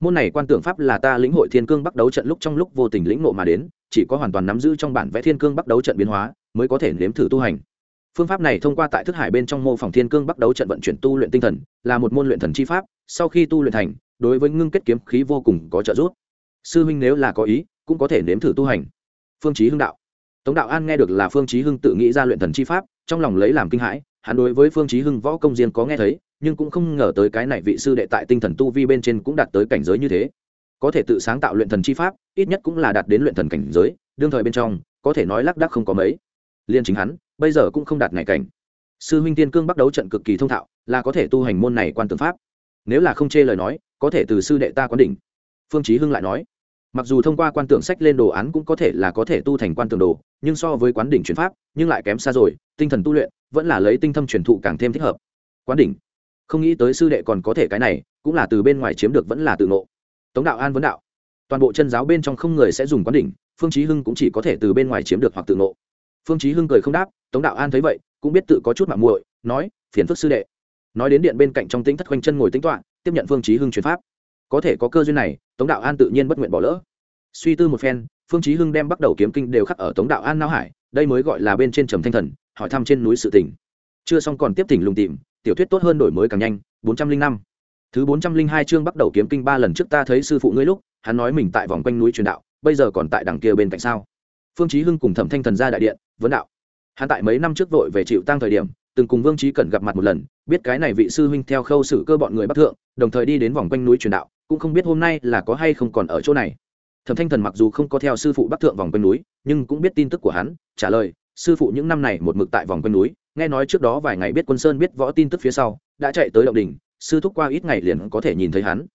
Môn này quan tưởng pháp là ta lĩnh hội thiên cương bắt đấu trận lúc trong lúc vô tình lĩnh ngộ mà đến, chỉ có hoàn toàn nắm giữ trong bản vẽ thiên cương bắt đấu trận biến hóa, mới có thể nếm thử tu hành. Phương pháp này thông qua tại thức hải bên trong mô phỏng thiên cương bắt đấu trận vận chuyển tu luyện tinh thần, là một môn luyện thần chi pháp, sau khi tu luyện thành, đối với ngưng kết kiếm khí vô cùng có trợ giúp. Sư huynh nếu là có ý, cũng có thể nếm thử tu hành. Phương chí hưng đạo. Tống đạo an nghe được là phương chí hưng tự nghĩ ra luyện thần chi pháp, trong lòng lấy làm kinh hãi, hắn đối với phương chí hưng võ công riêng có nghe thấy nhưng cũng không ngờ tới cái này vị sư đệ tại tinh thần tu vi bên trên cũng đạt tới cảnh giới như thế. Có thể tự sáng tạo luyện thần chi pháp, ít nhất cũng là đạt đến luyện thần cảnh giới, đương thời bên trong, có thể nói lác đác không có mấy. Liên chính hắn, bây giờ cũng không đạt ngày cảnh. Sư huynh tiên cương bắt đấu trận cực kỳ thông thạo, là có thể tu hành môn này quan tượng pháp. Nếu là không chê lời nói, có thể từ sư đệ ta quán đỉnh. Phương chí hưng lại nói, mặc dù thông qua quan tượng sách lên đồ án cũng có thể là có thể tu thành quan tượng đồ, nhưng so với quán đỉnh chuyển pháp, nhưng lại kém xa rồi, tinh thần tu luyện vẫn là lấy tinh thâm truyền thụ càng thêm thích hợp. Quán đỉnh không nghĩ tới sư đệ còn có thể cái này, cũng là từ bên ngoài chiếm được vẫn là tự ngộ. Tống đạo an vấn đạo. Toàn bộ chân giáo bên trong không người sẽ dùng quán đỉnh, phương chí hưng cũng chỉ có thể từ bên ngoài chiếm được hoặc tự ngộ. Phương chí hưng cười không đáp, tống đạo an thấy vậy, cũng biết tự có chút mạng muội, nói, phiền phức sư đệ. Nói đến điện bên cạnh trong tĩnh thất quanh chân ngồi tĩnh toạ tiếp nhận phương chí hưng truyền pháp. Có thể có cơ duyên này, tống đạo an tự nhiên bất nguyện bỏ lỡ. Suy tư một phen, phương chí hưng đem bắt đầu kiếm kinh đều khắc ở tống đạo an não hải, đây mới gọi là bên trên trầm thanh thần, hỏi thăm trên núi sự tình. Chưa xong còn tiếp thỉnh lùng tìm tiểu thuyết tốt hơn đổi mới càng nhanh 405 thứ 402 chương bắt đầu kiếm kinh ba lần trước ta thấy sư phụ ngươi lúc, hắn nói mình tại vòng quanh núi truyền đạo, bây giờ còn tại đằng kia bên cạnh sao? Phương chí hưng cùng thẩm thanh thần ra đại điện, vấn đạo. Hắn tại mấy năm trước vội về chịu tăng thời điểm, từng cùng vương Chí cẩn gặp mặt một lần, biết cái này vị sư huynh theo khâu xử cơ bọn người bắt thượng, đồng thời đi đến vòng quanh núi truyền đạo, cũng không biết hôm nay là có hay không còn ở chỗ này. Thẩm thanh thần mặc dù không có theo sư phụ bắt thượng vòng quanh núi, nhưng cũng biết tin tức của hắn, trả lời, sư phụ những năm này một mực tại vòng quanh núi nghe nói trước đó vài ngày biết quân sơn biết võ tin tức phía sau, đã chạy tới động đình, sư thúc qua ít ngày liền có thể nhìn thấy hắn.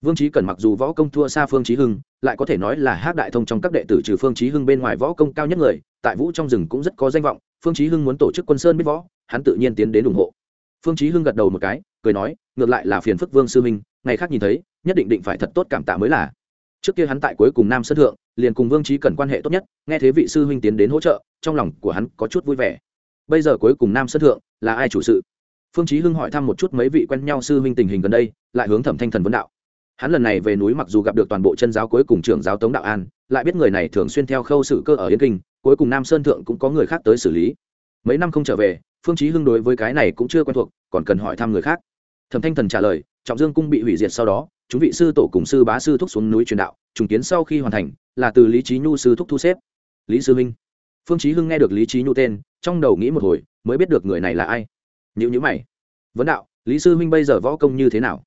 Vương trí cần mặc dù võ công thua xa phương trí hưng, lại có thể nói là hát đại thông trong các đệ tử trừ phương trí hưng bên ngoài võ công cao nhất người, tại vũ trong rừng cũng rất có danh vọng, phương trí hưng muốn tổ chức quân sơn biết võ, hắn tự nhiên tiến đến ủng hộ. Phương trí hưng gật đầu một cái, cười nói, ngược lại là phiền phức vương sư minh ngày khác nhìn thấy, nhất định định phải thật tốt cảm tạ mới là. Trước kia hắn tại cuối cùng nam sơn thượng, liền cùng vương trí cần quan hệ tốt nhất, nghe thế vị sư huynh tiến đến hỗ trợ, trong lòng của hắn có chút vui vẻ bây giờ cuối cùng nam sơn thượng là ai chủ sự? Phương chí hưng hỏi thăm một chút mấy vị quen nhau sư huynh tình hình gần đây, lại hướng thẩm thanh thần vấn đạo. Hắn lần này về núi mặc dù gặp được toàn bộ chân giáo cuối cùng trưởng giáo tống đạo an, lại biết người này thường xuyên theo khâu sự cơ ở yên kinh, cuối cùng nam sơn thượng cũng có người khác tới xử lý. Mấy năm không trở về, phương chí hưng đối với cái này cũng chưa quen thuộc, còn cần hỏi thăm người khác. Thẩm thanh thần trả lời, trọng dương cung bị hủy diệt sau đó, chúng vị sư tổ cùng sư bá sư thúc xuống núi truyền đạo, trùng kiến sau khi hoàn thành, là từ lý trí nhu sư thúc thu xếp. Lý sư minh phương chí hưng nghe được lý trí nhu tên trong đầu nghĩ một hồi, mới biết được người này là ai. Nhữ nhữ mày. Vấn đạo, lý sư minh bây giờ võ công như thế nào?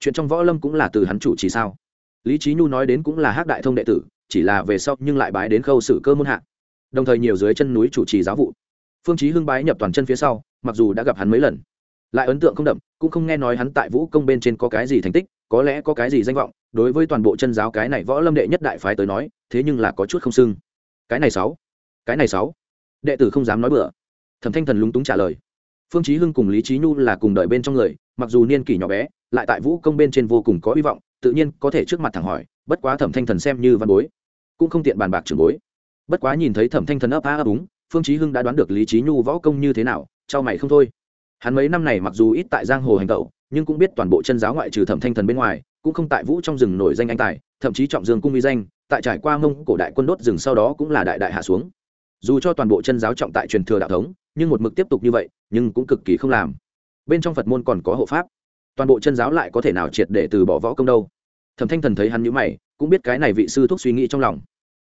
Chuyện trong võ lâm cũng là từ hắn chủ trì sao? Lý trí nhu nói đến cũng là hắc đại thông đệ tử, chỉ là về sau nhưng lại bái đến khâu sử cơ môn hạ. Đồng thời nhiều dưới chân núi chủ trì giáo vụ. Phương chí hưng bái nhập toàn chân phía sau, mặc dù đã gặp hắn mấy lần, lại ấn tượng không đậm, cũng không nghe nói hắn tại vũ công bên trên có cái gì thành tích, có lẽ có cái gì danh vọng, đối với toàn bộ chân giáo cái này võ lâm đệ nhất đại phái tới nói, thế nhưng là có chút không xưng. Cái này sáu. Cái này sáu đệ tử không dám nói bừa. Thẩm thanh thần lúng túng trả lời. Phương chí hưng cùng lý trí nhu là cùng đợi bên trong người, mặc dù niên kỷ nhỏ bé, lại tại vũ công bên trên vô cùng có hy vọng, tự nhiên có thể trước mặt thẳng hỏi, bất quá thẩm thanh thần xem như văn bối, cũng không tiện bàn bạc trưởng bối. Bất quá nhìn thấy thẩm thanh thần ấp á ấp úng, phương chí hưng đã đoán được lý trí nhu võ công như thế nào, trao mày không thôi. Hắn mấy năm này mặc dù ít tại giang hồ hành tẩu, nhưng cũng biết toàn bộ chân giáo ngoại trừ thẩm thanh thần bên ngoài, cũng không tại vũ trong rừng nổi danh anh tài, thậm chí trọng dương cung uy danh, tại trải qua mông cổ đại quân đốt rừng sau đó cũng là đại đại hạ xuống dù cho toàn bộ chân giáo trọng tại truyền thừa đạo thống, nhưng một mực tiếp tục như vậy, nhưng cũng cực kỳ không làm. Bên trong phật môn còn có hộ pháp. Toàn bộ chân giáo lại có thể nào triệt để từ bỏ võ công đâu? Thẩm thanh thần thấy hắn nhữ mày, cũng biết cái này vị sư thúc suy nghĩ trong lòng.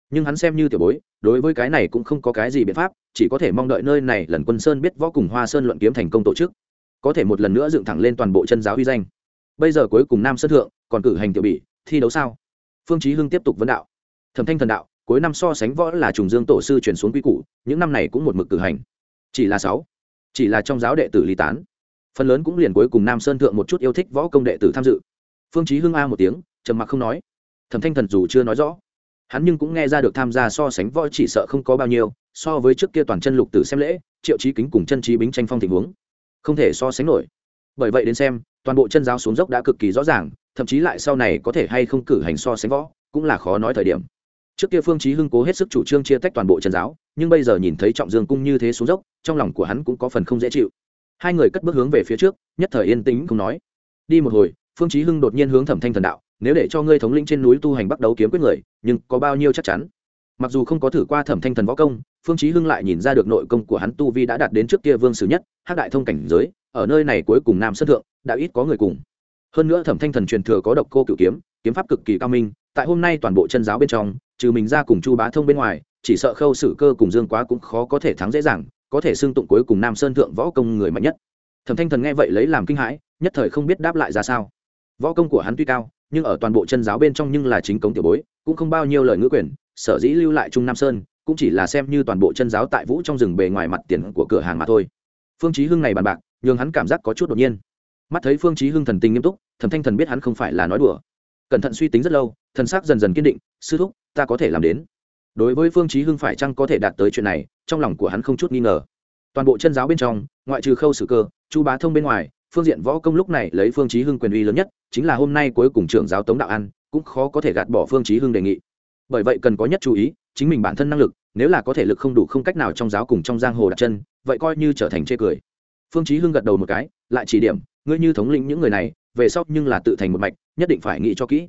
Nhưng hắn xem như tiểu bối, đối với cái này cũng không có cái gì biện pháp, chỉ có thể mong đợi nơi này lần quân sơn biết võ cùng hoa sơn luận kiếm thành công tổ chức. Có thể một lần nữa dựng thẳng lên toàn bộ chân giáo uy danh. Bây giờ cuối cùng nam sơn thượng còn cử hành tiểu bị thi đấu sao? Phương chí hưng tiếp tục vấn đạo. Thẩm thanh thần đạo cuối năm so sánh võ là trùng dương tổ sư chuyển xuống quy củ, những năm này cũng một mực cử hành. Chỉ là sáu, chỉ là trong giáo đệ tử ly tán. Phần lớn cũng liền cuối cùng nam sơn thượng một chút yêu thích võ công đệ tử tham dự. Phương chí hưng a một tiếng, trầm mặc không nói. Thẩm thanh thần dù chưa nói rõ, hắn nhưng cũng nghe ra được tham gia so sánh võ chỉ sợ không có bao nhiêu, so với trước kia toàn chân lục tử xem lễ, triệu chí kính cùng chân trí bính tranh phong tình huống, không thể so sánh nổi. Bởi vậy đến xem, toàn bộ chân giáo xuống dốc đã cực kỳ rõ ràng, thậm chí lại sau này có thể hay không cử hành so sánh võ, cũng là khó nói thời điểm trước kia phương chí hưng cố hết sức chủ trương chia tách toàn bộ chân giáo, nhưng bây giờ nhìn thấy trọng dương cung như thế xuống dốc, trong lòng của hắn cũng có phần không dễ chịu. Hai người cất bước hướng về phía trước, nhất thời yên tĩnh không nói. Đi một hồi, phương chí hưng đột nhiên hướng thẩm thanh thần đạo, nếu để cho ngươi thống lĩnh trên núi tu hành bắt đầu kiếm quyết người, nhưng có bao nhiêu chắc chắn? Mặc dù không có thử qua thẩm thanh thần võ công, phương chí hưng lại nhìn ra được nội công của hắn tu vi đã đạt đến trước kia vương sử nhất, hắc đại thông cảnh giới, ở nơi này cuối cùng nam sơn thượng, đã ít có người cùng. Hơn nữa thẩm thanh thần truyền thừa có độc cô cửu kiếm kiếm pháp cực kỳ cao minh, tại hôm nay toàn bộ chân giáo bên trong trừ mình ra cùng chu bá thông bên ngoài, chỉ sợ khâu sử cơ cùng dương quá cũng khó có thể thắng dễ dàng, có thể xưng tụng cuối cùng nam sơn thượng võ công người mạnh nhất. Thẩm thanh thần nghe vậy lấy làm kinh hãi, nhất thời không biết đáp lại ra sao. Võ công của hắn tuy cao, nhưng ở toàn bộ chân giáo bên trong nhưng là chính cống tiểu bối, cũng không bao nhiêu lời ngữ quyền, sở dĩ lưu lại trung nam sơn, cũng chỉ là xem như toàn bộ chân giáo tại vũ trong rừng bề ngoài mặt tiền của cửa hàng mà thôi. Phương chí hưng này bàn bạc nhưng hắn cảm giác có chút đột nhiên. Mắt thấy phương chí hưng thần tình nghiêm túc, thẩm thanh thần biết hắn không phải là nói đùa cẩn thận suy tính rất lâu thần sắc dần dần kiên định, sư thúc, ta có thể làm đến. Đối với phương chí hưng phải chăng có thể đạt tới chuyện này, trong lòng của hắn không chút nghi ngờ. Toàn bộ chân giáo bên trong, ngoại trừ khâu sử cơ, chu bá thông bên ngoài, phương diện võ công lúc này lấy phương chí hưng quyền uy lớn nhất, chính là hôm nay cuối cùng trưởng giáo tống đạo an, cũng khó có thể gạt bỏ phương chí hưng đề nghị. Bởi vậy cần có nhất chú ý, chính mình bản thân năng lực, nếu là có thể lực không đủ không cách nào trong giáo cùng trong giang hồ đặt chân, vậy coi như trở thành chê cười. Phương chí hưng gật đầu một cái, lại chỉ điểm, ngươi như thống lĩnh những người này về sau nhưng là tự thành một mạch, nhất định phải nghĩ cho kỹ.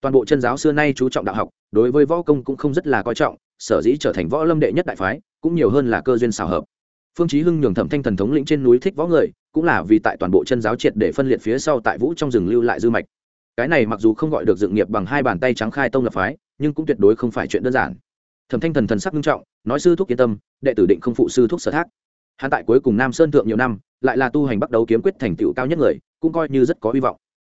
Toàn bộ chân giáo xưa nay chú trọng đạo học, đối với võ công cũng không rất là coi trọng, sở dĩ trở thành võ lâm đệ nhất đại phái, cũng nhiều hơn là cơ duyên xảo hợp. Phương chí hưng nhường thẩm thanh thần thống lĩnh trên núi thích võ người, cũng là vì tại toàn bộ chân giáo triệt để phân liệt phía sau tại vũ trong rừng lưu lại dư mạch. Cái này mặc dù không gọi được dựng nghiệp bằng hai bàn tay trắng khai tông lập phái, nhưng cũng tuyệt đối không phải chuyện đơn giản. Thẩm thanh thần thần sắc nghiêm trọng, nói sư thúc yên tâm, đệ tử định không phụ sư thúc sở thác. Hắn tại cuối cùng nam sơn thượng nhiều năm, lại là tu hành bắt đầu kiếm quyết thành tựu cao nhất người cũng coi như rất có hy vọng.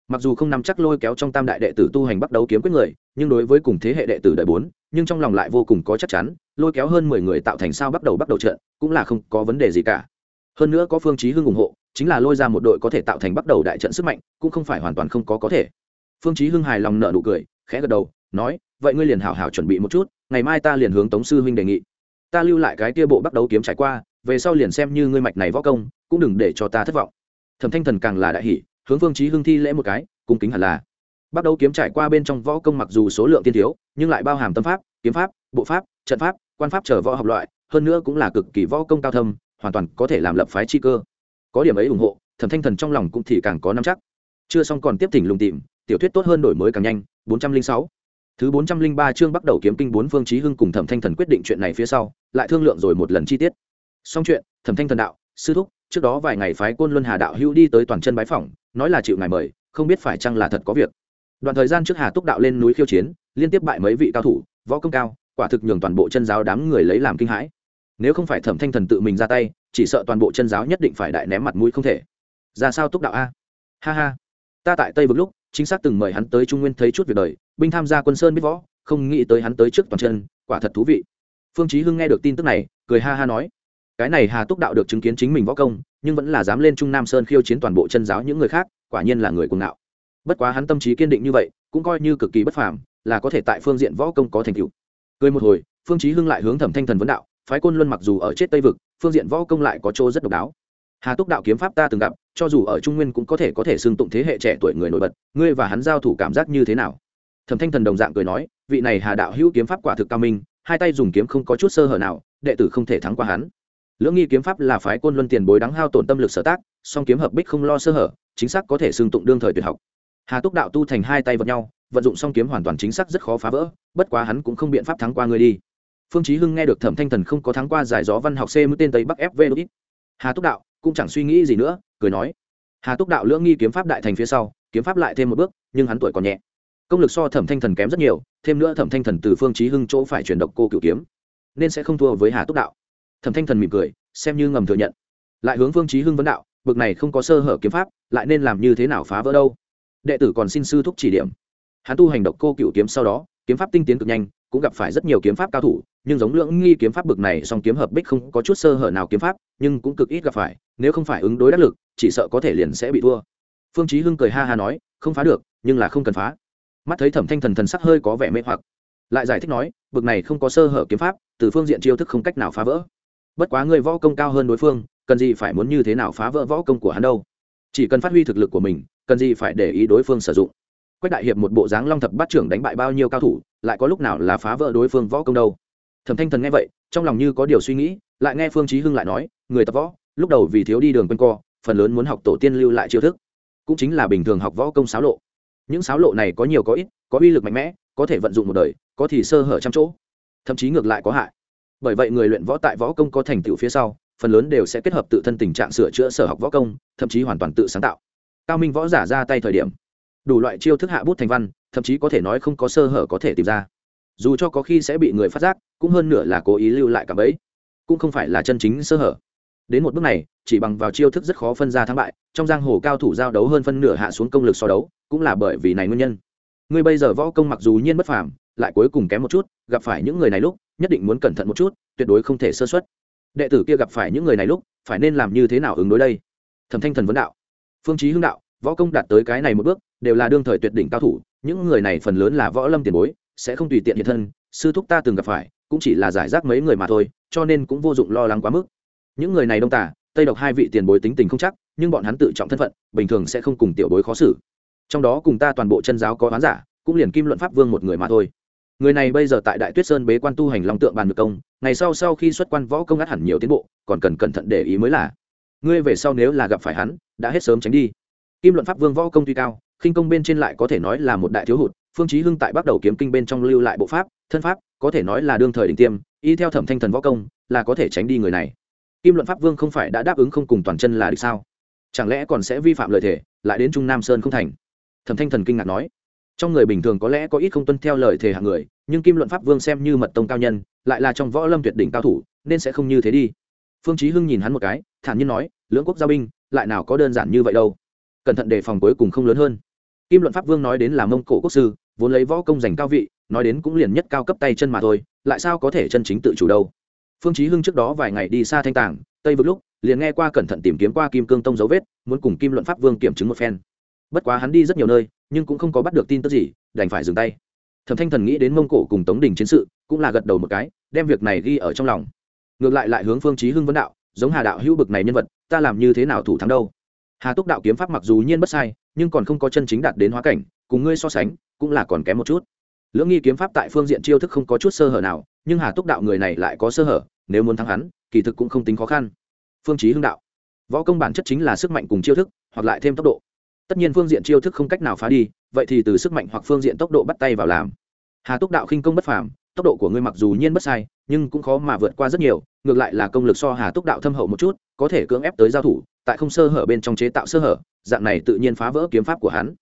Mặc dù không nắm chắc lôi kéo trong tam đại đệ tử tu hành bắt đầu kiếm quyết người, nhưng đối với cùng thế hệ đệ tử đại bốn, nhưng trong lòng lại vô cùng có chắc chắn, lôi kéo hơn mười người tạo thành sao bắt đầu bắt đầu trận, cũng là không có vấn đề gì cả. Hơn nữa có phương chí hưng ủng hộ, chính là lôi ra một đội có thể tạo thành bắt đầu đại trận sức mạnh, cũng không phải hoàn toàn không có có thể. Phương chí hưng hài lòng nở nụ cười, khẽ gật đầu, nói, vậy ngươi liền hảo hảo chuẩn bị một chút, ngày mai ta liền hướng tống sư huynh đề nghị. Ta lưu lại cái kia bộ bắt đầu kiếm trải qua, về sau liền xem như ngươi mạch này võ công, cũng đừng để cho ta thất vọng thẩm thanh thần càng là đại hỷ hướng phương chí hưng thi lễ một cái, cung kính hẳn là. Bắt đầu kiếm trải qua bên trong võ công mặc dù số lượng tiên thiếu, nhưng lại bao hàm tâm pháp, kiếm pháp, bộ pháp, trận pháp, quan pháp chờ võ học loại, hơn nữa cũng là cực kỳ võ công cao thâm, hoàn toàn có thể làm lập phái chi cơ. Có điểm ấy ủng hộ, thẩm thanh thần trong lòng cũng thì càng có năm chắc. Chưa xong còn tiếp thỉnh lùng tìm, tiểu thuyết tốt hơn đổi mới càng nhanh 406 thứ 403 chương bắt đầu kiếm kinh bốn phương chí hưng cùng thẩm thanh thần quyết định chuyện này phía sau, lại thương lượng rồi một lần chi tiết. Xong chuyện, thẩm thanh thần đạo, sư thúc trước đó vài ngày phái côn luân hà đạo hữu đi tới toàn chân bái phỏng, nói là chịu ngài mời, không biết phải chăng là thật có việc. Đoạn thời gian trước hà túc đạo lên núi khiêu chiến, liên tiếp bại mấy vị cao thủ, võ công cao, quả thực nhường toàn bộ chân giáo đám người lấy làm kinh hãi. Nếu không phải thẩm thanh thần tự mình ra tay, chỉ sợ toàn bộ chân giáo nhất định phải đại ném mặt mũi không thể. Ra sao túc đạo a? Ha ha. Ta tại tây vực lúc, chính xác từng mời hắn tới trung nguyên thấy chút việc đời, binh tham gia quân sơn biết võ, không nghĩ tới hắn tới trước toàn chân, quả thật thú vị. Phương chí hưng nghe được tin tức này, cười ha ha nói cái này hà túc đạo được chứng kiến chính mình võ công, nhưng vẫn là dám lên trung nam sơn khiêu chiến toàn bộ chân giáo những người khác, quả nhiên là người cuồng ngạo. Bất quá hắn tâm trí kiên định như vậy, cũng coi như cực kỳ bất phàm, là có thể tại phương diện võ công có thành tựu. Cười một hồi, phương chí hưng lại hướng thẩm thanh thần vấn đạo, phái côn luân mặc dù ở chết tây vực, phương diện võ công lại có chỗ rất độc đáo. Hà túc đạo kiếm pháp ta từng gặp, cho dù ở trung nguyên cũng có thể có thể xưng tụng thế hệ trẻ tuổi người nổi bật, ngươi và hắn giao thủ cảm giác như thế nào? Thẩm thanh thần đồng dạng cười nói, vị này hà đạo hữu kiếm pháp quả thực cao minh, hai tay dùng kiếm không có chút sơ hở nào, đệ tử không thể thắng qua hắn lưỡng nghi kiếm pháp là phái côn luân tiền bối đắng hao tổn tâm lực sở tác, song kiếm hợp bích không lo sơ hở, chính xác có thể xương tụng đương thời tuyệt học. Hà túc đạo tu thành hai tay vật nhau, vận dụng song kiếm hoàn toàn chính xác rất khó phá vỡ, bất quá hắn cũng không biện pháp thắng qua người đi. Phương chí hưng nghe được thẩm thanh thần không có thắng qua giải gió văn học c mũi tên tây bắc fv hà túc đạo, cũng chẳng suy nghĩ gì nữa, cười nói. Hà túc đạo lưỡng nghi kiếm pháp đại thành phía sau, kiếm pháp lại thêm một bước, nhưng hắn tuổi còn nhẹ. Công lực so thẩm thanh thần kém rất nhiều, thêm nữa thẩm thanh thần từ phương chí hưng chỗ phải chuyển độc cô cửu kiếm, nên sẽ không thua với hà túc đạo thẩm thanh thần mỉm cười, xem như ngầm thừa nhận. Lại hướng phương chí hưng vấn đạo, bực này không có sơ hở kiếm pháp, lại nên làm như thế nào phá vỡ đâu? Đệ tử còn xin sư thúc chỉ điểm. Hắn tu hành độc cô cửu kiếm sau đó, kiếm pháp tinh tiến cực nhanh, cũng gặp phải rất nhiều kiếm pháp cao thủ, nhưng giống lưỡng nghi kiếm pháp bực này, song kiếm hợp bích không có chút sơ hở nào kiếm pháp, nhưng cũng cực ít gặp phải, nếu không phải ứng đối đắc lực, chỉ sợ có thể liền sẽ bị thua. Phương chí hưng cười ha ha nói, không phá được, nhưng là không cần phá. Mắt thấy thẩm thanh thần thần sắc hơi có vẻ mê hoặc, lại giải thích nói, bực này không có sơ hở kiếm pháp, từ phương diện chiêu thức không cách nào phá vỡ bất quá người võ công cao hơn đối phương, cần gì phải muốn như thế nào phá vỡ võ công của hắn đâu? Chỉ cần phát huy thực lực của mình, cần gì phải để ý đối phương sử dụng. Quách đại hiệp một bộ dáng long thập bát trưởng đánh bại bao nhiêu cao thủ, lại có lúc nào là phá vỡ đối phương võ công đâu? Thẩm thanh thần nghe vậy, trong lòng như có điều suy nghĩ, lại nghe phương chí hưng lại nói, người tập võ, lúc đầu vì thiếu đi đường quanh co, phần lớn muốn học tổ tiên lưu lại chiêu thức. Cũng chính là bình thường học võ công sáo lộ. Những sáo lộ này có nhiều có ít, có uy lực mạnh mẽ, có thể vận dụng một đời, có thì sơ hở trăm chỗ. Thậm chí ngược lại có hại bởi vậy người luyện võ tại võ công có thành tựu phía sau, phần lớn đều sẽ kết hợp tự thân tình trạng sửa chữa sở học võ công, thậm chí hoàn toàn tự sáng tạo. Cao minh võ giả ra tay thời điểm, đủ loại chiêu thức hạ bút thành văn, thậm chí có thể nói không có sơ hở có thể tìm ra. Dù cho có khi sẽ bị người phát giác, cũng hơn nửa là cố ý lưu lại cả bấy cũng không phải là chân chính sơ hở. Đến một bước này, chỉ bằng vào chiêu thức rất khó phân ra thắng bại, trong giang hồ cao thủ giao đấu hơn phân nửa hạ xuống công lực so đấu, cũng là bởi vì này nguyên nhân. Ngươi bây giờ võ công mặc dù nhiên bất phàm, lại cuối cùng kém một chút, gặp phải những người này lúc nhất định muốn cẩn thận một chút, tuyệt đối không thể sơ xuất đệ tử kia gặp phải những người này lúc, phải nên làm như thế nào ứng đối đây? Thẩm thanh thần vấn đạo. Phương chí hưng đạo, võ công đạt tới cái này một bước, đều là đương thời tuyệt đỉnh cao thủ, những người này phần lớn là võ lâm tiền bối, sẽ không tùy tiện hiện thân, sư thúc ta từng gặp phải, cũng chỉ là giải rác mấy người mà thôi, cho nên cũng vô dụng lo lắng quá mức. Những người này đông tả tây độc hai vị tiền bối tính tình không chắc, nhưng bọn hắn tự trọng thân phận, bình thường sẽ không cùng tiểu bối khó xử. Trong đó cùng ta toàn bộ chân giáo có oán giả, cũng liền kim luận pháp vương một người mà thôi người này bây giờ tại đại tuyết sơn bế quan tu hành long tượng bàn ngược công ngày sau sau khi xuất quan võ công át hẳn nhiều tiến bộ còn cần cẩn thận để ý mới là. Ngươi về sau nếu là gặp phải hắn đã hết sớm tránh đi. Kim luận pháp vương võ công tuy cao khinh công bên trên lại có thể nói là một đại thiếu hụt phương chí hưng tại bắt đầu kiếm kinh bên trong lưu lại bộ pháp thân pháp có thể nói là đương thời đỉnh tiêm y theo thẩm thanh thần võ công là có thể tránh đi người này. Kim luận pháp vương không phải đã đáp ứng không cùng toàn chân là được sao? Chẳng lẽ còn sẽ vi phạm lời thể, lại đến trung nam sơn không thành? Thẩm thanh thần kinh ngạc nói trong người bình thường có lẽ có ít không tuân theo lời thề hạng người, nhưng kim luận pháp vương xem như mật tông cao nhân, lại là trong võ lâm tuyệt đỉnh cao thủ, nên sẽ không như thế đi. Phương chí hưng nhìn hắn một cái, thản nhiên nói, lưỡng quốc giao binh, lại nào có đơn giản như vậy đâu. Cẩn thận đề phòng cuối cùng không lớn hơn. Kim luận pháp vương nói đến là mông cổ quốc sư, vốn lấy võ công giành cao vị, nói đến cũng liền nhất cao cấp tay chân mà thôi, lại sao có thể chân chính tự chủ đâu. Phương chí hưng trước đó vài ngày đi xa thanh tàng, tây vực lúc, liền nghe qua cẩn thận tìm kiếm qua kim cương tông dấu vết, muốn cùng kim luận pháp vương kiểm chứng một phen. Bất quá hắn đi rất nhiều nơi nhưng cũng không có bắt được tin tức gì, đành phải dừng tay. Thẩm thanh thần nghĩ đến mông cổ cùng tống đình chiến sự, cũng là gật đầu một cái, đem việc này ghi ở trong lòng. Ngược lại lại hướng phương chí hưng vấn đạo, giống hà đạo hữu bực này nhân vật, ta làm như thế nào thủ thắng đâu? Hà túc đạo kiếm pháp mặc dù nhiên bất sai, nhưng còn không có chân chính đạt đến hóa cảnh, cùng ngươi so sánh, cũng là còn kém một chút. Lưỡng nghi kiếm pháp tại phương diện chiêu thức không có chút sơ hở nào, nhưng hà túc đạo người này lại có sơ hở, nếu muốn thắng hắn, kỳ thực cũng không tính khó khăn. Phương chí hưng đạo, võ công bản chất chính là sức mạnh cùng chiêu thức, hoặc lại thêm tốc độ tất nhiên phương diện chiêu thức không cách nào phá đi, vậy thì từ sức mạnh hoặc phương diện tốc độ bắt tay vào làm. Hà túc đạo khinh công bất phàm, tốc độ của ngươi mặc dù nhiên bất sai, nhưng cũng khó mà vượt qua rất nhiều, ngược lại là công lực so hà túc đạo thâm hậu một chút, có thể cưỡng ép tới giao thủ, tại không sơ hở bên trong chế tạo sơ hở, dạng này tự nhiên phá vỡ kiếm pháp của hắn.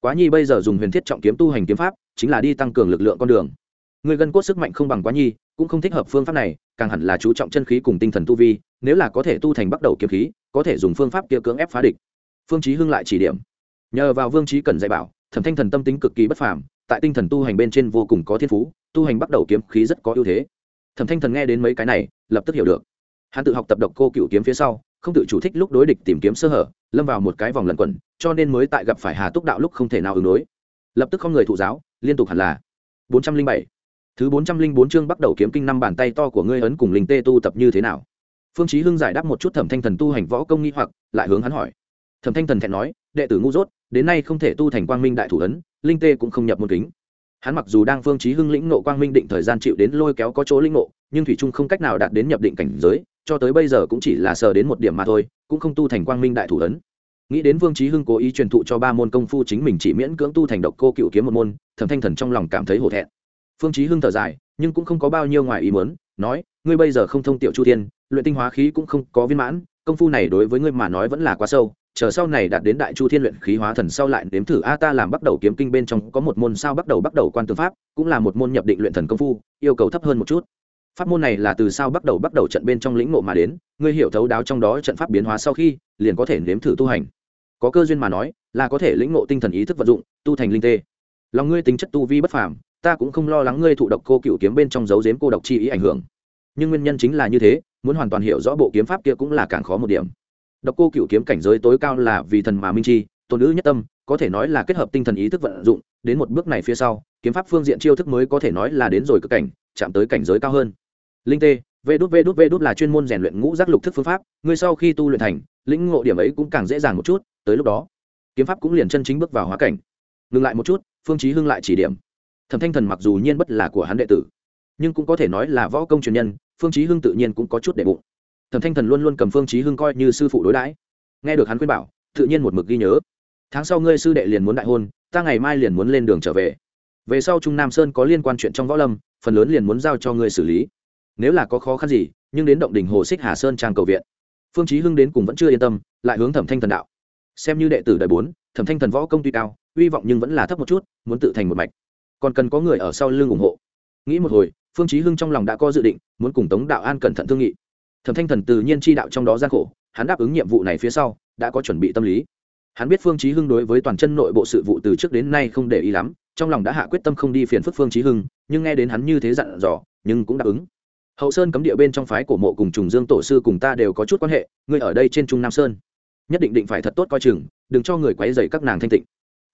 Quá nhi bây giờ dùng huyền thiết trọng kiếm tu hành kiếm pháp, chính là đi tăng cường lực lượng con đường. Người gân cốt sức mạnh không bằng quá nhi, cũng không thích hợp phương pháp này, càng hẳn là chú trọng chân khí cùng tinh thần tu vi, nếu là có thể tu thành bắt đầu kiếm khí, có thể dùng phương pháp kia cưỡng ép phá địch. Phương chí hưng lại chỉ điểm nhờ vào vương trí cần dạy bảo, thẩm thanh thần tâm tính cực kỳ bất phàm, tại tinh thần tu hành bên trên vô cùng có thiên phú, tu hành bắt đầu kiếm khí rất có ưu thế. Thẩm thanh thần nghe đến mấy cái này, lập tức hiểu được. Hắn tự học tập độc cô cựu kiếm phía sau, không tự chủ thích lúc đối địch tìm kiếm sơ hở, lâm vào một cái vòng lẩn quẩn, cho nên mới tại gặp phải hà túc đạo lúc không thể nào ứng đối. Lập tức không người thụ giáo, liên tục hẳn là. Bốn trăm linh bảy. Thứ bốn trăm linh bốn chương bắt đầu kiếm kinh năm bàn tay to của ngươi ấn cùng linh tê tu tập như thế nào? Phương chí hưng giải đáp một chút thẩm thanh thần tu hành võ công nghi hoặc, lại hướng hắn hỏi. Thẩm thanh thần thẹn nói, đệ tử ngu dốt đến nay không thể tu thành quang minh đại thủ ấn, linh tê cũng không nhập môn kính. Hắn mặc dù đang phương trí hưng lĩnh nộ quang minh định thời gian chịu đến lôi kéo có chỗ lĩnh nộ nhưng thủy trung không cách nào đạt đến nhập định cảnh giới, cho tới bây giờ cũng chỉ là sờ đến một điểm mà thôi, cũng không tu thành quang minh đại thủ ấn. Nghĩ đến vương trí hưng cố ý truyền thụ cho ba môn công phu chính mình chỉ miễn cưỡng tu thành độc cô cựu kiếm một môn, thẩm thanh thần trong lòng cảm thấy hổ thẹn. Phương trí hưng thở dài, nhưng cũng không có bao nhiêu ngoài ý muốn, nói, ngươi bây giờ không thông tiểu chu thiên, luyện tinh hóa khí cũng không có viên mãn, công phu này đối với ngươi mà nói vẫn là quá sâu chờ sau này đạt đến đại chu thiên luyện khí hóa thần sau lại nếm thử a, ta làm bắt đầu kiếm kinh bên trong có một môn sao bắt đầu bắt đầu quan tư pháp, cũng là một môn nhập định luyện thần công phu, yêu cầu thấp hơn một chút. Pháp môn này là từ sao bắt đầu bắt đầu trận bên trong lĩnh ngộ mà đến, ngươi hiểu thấu đáo trong đó trận pháp biến hóa sau khi, liền có thể nếm thử tu hành. Có cơ duyên mà nói, là có thể lĩnh ngộ tinh thần ý thức vận dụng, tu thành linh tê. Lòng ngươi tính chất tu vi bất phàm, ta cũng không lo lắng ngươi thụ độc cô cựu kiếm bên trong dấu giếm cô độc chi ý ảnh hưởng. Nhưng nguyên nhân chính là như thế, muốn hoàn toàn hiểu rõ bộ kiếm pháp kia cũng là càng khó một điểm độc cô cựu kiếm cảnh giới tối cao là vì thần mà minh chi, tôn nữ nhất tâm, có thể nói là kết hợp tinh thần ý thức vận dụng, đến một bước này phía sau, kiếm pháp phương diện chiêu thức mới có thể nói là đến rồi cực cảnh, chạm tới cảnh giới cao hơn. Linh tê, vê đút vê đút vê đút là chuyên môn rèn luyện ngũ giác lục thức phương pháp ngươi sau khi tu luyện thành, lĩnh ngộ điểm ấy cũng càng dễ dàng một chút, tới lúc đó, kiếm pháp cũng liền chân chính bước vào hóa cảnh. Ngừng lại một chút, phương chí hưng lại chỉ điểm. Thẩm thanh thần mặc dù nhiên bất là của hắn đệ tử, nhưng cũng có thể nói là võ công truyền nhân, phương chí hưng tự nhiên cũng có chút đệ bụng thẩm thanh thần luôn luôn cầm phương chí hưng coi như sư phụ đối đãi. Nghe được hắn khuyên bảo, tự nhiên một mực ghi nhớ. Tháng sau ngươi sư đệ liền muốn đại hôn, ta ngày mai liền muốn lên đường trở về. Về sau trung nam sơn có liên quan chuyện trong võ lâm, phần lớn liền muốn giao cho ngươi xử lý. Nếu là có khó khăn gì, nhưng đến động đỉnh hồ xích hà sơn trang cầu viện. Phương chí hưng đến cùng vẫn chưa yên tâm, lại hướng thẩm thanh thần đạo. Xem như đệ tử đời bốn, thẩm thanh thần võ công tuy cao uy vọng nhưng vẫn là thấp một chút, muốn tự thành một mạch. Còn cần có người ở sau lưng ủng hộ. Nghĩ một hồi, phương chí hưng trong lòng đã có dự định, muốn cùng tống đạo an cẩn thận thương nghị thẩm thanh thần tự nhiên chi đạo trong đó gian khổ, hắn đáp ứng nhiệm vụ này phía sau, đã có chuẩn bị tâm lý. Hắn biết phương chí hưng đối với toàn chân nội bộ sự vụ từ trước đến nay không để ý lắm, trong lòng đã hạ quyết tâm không đi phiền phức phương chí hưng, nhưng nghe đến hắn như thế dặn dò, nhưng cũng đáp ứng. Hậu sơn cấm địa bên trong phái của mộ cùng trùng dương tổ sư cùng ta đều có chút quan hệ, ngươi ở đây trên trung nam sơn. Nhất định định phải thật tốt coi chừng, đừng cho người quấy rầy các nàng thanh tịnh.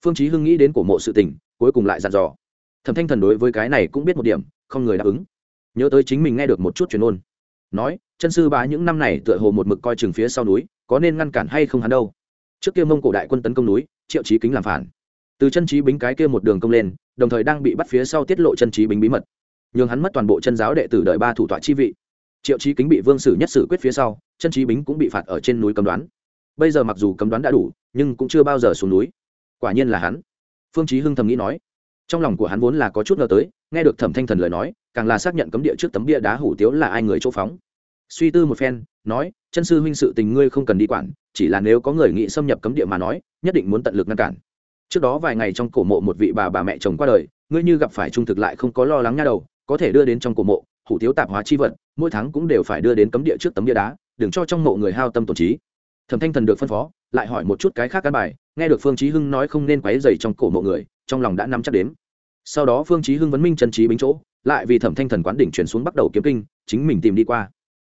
Phương chí hưng nghĩ đến cổ mộ sự tình, cuối cùng lại dặn dò. Thẩm thanh thần đối với cái này cũng biết một điểm, không người đáp ứng. Nhớ tới chính mình nghe được một chút truyền ôn nói, chân sư bá những năm này tựa hồ một mực coi chừng phía sau núi, có nên ngăn cản hay không hắn đâu? Trước kia mông cổ đại quân tấn công núi, triệu chí kính làm phản. Từ chân trí bính cái kia một đường công lên, đồng thời đang bị bắt phía sau tiết lộ chân trí bính bí mật. Nhường hắn mất toàn bộ chân giáo đệ tử đợi ba thủ tọa chi vị. Triệu trí kính bị vương sử nhất sử quyết phía sau, chân trí bính cũng bị phạt ở trên núi cấm đoán. Bây giờ mặc dù cấm đoán đã đủ, nhưng cũng chưa bao giờ xuống núi. Quả nhiên là hắn. Phương chí hưng thầm nghĩ nói, trong lòng của hắn vốn là có chút ngờ tới nghe được thẩm thanh thần lời nói, càng là xác nhận cấm địa trước tấm bia đá hủ tiếu là ai người chỗ phóng. Suy tư một phen, nói, chân sư huynh sự tình ngươi không cần đi quản, chỉ là nếu có người nghĩ xâm nhập cấm địa mà nói, nhất định muốn tận lực ngăn cản. Trước đó vài ngày trong cổ mộ một vị bà bà mẹ chồng qua đời, ngươi như gặp phải trung thực lại không có lo lắng nha đầu, có thể đưa đến trong cổ mộ, hủ tiếu tạp hóa chi vật, mỗi tháng cũng đều phải đưa đến cấm địa trước tấm bia đá, đừng cho trong mộ người hao tâm tổn trí. Thẩm thanh thần được phân phó, lại hỏi một chút cái khác căn bài, nghe được phương chí hưng nói không nên quấy rầy trong cổ mộ người, trong lòng đã nắm chắc đến sau đó phương chí hưng vấn minh chân trí bính chỗ, lại vì thẩm thanh thần quán đỉnh chuyển xuống bắt đầu kiếm kinh, chính mình tìm đi qua.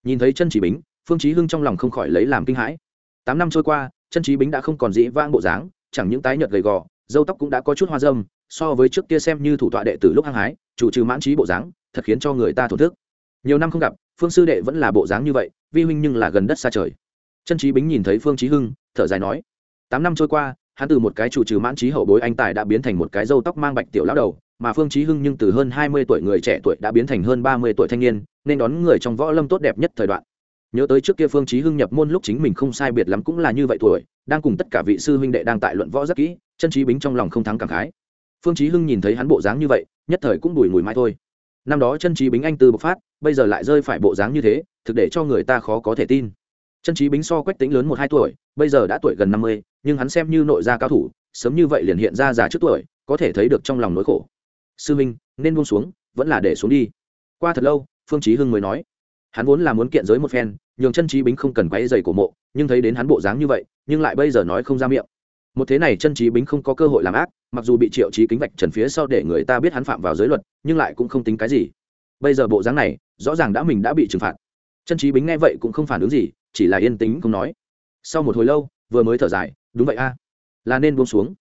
Nhìn thấy chân trí bính, phương chí hưng trong lòng không khỏi lấy làm kinh hãi. Tám năm trôi qua, chân trí bính đã không còn dĩ vang bộ dáng, chẳng những tái nhợt gầy gò, dâu tóc cũng đã có chút hoa râm so với trước kia xem như thủ tọa đệ tử lúc hăng hái, chủ trừ mãn trí bộ dáng, thật khiến cho người ta thổ thức. Nhiều năm không gặp, phương sư đệ vẫn là bộ dáng như vậy, vi huynh nhưng là gần đất xa trời. Chân trí bính nhìn thấy phương chí hưng, thở dài nói, tám năm trôi qua hắn từ một cái chủ trừ mãn trí hậu bối anh tài đã biến thành một cái râu tóc mang bạch tiểu lão đầu, mà phương trí hưng nhưng từ hơn hai mươi tuổi người trẻ tuổi đã biến thành hơn ba mươi tuổi thanh niên, nên đón người trong võ lâm tốt đẹp nhất thời đoạn. Nhớ tới trước kia phương trí hưng nhập môn lúc chính mình không sai biệt lắm cũng là như vậy tuổi, đang cùng tất cả vị sư huynh đệ đang tại luận võ rất kỹ, chân trí bính trong lòng không thắng cảm khái. Phương trí hưng nhìn thấy hắn bộ dáng như vậy, nhất thời cũng đùi mùi mai thôi. Năm đó chân trí bính anh từ bộc phát, bây giờ lại rơi phải bộ dáng như thế, thực để cho người ta khó có thể tin chân trí bính so quách tính lớn một hai tuổi, bây giờ đã tuổi gần năm mươi, nhưng hắn xem như nội gia cao thủ, sớm như vậy liền hiện ra già trước tuổi, có thể thấy được trong lòng nỗi khổ. Sư minh, nên buông xuống, vẫn là để xuống đi. Qua thật lâu, phương Chí hưng mới nói. Hắn vốn là muốn kiện giới một phen, nhường chân trí bính không cần quấy giày cổ mộ, nhưng thấy đến hắn bộ dáng như vậy, nhưng lại bây giờ nói không ra miệng. Một thế này chân trí bính không có cơ hội làm ác, mặc dù bị triệu trí kính vạch trần phía sau để người ta biết hắn phạm vào giới luật, nhưng lại cũng không tính cái gì. Bây giờ bộ dáng này, rõ ràng đã mình đã bị trừng phạt. Chân trí bính nghe vậy cũng không phản ứng gì chỉ là yên tĩnh không nói. Sau một hồi lâu, vừa mới thở dài, đúng vậy a, là nên buông xuống.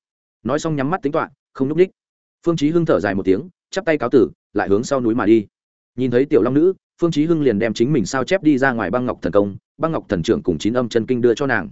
Nói xong nhắm mắt tính toạ không núp đích phương chí hưng thở dài một tiếng, chắp tay cáo tử, lại hướng sau núi mà đi. Nhìn thấy tiểu long nữ, phương chí hưng liền đem chính mình sao chép đi ra ngoài băng ngọc thần công, băng ngọc thần trưởng cùng chín âm chân kinh đưa cho nàng.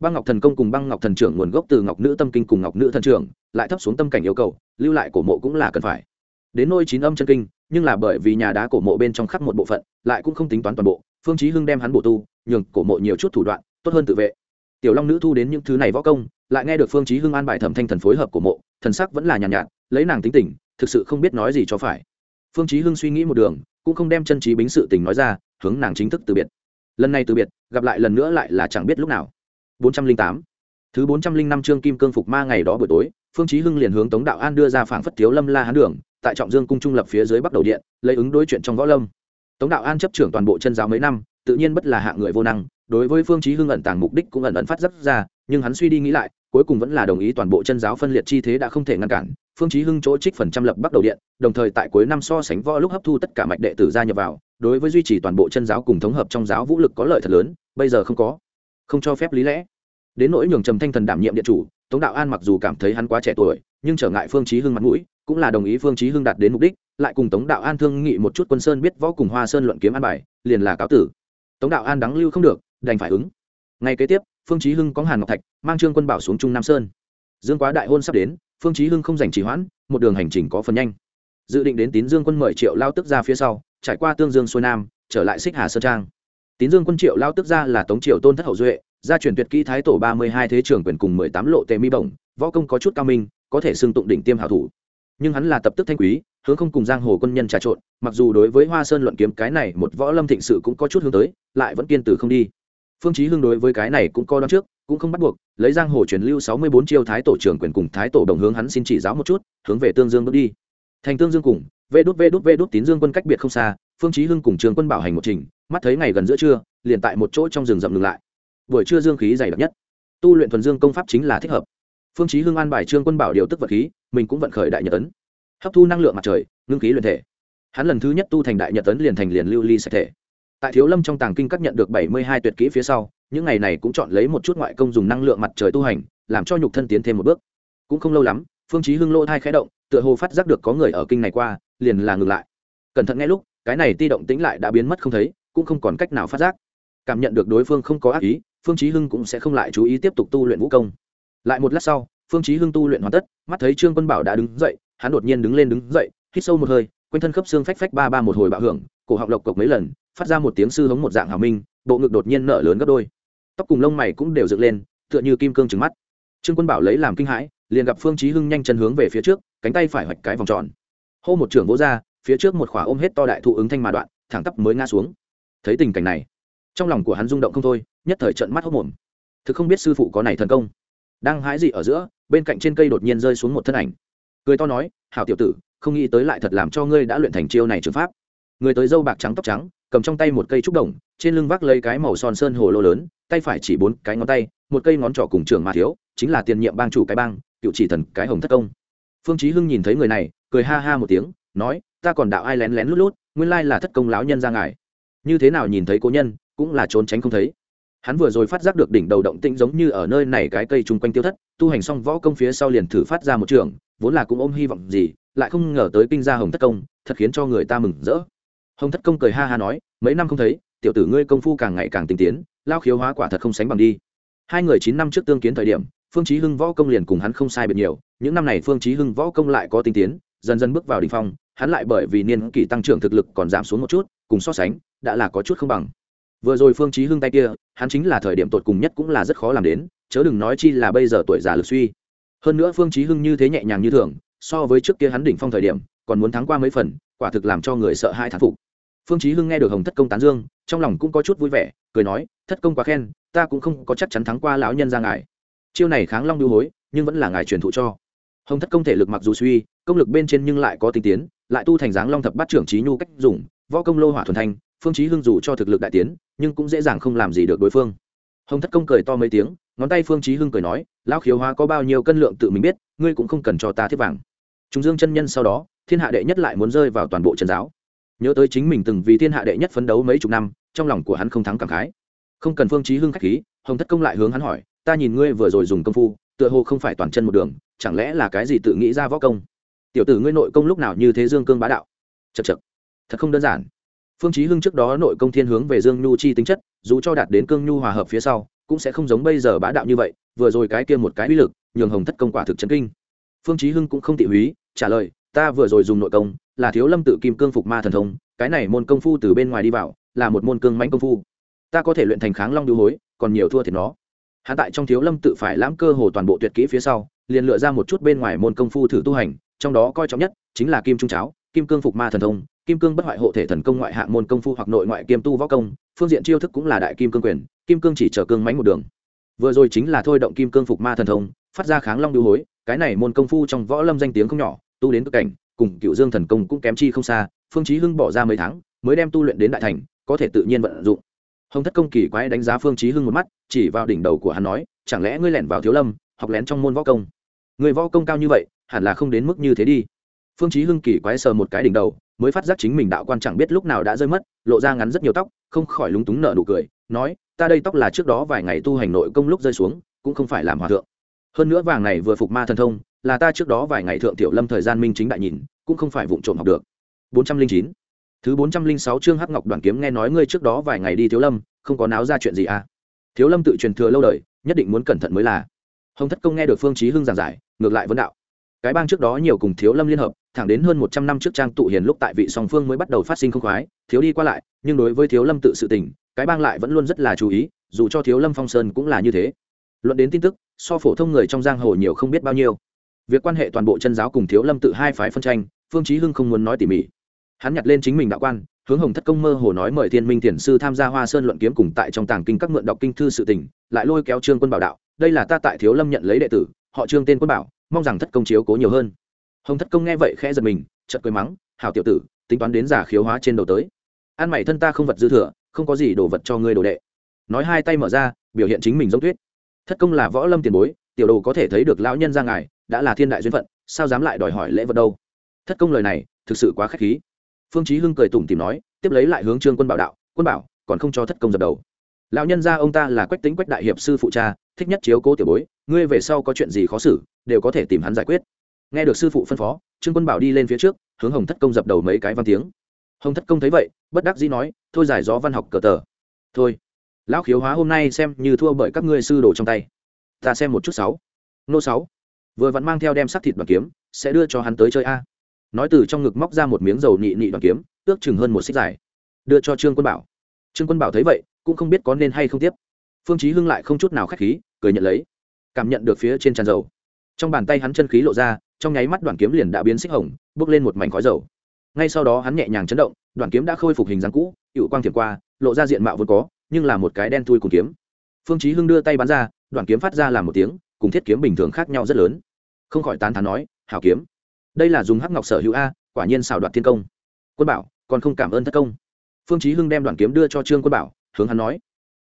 Băng ngọc thần công cùng băng ngọc thần trưởng nguồn gốc từ ngọc nữ tâm kinh cùng ngọc nữ thần trưởng, lại thấp xuống tâm cảnh yêu cầu, lưu lại cổ mộ cũng là cần phải. Đến nôi chín âm chân kinh, nhưng là bởi vì nhà đá cổ mộ bên trong khắc một bộ phận, lại cũng không tính toán toàn bộ phương chí hưng đem hắn bổ tu nhường cổ mộ nhiều chút thủ đoạn tốt hơn tự vệ. Tiểu long nữ thu đến những thứ này võ công lại nghe được phương chí hưng an bài thẩm thanh thần phối hợp cổ mộ thần sắc vẫn là nhàn nhạt, nhạt lấy nàng tính tình thực sự không biết nói gì cho phải. Phương chí hưng suy nghĩ một đường cũng không đem chân trí bính sự tình nói ra hướng nàng chính thức từ biệt. Lần này từ biệt gặp lại lần nữa lại là chẳng biết lúc nào. 408 thứ 405 chương kim cương phục ma ngày đó buổi tối phương chí hưng liền hướng tống đạo an đưa ra phảng phất thiếu lâm la hán đường tại trọng dương cung trung lập phía dưới bắc đầu điện lấy ứng đối chuyện trong võ lâm tống đạo an chấp trưởng toàn bộ chân giáo mấy năm, tự nhiên bất là hạng người vô năng, đối với phương chí hưng ẩn tàng mục đích cũng ẩn ẩn phát rất ra, nhưng hắn suy đi nghĩ lại, cuối cùng vẫn là đồng ý toàn bộ chân giáo phân liệt chi thế đã không thể ngăn cản. Phương chí hưng chỗ trích phần trăm lập bắt đầu điện, đồng thời tại cuối năm so sánh võ lúc hấp thu tất cả mạch đệ tử gia nhập vào, đối với duy trì toàn bộ chân giáo cùng thống hợp trong giáo vũ lực có lợi thật lớn, bây giờ không có, không cho phép lý lẽ. Đến nỗi nhường trầm thanh thần đảm nhiệm điện chủ, tống đạo an mặc dù cảm thấy hắn quá trẻ tuổi, nhưng trở ngại phương chí hưng mặt mũi cũng là đồng ý phương chí hưng đạt đến mục đích, lại cùng tống đạo an thương nghị một chút quân sơn biết võ cùng hoa sơn luận kiếm an bài, liền là cáo tử. Tống đạo an đắng lưu không được, đành phải ứng. Ngày kế tiếp, phương chí hưng có hàn ngọc thạch, mang trương quân bảo xuống trung nam sơn. Dương quá đại hôn sắp đến, phương chí hưng không dành trì hoãn, một đường hành trình có phần nhanh. Dự định đến tín dương quân mời triệu lao tức ra phía sau, trải qua tương dương xuôi nam, trở lại xích hà sơn trang. Tín dương quân triệu lao tức ra là tống triệu tôn thất hậu duệ, gia truyền tuyệt kỹ thái tổ ba mươi hai thế trưởng quyền cùng mười tám lộ tề mi bổng, võ công có chút cao minh, có thể xưng tụng đỉnh tiêm hảo thủ nhưng hắn là tập tức thanh quý, hướng không cùng giang hồ quân nhân trà trộn, mặc dù đối với hoa sơn luận kiếm cái này một võ lâm thịnh sự cũng có chút hướng tới, lại vẫn kiên tử không đi. Phương chí hưng đối với cái này cũng coi đoán trước, cũng không bắt buộc, lấy giang hồ truyền lưu sáu mươi bốn chiêu thái tổ trưởng quyền cùng thái tổ đồng hướng hắn xin chỉ giáo một chút, hướng về tương dương bước đi. Thành tương dương cùng, vê đút vê đút vê đút tín dương quân cách biệt không xa, phương chí hưng cùng trường quân bảo hành một trình, mắt thấy ngày gần giữa trưa, liền tại một chỗ trong rừng rậm ngừng lại. Buổi trưa dương khí dày đặc nhất. Tu luyện thuần dương công pháp chính là thích hợp. Phương chí hưng an bài trương quân bảo điều tức vật khí mình cũng vận khởi đại nhật ấn. Hấp thu năng lượng mặt trời, ngưng khí luyện thể. Hắn lần thứ nhất tu thành đại nhật ấn liền thành liền lưu ly sạch thể. Tại thiếu lâm trong tàng kinh các nhận được bảy mươi hai tuyệt kỹ phía sau, những ngày này cũng chọn lấy một chút ngoại công dùng năng lượng mặt trời tu hành, làm cho nhục thân tiến thêm một bước. Cũng không lâu lắm, phương chí hưng lô thai khẽ động, tựa hồ phát giác được có người ở kinh này qua, liền là ngừng lại. Cẩn thận nghe lúc, cái này ti động tĩnh lại đã biến mất không thấy, cũng không còn cách nào phát giác. Cảm nhận được đối phương không có ác ý, phương chí hưng cũng sẽ không lại chú ý tiếp tục tu luyện vũ công. Lại một lát sau phương chí hưng tu luyện hoàn tất, mắt thấy trương quân bảo đã đứng dậy, hắn đột nhiên đứng lên đứng dậy, hít sâu một hơi, quanh thân khớp xương phách phách ba ba một hồi bạo hưởng, cổ họng lộc cộc mấy lần, phát ra một tiếng sư hống một dạng hào minh, bộ ngực đột nhiên nở lớn gấp đôi. Tóc cùng lông mày cũng đều dựng lên, tựa như kim cương trừng mắt. Trương quân bảo lấy làm kinh hãi, liền gặp phương chí hưng nhanh chân hướng về phía trước, cánh tay phải hoạch cái vòng tròn. Hô một trưởng vỗ ra, phía trước một khỏa ôm hết to đại thụ ứng thanh mà đoạn, thẳng tắp mới ngã xuống. Thấy tình cảnh này, trong lòng của hắn rung động không thôi, nhất thời trận mắt hốc mồm. Thực không biết sư phụ có này thần công, đang hái gì ở giữa bên cạnh trên cây đột nhiên rơi xuống một thân ảnh. Cười to nói, hảo tiểu tử, không nghĩ tới lại thật làm cho ngươi đã luyện thành chiêu này trường pháp. Người tới dâu bạc trắng tóc trắng, cầm trong tay một cây trúc đồng, trên lưng vác lấy cái màu son sơn hồ lô lớn, tay phải chỉ bốn cái ngón tay, một cây ngón trỏ cùng trường mà thiếu, chính là tiền nhiệm bang chủ cái bang, cựu chỉ thần cái hồng thất công. Phương chí hưng nhìn thấy người này, cười ha ha một tiếng, nói, ta còn đạo ai lén lén lút lút, nguyên lai là thất công lão nhân ra ngài. Như thế nào nhìn thấy cố nhân, cũng là trốn tránh không thấy hắn vừa rồi phát giác được đỉnh đầu động tĩnh giống như ở nơi này cái cây chung quanh tiêu thất, tu hành xong võ công phía sau liền thử phát ra một trường, vốn là cũng ôm hy vọng gì, lại không ngờ tới kinh gia hồng thất công, thật khiến cho người ta mừng rỡ. Hồng thất công cười ha ha nói, mấy năm không thấy, tiểu tử ngươi công phu càng ngày càng tinh tiến, lao khiếu hóa quả thật không sánh bằng đi. Hai người chín năm trước tương kiến thời điểm, phương chí hưng võ công liền cùng hắn không sai biệt nhiều, những năm này phương chí hưng võ công lại có tinh tiến, dần dần bước vào đỉnh phong, hắn lại bởi vì niên kỷ tăng trưởng thực lực còn giảm xuống một chút, cùng so sánh, đã là có chút không bằng vừa rồi phương chí hưng tay kia, hắn chính là thời điểm tột cùng nhất cũng là rất khó làm đến, chớ đừng nói chi là bây giờ tuổi già lực suy. Hơn nữa phương chí hưng như thế nhẹ nhàng như thường, so với trước kia hắn đỉnh phong thời điểm, còn muốn thắng qua mấy phần, quả thực làm cho người sợ hai thán phục. Phương chí hưng nghe được hồng thất công tán dương, trong lòng cũng có chút vui vẻ, cười nói, thất công quá khen, ta cũng không có chắc chắn thắng qua lão nhân ra ngài. Chiêu này kháng long lưu hối, nhưng vẫn là ngài truyền thụ cho. Hồng thất công thể lực mặc dù suy, công lực bên trên nhưng lại có tinh tiến lại tu thành dáng long thập bát trưởng trí nhu cách dùng, võ công lô hỏa thuần thanh, phương chí hưng dù cho thực lực đại tiến, nhưng cũng dễ dàng không làm gì được đối phương. Hồng thất công cười to mấy tiếng, ngón tay phương chí hưng cười nói, lão khiếu hóa có bao nhiêu cân lượng tự mình biết, ngươi cũng không cần cho ta thiết vàng. Trung dương chân nhân sau đó, thiên hạ đệ nhất lại muốn rơi vào toàn bộ trần giáo. Nhớ tới chính mình từng vì thiên hạ đệ nhất phấn đấu mấy chục năm, trong lòng của hắn không thắng cảm khái. Không cần phương chí hưng khách khí, hồng thất công lại hướng hắn hỏi, ta nhìn ngươi vừa rồi dùng công phu, tựa hồ không phải toàn chân một đường, chẳng lẽ là cái gì tự nghĩ ra võ công? Tiểu tử ngươi nội công lúc nào như thế dương cương bá đạo? Chật chật thật không đơn giản. Phương chí hưng trước đó nội công thiên hướng về dương nhu chi tính chất, dù cho đạt đến cương nhu hòa hợp phía sau, cũng sẽ không giống bây giờ bá đạo như vậy, vừa rồi cái kia một cái uy lực, nhường hồng thất công quả thực chấn kinh. Phương chí hưng cũng không tị húy, trả lời, ta vừa rồi dùng nội công, là thiếu lâm tự kim cương phục ma thần thông, cái này môn công phu từ bên ngoài đi vào, là một môn cương mãnh công phu. Ta có thể luyện thành kháng long lưu hối, còn nhiều thua thiệt nó. Hạ tại trong thiếu lâm tự phải lãm cơ hồ toàn bộ tuyệt kỹ phía sau, liền lựa ra một chút bên ngoài môn công phu thử tu hành trong đó coi trọng nhất chính là kim trung cháo, kim cương phục ma thần thông, kim cương bất hoại hộ thể thần công ngoại hạng môn công phu hoặc nội ngoại kiêm tu võ công, phương diện chiêu thức cũng là đại kim cương quyền, kim cương chỉ chờ cương mánh một đường. Vừa rồi chính là thôi động kim cương phục ma thần thông, phát ra kháng long đưu hối, cái này môn công phu trong võ lâm danh tiếng không nhỏ, tu đến cực cảnh, cùng cựu dương thần công cũng kém chi không xa, phương chí hưng bỏ ra mấy tháng, mới đem tu luyện đến đại thành, có thể tự nhiên vận dụng. Hồng thất công kỳ quái đánh giá phương chí hưng một mắt, chỉ vào đỉnh đầu của hắn nói, chẳng lẽ ngươi lẻn vào thiếu lâm, học lén trong môn võ công? Người võ công cao như vậy hẳn là không đến mức như thế đi. Phương chí hưng kỳ quái sờ một cái đỉnh đầu, mới phát giác chính mình đạo quan chẳng biết lúc nào đã rơi mất, lộ ra ngắn rất nhiều tóc, không khỏi lúng túng nở nụ cười, nói, ta đây tóc là trước đó vài ngày tu hành nội công lúc rơi xuống, cũng không phải làm hòa thượng. Hơn nữa vàng này vừa phục ma thần thông, là ta trước đó vài ngày thượng tiểu lâm thời gian minh chính đại nhìn, cũng không phải vụng trộm học được. 409 thứ 406 chương hắc ngọc đoàn kiếm nghe nói ngươi trước đó vài ngày đi thiếu lâm, không có náo ra chuyện gì à? Thiếu lâm tự truyền thừa lâu đời, nhất định muốn cẩn thận mới là. Hồng thất công nghe được phương chí hưng giảng giải, ngược lại vấn đạo cái bang trước đó nhiều cùng thiếu lâm liên hợp, thẳng đến hơn một trăm năm trước trang tụ hiền lúc tại vị song phương mới bắt đầu phát sinh không khoái, thiếu đi qua lại, nhưng đối với thiếu lâm tự sự tình, cái bang lại vẫn luôn rất là chú ý, dù cho thiếu lâm phong sơn cũng là như thế. Luận đến tin tức, so phổ thông người trong giang hồ nhiều không biết bao nhiêu. Việc quan hệ toàn bộ chân giáo cùng thiếu lâm tự hai phái phân tranh, phương chí hưng không muốn nói tỉ mỉ. Hắn nhặt lên chính mình đạo quan, hướng hồng thất công mơ hồ nói mời thiên minh thiền sư tham gia hoa sơn luận kiếm cùng tại trong tàng kinh các mượn đọc kinh thư sự tình, lại lôi kéo trương quân bảo đạo, đây là ta tại thiếu lâm nhận lấy đệ tử, họ trương tên quân bảo mong rằng thất công chiếu cố nhiều hơn. Hồng thất công nghe vậy khẽ giật mình, chợt cười mắng, hảo tiểu tử, tính toán đến giả khiếu hóa trên đầu tới. Ăn mày thân ta không vật dư thừa, không có gì đồ vật cho ngươi đồ đệ. Nói hai tay mở ra, biểu hiện chính mình giống tuyết. Thất công là võ lâm tiền bối, tiểu đồ có thể thấy được lão nhân ra ngài, đã là thiên đại duyên phận, sao dám lại đòi hỏi lễ vật đâu? Thất công lời này, thực sự quá k h á c h khí. Phương chí hưng cười tủm tìm nói, tiếp lấy lại hướng trương quân bảo đạo, quân bảo, còn không cho thất công dập đầu. Lão nhân gia ông ta là quách tính quách đại hiệp sư phụ cha, thích nhất chiếu cố tiểu bối ngươi về sau có chuyện gì khó xử, đều có thể tìm hắn giải quyết. Nghe được sư phụ phân phó, trương quân bảo đi lên phía trước, hướng hồng thất công dập đầu mấy cái văn tiếng. Hồng thất công thấy vậy, bất đắc dĩ nói, thôi giải gió văn học cờ tờ. Thôi, lão khiếu hóa hôm nay xem như thua bởi các ngươi sư đồ trong tay. Ta xem một chút sáu. Nô sáu. Vừa vẫn mang theo đem sắc thịt đoàn kiếm, sẽ đưa cho hắn tới chơi a. Nói từ trong ngực móc ra một miếng dầu nị nị đoàn kiếm, ước chừng hơn một xích dài. Đưa cho trương quân bảo. Trương quân bảo thấy vậy, cũng không biết có nên hay không tiếp. Phương chí hưng lại không chút nào khách khí, cười nhận lấy cảm nhận được phía trên tràn dầu. Trong bàn tay hắn chân khí lộ ra, trong nháy mắt đoạn kiếm liền đã biến xích hồng, bước lên một mảnh khói dầu. Ngay sau đó hắn nhẹ nhàng chấn động, đoạn kiếm đã khôi phục hình dáng cũ hữu quang thiểm qua, lộ ra diện mạo vốn có, nhưng là một cái đen thui cùng kiếm. Phương chí hưng đưa tay bắn ra, đoạn kiếm phát ra làm một tiếng, cùng thiết kiếm bình thường khác nhau rất lớn. Không khỏi tán thán nói, hảo kiếm, đây là dùng hắc ngọc sở hữu a, quả nhiên xảo đoạt thiên công. Quân bảo, còn không cảm ơn thất công. Phương chí hưng đem đoạn kiếm đưa cho trương quân bảo, hướng hắn nói,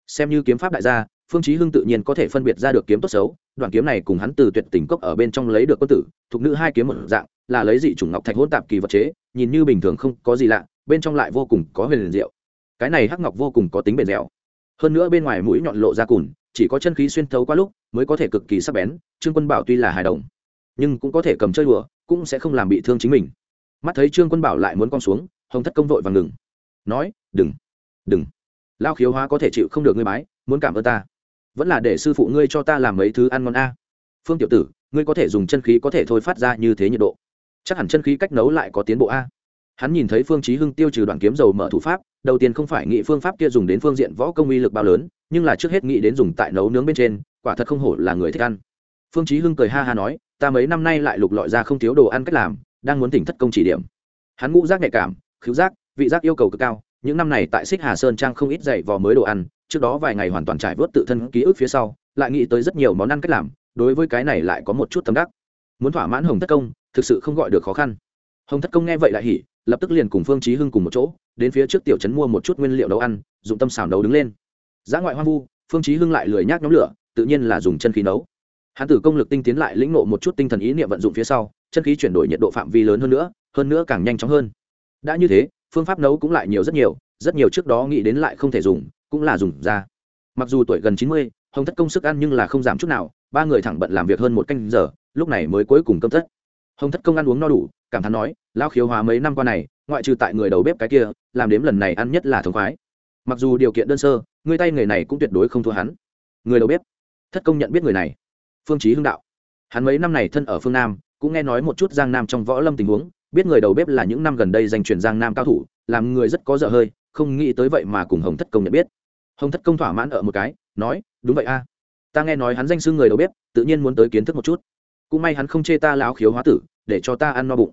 xem như kiếm pháp đại gia, phương chí hưng tự nhiên có thể phân biệt ra được kiếm tốt xấu đoạn kiếm này cùng hắn từ tuyệt tình cốc ở bên trong lấy được quân tử, thuộc nữ hai kiếm một dạng, là lấy dị chủng ngọc thạch hỗn tạp kỳ vật chế, nhìn như bình thường không có gì lạ, bên trong lại vô cùng có huyền liền diệu. Cái này hắc ngọc vô cùng có tính bền dẻo. Hơn nữa bên ngoài mũi nhọn lộ ra cùn, chỉ có chân khí xuyên thấu qua lúc mới có thể cực kỳ sắc bén, trương quân bảo tuy là hài đồng, nhưng cũng có thể cầm chơi đùa, cũng sẽ không làm bị thương chính mình. Mắt thấy trương quân bảo lại muốn con xuống, hồng thất công vội và ngừng, nói, đừng đừng. Lao khiếu hóa có thể chịu không được ngươi bái, muốn cảm ơn ta vẫn là để sư phụ ngươi cho ta làm mấy thứ ăn ngon a. Phương tiểu tử, ngươi có thể dùng chân khí có thể thôi phát ra như thế nhiệt độ. Chắc hẳn chân khí cách nấu lại có tiến bộ a. Hắn nhìn thấy phương chí hưng tiêu trừ đoạn kiếm dầu mở thủ pháp, đầu tiên không phải nghĩ phương pháp kia dùng đến phương diện võ công uy lực bao lớn, nhưng là trước hết nghĩ đến dùng tại nấu nướng bên trên, quả thật không hổ là người thích ăn. Phương chí hưng cười ha ha nói, ta mấy năm nay lại lục lọi ra không thiếu đồ ăn cách làm, đang muốn tỉnh thất công chỉ điểm. Hắn ngũ giác nhạy cảm, khứu giác, vị giác yêu cầu cực cao, những năm này tại xích hà sơn trang không ít dạy vò mới đồ ăn trước đó vài ngày hoàn toàn trải vớt tự thân ký ức phía sau, lại nghĩ tới rất nhiều món ăn cách làm, đối với cái này lại có một chút tâm đắc. Muốn thỏa mãn hồng thất công, thực sự không gọi được khó khăn. Hồng thất công nghe vậy lại hỉ, lập tức liền cùng phương chí hưng cùng một chỗ, đến phía trước tiểu trấn mua một chút nguyên liệu nấu ăn, dụng tâm xào nấu đứng lên. Giá ngoại hoang vu, phương chí hưng lại lười nhác nhóm lửa, tự nhiên là dùng chân khí nấu. Hắn tử công lực tinh tiến lại lĩnh ngộ một chút tinh thần ý niệm vận dụng phía sau, chân khí chuyển đổi nhiệt độ phạm vi lớn hơn nữa hơn nữa càng nhanh chóng hơn. Đã như thế, phương pháp nấu cũng lại nhiều rất nhiều rất nhiều trước đó nghĩ đến lại không thể dùng cũng là dùng ra. Mặc dù tuổi gần chín mươi, hồng thất công sức ăn nhưng là không giảm chút nào, ba người thẳng bận làm việc hơn một canh giờ, lúc này mới cuối cùng cơm tất. Hồng thất công ăn uống no đủ, cảm thán nói lao khiếu hóa mấy năm qua này, ngoại trừ tại người đầu bếp cái kia, làm đếm lần này ăn nhất là thống khoái. Mặc dù điều kiện đơn sơ, người tay người này cũng tuyệt đối không thua hắn. Người đầu bếp. Thất công nhận biết người này. Phương chí hưng đạo. Hắn mấy năm này thân ở phương nam, cũng nghe nói một chút giang nam trong võ lâm tình huống, biết người đầu bếp là những năm gần đây giành truyền giang nam cao thủ, làm người rất có dở hơi, không nghĩ tới vậy mà cùng hồng thất công nhận biết hồng thất công thỏa mãn ở một cái, nói, đúng vậy a. Ta nghe nói hắn danh xưng người đầu bếp, tự nhiên muốn tới kiến thức một chút. Cũng may hắn không chê ta láo khiếu hóa tử, để cho ta ăn no bụng.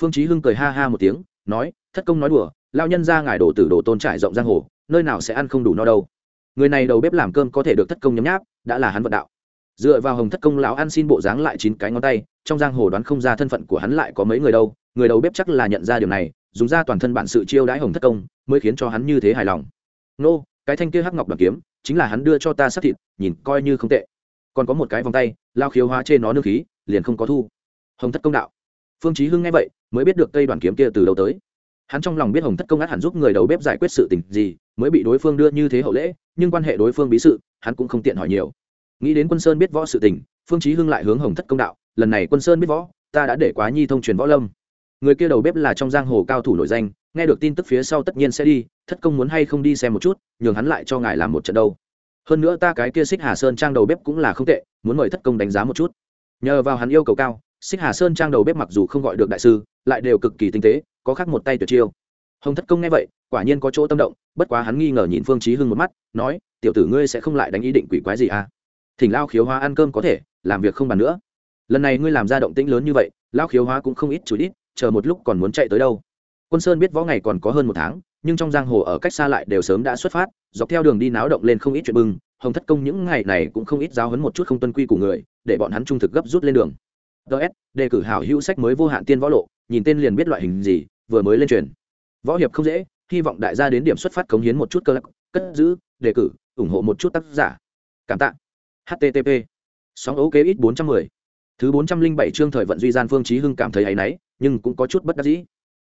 Phương chí hưng cười ha ha một tiếng, nói, thất công nói đùa lao nhân ra ngài đổ tử đồ tôn trải rộng giang hồ, nơi nào sẽ ăn không đủ no đâu. Người này đầu bếp làm cơm có thể được thất công nhấm nháp, đã là hắn vận đạo. Dựa vào hồng thất công lão ăn xin bộ dáng lại chín cái ngón tay, trong giang hồ đoán không ra thân phận của hắn lại có mấy người đâu, người đầu bếp chắc là nhận ra điều này, dùng ra toàn thân bản sự chiêu đãi hồng thất công, mới khiến cho hắn như thế hài lòng. Nô cái thanh kia hắc ngọc đoàn kiếm, chính là hắn đưa cho ta sát thịt, nhìn coi như không tệ. Còn có một cái vòng tay, lao khiếu hóa trên nó nương khí, liền không có thu. Hồng thất công đạo. Phương chí hưng nghe vậy, mới biết được cây đoàn kiếm kia từ đâu tới. Hắn trong lòng biết hồng thất công át hẳn giúp người đầu bếp giải quyết sự tình gì, mới bị đối phương đưa như thế hậu lễ, nhưng quan hệ đối phương bí sự, hắn cũng không tiện hỏi nhiều. Nghĩ đến quân sơn biết võ sự tình, phương chí hưng lại hướng hồng thất công đạo, lần này quân sơn biết võ, ta đã để quá nhi thông truyền võ lâm người kia đầu bếp là trong giang hồ cao thủ nổi danh, nghe được tin tức phía sau tất nhiên sẽ đi, thất công muốn hay không đi xem một chút, nhường hắn lại cho ngài làm một trận đâu. Hơn nữa ta cái kia xích hà sơn trang đầu bếp cũng là không tệ, muốn mời thất công đánh giá một chút. Nhờ vào hắn yêu cầu cao, xích hà sơn trang đầu bếp mặc dù không gọi được đại sư, lại đều cực kỳ tinh tế, có khác một tay tuyệt chiêu. Hồng thất công nghe vậy, quả nhiên có chỗ tâm động, bất quá hắn nghi ngờ nhìn phương chí hưng một mắt, nói, tiểu tử ngươi sẽ không lại đánh ý định quỷ quái gì à? Thỉnh lao khiếu hóa ăn cơm có thể, làm việc không bàn nữa. Lần này ngươi làm ra động tĩnh lớn như vậy, lao khiếu hóa cũng không ít chú ít chờ một lúc còn muốn chạy tới đâu. Quân sơn biết võ ngày còn có hơn một tháng, nhưng trong giang hồ ở cách xa lại đều sớm đã xuất phát, dọc theo đường đi náo động lên không ít chuyện bưng, hồng thất công những ngày này cũng không ít giáo hấn một chút không tuân quy của người, để bọn hắn trung thực gấp rút lên đường. Ts đề cử hảo hữu sách mới vô hạn tiên võ lộ, nhìn tên liền biết loại hình gì, vừa mới lên truyền. Võ hiệp không dễ, hy vọng đại gia đến điểm xuất phát cống hiến một chút cơ lắc, cất giữ, đề cử, ủng hộ một chút tác giả. Cảm tạ. Http sóng ấu kế ít bốn trăm mười. Thứ bốn trăm linh bảy chương thời vận duy gian phương trí hưng cảm thấy áy náy nhưng cũng có chút bất đắc dĩ.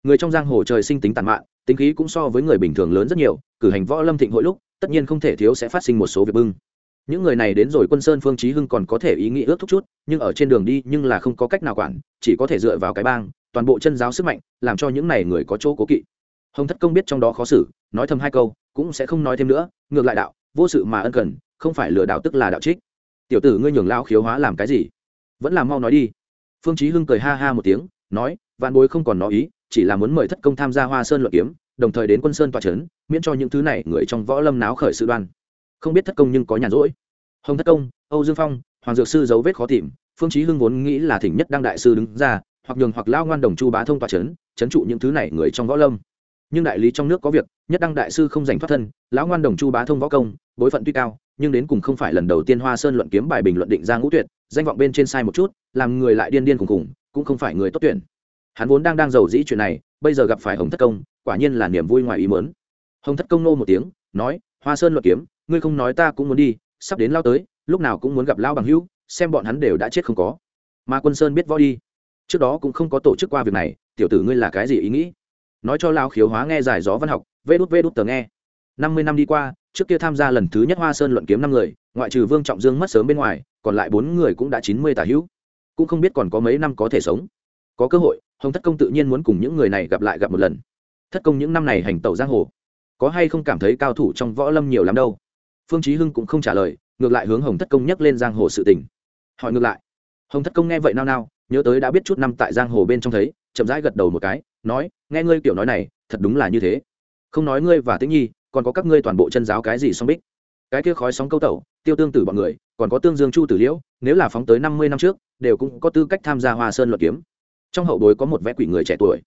Người trong giang hồ trời sinh tính tàn mạn, tính khí cũng so với người bình thường lớn rất nhiều, cử hành võ lâm thịnh hội lúc, tất nhiên không thể thiếu sẽ phát sinh một số việc bưng. Những người này đến rồi quân sơn phương trí hưng còn có thể ý nghĩ ước thúc chút, nhưng ở trên đường đi nhưng là không có cách nào quản, chỉ có thể dựa vào cái bang, toàn bộ chân giáo sức mạnh, làm cho những này người có chỗ cố kỵ. Hồng thất công biết trong đó khó xử, nói thầm hai câu, cũng sẽ không nói thêm nữa, ngược lại đạo, vô sự mà ân cần, không phải lừa đạo tức là đạo trích. Tiểu tử ngươi nhường lao khiếu hóa làm cái gì? Vẫn là mau nói đi. Phương chí hưng cười ha ha một tiếng nói, vạn bối không còn nói ý, chỉ là muốn mời thất công tham gia hoa sơn luận kiếm, đồng thời đến quân sơn tòa chấn miễn cho những thứ này người trong võ lâm náo khởi sự đoan. Không biết thất công nhưng có nhàn rỗi. Hồng thất công, âu dương phong, hoàng dược sư dấu vết khó tìm, phương chí hưng vốn nghĩ là thỉnh nhất đăng đại sư đứng ra, hoặc nhường hoặc lao ngoan đồng chu bá thông tòa chấn chấn trụ những thứ này người trong võ lâm. Nhưng đại lý trong nước có việc, nhất đăng đại sư không giành thoát thân, lão ngoan đồng chu bá thông võ công, bối phận tuy cao, nhưng đến cùng không phải lần đầu tiên hoa sơn luận kiếm bài bình luận định ra ngũ tuyệt, danh vọng bên trên sai một chút, làm người lại điên điên cùng cùng cũng không phải người tốt tuyển. Hắn vốn đang đang giàu dĩ chuyện này, bây giờ gặp phải hồng thất công, quả nhiên là niềm vui ngoài ý mớn hồng thất công nô một tiếng, nói, hoa sơn luận kiếm, ngươi không nói ta cũng muốn đi, sắp đến lao tới, lúc nào cũng muốn gặp lao bằng hữu, xem bọn hắn đều đã chết không có. Mà quân sơn biết võ đi. Trước đó cũng không có tổ chức qua việc này, tiểu tử ngươi là cái gì ý nghĩ? Nói cho lao khiếu hóa nghe giải gió văn học, vê đút vê đút tờ nghe. Năm mươi năm đi qua, trước kia tham gia lần thứ nhất hoa sơn luận kiếm năm người, ngoại trừ vương trọng dương mất sớm bên ngoài, còn lại bốn người cũng đã chín mươi tả hữu cũng không biết còn có mấy năm có thể sống. Có cơ hội, hồng thất công tự nhiên muốn cùng những người này gặp lại gặp một lần. Thất công những năm này hành tẩu giang hồ, có hay không cảm thấy cao thủ trong võ lâm nhiều lắm đâu? Phương chí hưng cũng không trả lời, ngược lại hướng hồng thất công nhắc lên giang hồ sự tình. Hỏi ngược lại, hồng thất công nghe vậy nao nao, nhớ tới đã biết chút năm tại giang hồ bên trong thấy, chậm rãi gật đầu một cái, nói, nghe ngươi tiểu nói này, thật đúng là như thế. Không nói ngươi và tĩnh nhi, còn có các ngươi toàn bộ chân giáo cái gì song bích? Cái kia khói sóng câu tẩu, tiêu tương tử bọn người, còn có tương dương chu tử liễu, nếu là phóng tới năm mươi năm trước, đều cũng có tư cách tham gia hoa sơn luật kiếm. Trong hậu bối có một vẽ quỷ người trẻ tuổi,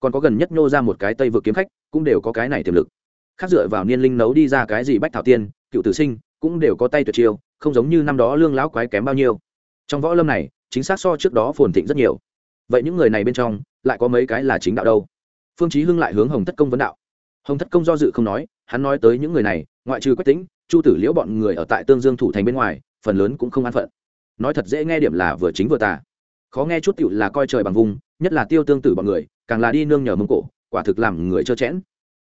còn có gần nhất nhô ra một cái tây vực kiếm khách, cũng đều có cái này tiềm lực. Khác dựa vào niên linh nấu đi ra cái gì bách thảo tiên, cựu tử sinh, cũng đều có tay tuyệt chiêu, không giống như năm đó lương lão quái kém bao nhiêu. Trong võ lâm này, chính xác so trước đó phồn thịnh rất nhiều. Vậy những người này bên trong, lại có mấy cái là chính đạo đâu? Phương chí hưng lại hướng hồng thất công vấn đạo. Hồng thất công do dự không nói hắn nói tới những người này, ngoại trừ quách tĩnh, chu tử liễu bọn người ở tại tương dương thủ thành bên ngoài, phần lớn cũng không an phận. Nói thật dễ nghe điểm là vừa chính vừa tà. Khó nghe chút tựu là coi trời bằng vùng, nhất là tiêu tương tử bọn người, càng là đi nương nhờ mông cổ, quả thực làm người trơ chẽn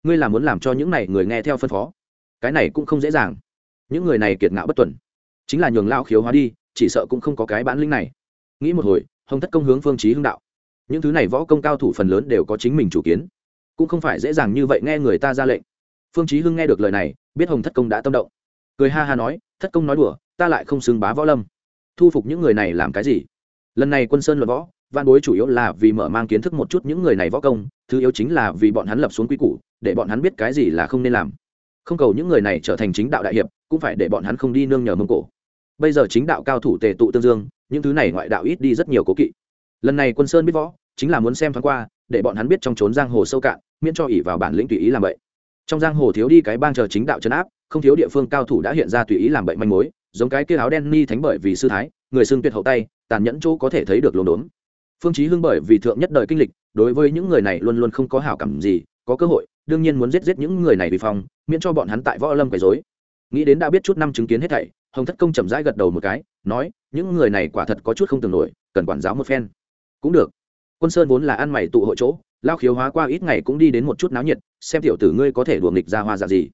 ngươi là muốn làm cho những này người nghe theo phân phó? Cái này cũng không dễ dàng. Những người này kiệt ngạo bất tuần. Chính là nhường lao khiếu hóa đi, chỉ sợ cũng không có cái bản lĩnh này. Nghĩ một hồi, hồng thất công hướng phương trí hưng đạo. Những thứ này võ công cao thủ phần lớn đều có chính mình chủ kiến. Cũng không phải dễ dàng như vậy nghe người ta ra lệnh phương chí hưng nghe được lời này, biết hồng thất công đã tâm động. Cười ha ha nói, thất công nói đùa, ta lại không xứng bá võ lâm. Thu phục những người này làm cái gì? Lần này quân sơn luận võ văn bối chủ yếu là vì mở mang kiến thức một chút những người này võ công, thứ yếu chính là vì bọn hắn lập xuống quy củ, để bọn hắn biết cái gì là không nên làm. Không cầu những người này trở thành chính đạo đại hiệp, cũng phải để bọn hắn không đi nương nhờ mông cổ. Bây giờ chính đạo cao thủ tề tụ tương dương, những thứ này ngoại đạo ít đi rất nhiều cố kỵ. Lần này quân sơn biết võ, chính là muốn xem thoáng qua, để bọn hắn biết trong trốn giang hồ sâu cạn, miễn cho ỉ vào bản lĩnh tùy ý làm vậy trong giang hồ thiếu đi cái bang chờ chính đạo chấn áp, không thiếu địa phương cao thủ đã hiện ra tùy ý làm bậy manh mối, giống cái kia áo đen ni thánh bởi vì sư thái, người xưng tuyệt hậu tay, tàn nhẫn chỗ có thể thấy được lồn đốn. Phương chí hưng bởi vì thượng nhất đời kinh lịch, đối với những người này luôn luôn không có hảo cảm gì, có cơ hội, đương nhiên muốn giết giết những người này vì phòng, miễn cho bọn hắn tại võ lâm quấy rối. Nghĩ đến đã biết chút năm chứng kiến hết thảy, hồng thất công chậm rãi gật đầu một cái, nói, những người này quả thật có chút không tưởng nổi, cần quản giáo một phen. Cũng được. Quân sơn vốn là ăn mày tụ hội chỗ, lao khiếu hóa qua ít ngày cũng đi đến một chút náo nhiệt xem tiểu tử ngươi có thể đùa nghịch ra hoa dạng gì.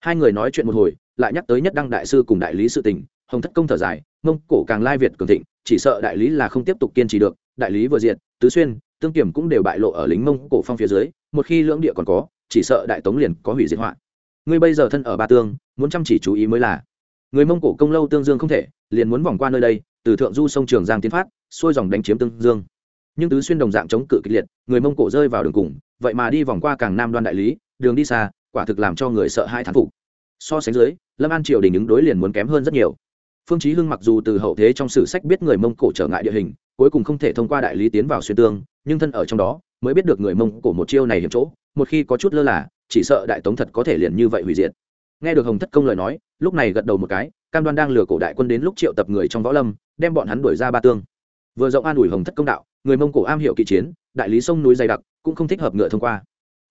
Hai người nói chuyện một hồi, lại nhắc tới nhất đăng đại sư cùng đại lý sự tình, hồng thất công thở dài, mông cổ càng lai việt cường thịnh, chỉ sợ đại lý là không tiếp tục kiên trì được, đại lý vừa diệt, tứ xuyên, tương kiểm cũng đều bại lộ ở lính mông cổ phong phía dưới, một khi lưỡng địa còn có, chỉ sợ đại tống liền có hủy diệt họa. Ngươi bây giờ thân ở ba tương, muốn chăm chỉ chú ý mới là. Người mông cổ công lâu tương dương không thể, liền muốn vòng qua nơi đây, từ thượng du sông trường giang tiến phát, xuôi dòng đánh chiếm tương dương nhưng tứ xuyên đồng dạng chống cự kịch liệt, người mông cổ rơi vào đường cùng, vậy mà đi vòng qua càng nam đoan đại lý, đường đi xa, quả thực làm cho người sợ hai thán phục. So sánh dưới, lâm an triều đình ứng đối liền muốn kém hơn rất nhiều. Phương chí hưng mặc dù từ hậu thế trong sử sách biết người mông cổ trở ngại địa hình, cuối cùng không thể thông qua đại lý tiến vào xuyên tương, nhưng thân ở trong đó, mới biết được người mông cổ một chiêu này hiểm chỗ, một khi có chút lơ là, chỉ sợ đại tống thật có thể liền như vậy hủy diệt. Nghe được hồng thất công lời nói, lúc này gật đầu một cái, cam đoan đang lừa cổ đại quân đến lúc triệu tập người trong võ lâm, đem bọn hắn đuổi ra ba tương. Vừa rộng an ủi hồng thất công đạo người mông cổ am hiểu kỵ chiến, đại lý sông núi dày đặc, cũng không thích hợp ngựa thông qua.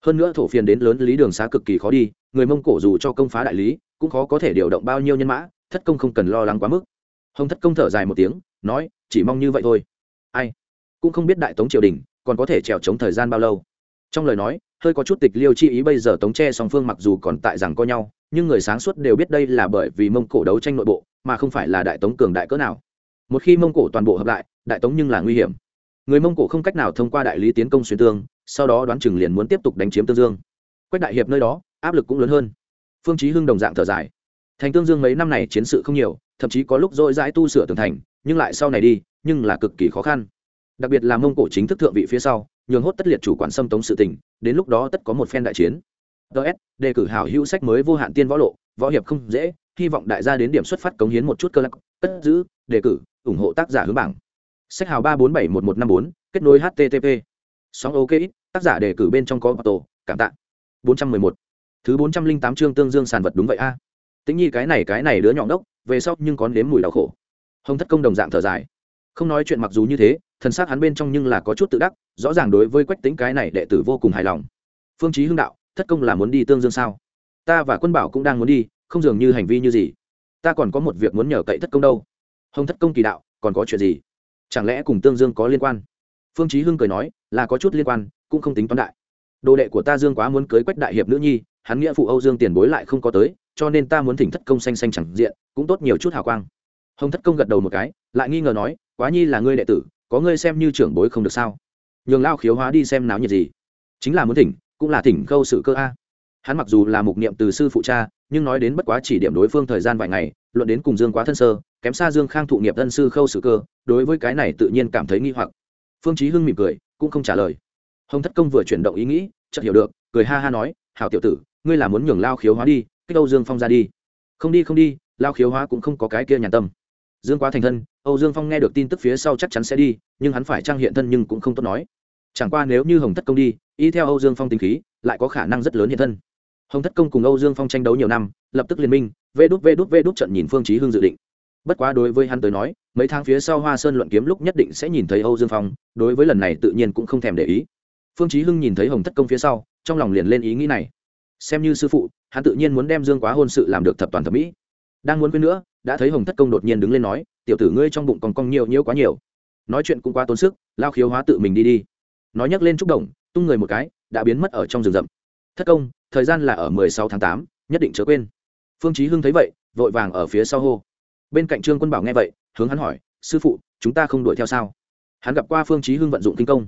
Hơn nữa thổ phiền đến lớn lý đường xá cực kỳ khó đi, người mông cổ dù cho công phá đại lý, cũng khó có thể điều động bao nhiêu nhân mã, thất công không cần lo lắng quá mức. Hồng thất công thở dài một tiếng, nói, chỉ mong như vậy thôi. Ai? Cũng không biết đại tống triều đình, còn có thể trèo chống thời gian bao lâu. Trong lời nói, hơi có chút tịch liêu chi ý bây giờ tống tre song phương mặc dù còn tại rằng co nhau, nhưng người sáng suốt đều biết đây là bởi vì mông cổ đấu tranh nội bộ, mà không phải là đại tống cường đại cỡ nào. Một khi mông cổ toàn bộ hợp lại, đại tống nhưng là nguy hiểm người mông cổ không cách nào thông qua đại lý tiến công xuyên tương, sau đó đoán chừng liền muốn tiếp tục đánh chiếm tương dương. Quách đại hiệp nơi đó, áp lực cũng lớn hơn. Phương chí hưng đồng dạng thở dài. Thành tương dương mấy năm này chiến sự không nhiều, thậm chí có lúc dội dãi tu sửa tường thành, nhưng lại sau này đi, nhưng là cực kỳ khó khăn. Đặc biệt là mông cổ chính thức thượng vị phía sau, nhường hốt tất liệt chủ quản xâm tống sự tình, đến lúc đó tất có một phen đại chiến. Ts đề cử hảo hữu sách mới vô hạn tiên võ lộ, võ hiệp không dễ, hy vọng đại gia đến điểm xuất phát cống hiến một chút cơ lắc cất giữ, đề cử, ủng hộ tác giả hướng bảng sách hào ba bốn bảy một một năm bốn, kết nối http sóng ok tác giả đề cử bên trong có tổ cảm tạ. bốn trăm mười một. Thứ bốn trăm linh tám chương tương dương sản vật đúng vậy a. À. tính nhi cái này cái này đứa nhọn đốc, về sau nhưng có nếm mùi đau khổ. Hồng thất công đồng dạng thở dài. Không nói chuyện mặc dù như thế, thần s á c hắn bên trong nhưng là có chút tự đắc, rõ ràng đối với quách tính cái này đệ tử vô cùng hài lòng. Phương chí hưng đạo, thất công là muốn đi tương dương sao? Ta và quân bảo cũng đang muốn đi, không dường như hành vi như gì. Ta còn có một việc muốn nhờ cậy thất công đâu. Hồng thất công kỳ đạo, còn có chuyện gì? Chẳng lẽ cùng tương dương có liên quan? Phương chí hưng cười nói, là có chút liên quan, cũng không tính toán đại. Đồ đệ của ta dương quá muốn cưới quách đại hiệp nữ nhi, hắn nghĩa phụ âu dương tiền bối lại không có tới, cho nên ta muốn thỉnh thất công xanh xanh chẳng diện, cũng tốt nhiều chút hào quang. Hồng thất công gật đầu một cái, lại nghi ngờ nói, quá nhi là ngươi đệ tử, có ngươi xem như trưởng bối không được sao? Nhường lao khiếu hóa đi xem náo nhiệt gì. Chính là muốn thỉnh, cũng là thỉnh câu sự cơ a. Hắn mặc dù là mục niệm từ sư phụ cha, nhưng nói đến bất quá chỉ điểm đối phương thời gian vài ngày, luận đến cùng dương quá thân sơ kém xa dương khang thụ nghiệp thân sư khâu sử cơ, đối với cái này tự nhiên cảm thấy nghi hoặc. Phương chí hưng mỉm cười, cũng không trả lời. Hồng thất công vừa chuyển động ý nghĩ, chợt hiểu được, cười ha ha nói, hảo tiểu tử, ngươi là muốn nhường lao khiếu hóa đi, kích âu dương phong ra đi. Không đi không đi, lao khiếu hóa cũng không có cái kia nhàn tâm. Dương quá thành thân, âu dương phong nghe được tin tức phía sau chắc chắn sẽ đi, nhưng hắn phải trang hiện thân nhưng cũng không tốt nói. Chẳng qua nếu như hồng thất công đi, y theo âu dương phong tính khí, lại có khả năng rất lớn hiện thân. Hồng thất công cùng âu dương phong tranh đấu nhiều năm, lập tức liên minh, vê đút vê đút vê đút trận nhìn phương chí hưng dự định bất quá đối với hắn tới nói, mấy tháng phía sau hoa sơn luận kiếm lúc nhất định sẽ nhìn thấy âu dương phong, đối với lần này tự nhiên cũng không thèm để ý. Phương chí hưng nhìn thấy hồng thất công phía sau, trong lòng liền lên ý nghĩ này. Xem như sư phụ, hắn tự nhiên muốn đem dương quá hôn sự làm được thập toàn thẩm mỹ. Đang muốn quên nữa, đã thấy hồng thất công đột nhiên đứng lên nói, tiểu tử ngươi trong bụng còn cong nhiều nhiều quá nhiều. Nói chuyện cũng quá tốn sức, lao khiếu hóa tự mình đi đi. Nói nhắc lên trúc đồng tung người một cái, đã biến mất ở trong rừng rậm. Thất công, thời gian là ở mười sáu tháng tám, nhất định chớ quên. Phương chí hưng thấy vậy, vội vàng ở phía sau hô bên cạnh trương quân bảo nghe vậy hướng hắn hỏi sư phụ chúng ta không đuổi theo sao hắn gặp qua phương chí hưng vận dụng kinh công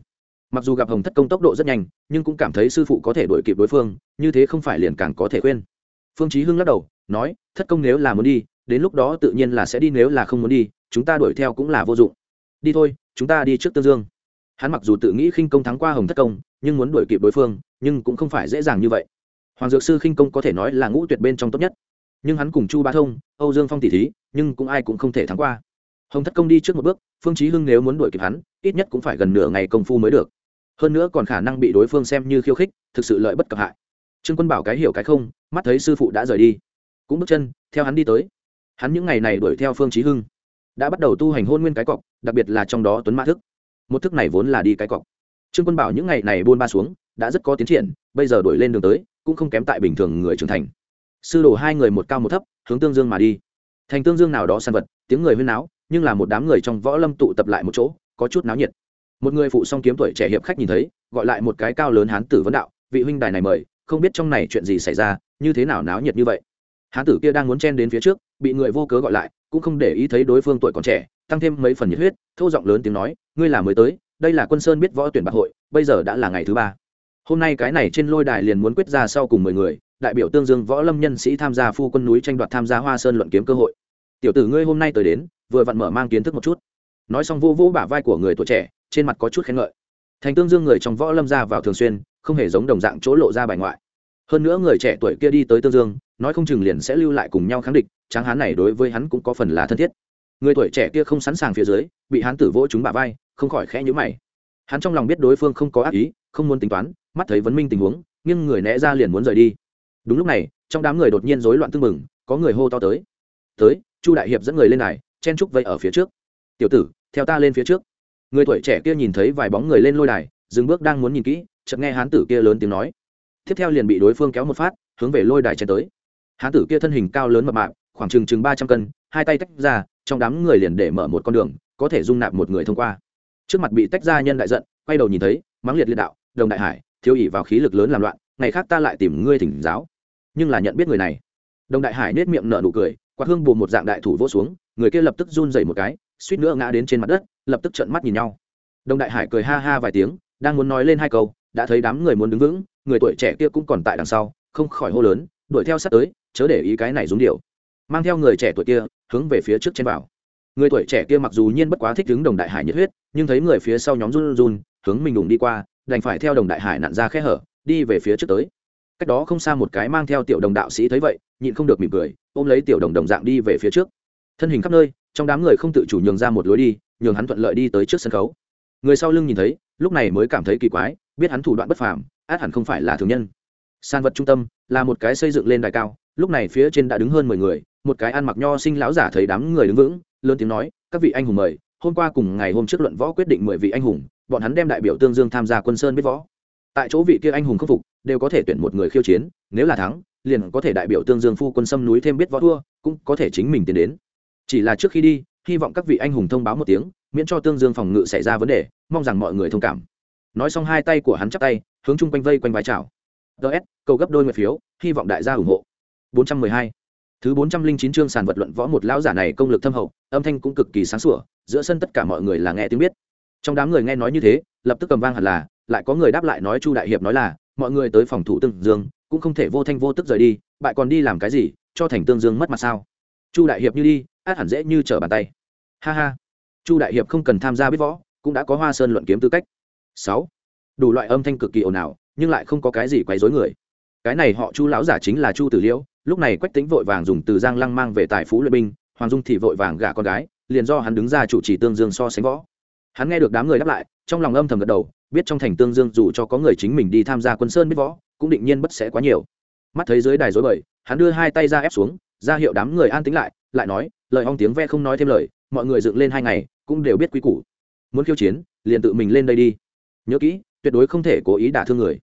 mặc dù gặp hồng thất công tốc độ rất nhanh nhưng cũng cảm thấy sư phụ có thể đuổi kịp đối phương như thế không phải liền càng có thể quên phương chí hưng lắc đầu nói thất công nếu là muốn đi đến lúc đó tự nhiên là sẽ đi nếu là không muốn đi chúng ta đuổi theo cũng là vô dụng đi thôi chúng ta đi trước tương dương hắn mặc dù tự nghĩ khinh công thắng qua hồng thất công nhưng muốn đuổi kịp đối phương nhưng cũng không phải dễ dàng như vậy hoàng dược sư khinh công có thể nói là ngũ tuyệt bên trong tốt nhất nhưng hắn cùng chu ba thông, âu dương phong tỷ thí, nhưng cũng ai cũng không thể thắng qua. Hồng thất công đi trước một bước, phương chí hưng nếu muốn đuổi kịp hắn, ít nhất cũng phải gần nửa ngày công phu mới được. Hơn nữa còn khả năng bị đối phương xem như khiêu khích, thực sự lợi bất cập hại. Trương quân bảo cái hiểu cái không, mắt thấy sư phụ đã rời đi. Cũng bước chân, theo hắn đi tới. Hắn những ngày này đuổi theo phương chí hưng. Đã bắt đầu tu hành hôn nguyên cái cọc, đặc biệt là trong đó tuấn mã thức. Một thức này vốn là đi cái cọc. Trương quân bảo những ngày này buôn ba xuống, đã rất có tiến triển, bây giờ đuổi lên đường tới, cũng không kém tại bình thường người trưởng thành sư đồ hai người một cao một thấp, hướng tương dương mà đi. Thành tương dương nào đó san vật, tiếng người huyên náo, nhưng là một đám người trong võ lâm tụ tập lại một chỗ, có chút náo nhiệt. Một người phụ song kiếm tuổi trẻ hiệp khách nhìn thấy, gọi lại một cái cao lớn hán tử vấn đạo, vị huynh đài này mời, không biết trong này chuyện gì xảy ra, như thế nào náo nhiệt như vậy? Hán tử kia đang muốn chen đến phía trước, bị người vô cớ gọi lại, cũng không để ý thấy đối phương tuổi còn trẻ, tăng thêm mấy phần nhiệt huyết, thô giọng lớn tiếng nói, ngươi là mới tới, đây là quân sơn biết võ tuyển bạc hội, bây giờ đã là ngày thứ ba. Hôm nay cái này trên lôi đài liền muốn quyết ra sau cùng mười người đại biểu tương dương võ lâm nhân sĩ tham gia phu quân núi tranh đoạt tham gia hoa sơn luận kiếm cơ hội. Tiểu tử ngươi hôm nay tới đến, vừa vặn mở mang kiến thức một chút. Nói xong vô vũ bả vai của người tuổi trẻ, trên mặt có chút khen ngợi. Thành tương dương người trong võ lâm ra vào thường xuyên, không hề giống đồng dạng chỗ lộ ra bài ngoại. Hơn nữa người trẻ tuổi kia đi tới tương dương, nói không chừng liền sẽ lưu lại cùng nhau kháng địch, tráng hán này đối với hắn cũng có phần là thân thiết. Người tuổi trẻ kia không sẵn sàng phía dưới, bị hán tử vỗ chúng bả vai, không khỏi khẽ nhữ mày. Hắn trong lòng biết đối phương không có ác ý, không muốn tính toán, mắt thấy vấn minh tình huống nhưng người né ra liền muốn rời đi đúng lúc này, trong đám người đột nhiên rối loạn tưng mừng có người hô to tới. Tới, chu đại hiệp dẫn người lên này, chen trúc vây ở phía trước. Tiểu tử, theo ta lên phía trước. Người tuổi trẻ kia nhìn thấy vài bóng người lên lôi đài, dừng bước đang muốn nhìn kỹ, chợt nghe hán tử kia lớn tiếng nói. Tiếp theo liền bị đối phương kéo một phát, hướng về lôi đài chen tới. Hán tử kia thân hình cao lớn mập mạp, khoảng chừng chừng ba trăm cân, hai tay tách ra, trong đám người liền để mở một con đường, có thể dung nạp một người thông qua. Trước mặt bị tách ra nhân đại giận, quay đầu nhìn thấy, mắng liệt liệt đạo, đồng đại hải, thiếu ỉ vào khí lực lớn làm loạn, ngày khác ta lại tìm ngươi thỉnh giáo nhưng là nhận biết người này. Đồng đại hải nết miệng nở nụ cười, quạt hương bù một dạng đại thủ vỗ xuống, người kia lập tức run rẩy một cái, suýt nữa ngã đến trên mặt đất, lập tức trợn mắt nhìn nhau. Đồng đại hải cười ha ha vài tiếng, đang muốn nói lên hai câu, đã thấy đám người muốn đứng vững, người tuổi trẻ kia cũng còn tại đằng sau, không khỏi hô lớn, đuổi theo sát tới, chớ để ý cái này giống điều mang theo người trẻ tuổi kia, hướng về phía trước trên vào. Người tuổi trẻ kia mặc dù nhiên bất quá thích đứng đồng đại hải nhiệt huyết, nhưng thấy người phía sau nhóm run run, hướng mình đụng đi qua, đành phải theo đồng đại hải nặn ra khe hở, đi về phía trước tới cách đó không xa một cái mang theo tiểu đồng đạo sĩ thấy vậy, nhịn không được mỉm cười, ôm lấy tiểu đồng đồng dạng đi về phía trước. Thân hình khắp nơi, trong đám người không tự chủ nhường ra một lối đi, nhường hắn thuận lợi đi tới trước sân khấu. Người sau lưng nhìn thấy, lúc này mới cảm thấy kỳ quái, biết hắn thủ đoạn bất phàm, át hẳn không phải là thường nhân. San vật trung tâm, là một cái xây dựng lên đài cao, lúc này phía trên đã đứng hơn mười người, một cái ăn mặc nho sinh lão giả thấy đám người đứng vững, lớn tiếng nói, các vị anh hùng mời, hôm qua cùng ngày hôm trước luận võ quyết định mười vị anh hùng, bọn hắn đem đại biểu tương dương tham gia quân sơn biết võ. Tại chỗ vị kia anh hùng khắc phục đều có thể tuyển một người khiêu chiến, nếu là thắng, liền có thể đại biểu tương dương phu quân xâm núi thêm biết võ thua, cũng có thể chính mình tiến đến. Chỉ là trước khi đi, hy vọng các vị anh hùng thông báo một tiếng, miễn cho tương dương phòng ngự xảy ra vấn đề, mong rằng mọi người thông cảm. Nói xong hai tay của hắn chắp tay, hướng chung quanh vây quanh vai trào ts cầu gấp đôi nguyện phiếu, hy vọng đại gia ủng hộ. 412 thứ 409 chương sàn vật luận võ một lão giả này công lực thâm hậu, âm thanh cũng cực kỳ sáng sủa, giữa sân tất cả mọi người là nghe tiếng biết. Trong đám người nghe nói như thế, lập tức cầm vang hẳn là, lại có người đáp lại nói chu đại hiệp nói là mọi người tới phòng thủ tương dương, cũng không thể vô thanh vô tức rời đi, bại còn đi làm cái gì, cho thành tương dương mất mặt sao? Chu đại hiệp như đi, át hẳn dễ như trở bàn tay. Ha ha. Chu đại hiệp không cần tham gia biết võ, cũng đã có hoa sơn luận kiếm tư cách. Sáu. Đủ loại âm thanh cực kỳ ồn ào, nhưng lại không có cái gì quấy rối người. Cái này họ chu lão giả chính là chu tử liễu, lúc này quách tính vội vàng dùng từ giang lăng mang về tài phú luyện binh, hoàng dung thì vội vàng gả con gái, liền do hắn đứng ra chủ trì tương dương so sánh võ hắn nghe được đám người đáp lại, trong lòng âm thầm gật đầu, biết trong thành tương dương dù cho có người chính mình đi tham gia quân sơn biết võ, cũng định nhiên bất sẽ quá nhiều. Mắt thấy dưới đài dối bời, hắn đưa hai tay ra ép xuống, ra hiệu đám người an tính lại lại nói, lời hong tiếng ve không nói thêm lời, mọi người dựng lên hai ngày, cũng đều biết quy củ. Muốn khiêu chiến, liền tự mình lên đây đi. Nhớ kỹ, tuyệt đối không thể cố ý đả thương người.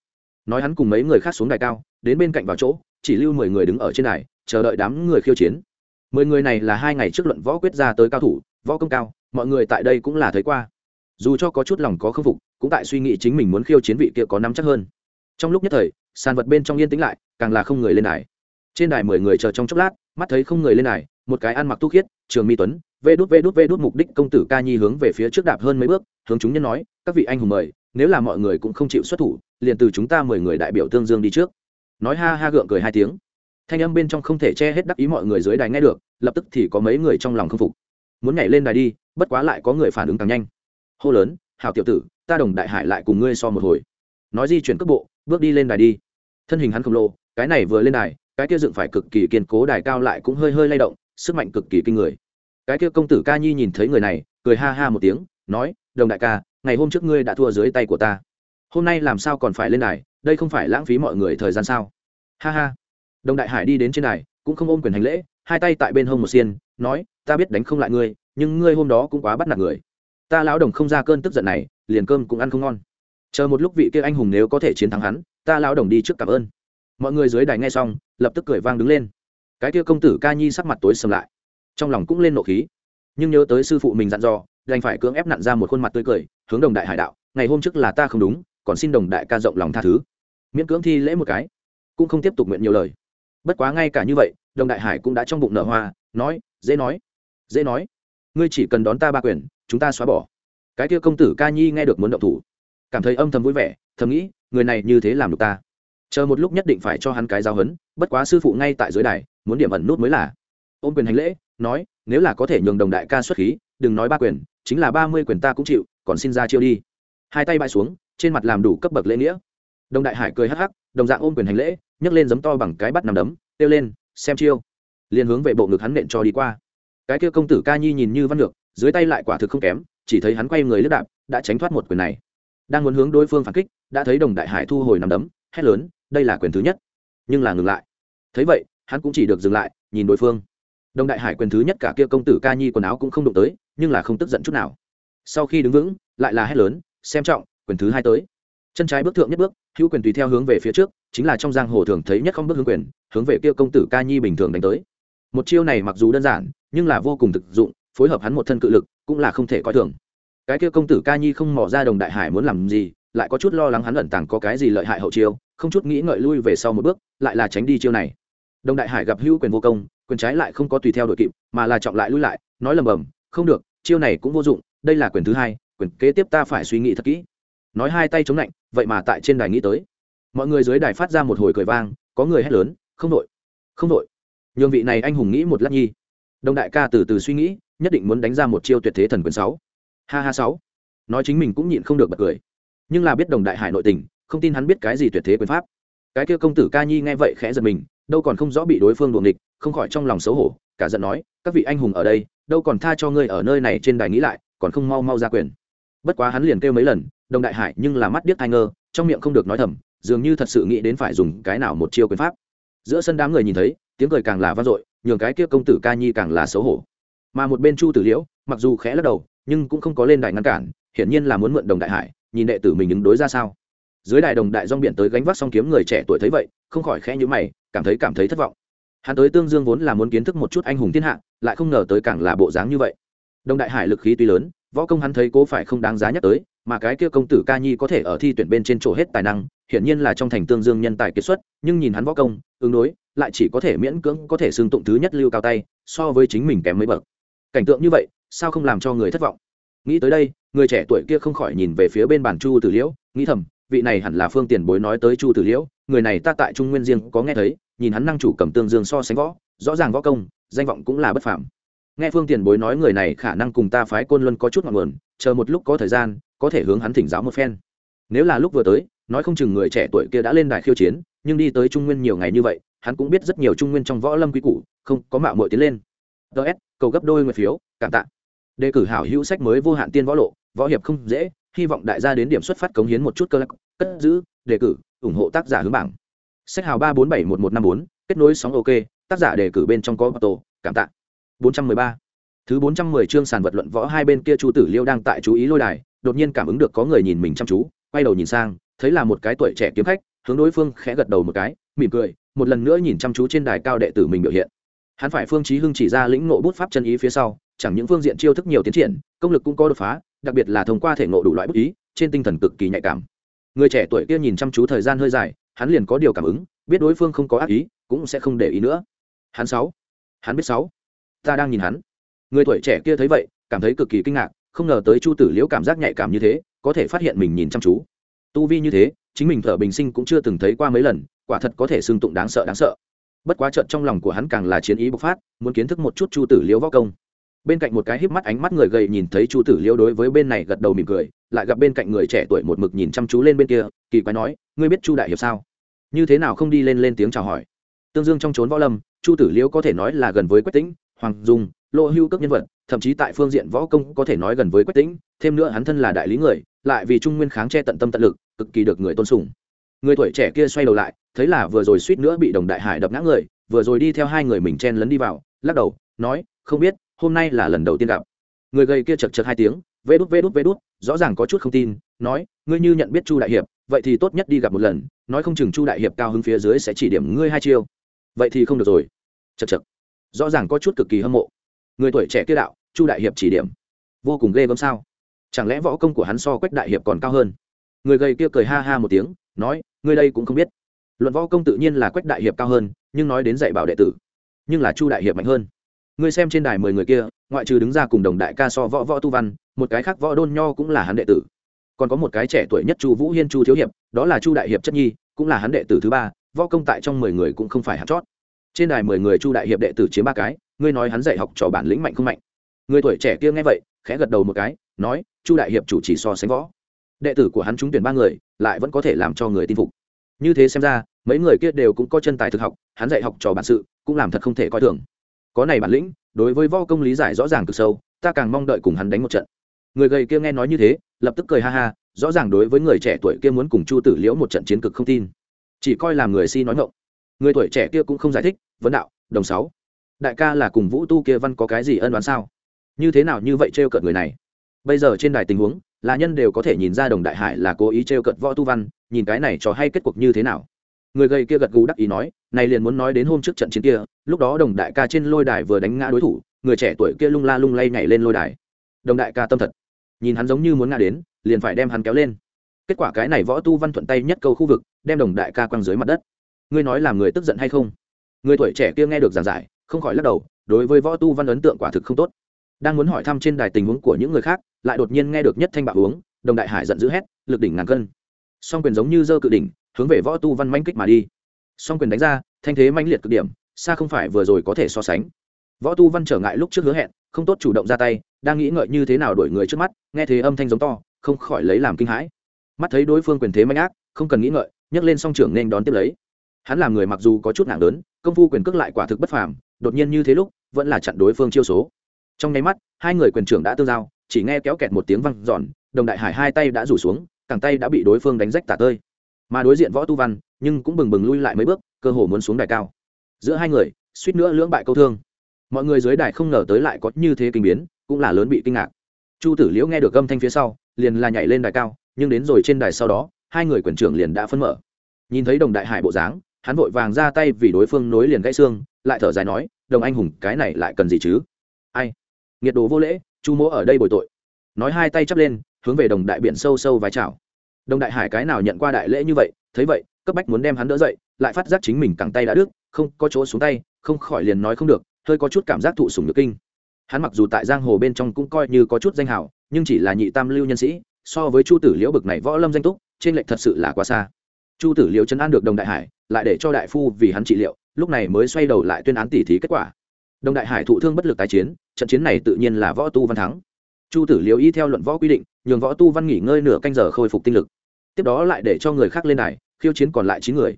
Nói hắn cùng mấy người khác xuống đài cao, đến bên cạnh vào chỗ, chỉ lưu mười người đứng ở trên đài, chờ đợi đám người khiêu chiến. Mười người này là hai ngày trước luận võ quyết ra tới cao thủ, võ công cao, mọi người tại đây cũng là thấy qua dù cho có chút lòng có khâm phục, cũng tại suy nghĩ chính mình muốn khiêu chiến vị kia có nắm chắc hơn. Trong lúc nhất thời, sàn vật bên trong yên tĩnh lại, càng là không người lên đài. Trên đài mười người chờ trong chốc lát, mắt thấy không người lên đài, một cái ăn mặc tu khiết, trường mi tuấn, vê đút vê đút vê đút mục đích công tử ca nhi hướng về phía trước đạp hơn mấy bước, hướng chúng nhân nói, các vị anh hùng mời, nếu là mọi người cũng không chịu xuất thủ, liền từ chúng ta mười người đại biểu tương dương đi trước. Nói ha ha gượng cười hai tiếng. Thanh âm bên trong không thể che hết đắc ý mọi người dưới đài nghe được, lập tức thì có mấy người trong lòng không phục. Muốn nhảy lên đài đi, bất quá lại có người phản ứng càng nhanh hô lớn hào tiểu tử, ta đồng đại hải lại cùng ngươi so một hồi. Nói di chuyển cước bộ, bước đi lên đài đi. Thân hình hắn khổng lồ, cái này vừa lên đài, cái kia dựng phải cực kỳ kiên cố đài cao lại cũng hơi hơi lay động, sức mạnh cực kỳ kinh người. Cái kia công tử ca nhi nhìn thấy người này, cười ha ha một tiếng, nói, đồng đại ca, ngày hôm trước ngươi đã thua dưới tay của ta. Hôm nay làm sao còn phải lên đài, đây không phải lãng phí mọi người thời gian sao? Ha ha. Đồng đại hải đi đến trên đài, cũng không ôm quyền hành lễ, hai tay tại bên hông một xiên, nói, ta biết đánh không lại ngươi, nhưng ngươi hôm đó cũng quá bắt nạt người ta lão đồng không ra cơn tức giận này, liền cơm cũng ăn không ngon. Chờ một lúc vị kia anh hùng nếu có thể chiến thắng hắn, ta lão đồng đi trước cảm ơn. Mọi người dưới đài nghe xong, lập tức cười vang đứng lên. Cái kia công tử ca nhi sắc mặt tối sầm lại, trong lòng cũng lên nộ khí. Nhưng nhớ tới sư phụ mình dặn dò, đành phải cưỡng ép nặn ra một khuôn mặt tươi cười, hướng đồng đại hải đạo, ngày hôm trước là ta không đúng, còn xin đồng đại ca rộng lòng tha thứ. Miễn cưỡng thi lễ một cái, cũng không tiếp tục nguyện nhiều lời. Bất quá ngay cả như vậy, đồng đại hải cũng đã trong bụng nở hoa, nói, dễ nói dễ nói ngươi chỉ cần đón ta ba quyền, chúng ta xóa bỏ. Cái kia công tử ca nhi nghe được muốn động thủ, cảm thấy âm thầm vui vẻ, thầm nghĩ, người này như thế làm được ta. Chờ một lúc nhất định phải cho hắn cái giáo hấn bất quá sư phụ ngay tại dưới đài, muốn điểm ẩn nút mới là. Ôm quyền hành lễ, nói, nếu là có thể nhường đồng đại ca xuất khí, đừng nói ba quyền, chính là ba mươi quyền ta cũng chịu, còn xin ra chiêu đi. Hai tay bay xuống, trên mặt làm đủ cấp bậc lễ nghĩa. Đồng đại hải cười hắc hắc, đồng dạng ôm quyền hành lễ, nhấc lên giấm to bằng cái bắt nằm đấm, kêu lên, xem chiêu. Liền hướng về bộ ngực hắn nện cho đi qua cái kia công tử ca nhi nhìn như văn ngược dưới tay lại quả thực không kém, chỉ thấy hắn quay người lướt đạp, đã tránh thoát một quyền này. Đang muốn hướng đối phương phản kích, đã thấy đồng đại hải thu hồi nằm đấm, hét lớn, đây là quyền thứ nhất. Nhưng là ngừng lại. Thấy vậy, hắn cũng chỉ được dừng lại, nhìn đối phương. Đồng đại hải quyền thứ nhất cả kia công tử ca nhi quần áo cũng không đụng tới, nhưng là không tức giận chút nào. Sau khi đứng vững, lại là hét lớn, xem trọng, quyền thứ hai tới. Chân trái bước thượng nhất bước, hữu quyền tùy theo hướng về phía trước, chính là trong giang hồ thường thấy nhất không bước hướng quyền, hướng về kia công tử ca nhi bình thường đánh tới. Một chiêu này mặc dù đơn giản nhưng là vô cùng thực dụng, phối hợp hắn một thân cự lực, cũng là không thể coi thường. Cái kia công tử ca nhi không mò ra đồng đại hải muốn làm gì, lại có chút lo lắng hắn ẩn tàng có cái gì lợi hại hậu chiêu, không chút nghĩ ngợi lui về sau một bước, lại là tránh đi chiêu này. Đồng đại hải gặp hữu quyền vô công, quyền trái lại không có tùy theo đội kịp, mà là trọng lại lui lại, nói lầm bầm, không được, chiêu này cũng vô dụng, đây là quyền thứ hai, quyền kế tiếp ta phải suy nghĩ thật kỹ. Nói hai tay chống lạnh, vậy mà tại trên đài nghĩ tới. Mọi người dưới đài phát ra một hồi cười vang, có người hét lớn, không đội không đội. Nhường vị này anh hùng nghĩ một lát nhi đồng đại ca từ từ suy nghĩ, nhất định muốn đánh ra một chiêu tuyệt thế thần quyền sáu. Ha ha sáu. Nói chính mình cũng nhịn không được bật cười. Nhưng là biết đồng đại hải nội tình, không tin hắn biết cái gì tuyệt thế quyền pháp. Cái kia công tử ca nhi nghe vậy khẽ giật mình, đâu còn không rõ bị đối phương đuồng địch không khỏi trong lòng xấu hổ, cả giận nói, các vị anh hùng ở đây, đâu còn tha cho ngươi ở nơi này trên đài nghĩ lại, còn không mau mau ra quyền. Bất quá hắn liền kêu mấy lần, đồng đại hải nhưng là mắt điếc thai ngơ, trong miệng không được nói thầm, dường như thật sự nghĩ đến phải dùng cái nào một chiêu quyền pháp. Giữa sân đám người nhìn thấy, tiếng cười càng là vang dội nhường cái kia công tử ca nhi càng là xấu hổ. Mà một bên chu tử liễu, mặc dù khẽ lắc đầu, nhưng cũng không có lên đài ngăn cản, hiển nhiên là muốn mượn đồng đại hải, nhìn đệ tử mình ứng đối ra sao. Dưới đài đồng đại dong biển tới gánh vác song kiếm người trẻ tuổi thấy vậy, không khỏi khẽ nhữ mày, cảm thấy cảm thấy thất vọng. Hắn tới tương dương vốn là muốn kiến thức một chút anh hùng thiên hạ, lại không ngờ tới càng là bộ dáng như vậy. Đồng đại hải lực khí tuy lớn, võ công hắn thấy cố phải không đáng giá nhắc tới, mà cái kia công tử ca nhi có thể ở thi tuyển bên trên chỗ hết tài năng, hiển nhiên là trong thành tương dương nhân tài kiệt xuất, nhưng nhìn hắn võ công, ứng đối lại chỉ có thể miễn cưỡng có thể xương tụng thứ nhất lưu cao tay, so với chính mình kém mấy bậc. Cảnh tượng như vậy, sao không làm cho người thất vọng? Nghĩ tới đây, người trẻ tuổi kia không khỏi nhìn về phía bên bàn chu tử liễu, nghĩ thầm, vị này hẳn là phương tiền bối nói tới chu tử liễu, người này ta tại trung nguyên riêng có nghe thấy, nhìn hắn năng chủ cầm tương dương so sánh võ, rõ ràng võ công, danh vọng cũng là bất phạm nghe phương tiền bối nói người này khả năng cùng ta phái côn luân có chút ngọn nguồn, chờ một lúc có thời gian, có thể hướng hắn thỉnh giáo một phen. Nếu là lúc vừa tới, nói không chừng người trẻ tuổi kia đã lên đài khiêu chiến, nhưng đi tới trung nguyên nhiều ngày như vậy hắn cũng biết rất nhiều trung nguyên trong võ lâm quý củ, không có mạo mội tiến lên. Ts cầu gấp đôi người phiếu, cảm tạ. Đề cử hảo hữu sách mới vô hạn tiên võ lộ, võ hiệp không dễ, hy vọng đại gia đến điểm xuất phát cống hiến một chút cơ lắc cất giữ, đề cử, ủng hộ tác giả hướng bảng. Sách hào ba bốn bảy một một năm bốn, kết nối sóng ok, tác giả đề cử bên trong có tổ cảm tạ. Bốn trăm mười ba. Thứ bốn trăm mười chương sàn vật luận võ hai bên kia chu tử liêu đang tại chú ý lôi đài, đột nhiên cảm ứng được có người nhìn mình chăm chú, quay đầu nhìn sang, thấy là một cái tuổi trẻ kiếm khách, hướng đối phương khẽ gật đầu một cái, mỉm cười một lần nữa nhìn chăm chú trên đài cao đệ tử mình biểu hiện. Hắn phải phương chí hưng chỉ ra lĩnh ngộ bút pháp chân ý phía sau, chẳng những phương diện chiêu thức nhiều tiến triển, công lực cũng có đột phá, đặc biệt là thông qua thể ngộ đủ loại bút ý, trên tinh thần cực kỳ nhạy cảm. Người trẻ tuổi kia nhìn chăm chú thời gian hơi dài, hắn liền có điều cảm ứng, biết đối phương không có ác ý, cũng sẽ không để ý nữa. Hắn sáu, hắn biết sáu. Ta đang nhìn hắn. Người tuổi trẻ kia thấy vậy, cảm thấy cực kỳ kinh ngạc, không ngờ tới chu tử liễu cảm giác nhạy cảm như thế, có thể phát hiện mình nhìn chăm chú. Tu vi như thế, chính mình thở bình sinh cũng chưa từng thấy qua mấy lần quả thật có thể xưng tụng đáng sợ đáng sợ. Bất quá trận trong lòng của hắn càng là chiến ý bộc phát, muốn kiến thức một chút chu tử liễu võ công. Bên cạnh một cái híp mắt ánh mắt người gầy nhìn thấy chu tử liễu đối với bên này gật đầu mỉm cười, lại gặp bên cạnh người trẻ tuổi một mực nhìn chăm chú lên bên kia, kỳ quái nói, ngươi biết chu đại hiệp sao? Như thế nào không đi lên lên tiếng chào hỏi? Tương dương trong trốn võ lâm, chu tử liễu có thể nói là gần với quách tĩnh, hoàng dung lộ hưu cấp nhân vật, thậm chí tại phương diện võ công có thể nói gần với quách tĩnh, thêm nữa hắn thân là đại lý người, lại vì trung nguyên kháng che tận tâm tận lực, cực kỳ được người tôn sùng người tuổi trẻ kia xoay đầu lại, thấy là vừa rồi suýt nữa bị đồng đại hải đập ngã người, vừa rồi đi theo hai người mình chen lấn đi vào, lắc đầu, nói, không biết, hôm nay là lần đầu tiên gặp. Người gầy kia chật chật hai tiếng, vê đút vê đút vê đút, rõ ràng có chút không tin, nói, ngươi như nhận biết chu đại hiệp, vậy thì tốt nhất đi gặp một lần, nói không chừng chu đại hiệp cao hứng phía dưới sẽ chỉ điểm ngươi hai chiêu. Vậy thì không được rồi. Chật chật. Rõ ràng có chút cực kỳ hâm mộ. Người tuổi trẻ kia đạo, chu đại hiệp chỉ điểm. Vô cùng ghê gớm sao? Chẳng lẽ võ công của hắn so quách đại hiệp còn cao hơn? Người gầy kia cười ha ha một tiếng, nói ngươi đây cũng không biết. Luận võ công tự nhiên là quách đại hiệp cao hơn, nhưng nói đến dạy bảo đệ tử, nhưng là chu đại hiệp mạnh hơn. Ngươi xem trên đài mười người kia, ngoại trừ đứng ra cùng đồng đại ca so võ võ tu văn, một cái khác võ đôn nho cũng là hắn đệ tử. Còn có một cái trẻ tuổi nhất chu vũ hiên chu thiếu hiệp, đó là chu đại hiệp chất nhi, cũng là hắn đệ tử thứ ba, võ công tại trong mười người cũng không phải hạt chót. Trên đài mười người chu đại hiệp đệ tử chiếm ba cái, ngươi nói hắn dạy học trò bản lĩnh mạnh không mạnh? Người tuổi trẻ kia nghe vậy, khẽ gật đầu một cái, nói, chu đại hiệp chủ chỉ so sánh võ đệ tử của hắn trúng tuyển ba người, lại vẫn có thể làm cho người tin phục. Như thế xem ra, mấy người kia đều cũng có chân tài thực học, hắn dạy học trò bản sự, cũng làm thật không thể coi thường. Có này bản lĩnh, đối với võ công lý giải rõ ràng cực sâu, ta càng mong đợi cùng hắn đánh một trận. Người gầy kia nghe nói như thế, lập tức cười ha ha, rõ ràng đối với người trẻ tuổi kia muốn cùng chu tử liễu một trận chiến cực không tin. Chỉ coi làm người si nói ngộng người tuổi trẻ kia cũng không giải thích, vấn đạo, đồng sáu, đại ca là cùng vũ tu kia văn có cái gì ân đoán sao? Như thế nào như vậy trêu cợt người này? Bây giờ trên đài tình huống là nhân đều có thể nhìn ra đồng đại hải là cố ý trêu cợt võ tu văn, nhìn cái này cho hay kết cuộc như thế nào. Người gầy kia gật gù đắc ý nói, này liền muốn nói đến hôm trước trận chiến kia, lúc đó đồng đại ca trên lôi đài vừa đánh ngã đối thủ, người trẻ tuổi kia lung la lung lay nhảy lên lôi đài. Đồng đại ca tâm thật. Nhìn hắn giống như muốn ngã đến, liền phải đem hắn kéo lên. Kết quả cái này võ tu văn thuận tay nhất câu khu vực, đem đồng đại ca quăng dưới mặt đất. Ngươi nói làm người tức giận hay không? Người tuổi trẻ kia nghe được giảng giải, không khỏi lắc đầu, đối với võ tu văn ấn tượng quả thực không tốt đang muốn hỏi thăm trên đài tình huống của những người khác, lại đột nhiên nghe được nhất thanh bạo uống, đồng đại hải giận dữ hét, lực đỉnh ngàn cân. Song quyền giống như dơ cự đỉnh, hướng về võ tu văn manh kích mà đi. Song quyền đánh ra, thanh thế manh liệt cực điểm, xa không phải vừa rồi có thể so sánh. Võ tu văn trở ngại lúc trước hứa hẹn, không tốt chủ động ra tay, đang nghĩ ngợi như thế nào đổi người trước mắt, nghe thế âm thanh giống to, không khỏi lấy làm kinh hãi. Mắt thấy đối phương quyền thế manh ác, không cần nghĩ ngợi, nhấc lên song trưởng nên đón tiếp lấy. Hắn làm người mặc dù có chút nặng lớn công phu quyền cước lại quả thực bất phàm, đột nhiên như thế lúc, vẫn là chặn đối phương chiêu số trong nháy mắt, hai người quyền trưởng đã tương giao, chỉ nghe kéo kẹt một tiếng văng giòn đồng đại hải hai tay đã rủ xuống, cẳng tay đã bị đối phương đánh rách tả tơi. Mà đối diện võ tu văn, nhưng cũng bừng bừng lui lại mấy bước, cơ hồ muốn xuống đài cao. Giữa hai người, suýt nữa lưỡng bại câu thương. Mọi người dưới đài không ngờ tới lại có như thế kinh biến, cũng là lớn bị kinh ngạc. Chu tử liễu nghe được âm thanh phía sau, liền là nhảy lên đài cao, nhưng đến rồi trên đài sau đó, hai người quyền trưởng liền đã phân mở. Nhìn thấy đồng đại hải bộ dáng, hắn vội vàng ra tay vì đối phương nối liền gãy xương, lại thở dài nói, đồng anh hùng, cái này lại cần gì chứ? Ai? Nghiệt đồ vô lễ, chu mỗ ở đây bồi tội. Nói hai tay chắp lên, hướng về đồng đại biển sâu sâu vái chào. Đồng đại hải cái nào nhận qua đại lễ như vậy, thấy vậy, cấp bách muốn đem hắn đỡ dậy, lại phát giác chính mình cẳng tay đã đứt, không có chỗ xuống tay, không khỏi liền nói không được, hơi có chút cảm giác thụ sủng nhược kinh. Hắn mặc dù tại giang hồ bên trong cũng coi như có chút danh hào, nhưng chỉ là nhị tam lưu nhân sĩ, so với chu tử liễu bực này võ lâm danh túc, trên lệnh thật sự là quá xa. Chu tử liễu chấn an được đồng đại hải, lại để cho đại phu vì hắn trị liệu, lúc này mới xoay đầu lại tuyên án tỉ thí kết quả đồng đại hải thụ thương bất lực tái chiến, trận chiến này tự nhiên là võ tu văn thắng. Chu tử liều y theo luận võ quy định, nhường võ tu văn nghỉ ngơi nửa canh giờ khôi phục tinh lực. Tiếp đó lại để cho người khác lên đài, khiêu chiến còn lại chín người.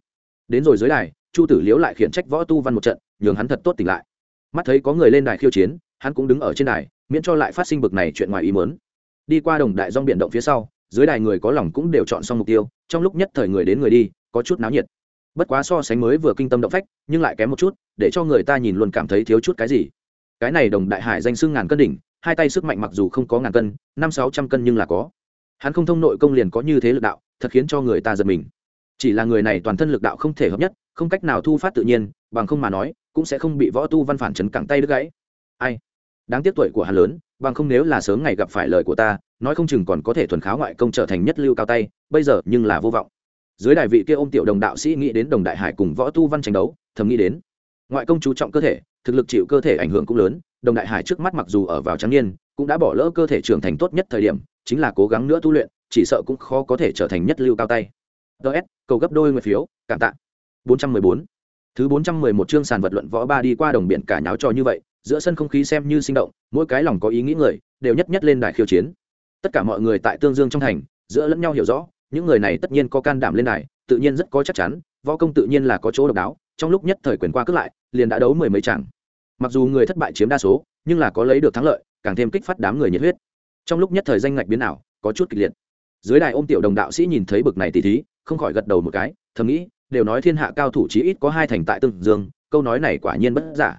Đến rồi dưới đài, chu tử liễu lại khiển trách võ tu văn một trận, nhường hắn thật tốt tỉnh lại. Mắt thấy có người lên đài khiêu chiến, hắn cũng đứng ở trên đài, miễn cho lại phát sinh bực này chuyện ngoài ý mớn đi qua đồng đại dong biển động phía sau, dưới đài người có lòng cũng đều chọn xong mục tiêu, trong lúc nhất thời người đến người đi, có chút náo nhiệt bất quá so sánh mới vừa kinh tâm động phách, nhưng lại kém một chút, để cho người ta nhìn luôn cảm thấy thiếu chút cái gì. Cái này đồng đại hải danh xưng ngàn cân đỉnh, hai tay sức mạnh mặc dù không có ngàn cân, năm sáu trăm cân nhưng là có. Hắn không thông nội công liền có như thế lực đạo, thật khiến cho người ta giật mình. Chỉ là người này toàn thân lực đạo không thể hợp nhất, không cách nào thu phát tự nhiên, bằng không mà nói, cũng sẽ không bị võ tu văn phản chấn cẳng tay đứt gãy. Ai? Đáng tiếc tuổi của hắn lớn, bằng không nếu là sớm ngày gặp phải lời của ta, nói không chừng còn có thể thuần kháo ngoại công trở thành nhất lưu cao tay, bây giờ nhưng là vô vọng dưới đại vị kia ôm tiểu đồng đạo sĩ nghĩ đến đồng đại hải cùng võ tu văn tranh đấu, thầm nghĩ đến, ngoại công chú trọng cơ thể, thực lực chịu cơ thể ảnh hưởng cũng lớn, đồng đại hải trước mắt mặc dù ở vào trắng niên, cũng đã bỏ lỡ cơ thể trưởng thành tốt nhất thời điểm, chính là cố gắng nữa tu luyện, chỉ sợ cũng khó có thể trở thành nhất lưu cao tay. Ts cầu gấp đôi nguyện phiếu, cảm tạ. 414 thứ 411 chương sàn vật luận võ ba đi qua đồng biển cả nháo trò như vậy, giữa sân không khí xem như sinh động, mỗi cái lòng có ý nghĩ người, đều nhất nhất lên đài khiêu chiến. Tất cả mọi người tại tương dương trong thành, giữa lẫn nhau hiểu rõ những người này tất nhiên có can đảm lên đài, tự nhiên rất có chắc chắn, võ công tự nhiên là có chỗ độc đáo, trong lúc nhất thời quyền qua cướp lại, liền đã đấu mười mấy chẳng mặc dù người thất bại chiếm đa số, nhưng là có lấy được thắng lợi, càng thêm kích phát đám người nhiệt huyết. Trong lúc nhất thời danh ngạch biến ảo, có chút kịch liệt. Dưới đài ôm tiểu đồng đạo sĩ nhìn thấy bực này tỉ thí, không khỏi gật đầu một cái, thầm nghĩ, đều nói thiên hạ cao thủ chí ít có hai thành tại tương dương, câu nói này quả nhiên bất giả.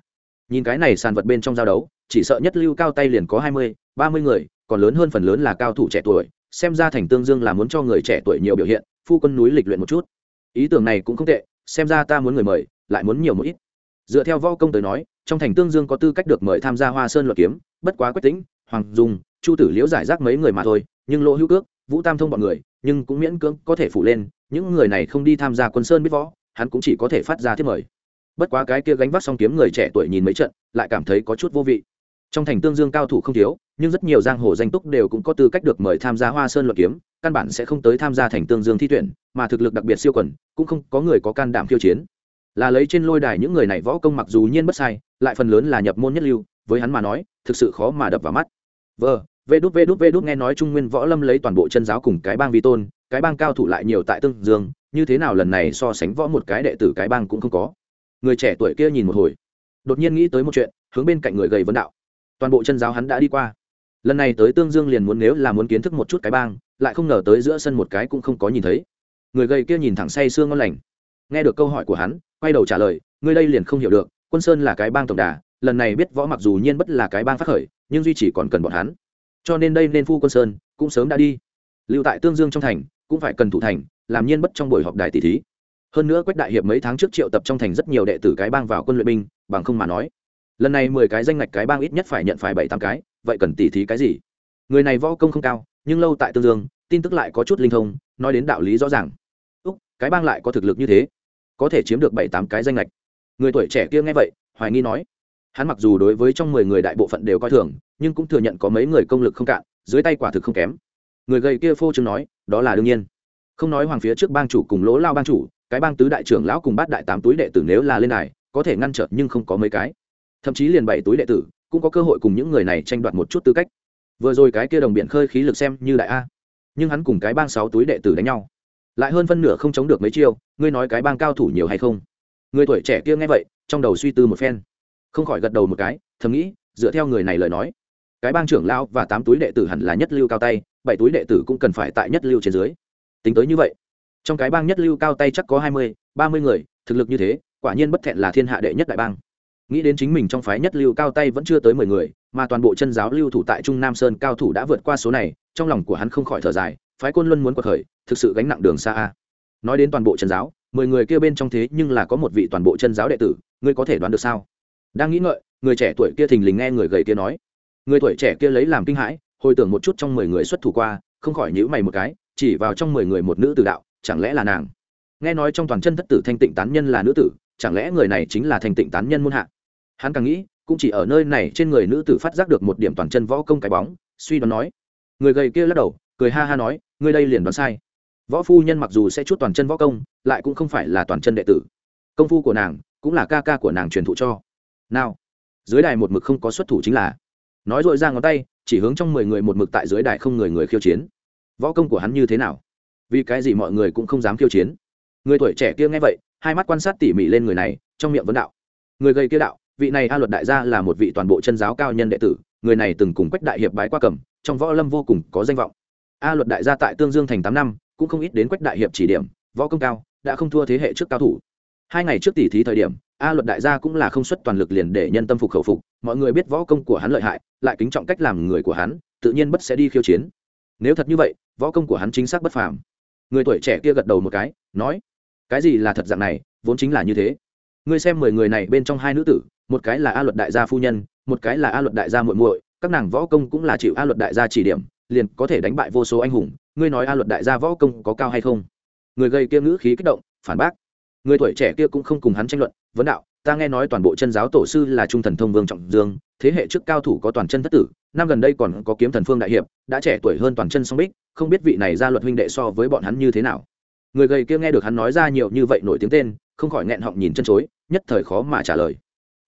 Nhìn cái này sàn vật bên trong giao đấu, chỉ sợ nhất lưu cao tay liền có hai mươi, ba mươi người, còn lớn hơn phần lớn là cao thủ trẻ tuổi xem ra thành tương dương là muốn cho người trẻ tuổi nhiều biểu hiện, phu quân núi lịch luyện một chút. Ý tưởng này cũng không tệ, xem ra ta muốn người mời, lại muốn nhiều một ít. Dựa theo võ công tới nói, trong thành tương dương có tư cách được mời tham gia hoa sơn luật kiếm, bất quá quyết tính, hoàng dung, chu tử liễu giải rác mấy người mà thôi, nhưng lỗ hữu cước, vũ tam thông bọn người, nhưng cũng miễn cưỡng có thể phủ lên, những người này không đi tham gia quân sơn biết võ, hắn cũng chỉ có thể phát ra thiết mời. Bất quá cái kia gánh vác song kiếm người trẻ tuổi nhìn mấy trận, lại cảm thấy có chút vô vị trong thành tương dương cao thủ không thiếu, nhưng rất nhiều giang hồ danh túc đều cũng có tư cách được mời tham gia hoa sơn luận kiếm, căn bản sẽ không tới tham gia thành tương dương thi tuyển, mà thực lực đặc biệt siêu quần, cũng không có người có can đảm khiêu chiến. Là lấy trên lôi đài những người này võ công mặc dù nhiên bất sai, lại phần lớn là nhập môn nhất lưu, với hắn mà nói, thực sự khó mà đập vào mắt. Vờ, vê đút vê đút vê đút nghe nói trung nguyên võ lâm lấy toàn bộ chân giáo cùng cái bang vi tôn, cái bang cao thủ lại nhiều tại tương dương, như thế nào lần này so sánh võ một cái đệ tử cái bang cũng không có. Người trẻ tuổi kia nhìn một hồi, đột nhiên nghĩ tới một chuyện, hướng bên cạnh người gầy vấn đạo toàn bộ chân giáo hắn đã đi qua. Lần này tới tương dương liền muốn nếu là muốn kiến thức một chút cái bang, lại không ngờ tới giữa sân một cái cũng không có nhìn thấy. Người gầy kia nhìn thẳng say sương ngon lành. Nghe được câu hỏi của hắn, quay đầu trả lời, ngươi đây liền không hiểu được, quân sơn là cái bang tổng đà, lần này biết võ mặc dù nhiên bất là cái bang phát khởi, nhưng duy chỉ còn cần bọn hắn. Cho nên đây nên phu quân sơn, cũng sớm đã đi. Lưu tại tương dương trong thành, cũng phải cần thủ thành, làm nhiên bất trong buổi họp đài tỷ thí. Hơn nữa quách đại hiệp mấy tháng trước triệu tập trong thành rất nhiều đệ tử cái bang vào quân luyện binh, bằng không mà nói lần này mười cái danh ngạch cái bang ít nhất phải nhận phải bảy tám cái, vậy cần tỉ thí cái gì? Người này võ công không cao, nhưng lâu tại tương dương, tin tức lại có chút linh thông, nói đến đạo lý rõ ràng. Úc, cái bang lại có thực lực như thế, có thể chiếm được bảy tám cái danh lệch người tuổi trẻ kia nghe vậy, hoài nghi nói. Hắn mặc dù đối với trong mười người đại bộ phận đều coi thường, nhưng cũng thừa nhận có mấy người công lực không cạn, dưới tay quả thực không kém. Người gầy kia phô trương nói, đó là đương nhiên. Không nói hoàng phía trước bang chủ cùng lỗ lao bang chủ, cái bang tứ đại trưởng lão cùng bát đại tám túi đệ tử nếu là lên này có thể ngăn trở nhưng không có mấy cái thậm chí liền bảy túi đệ tử cũng có cơ hội cùng những người này tranh đoạt một chút tư cách. Vừa rồi cái kia đồng biện khơi khí lực xem như đại a. Nhưng hắn cùng cái bang sáu túi đệ tử đánh nhau, lại hơn phân nửa không chống được mấy chiêu, ngươi nói cái bang cao thủ nhiều hay không? Người tuổi trẻ kia nghe vậy, trong đầu suy tư một phen. Không khỏi gật đầu một cái, thầm nghĩ, dựa theo người này lời nói, cái bang trưởng lao và tám túi đệ tử hẳn là nhất lưu cao tay, bảy túi đệ tử cũng cần phải tại nhất lưu trên dưới. Tính tới như vậy, trong cái bang nhất lưu cao tay chắc có hai mươi, ba mươi người, thực lực như thế, quả nhiên bất thẹn là thiên hạ đệ nhất đại bang nghĩ đến chính mình trong phái nhất lưu cao tay vẫn chưa tới mười người, mà toàn bộ chân giáo lưu thủ tại trung nam sơn cao thủ đã vượt qua số này, trong lòng của hắn không khỏi thở dài, phái côn luân muốn cuộc khởi, thực sự gánh nặng đường xa a. Nói đến toàn bộ chân giáo, mười người kia bên trong thế nhưng là có một vị toàn bộ chân giáo đệ tử, ngươi có thể đoán được sao? Đang nghĩ ngợi, người trẻ tuổi kia thình lình nghe người gầy kia nói. Người tuổi trẻ kia lấy làm kinh hãi, hồi tưởng một chút trong mười người xuất thủ qua, không khỏi nhữ mày một cái, chỉ vào trong mười người một nữ tử đạo, chẳng lẽ là nàng? Nghe nói trong toàn chân thất tử thanh tịnh tán nhân là nữ tử, chẳng lẽ người này chính là thanh tịnh tán nhân muôn hạ? Hắn càng nghĩ, cũng chỉ ở nơi này trên người nữ tử phát giác được một điểm toàn chân võ công cái bóng, suy đoán nói. Người gầy kia lắc đầu, cười ha ha nói, ngươi đây liền đoán sai. Võ phu nhân mặc dù sẽ chút toàn chân võ công, lại cũng không phải là toàn chân đệ tử. Công phu của nàng cũng là ca ca của nàng truyền thụ cho. Nào, dưới đài một mực không có xuất thủ chính là. Nói dội ra ngón tay, chỉ hướng trong mười người một mực tại dưới đài không người người khiêu chiến. Võ công của hắn như thế nào? Vì cái gì mọi người cũng không dám khiêu chiến? Người tuổi trẻ kia nghe vậy, hai mắt quan sát tỉ mỉ lên người này, trong miệng vấn đạo. Người gây kia đạo vị này a luật đại gia là một vị toàn bộ chân giáo cao nhân đệ tử, người này từng cùng quách đại hiệp bái qua cầm, trong võ lâm vô cùng có danh vọng. A luật đại gia tại tương dương thành tám năm, cũng không ít đến quách đại hiệp chỉ điểm, võ công cao, đã không thua thế hệ trước cao thủ. Hai ngày trước tỷ thí thời điểm, a luật đại gia cũng là không xuất toàn lực liền để nhân tâm phục khẩu phục, mọi người biết võ công của hắn lợi hại, lại kính trọng cách làm người của hắn, tự nhiên bất sẽ đi khiêu chiến. Nếu thật như vậy, võ công của hắn chính xác bất phàm. Người tuổi trẻ kia gật đầu một cái, nói, cái gì là thật dạng này, vốn chính là như thế. Ngươi xem mười người này bên trong hai nữ tử một cái là a luật đại gia phu nhân, một cái là a luật đại gia muội muội, các nàng võ công cũng là chịu a luật đại gia chỉ điểm, liền có thể đánh bại vô số anh hùng. Ngươi nói a luật đại gia võ công có cao hay không? Người gây kia ngữ khí kích động, phản bác. Người tuổi trẻ kia cũng không cùng hắn tranh luận, vấn đạo, ta nghe nói toàn bộ chân giáo tổ sư là trung thần thông vương trọng dương, thế hệ trước cao thủ có toàn chân thất tử, năm gần đây còn có kiếm thần phương đại hiệp, đã trẻ tuổi hơn toàn chân song bích, không biết vị này ra luật huynh đệ so với bọn hắn như thế nào. Người gầy kia nghe được hắn nói ra nhiều như vậy nổi tiếng tên, không khỏi nghẹn họng nhìn chân chối, nhất thời khó mà trả lời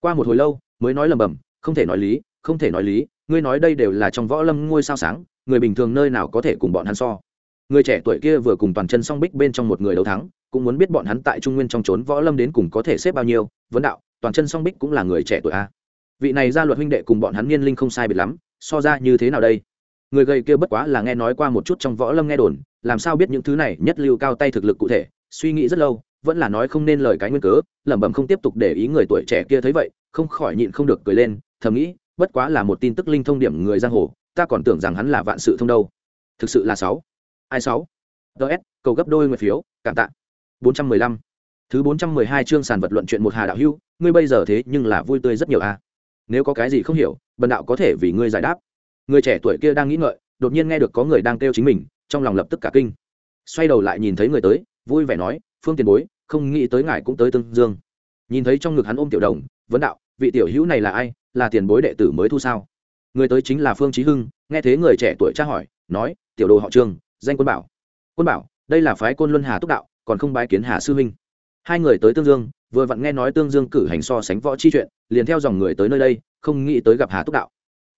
qua một hồi lâu, mới nói lầm bầm không thể nói lý, không thể nói lý, ngươi nói đây đều là trong võ lâm ngôi sao sáng, người bình thường nơi nào có thể cùng bọn hắn so? Người trẻ tuổi kia vừa cùng toàn chân song bích bên trong một người đấu thắng, cũng muốn biết bọn hắn tại trung nguyên trong trốn võ lâm đến cùng có thể xếp bao nhiêu, vấn đạo, toàn chân song bích cũng là người trẻ tuổi a. Vị này ra luật huynh đệ cùng bọn hắn niên linh không sai biệt lắm, so ra như thế nào đây? Người gầy kia bất quá là nghe nói qua một chút trong võ lâm nghe đồn, làm sao biết những thứ này nhất lưu cao tay thực lực cụ thể, suy nghĩ rất lâu vẫn là nói không nên lời cái nguyên cớ, lẩm bẩm không tiếp tục để ý người tuổi trẻ kia thấy vậy, không khỏi nhịn không được cười lên, thầm nghĩ, bất quá là một tin tức linh thông điểm người giang hồ, ta còn tưởng rằng hắn là vạn sự thông đâu. Thực sự là sáu. Ai sáu? Ts cầu gấp đôi người phiếu, cảm tạ. Bốn trăm mười lăm. Thứ bốn trăm mười hai chương sàn vật luận chuyện một hà đạo hưu, ngươi bây giờ thế nhưng là vui tươi rất nhiều a à. nếu có cái gì không hiểu, bần đạo có thể vì ngươi giải đáp. Người trẻ tuổi kia đang nghĩ ngợi, đột nhiên nghe được có người đang kêu chính mình, trong lòng lập tức cả kinh. Xoay đầu lại nhìn thấy người tới, vui vẻ nói phương tiền bối, không nghĩ tới ngài cũng tới tương dương. Nhìn thấy trong ngực hắn ôm tiểu đồng, vấn đạo, vị tiểu hữu này là ai? Là tiền bối đệ tử mới thu sao? Người tới chính là phương trí hưng, nghe thế người trẻ tuổi tra hỏi, nói, tiểu đồ họ trương danh quân bảo. Quân bảo, đây là phái côn luân hà túc đạo, còn không bái kiến hà sư huynh. Hai người tới tương dương, vừa vặn nghe nói tương dương cử hành so sánh võ chi chuyện, liền theo dòng người tới nơi đây, không nghĩ tới gặp hà túc đạo.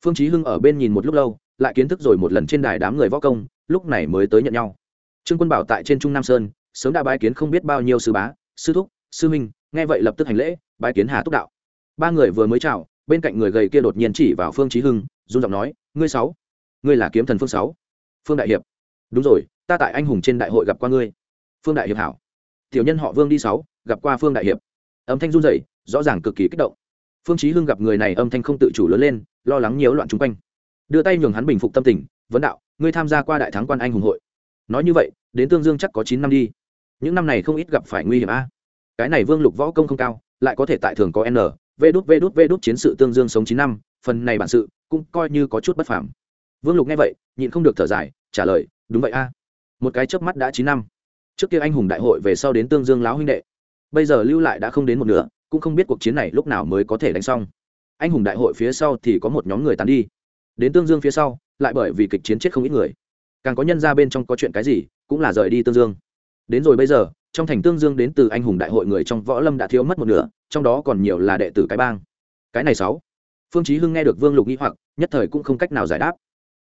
Phương trí hưng ở bên nhìn một lúc lâu, lại kiến thức rồi một lần trên đài đám người võ công, lúc này mới tới nhận nhau. Trương quân bảo tại trên trung nam sơn sớm đã bái kiến không biết bao nhiêu sư bá, sư thúc, sư minh nghe vậy lập tức hành lễ, bái kiến hà túc đạo. Ba người vừa mới chào, bên cạnh người gầy kia đột nhiên chỉ vào phương trí hưng, run giọng nói, ngươi sáu, ngươi là kiếm thần phương sáu, phương đại hiệp. Đúng rồi, ta tại anh hùng trên đại hội gặp qua ngươi. Phương đại hiệp hảo. Tiểu nhân họ vương đi sáu, gặp qua phương đại hiệp. Âm thanh run rẩy, rõ ràng cực kỳ kích động. Phương chí hưng gặp người này âm thanh không tự chủ lớn lên, lo lắng nhiễu loạn chung quanh. Đưa tay nhường hắn bình phục tâm tình, vấn đạo, ngươi tham gia qua đại thắng quan anh hùng hội. Nói như vậy, đến tương dương chắc có chín năm đi những năm này không ít gặp phải nguy hiểm a. Cái này vương lục võ công không cao, lại có thể tại thường có n, v đút v đút v đút chiến sự tương dương sống chín năm, phần này bản sự cũng coi như có chút bất phàm. Vương lục nghe vậy, nhịn không được thở dài, trả lời, đúng vậy a. Một cái chớp mắt đã chín năm. Trước kia anh hùng đại hội về sau đến tương dương láo huynh đệ. Bây giờ lưu lại đã không đến một nửa, cũng không biết cuộc chiến này lúc nào mới có thể đánh xong. Anh hùng đại hội phía sau thì có một nhóm người tán đi. Đến tương dương phía sau, lại bởi vì kịch chiến chết không ít người. Càng có nhân ra bên trong có chuyện cái gì, cũng là rời đi tương dương đến rồi bây giờ, trong thành tương dương đến từ anh hùng đại hội người trong võ lâm đã thiếu mất một nửa, trong đó còn nhiều là đệ tử cái bang. Cái này sáu. Phương chí hưng nghe được vương lục nghi hoặc, nhất thời cũng không cách nào giải đáp.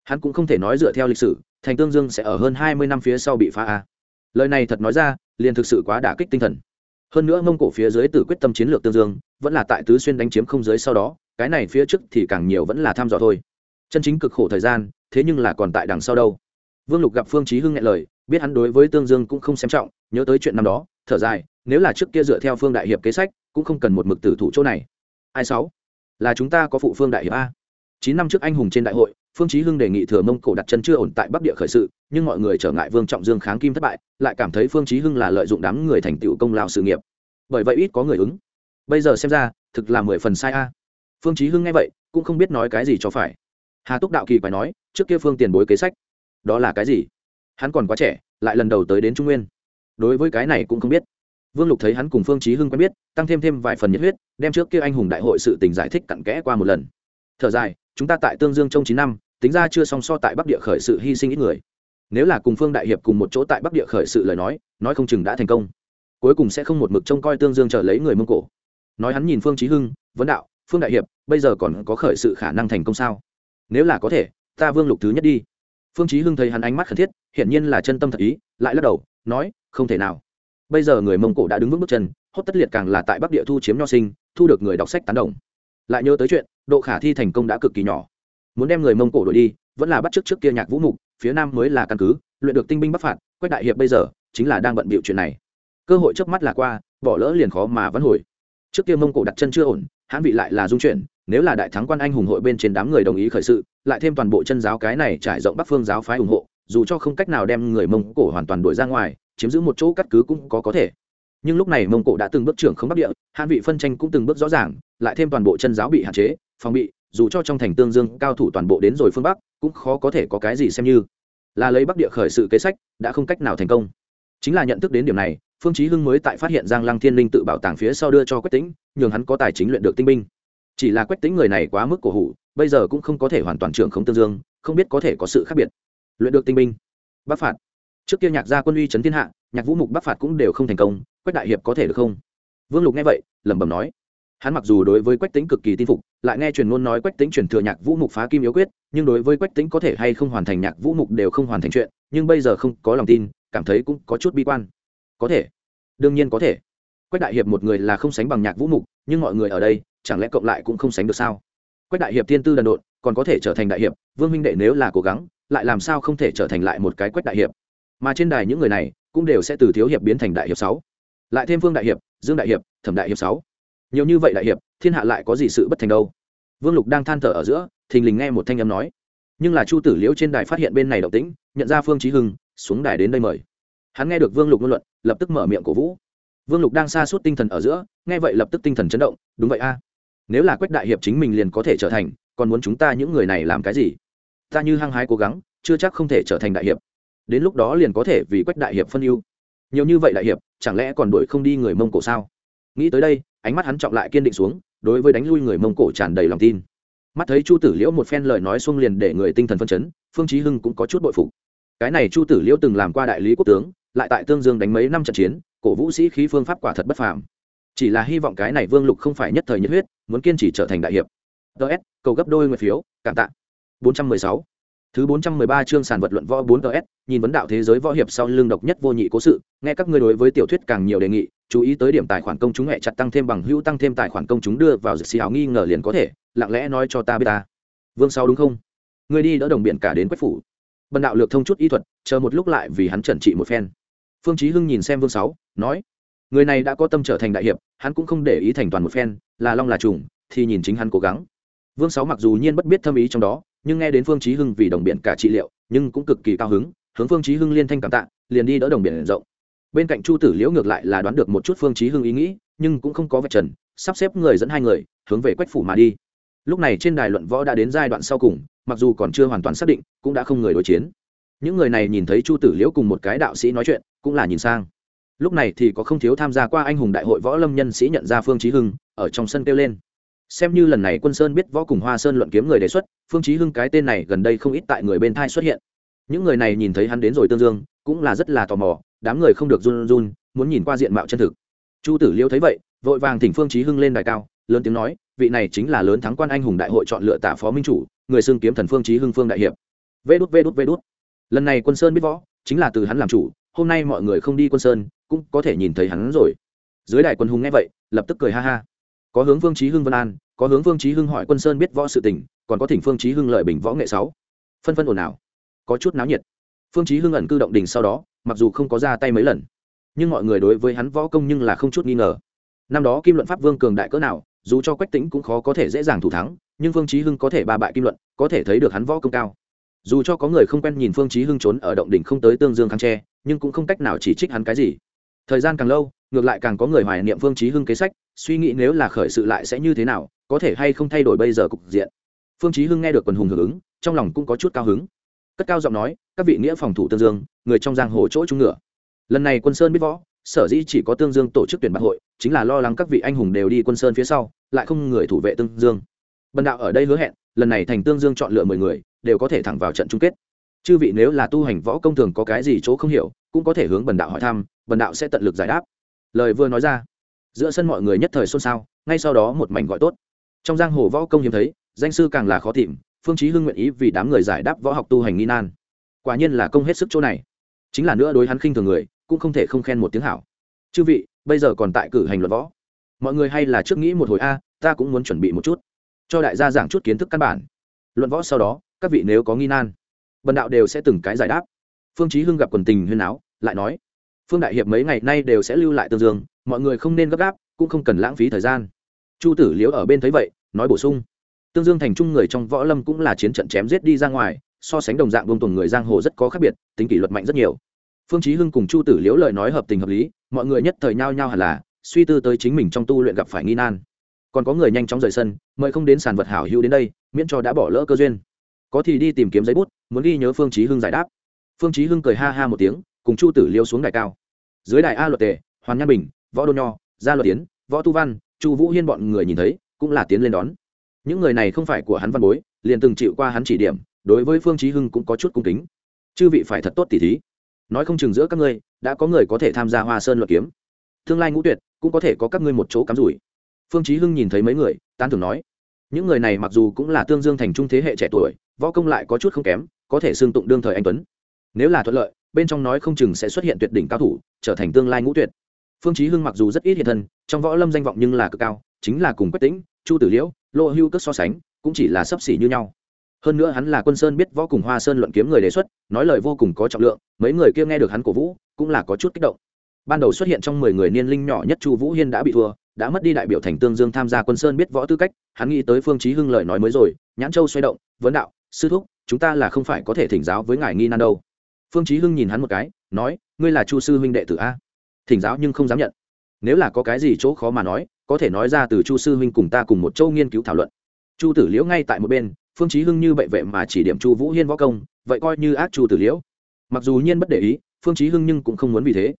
Hắn cũng không thể nói dựa theo lịch sử, thành tương dương sẽ ở hơn hai mươi năm phía sau bị phá a. Lời này thật nói ra, liền thực sự quá đả kích tinh thần. Hơn nữa mông cổ phía dưới tử quyết tâm chiến lược tương dương, vẫn là tại tứ xuyên đánh chiếm không giới sau đó, cái này phía trước thì càng nhiều vẫn là tham dò thôi. Chân chính cực khổ thời gian, thế nhưng là còn tại đằng sau đâu. Vương lục gặp phương chí hưng nghe lời biết hắn đối với tương dương cũng không xem trọng, nhớ tới chuyện năm đó, thở dài, nếu là trước kia dựa theo phương đại hiệp kế sách, cũng không cần một mực tử thủ chỗ này. Ai sáu? Là chúng ta có phụ phương đại hiệp a. Chín năm trước anh hùng trên đại hội, phương chí hưng đề nghị thừa mông cổ đặt chân chưa ổn tại bắc địa khởi sự, nhưng mọi người trở ngại vương trọng dương kháng kim thất bại, lại cảm thấy phương chí hưng là lợi dụng đám người thành tựu công lao sự nghiệp. Bởi vậy ít có người ứng. Bây giờ xem ra, thực là mười phần sai a. Phương chí hưng nghe vậy, cũng không biết nói cái gì cho phải. Hà túc đạo kỳ phải nói, trước kia phương tiền bối kế sách, đó là cái gì? Hắn còn quá trẻ, lại lần đầu tới đến trung nguyên. Đối với cái này cũng không biết. Vương lục thấy hắn cùng phương chí hưng quen biết, tăng thêm thêm vài phần nhiệt huyết, đem trước kia anh hùng đại hội sự tình giải thích cặn kẽ qua một lần. Thở dài, chúng ta tại tương dương trong chín năm, tính ra chưa song so tại bắc địa khởi sự hy sinh ít người. Nếu là cùng phương đại hiệp cùng một chỗ tại bắc địa khởi sự lời nói nói không chừng đã thành công. Cuối cùng sẽ không một mực trông coi tương dương chờ lấy người mông cổ. Nói hắn nhìn phương Chí hưng, vấn đạo, phương đại hiệp, bây giờ còn có khởi sự khả năng thành công sao? Nếu là có thể, ta vương lục thứ nhất đi phương Chí hưng thấy hắn ánh mắt khẩn thiết, hiển nhiên là chân tâm thật ý, lại lắc đầu, nói, không thể nào. Bây giờ người mông cổ đã đứng vững bước chân, hốt tất liệt càng là tại bắc địa thu chiếm nho sinh, thu được người đọc sách tán đồng. Lại nhớ tới chuyện, độ khả thi thành công đã cực kỳ nhỏ. Muốn đem người mông cổ đổi đi, vẫn là bắt trước trước kia nhạc vũ mục, phía nam mới là căn cứ, luyện được tinh binh bắc phạt, quách đại hiệp bây giờ, chính là đang bận bịu chuyện này. Cơ hội trước mắt là qua, bỏ lỡ liền khó mà vẫn hồi. Trước kia mông cổ đặt chân chưa ổn hãn vị lại là dung chuyển, nếu là đại thắng quan anh hùng hội bên trên đám người đồng ý khởi sự, lại thêm toàn bộ chân giáo cái này trải rộng bắc phương giáo phái ủng hộ, dù cho không cách nào đem người mông cổ hoàn toàn đuổi ra ngoài, chiếm giữ một chỗ cắt cứ cũng có có thể. Nhưng lúc này mông cổ đã từng bước trưởng không bắc địa, hãn vị phân tranh cũng từng bước rõ ràng, lại thêm toàn bộ chân giáo bị hạn chế, phòng bị, dù cho trong thành tương dương cao thủ toàn bộ đến rồi phương bắc, cũng khó có thể có cái gì xem như. Là lấy bắc địa khởi sự kế sách, đã không cách nào thành công. Chính là nhận thức đến điểm này phương chí hưng mới tại phát hiện giang lăng thiên linh tự bảo tàng phía sau đưa cho quách tĩnh, nhường hắn có tài chính luyện được tinh binh. Chỉ là quách tĩnh người này quá mức cổ hủ, bây giờ cũng không có thể hoàn toàn trưởng không tương dương, không biết có thể có sự khác biệt. Luyện được tinh binh. Bắc phạt. Trước kia nhạc gia quân uy chấn thiên hạ, nhạc vũ mục bắc phạt cũng đều không thành công, quách đại hiệp có thể được không? Vương lục nghe vậy, lẩm bẩm nói. Hắn mặc dù đối với quách tính cực kỳ tin phục, lại nghe truyền ngôn nói quách tính truyền thừa nhạc vũ mục phá kim yếu quyết, nhưng đối với quách tính có thể hay không hoàn thành nhạc vũ mục đều không hoàn thành chuyện, nhưng bây giờ không có lòng tin, cảm thấy cũng có chút bi quan có thể. Đương nhiên có thể. Quách đại hiệp một người là không sánh bằng nhạc vũ mục, nhưng mọi người ở đây, chẳng lẽ cộng lại cũng không sánh được sao? Quách đại hiệp thiên tư đần độn, còn có thể trở thành đại hiệp, vương minh đệ nếu là cố gắng, lại làm sao không thể trở thành lại một cái quách đại hiệp? Mà trên đài những người này, cũng đều sẽ từ thiếu hiệp biến thành đại hiệp sáu. Lại thêm vương đại hiệp, dương đại hiệp, thẩm đại hiệp sáu. Nhiều như vậy đại hiệp, thiên hạ lại có gì sự bất thành đâu? Vương lục đang than thở ở giữa, thình lình nghe một thanh âm nói. Nhưng là chu tử liễu trên đài phát hiện bên này động tĩnh, nhận ra phương trí hưng, xuống đài đến đây mời. Hắn nghe được vương lục ngôn luận lập tức mở miệng cổ vũ. Vương lục đang xa suốt tinh thần ở giữa, nghe vậy lập tức tinh thần chấn động, đúng vậy a. Nếu là quách đại hiệp chính mình liền có thể trở thành, còn muốn chúng ta những người này làm cái gì? Ta như hăng hái cố gắng, chưa chắc không thể trở thành đại hiệp. Đến lúc đó liền có thể vì quách đại hiệp phân ưu. Nhiều như vậy đại hiệp, chẳng lẽ còn đuổi không đi người mông cổ sao? Nghĩ tới đây, ánh mắt hắn trọng lại kiên định xuống, đối với đánh lui người mông cổ tràn đầy lòng tin. Mắt thấy chu tử liễu một phen lời nói xuông liền để người tinh thần phân chấn, phương chí hưng cũng có chút bội phục. Cái này chu tử liễu từng làm qua đại lý quốc tướng lại tại tương dương đánh mấy năm trận chiến cổ vũ sĩ khí phương pháp quả thật bất phàm chỉ là hy vọng cái này vương lục không phải nhất thời nhiệt huyết muốn kiên trì trở thành đại hiệp ts cầu gấp đôi nguyện phiếu cảm tạ 416 Thứ 413 chương sản vật luận võ 4TS, nhìn vấn đạo thế giới võ hiệp sau lưng độc nhất vô nhị cố sự, nghe các ngươi đối với tiểu thuyết càng nhiều đề nghị, chú ý tới điểm tài khoản công chúng hệ chặt tăng thêm bằng hữu tăng thêm tài khoản công chúng đưa vào dịch áo nghi ngờ liền có thể, lặng lẽ nói cho ta biết ta. Vương sau đúng không? Ngươi đi đỡ đồng biển cả đến quách phủ. Bần đạo lược thông chút y thuật, chờ một lúc lại vì hắn trần trị một phen. Phương Chí Hưng nhìn xem Vương Sáu, nói: Người này đã có tâm trở thành đại hiệp, hắn cũng không để ý thành toàn một phen, là long là trùng, thì nhìn chính hắn cố gắng. Vương Sáu mặc dù nhiên bất biết thâm ý trong đó, nhưng nghe đến phương chí hưng vì đồng biển cả trị liệu nhưng cũng cực kỳ cao hứng hướng phương chí hưng liên thanh cảm tạ liền đi đỡ đồng biển rộng. Bên cạnh chu tử liễu ngược lại là đoán được một chút phương chí hưng ý nghĩ nhưng cũng không có vạch trần sắp xếp người dẫn hai người hướng về quách phủ mà đi. Lúc này trên đài luận võ đã đến giai đoạn sau cùng mặc dù còn chưa hoàn toàn xác định cũng đã không người đối chiến những người này nhìn thấy chu tử liễu cùng một cái đạo sĩ nói chuyện, cũng là nhìn sang. Lúc này thì có không thiếu tham gia qua anh hùng đại hội võ lâm nhân sĩ nhận ra phương chí hưng, ở trong sân kêu lên. Xem như lần này quân sơn biết võ cùng hoa sơn luận kiếm người đề xuất, phương chí hưng cái tên này gần đây không ít tại người bên thai xuất hiện. Những người này nhìn thấy hắn đến rồi tương dương, cũng là rất là tò mò, đám người không được run run, muốn nhìn qua diện mạo chân thực. Chu tử liêu thấy vậy, vội vàng thỉnh phương chí hưng lên đài cao, lớn tiếng nói, vị này chính là lớn thắng quan anh hùng đại hội chọn lựa tạ phó minh chủ, người xưng kiếm thần phương chí hưng phương đại hiệp. Vê đút vê đút vê đút lần này quân sơn biết võ, chính là từ hắn làm chủ, hôm nay mọi người không đi quân sơn, cũng có thể nhìn thấy hắn rồi. Dưới đại quân hùng nghe vậy, lập tức cười ha ha. Có hướng vương trí hưng vân an, có hướng vương trí hưng hỏi quân sơn biết võ sự tình, còn có thỉnh phương trí hưng lợi bình võ nghệ sáu. Phân phân ồn ào. Có chút náo nhiệt. Phương trí hưng ẩn cư động đình sau đó, mặc dù không có ra tay mấy lần, nhưng mọi người đối với hắn võ công nhưng là không chút nghi ngờ. Năm đó kim luận pháp vương cường đại cỡ nào, dù cho quách tính cũng khó có thể dễ dàng thủ thắng, nhưng phương trí hưng có thể ba bại kim luận, có thể thấy được hắn võ công cao dù cho có người không quen nhìn phương Chí hưng trốn ở động đỉnh không tới tương dương kháng tre, nhưng cũng không cách nào chỉ trích hắn cái gì. Thời gian càng lâu, ngược lại càng có người hoài niệm phương Chí hưng kế sách, suy nghĩ nếu là khởi sự lại sẽ như thế nào, có thể hay không thay đổi bây giờ cục diện. Phương chí hưng nghe được quần hùng hưởng ứng, trong lòng cũng có chút cao hứng. Cất cao giọng nói, các vị nghĩa phòng thủ tương dương, người trong giang hồ chỗ trung ngựa. Lần này quân sơn biết võ, sở dĩ chỉ có tương dương tổ chức tuyển bạc hội, chính là lo lắng các vị anh hùng đều đi quân sơn phía sau, lại không người thủ vệ tương dương. Bần đạo ở đây hứa hẹn lần này thành tương dương chọn lựa mười người, đều có thể thẳng vào trận chung kết. Chư vị nếu là tu hành võ công thường có cái gì chỗ không hiểu, cũng có thể hướng bần đạo hỏi thăm, bần đạo sẽ tận lực giải đáp. Lời vừa nói ra, giữa sân mọi người nhất thời xôn xao, ngay sau đó một mảnh gọi tốt. Trong giang hồ võ công hiếm thấy, danh sư càng là khó tìm, phương chí hưng nguyện ý vì đám người giải đáp võ học tu hành nghi nan. Quả nhiên là công hết sức chỗ này. Chính là nữa đối hắn khinh thường người, cũng không thể không khen một tiếng hảo. Chư vị, bây giờ còn tại cử hành luận võ. Mọi người hay là trước nghĩ một hồi a, ta cũng muốn chuẩn bị một chút cho đại gia giảng chút kiến thức căn bản. Luận võ sau đó, các vị nếu có nghi nan, bần đạo đều sẽ từng cái giải đáp. Phương chí hưng gặp quần tình huyên áo lại nói, phương đại hiệp mấy ngày nay đều sẽ lưu lại tương dương, mọi người không nên gấp gáp, cũng không cần lãng phí thời gian. Chu tử liếu ở bên thấy vậy, nói bổ sung, tương dương thành trung người trong võ lâm cũng là chiến trận chém giết đi ra ngoài, so sánh đồng dạng buông tuồng người giang hồ rất có khác biệt, tính kỷ luật mạnh rất nhiều. Phương chí hưng cùng chu tử liếu lời nói hợp tình hợp lý, mọi người nhất thời nhao nhao hẳn là suy tư tới chính mình trong tu luyện gặp phải nghi nan còn có người nhanh chóng rời sân, mời không đến sàn vật hảo hữu đến đây, miễn cho đã bỏ lỡ cơ duyên. Có thì đi tìm kiếm giấy bút, muốn ghi nhớ phương chí hưng giải đáp. Phương chí hưng cười ha ha một tiếng, cùng chu tử liêu xuống đài cao. Dưới đài a luật tề, hoàn nhan bình, võ đô nho, gia luật tiến võ tu văn, chu vũ hiên bọn người nhìn thấy, cũng là tiến lên đón. Những người này không phải của hắn văn bối, liền từng chịu qua hắn chỉ điểm, đối với phương chí hưng cũng có chút cung kính. Chư vị phải thật tốt tỉ thí. Nói không chừng giữa các ngươi, đã có người có thể tham gia hoa sơn luật kiếm. Tương lai ngũ tuyệt, cũng có thể có các ngươi một chỗ cắm rủi phương chí hưng nhìn thấy mấy người, tán thưởng nói, những người này mặc dù cũng là tương dương thành trung thế hệ trẻ tuổi, võ công lại có chút không kém, có thể xương tụng đương thời anh tuấn. Nếu là thuận lợi, bên trong nói không chừng sẽ xuất hiện tuyệt đỉnh cao thủ, trở thành tương lai ngũ tuyệt. Phương chí hưng mặc dù rất ít hiện thân, trong võ lâm danh vọng nhưng là cực cao, chính là cùng quách tĩnh, chu tử liễu, lô hưu cất so sánh, cũng chỉ là sấp xỉ như nhau. Hơn nữa hắn là quân sơn biết võ cùng hoa sơn luận kiếm người đề xuất, nói lời vô cùng có trọng lượng, mấy người kia nghe được hắn cổ vũ, cũng là có chút kích động. Ban đầu xuất hiện trong mười người niên linh nhỏ nhất chu vũ hiên đã bị thua đã mất đi đại biểu thành tương dương tham gia quân sơn biết võ tư cách, hắn nghĩ tới phương chí hưng lời nói mới rồi, nhãn châu xoay động, vấn đạo, sư thúc, chúng ta là không phải có thể thỉnh giáo với ngài nghi nan đâu. Phương chí hưng nhìn hắn một cái, nói, ngươi là chu sư huynh đệ tử a? Thỉnh giáo nhưng không dám nhận. Nếu là có cái gì chỗ khó mà nói, có thể nói ra từ chu sư huynh cùng ta cùng một châu nghiên cứu thảo luận. Chu tử liễu ngay tại một bên, phương chí hưng như bệ vệ mà chỉ điểm chu vũ hiên võ công, vậy coi như ác chu tử liễu. Mặc dù nhiên bất để ý, phương chí hưng nhưng cũng không muốn vì thế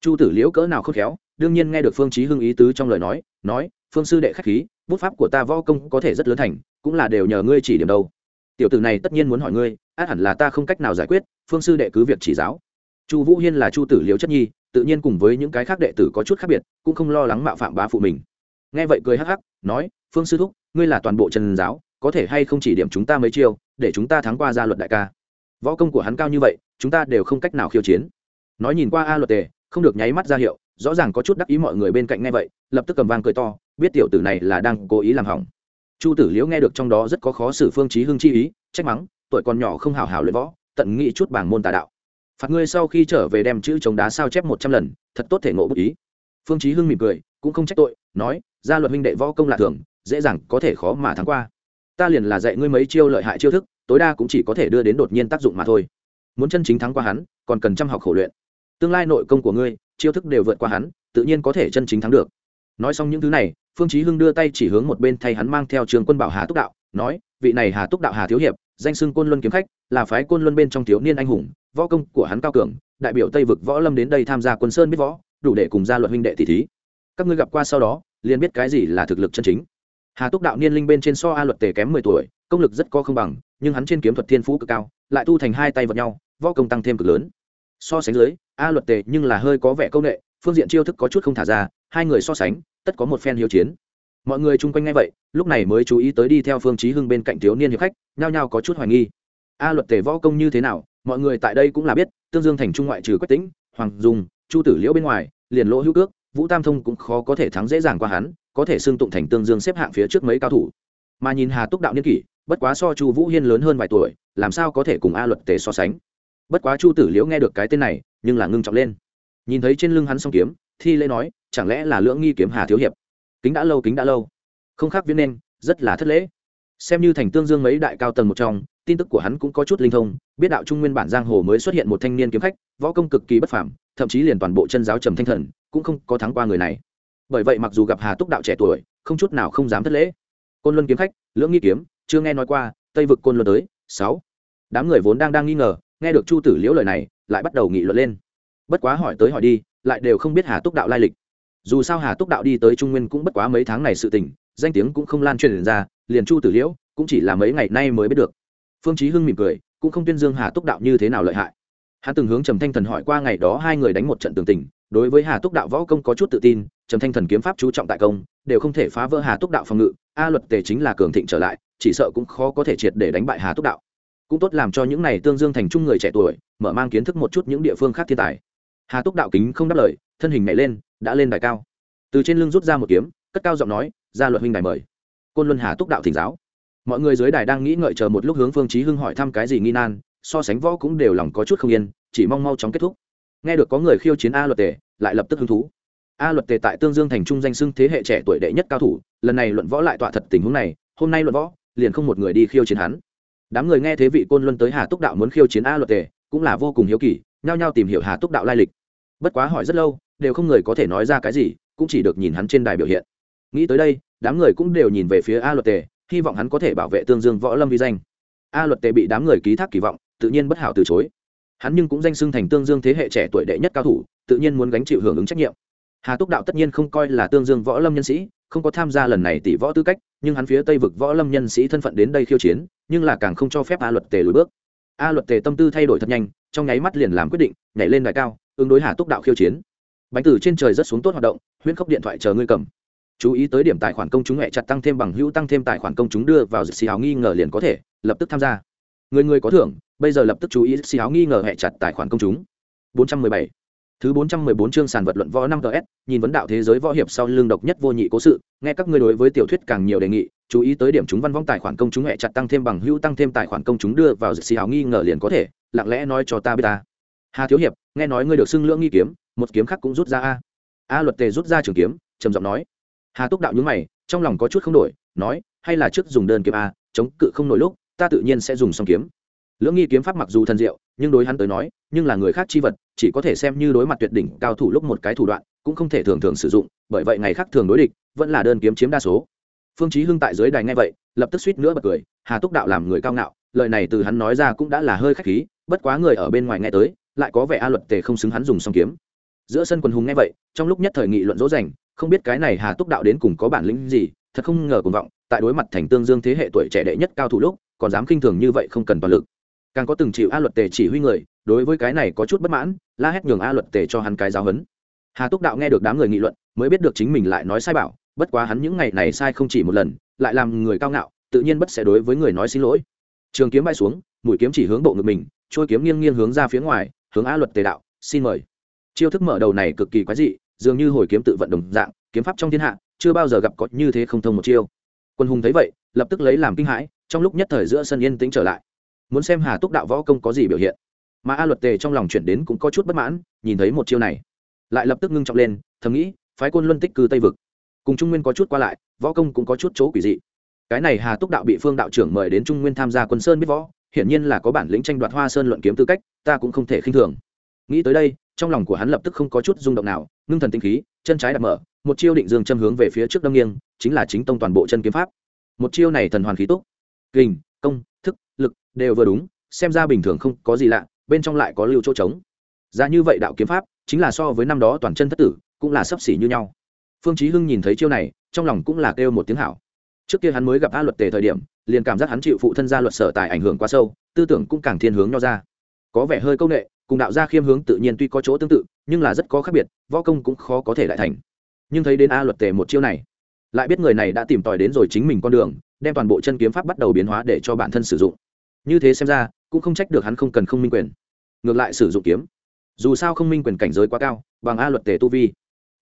chu tử liễu cỡ nào khôn khéo, đương nhiên nghe được phương chí hưng ý tứ trong lời nói nói, phương sư đệ khách khí, bút pháp của ta võ công có thể rất lớn thành, cũng là đều nhờ ngươi chỉ điểm đâu. Tiểu tử này tất nhiên muốn hỏi ngươi, át hẳn là ta không cách nào giải quyết, phương sư đệ cứ việc chỉ giáo. Chu vũ hiên là chu tử liễu chất nhi, tự nhiên cùng với những cái khác đệ tử có chút khác biệt, cũng không lo lắng mạo phạm bá phụ mình. Nghe vậy cười hắc hắc, nói, phương sư thúc, ngươi là toàn bộ trần giáo, có thể hay không chỉ điểm chúng ta mấy chiêu, để chúng ta thắng qua gia luật đại ca? Võ công của hắn cao như vậy, chúng ta đều không cách nào khiêu chiến. Nói nhìn qua a luật tề không được nháy mắt ra hiệu, rõ ràng có chút đắc ý mọi người bên cạnh nghe vậy, lập tức cầm vang cười to, biết tiểu tử này là đang cố ý làm hỏng. Chu tử liễu nghe được trong đó rất có khó xử phương chí hưng chi ý, trách mắng, tuổi còn nhỏ không hào hào luyện võ, tận nghĩ chút bảng môn tà đạo. Phạt ngươi sau khi trở về đem chữ chống đá sao chép một trăm lần, thật tốt thể ngộ bút ý. Phương chí hưng mỉm cười, cũng không trách tội, nói, gia luật huynh đệ võ công lạ thường, dễ dàng có thể khó mà thắng qua. Ta liền là dạy ngươi mấy chiêu lợi hại chiêu thức, tối đa cũng chỉ có thể đưa đến đột nhiên tác dụng mà thôi. Muốn chân chính thắng qua hắn, còn cần chăm học khổ luyện tương lai nội công của ngươi, chiêu thức đều vượt qua hắn, tự nhiên có thể chân chính thắng được. Nói xong những thứ này, phương chí hưng đưa tay chỉ hướng một bên thay hắn mang theo trường quân bảo hà túc đạo, nói, vị này hà túc đạo hà thiếu hiệp, danh sưng côn luân kiếm khách, là phái côn luân bên trong thiếu niên anh hùng, võ công của hắn cao cường, đại biểu tây vực võ lâm đến đây tham gia quân sơn biết võ, đủ để cùng gia luật huynh đệ tỷ thí. Các ngươi gặp qua sau đó, liền biết cái gì là thực lực chân chính. Hà túc đạo niên linh bên trên so a luật tề kém mười tuổi, công lực rất có không bằng, nhưng hắn trên kiếm thuật thiên phú cực cao, lại tu thành hai tay vật nhau, võ công tăng thêm cực lớn so sánh dưới, a luật tề nhưng là hơi có vẻ công nghệ phương diện chiêu thức có chút không thả ra, hai người so sánh, tất có một phen hiếu chiến. Mọi người chung quanh ngay vậy, lúc này mới chú ý tới đi theo phương chí hưng bên cạnh thiếu niên hiệp khách, nhao nhao có chút hoài nghi. A luật tề võ công như thế nào, mọi người tại đây cũng là biết, tương dương thành trung ngoại trừ quách tĩnh, hoàng dung, chu tử liễu bên ngoài, liền lỗ hữu cước, vũ tam thông cũng khó có thể thắng dễ dàng qua hắn, có thể xưng tụng thành tương dương xếp hạng phía trước mấy cao thủ. Mà nhìn hà túc đạo niên kỷ, bất quá so chu vũ hiên lớn hơn vài tuổi, làm sao có thể cùng a luật tề so sánh? Bất quá chu tử liễu nghe được cái tên này, nhưng là ngưng trọng lên. Nhìn thấy trên lưng hắn song kiếm, thi lễ nói, chẳng lẽ là lưỡng nghi kiếm hà thiếu hiệp? Kính đã lâu, kính đã lâu. Không khác viễn nên, rất là thất lễ. Xem như thành tương dương mấy đại cao tầng một trong, tin tức của hắn cũng có chút linh thông, biết đạo trung nguyên bản giang hồ mới xuất hiện một thanh niên kiếm khách, võ công cực kỳ bất phảm thậm chí liền toàn bộ chân giáo trầm thanh thần, cũng không có thắng qua người này. Bởi vậy mặc dù gặp hà túc đạo trẻ tuổi, không chút nào không dám thất lễ. Côn luân kiếm khách, lưỡng nghi kiếm, chưa nghe nói qua, tây vực côn luân tới, sáu. Đám người vốn đang đang nghi ngờ nghe được chu tử liễu lời này, lại bắt đầu nghị luận lên. Bất quá hỏi tới hỏi đi, lại đều không biết hà túc đạo lai lịch. Dù sao hà túc đạo đi tới trung nguyên cũng bất quá mấy tháng này sự tình, danh tiếng cũng không lan truyền ra, liền chu tử liễu cũng chỉ là mấy ngày nay mới biết được. Phương chí hưng mỉm cười, cũng không tuyên dương hà túc đạo như thế nào lợi hại. Hắn từng hướng trầm thanh thần hỏi qua ngày đó hai người đánh một trận tường tình, đối với hà túc đạo võ công có chút tự tin, trầm thanh thần kiếm pháp chú trọng tại công, đều không thể phá vỡ hà túc đạo phòng ngự, a luật tề chính là cường thịnh trở lại, chỉ sợ cũng khó có thể triệt để đánh bại hà túc đạo cũng tốt làm cho những này tương dương thành trung người trẻ tuổi mở mang kiến thức một chút những địa phương khác thiên tài. Hà túc đạo kính không đáp lời, thân hình nhảy lên, đã lên đài cao. Từ trên lưng rút ra một kiếm, cất cao giọng nói, ra luật huynh đài mời. Côn luân hà túc đạo thỉnh giáo. Mọi người dưới đài đang nghĩ ngợi chờ một lúc hướng phương chí hưng hỏi thăm cái gì nghi nan, so sánh võ cũng đều lòng có chút không yên, chỉ mong mau chóng kết thúc. Nghe được có người khiêu chiến a luật tề, lại lập tức hứng thú. A luật tề tại tương dương thành trung danh xưng thế hệ trẻ tuổi đệ nhất cao thủ, lần này luận võ lại tọa thật tình huống này, hôm nay luận võ, liền không một người đi khiêu chiến hắn đám người nghe thế vị côn luân tới hà túc đạo muốn khiêu chiến a luật tề, cũng là vô cùng hiếu kỳ, nhao nhao tìm hiểu hà túc đạo lai lịch. Bất quá hỏi rất lâu, đều không người có thể nói ra cái gì, cũng chỉ được nhìn hắn trên đài biểu hiện. Nghĩ tới đây, đám người cũng đều nhìn về phía a luật tề, hy vọng hắn có thể bảo vệ tương dương võ lâm vi danh. A luật tề bị đám người ký thác kỳ vọng, tự nhiên bất hảo từ chối. Hắn nhưng cũng danh xưng thành tương dương thế hệ trẻ tuổi đệ nhất cao thủ, tự nhiên muốn gánh chịu hưởng ứng trách nhiệm. Hà túc đạo tất nhiên không coi là tương dương võ lâm nhân sĩ không có tham gia lần này tỷ võ tư cách, nhưng hắn phía tây vực võ lâm nhân sĩ thân phận đến đây khiêu chiến, nhưng là càng không cho phép a luật tề lùi bước. A luật tề tâm tư thay đổi thật nhanh, trong nháy mắt liền làm quyết định, nhảy lên đài cao, ứng đối hà túc đạo khiêu chiến. Bánh từ trên trời rất xuống tốt hoạt động, huyễn khốc điện thoại chờ ngươi cầm. Chú ý tới điểm tài khoản công chúng hẹ chặt tăng thêm bằng hữu, tăng thêm tài khoản công chúng đưa vào xì áo nghi ngờ liền có thể, lập tức tham gia. Người người có thưởng, bây giờ lập tức chú ý xì áo nghi ngờ hẹ chặt tài khoản công chúng. 417 Thứ 414 chương sàn vật luận võ 5 s nhìn vấn đạo thế giới võ hiệp sau lưng độc nhất vô nhị cố sự, nghe các ngươi đối với tiểu thuyết càng nhiều đề nghị, chú ý tới điểm chúng văn vong tài khoản công chúng hẹ chặt tăng thêm bằng hữu tăng thêm tài khoản công chúng đưa vào xì hào nghi ngờ liền có thể lặng lẽ nói cho ta biết ta. Hà thiếu hiệp nghe nói ngươi được xưng lưỡng nghi kiếm một kiếm khác cũng rút ra a. A luật tề rút ra trường kiếm trầm giọng nói. Hà túc đạo nhúng mày trong lòng có chút không đổi nói hay là trước dùng đơn kiếm a chống cự không nổi lúc ta tự nhiên sẽ dùng song kiếm. Lưỡng nghi kiếm pháp mặc dù thần diệu nhưng đối hắn tới nói nhưng là người khác chi vật chỉ có thể xem như đối mặt tuyệt đỉnh cao thủ lúc một cái thủ đoạn, cũng không thể thường thường sử dụng, bởi vậy ngày khác thường đối địch, vẫn là đơn kiếm chiếm đa số. Phương chí hưng tại dưới đài nghe vậy, lập tức suýt nữa bật cười, hà túc đạo làm người cao ngạo, lời này từ hắn nói ra cũng đã là hơi khách khí, bất quá người ở bên ngoài nghe tới, lại có vẻ a luật tề không xứng hắn dùng song kiếm. Giữa sân quần hùng nghe vậy, trong lúc nhất thời nghị luận dỗ dành, không biết cái này hà túc đạo đến cùng có bản lĩnh gì, thật không ngờ cuồng vọng, tại đối mặt thành tương dương thế hệ tuổi trẻ đệ nhất cao thủ lúc, còn dám khinh thường như vậy không cần toàn lực càng có từng chịu a luật tề chỉ huy người, đối với cái này có chút bất mãn, la hét nhường a luật tề cho hắn cái giáo hấn hà túc đạo nghe được đám người nghị luận, mới biết được chính mình lại nói sai bảo, bất quá hắn những ngày này sai không chỉ một lần, lại làm người cao ngạo, tự nhiên bất sẽ đối với người nói xin lỗi. Trường kiếm bay xuống, mũi kiếm chỉ hướng bộ ngực mình trôi kiếm nghiêng nghiêng hướng ra phía ngoài, hướng a luật tề đạo, xin mời. Chiêu thức mở đầu này cực kỳ quái dị, dường như hồi kiếm tự vận đồng dạng, kiếm pháp trong thiên hạ, chưa bao giờ gặp có như thế không thông một chiêu. Quân hùng thấy vậy, lập tức lấy làm kinh hãi, trong lúc nhất thời giữa sân yên tĩnh trở lại muốn xem hà túc đạo võ công có gì biểu hiện. Mà a luật tề trong lòng chuyển đến cũng có chút bất mãn, nhìn thấy một chiêu này, lại lập tức ngưng trọng lên, thầm nghĩ, phái quân luân tích cư tây vực. Cùng trung nguyên có chút qua lại, võ công cũng có chút chỗ quỷ dị. Cái này hà túc đạo bị phương đạo trưởng mời đến trung nguyên tham gia quân sơn biết võ, hiển nhiên là có bản lĩnh tranh đoạt hoa sơn luận kiếm tư cách, ta cũng không thể khinh thường. Nghĩ tới đây, trong lòng của hắn lập tức không có chút rung động nào, ngưng thần tinh khí, chân trái đặt mở, một chiêu định dương châm hướng về phía trước đâm nghiêng, chính là chính tông toàn bộ chân kiếm pháp. Một chiêu này thần hoàn khí túc. Kình, công, thức đều vừa đúng, xem ra bình thường không có gì lạ, bên trong lại có lưu chỗ trống. Ra như vậy đạo kiếm pháp, chính là so với năm đó toàn chân thất tử, cũng là sấp xỉ như nhau. Phương chí hưng nhìn thấy chiêu này, trong lòng cũng là kêu một tiếng hảo. Trước kia hắn mới gặp a luật tề thời điểm, liền cảm giác hắn chịu phụ thân gia luật sở tài ảnh hưởng quá sâu, tư tưởng cũng càng thiên hướng nho ra. Có vẻ hơi công nghệ, cùng đạo gia khiêm hướng tự nhiên tuy có chỗ tương tự, nhưng là rất có khác biệt, võ công cũng khó có thể lại thành. Nhưng thấy đến a luật tề một chiêu này, lại biết người này đã tìm tòi đến rồi chính mình con đường, đem toàn bộ chân kiếm pháp bắt đầu biến hóa để cho bản thân sử dụng như thế xem ra, cũng không trách được hắn không cần không minh quyền. Ngược lại sử dụng kiếm. Dù sao không minh quyền cảnh giới quá cao, bằng a luật tề tu vi,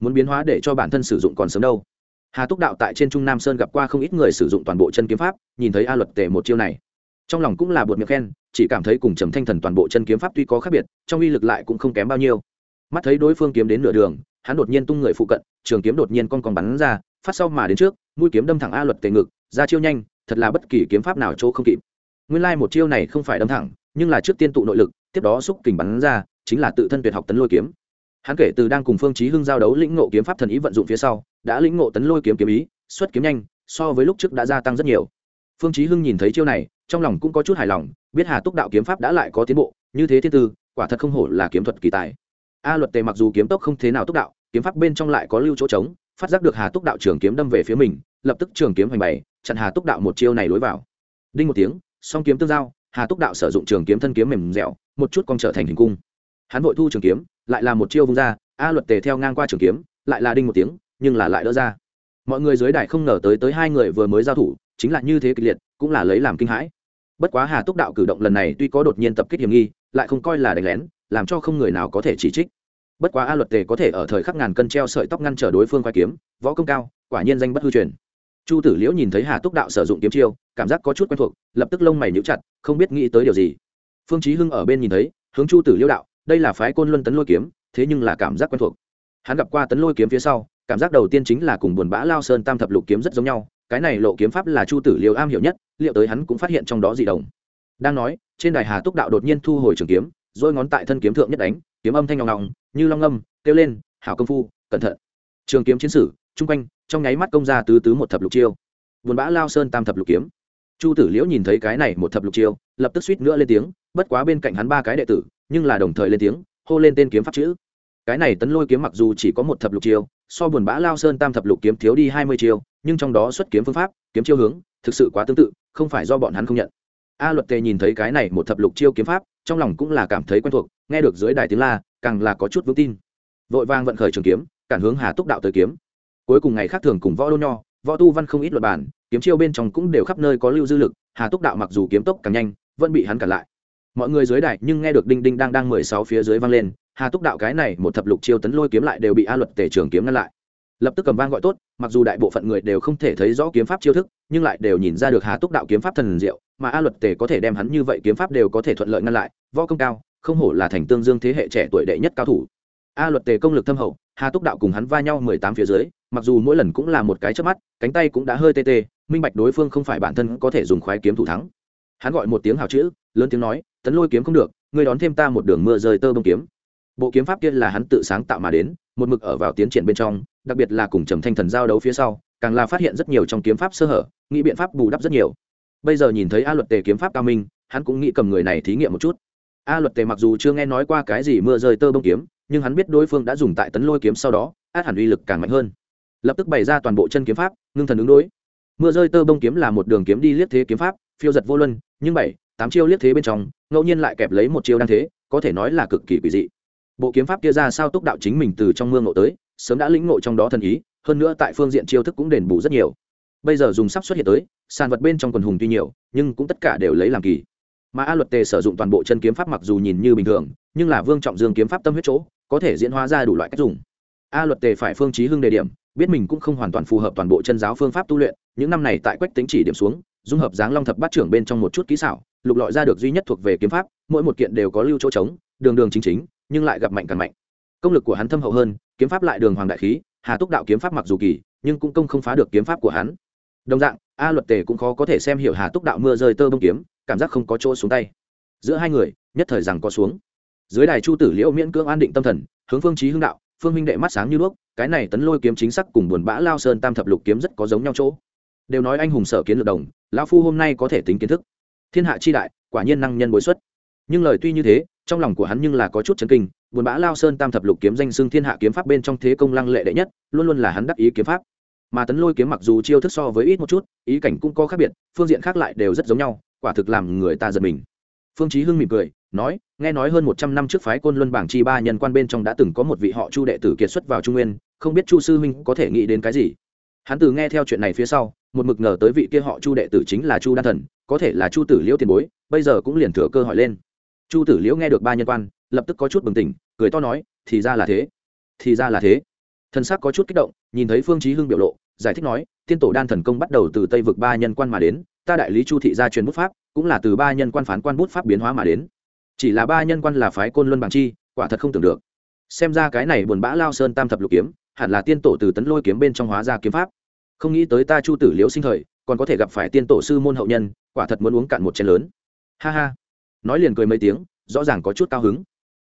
muốn biến hóa để cho bản thân sử dụng còn sớm đâu. Hà túc đạo tại trên trung nam sơn gặp qua không ít người sử dụng toàn bộ chân kiếm pháp, nhìn thấy a luật tề một chiêu này, trong lòng cũng là bột miệng khen, chỉ cảm thấy cùng trầm thanh thần toàn bộ chân kiếm pháp tuy có khác biệt, trong uy lực lại cũng không kém bao nhiêu. Mắt thấy đối phương kiếm đến nửa đường, hắn đột nhiên tung người phụ cận, trường kiếm đột nhiên con còn bắn ra, phát sau mà đến trước, mũi kiếm đâm thẳng a luật tề ngực, ra chiêu nhanh, thật là bất kỳ kiếm pháp nào chỗ không kịp nguyên lai một chiêu này không phải đâm thẳng, nhưng là trước tiên tụ nội lực, tiếp đó xúc kình bắn ra, chính là tự thân tuyệt học tấn lôi kiếm. Hắn kể từ đang cùng phương chí hưng giao đấu lĩnh ngộ kiếm pháp thần ý vận dụng phía sau, đã lĩnh ngộ tấn lôi kiếm kiếm ý, xuất kiếm nhanh, so với lúc trước đã gia tăng rất nhiều. Phương chí hưng nhìn thấy chiêu này, trong lòng cũng có chút hài lòng, biết hà túc đạo kiếm pháp đã lại có tiến bộ, như thế thiên tư, quả thật không hổ là kiếm thuật kỳ tài. A luật tề mặc dù kiếm tốc không thế nào túc đạo, kiếm pháp bên trong lại có lưu chỗ trống, phát giác được hà túc đạo trường kiếm đâm về phía mình, lập tức trường kiếm hoành bày chặn hà túc đạo một chiêu này lối vào. Đinh một tiếng song kiếm tương giao, hà túc đạo sử dụng trường kiếm thân kiếm mềm dẻo, một chút cong trở thành hình cung. Hắn vội thu trường kiếm, lại là một chiêu vung ra, a luật tề theo ngang qua trường kiếm, lại là đinh một tiếng, nhưng là lại đỡ ra. Mọi người dưới đài không ngờ tới tới hai người vừa mới giao thủ, chính là như thế kịch liệt, cũng là lấy làm kinh hãi. Bất quá hà túc đạo cử động lần này tuy có đột nhiên tập kích hiểm nghi, lại không coi là đánh lén, làm cho không người nào có thể chỉ trích. Bất quá a luật tề có thể ở thời khắc ngàn cân treo sợi tóc ngăn trở đối phương quay kiếm, võ công cao, quả nhiên danh bất hư truyền. Chu tử liễu nhìn thấy hà túc đạo sử dụng kiếm chiêu cảm giác có chút quen thuộc, lập tức lông mày nhíu chặt, không biết nghĩ tới điều gì. Phương chí hưng ở bên nhìn thấy, hướng chu tử Liêu đạo, đây là phái côn luân tấn lôi kiếm, thế nhưng là cảm giác quen thuộc. Hắn gặp qua tấn lôi kiếm phía sau, cảm giác đầu tiên chính là cùng buồn bã lao sơn tam thập lục kiếm rất giống nhau, cái này lộ kiếm pháp là chu tử Liêu am hiểu nhất, liệu tới hắn cũng phát hiện trong đó gì đồng đang nói, trên đài hà túc đạo đột nhiên thu hồi trường kiếm rồi ngón tại thân kiếm thượng nhất đánh, kiếm âm thanh ngọng ngọng, như long âm kêu lên, hảo công phu, cẩn thận. Trường kiếm chiến sử trung quanh, trong nháy mắt công ra tứ tứ một thập lục chiêu. Buồn bã lao sơn tam thập lục kiếm chu tử liễu nhìn thấy cái này một thập lục chiêu, lập tức suýt nữa lên tiếng, bất quá bên cạnh hắn ba cái đệ tử, nhưng là đồng thời lên tiếng, hô lên tên kiếm pháp chữ. Cái này tấn lôi kiếm mặc dù chỉ có một thập lục chiêu, so buồn bã lao sơn tam thập lục kiếm thiếu đi hai mươi chiêu, nhưng trong đó xuất kiếm phương pháp, kiếm chiêu hướng, thực sự quá tương tự, không phải do bọn hắn không nhận. A luật tề nhìn thấy cái này một thập lục chiêu kiếm pháp, trong lòng cũng là cảm thấy quen thuộc, nghe được dưới đài tiếng la, càng là có chút vững tin. Vội vang vận khởi trường kiếm, cản hướng hà túc đạo tới kiếm. Cuối cùng ngày khác thường cùng võ đô nho, võ tu văn không ít luật bản kiếm chiêu bên trong cũng đều khắp nơi có lưu dư lực, hà túc đạo mặc dù kiếm tốc càng nhanh, vẫn bị hắn cản lại. Mọi người dưới đài nhưng nghe được đinh đinh đang đang mười sáu phía dưới vang lên, hà túc đạo cái này một thập lục chiêu tấn lôi kiếm lại đều bị a luật tề trường kiếm ngăn lại. Lập tức cầm vang gọi tốt, mặc dù đại bộ phận người đều không thể thấy rõ kiếm pháp chiêu thức, nhưng lại đều nhìn ra được hà túc đạo kiếm pháp thần diệu, mà a luật tề có thể đem hắn như vậy kiếm pháp đều có thể thuận lợi ngăn lại, võ công cao, không hổ là thành tương dương thế hệ trẻ tuổi đệ nhất cao thủ. A luật tề công lực thâm hậu, hà túc đạo cùng hắn va nhau mười tám phía dưới, mặc dù mỗi lần cũng là một cái chớp mắt, cánh tay cũng đã hơi tê tê minh bạch đối phương không phải bản thân có thể dùng khoái kiếm thủ thắng. Hắn gọi một tiếng hào chữ, lớn tiếng nói, tấn lôi kiếm không được, ngươi đón thêm ta một đường mưa rơi tơ bông kiếm. Bộ kiếm pháp kia là hắn tự sáng tạo mà đến, một mực ở vào tiến triển bên trong, đặc biệt là cùng trầm thanh thần giao đấu phía sau, càng là phát hiện rất nhiều trong kiếm pháp sơ hở, nghĩ biện pháp bù đắp rất nhiều. Bây giờ nhìn thấy a luật tề kiếm pháp cao minh, hắn cũng nghĩ cầm người này thí nghiệm một chút. A luật tề mặc dù chưa nghe nói qua cái gì mưa rơi tơ bông kiếm, nhưng hắn biết đối phương đã dùng tại tấn lôi kiếm sau đó, át hẳn uy lực càng mạnh hơn. Lập tức bày ra toàn bộ chân kiếm pháp, ngưng thần ứng đối mưa rơi tơ bông kiếm là một đường kiếm đi liếc thế kiếm pháp, phiêu giật vô luân, nhưng bảy, tám chiêu liếc thế bên trong, ngẫu nhiên lại kẹp lấy một chiêu đang thế, có thể nói là cực kỳ quỷ dị. Bộ kiếm pháp kia ra sao túc đạo chính mình từ trong mương ngộ tới, sớm đã lĩnh ngộ trong đó thần ý, hơn nữa tại phương diện chiêu thức cũng đền bù rất nhiều. Bây giờ dùng sắp xuất hiện tới, sàn vật bên trong quần hùng tuy nhiều, nhưng cũng tất cả đều lấy làm kỳ. Mà a luật tề sử dụng toàn bộ chân kiếm pháp mặc dù nhìn như bình thường, nhưng là vương trọng dương kiếm pháp tâm huyết chỗ, có thể diễn hóa ra đủ loại cách dùng. A luật tề phải phương chí hưng đề điểm biết mình cũng không hoàn toàn phù hợp toàn bộ chân giáo phương pháp tu luyện, những năm này tại quách tính chỉ điểm xuống, dung hợp dáng long thập bát trưởng bên trong một chút kỹ xảo, lục lọi ra được duy nhất thuộc về kiếm pháp, mỗi một kiện đều có lưu chỗ trống, đường đường chính chính, nhưng lại gặp mạnh càng mạnh. Công lực của hắn thâm hậu hơn, kiếm pháp lại đường hoàng đại khí, hà túc đạo kiếm pháp mặc dù kỳ, nhưng cũng công không phá được kiếm pháp của hắn. Đồng dạng, a luật tề cũng khó có thể xem hiểu hà túc đạo mưa rơi tơ bông kiếm, cảm giác không có chỗ xuống tay. Giữa hai người, nhất thời rằng có xuống. Dưới đài chu tử liễu miễn cưỡng an định tâm thần, hướng phương trí hưng đạo phương minh đệ mắt sáng như đuốc, cái này tấn lôi kiếm chính xác cùng buồn bã lao sơn tam thập lục kiếm rất có giống nhau chỗ. Đều nói anh hùng sở kiến lược đồng, lão phu hôm nay có thể tính kiến thức. Thiên hạ chi đại, quả nhiên năng nhân bối xuất. Nhưng lời tuy như thế, trong lòng của hắn nhưng là có chút chấn kinh, buồn bã lao sơn tam thập lục kiếm danh xưng thiên hạ kiếm pháp bên trong thế công lăng lệ đệ nhất, luôn luôn là hắn đắc ý kiếm pháp. Mà tấn lôi kiếm mặc dù chiêu thức so với ít một chút, ý cảnh cũng có khác biệt, phương diện khác lại đều rất giống nhau, quả thực làm người ta giật mình. Phương chí hưng mỉm cười nói, nghe nói hơn một trăm năm trước phái côn luân bảng chi ba nhân quan bên trong đã từng có một vị họ chu đệ tử kiệt xuất vào trung nguyên, không biết chu sư huynh có thể nghĩ đến cái gì. Hắn từ nghe theo chuyện này phía sau, một mực ngờ tới vị kia họ chu đệ tử chính là chu đan thần, có thể là chu tử liễu tiền bối, bây giờ cũng liền thừa cơ hỏi lên. Chu tử liễu nghe được ba nhân quan, lập tức có chút bừng tỉnh, cười to nói, thì ra là thế, thì ra là thế. Thần sắc có chút kích động, nhìn thấy phương chí hưng biểu lộ, giải thích nói, tiên tổ đan thần công bắt đầu từ tây vực ba nhân quan mà đến, ta đại lý chu thị gia truyền bút pháp, cũng là từ ba nhân quan phán quan bút pháp biến hóa mà đến chỉ là ba nhân quan là phái côn luân bằng chi, quả thật không tưởng được. Xem ra cái này buồn bã lao sơn tam thập lục kiếm, hẳn là tiên tổ từ tấn lôi kiếm bên trong hóa ra kiếm pháp. Không nghĩ tới ta chu tử liễu sinh thời, còn có thể gặp phải tiên tổ sư môn hậu nhân, quả thật muốn uống cạn một chén lớn. Ha ha. Nói liền cười mấy tiếng, rõ ràng có chút cao hứng.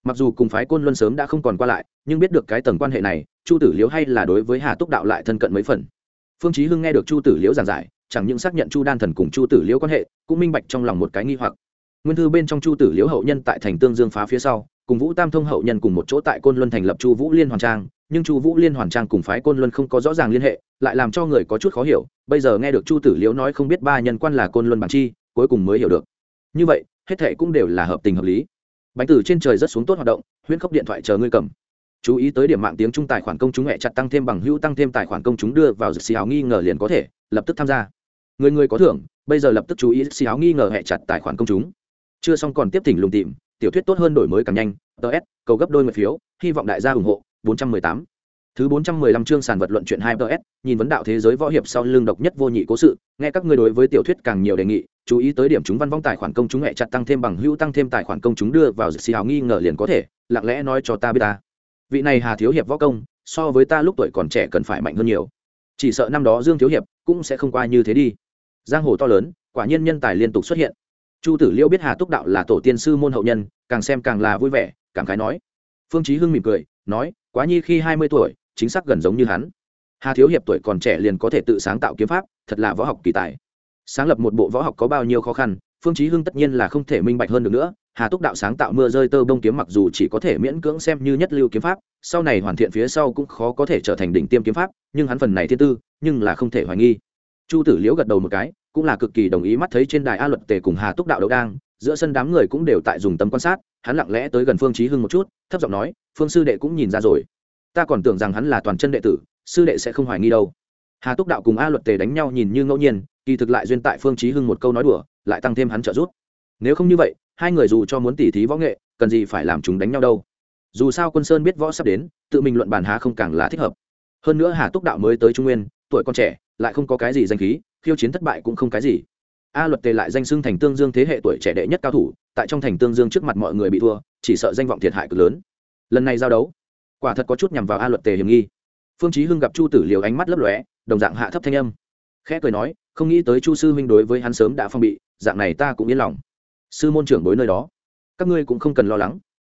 Mặc dù cùng phái côn luân sớm đã không còn qua lại, nhưng biết được cái tầng quan hệ này, chu tử liễu hay là đối với hà túc đạo lại thân cận mấy phần. Phương chí hưng nghe được chu tử liễu giảng giải, chẳng những xác nhận chu đan thần cùng chu tử liễu quan hệ, cũng minh bạch trong lòng một cái nghi hoặc nguyên thư bên trong chu tử liễu hậu nhân tại thành tương dương phá phía sau, cùng vũ tam thông hậu nhân cùng một chỗ tại côn luân thành lập chu vũ liên hoàn trang, nhưng chu vũ liên hoàn trang cùng phái côn luân không có rõ ràng liên hệ, lại làm cho người có chút khó hiểu, bây giờ nghe được chu tử liễu nói không biết ba nhân quan là côn luân bản chi, cuối cùng mới hiểu được. Như vậy, hết thệ cũng đều là hợp tình hợp lý. Bánh tử trên trời rất xuống tốt hoạt động, huyễn khốc điện thoại chờ ngươi cầm. Chú ý tới điểm mạng tiếng trung tài khoản công chúng hẹ chặt tăng thêm bằng hữu tăng thêm tài khoản công chúng đưa vào xì áo nghi ngờ liền có thể, lập tức tham gia. Người người có thưởng, bây giờ lập tức chú ý xì áo nghi ngờ hẹ chặt tài khoản công chúng chưa xong còn tiếp thỉnh lùng tìm tiểu thuyết tốt hơn đổi mới càng nhanh ts cầu gấp đôi nguyện phiếu hy vọng đại gia ủng hộ 418 Thứ 415 chương sàn vật luận chuyện 2PS, nhìn vấn đạo thế giới võ hiệp sau lưng độc nhất vô nhị cố sự, nghe các ngươi đối với tiểu thuyết càng nhiều đề nghị, chú ý tới điểm chúng văn vong tài khoản công chúng hệ chặt tăng thêm bằng hữu tăng thêm tài khoản công chúng đưa vào xì hào nghi ngờ liền có thể, lặng lẽ nói cho ta biết ta. Vị này Hà thiếu hiệp võ công, so với ta lúc tuổi còn trẻ cần phải mạnh hơn nhiều. Chỉ sợ năm đó Dương thiếu hiệp cũng sẽ không qua như thế đi. Giang hồ to lớn, quả nhiên nhân tài liên tục xuất hiện. Chu Tử Liêu biết Hà Túc đạo là tổ tiên sư môn hậu nhân, càng xem càng là vui vẻ, cảm khái nói. Phương Chí Hưng mỉm cười, nói, quá nhi khi hai mươi tuổi, chính xác gần giống như hắn. Hà thiếu hiệp tuổi còn trẻ liền có thể tự sáng tạo kiếm pháp thật là võ học kỳ tài. Sáng lập một bộ võ học có bao nhiêu khó khăn phương chí hưng tất nhiên là không thể minh bạch hơn được nữa. Hà túc đạo sáng tạo mưa rơi tơ bông kiếm mặc dù chỉ có thể miễn cưỡng xem như nhất lưu kiếm pháp sau này hoàn thiện phía sau cũng khó có thể trở thành đỉnh tiêm kiếm pháp nhưng hắn phần này thiên tư nhưng là không thể hoài nghi. Chu tử liễu gật đầu một cái cũng là cực kỳ đồng ý mắt thấy trên đài a luật tề cùng hà túc đạo đấu đang, giữa sân đám người cũng đều tại dùng tâm quan sát, hắn lặng lẽ tới gần phương chí hưng một chút, thấp giọng nói, phương sư đệ cũng nhìn ra rồi. Ta còn tưởng rằng hắn là toàn chân đệ tử, sư đệ sẽ không hoài nghi đâu. Hà túc đạo cùng a luật tề đánh nhau nhìn như ngẫu nhiên, kỳ thực lại duyên tại phương chí hưng một câu nói đùa, lại tăng thêm hắn trợ giúp. Nếu không như vậy, hai người dù cho muốn tỉ thí võ nghệ, cần gì phải làm chúng đánh nhau đâu. Dù sao quân sơn biết võ sắp đến, tự mình luận bàn há không càng là thích hợp. Hơn nữa hà túc đạo mới tới trung nguyên, tuổi còn trẻ, lại không có cái gì danh khí khiêu chiến thất bại cũng không cái gì. A luật tề lại danh xưng thành tương dương thế hệ tuổi trẻ đệ nhất cao thủ, tại trong thành tương dương trước mặt mọi người bị thua, chỉ sợ danh vọng thiệt hại cực lớn. Lần này giao đấu, quả thật có chút nhằm vào a luật tề hiểm nghi. Phương chí hưng gặp chu tử liều ánh mắt lấp lóe, đồng dạng hạ thấp thanh âm. Khẽ cười nói, không nghĩ tới chu sư huynh đối với hắn sớm đã phong bị, dạng này ta cũng yên lòng. Sư môn trưởng đối nơi đó, các ngươi cũng không cần lo lắng.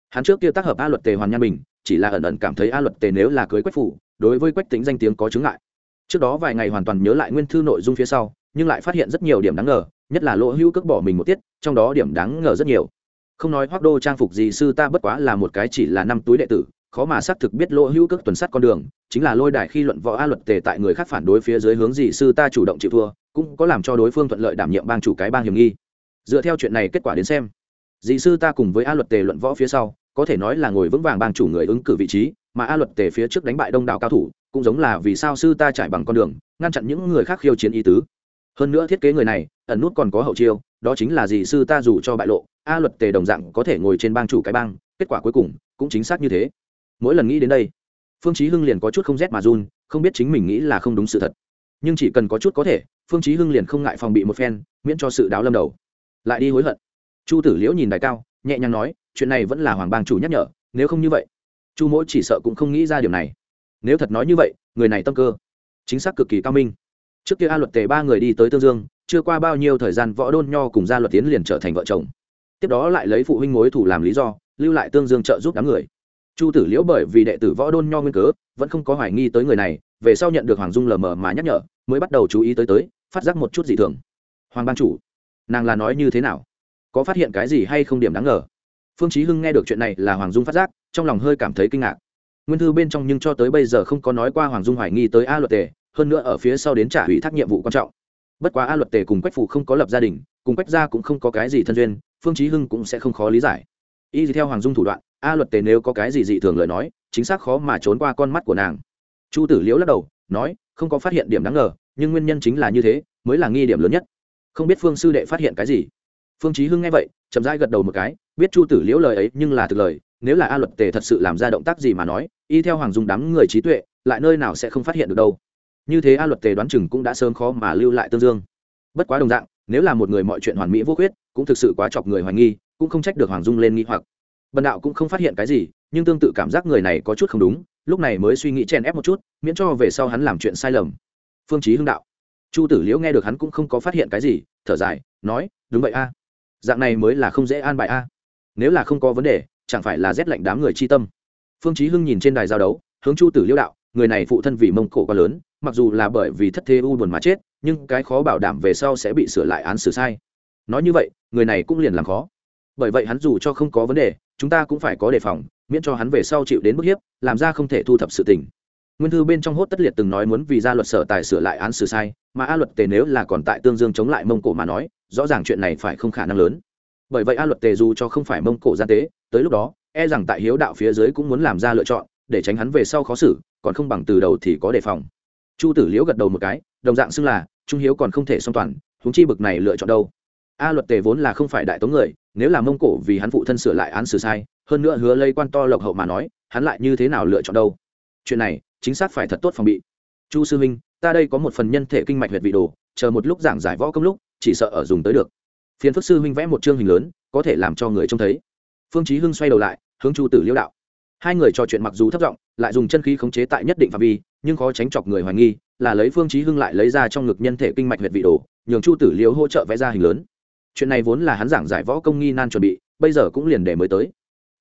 Hắn trước kia tác hợp a luật tề hoàn nhan bình, chỉ là ẩn ẩn cảm thấy a luật tề nếu là cưới quách phủ, đối với quách tính danh tiếng có chứng ngại trước đó vài ngày hoàn toàn nhớ lại nguyên thư nội dung phía sau, nhưng lại phát hiện rất nhiều điểm đáng ngờ, nhất là lỗ hữu cước bỏ mình một tiết, trong đó điểm đáng ngờ rất nhiều. Không nói hoác đô trang phục gì sư ta bất quá là một cái chỉ là năm túi đệ tử, khó mà xác thực biết lỗ hữu cước tuần sắt con đường, chính là lôi đài khi luận võ a luật tề tại người khác phản đối phía dưới hướng gì sư ta chủ động chịu thua, cũng có làm cho đối phương thuận lợi đảm nhiệm bang chủ cái bang hiểm nghi. Dựa theo chuyện này kết quả đến xem dị sư ta cùng với a luật tề luận võ phía sau, có thể nói là ngồi vững vàng bang chủ người ứng cử vị trí, mà a luật tề phía trước đánh bại đông đảo cao thủ cũng giống là vì sao sư ta trải bằng con đường, ngăn chặn những người khác khiêu chiến ý tứ. Hơn nữa thiết kế người này, ẩn nút còn có hậu chiêu, đó chính là gì sư ta dù cho bại lộ, a luật tề đồng dạng có thể ngồi trên bang chủ cái bang, kết quả cuối cùng cũng chính xác như thế. Mỗi lần nghĩ đến đây, phương chí hưng liền có chút không rét mà run, không biết chính mình nghĩ là không đúng sự thật. Nhưng chỉ cần có chút có thể, phương chí hưng liền không ngại phòng bị một phen, miễn cho sự đáo lâm đầu. Lại đi hối hận. Chu tử liễu nhìn đại cao, nhẹ nhàng nói, chuyện này vẫn là hoàng bang chủ nhắc nhở, nếu không như vậy, chu mỗi chỉ sợ cũng không nghĩ ra điều này nếu thật nói như vậy, người này tâm cơ chính xác cực kỳ cao minh. Trước kia a luật tề ba người đi tới tương dương, chưa qua bao nhiêu thời gian võ đôn nho cùng gia luật tiến liền trở thành vợ chồng. Tiếp đó lại lấy phụ huynh mối thủ làm lý do, lưu lại tương dương trợ giúp đám người. Chu tử liễu bởi vì đệ tử võ đôn nho nguyên cớ, vẫn không có hoài nghi tới người này, về sau nhận được hoàng dung lờ mờ mà nhắc nhở, mới bắt đầu chú ý tới tới, phát giác một chút dị thường. Hoàng ban chủ, nàng là nói như thế nào? Có phát hiện cái gì hay không điểm đáng ngờ? Phương chí hưng nghe được chuyện này là hoàng dung phát giác, trong lòng hơi cảm thấy kinh ngạc nguyên thư bên trong nhưng cho tới bây giờ không có nói qua hoàng dung hoài nghi tới a luật tề, hơn nữa ở phía sau đến trả ủy thác nhiệm vụ quan trọng. Bất quá a luật tề cùng quách phủ không có lập gia đình, cùng quách gia cũng không có cái gì thân duyên, phương chí hưng cũng sẽ không khó lý giải. Y theo hoàng dung thủ đoạn, a luật tề nếu có cái gì dị thường lời nói, chính xác khó mà trốn qua con mắt của nàng. Chu tử liễu lắc đầu, nói, không có phát hiện điểm đáng ngờ, nhưng nguyên nhân chính là như thế, mới là nghi điểm lớn nhất. Không biết phương sư đệ phát hiện cái gì? Phương chí hưng nghe vậy, chậm rãi gật đầu một cái, biết chu tử liễu lời ấy nhưng là thực lời, nếu là a luật tề thật sự làm ra động tác gì mà nói y theo hoàng dung đám người trí tuệ, lại nơi nào sẽ không phát hiện được đâu. Như thế a luật tề đoán chừng cũng đã sớm khó mà lưu lại tương dương. Bất quá đồng dạng, nếu là một người mọi chuyện hoàn mỹ vô khuyết, cũng thực sự quá chọc người hoài nghi, cũng không trách được hoàng dung lên nghi hoặc. Bần đạo cũng không phát hiện cái gì, nhưng tương tự cảm giác người này có chút không đúng, lúc này mới suy nghĩ chèn ép một chút, miễn cho về sau hắn làm chuyện sai lầm. Phương chí hưng đạo. Chu tử liễu nghe được hắn cũng không có phát hiện cái gì, thở dài, nói, đúng vậy a. Dạng này mới là không dễ an bài a. Nếu là không có vấn đề, chẳng phải là rét lạnh đám người chi tâm phương chí hưng nhìn trên đài giao đấu, hướng chu tử Liêu đạo, người này phụ thân vì mông cổ quá lớn, mặc dù là bởi vì thất thế u buồn mà chết, nhưng cái khó bảo đảm về sau sẽ bị sửa lại án xử sai. Nói như vậy, người này cũng liền làm khó. Bởi vậy hắn dù cho không có vấn đề, chúng ta cũng phải có đề phòng, miễn cho hắn về sau chịu đến bức hiếp, làm ra không thể thu thập sự tình. Nguyên thư bên trong hốt tất liệt từng nói muốn vì gia luật sở tài sửa lại án xử sai, mà a luật tề nếu là còn tại tương dương chống lại mông cổ mà nói, rõ ràng chuyện này phải không khả năng lớn. Bởi vậy a luật tề dù cho không phải mông cổ gian tế, tới lúc đó e rằng tại hiếu đạo phía dưới cũng muốn làm ra lựa chọn, để tránh hắn về sau khó xử, còn không bằng từ đầu thì có đề phòng. Chu tử liễu gật đầu một cái, đồng dạng xưng là, trung hiếu còn không thể song toàn, huống chi bực này lựa chọn đâu. A luật tề vốn là không phải đại tống người, nếu là mông cổ vì hắn phụ thân sửa lại án xử sai, hơn nữa hứa lây quan to lộc hậu mà nói, hắn lại như thế nào lựa chọn đâu? Chuyện này, chính xác phải thật tốt phòng bị. Chu sư huynh, ta đây có một phần nhân thể kinh mạch huyệt vị đồ, chờ một lúc giảng giải võ công lúc, chỉ sợ ở dùng tới được. Phiền phức sư huynh vẽ một chương hình lớn, có thể làm cho người trông thấy phương chí hưng xoay đầu lại, hướng chu tử liễu đạo. Hai người trò chuyện mặc dù thấp giọng, lại dùng chân khí khống chế tại nhất định phạm vi, nhưng khó tránh chọc người hoài nghi, là lấy phương chí hưng lại lấy ra trong ngực nhân thể kinh mạch huyệt vị đồ, nhường chu tử liễu hỗ trợ vẽ ra hình lớn. Chuyện này vốn là hắn giảng giải võ công nghi nan chuẩn bị, bây giờ cũng liền để mới tới.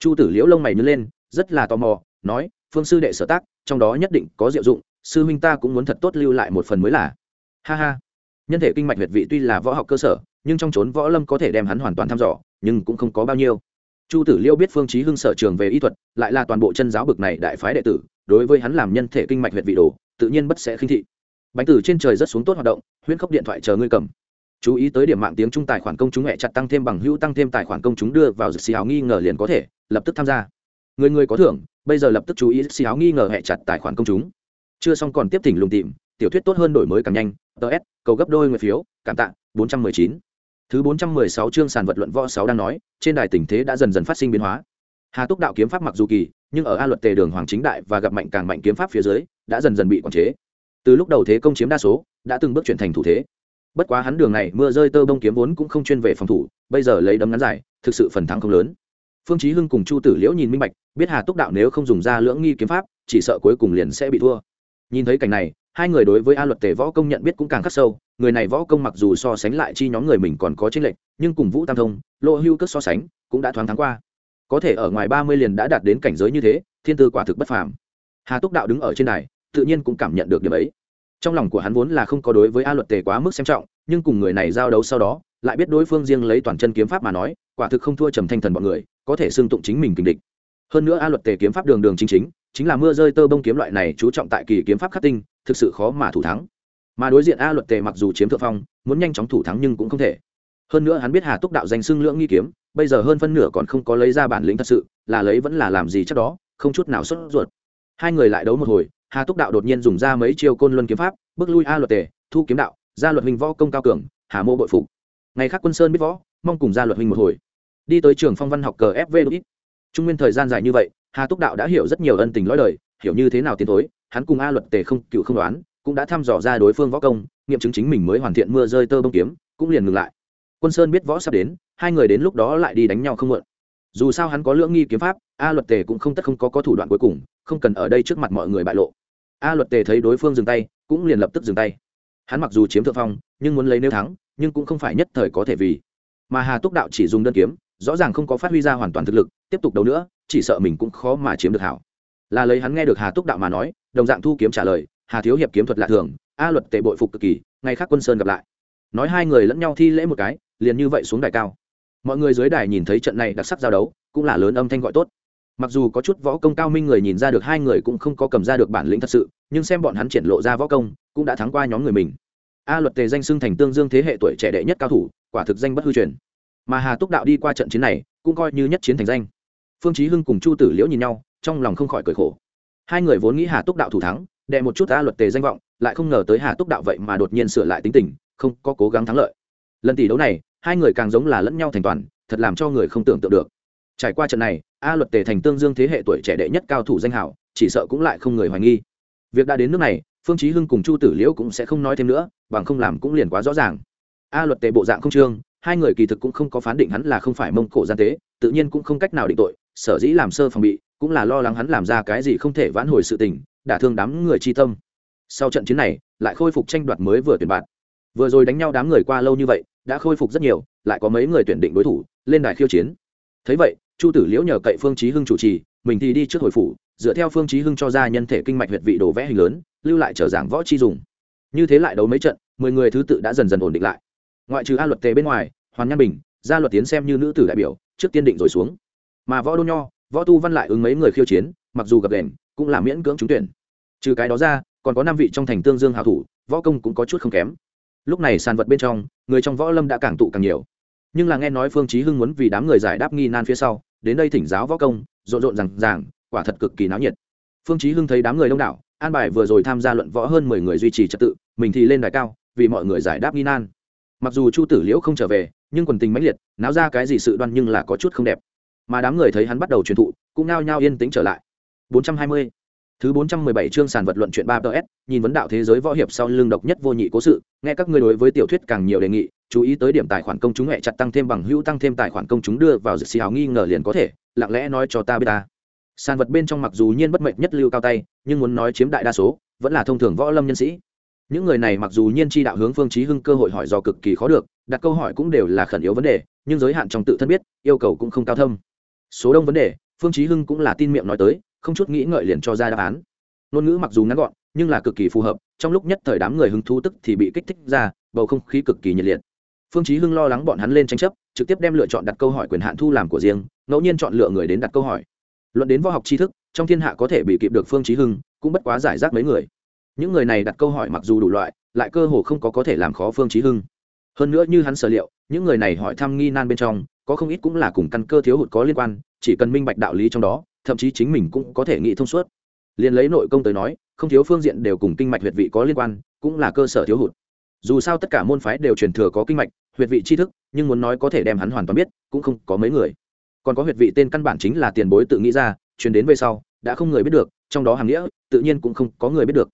Chu tử liễu lông mày nhớ lên, rất là tò mò, nói, phương sư đệ sở tác, trong đó nhất định có diệu dụng, sư huynh ta cũng muốn thật tốt lưu lại một phần mới là. Ha ha. Nhân thể kinh mạch huyệt vị tuy là võ học cơ sở, nhưng trong chốn võ lâm có thể đem hắn hoàn toàn thăm dò, nhưng cũng không có bao nhiêu chu tử liêu biết phương chí hưng sở trường về y thuật, lại là toàn bộ chân giáo bực này đại phái đệ tử, đối với hắn làm nhân thể kinh mạch huyệt vị đồ, tự nhiên bất sẽ khinh thị. Bánh tử trên trời rất xuống tốt hoạt động, huyễn khốc điện thoại chờ ngươi cầm. Chú ý tới điểm mạng tiếng trung tài khoản công chúng hẹ chặt tăng thêm bằng hữu tăng thêm tài khoản công chúng đưa vào xì áo nghi ngờ liền có thể, lập tức tham gia. Người người có thưởng, bây giờ lập tức chú ý xì áo nghi ngờ hẹ chặt tài khoản công chúng. Chưa xong còn tiếp thỉnh lùng tìm, tiểu thuyết tốt hơn đổi mới càng nhanh. Ts cầu gấp đôi người phiếu, cảm tạ 419 thứ 416 chương sàn vật luận võ sáu đang nói, trên đài tình thế đã dần dần phát sinh biến hóa. Hà túc đạo kiếm pháp mặc dù kỳ, nhưng ở a luật tề đường hoàng chính đại và gặp mạnh càng mạnh kiếm pháp phía dưới, đã dần dần bị quản chế. Từ lúc đầu thế công chiếm đa số, đã từng bước chuyển thành thủ thế. Bất quá hắn đường này mưa rơi tơ bông kiếm vốn cũng không chuyên về phòng thủ, bây giờ lấy đấm ngắn dài, thực sự phần thắng không lớn. Phương chí hưng cùng chu tử liễu nhìn minh bạch, biết hà túc đạo nếu không dùng ra lưỡng nghi kiếm pháp, chỉ sợ cuối cùng liền sẽ bị thua. Nhìn thấy cảnh này hai người đối với a luật tề võ công nhận biết cũng càng khắc sâu, người này võ công mặc dù so sánh lại chi nhóm người mình còn có chênh lệch, nhưng cùng vũ tam thông, lô hưu cất so sánh, cũng đã thoáng thắng qua. Có thể ở ngoài ba mươi liền đã đạt đến cảnh giới như thế, thiên tư quả thực bất phàm. Hà túc đạo đứng ở trên này tự nhiên cũng cảm nhận được điểm ấy. Trong lòng của hắn vốn là không có đối với a luật tề quá mức xem trọng, nhưng cùng người này giao đấu sau đó, lại biết đối phương riêng lấy toàn chân kiếm pháp mà nói, quả thực không thua trầm thanh thần bọn người, có thể xưng tụng chính mình kình địch hơn nữa a luật tề kiếm pháp đường đường chính chính chính là mưa rơi tơ bông kiếm loại này chú trọng tại kỳ kiếm pháp khắc tinh, thực sự khó mà thủ thắng. Mà đối diện a luật tề mặc dù chiếm thượng phong, muốn nhanh chóng thủ thắng nhưng cũng không thể. Hơn nữa hắn biết hà túc đạo danh xưng lưỡng nghi kiếm, bây giờ hơn phân nửa còn không có lấy ra bản lĩnh thật sự, là lấy vẫn là làm gì chắc đó, không chút nào xuất ruột. Hai người lại đấu một hồi, hà túc đạo đột nhiên dùng ra mấy chiêu côn luân kiếm pháp, bước lui a luật tề, thu kiếm đạo gia luật hình võ công cao cường, hà mô bội phục. Ngày khác quân sơn biết võ, mong cùng gia luật hình một hồi. Đi tới trường phong văn học cờ fv ít trung nguyên thời gian dài như vậy, hà túc đạo đã hiểu rất nhiều ân tình lõi đời, hiểu như thế nào tiến thối, hắn cùng a luật tề không, cựu không đoán, cũng đã thăm dò ra đối phương võ công, nghiệm chứng chính mình mới hoàn thiện mưa rơi tơ bông kiếm, cũng liền ngừng lại. Quân sơn biết võ sắp đến, hai người đến lúc đó lại đi đánh nhau không mượn. Dù sao hắn có lưỡng nghi kiếm pháp, a luật tề cũng không tất không có có thủ đoạn cuối cùng, không cần ở đây trước mặt mọi người bại lộ. A luật tề thấy đối phương dừng tay, cũng liền lập tức dừng tay. Hắn mặc dù chiếm thượng phong, nhưng muốn lấy nếu thắng, nhưng cũng không phải nhất thời có thể vì. Mà hà túc đạo chỉ dùng đơn kiếm rõ ràng không có phát huy ra hoàn toàn thực lực, tiếp tục đấu nữa, chỉ sợ mình cũng khó mà chiếm được hảo. Là lấy hắn nghe được hà túc đạo mà nói, đồng dạng thu kiếm trả lời, hà thiếu hiệp kiếm thuật lạ thường, a luật tề bội phục cực kỳ, ngày khác quân sơn gặp lại. Nói hai người lẫn nhau thi lễ một cái, liền như vậy xuống đài cao. Mọi người dưới đài nhìn thấy trận này đặc sắc giao đấu, cũng là lớn âm thanh gọi tốt. Mặc dù có chút võ công cao minh người nhìn ra được hai người cũng không có cầm ra được bản lĩnh thật sự, nhưng xem bọn hắn triển lộ ra võ công, cũng đã thắng qua nhóm người mình. A luật tề danh xưng thành tương dương thế hệ tuổi trẻ đệ nhất cao thủ, quả thực danh bất hư truyền mà hà túc đạo đi qua trận chiến này cũng coi như nhất chiến thành danh phương chí hưng cùng chu tử liễu nhìn nhau trong lòng không khỏi cười khổ hai người vốn nghĩ hà túc đạo thủ thắng đệ một chút ta luật tề danh vọng lại không ngờ tới hà túc đạo vậy mà đột nhiên sửa lại tính tình không có cố gắng thắng lợi lần tỷ đấu này hai người càng giống là lẫn nhau thành toàn thật làm cho người không tưởng tượng được trải qua trận này a luật tề thành tương dương thế hệ tuổi trẻ đệ nhất cao thủ danh hảo chỉ sợ cũng lại không người hoài nghi việc đã đến nước này phương chí hưng cùng chu tử liễu cũng sẽ không nói thêm nữa bằng không làm cũng liền quá rõ ràng a luật tề bộ dạng không trương hai người kỳ thực cũng không có phán định hắn là không phải mông cổ gian tế, tự nhiên cũng không cách nào định tội, sở dĩ làm sơ phòng bị, cũng là lo lắng hắn làm ra cái gì không thể vãn hồi sự tình, đả thương đám người chi tâm. Sau trận chiến này, lại khôi phục tranh đoạt mới vừa tuyển bạn. Vừa rồi đánh nhau đám người qua lâu như vậy, đã khôi phục rất nhiều, lại có mấy người tuyển định đối thủ, lên đài khiêu chiến. Thấy vậy, chu tử liễu nhờ cậy phương chí hưng chủ trì, mình thì đi trước hồi phủ, dựa theo phương chí hưng cho ra nhân thể kinh mạch huyệt vị đồ vẽ hình lớn, lưu lại trở giảng võ chi dùng. Như thế lại đấu mấy trận, mười người thứ tự đã dần dần ổn định lại ngoại trừ a luật tề bên ngoài, hoàn nhan bình, gia luật tiến xem như nữ tử đại biểu, trước tiên định rồi xuống. Mà võ đô nho, võ tu văn lại ứng mấy người khiêu chiến, mặc dù gặp đèn cũng là miễn cưỡng trúng tuyển. Trừ cái đó ra, còn có năm vị trong thành tương dương hào thủ, võ công cũng có chút không kém. Lúc này sàn vật bên trong, người trong võ lâm đã càng tụ càng nhiều. Nhưng là nghe nói phương chí hưng muốn vì đám người giải đáp nghi nan phía sau, đến đây thỉnh giáo võ công, rộn rộn rằng ràng, quả thật cực kỳ náo nhiệt. Phương chí hưng thấy đám người đông đảo, an bài vừa rồi tham gia luận võ hơn mười người duy trì trật tự, mình thì lên đài cao, vì mọi người giải đáp nghi nan mặc dù chu tử liễu không trở về nhưng quần tình mãnh liệt náo ra cái gì sự đoan nhưng là có chút không đẹp mà đám người thấy hắn bắt đầu truyền thụ cũng nao nhao yên tĩnh trở lại 420 Thứ 417 chương sàn vật luận chuyện 3 ts nhìn vấn đạo thế giới võ hiệp sau lưng độc nhất vô nhị cố sự, nghe các ngươi đối với tiểu thuyết càng nhiều đề nghị, chú ý tới điểm tài khoản công chúng hệ chặt tăng thêm bằng hữu tăng thêm tài khoản công chúng đưa vào dự xì hào nghi ngờ liền có thể, lặng lẽ nói cho ta biết ta. Sàn vật bên trong mặc dù nhiên bất mệnh nhất lưu cao tay, nhưng muốn nói chiếm đại đa số, vẫn là thông thường võ lâm nhân sĩ. Những người này mặc dù nhiên chi đạo hướng phương chí hưng cơ hội hỏi do cực kỳ khó được, đặt câu hỏi cũng đều là khẩn yếu vấn đề, nhưng giới hạn trong tự thân biết, yêu cầu cũng không cao thâm. Số đông vấn đề, phương chí hưng cũng là tin miệng nói tới, không chút nghĩ ngợi liền cho ra đáp án. Ngôn ngữ mặc dù ngắn gọn nhưng là cực kỳ phù hợp trong lúc nhất thời đám người hứng thú tức thì bị kích thích ra bầu không khí cực kỳ nhiệt liệt. Phương chí hưng lo lắng bọn hắn lên tranh chấp trực tiếp đem lựa chọn đặt câu hỏi quyền hạn thu làm của riêng ngẫu nhiên chọn lựa người đến đặt câu hỏi. Luận đến võ học tri thức trong thiên hạ có thể bị kịp được phương chí hưng cũng bất quá giải rác mấy người những người này đặt câu hỏi mặc dù đủ loại, lại cơ hồ không có có thể làm khó phương chí hưng. Hơn nữa như hắn sở liệu, những người này hỏi thăm nghi nan bên trong, có không ít cũng là cùng căn cơ thiếu hụt có liên quan, chỉ cần minh bạch đạo lý trong đó, thậm chí chính mình cũng có thể nghĩ thông suốt. Liền lấy nội công tới nói, không thiếu phương diện đều cùng kinh mạch huyệt vị có liên quan, cũng là cơ sở thiếu hụt. Dù sao tất cả môn phái đều truyền thừa có kinh mạch, huyệt vị tri thức, nhưng muốn nói có thể đem hắn hoàn toàn biết, cũng không có mấy người. Còn có huyệt vị tên căn bản chính là tiền bối tự nghĩ ra, truyền đến về sau, đã không người biết được, trong đó hàng nghĩa, tự nhiên cũng không có người biết được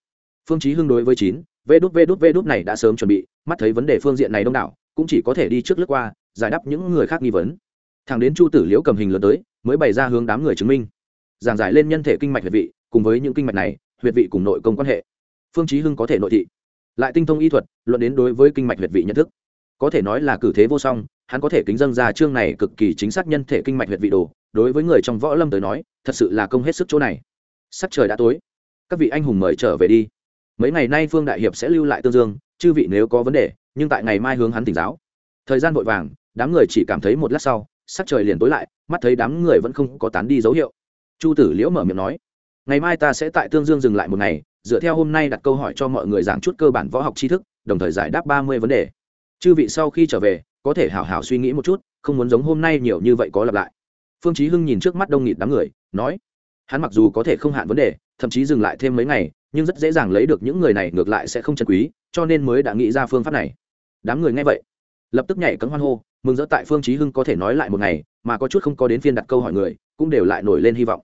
phương chí hưng đối với chín, vê đút vê đút vê đút này đã sớm chuẩn bị, mắt thấy vấn đề phương diện này đông đảo, cũng chỉ có thể đi trước lướt qua, giải đáp những người khác nghi vấn. Thằng đến chu tử liễu cầm hình lớn tới, mới bày ra hướng đám người chứng minh. Giảng giải lên nhân thể kinh mạch huyệt vị, cùng với những kinh mạch này, huyệt vị cùng nội công quan hệ. Phương chí hưng có thể nội thị. Lại tinh thông y thuật, luận đến đối với kinh mạch huyệt vị nhận thức. Có thể nói là cử thế vô song, hắn có thể kính dâng ra chương này cực kỳ chính xác nhân thể kinh mạch huyệt vị đồ. Đối với người trong võ lâm tới nói, thật sự là công hết sức chỗ này. Sắc trời đã tối. Các vị anh hùng mời trở về đi mấy ngày nay phương đại hiệp sẽ lưu lại tương dương, chư vị nếu có vấn đề, nhưng tại ngày mai hướng hắn tỉnh giáo. Thời gian vội vàng, đám người chỉ cảm thấy một lát sau, sắc trời liền tối lại, mắt thấy đám người vẫn không có tán đi dấu hiệu. Chu tử liễu mở miệng nói, ngày mai ta sẽ tại tương dương dừng lại một ngày, dựa theo hôm nay đặt câu hỏi cho mọi người giảng chút cơ bản võ học tri thức, đồng thời giải đáp ba mươi vấn đề. Chư vị sau khi trở về, có thể hảo hảo suy nghĩ một chút, không muốn giống hôm nay nhiều như vậy có lặp lại. Phương chí hưng nhìn trước mắt đông nghịt đám người, nói hắn mặc dù có thể không hạn vấn đề, thậm chí dừng lại thêm mấy ngày, nhưng rất dễ dàng lấy được những người này ngược lại sẽ không chân quý, cho nên mới đã nghĩ ra phương pháp này. Đám người nghe vậy, lập tức nhảy cấm hoan hô, mừng rỡ tại phương chí hưng có thể nói lại một ngày, mà có chút không có đến phiên đặt câu hỏi người, cũng đều lại nổi lên hy vọng.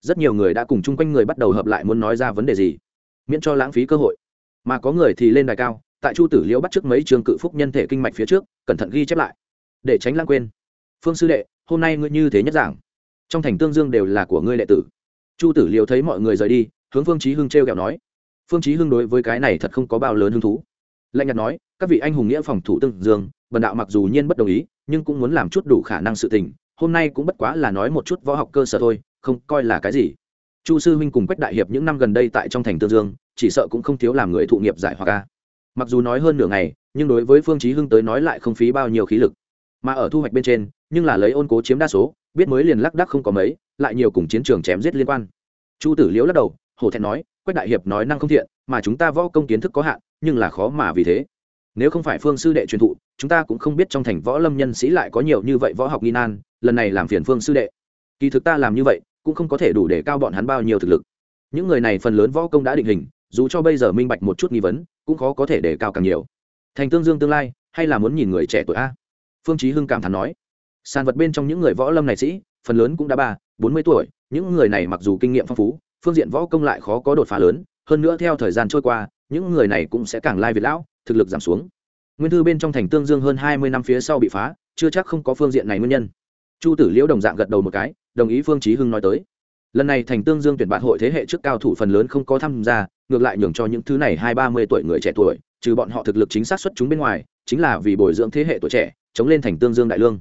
Rất nhiều người đã cùng chung quanh người bắt đầu hợp lại muốn nói ra vấn đề gì, miễn cho lãng phí cơ hội. Mà có người thì lên đài cao, tại chu tử liễu bắt trước mấy trường cự phúc nhân thể kinh mạch phía trước, cẩn thận ghi chép lại. Để tránh lãng quên. Phương sư đệ, hôm nay ngươi như thế nhất giảng. Trong thành tương dương đều là của ngươi đệ tử chu tử liều thấy mọi người rời đi, hướng phương chí hưng treo kẹo nói, phương chí hưng đối với cái này thật không có bao lớn hứng thú. Lạnh nhạt nói, các vị anh hùng nghĩa phòng thủ tương dương, bần đạo mặc dù nhiên bất đồng ý, nhưng cũng muốn làm chút đủ khả năng sự tình, hôm nay cũng bất quá là nói một chút võ học cơ sở thôi, không coi là cái gì. Chu sư huynh cùng quách đại hiệp những năm gần đây tại trong thành tương dương, chỉ sợ cũng không thiếu làm người thụ nghiệp giải hoặc ca mặc dù nói hơn nửa ngày, nhưng đối với phương chí hưng tới nói lại không phí bao nhiêu khí lực. Mà ở thu hoạch bên trên, nhưng là lấy ôn cố chiếm đa số biết mới liền lắc đắc không có mấy, lại nhiều cùng chiến trường chém giết liên quan. Chu tử liễu lắc đầu, hổ thẹn nói, quách đại hiệp nói năng không thiện, mà chúng ta võ công kiến thức có hạn, nhưng là khó mà vì thế. Nếu không phải phương sư đệ truyền thụ, chúng ta cũng không biết trong thành võ lâm nhân sĩ lại có nhiều như vậy võ học nghi nan, lần này làm phiền phương sư đệ. Kỳ thực ta làm như vậy, cũng không có thể đủ để cao bọn hắn bao nhiêu thực lực. Những người này phần lớn võ công đã định hình, dù cho bây giờ minh bạch một chút nghi vấn, cũng khó có thể để cao càng nhiều. Thành tương dương tương lai, hay là muốn nhìn người trẻ tuổi a? Phương chí hưng cảm thán nói sàn vật bên trong những người võ lâm này sĩ, phần lớn cũng đã ba, bốn mươi tuổi, những người này mặc dù kinh nghiệm phong phú, phương diện võ công lại khó có đột phá lớn, hơn nữa theo thời gian trôi qua, những người này cũng sẽ càng lai việt lão, thực lực giảm xuống. Nguyên thư bên trong thành tương dương hơn hai mươi năm phía sau bị phá, chưa chắc không có phương diện này nguyên nhân. Chu tử liễu đồng dạng gật đầu một cái, đồng ý phương trí hưng nói tới. Lần này thành tương dương tuyển bạn hội thế hệ trước cao thủ phần lớn không có tham gia, ngược lại nhường cho những thứ này hai ba mươi tuổi người trẻ tuổi, trừ bọn họ thực lực chính xác xuất chúng bên ngoài, chính là vì bồi dưỡng thế hệ tuổi trẻ, chống lên thành tương dương đại lương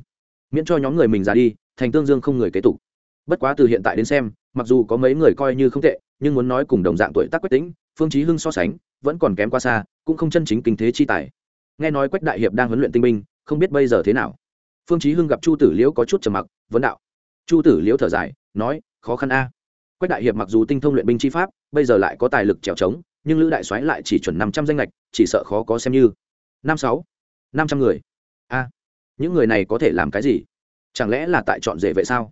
miễn cho nhóm người mình ra đi, thành tương dương không người kế tục. Bất quá từ hiện tại đến xem, mặc dù có mấy người coi như không tệ, nhưng muốn nói cùng đồng dạng tuổi tác quyết tính phương chí hưng so sánh, vẫn còn kém quá xa, cũng không chân chính kinh thế chi tài. Nghe nói quách đại hiệp đang huấn luyện tinh binh, không biết bây giờ thế nào. Phương chí hưng gặp chu tử liễu có chút trầm mặc, vấn đạo. Chu tử liễu thở dài, nói, khó khăn a. Quách đại hiệp mặc dù tinh thông luyện binh chi pháp, bây giờ lại có tài lực trèo trống, nhưng lữ đại soái lại chỉ chuẩn năm trăm danh lệch chỉ sợ khó có xem như. Năm sáu, năm trăm người. A những người này có thể làm cái gì? Chẳng lẽ là tại chọn rể vậy sao?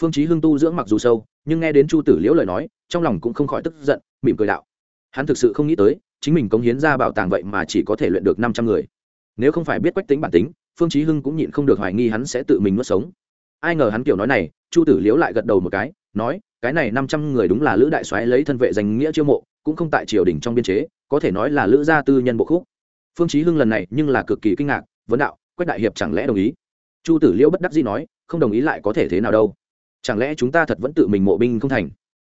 Phương chí hưng tu dưỡng mặc dù sâu, nhưng nghe đến chu tử liễu lời nói, trong lòng cũng không khỏi tức giận, mỉm cười đạo. Hắn thực sự không nghĩ tới, chính mình cống hiến ra bảo tàng vậy mà chỉ có thể luyện được năm trăm người. Nếu không phải biết quách tính bản tính, phương chí hưng cũng nhịn không được hoài nghi hắn sẽ tự mình nuốt sống. Ai ngờ hắn kiểu nói này, chu tử liễu lại gật đầu một cái, nói, cái này năm trăm người đúng là lữ đại soái lấy thân vệ danh nghĩa chiêu mộ, cũng không tại triều đình trong biên chế, có thể nói là lữ gia tư nhân bộ khúc. Phương chí hưng lần này nhưng là cực kỳ kinh ngạc, vấn đạo quách đại hiệp chẳng lẽ đồng ý? Chu tử liễu bất đắc dĩ nói, không đồng ý lại có thể thế nào đâu? Chẳng lẽ chúng ta thật vẫn tự mình mộ binh không thành?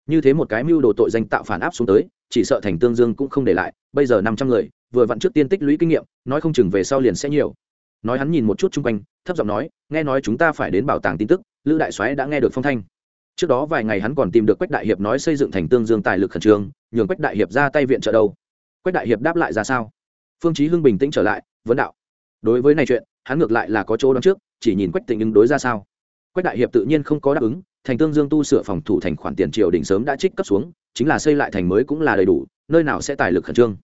Như thế một cái mưu đồ tội danh tạo phản áp xuống tới, chỉ sợ thành tương dương cũng không để lại, bây giờ năm trăm người, vừa vặn trước tiên tích lũy kinh nghiệm, nói không chừng về sau liền sẽ nhiều. Nói hắn nhìn một chút chung quanh, thấp giọng nói, nghe nói chúng ta phải đến bảo tàng tin tức, lữ đại soái đã nghe được phong thanh. Trước đó vài ngày hắn còn tìm được quách đại hiệp nói xây dựng thành tương dương tài lực khẩn trương, nhường quách đại hiệp ra tay viện trợ đâu. Quách đại hiệp đáp lại ra sao? Phương chí hưng bình tĩnh trở lại, vấn đạo. Đối với này chuyện hắn ngược lại là có chỗ đón trước, chỉ nhìn quách tịnh ứng đối ra sao. Quách đại hiệp tự nhiên không có đáp ứng, thành tương dương tu sửa phòng thủ thành khoản tiền triều đình sớm đã trích cấp xuống, chính là xây lại thành mới cũng là đầy đủ, nơi nào sẽ tài lực khẩn trương.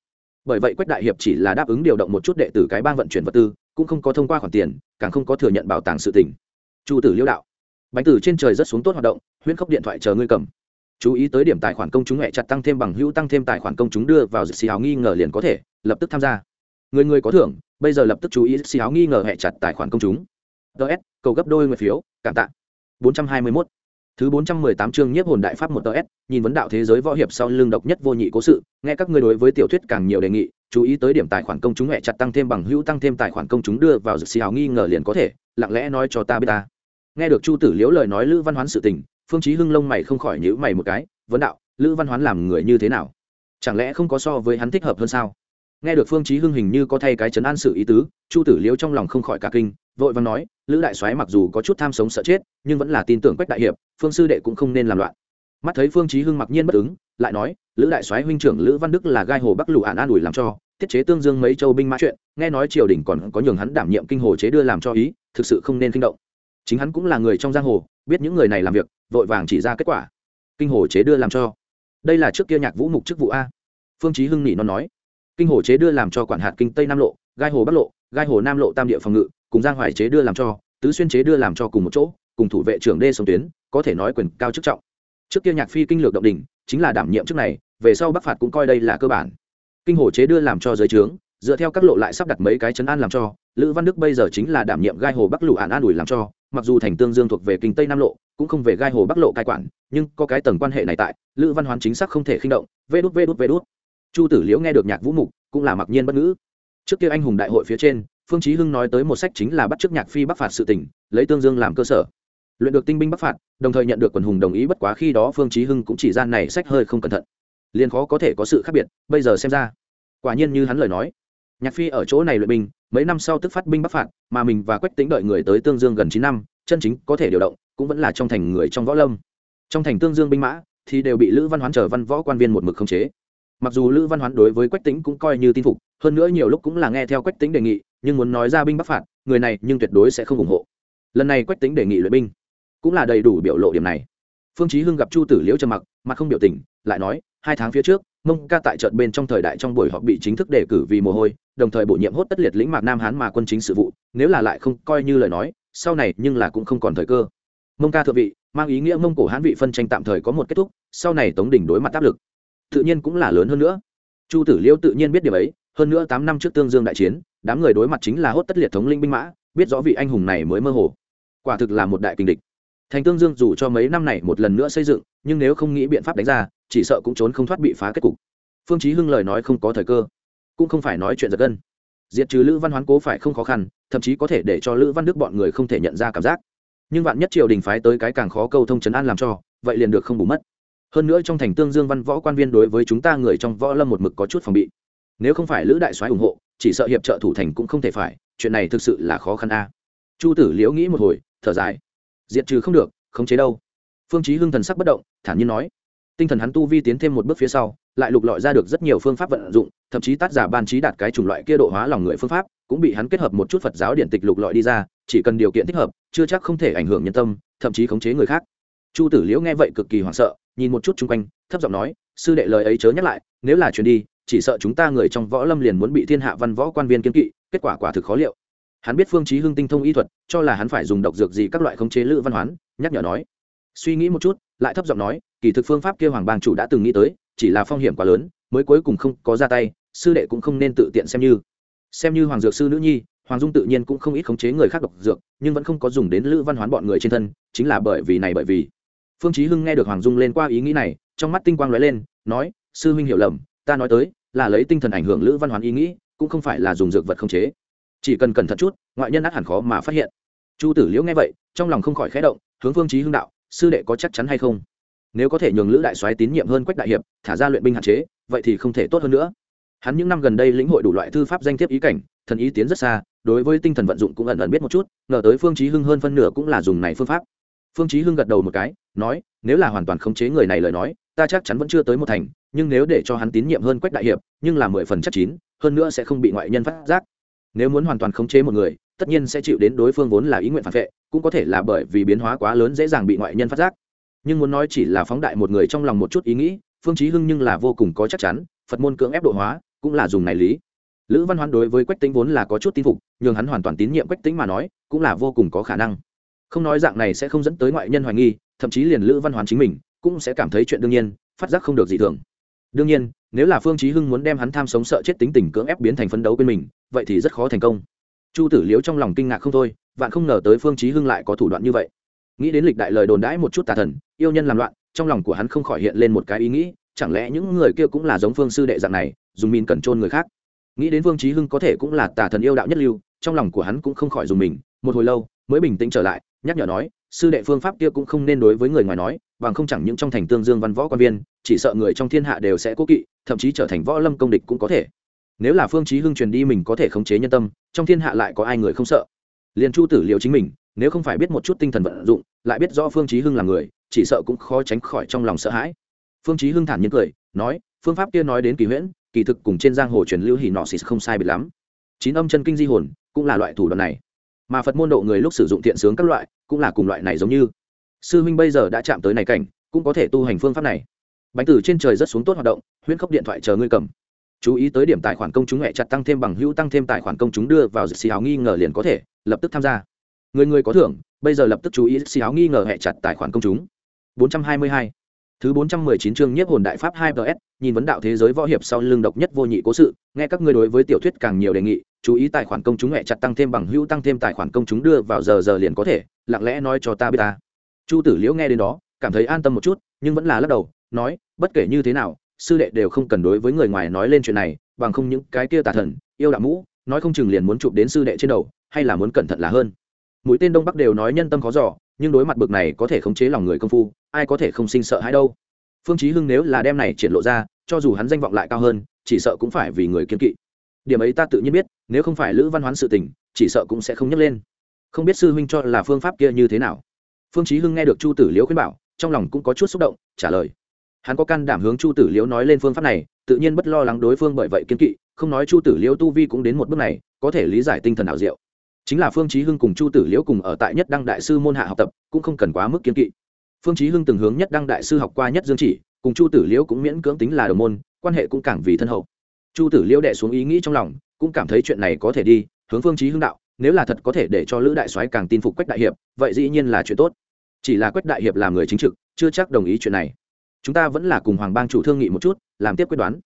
Bởi vậy quách đại hiệp chỉ là đáp ứng điều động một chút đệ tử cái bang vận chuyển vật tư, cũng không có thông qua khoản tiền, càng không có thừa nhận bảo tàng sự tỉnh chu tử liêu đạo bánh tử trên trời rất xuống tốt hoạt động, huyễn khốc điện thoại chờ ngươi cầm. Chú ý tới điểm tài khoản công chúng hẹ chặt tăng thêm bằng hữu tăng thêm tài khoản công chúng đưa vào xì áo nghi ngờ liền có thể, lập tức tham gia người người có thưởng, bây giờ lập tức chú ý xì áo nghi ngờ hẹ chặt tài khoản công chúng. Ts cầu gấp đôi người phiếu, cảm tạ. 421 thứ bốn trăm mười tám chương nhiếp hồn đại pháp một ts nhìn vấn đạo thế giới võ hiệp sau lưng độc nhất vô nhị cố sự, nghe các ngươi đối với tiểu thuyết càng nhiều đề nghị, chú ý tới điểm tài khoản công chúng hẹ chặt tăng thêm bằng hữu tăng thêm tài khoản công chúng đưa vào xì áo nghi ngờ liền có thể, lặng lẽ nói cho ta biết ta. Nghe được chu tử liễu lời nói lữ văn hoán sự tình, phương chí hưng lông mày không khỏi nhíu mày một cái, vấn đạo, lữ văn hoán làm người như thế nào? Chẳng lẽ không có so với hắn thích hợp hơn sao? Nghe được phương chí hưng hình như có thay cái chấn an sự ý tứ, chu tử liễu trong lòng không khỏi cả kinh, vội vàng nói, lữ đại soái mặc dù có chút tham sống sợ chết, nhưng vẫn là tin tưởng quách đại hiệp, phương sư đệ cũng không nên làm loạn. Mắt thấy phương chí hưng mặc nhiên bất ứng, lại nói, lữ đại soái huynh trưởng lữ văn đức là gai hồ bắc lũ ản an ủi làm cho tiết chế tương dương mấy châu binh mã chuyện, nghe nói triều đình còn có nhường hắn đảm nhiệm kinh hồ chế đưa làm cho ý, thực sự không nên kinh động. Chính hắn cũng là người trong giang hồ, biết những người này làm việc, vội vàng chỉ ra kết quả. Kinh hồ chế đưa làm cho. Đây là trước kia nhạc vũ mục chức vụ a. Phương chí hưng nỉ nó nói kinh hồ chế đưa làm cho quản hạt kinh tây nam lộ gai hồ bắc lộ gai hồ nam lộ tam địa phòng ngự cùng giang hoài chế đưa làm cho tứ xuyên chế đưa làm cho cùng một chỗ cùng thủ vệ trưởng đê sông tuyến có thể nói quyền cao chức trọng trước kia nhạc phi kinh lược động đỉnh chính là đảm nhiệm chức này về sau bắc phạt cũng coi đây là cơ bản kinh hồ chế đưa làm cho giới trướng dựa theo các lộ lại sắp đặt mấy cái chấn an làm cho lữ văn đức bây giờ chính là đảm nhiệm gai hồ bắc lũ ạn an ủi làm cho mặc dù thành tương dương thuộc về kinh tây nam lộ cũng không về gai hồ bắc lộ cai quản nhưng có cái tầng quan hệ này tại lữ văn hoán chính xác không thể khinh động vê đút vê đút vê đút chu tử liễu nghe được nhạc vũ mục, cũng là mặc nhiên bất ngữ. Trước kia anh hùng đại hội phía trên, phương chí hưng nói tới một sách chính là bắt trước nhạc phi bắc phạt sự tỉnh lấy tương dương làm cơ sở. Luyện được tinh binh bắc phạt, đồng thời nhận được quần hùng đồng ý bất quá khi đó phương chí hưng cũng chỉ gian này sách hơi không cẩn thận. Liền khó có thể có sự khác biệt, bây giờ xem ra, quả nhiên như hắn lời nói. Nhạc phi ở chỗ này luyện binh, mấy năm sau tức phát binh bắc phạt, mà mình và quách tính đợi người tới tương dương gần chín năm, chân chính có thể điều động, cũng vẫn là trong thành người trong võ lâm. Trong thành tương dương binh mã, thì đều bị lữ văn hoán trở văn võ quan viên một mực khống chế mặc dù lữ văn hoán đối với quách tính cũng coi như tin phục, hơn nữa nhiều lúc cũng là nghe theo quách tính đề nghị, nhưng muốn nói ra binh bắc phạt, người này nhưng tuyệt đối sẽ không ủng hộ. Lần này quách tính đề nghị luyện binh, cũng là đầy đủ biểu lộ điểm này. Phương chí hưng gặp chu tử liễu trầm mặc mà không biểu tình, lại nói, hai tháng phía trước, mông ca tại trận bên trong thời đại trong buổi họp bị chính thức đề cử vì mồ hôi, đồng thời bổ nhiệm hốt tất liệt lĩnh mạc nam hán mà quân chính sự vụ, nếu là lại không coi như lời nói, sau này nhưng là cũng không còn thời cơ. Mông ca thượng vị, mang ý nghĩa mông cổ hán vị phân tranh tạm thời có một kết thúc, sau này tống đỉnh đối mặt áp lực tự nhiên cũng là lớn hơn nữa. Chu tử liễu tự nhiên biết điều ấy, hơn nữa tám năm trước tương dương đại chiến, đám người đối mặt chính là hốt tất liệt thống linh binh mã, biết rõ vị anh hùng này mới mơ hồ. Quả thực là một đại kinh địch. Thành tương dương dù cho mấy năm này một lần nữa xây dựng, nhưng nếu không nghĩ biện pháp đánh ra, chỉ sợ cũng trốn không thoát bị phá kết cục. Phương chí hưng lời nói không có thời cơ, cũng không phải nói chuyện giật gân. Diệt trừ lữ văn hoán cố phải không khó khăn, thậm chí có thể để cho lữ văn đức bọn người không thể nhận ra cảm giác. Nhưng vạn nhất triều đình phái tới cái càng khó câu thông chấn an làm cho, vậy liền được không bù mất hơn nữa trong thành tương dương văn võ quan viên đối với chúng ta người trong võ lâm một mực có chút phòng bị. Nếu không phải lữ đại soái ủng hộ, chỉ sợ hiệp trợ thủ thành cũng không thể phải, chuyện này thực sự là khó khăn a. Chu tử liễu nghĩ một hồi, thở dài. Diệt trừ không được, khống chế đâu? Phương chí hưng thần sắc bất động, thản nhiên nói. Tinh thần hắn tu vi tiến thêm một bước phía sau, lại lục lọi ra được rất nhiều phương pháp vận dụng, thậm chí tác giả ban trí đạt cái chủng loại kia độ hóa lòng người phương pháp, cũng bị hắn kết hợp một chút phật giáo điện tịch lục lọi đi ra, chỉ cần điều kiện thích hợp, chưa chắc không thể ảnh hưởng nhân tâm, thậm chí khống chế người khác. Chu tử liễu nghe vậy cực kỳ hoảng sợ nhìn một chút chung quanh, thấp giọng nói, sư đệ lời ấy chớ nhắc lại, nếu là chuyển đi, chỉ sợ chúng ta người trong võ lâm liền muốn bị thiên hạ văn võ quan viên kiên kỵ, kết quả quả thực khó liệu. Hắn biết phương chí hưng tinh thông y thuật, cho là hắn phải dùng độc dược gì các loại khống chế lữ văn hoán, nhắc nhở nói. Suy nghĩ một chút, lại thấp giọng nói, kỳ thực phương pháp kia hoàng bang chủ đã từng nghĩ tới, chỉ là phong hiểm quá lớn, mới cuối cùng không có ra tay, sư đệ cũng không nên tự tiện xem như. Xem như hoàng dược sư nữ nhi, hoàng dung tự nhiên cũng không ít khống chế người khác độc dược, nhưng vẫn không có dùng đến lữ văn hoán bọn người trên thân, chính là bởi vì này bởi vì phương chí hưng nghe được hoàng dung lên qua ý nghĩ này, trong mắt tinh quang lóe lên, nói, sư huynh hiểu lầm, ta nói tới, là lấy tinh thần ảnh hưởng lữ văn hoán ý nghĩ, cũng không phải là dùng dược vật khống chế. Chỉ cần cẩn thận chút, ngoại nhân át hẳn khó mà phát hiện. Chu tử liễu nghe vậy, trong lòng không khỏi khẽ động, hướng phương chí hưng đạo, sư đệ có chắc chắn hay không? Nếu có thể nhường lữ đại soái tín nhiệm hơn quách đại hiệp, thả ra luyện binh hạn chế, vậy thì không thể tốt hơn nữa. Hắn những năm gần đây lĩnh hội đủ loại thư pháp danh thiếp ý cảnh, thần ý tiến rất xa, đối với tinh thần vận dụng cũng ẩn ẩn biết một chút, ngờ tới phương chí hưng hơn phân nửa cũng là dùng này phương pháp phương chí hưng gật đầu một cái, nói, nếu là hoàn toàn khống chế người này lời nói, ta chắc chắn vẫn chưa tới một thành, nhưng nếu để cho hắn tín nhiệm hơn quách đại hiệp, nhưng là mười phần chắc chín, hơn nữa sẽ không bị ngoại nhân phát giác. Nếu muốn hoàn toàn khống chế một người, tất nhiên sẽ chịu đến đối phương vốn là ý nguyện phản vệ, cũng có thể là bởi vì biến hóa quá lớn dễ dàng bị ngoại nhân phát giác. Nhưng muốn nói chỉ là phóng đại một người trong lòng một chút ý nghĩ, phương chí hưng nhưng là vô cùng có chắc chắn, phật môn cưỡng ép độ hóa, cũng là dùng này lý. Lữ văn Hoan đối với quách tính vốn là có chút tin phục nhưng hắn hoàn toàn tín nhiệm quách tính mà nói, cũng là vô cùng có khả năng không nói dạng này sẽ không dẫn tới ngoại nhân hoài nghi, thậm chí liền lữ văn hoán chính mình cũng sẽ cảm thấy chuyện đương nhiên, phát giác không được gì thường. Đương nhiên, nếu là phương chí hưng muốn đem hắn tham sống sợ chết tính tình cưỡng ép biến thành phấn đấu bên mình, vậy thì rất khó thành công. Chu tử liễu trong lòng kinh ngạc không thôi, vạn không ngờ tới phương chí hưng lại có thủ đoạn như vậy. Nghĩ đến lịch đại lời đồn đãi một chút tà thần, yêu nhân làm loạn, trong lòng của hắn không khỏi hiện lên một cái ý nghĩ, chẳng lẽ những người kia cũng là giống phương sư đệ dạng này, dùng min cẩn trôn người khác? Nghĩ đến Phương Chí hưng có thể cũng là tà thần yêu đạo nhất lưu, trong lòng của hắn cũng không khỏi dùng mình, một hồi lâu, mới bình tĩnh trở lại nhắc nhở nói, sư đệ phương pháp kia cũng không nên đối với người ngoài nói, bằng không chẳng những trong thành tương dương văn võ quan viên, chỉ sợ người trong thiên hạ đều sẽ cố kỵ, thậm chí trở thành võ lâm công địch cũng có thể. Nếu là phương chí hưng truyền đi mình có thể khống chế nhân tâm, trong thiên hạ lại có ai người không sợ? Liền chu tử liệu chính mình, nếu không phải biết một chút tinh thần vận dụng, lại biết rõ phương chí hưng là người, chỉ sợ cũng khó tránh khỏi trong lòng sợ hãi. Phương chí hưng thản nhiên cười, nói, phương pháp kia nói đến kỳ huyễn, kỳ thực cùng trên giang hồ truyền lưu hỉ nọ xịt không sai biệt lắm. Chín âm chân kinh di hồn, cũng là loại thủ đoạn này mà phật môn độ người lúc sử dụng thiện sướng các loại cũng là cùng loại này giống như sư huynh bây giờ đã chạm tới này cảnh cũng có thể tu hành phương pháp này bánh tử trên trời rất xuống tốt hoạt động huyễn khốc điện thoại chờ ngươi cầm chú ý tới điểm tài khoản công chúng hẹ chặt tăng thêm bằng hữu tăng thêm tài khoản công chúng đưa vào xì áo nghi ngờ liền có thể lập tức tham gia người người có thưởng bây giờ lập tức chú ý xì áo nghi ngờ hẹ chặt tài khoản công chúng 422 Thứ 419 chương Nhiếp hồn đại pháp 2PS, nhìn vấn đạo thế giới võ hiệp sau lưng độc nhất vô nhị cố sự, nghe các ngươi đối với tiểu thuyết càng nhiều đề nghị, chú ý tài khoản công chúng mẹ chặt tăng thêm bằng hữu tăng thêm tài khoản công chúng đưa vào giờ giờ liền có thể, lặng lẽ nói cho ta biết ta. Chu Tử Liễu nghe đến đó, cảm thấy an tâm một chút, nhưng vẫn là lắc đầu, nói, bất kể như thế nào, sư đệ đều không cần đối với người ngoài nói lên chuyện này, bằng không những cái kia tà thần, yêu đạo mũ, nói không chừng liền muốn chụp đến sư đệ trên đầu, hay là muốn cẩn thận là hơn. Mũi tên đông bắc đều nói nhân tâm khó dò, nhưng đối mặt bực này có thể khống chế lòng người công phu, ai có thể không sinh sợ hãi đâu. Phương chí hưng nếu là đem này triển lộ ra, cho dù hắn danh vọng lại cao hơn, chỉ sợ cũng phải vì người kiên kỵ. Điểm ấy ta tự nhiên biết, nếu không phải lữ văn hoán sự tình, chỉ sợ cũng sẽ không nhấc lên. Không biết sư huynh cho là phương pháp kia như thế nào. Phương chí hưng nghe được chu tử liễu khuyên bảo, trong lòng cũng có chút xúc động, trả lời. Hắn có can đảm hướng chu tử liễu nói lên phương pháp này, tự nhiên bất lo lắng đối phương bởi vậy kiên kỵ, không nói chu tử liễu tu vi cũng đến một bước này, có thể lý giải tinh thần ảo diệu. Chính là phương chí hưng cùng chu tử liễu cùng ở tại nhất đăng đại sư môn hạ học tập, cũng không cần quá mức kiên kỵ phương chí hưng từng hướng nhất đăng đại sư học qua nhất dương chỉ, cùng chu tử liễu cũng miễn cưỡng tính là đồng môn, quan hệ cũng càng vì thân hậu. Chu tử liễu đệ xuống ý nghĩ trong lòng, cũng cảm thấy chuyện này có thể đi, hướng phương chí hưng đạo, nếu là thật có thể để cho lữ đại soái càng tin phục quách đại hiệp, vậy dĩ nhiên là chuyện tốt. Chỉ là quách đại hiệp là người chính trực, chưa chắc đồng ý chuyện này. Chúng ta vẫn là cùng hoàng bang chủ thương nghị một chút, làm tiếp quyết đoán.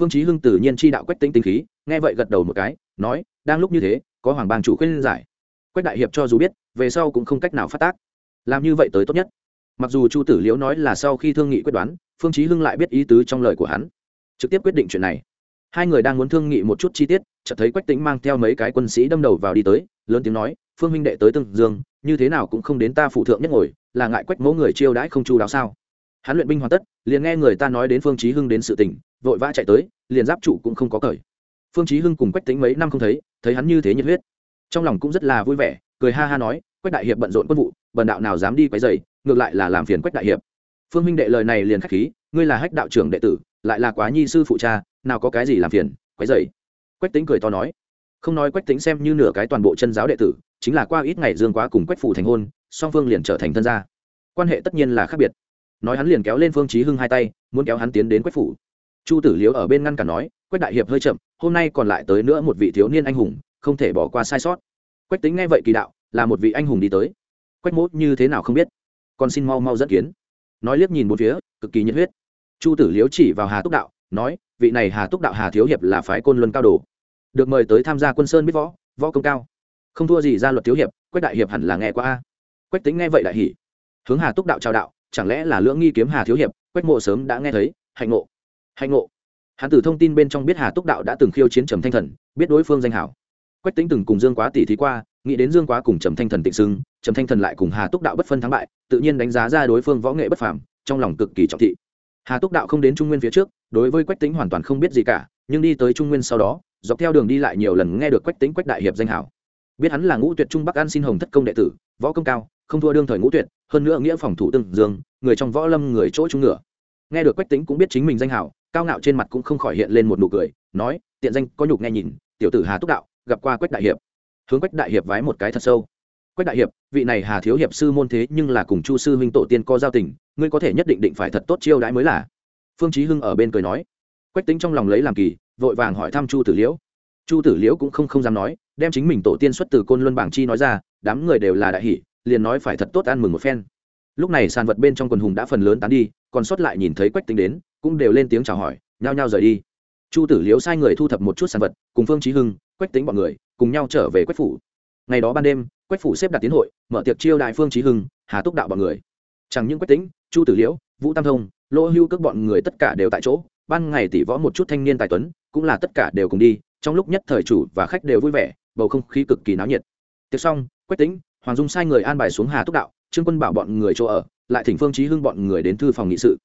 Phương chí hưng tự nhiên chi đạo quách tinh tinh khí, nghe vậy gật đầu một cái, nói, đang lúc như thế, có hoàng bang chủ khuyên giải. Quách đại hiệp cho dù biết, về sau cũng không cách nào phát tác. Làm như vậy tới tốt nhất mặc dù chu tử liễu nói là sau khi thương nghị quyết đoán, phương chí hưng lại biết ý tứ trong lời của hắn. Trực tiếp quyết định chuyện này. Hai người đang muốn thương nghị một chút chi tiết, chợt thấy quách Tĩnh mang theo mấy cái quân sĩ đâm đầu vào đi tới, lớn tiếng nói, phương minh đệ tới tương dương, như thế nào cũng không đến ta phụ thượng nhất ngồi, là ngại quách mẫu người chiêu đãi không chu đáo sao? Hắn luyện binh hoàn tất, liền nghe người ta nói đến phương chí hưng đến sự tình, vội vã chạy tới, liền giáp trụ cũng không có cởi. Phương chí hưng cùng quách Tĩnh mấy năm không thấy thấy hắn như thế nhiệt huyết. Trong lòng cũng rất là vui vẻ, cười ha ha nói, quách đại hiệp bận rộn quân vụ, bần đạo nào dám đi quấy rầy ngược lại là làm phiền quách đại hiệp. Phương minh đệ lời này liền khách khí, ngươi là hách đạo trưởng đệ tử, lại là quá nhi sư phụ cha, nào có cái gì làm phiền, quấy dày quách tính cười to nói. Không nói quách tính xem như nửa cái toàn bộ chân giáo đệ tử, chính là qua ít ngày dương quá cùng quách phủ thành hôn, song phương liền trở thành thân gia. Quan hệ tất nhiên là khác biệt. Nói hắn liền kéo lên phương chí hưng hai tay, muốn kéo hắn tiến đến quách phủ chu tử liếu ở bên ngăn cản nói, quách đại hiệp hơi chậm, hôm nay còn lại tới nữa một vị thiếu niên anh hùng, không thể bỏ qua sai sót. Quách tính nghe vậy kỳ đạo, là một vị anh hùng đi tới. Quách mốt như thế nào không biết còn xin mau mau dẫn kiến. Nói liếc nhìn một phía, cực kỳ nhiệt huyết. Chu tử liếu chỉ vào hà túc đạo, nói, vị này hà túc đạo hà thiếu hiệp là phái côn luân cao đồ. Được mời tới tham gia quân sơn biết võ võ công cao. Không thua gì ra luật thiếu hiệp, quách đại hiệp hẳn là nghe qua a. Quách tính nghe vậy đại hỉ. Hướng hà túc đạo chào đạo, chẳng lẽ là lưỡng nghi kiếm hà thiếu hiệp, quách mộ sớm đã nghe thấy, hạnh ngộ. Hạnh ngộ. Hắn từ thông tin bên trong biết hà túc đạo đã từng khiêu chiến trầm thanh thần, biết đối phương danh hảo. Quách tính từng cùng dương quá tỷ thí qua, nghĩ đến dương quá cùng trầm thanh thần tịnh xưng trầm thanh thần lại cùng hà túc đạo bất phân thắng bại, tự nhiên đánh giá ra đối phương võ nghệ bất phàm, trong lòng cực kỳ trọng thị. Hà túc đạo không đến trung nguyên phía trước, đối với quách tính hoàn toàn không biết gì cả, nhưng đi tới trung nguyên sau đó, dọc theo đường đi lại nhiều lần nghe được quách tính quách đại hiệp danh hảo. Biết hắn là ngũ tuyệt trung bắc an xin hồng thất công đệ tử, võ công cao, không thua đương thời ngũ tuyệt, hơn nữa nghĩa phòng thủ tương dương, người trong võ lâm người chỗ trung ngựa. Nghe được quách tính cũng biết chính mình danh hảo, cao ngạo trên mặt cũng không khỏi hiện lên một nụ cười, nói, tiện danh có nhục nghe nhìn, tiểu tử hà túc đạo, gặp qua quách đại hiệp. Hướng quách đại hiệp vái một cái thật sâu quách đại hiệp, vị này hà thiếu hiệp sư môn thế nhưng là cùng chu sư huynh tổ tiên co giao tình, ngươi có thể nhất định định phải thật tốt chiêu đãi mới là. Phương chí hưng ở bên cười nói. Quách tính trong lòng lấy làm kỳ, vội vàng hỏi thăm chu tử liễu. Chu tử liễu cũng không không dám nói, đem chính mình tổ tiên xuất từ côn luân bảng chi nói ra, đám người đều là đại hỷ liền nói phải thật tốt ăn mừng một phen. Lúc này sàn vật bên trong quần hùng đã phần lớn tán đi, còn sót lại nhìn thấy quách tính đến, cũng đều lên tiếng chào hỏi, nhao nhao rời đi. Chu tử liễu sai người thu thập một chút sàn vật, cùng phương chí hưng, quách tính bọn người, cùng nhau trở về quách phủ ngày đó ban đêm, quách phủ xếp đặt tiến hội, mở tiệc chiêu đại phương chí hưng, hà túc đạo bọn người. Chẳng những quách tính chu tử liễu, vũ tam thông, lỗ hưu các bọn người tất cả đều tại chỗ. Ban ngày tỷ võ một chút thanh niên tài tuấn, cũng là tất cả đều cùng đi. Trong lúc nhất thời chủ và khách đều vui vẻ, bầu không khí cực kỳ náo nhiệt. Tiệc xong, quách tính hoàng dung sai người an bài xuống hà túc đạo, trương quân bảo bọn người chỗ ở, lại thỉnh phương trí hưng bọn người đến thư phòng nghị sự.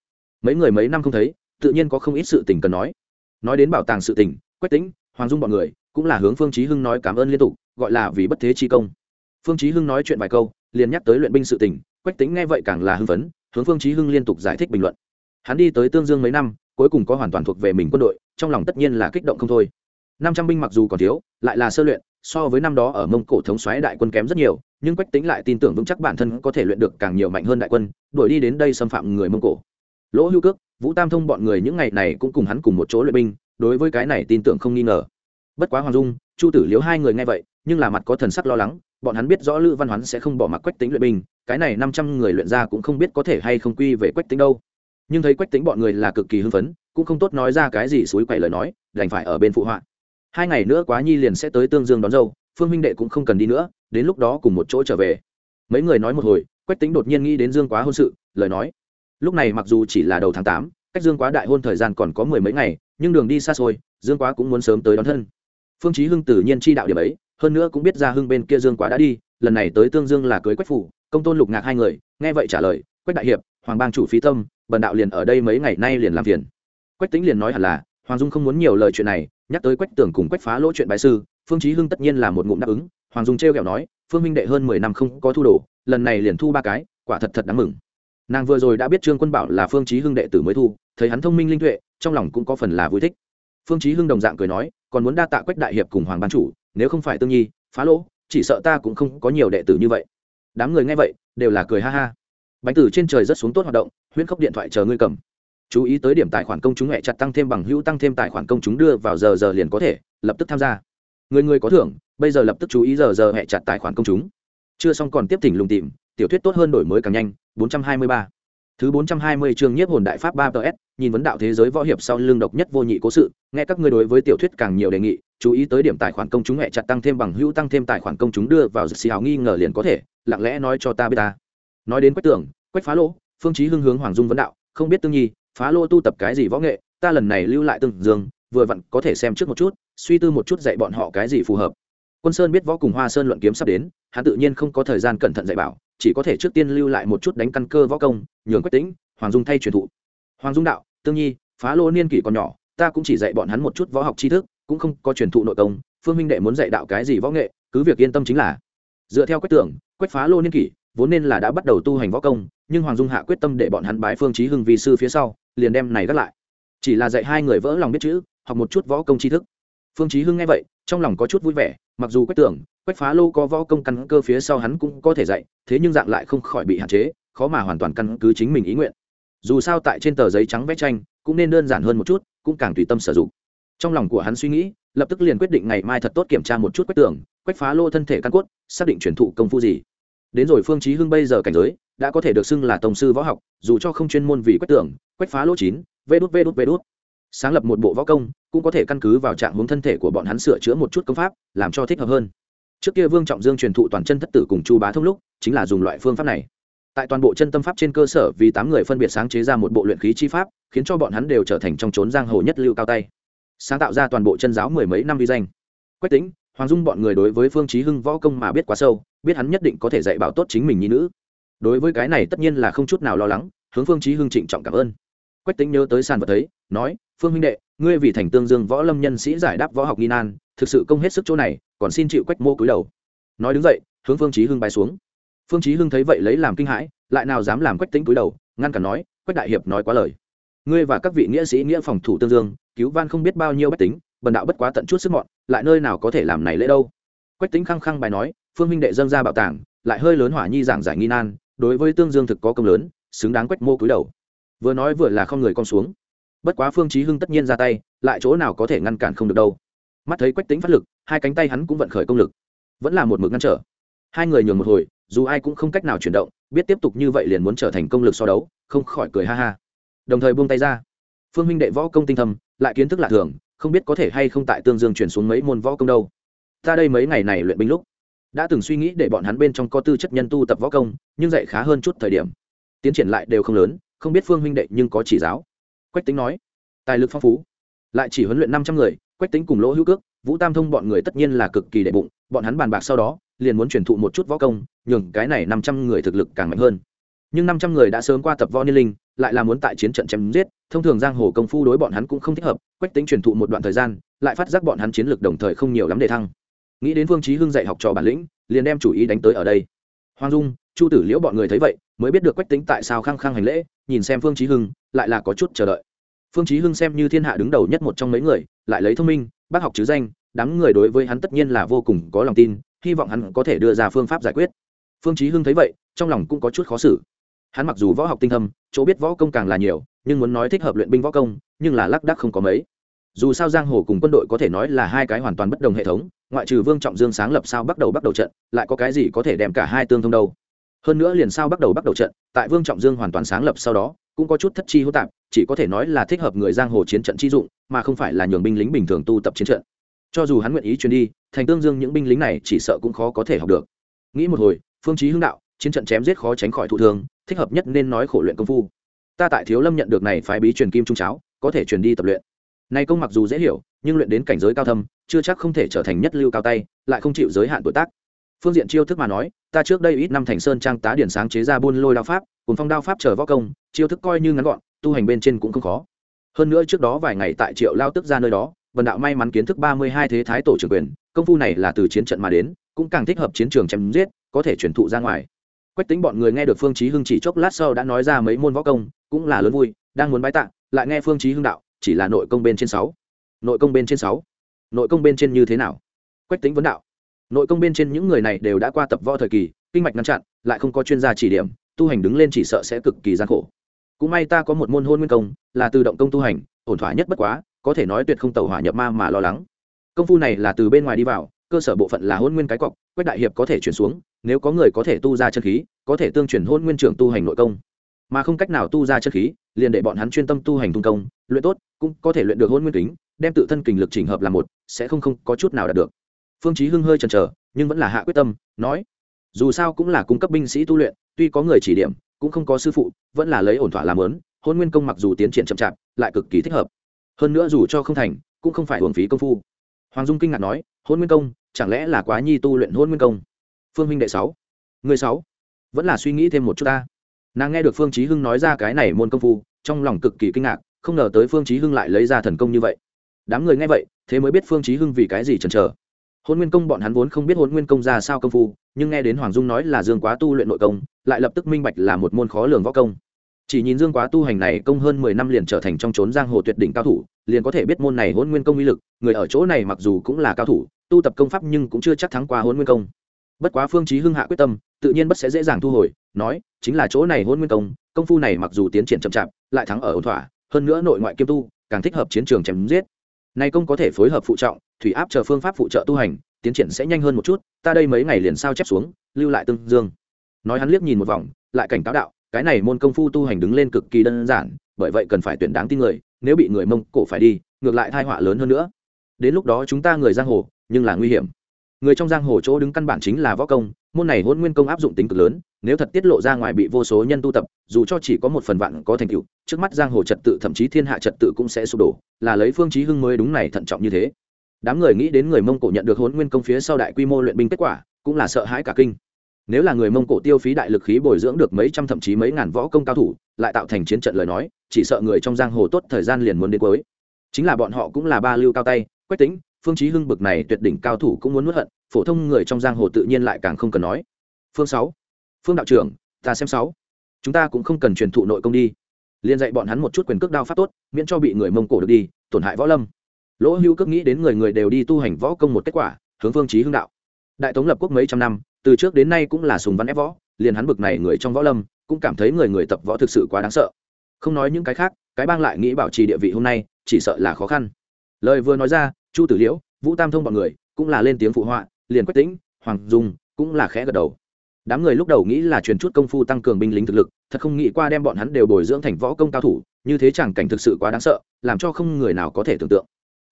Mấy người mấy năm không thấy, tự nhiên có không ít sự tình cần nói. Nói đến bảo tàng sự tình, quách tính hoàng dung bọn người cũng là hướng phương Chí hưng nói cảm ơn liên tục, gọi là vì bất thế chi công. Phương Chí hưng nói chuyện vài câu, liền nhắc tới luyện binh sự tình, quách tính nghe vậy càng là hưng phấn, hướng phương Chí hưng liên tục giải thích bình luận. Hắn đi tới tương dương mấy năm, cuối cùng có hoàn toàn thuộc về mình quân đội, trong lòng tất nhiên là kích động không thôi. Năm trăm binh mặc dù còn thiếu, lại là sơ luyện, so với năm đó ở mông cổ thống xoáy đại quân kém rất nhiều, nhưng quách tính lại tin tưởng vững chắc bản thân có thể luyện được càng nhiều mạnh hơn đại quân, đuổi đi đến đây xâm phạm người mông cổ. Lỗ hữu cước, vũ tam thông bọn người những ngày này cũng cùng hắn cùng một chỗ luyện binh đối với cái này tin tưởng không nghi ngờ. Bất quá hoàng dung, chu tử liếu hai người nghe vậy, nhưng là mặt có thần sắc lo lắng, bọn hắn biết rõ lữ văn hoán sẽ không bỏ mặc quách tính luyện binh, cái này năm trăm người luyện ra cũng không biết có thể hay không quy về quách tính đâu. Nhưng thấy quách tính bọn người là cực kỳ hưng phấn, cũng không tốt nói ra cái gì suối quậy lời nói, đành phải ở bên phụ họa. Hai ngày nữa quá nhi liền sẽ tới tương dương đón dâu, phương huynh đệ cũng không cần đi nữa, đến lúc đó cùng một chỗ trở về. Mấy người nói một hồi, quách tính đột nhiên nghĩ đến dương quá hôn sự, lời nói. Lúc này mặc dù chỉ là đầu tháng tám, cách dương quá đại hôn thời gian còn có mười mấy ngày nhưng đường đi xa xôi, dương quá cũng muốn sớm tới đón thân. Phương chí hưng tự nhiên chi đạo điểm ấy, hơn nữa cũng biết ra hưng bên kia dương quá đã đi, lần này tới tương dương là cưới quách phủ, công tôn lục ngạc hai người, nghe vậy trả lời, quách đại hiệp, hoàng bang chủ phí tâm, bần đạo liền ở đây mấy ngày nay liền làm phiền. Quách Tĩnh liền nói hẳn là, hoàng dung không muốn nhiều lời chuyện này, nhắc tới quách tưởng cùng quách phá lỗ chuyện bài sư, phương chí hưng tất nhiên là một ngụm đáp ứng. Hoàng dung treo kẹo nói, phương minh đệ hơn mười năm không có thu đồ, lần này liền thu ba cái, quả thật thật đáng mừng. Nàng vừa rồi đã biết trương quân bảo là phương chí hưng đệ tử mới thu, thấy hắn thông minh linh tuệ trong lòng cũng có phần là vui thích. Phương chí hưng đồng dạng cười nói, còn muốn đa tạ quách đại hiệp cùng hoàng ban chủ, nếu không phải tương nhi, phá lỗ, chỉ sợ ta cũng không có nhiều đệ tử như vậy. Đám người nghe vậy, đều là cười ha ha. Bánh tử trên trời rất xuống tốt hoạt động, huyễn khốc điện thoại chờ ngươi cầm. Chú ý tới điểm tài khoản công chúng hẹ chặt tăng thêm bằng hữu tăng thêm tài khoản công chúng đưa vào giờ giờ liền có thể, lập tức tham gia. Người người có thưởng, bây giờ lập tức chú ý giờ giờ hẹ chặt tài khoản công chúng. Chưa xong còn tiếp thỉnh lùng tìm, tiểu thuyết tốt hơn đổi mới càng nhanh 423 Thứ 420 chương nhiếp hồn đại pháp 3PS, nhìn vấn đạo thế giới võ hiệp sau lưng độc nhất vô nhị cố sự, nghe các ngươi đối với tiểu thuyết càng nhiều đề nghị, chú ý tới điểm tài khoản công chúng mẹ chặt tăng thêm bằng hữu tăng thêm tài khoản công chúng đưa vào xì hào nghi ngờ liền có thể, lặng lẽ nói cho ta biết ta. Nói đến Quách Tưởng, Quách Phá Lô, Phương Chí Hưng hướng Hoàng Dung vấn đạo, không biết Tương Nhi, Phá Lô tu tập cái gì võ nghệ, ta lần này lưu lại từng Dương, vừa vặn có thể xem trước một chút, suy tư một chút dạy bọn họ cái gì phù hợp. Quân Sơn biết võ cùng Hoa Sơn luận kiếm sắp đến, hắn tự nhiên không có thời gian cẩn thận dạy bảo, chỉ có thể trước tiên lưu lại một chút đánh căn cơ võ công, nhường Quách Tĩnh, hoàng dung thay truyền thụ. Hoàng dung đạo tương nhi phá lô niên kỷ còn nhỏ ta cũng chỉ dạy bọn hắn một chút võ học tri thức cũng không có truyền thụ nội công phương minh đệ muốn dạy đạo cái gì võ nghệ cứ việc yên tâm chính là. Dựa theo quách tưởng quách phá lô niên kỷ vốn nên là đã bắt đầu tu hành võ công nhưng hoàng dung hạ quyết tâm để bọn hắn bái phương trí hưng vi sư phía sau liền đem này gác lại. Chỉ là dạy hai người vỡ lòng biết chữ học một chút võ công tri thức. Phương trí hưng nghe vậy trong lòng có chút vui vẻ mặc dù quách tưởng quách phá lô có võ công căn cơ phía sau hắn cũng có thể dạy thế nhưng dạng lại không khỏi bị hạn chế khó mà hoàn toàn căn cứ chính mình ý nguyện. Dù sao tại trên tờ giấy trắng vẽ tranh cũng nên đơn giản hơn một chút cũng càng tùy tâm sử dụng. Trong lòng của hắn suy nghĩ lập tức liền quyết định ngày mai thật tốt kiểm tra một chút quách tưởng, quách phá lô thân thể căn cốt xác định truyền thụ công phu gì. Đến rồi phương chí hưng bây giờ cảnh giới đã có thể được xưng là tổng sư võ học dù cho không chuyên môn vì quách tưởng, quách phá lô chín vê đút vê đút vê đút sáng lập một bộ võ công, cũng có thể căn cứ vào trạng hướng thân thể của bọn hắn sửa chữa một chút công pháp, làm cho thích hợp hơn. Trước kia vương trọng dương truyền thụ toàn chân thất tử cùng chu bá thông lúc, chính là dùng loại phương pháp này. Tại toàn bộ chân tâm pháp trên cơ sở, vì tám người phân biệt sáng chế ra một bộ luyện khí chi pháp, khiến cho bọn hắn đều trở thành trong trốn giang hồ nhất lưu cao tay. Sáng tạo ra toàn bộ chân giáo mười mấy năm vi danh. Quách tính hoàng dung bọn người đối với phương chí hưng võ công mà biết quá sâu, biết hắn nhất định có thể dạy bảo tốt chính mình như nữ. Đối với cái này tất nhiên là không chút nào lo lắng, hướng phương chí hưng trịnh trọng cảm ơn. Quách tính nhớ tới sàn vật thấy nói, phương huynh đệ, ngươi vì thành tương dương võ lâm nhân sĩ giải đáp võ học nghi nan, thực sự công hết sức chỗ này, còn xin chịu quách mô cúi đầu. Nói đứng dậy, hướng phương chí hưng bay xuống. Phương chí hưng thấy vậy lấy làm kinh hãi, lại nào dám làm quách tính cúi đầu, ngăn cản nói, quách đại hiệp nói quá lời. Ngươi và các vị nghĩa sĩ, nghĩa phòng thủ tương dương, cứu van không biết bao nhiêu bách tính, bần đạo bất quá tận chút sức mọn, lại nơi nào có thể làm này lễ đâu? Quách tính khăng khăng bài nói, phương minh đệ dâng ra bảo tàng, lại hơi lớn hỏa nhi giảng giải nghi nan, đối với tương dương thực có công lớn, xứng đáng quách mô cúi đầu. Vừa nói vừa là không người con xuống bất quá phương chí hưng tất nhiên ra tay, lại chỗ nào có thể ngăn cản không được đâu. Mắt thấy quách tính phát lực, hai cánh tay hắn cũng vận khởi công lực. Vẫn là một mực ngăn trở. Hai người nhường một hồi, dù ai cũng không cách nào chuyển động, biết tiếp tục như vậy liền muốn trở thành công lực so đấu, không khỏi cười ha ha. Đồng thời buông tay ra. Phương minh đệ võ công tinh thầm lại kiến thức lạ thường, không biết có thể hay không tại tương dương chuyển xuống mấy môn võ công đâu. Ta đây mấy ngày này luyện binh lúc, đã từng suy nghĩ để bọn hắn bên trong có tư chất nhân tu tập võ công, nhưng dạy khá hơn chút thời điểm. Tiến triển lại đều không lớn, không biết phương huynh đệ nhưng có chỉ giáo quách tính nói, tài lực phong phú, lại chỉ huấn luyện năm trăm người, quách tính cùng lỗ hữu cước, vũ tam thông bọn người tất nhiên là cực kỳ đệ bụng, bọn hắn bàn bạc sau đó, liền muốn truyền thụ một chút võ công, nhường cái này năm trăm người thực lực càng mạnh hơn. Nhưng năm trăm người đã sớm qua tập võ niên linh, lại là muốn tại chiến trận chém giết, thông thường giang hồ công phu đối bọn hắn cũng không thích hợp, quách tính truyền thụ một đoạn thời gian, lại phát giác bọn hắn chiến lược đồng thời không nhiều lắm để thăng. Nghĩ đến Vương chí hưng dạy học trò bản lĩnh, liền đem chủ ý đánh tới ở đây. Hoàng dung, chu tử liễu bọn người thấy vậy mới biết được quách tính tại sao khăng khăng hành lễ, nhìn xem phương chí hưng, lại là có chút chờ đợi. Phương chí hưng xem như thiên hạ đứng đầu nhất một trong mấy người, lại lấy thông minh, bác học chứ danh, đám người đối với hắn tất nhiên là vô cùng có lòng tin, hy vọng hắn có thể đưa ra phương pháp giải quyết. Phương chí hưng thấy vậy, trong lòng cũng có chút khó xử. Hắn mặc dù võ học tinh thâm, chỗ biết võ công càng là nhiều, nhưng muốn nói thích hợp luyện binh võ công, nhưng là lác đác không có mấy. Dù sao giang hồ cùng quân đội có thể nói là hai cái hoàn toàn bất đồng hệ thống, ngoại trừ vương trọng dương sáng lập sao bắt đầu bắt đầu trận, lại có cái gì có thể đem cả hai tương thông đâu? Hơn nữa liền sao bắt đầu bắt đầu trận, tại vương trọng dương hoàn toàn sáng lập sau đó, cũng có chút thất chi hữu tạp, chỉ có thể nói là thích hợp người giang hồ chiến trận chi dụng, mà không phải là nhường binh lính bình thường tu tập chiến trận. Cho dù hắn nguyện ý truyền đi, thành tương dương những binh lính này chỉ sợ cũng khó có thể học được. Nghĩ một hồi, phương chí hưng đạo, chiến trận chém giết khó tránh khỏi thụ thương, thích hợp nhất nên nói khổ luyện công phu. Ta tại thiếu lâm nhận được này phái bí truyền kim trung cháo, có thể truyền đi tập luyện. Này công mặc dù dễ hiểu, nhưng luyện đến cảnh giới cao thâm, chưa chắc không thể trở thành nhất lưu cao tay, lại không chịu giới hạn tuổi tác phương diện chiêu thức mà nói, ta trước đây ít năm thành sơn trang tá điển sáng chế ra buôn lôi đao pháp, cùng phong đao pháp chờ võ công, chiêu thức coi như ngắn gọn, tu hành bên trên cũng không khó. Hơn nữa trước đó vài ngày tại triệu lao tức ra nơi đó vần đạo may mắn kiến thức ba mươi hai thế thái tổ trưởng quyền, công phu này là từ chiến trận mà đến, cũng càng thích hợp chiến trường chém giết, có thể truyền thụ ra ngoài. Quách tính bọn người nghe được phương chí hưng chỉ chốc lát sau đã nói ra mấy môn võ công, cũng là lớn vui, đang muốn bái tạ, lại nghe phương chí hưng đạo, chỉ là nội công bên trên sáu. Nội công bên trên sáu. Nội công bên trên như thế nào? Quách tính vấn đạo nội công bên trên những người này đều đã qua tập võ thời kỳ kinh mạch ngăn chặn lại không có chuyên gia chỉ điểm tu hành đứng lên chỉ sợ sẽ cực kỳ gian khổ. Cũng may ta có một môn hôn nguyên công là từ động công tu hành ổn thỏa nhất bất quá có thể nói tuyệt không tẩu hỏa nhập ma mà lo lắng. Công phu này là từ bên ngoài đi vào cơ sở bộ phận là hôn nguyên cái cọc quách đại hiệp có thể chuyển xuống nếu có người có thể tu ra chân khí có thể tương chuyển hôn nguyên trưởng tu hành nội công. Mà không cách nào tu ra chân khí liền để bọn hắn chuyên tâm tu hành tung công luyện tốt cũng có thể luyện được hôn nguyên tính, đem tự thân kình lực chỉnh hợp là một sẽ không không có chút nào đạt được phương chí hưng hơi chần chờ, nhưng vẫn là hạ quyết tâm, nói, dù sao cũng là cung cấp binh sĩ tu luyện, tuy có người chỉ điểm, cũng không có sư phụ, vẫn là lấy ổn thỏa làm lớn, hôn nguyên công mặc dù tiến triển chậm chạp, lại cực kỳ thích hợp. Hơn nữa dù cho không thành, cũng không phải hưởng phí công phu. Hoàng dung kinh ngạc nói, hôn nguyên công, chẳng lẽ là quá nhi tu luyện hôn nguyên công? Phương Minh đệ sáu, người sáu, vẫn là suy nghĩ thêm một chút ta. Nàng nghe được phương chí hưng nói ra cái này môn công phu, trong lòng cực kỳ kinh ngạc, không ngờ tới phương chí hưng lại lấy ra thần công như vậy. Đám người nghe vậy, thế mới biết phương chí hưng vì cái gì chần chờ hôn nguyên công bọn hắn vốn không biết hôn nguyên công ra sao công phu, nhưng nghe đến hoàng dung nói là dương quá tu luyện nội công, lại lập tức minh bạch là một môn khó lường võ công. Chỉ nhìn dương quá tu hành này công hơn mười năm liền trở thành trong trốn giang hồ tuyệt đỉnh cao thủ, liền có thể biết môn này hôn nguyên công uy lực, người ở chỗ này mặc dù cũng là cao thủ, tu tập công pháp nhưng cũng chưa chắc thắng qua hôn nguyên công. Bất quá phương chí hưng hạ quyết tâm, tự nhiên bất sẽ dễ dàng thu hồi, nói, chính là chỗ này hôn nguyên công công phu này mặc dù tiến triển chậm chạp, lại thắng ở ổn thỏa, hơn nữa nội ngoại kiêm tu, càng thích hợp chiến trường chém giết nay công có thể phối hợp phụ trọng, thủy áp chờ phương pháp phụ trợ tu hành, tiến triển sẽ nhanh hơn một chút, ta đây mấy ngày liền sao chép xuống, lưu lại tương dương. Nói hắn liếc nhìn một vòng, lại cảnh cáo đạo, cái này môn công phu tu hành đứng lên cực kỳ đơn giản, bởi vậy cần phải tuyển đáng tin người, nếu bị người mông cổ phải đi, ngược lại thai họa lớn hơn nữa. Đến lúc đó chúng ta người giang hồ, nhưng là nguy hiểm người trong giang hồ chỗ đứng căn bản chính là võ công, môn này hôn nguyên công áp dụng tính cực lớn, nếu thật tiết lộ ra ngoài bị vô số nhân tu tập, dù cho chỉ có một phần vạn có thành tựu, trước mắt giang hồ trật tự thậm chí thiên hạ trật tự cũng sẽ sụp đổ, là lấy phương chí hưng mới đúng này thận trọng như thế. Đám người nghĩ đến người mông cổ nhận được hôn nguyên công phía sau đại quy mô luyện binh kết quả, cũng là sợ hãi cả kinh. Nếu là người mông cổ tiêu phí đại lực khí bồi dưỡng được mấy trăm thậm chí mấy ngàn võ công cao thủ, lại tạo thành chiến trận lời nói, chỉ sợ người trong giang hồ tốt thời gian liền muốn đến cuối. Chính là bọn họ cũng là ba lưu cao tay, quách tính phương chí hưng bực này tuyệt đỉnh cao thủ cũng muốn nuốt hận, phổ thông người trong giang hồ tự nhiên lại càng không cần nói. Phương sáu, phương đạo trưởng, ta xem sáu. Chúng ta cũng không cần truyền thụ nội công đi. Liên dạy bọn hắn một chút quyền cước đao pháp tốt, miễn cho bị người mông cổ được đi, tổn hại võ lâm. Lỗ hưu cước nghĩ đến người người đều đi tu hành võ công một kết quả, hướng phương chí hưng đạo. Đại tống lập quốc mấy trăm năm, từ trước đến nay cũng là sùng văn ép võ, liền hắn bực này người trong võ lâm, cũng cảm thấy người người tập võ thực sự quá đáng sợ. Không nói những cái khác, cái bang lại nghĩ bảo trì địa vị hôm nay, chỉ sợ là khó khăn. Lời vừa nói ra chu tử liễu vũ tam thông bọn người cũng là lên tiếng phụ họa liền quách tĩnh hoàng dung cũng là khẽ gật đầu. Đám người lúc đầu nghĩ là truyền chút công phu tăng cường binh lính thực lực thật không nghĩ qua đem bọn hắn đều bồi dưỡng thành võ công cao thủ như thế chẳng cảnh thực sự quá đáng sợ làm cho không người nào có thể tưởng tượng.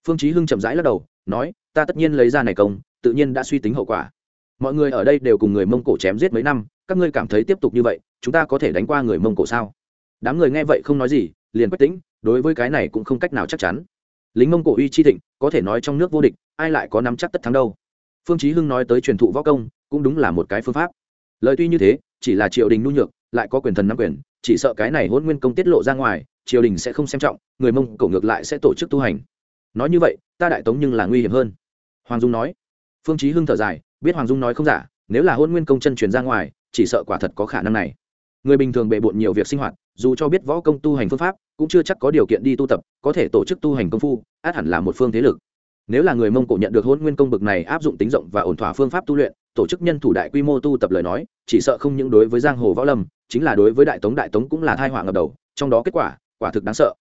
Phương chí hưng chậm rãi lắc đầu nói ta tất nhiên lấy ra này công tự nhiên đã suy tính hậu quả. Mọi người ở đây đều cùng người mông cổ chém giết mấy năm các ngươi cảm thấy tiếp tục như vậy chúng ta có thể đánh qua người mông cổ sao? Đám người nghe vậy không nói gì liền quách tĩnh, đối với cái này cũng không cách nào chắc chắn lính mông cổ uy chi thịnh, có thể nói trong nước vô địch, ai lại có nắm chắc tất thắng đâu. Phương chí hưng nói tới truyền thụ võ công, cũng đúng là một cái phương pháp. Lời tuy như thế, chỉ là triều đình nhu nhược, lại có quyền thần nắm quyền, chỉ sợ cái này hôn nguyên công tiết lộ ra ngoài, triều đình sẽ không xem trọng, người mông cổ ngược lại sẽ tổ chức tu hành. Nói như vậy, ta đại tống nhưng là nguy hiểm hơn. Hoàng dung nói. Phương chí hưng thở dài, biết hoàng dung nói không giả, nếu là hôn nguyên công chân truyền ra ngoài, chỉ sợ quả thật có khả năng này người bình thường bề bộn nhiều việc sinh hoạt, dù cho biết võ công tu hành phương pháp, cũng chưa chắc có điều kiện đi tu tập, có thể tổ chức tu hành công phu, át hẳn là một phương thế lực. Nếu là người mông cổ nhận được hôn nguyên công bực này áp dụng tính rộng và ổn thỏa phương pháp tu luyện, tổ chức nhân thủ đại quy mô tu tập lời nói, chỉ sợ không những đối với giang hồ võ lâm, chính là đối với đại tống đại tống cũng là thai họa ngập đầu, trong đó kết quả quả thực đáng sợ.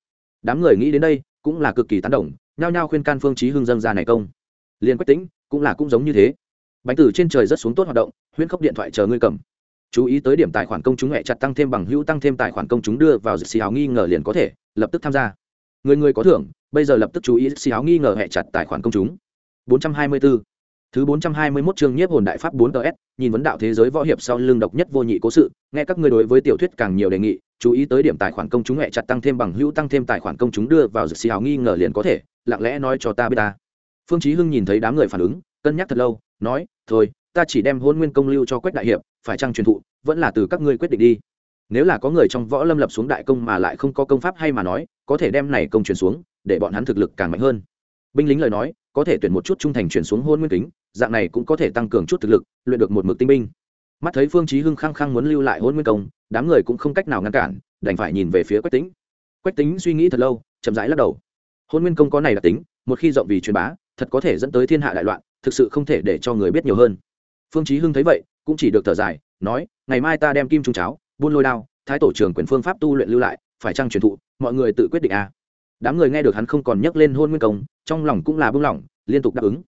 Đám người nghĩ đến đây, cũng là cực kỳ tán đồng, nhao nhao khuyên can phương chí hưng dân ra này công. Liên quách tĩnh cũng là cũng giống như thế. Bánh tử trên trời rất xuống tốt hoạt động, huyễn khốc điện thoại chờ ngươi cầm chú ý tới điểm tài khoản công chúng hẹ chặt tăng thêm bằng hữu tăng thêm tài khoản công chúng đưa vào xì áo nghi ngờ liền có thể lập tức tham gia. Người người có thưởng bây giờ lập tức chú ý xì áo nghi ngờ hẹ chặt tài khoản công chúng. 424 Thứ 421 chương nhiếp hồn đại pháp 4TS, nhìn vấn đạo thế giới võ hiệp sau lưng độc nhất vô nhị cố sự, nghe các ngươi đối với tiểu thuyết càng nhiều đề nghị, chú ý tới điểm tài khoản công chúng hẹ chặt tăng thêm bằng hữu tăng thêm tài khoản công chúng đưa vào dự xì áo nghi ngờ liền có thể, lặng lẽ nói cho ta biết ta. Phương Chí Hưng nhìn thấy đám người phản ứng, cân nhắc thật lâu, nói, thôi, ta chỉ đem hôn nguyên công lưu cho quách đại hiệp, phải chăng truyền thụ, vẫn là từ các ngươi quyết định đi. Nếu là có người trong võ lâm lập xuống đại công mà lại không có công pháp hay mà nói, có thể đem này công truyền xuống, để bọn hắn thực lực càng mạnh hơn. Binh lính lời nói, có thể tuyển một chút trung thành truyền xuống hôn nguyên kính, dạng này cũng có thể tăng cường chút thực lực, luyện được một mực tinh binh. Mắt thấy phương chí hưng khăng khăng muốn lưu lại hôn nguyên công, đám người cũng không cách nào ngăn cản, đành phải nhìn về phía quách tính quách tính suy nghĩ thật lâu, chậm rãi lắc đầu. Hôn nguyên công có này là tính, một khi rộng vì truyền bá, thật có thể dẫn tới thiên hạ đại loạn, thực sự không thể để cho người biết nhiều hơn phương chí hưng thấy vậy, cũng chỉ được thở dài, nói, ngày mai ta đem kim trung cháo, buôn lôi đao, thái tổ trưởng quyền phương pháp tu luyện lưu lại, phải chăng truyền thụ, mọi người tự quyết định à. Đám người nghe được hắn không còn nhắc lên hôn nguyên công, trong lòng cũng là bưng lỏng, liên tục đáp ứng.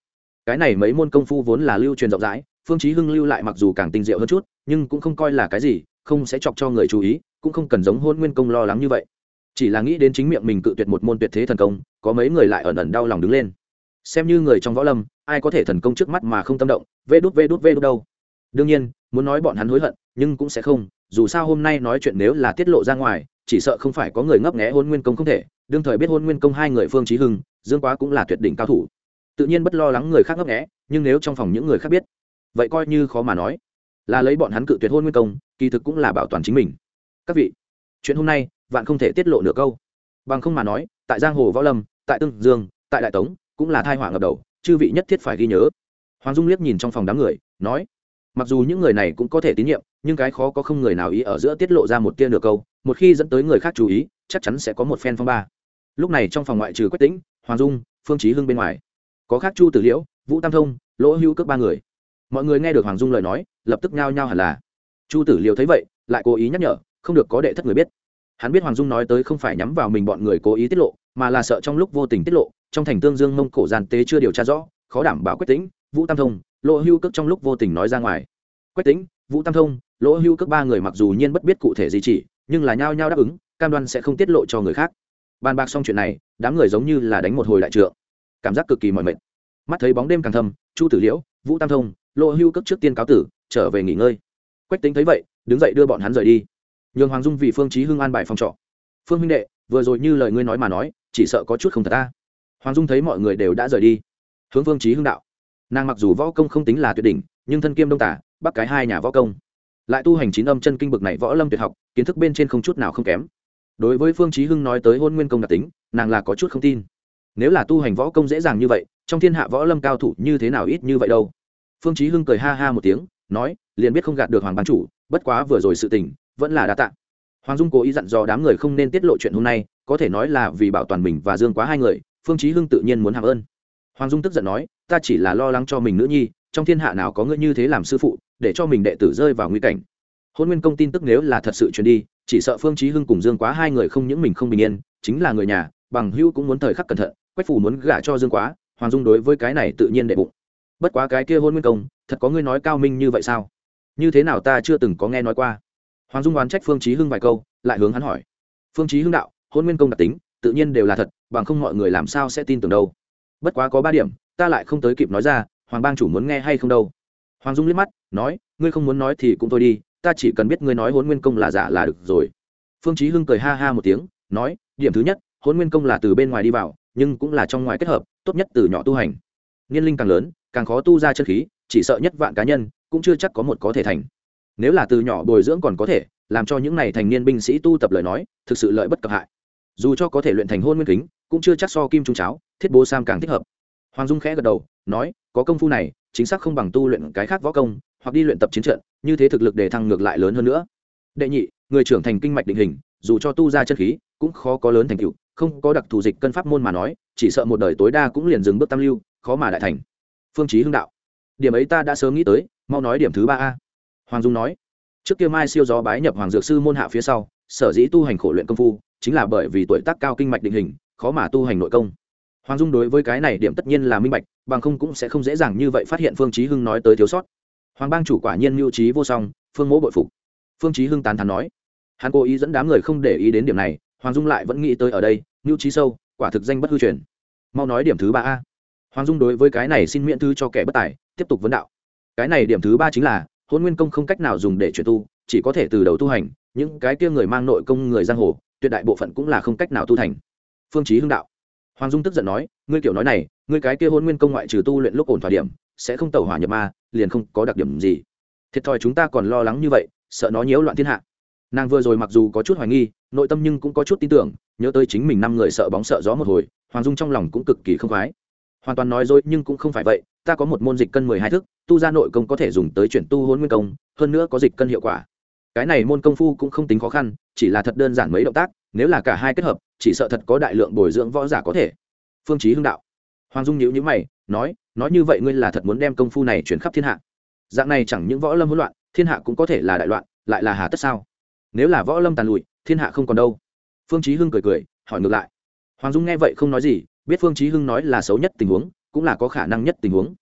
Cái này mấy môn công phu vốn là lưu truyền rộng rãi, phương chí hưng lưu lại mặc dù càng tinh diệu hơn chút, nhưng cũng không coi là cái gì, không sẽ chọc cho người chú ý, cũng không cần giống hôn nguyên công lo lắng như vậy. Chỉ là nghĩ đến chính miệng mình cự tuyệt một môn tuyệt thế thần công, có mấy người lại ẩn ẩn đau lòng đứng lên. Xem như người trong võ lâm ai có thể thần công trước mắt mà không tâm động, vê đút vê đút vê đút đâu. Đương nhiên, muốn nói bọn hắn hối hận, nhưng cũng sẽ không, dù sao hôm nay nói chuyện nếu là tiết lộ ra ngoài, chỉ sợ không phải có người ngấp nghé hôn nguyên công không thể. Đương thời biết hôn nguyên công hai người phương trí hưng, dương quá cũng là tuyệt đỉnh cao thủ. Tự nhiên bất lo lắng người khác ngấp nghé, nhưng nếu trong phòng những người khác biết, vậy coi như khó mà nói. Là lấy bọn hắn cự tuyệt hôn nguyên công, kỳ thực cũng là bảo toàn chính mình. Các vị, chuyện hôm nay, vạn không thể tiết lộ nửa câu. Bằng không mà nói, tại giang hồ võ lâm, tại tương dương, tại đại tống, cũng là thai họa ngập đầu chư vị nhất thiết phải ghi nhớ. Hoàng dung liếc nhìn trong phòng đám người, nói, mặc dù những người này cũng có thể tín nhiệm, nhưng cái khó có không người nào ý ở giữa tiết lộ ra một tia nửa câu, một khi dẫn tới người khác chú ý, chắc chắn sẽ có một phen phong ba. Lúc này trong phòng ngoại trừ quách tĩnh, hoàng dung, phương trí hưng bên ngoài. Có khác chu tử liễu, vũ tam thông, lỗ hữu cước ba người. Mọi người nghe được hoàng dung lời nói, lập tức nhao nhao hẳn là. Chu tử liễu thấy vậy, lại cố ý nhắc nhở, không được có đệ thất người biết. Hắn biết hoàng dung nói tới không phải nhắm vào mình bọn người cố ý tiết lộ, mà là sợ trong lúc vô tình tiết lộ trong thành tương dương mông cổ gian tế chưa điều tra rõ, khó đảm bảo quách tính vũ tam thông, lỗ hưu cước trong lúc vô tình nói ra ngoài. Quách tính vũ tam thông, lỗ hưu cước ba người mặc dù nhiên bất biết cụ thể gì chỉ, nhưng là nhao nhao đáp ứng, cam đoan sẽ không tiết lộ cho người khác. Bàn bạc xong chuyện này, đám người giống như là đánh một hồi đại trượng. Cảm giác cực kỳ mỏi mệt. Mắt thấy bóng đêm càng thâm, chu tử liễu, vũ tam thông, lỗ hưu cước trước tiên cáo tử, trở về nghỉ ngơi. Quách tính thấy vậy, đứng dậy đưa bọn hắn rời đi. Nhường hoàng dung vì phương chí hưng an bài phòng trọ. Phương huynh đệ, vừa rồi như lời ngươi nói mà nói, chỉ sợ có chút không thật ta hoàng dung thấy mọi người đều đã rời đi. Hướng Vương chí hưng đạo. Nàng mặc dù võ công không tính là tuyệt đỉnh, nhưng thân kiêm đông tả, bắc cái hai nhà võ công. Lại tu hành chín âm chân kinh bực này võ lâm tuyệt học, kiến thức bên trên không chút nào không kém. Đối với phương chí hưng nói tới hôn nguyên công đặc tính, nàng là có chút không tin. Nếu là tu hành võ công dễ dàng như vậy, trong thiên hạ võ lâm cao thủ như thế nào ít như vậy đâu? Phương chí hưng cười ha ha một tiếng, nói, liền biết không gạt được hoàng ban chủ, bất quá vừa rồi sự tình, vẫn là đa tạ. Hoàng dung cố ý dặn dò đám người không nên tiết lộ chuyện hôm nay, có thể nói là vì bảo toàn mình và dương quá hai người phương chí hưng tự nhiên muốn hàm ơn. Hoàng dung tức giận nói, ta chỉ là lo lắng cho mình nữ nhi, trong thiên hạ nào có ngươi như thế làm sư phụ, để cho mình đệ tử rơi vào nguy cảnh. Hôn nguyên công tin tức nếu là thật sự truyền đi, chỉ sợ phương chí hưng cùng dương quá hai người không những mình không bình yên, chính là người nhà, bằng hữu cũng muốn thời khắc cẩn thận, quách phủ muốn gả cho dương quá, hoàng dung đối với cái này tự nhiên đệ bụng. Bất quá cái kia hôn nguyên công, thật có ngươi nói cao minh như vậy sao? Như thế nào ta chưa từng có nghe nói qua? Hoàng dung oán trách phương chí hưng vài câu, lại hướng hắn hỏi. Phương chí hưng đạo, hôn nguyên công đặc tính tự nhiên đều là thật, bằng không mọi người làm sao sẽ tin tưởng đâu. Bất quá có ba điểm, ta lại không tới kịp nói ra, hoàng bang chủ muốn nghe hay không đâu. Hoàng dung liếc mắt, nói, ngươi không muốn nói thì cũng thôi đi, ta chỉ cần biết ngươi nói hôn nguyên công là giả là được rồi. Phương chí hưng cười ha ha một tiếng, nói, điểm thứ nhất hôn nguyên công là từ bên ngoài đi vào, nhưng cũng là trong ngoài kết hợp, tốt nhất từ nhỏ tu hành. Niên linh càng lớn, càng khó tu ra chân khí, chỉ sợ nhất vạn cá nhân, cũng chưa chắc có một có thể thành. Nếu là từ nhỏ bồi dưỡng còn có thể, làm cho những này thành niên binh sĩ tu tập lời nói, thực sự lợi bất cập hại dù cho có thể luyện thành hôn nguyên kính, cũng chưa chắc so kim trung cháo, thiết bố sam càng thích hợp. Hoàng dung khẽ gật đầu, nói, có công phu này, chính xác không bằng tu luyện cái khác võ công, hoặc đi luyện tập chiến trận, như thế thực lực để thăng ngược lại lớn hơn nữa. Đệ nhị, người trưởng thành kinh mạch định hình, dù cho tu ra chân khí, cũng khó có lớn thành tựu, không có đặc thù dịch cân pháp môn mà nói, chỉ sợ một đời tối đa cũng liền dừng bước tam lưu, khó mà đại thành. Phương chí hưng đạo, điểm ấy ta đã sớm nghĩ tới, mau nói điểm thứ ba a. Hoàng dung nói, trước kia mai siêu gió bái nhập hoàng dược sư môn hạ phía sau sở dĩ tu hành khổ luyện công phu, chính là bởi vì tuổi tác cao kinh mạch định hình, khó mà tu hành nội công. Hoàng dung đối với cái này điểm tất nhiên là minh bạch, bằng không cũng sẽ không dễ dàng như vậy phát hiện phương chí hưng nói tới thiếu sót. Hoàng bang chủ quả nhiên mưu trí vô song, phương mỗ bội phục. Phương chí hưng tán thán nói, hắn cố ý dẫn đám người không để ý đến điểm này, hoàng dung lại vẫn nghĩ tới ở đây, mưu trí sâu, quả thực danh bất hư truyền. Mau nói điểm thứ ba a. Hoàng dung đối với cái này xin miễn thư cho kẻ bất tài, tiếp tục vấn đạo. Cái này điểm thứ ba chính là, hôn nguyên công không cách nào dùng để chuyển tu, chỉ có thể từ đầu tu hành những cái kia người mang nội công người giang hồ, tuyệt đại bộ phận cũng là không cách nào tu thành. Phương chí hưng đạo. Hoàng dung tức giận nói, ngươi kiểu nói này, ngươi cái kia hôn nguyên công ngoại trừ tu luyện lúc ổn thỏa điểm, sẽ không tẩu hỏa nhập ma, liền không có đặc điểm gì. Thiệt thòi chúng ta còn lo lắng như vậy, sợ nó nhiễu loạn thiên hạ. Nàng vừa rồi mặc dù có chút hoài nghi, nội tâm nhưng cũng có chút tin tưởng, nhớ tới chính mình năm người sợ bóng sợ gió một hồi, hoàng dung trong lòng cũng cực kỳ không khoái. Hoàn toàn nói dối nhưng cũng không phải vậy, ta có một môn dịch cân mười hai thức, tu ra nội công có thể dùng tới chuyển tu hôn nguyên công, hơn nữa có dịch cân hiệu quả cái này môn công phu cũng không tính khó khăn, chỉ là thật đơn giản mấy động tác, nếu là cả hai kết hợp, chỉ sợ thật có đại lượng bồi dưỡng võ giả có thể. Phương chí hưng đạo. Hoàng dung nhíu nhíu mày, nói nói như vậy ngươi là thật muốn đem công phu này chuyển khắp thiên hạ. Dạng này chẳng những võ lâm hỗn loạn, thiên hạ cũng có thể là đại loạn, lại là hà tất sao? Nếu là võ lâm tàn lụi, thiên hạ không còn đâu. Phương chí hưng cười cười, hỏi ngược lại. Hoàng dung nghe vậy không nói gì, biết phương chí hưng nói là xấu nhất tình huống, cũng là có khả năng nhất tình huống.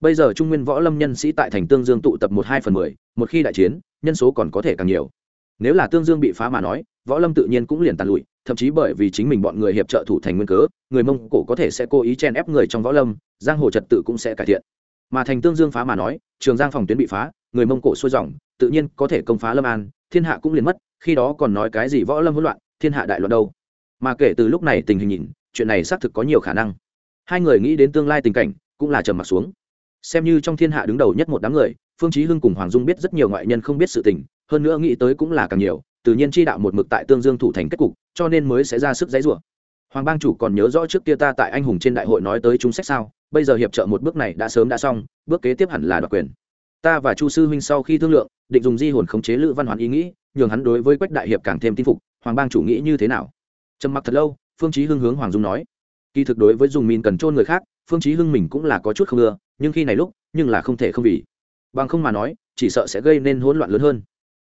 Bây giờ trung nguyên võ lâm nhân sĩ tại thành tương dương tụ tập một hai phần mười, một khi đại chiến nhân số còn có thể càng nhiều. Nếu là tương dương bị phá mà nói, võ lâm tự nhiên cũng liền tàn lụi, thậm chí bởi vì chính mình bọn người hiệp trợ thủ thành nguyên cớ, người mông cổ có thể sẽ cố ý chen ép người trong võ lâm, giang hồ trật tự cũng sẽ cải thiện. Mà thành tương dương phá mà nói, trường giang phòng tuyến bị phá, người mông cổ xuôi dòng, tự nhiên có thể công phá lâm an, thiên hạ cũng liền mất, khi đó còn nói cái gì võ lâm hỗn loạn, thiên hạ đại loạn đâu. Mà kể từ lúc này tình hình nhìn, chuyện này xác thực có nhiều khả năng. Hai người nghĩ đến tương lai tình cảnh, cũng là trầm mặt xuống. Xem như trong thiên hạ đứng đầu nhất một đám người phương chí hưng cùng hoàng dung biết rất nhiều ngoại nhân không biết sự tình, hơn nữa nghĩ tới cũng là càng nhiều, tự nhiên chi đạo một mực tại tương dương thủ thành kết cục, cho nên mới sẽ ra sức giấy rủa. Hoàng bang chủ còn nhớ rõ trước kia ta tại anh hùng trên đại hội nói tới chúng sách sao, bây giờ hiệp trợ một bước này đã sớm đã xong, bước kế tiếp hẳn là đoạt quyền. Ta và chu sư huynh sau khi thương lượng, định dùng di hồn khống chế lữ văn hoàn ý nghĩ, nhường hắn đối với quách đại hiệp càng thêm tin phục, hoàng bang chủ nghĩ như thế nào? Trầm mặc thật lâu, phương chí hưng hướng hoàng dung nói. Kỳ thực đối với dùng mìn cần trôn người khác, phương chí hưng mình cũng là có chút không ưa, nhưng khi này lúc, nhưng là không thể không vì bằng không mà nói, chỉ sợ sẽ gây nên hỗn loạn lớn hơn.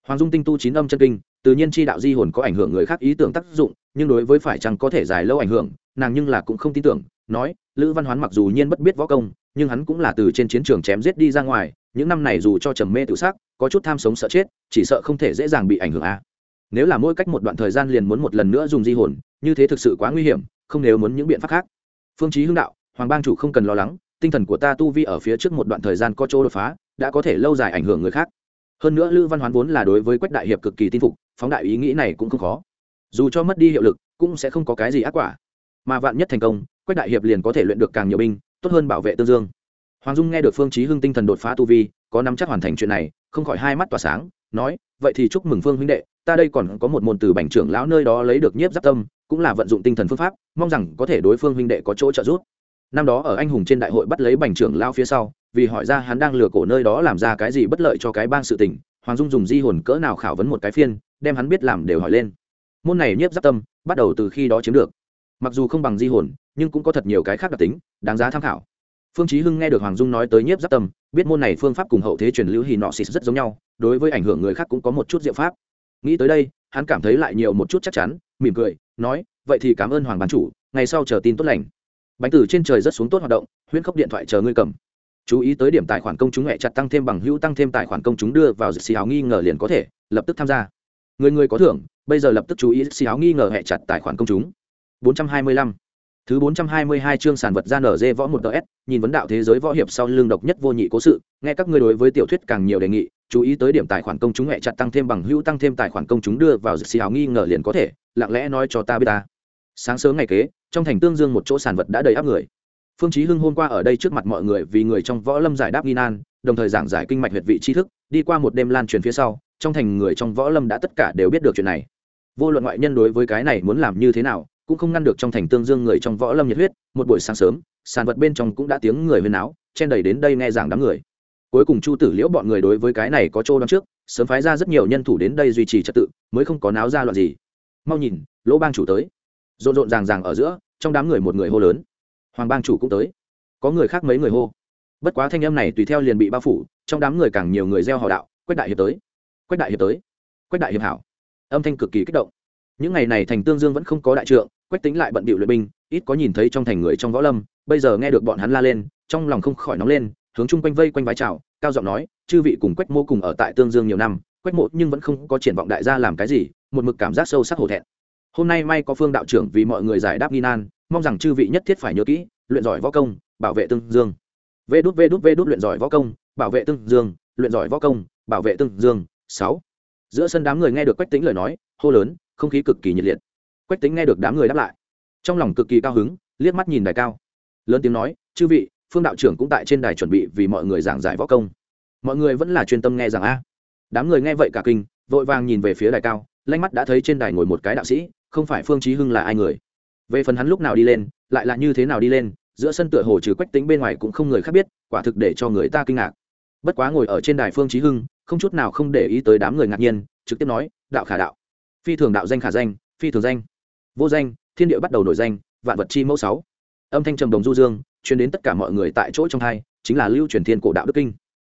Hoàng dung tinh tu chín âm chân kinh, tự nhiên chi đạo di hồn có ảnh hưởng người khác ý tưởng tác dụng, nhưng đối với phải chăng có thể dài lâu ảnh hưởng, nàng nhưng là cũng không tin tưởng, nói, lữ văn hoán mặc dù nhiên bất biết võ công, nhưng hắn cũng là từ trên chiến trường chém giết đi ra ngoài, những năm này dù cho trầm mê tự xác có chút tham sống sợ chết, chỉ sợ không thể dễ dàng bị ảnh hưởng a nếu là mỗi cách một đoạn thời gian liền muốn một lần nữa dùng di hồn, như thế thực sự quá nguy hiểm, không nếu muốn những biện pháp khác. Phương chí hưng đạo, hoàng bang chủ không cần lo lắng, tinh thần của ta tu vi ở phía trước một đoạn thời gian có chỗ đột phá đã có thể lâu dài ảnh hưởng người khác. Hơn nữa lữ văn hoán vốn là đối với quách đại hiệp cực kỳ tin phục, phóng đại ý nghĩ này cũng không khó. Dù cho mất đi hiệu lực, cũng sẽ không có cái gì ác quả. Mà vạn nhất thành công, quách đại hiệp liền có thể luyện được càng nhiều binh, tốt hơn bảo vệ tương dương. Hoàng dung nghe được phương chí hưng tinh thần đột phá tu vi, có nắm chắc hoàn thành chuyện này, không khỏi hai mắt tỏa sáng, nói, vậy thì chúc mừng phương huynh đệ, ta đây còn có một môn từ bành trưởng lão nơi đó lấy được nhiếp giáp tâm, cũng là vận dụng tinh thần phương pháp, mong rằng có thể đối phương huynh đệ có chỗ trợ giúp năm đó ở anh hùng trên đại hội bắt lấy bành trưởng lão phía sau, vì hỏi ra hắn đang lừa cổ nơi đó làm ra cái gì bất lợi cho cái bang sự tình, hoàng dung dùng di hồn cỡ nào khảo vấn một cái phiên, đem hắn biết làm đều hỏi lên. Môn này nhiếp giáp tâm, bắt đầu từ khi đó chiếm được. Mặc dù không bằng di hồn, nhưng cũng có thật nhiều cái khác đặc tính, đáng giá tham khảo. Phương chí hưng nghe được hoàng dung nói tới nhiếp giáp tâm, biết môn này phương pháp cùng hậu thế truyền lưu hì nọ xịt rất giống nhau, đối với ảnh hưởng người khác cũng có một chút diệu pháp. Nghĩ tới đây, hắn cảm thấy lại nhiều một chút chắc chắn, mỉm cười, nói, vậy thì cảm ơn hoàng bán chủ, ngày sau chờ tin tốt lành bánh từ trên trời rất xuống tốt hoạt động, huyễn khốc điện thoại chờ ngươi cầm. Chú ý tới điểm tài khoản công chúng hẹ chặt tăng thêm bằng hữu, tăng thêm tài khoản công chúng đưa vào xì áo nghi ngờ liền có thể, lập tức tham gia. Người người có thưởng, bây giờ lập tức chú ý xì áo nghi ngờ hẹ chặt tài khoản công chúng. 425 thứ bốn trăm hai mươi hai chương sản vật ra nở dê võ một ts nhìn vấn đạo thế giới võ hiệp sau lưng độc nhất vô nhị cố sự, nghe các ngươi đối với tiểu thuyết càng nhiều đề nghị, chú ý tới điểm tài khoản công chúng hẹ chặt tăng thêm bằng hữu, tăng thêm tài khoản công chúng đưa vào xì áo nghi ngờ liền có thể, lặng lẽ nói cho ta biết ta. Sáng sớm ngày kế trong thành tương dương một chỗ sản vật đã đầy áp người. Phương chí hưng hôm qua ở đây trước mặt mọi người vì người trong võ lâm giải đáp nghi nan, đồng thời giảng giải kinh mạch huyệt vị tri thức, đi qua một đêm lan truyền phía sau, trong thành người trong võ lâm đã tất cả đều biết được chuyện này. Vô luận ngoại nhân đối với cái này muốn làm như thế nào, cũng không ngăn được trong thành tương dương người trong võ lâm nhiệt huyết, một buổi sáng sớm sản vật bên trong cũng đã tiếng người huyên áo chen đầy đến đây nghe giảng đám người. Cuối cùng chu tử liễu bọn người đối với cái này có chỗ đón trước, sớm phái ra rất nhiều nhân thủ đến đây duy trì trật tự, mới không có náo ra loạn gì. Mau nhìn, lỗ bang chủ tới rộn rộn ràng ràng ở giữa, trong đám người một người hô lớn. Hoàng bang chủ cũng tới. Có người khác mấy người hô. Bất quá thanh âm này tùy theo liền bị bao phủ, trong đám người càng nhiều người gieo họ đạo, quách đại hiệp tới. Quách đại hiệp tới. Quách đại hiệp hảo. Âm thanh cực kỳ kích động. Những ngày này thành tương dương vẫn không có đại trượng, quách tính lại bận bịu luyện binh, ít có nhìn thấy trong thành người trong võ lâm, bây giờ nghe được bọn hắn la lên, trong lòng không khỏi nóng lên, hướng chung quanh vây quanh vái chào, cao giọng nói, chư vị cùng quách mô cùng ở tại tương dương nhiều năm, quách mộ nhưng vẫn không có triển vọng đại gia làm cái gì, một mực cảm giác sâu sắc hổ thẹn hôm nay may có phương đạo trưởng vì mọi người giải đáp nghi nan, mong rằng chư vị nhất thiết phải nhớ kỹ, luyện giỏi võ công, bảo vệ tương dương. Vê đút vê đút vê đút luyện giỏi võ công, bảo vệ tương dương, luyện giỏi võ công, bảo vệ tương dương. Sáu. Giữa sân đám người nghe được quách tính lời nói, hô lớn, không khí cực kỳ nhiệt liệt. Quách tính nghe được đám người đáp lại, trong lòng cực kỳ cao hứng, liếc mắt nhìn đài cao. Lớn tiếng nói, chư vị, phương đạo trưởng cũng tại trên đài chuẩn bị vì mọi người giảng giải võ công. Mọi người vẫn là chuyên tâm nghe rằng a. Đám người nghe vậy cả kinh, vội vàng nhìn về phía đài cao lanh mắt đã thấy trên đài ngồi một cái đạo sĩ, không phải phương chí hưng là ai người. Về phần hắn lúc nào đi lên, lại là như thế nào đi lên, giữa sân tựa hồ trừ quách tính bên ngoài cũng không người khác biết, quả thực để cho người ta kinh ngạc. Bất quá ngồi ở trên đài phương chí hưng, không chút nào không để ý tới đám người ngạc nhiên, trực tiếp nói, đạo khả đạo. Phi thường đạo danh khả danh, phi thường danh. Vô danh, thiên địa bắt đầu nổi danh, vạn vật chi mẫu sáu. Âm thanh trầm đồng du dương, truyền đến tất cả mọi người tại chỗ trong hai, chính là lưu truyền thiên cổ đạo đức kinh.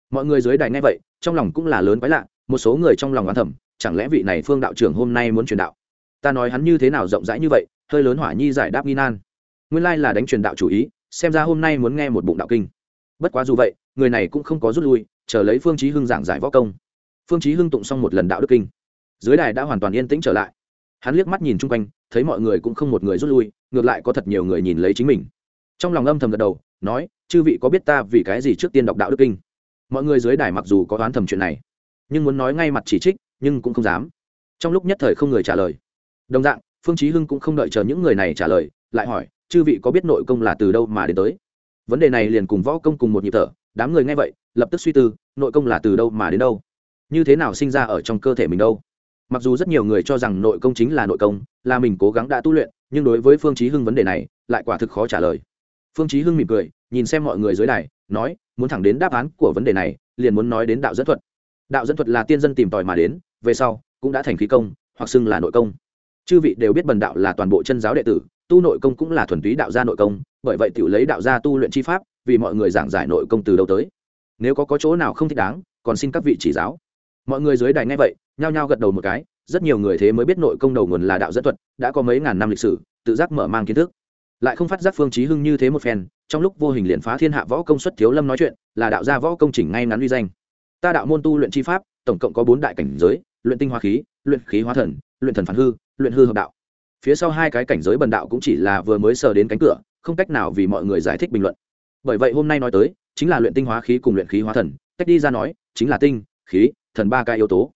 Mọi người dưới đài nghe vậy, trong lòng cũng là lớn quái lạ, một số người trong lòng oán thầm chẳng lẽ vị này phương đạo trưởng hôm nay muốn truyền đạo? Ta nói hắn như thế nào rộng rãi như vậy, hơi lớn hỏa nhi giải đáp nghi nan. Nguyên lai là đánh truyền đạo chủ ý, xem ra hôm nay muốn nghe một bụng đạo kinh. Bất quá dù vậy, người này cũng không có rút lui, chờ lấy phương chí hưng giảng giải võ công. Phương chí hưng tụng xong một lần đạo đức kinh. Dưới đài đã hoàn toàn yên tĩnh trở lại. Hắn liếc mắt nhìn chung quanh, thấy mọi người cũng không một người rút lui, ngược lại có thật nhiều người nhìn lấy chính mình. Trong lòng âm thầm gật đầu, nói, chư vị có biết ta vì cái gì trước tiên đọc đạo đức kinh? Mọi người dưới đài mặc dù có đoán thầm chuyện này, nhưng muốn nói ngay mặt chỉ trích nhưng cũng không dám. Trong lúc nhất thời không người trả lời. Đồng dạng, phương chí hưng cũng không đợi chờ những người này trả lời, lại hỏi, chư vị có biết nội công là từ đâu mà đến tới? Vấn đề này liền cùng võ công cùng một nhịp thở, đám người nghe vậy, lập tức suy tư, nội công là từ đâu mà đến đâu? Như thế nào sinh ra ở trong cơ thể mình đâu? Mặc dù rất nhiều người cho rằng nội công chính là nội công, là mình cố gắng đã tu luyện, nhưng đối với phương chí hưng vấn đề này, lại quả thực khó trả lời. Phương chí hưng mỉm cười, nhìn xem mọi người dưới đài, nói, muốn thẳng đến đáp án của vấn đề này, liền muốn nói đến đạo dẫn thuật. Đạo dẫn thuật là tiên dân tìm tòi mà đến về sau cũng đã thành khí công hoặc xưng là nội công. Chư vị đều biết bần đạo là toàn bộ chân giáo đệ tử tu nội công cũng là thuần túy đạo gia nội công bởi vậy tiểu lấy đạo gia tu luyện chi pháp vì mọi người giảng giải nội công từ đâu tới. Nếu có, có chỗ nào không thích đáng còn xin các vị chỉ giáo. Mọi người dưới đài nghe vậy nhao nhao gật đầu một cái rất nhiều người thế mới biết nội công đầu nguồn là đạo dẫn thuật đã có mấy ngàn năm lịch sử tự giác mở mang kiến thức. Lại không phát giác phương chí hưng như thế một phen trong lúc vô hình liền phá thiên hạ võ công xuất thiếu lâm nói chuyện là đạo gia võ công chỉnh ngay ngắn uy danh. Ta đạo môn tu luyện chi pháp tổng cộng có bốn đại cảnh giới luyện tinh hóa khí, luyện khí hóa thần, luyện thần phản hư, luyện hư hợp đạo. Phía sau hai cái cảnh giới bần đạo cũng chỉ là vừa mới sờ đến cánh cửa, không cách nào vì mọi người giải thích bình luận. Bởi vậy hôm nay nói tới, chính là luyện tinh hóa khí cùng luyện khí hóa thần, cách đi ra nói, chính là tinh, khí, thần ba cái yếu tố.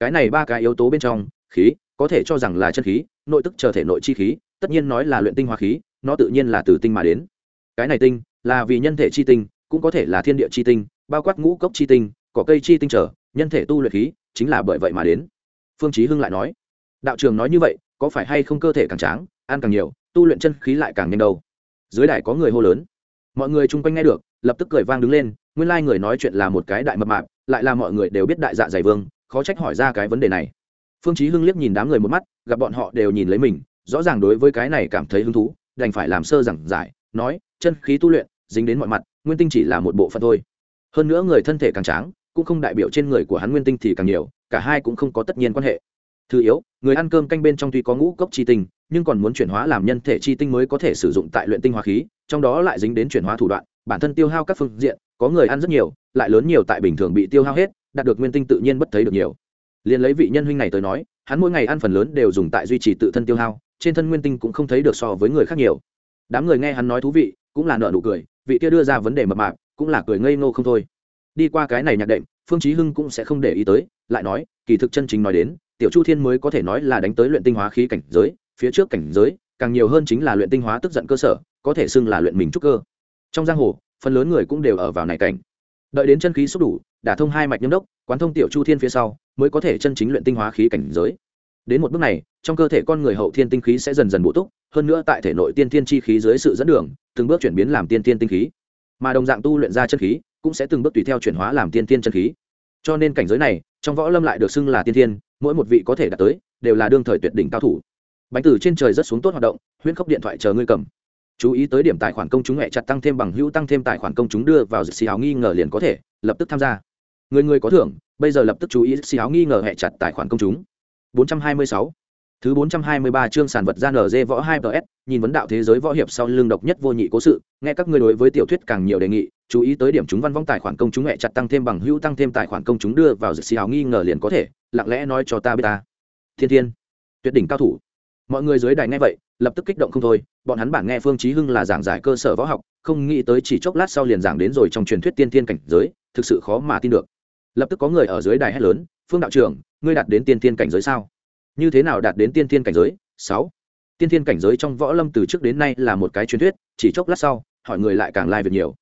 Cái này ba cái yếu tố bên trong, khí, có thể cho rằng là chân khí, nội tức chờ thể nội chi khí, tất nhiên nói là luyện tinh hóa khí, nó tự nhiên là từ tinh mà đến. Cái này tinh, là vì nhân thể chi tinh, cũng có thể là thiên địa chi tinh, bao quát ngũ cốc chi tinh, cỏ cây chi tinh trở nhân thể tu luyện khí chính là bởi vậy mà đến. Phương chí hưng lại nói, đạo trường nói như vậy, có phải hay không cơ thể càng tráng, ăn càng nhiều, tu luyện chân khí lại càng nhanh đâu? Dưới đài có người hô lớn. Mọi người chung quanh nghe được, lập tức cười vang đứng lên, nguyên lai người nói chuyện là một cái đại mập mạp, lại là mọi người đều biết đại dạ dày vương, khó trách hỏi ra cái vấn đề này. Phương chí hưng liếc nhìn đám người một mắt, gặp bọn họ đều nhìn lấy mình, rõ ràng đối với cái này cảm thấy hứng thú, đành phải làm sơ giảng giải, nói, chân khí tu luyện, dính đến mọi mặt, nguyên tinh chỉ là một bộ phận thôi. Hơn nữa người thân thể càng tráng cũng không đại biểu trên người của hắn nguyên tinh thì càng nhiều, cả hai cũng không có tất nhiên quan hệ. Thứ yếu, người ăn cơm canh bên trong tuy có ngũ cốc chi tinh, nhưng còn muốn chuyển hóa làm nhân thể chi tinh mới có thể sử dụng tại luyện tinh hóa khí, trong đó lại dính đến chuyển hóa thủ đoạn, bản thân tiêu hao các phương diện, có người ăn rất nhiều, lại lớn nhiều tại bình thường bị tiêu hao hết, đạt được nguyên tinh tự nhiên bất thấy được nhiều. Liền lấy vị nhân huynh này tới nói, hắn mỗi ngày ăn phần lớn đều dùng tại duy trì tự thân tiêu hao, trên thân nguyên tinh cũng không thấy được so với người khác nhiều. Đám người nghe hắn nói thú vị, cũng là nợ nụ cười, vị kia đưa ra vấn đề mập mạp, cũng là cười ngây ngô không thôi đi qua cái này nhạc đệm, phương chí hưng cũng sẽ không để ý tới, lại nói, kỳ thực chân chính nói đến, tiểu chu thiên mới có thể nói là đánh tới luyện tinh hóa khí cảnh giới, phía trước cảnh giới, càng nhiều hơn chính là luyện tinh hóa tức giận cơ sở, có thể xưng là luyện mình trúc cơ. Trong giang hồ, phần lớn người cũng đều ở vào này cảnh. Đợi đến chân khí xúc đủ, đả thông hai mạch nhâm đốc, quán thông tiểu chu thiên phía sau, mới có thể chân chính luyện tinh hóa khí cảnh giới. Đến một bước này, trong cơ thể con người hậu thiên tinh khí sẽ dần dần bổ túc, hơn nữa tại thể nội tiên thiên chi khí dưới sự dẫn đường, từng bước chuyển biến làm tiên thiên tinh khí mà đồng dạng tu luyện ra chân khí, cũng sẽ từng bước tùy theo chuyển hóa làm tiên thiên chân khí. Cho nên cảnh giới này, trong võ lâm lại được xưng là tiên thiên, mỗi một vị có thể đạt tới, đều là đương thời tuyệt đỉnh cao thủ. Bánh tử trên trời rất xuống tốt hoạt động, huyễn khốc điện thoại chờ ngươi cầm. Chú ý tới điểm tài khoản công chúng hẹ chặt tăng thêm bằng hữu, tăng thêm tài khoản công chúng đưa vào xì áo nghi ngờ liền có thể, lập tức tham gia. Người người có thưởng, bây giờ lập tức chú ý xì áo nghi ngờ hẹ chặt tài khoản công chúng. 426 Thứ 423 chương sản vật gian NG võ 2PS, nhìn vấn đạo thế giới võ hiệp sau lưng độc nhất vô nhị cố sự, nghe các ngươi đối với tiểu thuyết càng nhiều đề nghị, chú ý tới điểm chúng văn vong tài khoản công chúng mẹ chặt tăng thêm bằng hữu tăng thêm tài khoản công chúng đưa vào dự dịch áo nghi ngờ liền có thể, lặng lẽ nói cho ta biết ta. Thiên Thiên, tuyệt đỉnh cao thủ. Mọi người dưới đài nghe vậy, lập tức kích động không thôi, bọn hắn bản nghe Phương Chí Hưng là giảng giải cơ sở võ học, không nghĩ tới chỉ chốc lát sau liền giảng đến rồi trong truyền thuyết tiên thiên cảnh giới, thực sự khó mà tin được. Lập tức có người ở dưới đài hét lớn, "Phương đạo trưởng, ngươi đạt đến tiên thiên cảnh giới sao?" Như thế nào đạt đến tiên thiên cảnh giới? Sáu. Tiên thiên cảnh giới trong võ lâm từ trước đến nay là một cái truyền thuyết, chỉ chốc lát sau, hỏi người lại càng lai việc nhiều.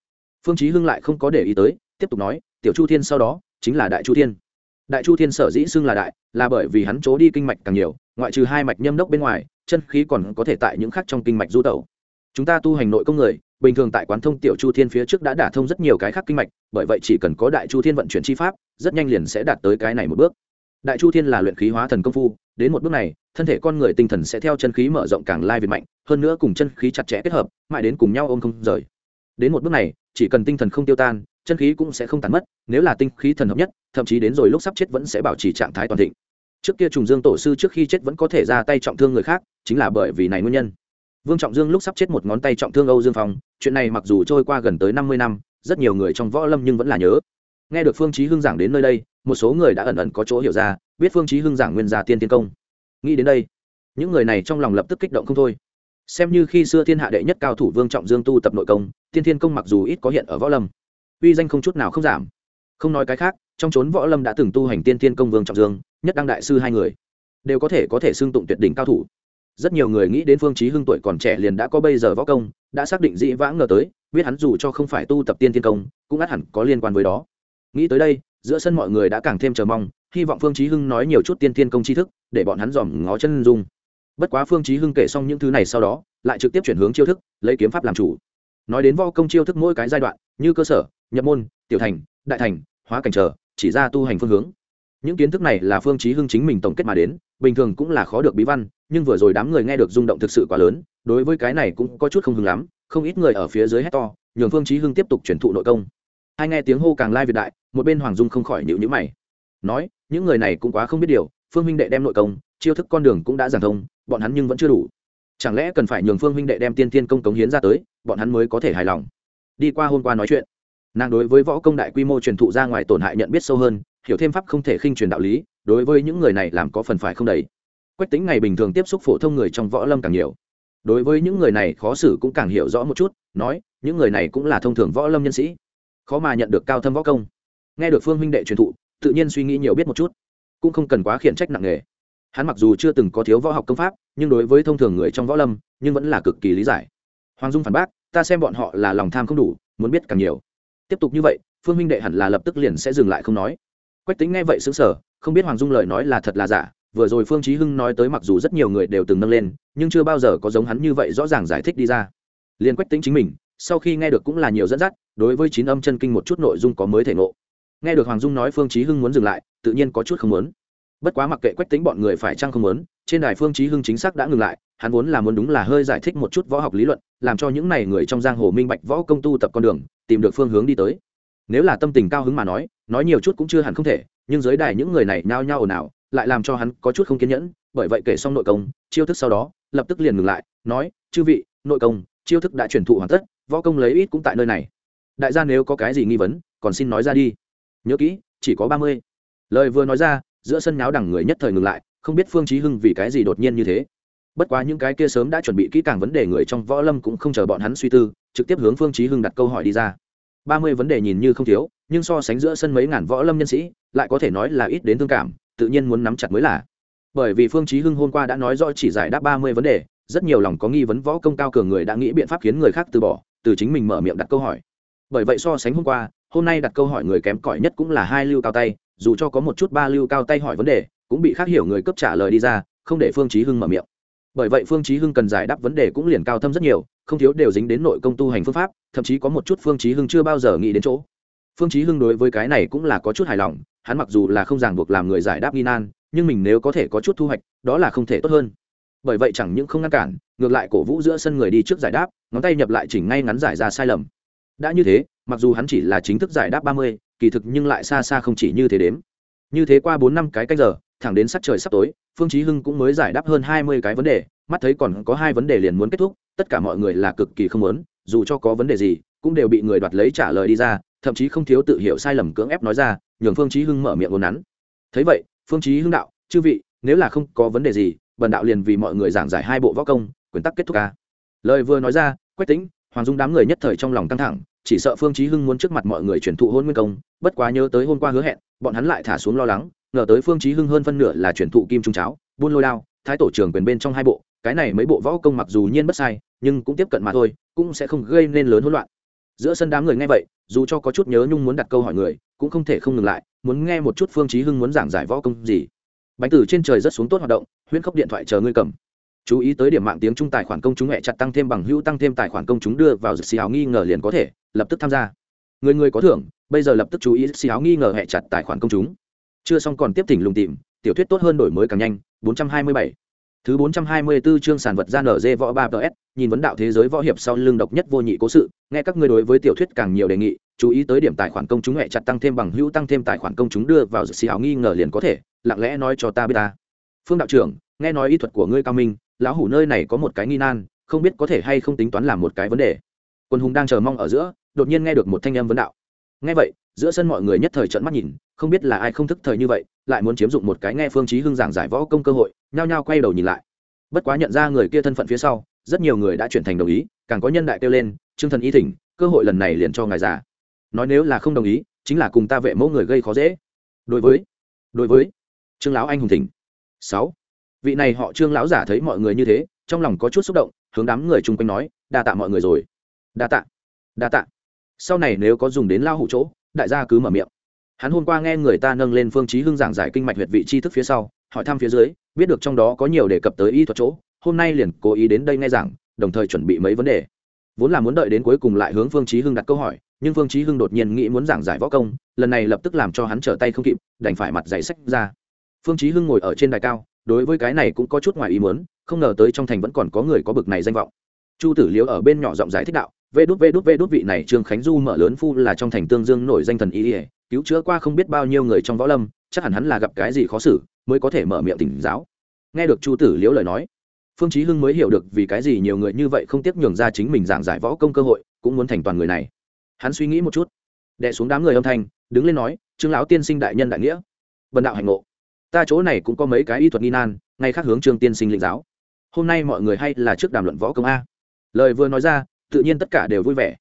Phương chí hưng lại không có để ý tới, tiếp tục nói, tiểu chu thiên sau đó chính là đại chu thiên. Đại chu thiên sở dĩ xưng là đại, là bởi vì hắn chỗ đi kinh mạch càng nhiều, ngoại trừ hai mạch nhâm đốc bên ngoài, chân khí còn có thể tại những khác trong kinh mạch du tẩu. Chúng ta tu hành nội công người, bình thường tại quán thông tiểu chu thiên phía trước đã đả thông rất nhiều cái khác kinh mạch, bởi vậy chỉ cần có đại chu thiên vận chuyển chi pháp, rất nhanh liền sẽ đạt tới cái này một bước đại chu thiên là luyện khí hóa thần công phu, đến một bước này, thân thể con người tinh thần sẽ theo chân khí mở rộng càng lai việt mạnh, hơn nữa cùng chân khí chặt chẽ kết hợp, mãi đến cùng nhau ôm không rời. Đến một bước này, chỉ cần tinh thần không tiêu tan, chân khí cũng sẽ không tàn mất, nếu là tinh khí thần hợp nhất, thậm chí đến rồi lúc sắp chết vẫn sẽ bảo trì trạng thái toàn thịnh. Trước kia trùng dương tổ sư trước khi chết vẫn có thể ra tay trọng thương người khác, chính là bởi vì này nguyên nhân. Vương trọng dương lúc sắp chết một ngón tay trọng thương âu dương phong, chuyện này mặc dù trôi qua gần tới năm mươi năm, rất nhiều người trong võ lâm nhưng vẫn là nhớ. Nghe được phương chí hưng giảng đến nơi đây một số người đã ẩn ẩn có chỗ hiểu ra, biết phương chí hưng giảng nguyên gia tiên tiên công. Nghĩ đến đây, những người này trong lòng lập tức kích động không thôi. Xem như khi xưa thiên hạ đệ nhất cao thủ vương trọng dương tu tập nội công, tiên thiên công mặc dù ít có hiện ở võ lâm, uy danh không chút nào không giảm. Không nói cái khác, trong chốn võ lâm đã từng tu hành tiên thiên công vương trọng dương, nhất đăng đại sư hai người, đều có thể có thể xưng tụng tuyệt đỉnh cao thủ. Rất nhiều người nghĩ đến phương chí hưng tuổi còn trẻ liền đã có bây giờ võ công, đã xác định dĩ vãng ngờ tới, biết hắn dù cho không phải tu tập tiên thiên công, cũng ắt hẳn có liên quan với đó. Nghĩ tới đây giữa sân mọi người đã càng thêm chờ mong, hy vọng phương chí hưng nói nhiều chút tiên thiên công tri thức, để bọn hắn dòm ngó chân dung. Bất quá phương chí hưng kể xong những thứ này sau đó, lại trực tiếp chuyển hướng chiêu thức, lấy kiếm pháp làm chủ. Nói đến võ công chiêu thức mỗi cái giai đoạn, như cơ sở, nhập môn, tiểu thành, đại thành, hóa cảnh trở, chỉ ra tu hành phương hướng. Những kiến thức này là phương chí hưng chính mình tổng kết mà đến, bình thường cũng là khó được bí văn, nhưng vừa rồi đám người nghe được rung động thực sự quá lớn, đối với cái này cũng có chút không hứng lắm, không ít người ở phía dưới hét to, nhường phương chí hưng tiếp tục truyền thụ nội công. Hai nghe tiếng hô càng lai việt đại một bên hoàng dung không khỏi nhịu nhữ mày. Nói, những người này cũng quá không biết điều, phương huynh đệ đem nội công, chiêu thức con đường cũng đã giảng thông, bọn hắn nhưng vẫn chưa đủ. Chẳng lẽ cần phải nhường phương huynh đệ đem tiên tiên công cống hiến ra tới, bọn hắn mới có thể hài lòng? Đi qua hôm qua nói chuyện, nàng đối với võ công đại quy mô truyền thụ ra ngoài tổn hại nhận biết sâu hơn, hiểu thêm pháp không thể khinh truyền đạo lý, đối với những người này làm có phần phải không đầy. Quách tính ngày bình thường tiếp xúc phổ thông người trong võ lâm càng nhiều. Đối với những người này khó xử cũng càng hiểu rõ một chút, nói, những người này cũng là thông thường võ lâm nhân sĩ. Khó mà nhận được cao thâm võ công nghe được phương huynh đệ truyền thụ, tự nhiên suy nghĩ nhiều biết một chút. Cũng không cần quá khiển trách nặng nề. Hắn mặc dù chưa từng có thiếu võ học công pháp, nhưng đối với thông thường người trong võ lâm, nhưng vẫn là cực kỳ lý giải. Hoàng dung phản bác, ta xem bọn họ là lòng tham không đủ, muốn biết càng nhiều. Tiếp tục như vậy, phương huynh đệ hẳn là lập tức liền sẽ dừng lại không nói. Quách tính nghe vậy xứng sở không biết hoàng dung lời nói là thật là giả, vừa rồi phương chí hưng nói tới mặc dù rất nhiều người đều từng nâng lên, nhưng chưa bao giờ có giống hắn như vậy rõ ràng giải thích đi ra. Liên quách tính chính mình, sau khi nghe được cũng là nhiều dẫn dắt, đối với chín âm chân kinh một chút nội dung có mới thể ngộ nghe được hoàng dung nói phương chí hưng muốn dừng lại, tự nhiên có chút không muốn. Bất quá mặc kệ quách tính bọn người phải chăng không muốn, trên đài phương chí hưng chính xác đã ngừng lại, hắn vốn là muốn đúng là hơi giải thích một chút võ học lý luận, làm cho những này người trong giang hồ minh bạch võ công tu tập con đường, tìm được phương hướng đi tới. Nếu là tâm tình cao hứng mà nói nói nhiều chút cũng chưa hẳn không thể, nhưng dưới đài những người này nhao nhao ồn ào, lại làm cho hắn có chút không kiên nhẫn, bởi vậy kể xong nội công, chiêu thức sau đó, lập tức liền ngừng lại, nói, chư vị, nội công, chiêu thức đã truyền thụ hoàn tất, võ công lấy ít cũng tại nơi này. Đại gia nếu có cái gì nghi vấn, còn xin nói ra đi nhớ kỹ, chỉ có ba mươi. Lời vừa nói ra, giữa sân náo đẳng người nhất thời ngừng lại, không biết phương chí hưng vì cái gì đột nhiên như thế. Bất quá những cái kia sớm đã chuẩn bị kỹ càng vấn đề người trong võ lâm cũng không chờ bọn hắn suy tư, trực tiếp hướng phương chí hưng đặt câu hỏi đi ra. Ba mươi vấn đề nhìn như không thiếu, nhưng so sánh giữa sân mấy ngàn võ lâm nhân sĩ, lại có thể nói là ít đến thương cảm, tự nhiên muốn nắm chặt mới là. Bởi vì phương chí hưng hôm qua đã nói rõ chỉ giải đáp ba mươi vấn đề, rất nhiều lòng có nghi vấn võ công cao cường người đã nghĩ biện pháp khiến người khác từ bỏ, từ chính mình mở miệng đặt câu hỏi bởi vậy so sánh hôm qua, hôm nay đặt câu hỏi người kém cỏi nhất cũng là hai lưu cao tay, dù cho có một chút ba lưu cao tay hỏi vấn đề, cũng bị khác hiểu người cấp trả lời đi ra, không để phương chí hưng mở miệng. Bởi vậy phương chí hưng cần giải đáp vấn đề cũng liền cao thâm rất nhiều, không thiếu đều dính đến nội công tu hành phương pháp, thậm chí có một chút phương chí hưng chưa bao giờ nghĩ đến chỗ. Phương chí hưng đối với cái này cũng là có chút hài lòng, hắn mặc dù là không ràng buộc làm người giải đáp nghi nan, nhưng mình nếu có thể có chút thu hoạch, đó là không thể tốt hơn. Bởi vậy chẳng những không ngăn cản, ngược lại cổ vũ giữa sân người đi trước giải đáp, ngón tay nhập lại chỉnh ngay ngắn giải ra sai lầm đã như thế, mặc dù hắn chỉ là chính thức giải đáp ba mươi, kỳ thực nhưng lại xa xa không chỉ như thế đếm. Như thế qua bốn năm cái canh giờ, thẳng đến sắc trời sắp tối, phương chí hưng cũng mới giải đáp hơn hai mươi cái vấn đề, mắt thấy còn có hai vấn đề liền muốn kết thúc, tất cả mọi người là cực kỳ không muốn, dù cho có vấn đề gì, cũng đều bị người đoạt lấy trả lời đi ra, thậm chí không thiếu tự hiểu sai lầm cưỡng ép nói ra, nhường phương chí hưng mở miệng ngôn nắn. Thấy vậy, phương chí hưng đạo, chư vị, nếu là không có vấn đề gì, bần đạo liền vì mọi người giảng giải hai bộ võ công quyền tắc kết thúc ca lời vừa nói ra, quách tĩnh hoàng dung đám người nhất thời trong lòng căng thẳng, chỉ sợ phương chí hưng muốn trước mặt mọi người truyền thụ hôn nguyên công, bất quá nhớ tới hôm qua hứa hẹn, bọn hắn lại thả xuống lo lắng, ngờ tới phương chí hưng hơn phân nửa là truyền thụ kim trung cháo, buôn lôi đao, thái tổ trưởng quyền bên trong hai bộ, cái này mấy bộ võ công mặc dù nhiên bất sai, nhưng cũng tiếp cận mà thôi, cũng sẽ không gây nên lớn hỗn loạn. Giữa sân đám người nghe vậy, dù cho có chút nhớ nhung muốn đặt câu hỏi người, cũng không thể không ngừng lại, muốn nghe một chút phương chí hưng muốn giảng giải võ công gì. Bánh tử trên trời rất xuống tốt hoạt động, huyễn khốc điện thoại chờ ngươi cầm chú ý tới điểm mạng tiếng trung tài khoản công chúng mẹ chặt tăng thêm bằng hữu tăng thêm tài khoản công chúng đưa vào xì áo nghi ngờ liền có thể lập tức tham gia. Người người có thưởng bây giờ lập tức chú ý xì áo nghi ngờ hẹ chặt tài khoản công chúng. Chưa xong còn tiếp tỉnh lùng tìm tiểu thuyết tốt hơn đổi mới càng nhanh 427 Thứ 424 chương sản vật ra nở dê võ ba ts nhìn vấn đạo thế giới võ hiệp sau lưng độc nhất vô nhị cố sự, nghe các ngươi đối với tiểu thuyết càng nhiều đề nghị, chú ý tới điểm tài khoản công chúng hẹ chặt tăng thêm bằng hữu tăng thêm tài khoản công chúng đưa vào dự xì áo nghi ngờ liền có thể, lặng lẽ nói cho ta biết ta. Phương đạo trưởng, nghe nói y thuật của ngươi cao minh, lão hủ nơi này có một cái nghi nan, không biết có thể hay không tính toán làm một cái vấn đề. Quân hùng đang chờ mong ở giữa, đột nhiên nghe được một thanh âm vấn đạo. Nghe vậy, giữa sân mọi người nhất thời trợn mắt nhìn, không biết là ai không thức thời như vậy, lại muốn chiếm dụng một cái nghe phương chí hưng giảng giải võ công cơ hội, nhao nhao quay đầu nhìn lại. Bất quá nhận ra người kia thân phận phía sau rất nhiều người đã chuyển thành đồng ý càng có nhân đại kêu lên trương thần y thỉnh cơ hội lần này liền cho ngài già. Nói nếu là không đồng ý chính là cùng ta vệ mẫu người gây khó dễ. Đối với đối với trương lão anh hùng thỉnh. Sáu vị này họ trương lão giả thấy mọi người như thế, trong lòng có chút xúc động, hướng đám người chung quanh nói, đa tạ mọi người rồi. Đa tạ đa tạ. Sau này nếu có dùng đến lao hủ chỗ, đại gia cứ mở miệng. Hắn hôm qua nghe người ta nâng lên phương chí hưng giảng giải kinh mạch huyệt vị tri thức phía sau, hỏi thăm phía dưới, biết được trong đó có nhiều đề cập tới y thuật chỗ, hôm nay liền cố ý đến đây nghe giảng, đồng thời chuẩn bị mấy vấn đề. Vốn là muốn đợi đến cuối cùng lại hướng phương chí hưng đặt câu hỏi, nhưng phương chí hưng đột nhiên nghĩ muốn giảng giải võ công, lần này lập tức làm cho hắn trở tay không kịp, đành phải mặt giày sách ra. Phương chí hưng ngồi ở trên đài cao đối với cái này cũng có chút ngoài ý muốn, không ngờ tới trong thành vẫn còn có người có bực này danh vọng. Chu tử liễu ở bên nhỏ giọng giải thích đạo, vê đút vê đút vê đút vị này trương khánh du mở lớn phu là trong thành tương dương nổi danh thần y ỉa cứu chữa qua không biết bao nhiêu người trong võ lâm, chắc hẳn hắn là gặp cái gì khó xử, mới có thể mở miệng tỉnh giáo. Nghe được chu tử liễu lời nói, phương chí hưng mới hiểu được vì cái gì nhiều người như vậy không tiếc nhường ra chính mình giảng giải võ công cơ hội, cũng muốn thành toàn người này. Hắn suy nghĩ một chút đệ xuống đám người âm thanh, đứng lên nói, trương lão tiên sinh đại nhân đại nghĩa vần đạo hành ngộ ta chỗ này cũng có mấy cái y thuật nghi nan ngay khác hướng trương tiên sinh lĩnh giáo. Hôm nay mọi người hay là trước đàm luận võ công a. Lời vừa nói ra, tự nhiên tất cả đều vui vẻ.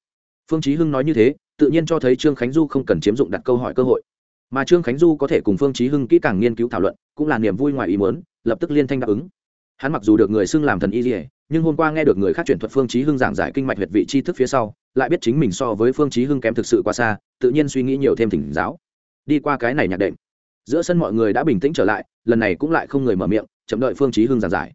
Phương chí hưng nói như thế, tự nhiên cho thấy trương khánh du không cần chiếm dụng đặt câu hỏi cơ hội. Mà trương khánh du có thể cùng phương chí hưng kỹ càng nghiên cứu thảo luận, cũng là niềm vui ngoài ý muốn, lập tức liên thanh đáp ứng. Hắn mặc dù được người xưng làm thần y lìa nhưng hôm qua nghe được người khác chuyển thuật phương chí hưng giảng giải kinh mạch huyệt vị tri thức phía sau, lại biết chính mình so với phương chí hưng kém thực sự quá xa, tự nhiên suy nghĩ nhiều thêm thỉnh giáo. Đi qua cái này nhạc đệm giữa sân mọi người đã bình tĩnh trở lại, lần này cũng lại không người mở miệng, chậm đợi phương chí hưng giảng giải.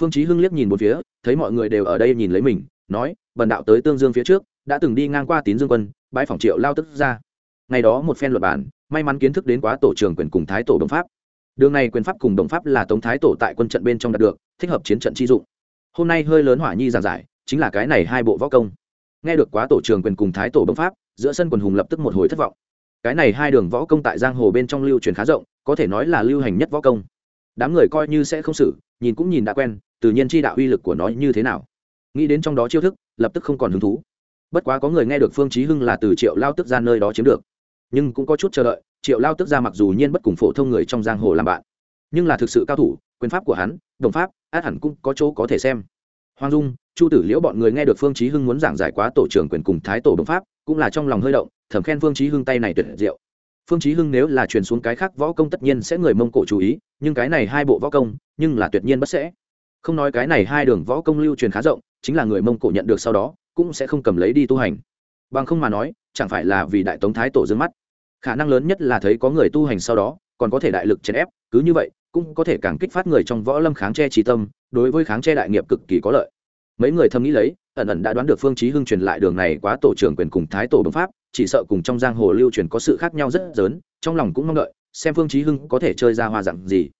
Phương chí hưng liếc nhìn một phía, thấy mọi người đều ở đây nhìn lấy mình, nói, bần đạo tới tương dương phía trước, đã từng đi ngang qua tín dương quân bãi phòng triệu lao tức ra. Ngày đó một phen luật bản, may mắn kiến thức đến quá tổ trưởng quyền cùng thái tổ đồng pháp. Đường này quyền pháp cùng đồng pháp là tống thái tổ tại quân trận bên trong đạt được, thích hợp chiến trận chi dụng. Hôm nay hơi lớn hỏa nhi giảng giải, chính là cái này hai bộ võ công. Nghe được quá tổ trường quyền cùng thái tổ đồng pháp, giữa sân quần hùng lập tức một hồi thất vọng cái này hai đường võ công tại giang hồ bên trong lưu truyền khá rộng, có thể nói là lưu hành nhất võ công. Đám người coi như sẽ không xử, nhìn cũng nhìn đã quen, tự nhiên chi đạo uy lực của nó như thế nào. Nghĩ đến trong đó chiêu thức, lập tức không còn hứng thú. Bất quá có người nghe được phương chí hưng là từ triệu lao tức ra nơi đó chiếm được. Nhưng cũng có chút chờ đợi, triệu lao tức ra mặc dù nhiên bất cùng phổ thông người trong giang hồ làm bạn, nhưng là thực sự cao thủ, quyền pháp của hắn, đồng pháp, át hẳn cũng có chỗ có thể xem. Hoàng dung, chu tử liễu bọn người nghe được phương chí hưng muốn giảng giải quá tổ trưởng quyền cùng thái tổ đồng pháp cũng là trong lòng hơi động, thầm khen phương chí hưng tay này tuyệt diệu. Phương chí hưng nếu là truyền xuống cái khác võ công tất nhiên sẽ người mông cổ chú ý, nhưng cái này hai bộ võ công, nhưng là tuyệt nhiên bất sẽ. Không nói cái này hai đường võ công lưu truyền khá rộng, chính là người mông cổ nhận được sau đó, cũng sẽ không cầm lấy đi tu hành. Bằng không mà nói, chẳng phải là vì đại tống thái tổ dương mắt. Khả năng lớn nhất là thấy có người tu hành sau đó, còn có thể đại lực chèn ép, cứ như vậy, cũng có thể càng kích phát người trong võ lâm kháng che trí tâm, đối với kháng che đại nghiệp cực kỳ có lợi mấy người thầm nghĩ lấy, ẩn ẩn đã đoán được phương chí hưng truyền lại đường này quá tổ trưởng quyền cùng thái tổ đồng pháp, chỉ sợ cùng trong giang hồ lưu truyền có sự khác nhau rất lớn, trong lòng cũng mong đợi, xem phương chí hưng có thể chơi ra hoa dạng gì.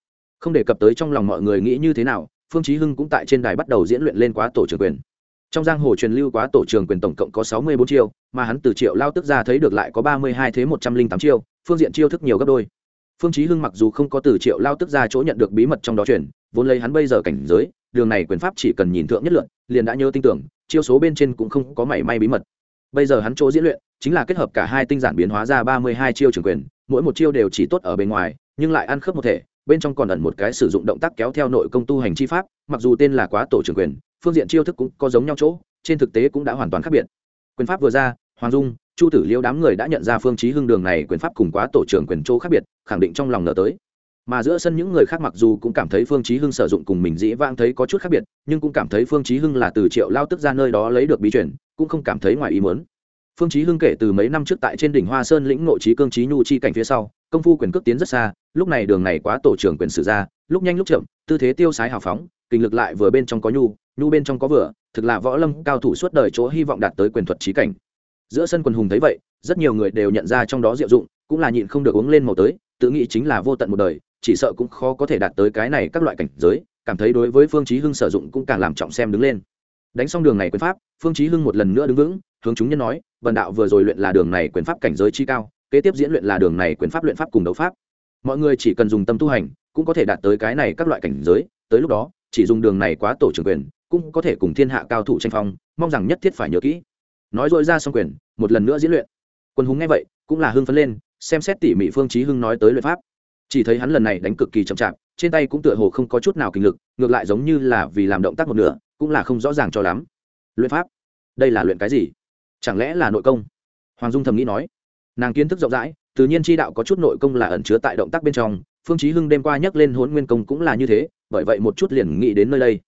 Không đề cập tới trong lòng mọi người nghĩ như thế nào, phương chí hưng cũng tại trên đài bắt đầu diễn luyện lên quá tổ trưởng quyền. Trong giang hồ truyền lưu quá tổ trưởng quyền tổng cộng có sáu mươi bốn chiêu, mà hắn từ triệu lao tức ra thấy được lại có ba mươi hai thế một trăm linh tám chiêu, phương diện chiêu thức nhiều gấp đôi. Phương chí hưng mặc dù không có từ triệu lao tức ra chỗ nhận được bí mật trong đó truyền, vốn lấy hắn bây giờ cảnh giới đường này quyền pháp chỉ cần nhìn thượng nhất lượn, liền đã nhớ tin tưởng, chiêu số bên trên cũng không có mảy may bí mật. Bây giờ hắn chỗ diễn luyện, chính là kết hợp cả hai tinh giản biến hóa ra ba mươi hai chiêu trường quyền, mỗi một chiêu đều chỉ tốt ở bên ngoài, nhưng lại ăn khớp một thể, bên trong còn ẩn một cái sử dụng động tác kéo theo nội công tu hành chi pháp, mặc dù tên là quá tổ trường quyền, phương diện chiêu thức cũng có giống nhau chỗ, trên thực tế cũng đã hoàn toàn khác biệt. Quyền pháp vừa ra, hoàng dung, chu tử liêu đám người đã nhận ra phương chí hưng đường này quyền pháp cùng quá tổ trưởng quyền chỗ khác biệt, khẳng định trong lòng nở tới mà giữa sân những người khác mặc dù cũng cảm thấy phương chí hưng sử dụng cùng mình dĩ vãng thấy có chút khác biệt, nhưng cũng cảm thấy phương chí hưng là từ triệu lao tức ra nơi đó lấy được bí truyền, cũng không cảm thấy ngoài ý muốn. Phương chí hưng kể từ mấy năm trước tại trên đỉnh hoa sơn lĩnh ngộ trí cương trí nhu chi cảnh phía sau, công phu quyền cước tiến rất xa, lúc này đường này quá tổ trưởng quyền sử ra, lúc nhanh lúc chậm, tư thế tiêu sái hào phóng, kinh lực lại vừa bên trong có nhu nhu bên trong có vừa, thực là võ lâm cao thủ suốt đời chỗ hy vọng đạt tới quyền thuật trí cảnh. Giữa sân quần hùng thấy vậy, rất nhiều người đều nhận ra trong đó diệu dụng, cũng là nhịn không được uống lên màu tới, tự nghĩ chính là vô tận một đời chỉ sợ cũng khó có thể đạt tới cái này các loại cảnh giới, cảm thấy đối với phương chí hưng sử dụng cũng càng làm trọng xem đứng lên. Đánh xong đường này quyền pháp, phương chí hưng một lần nữa đứng vững, hướng chúng nhân nói vần đạo vừa rồi luyện là đường này quyền pháp cảnh giới chi cao, kế tiếp diễn luyện là đường này quyền pháp luyện pháp cùng đấu pháp. Mọi người chỉ cần dùng tâm tu hành, cũng có thể đạt tới cái này các loại cảnh giới, tới lúc đó, chỉ dùng đường này quá tổ trưởng quyền, cũng có thể cùng thiên hạ cao thủ tranh phong, mong rằng nhất thiết phải nhớ kỹ. Nói dội ra xong quyền, một lần nữa diễn luyện. Quân hùng nghe vậy, cũng là hưng phấn lên, xem xét tỉ mỉ phương chí hưng nói tới luyện pháp chỉ thấy hắn lần này đánh cực kỳ chậm chạp, trên tay cũng tựa hồ không có chút nào kinh lực, ngược lại giống như là vì làm động tác một nửa, cũng là không rõ ràng cho lắm. Luyện pháp? Đây là luyện cái gì? Chẳng lẽ là nội công? Hoàng dung thầm nghĩ nói. Nàng kiến thức rộng rãi, tự nhiên chi đạo có chút nội công là ẩn chứa tại động tác bên trong, phương chí hưng đêm qua nhắc lên huấn nguyên công cũng là như thế, bởi vậy một chút liền nghĩ đến nơi đây.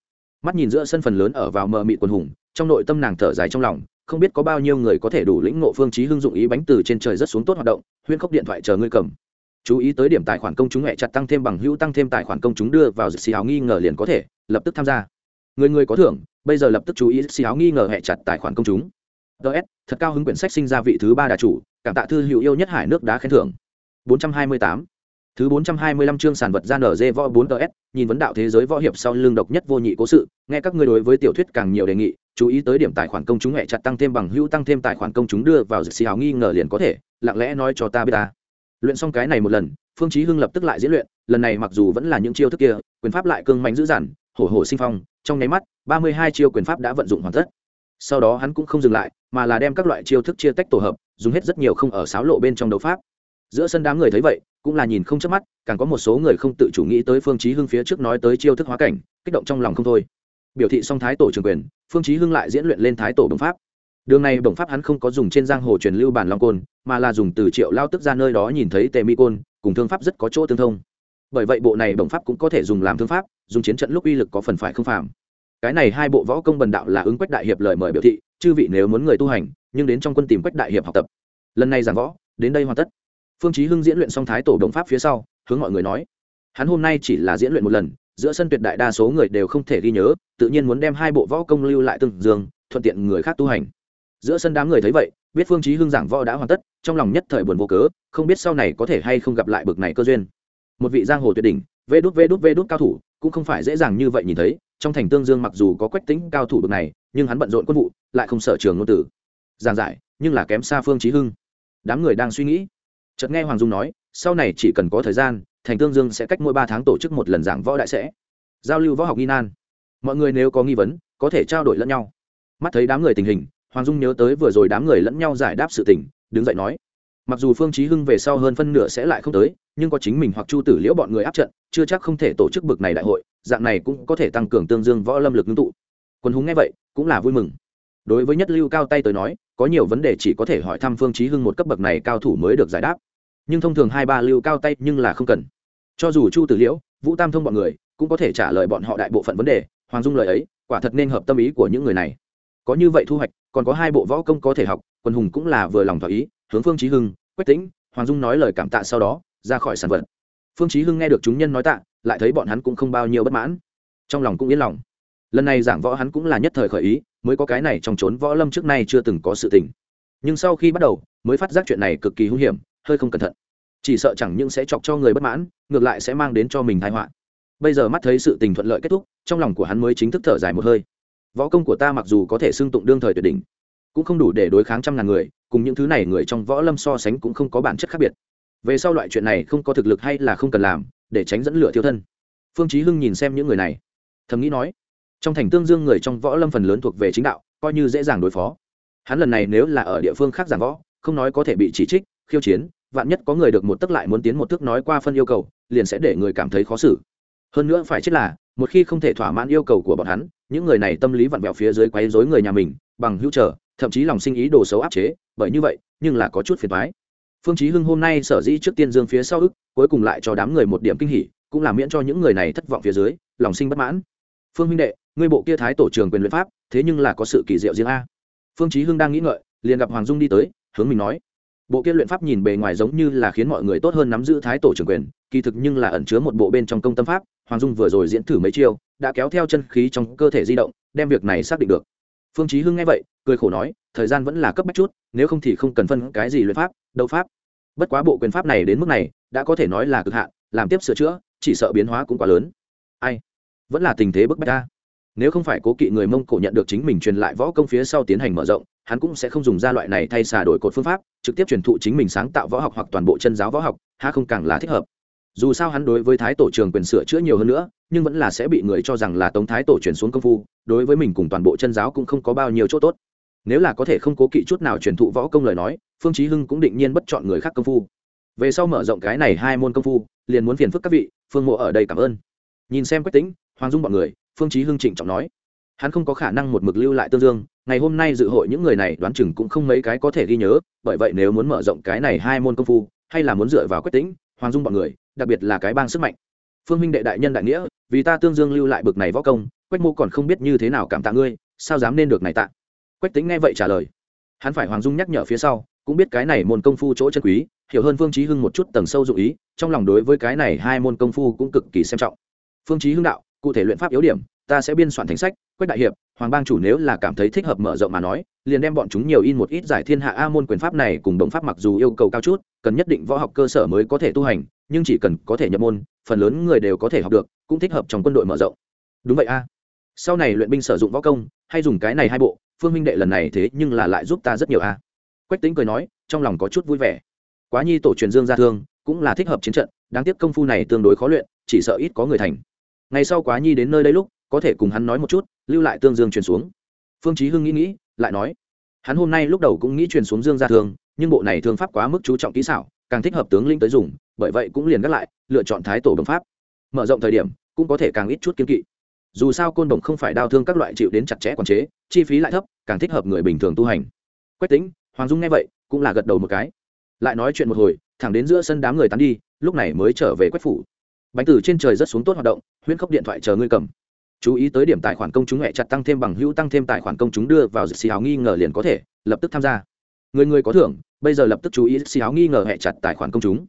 Mắt nhìn giữa sân phần lớn ở vào mờ mịt quần hùng, trong nội tâm nàng thở dài trong lòng, không biết có bao nhiêu người có thể đủ lĩnh ngộ phương chí hưng dụng ý bánh từ trên trời rất xuống tốt hoạt động huyên khốc điện thoại chờ ngươi cầm chú ý tới điểm tài khoản công chúng hẹ chặt tăng thêm bằng hữu tăng thêm tài khoản công chúng đưa vào xì áo nghi ngờ liền có thể lập tức tham gia. Người người có thưởng bây giờ lập tức chú ý xì áo nghi ngờ hẹ chặt tài khoản công chúng. Ts thật cao hứng quyển sách sinh ra vị thứ ba đà chủ cảm tạ thư hữu yêu nhất hải nước đá khen thưởng. 428 Thứ 425 chương sản vật gian ở dê võ 4TS, nhìn vấn đạo thế giới võ hiệp sau lưng độc nhất vô nhị cố sự, nghe các ngươi đối với tiểu thuyết càng nhiều đề nghị, chú ý tới điểm tài khoản công chúng hệ chặt tăng thêm bằng hữu tăng thêm tài khoản công chúng đưa vào dự xì hào nghi ngờ liền có thể, lặng lẽ nói cho ta biết ta. Luyện xong cái này một lần, Phương Chí Hưng lập tức lại diễn luyện, lần này mặc dù vẫn là những chiêu thức kia, quyền pháp lại cương mạnh dữ dằn, hổ hổ sinh phong, trong nháy mắt, 32 chiêu quyền pháp đã vận dụng hoàn tất. Sau đó hắn cũng không dừng lại, mà là đem các loại chiêu thức chia tách tổ hợp, dùng hết rất nhiều không ở sáo lộ bên trong đấu pháp. Giữa sân đám người thấy vậy cũng là nhìn không chớp mắt càng có một số người không tự chủ nghĩ tới phương chí hưng phía trước nói tới chiêu thức hóa cảnh kích động trong lòng không thôi. Biểu thị song thái tổ trường quyền phương chí hưng lại diễn luyện lên thái tổ đồng pháp đường này bổng pháp hắn không có dùng trên giang hồ truyền lưu bản long côn, mà là dùng từ triệu lao tức ra nơi đó nhìn thấy tề mi côn, cùng thương pháp rất có chỗ tương thông. Bởi vậy bộ này bổng pháp cũng có thể dùng làm thương pháp, dùng chiến trận lúc uy lực có phần phải không phạm cái này hai bộ võ công bần đạo là ứng quách đại hiệp lời mời biểu thị, chư vị nếu muốn người tu hành, nhưng đến trong quân tìm quách đại hiệp học tập. Lần này giảng võ, đến đây hoàn tất. Phương chí hưng diễn luyện xong thái tổ đồng pháp phía sau, hướng mọi người nói, hắn hôm nay chỉ là diễn luyện một lần, giữa sân tuyệt đại đa số người đều không thể ghi nhớ, tự nhiên muốn đem hai bộ võ công lưu lại từng dương, thuận tiện người khác tu hành giữa sân đám người thấy vậy, biết phương chí hưng giảng võ đã hoàn tất, trong lòng nhất thời buồn vô cớ, không biết sau này có thể hay không gặp lại bực này cơ duyên. Một vị giang hồ tuyệt đỉnh, vê đút vê đút vê đút cao thủ, cũng không phải dễ dàng như vậy nhìn thấy, trong thành tương dương mặc dù có quách tính cao thủ bực này, nhưng hắn bận rộn quân vụ, lại không sợ trường ngôn tử. Giảng giải, nhưng là kém xa phương chí hưng. Đám người đang suy nghĩ. Chợt nghe hoàng dung nói, sau này chỉ cần có thời gian, thành tương dương sẽ cách mỗi ba tháng tổ chức một lần giảng võ đại sẽ. Giao lưu võ học nghi nan. Mọi người nếu có nghi vấn, có thể trao đổi lẫn nhau. Mắt thấy đám người tình hình hoàng dung nhớ tới vừa rồi đám người lẫn nhau giải đáp sự tình, đứng dậy nói, mặc dù phương chí hưng về sau hơn phân nửa sẽ lại không tới, nhưng có chính mình hoặc chu tử liễu bọn người áp trận, chưa chắc không thể tổ chức bực này đại hội, dạng này cũng có thể tăng cường tương dương võ lâm lực ngưng tụ. Quân hùng nghe vậy, cũng là vui mừng. Đối với nhất lưu cao tay tới nói, có nhiều vấn đề chỉ có thể hỏi thăm phương chí hưng một cấp bậc này cao thủ mới được giải đáp. Nhưng thông thường hai ba lưu cao tay nhưng là không cần. Cho dù chu tử liễu, vũ tam thông bọn người cũng có thể trả lời bọn họ đại bộ phận vấn đề, hoàng dung lời ấy, quả thật nên hợp tâm ý của những người này có như vậy thu hoạch, còn có hai bộ võ công có thể học, quân hùng cũng là vừa lòng thỏa ý, hướng phương trí hưng, quách tĩnh, hoàng dung nói lời cảm tạ sau đó, ra khỏi sản vật. Phương trí hưng nghe được chúng nhân nói tạ, lại thấy bọn hắn cũng không bao nhiêu bất mãn. Trong lòng cũng yên lòng. Lần này giảng võ hắn cũng là nhất thời khởi ý, mới có cái này trong trốn võ lâm trước nay chưa từng có sự tình. Nhưng sau khi bắt đầu, mới phát giác chuyện này cực kỳ hung hiểm, hơi không cẩn thận. Chỉ sợ chẳng những sẽ chọc cho người bất mãn, ngược lại sẽ mang đến cho mình tai họa. Bây giờ mắt thấy sự tình thuận lợi kết thúc, trong lòng của hắn mới chính thức thở dài một hơi võ công của ta mặc dù có thể xưng tụng đương thời tuyệt đỉnh, cũng không đủ để đối kháng trăm ngàn người, cùng những thứ này người trong võ lâm so sánh cũng không có bản chất khác biệt. Về sau loại chuyện này không có thực lực hay là không cần làm, để tránh dẫn lửa thiếu thân. Phương chí hưng nhìn xem những người này, thầm nghĩ nói, trong thành tương dương người trong võ lâm phần lớn thuộc về chính đạo, coi như dễ dàng đối phó. Hắn lần này nếu là ở địa phương khác giảng võ, không nói có thể bị chỉ trích, khiêu chiến, vạn nhất có người được một tức lại muốn tiến một thước nói qua phân yêu cầu, liền sẽ để người cảm thấy khó xử. Hơn nữa phải chết là một khi không thể thỏa mãn yêu cầu của bọn hắn, những người này tâm lý vặn vẹo phía dưới quấy rối người nhà mình, bằng hữu trở thậm chí lòng sinh ý đồ xấu áp chế, bởi như vậy, nhưng là có chút phiền thoái phương chí hưng hôm nay sở dĩ trước tiên dương phía sau ức, cuối cùng lại cho đám người một điểm kinh hỉ, cũng là miễn cho những người này thất vọng phía dưới, lòng sinh bất mãn. Phương huynh đệ, ngươi bộ kia thái tổ trường quyền luyện pháp, thế nhưng là có sự kỳ diệu riêng a. Phương chí hưng đang nghĩ ngợi, liền gặp hoàng dung đi tới, hướng mình nói bộ kia luyện pháp nhìn bề ngoài giống như là khiến mọi người tốt hơn nắm giữ thái tổ trưởng quyền, kỳ thực nhưng là ẩn chứa một bộ bên trong công tâm pháp, hoàng dung vừa rồi diễn thử mấy chiêu, đã kéo theo chân khí trong cơ thể di động, đem việc này xác định được. Phương chí hưng nghe vậy, cười khổ nói, thời gian vẫn là cấp bách chút, nếu không thì không cần phân cái gì luyện pháp, đấu pháp. Bất quá bộ quyền pháp này đến mức này, đã có thể nói là cực hạn, làm tiếp sửa chữa, chỉ sợ biến hóa cũng quá lớn. Ai? Vẫn là tình thế bức bách ta. Nếu không phải cố kỵ người mông cổ nhận được chính mình truyền lại võ công phía sau tiến hành mở rộng hắn cũng sẽ không dùng ra loại này thay xả đổi cột phương pháp, trực tiếp truyền thụ chính mình sáng tạo võ học hoặc toàn bộ chân giáo võ học ha không càng là thích hợp. Dù sao hắn đối với thái tổ trường quyền sửa chữa nhiều hơn nữa, nhưng vẫn là sẽ bị người cho rằng là tống thái tổ truyền xuống công phu, đối với mình cùng toàn bộ chân giáo cũng không có bao nhiêu chỗ tốt. Nếu là có thể không cố kỵ chút nào truyền thụ võ công lời nói, phương chí hưng cũng định nhiên bất chọn người khác công phu. Về sau mở rộng cái này hai môn công phu, liền muốn phiền phức các vị, phương mộ ở đây cảm ơn. Nhìn xem quách tĩnh, hoàng dung bọn người, phương chí hưng trịnh trọng nói. Hắn không có khả năng một mực lưu lại tương dương ngày hôm nay dự hội những người này đoán chừng cũng không mấy cái có thể ghi nhớ, bởi vậy nếu muốn mở rộng cái này hai môn công phu, hay là muốn dựa vào quyết tính hoàng dung bọn người, đặc biệt là cái bang sức mạnh. Phương minh đệ đại nhân đại nghĩa, vì ta tương dương lưu lại bực này võ công, quách mô còn không biết như thế nào cảm tạ ngươi, sao dám nên được này tạ? Quách tính nghe vậy trả lời. Hắn phải hoàng dung nhắc nhở phía sau, cũng biết cái này môn công phu chỗ chân quý, hiểu hơn phương chí hưng một chút tầng sâu dụ ý, trong lòng đối với cái này hai môn công phu cũng cực kỳ xem trọng. Phương chí hưng đạo, cụ thể luyện pháp yếu điểm ta sẽ biên soạn thành sách, quách đại hiệp, hoàng bang chủ nếu là cảm thấy thích hợp mở rộng mà nói, liền đem bọn chúng nhiều in một ít giải thiên hạ a môn quyền pháp này cùng đồng pháp mặc dù yêu cầu cao chút, cần nhất định võ học cơ sở mới có thể tu hành, nhưng chỉ cần có thể nhập môn, phần lớn người đều có thể học được, cũng thích hợp trong quân đội mở rộng. Đúng vậy a. Sau này luyện binh sử dụng võ công, hay dùng cái này hai bộ, phương minh đệ lần này thế nhưng là lại giúp ta rất nhiều a. Quách tính cười nói, trong lòng có chút vui vẻ. Quá nhi tổ truyền dương gia thương, cũng là thích hợp chiến trận, đáng tiếc công phu này tương đối khó luyện, chỉ sợ ít có người thành. Ngày sau quá nhi đến nơi đây lúc có thể cùng hắn nói một chút, lưu lại tương dương truyền xuống. Phương chí hưng nghĩ nghĩ, lại nói, hắn hôm nay lúc đầu cũng nghĩ truyền xuống dương gia thương nhưng bộ này thương pháp quá mức chú trọng kỹ xảo, càng thích hợp tướng lĩnh tới dùng, bởi vậy cũng liền gác lại, lựa chọn thái tổ đồng pháp. Mở rộng thời điểm, cũng có thể càng ít chút kiên kỵ. Dù sao côn đồng không phải đau thương các loại chịu đến chặt chẽ quản chế, chi phí lại thấp, càng thích hợp người bình thường tu hành. Quách tính hoàng dung nghe vậy, cũng là gật đầu một cái. Lại nói chuyện một hồi, thẳng đến giữa sân đám người tán đi, lúc này mới trở về quách phủ. Bánh từ trên trời rất xuống tốt hoạt động, huyễn khốc điện thoại chờ ngươi cầm chú ý tới điểm tài khoản công chúng hẹ chặt tăng thêm bằng hữu tăng thêm tài khoản công chúng đưa vào xì áo nghi ngờ liền có thể, lập tức tham gia. Người người có thưởng, bây giờ lập tức chú ý xì áo nghi ngờ hẹ chặt tài khoản công chúng.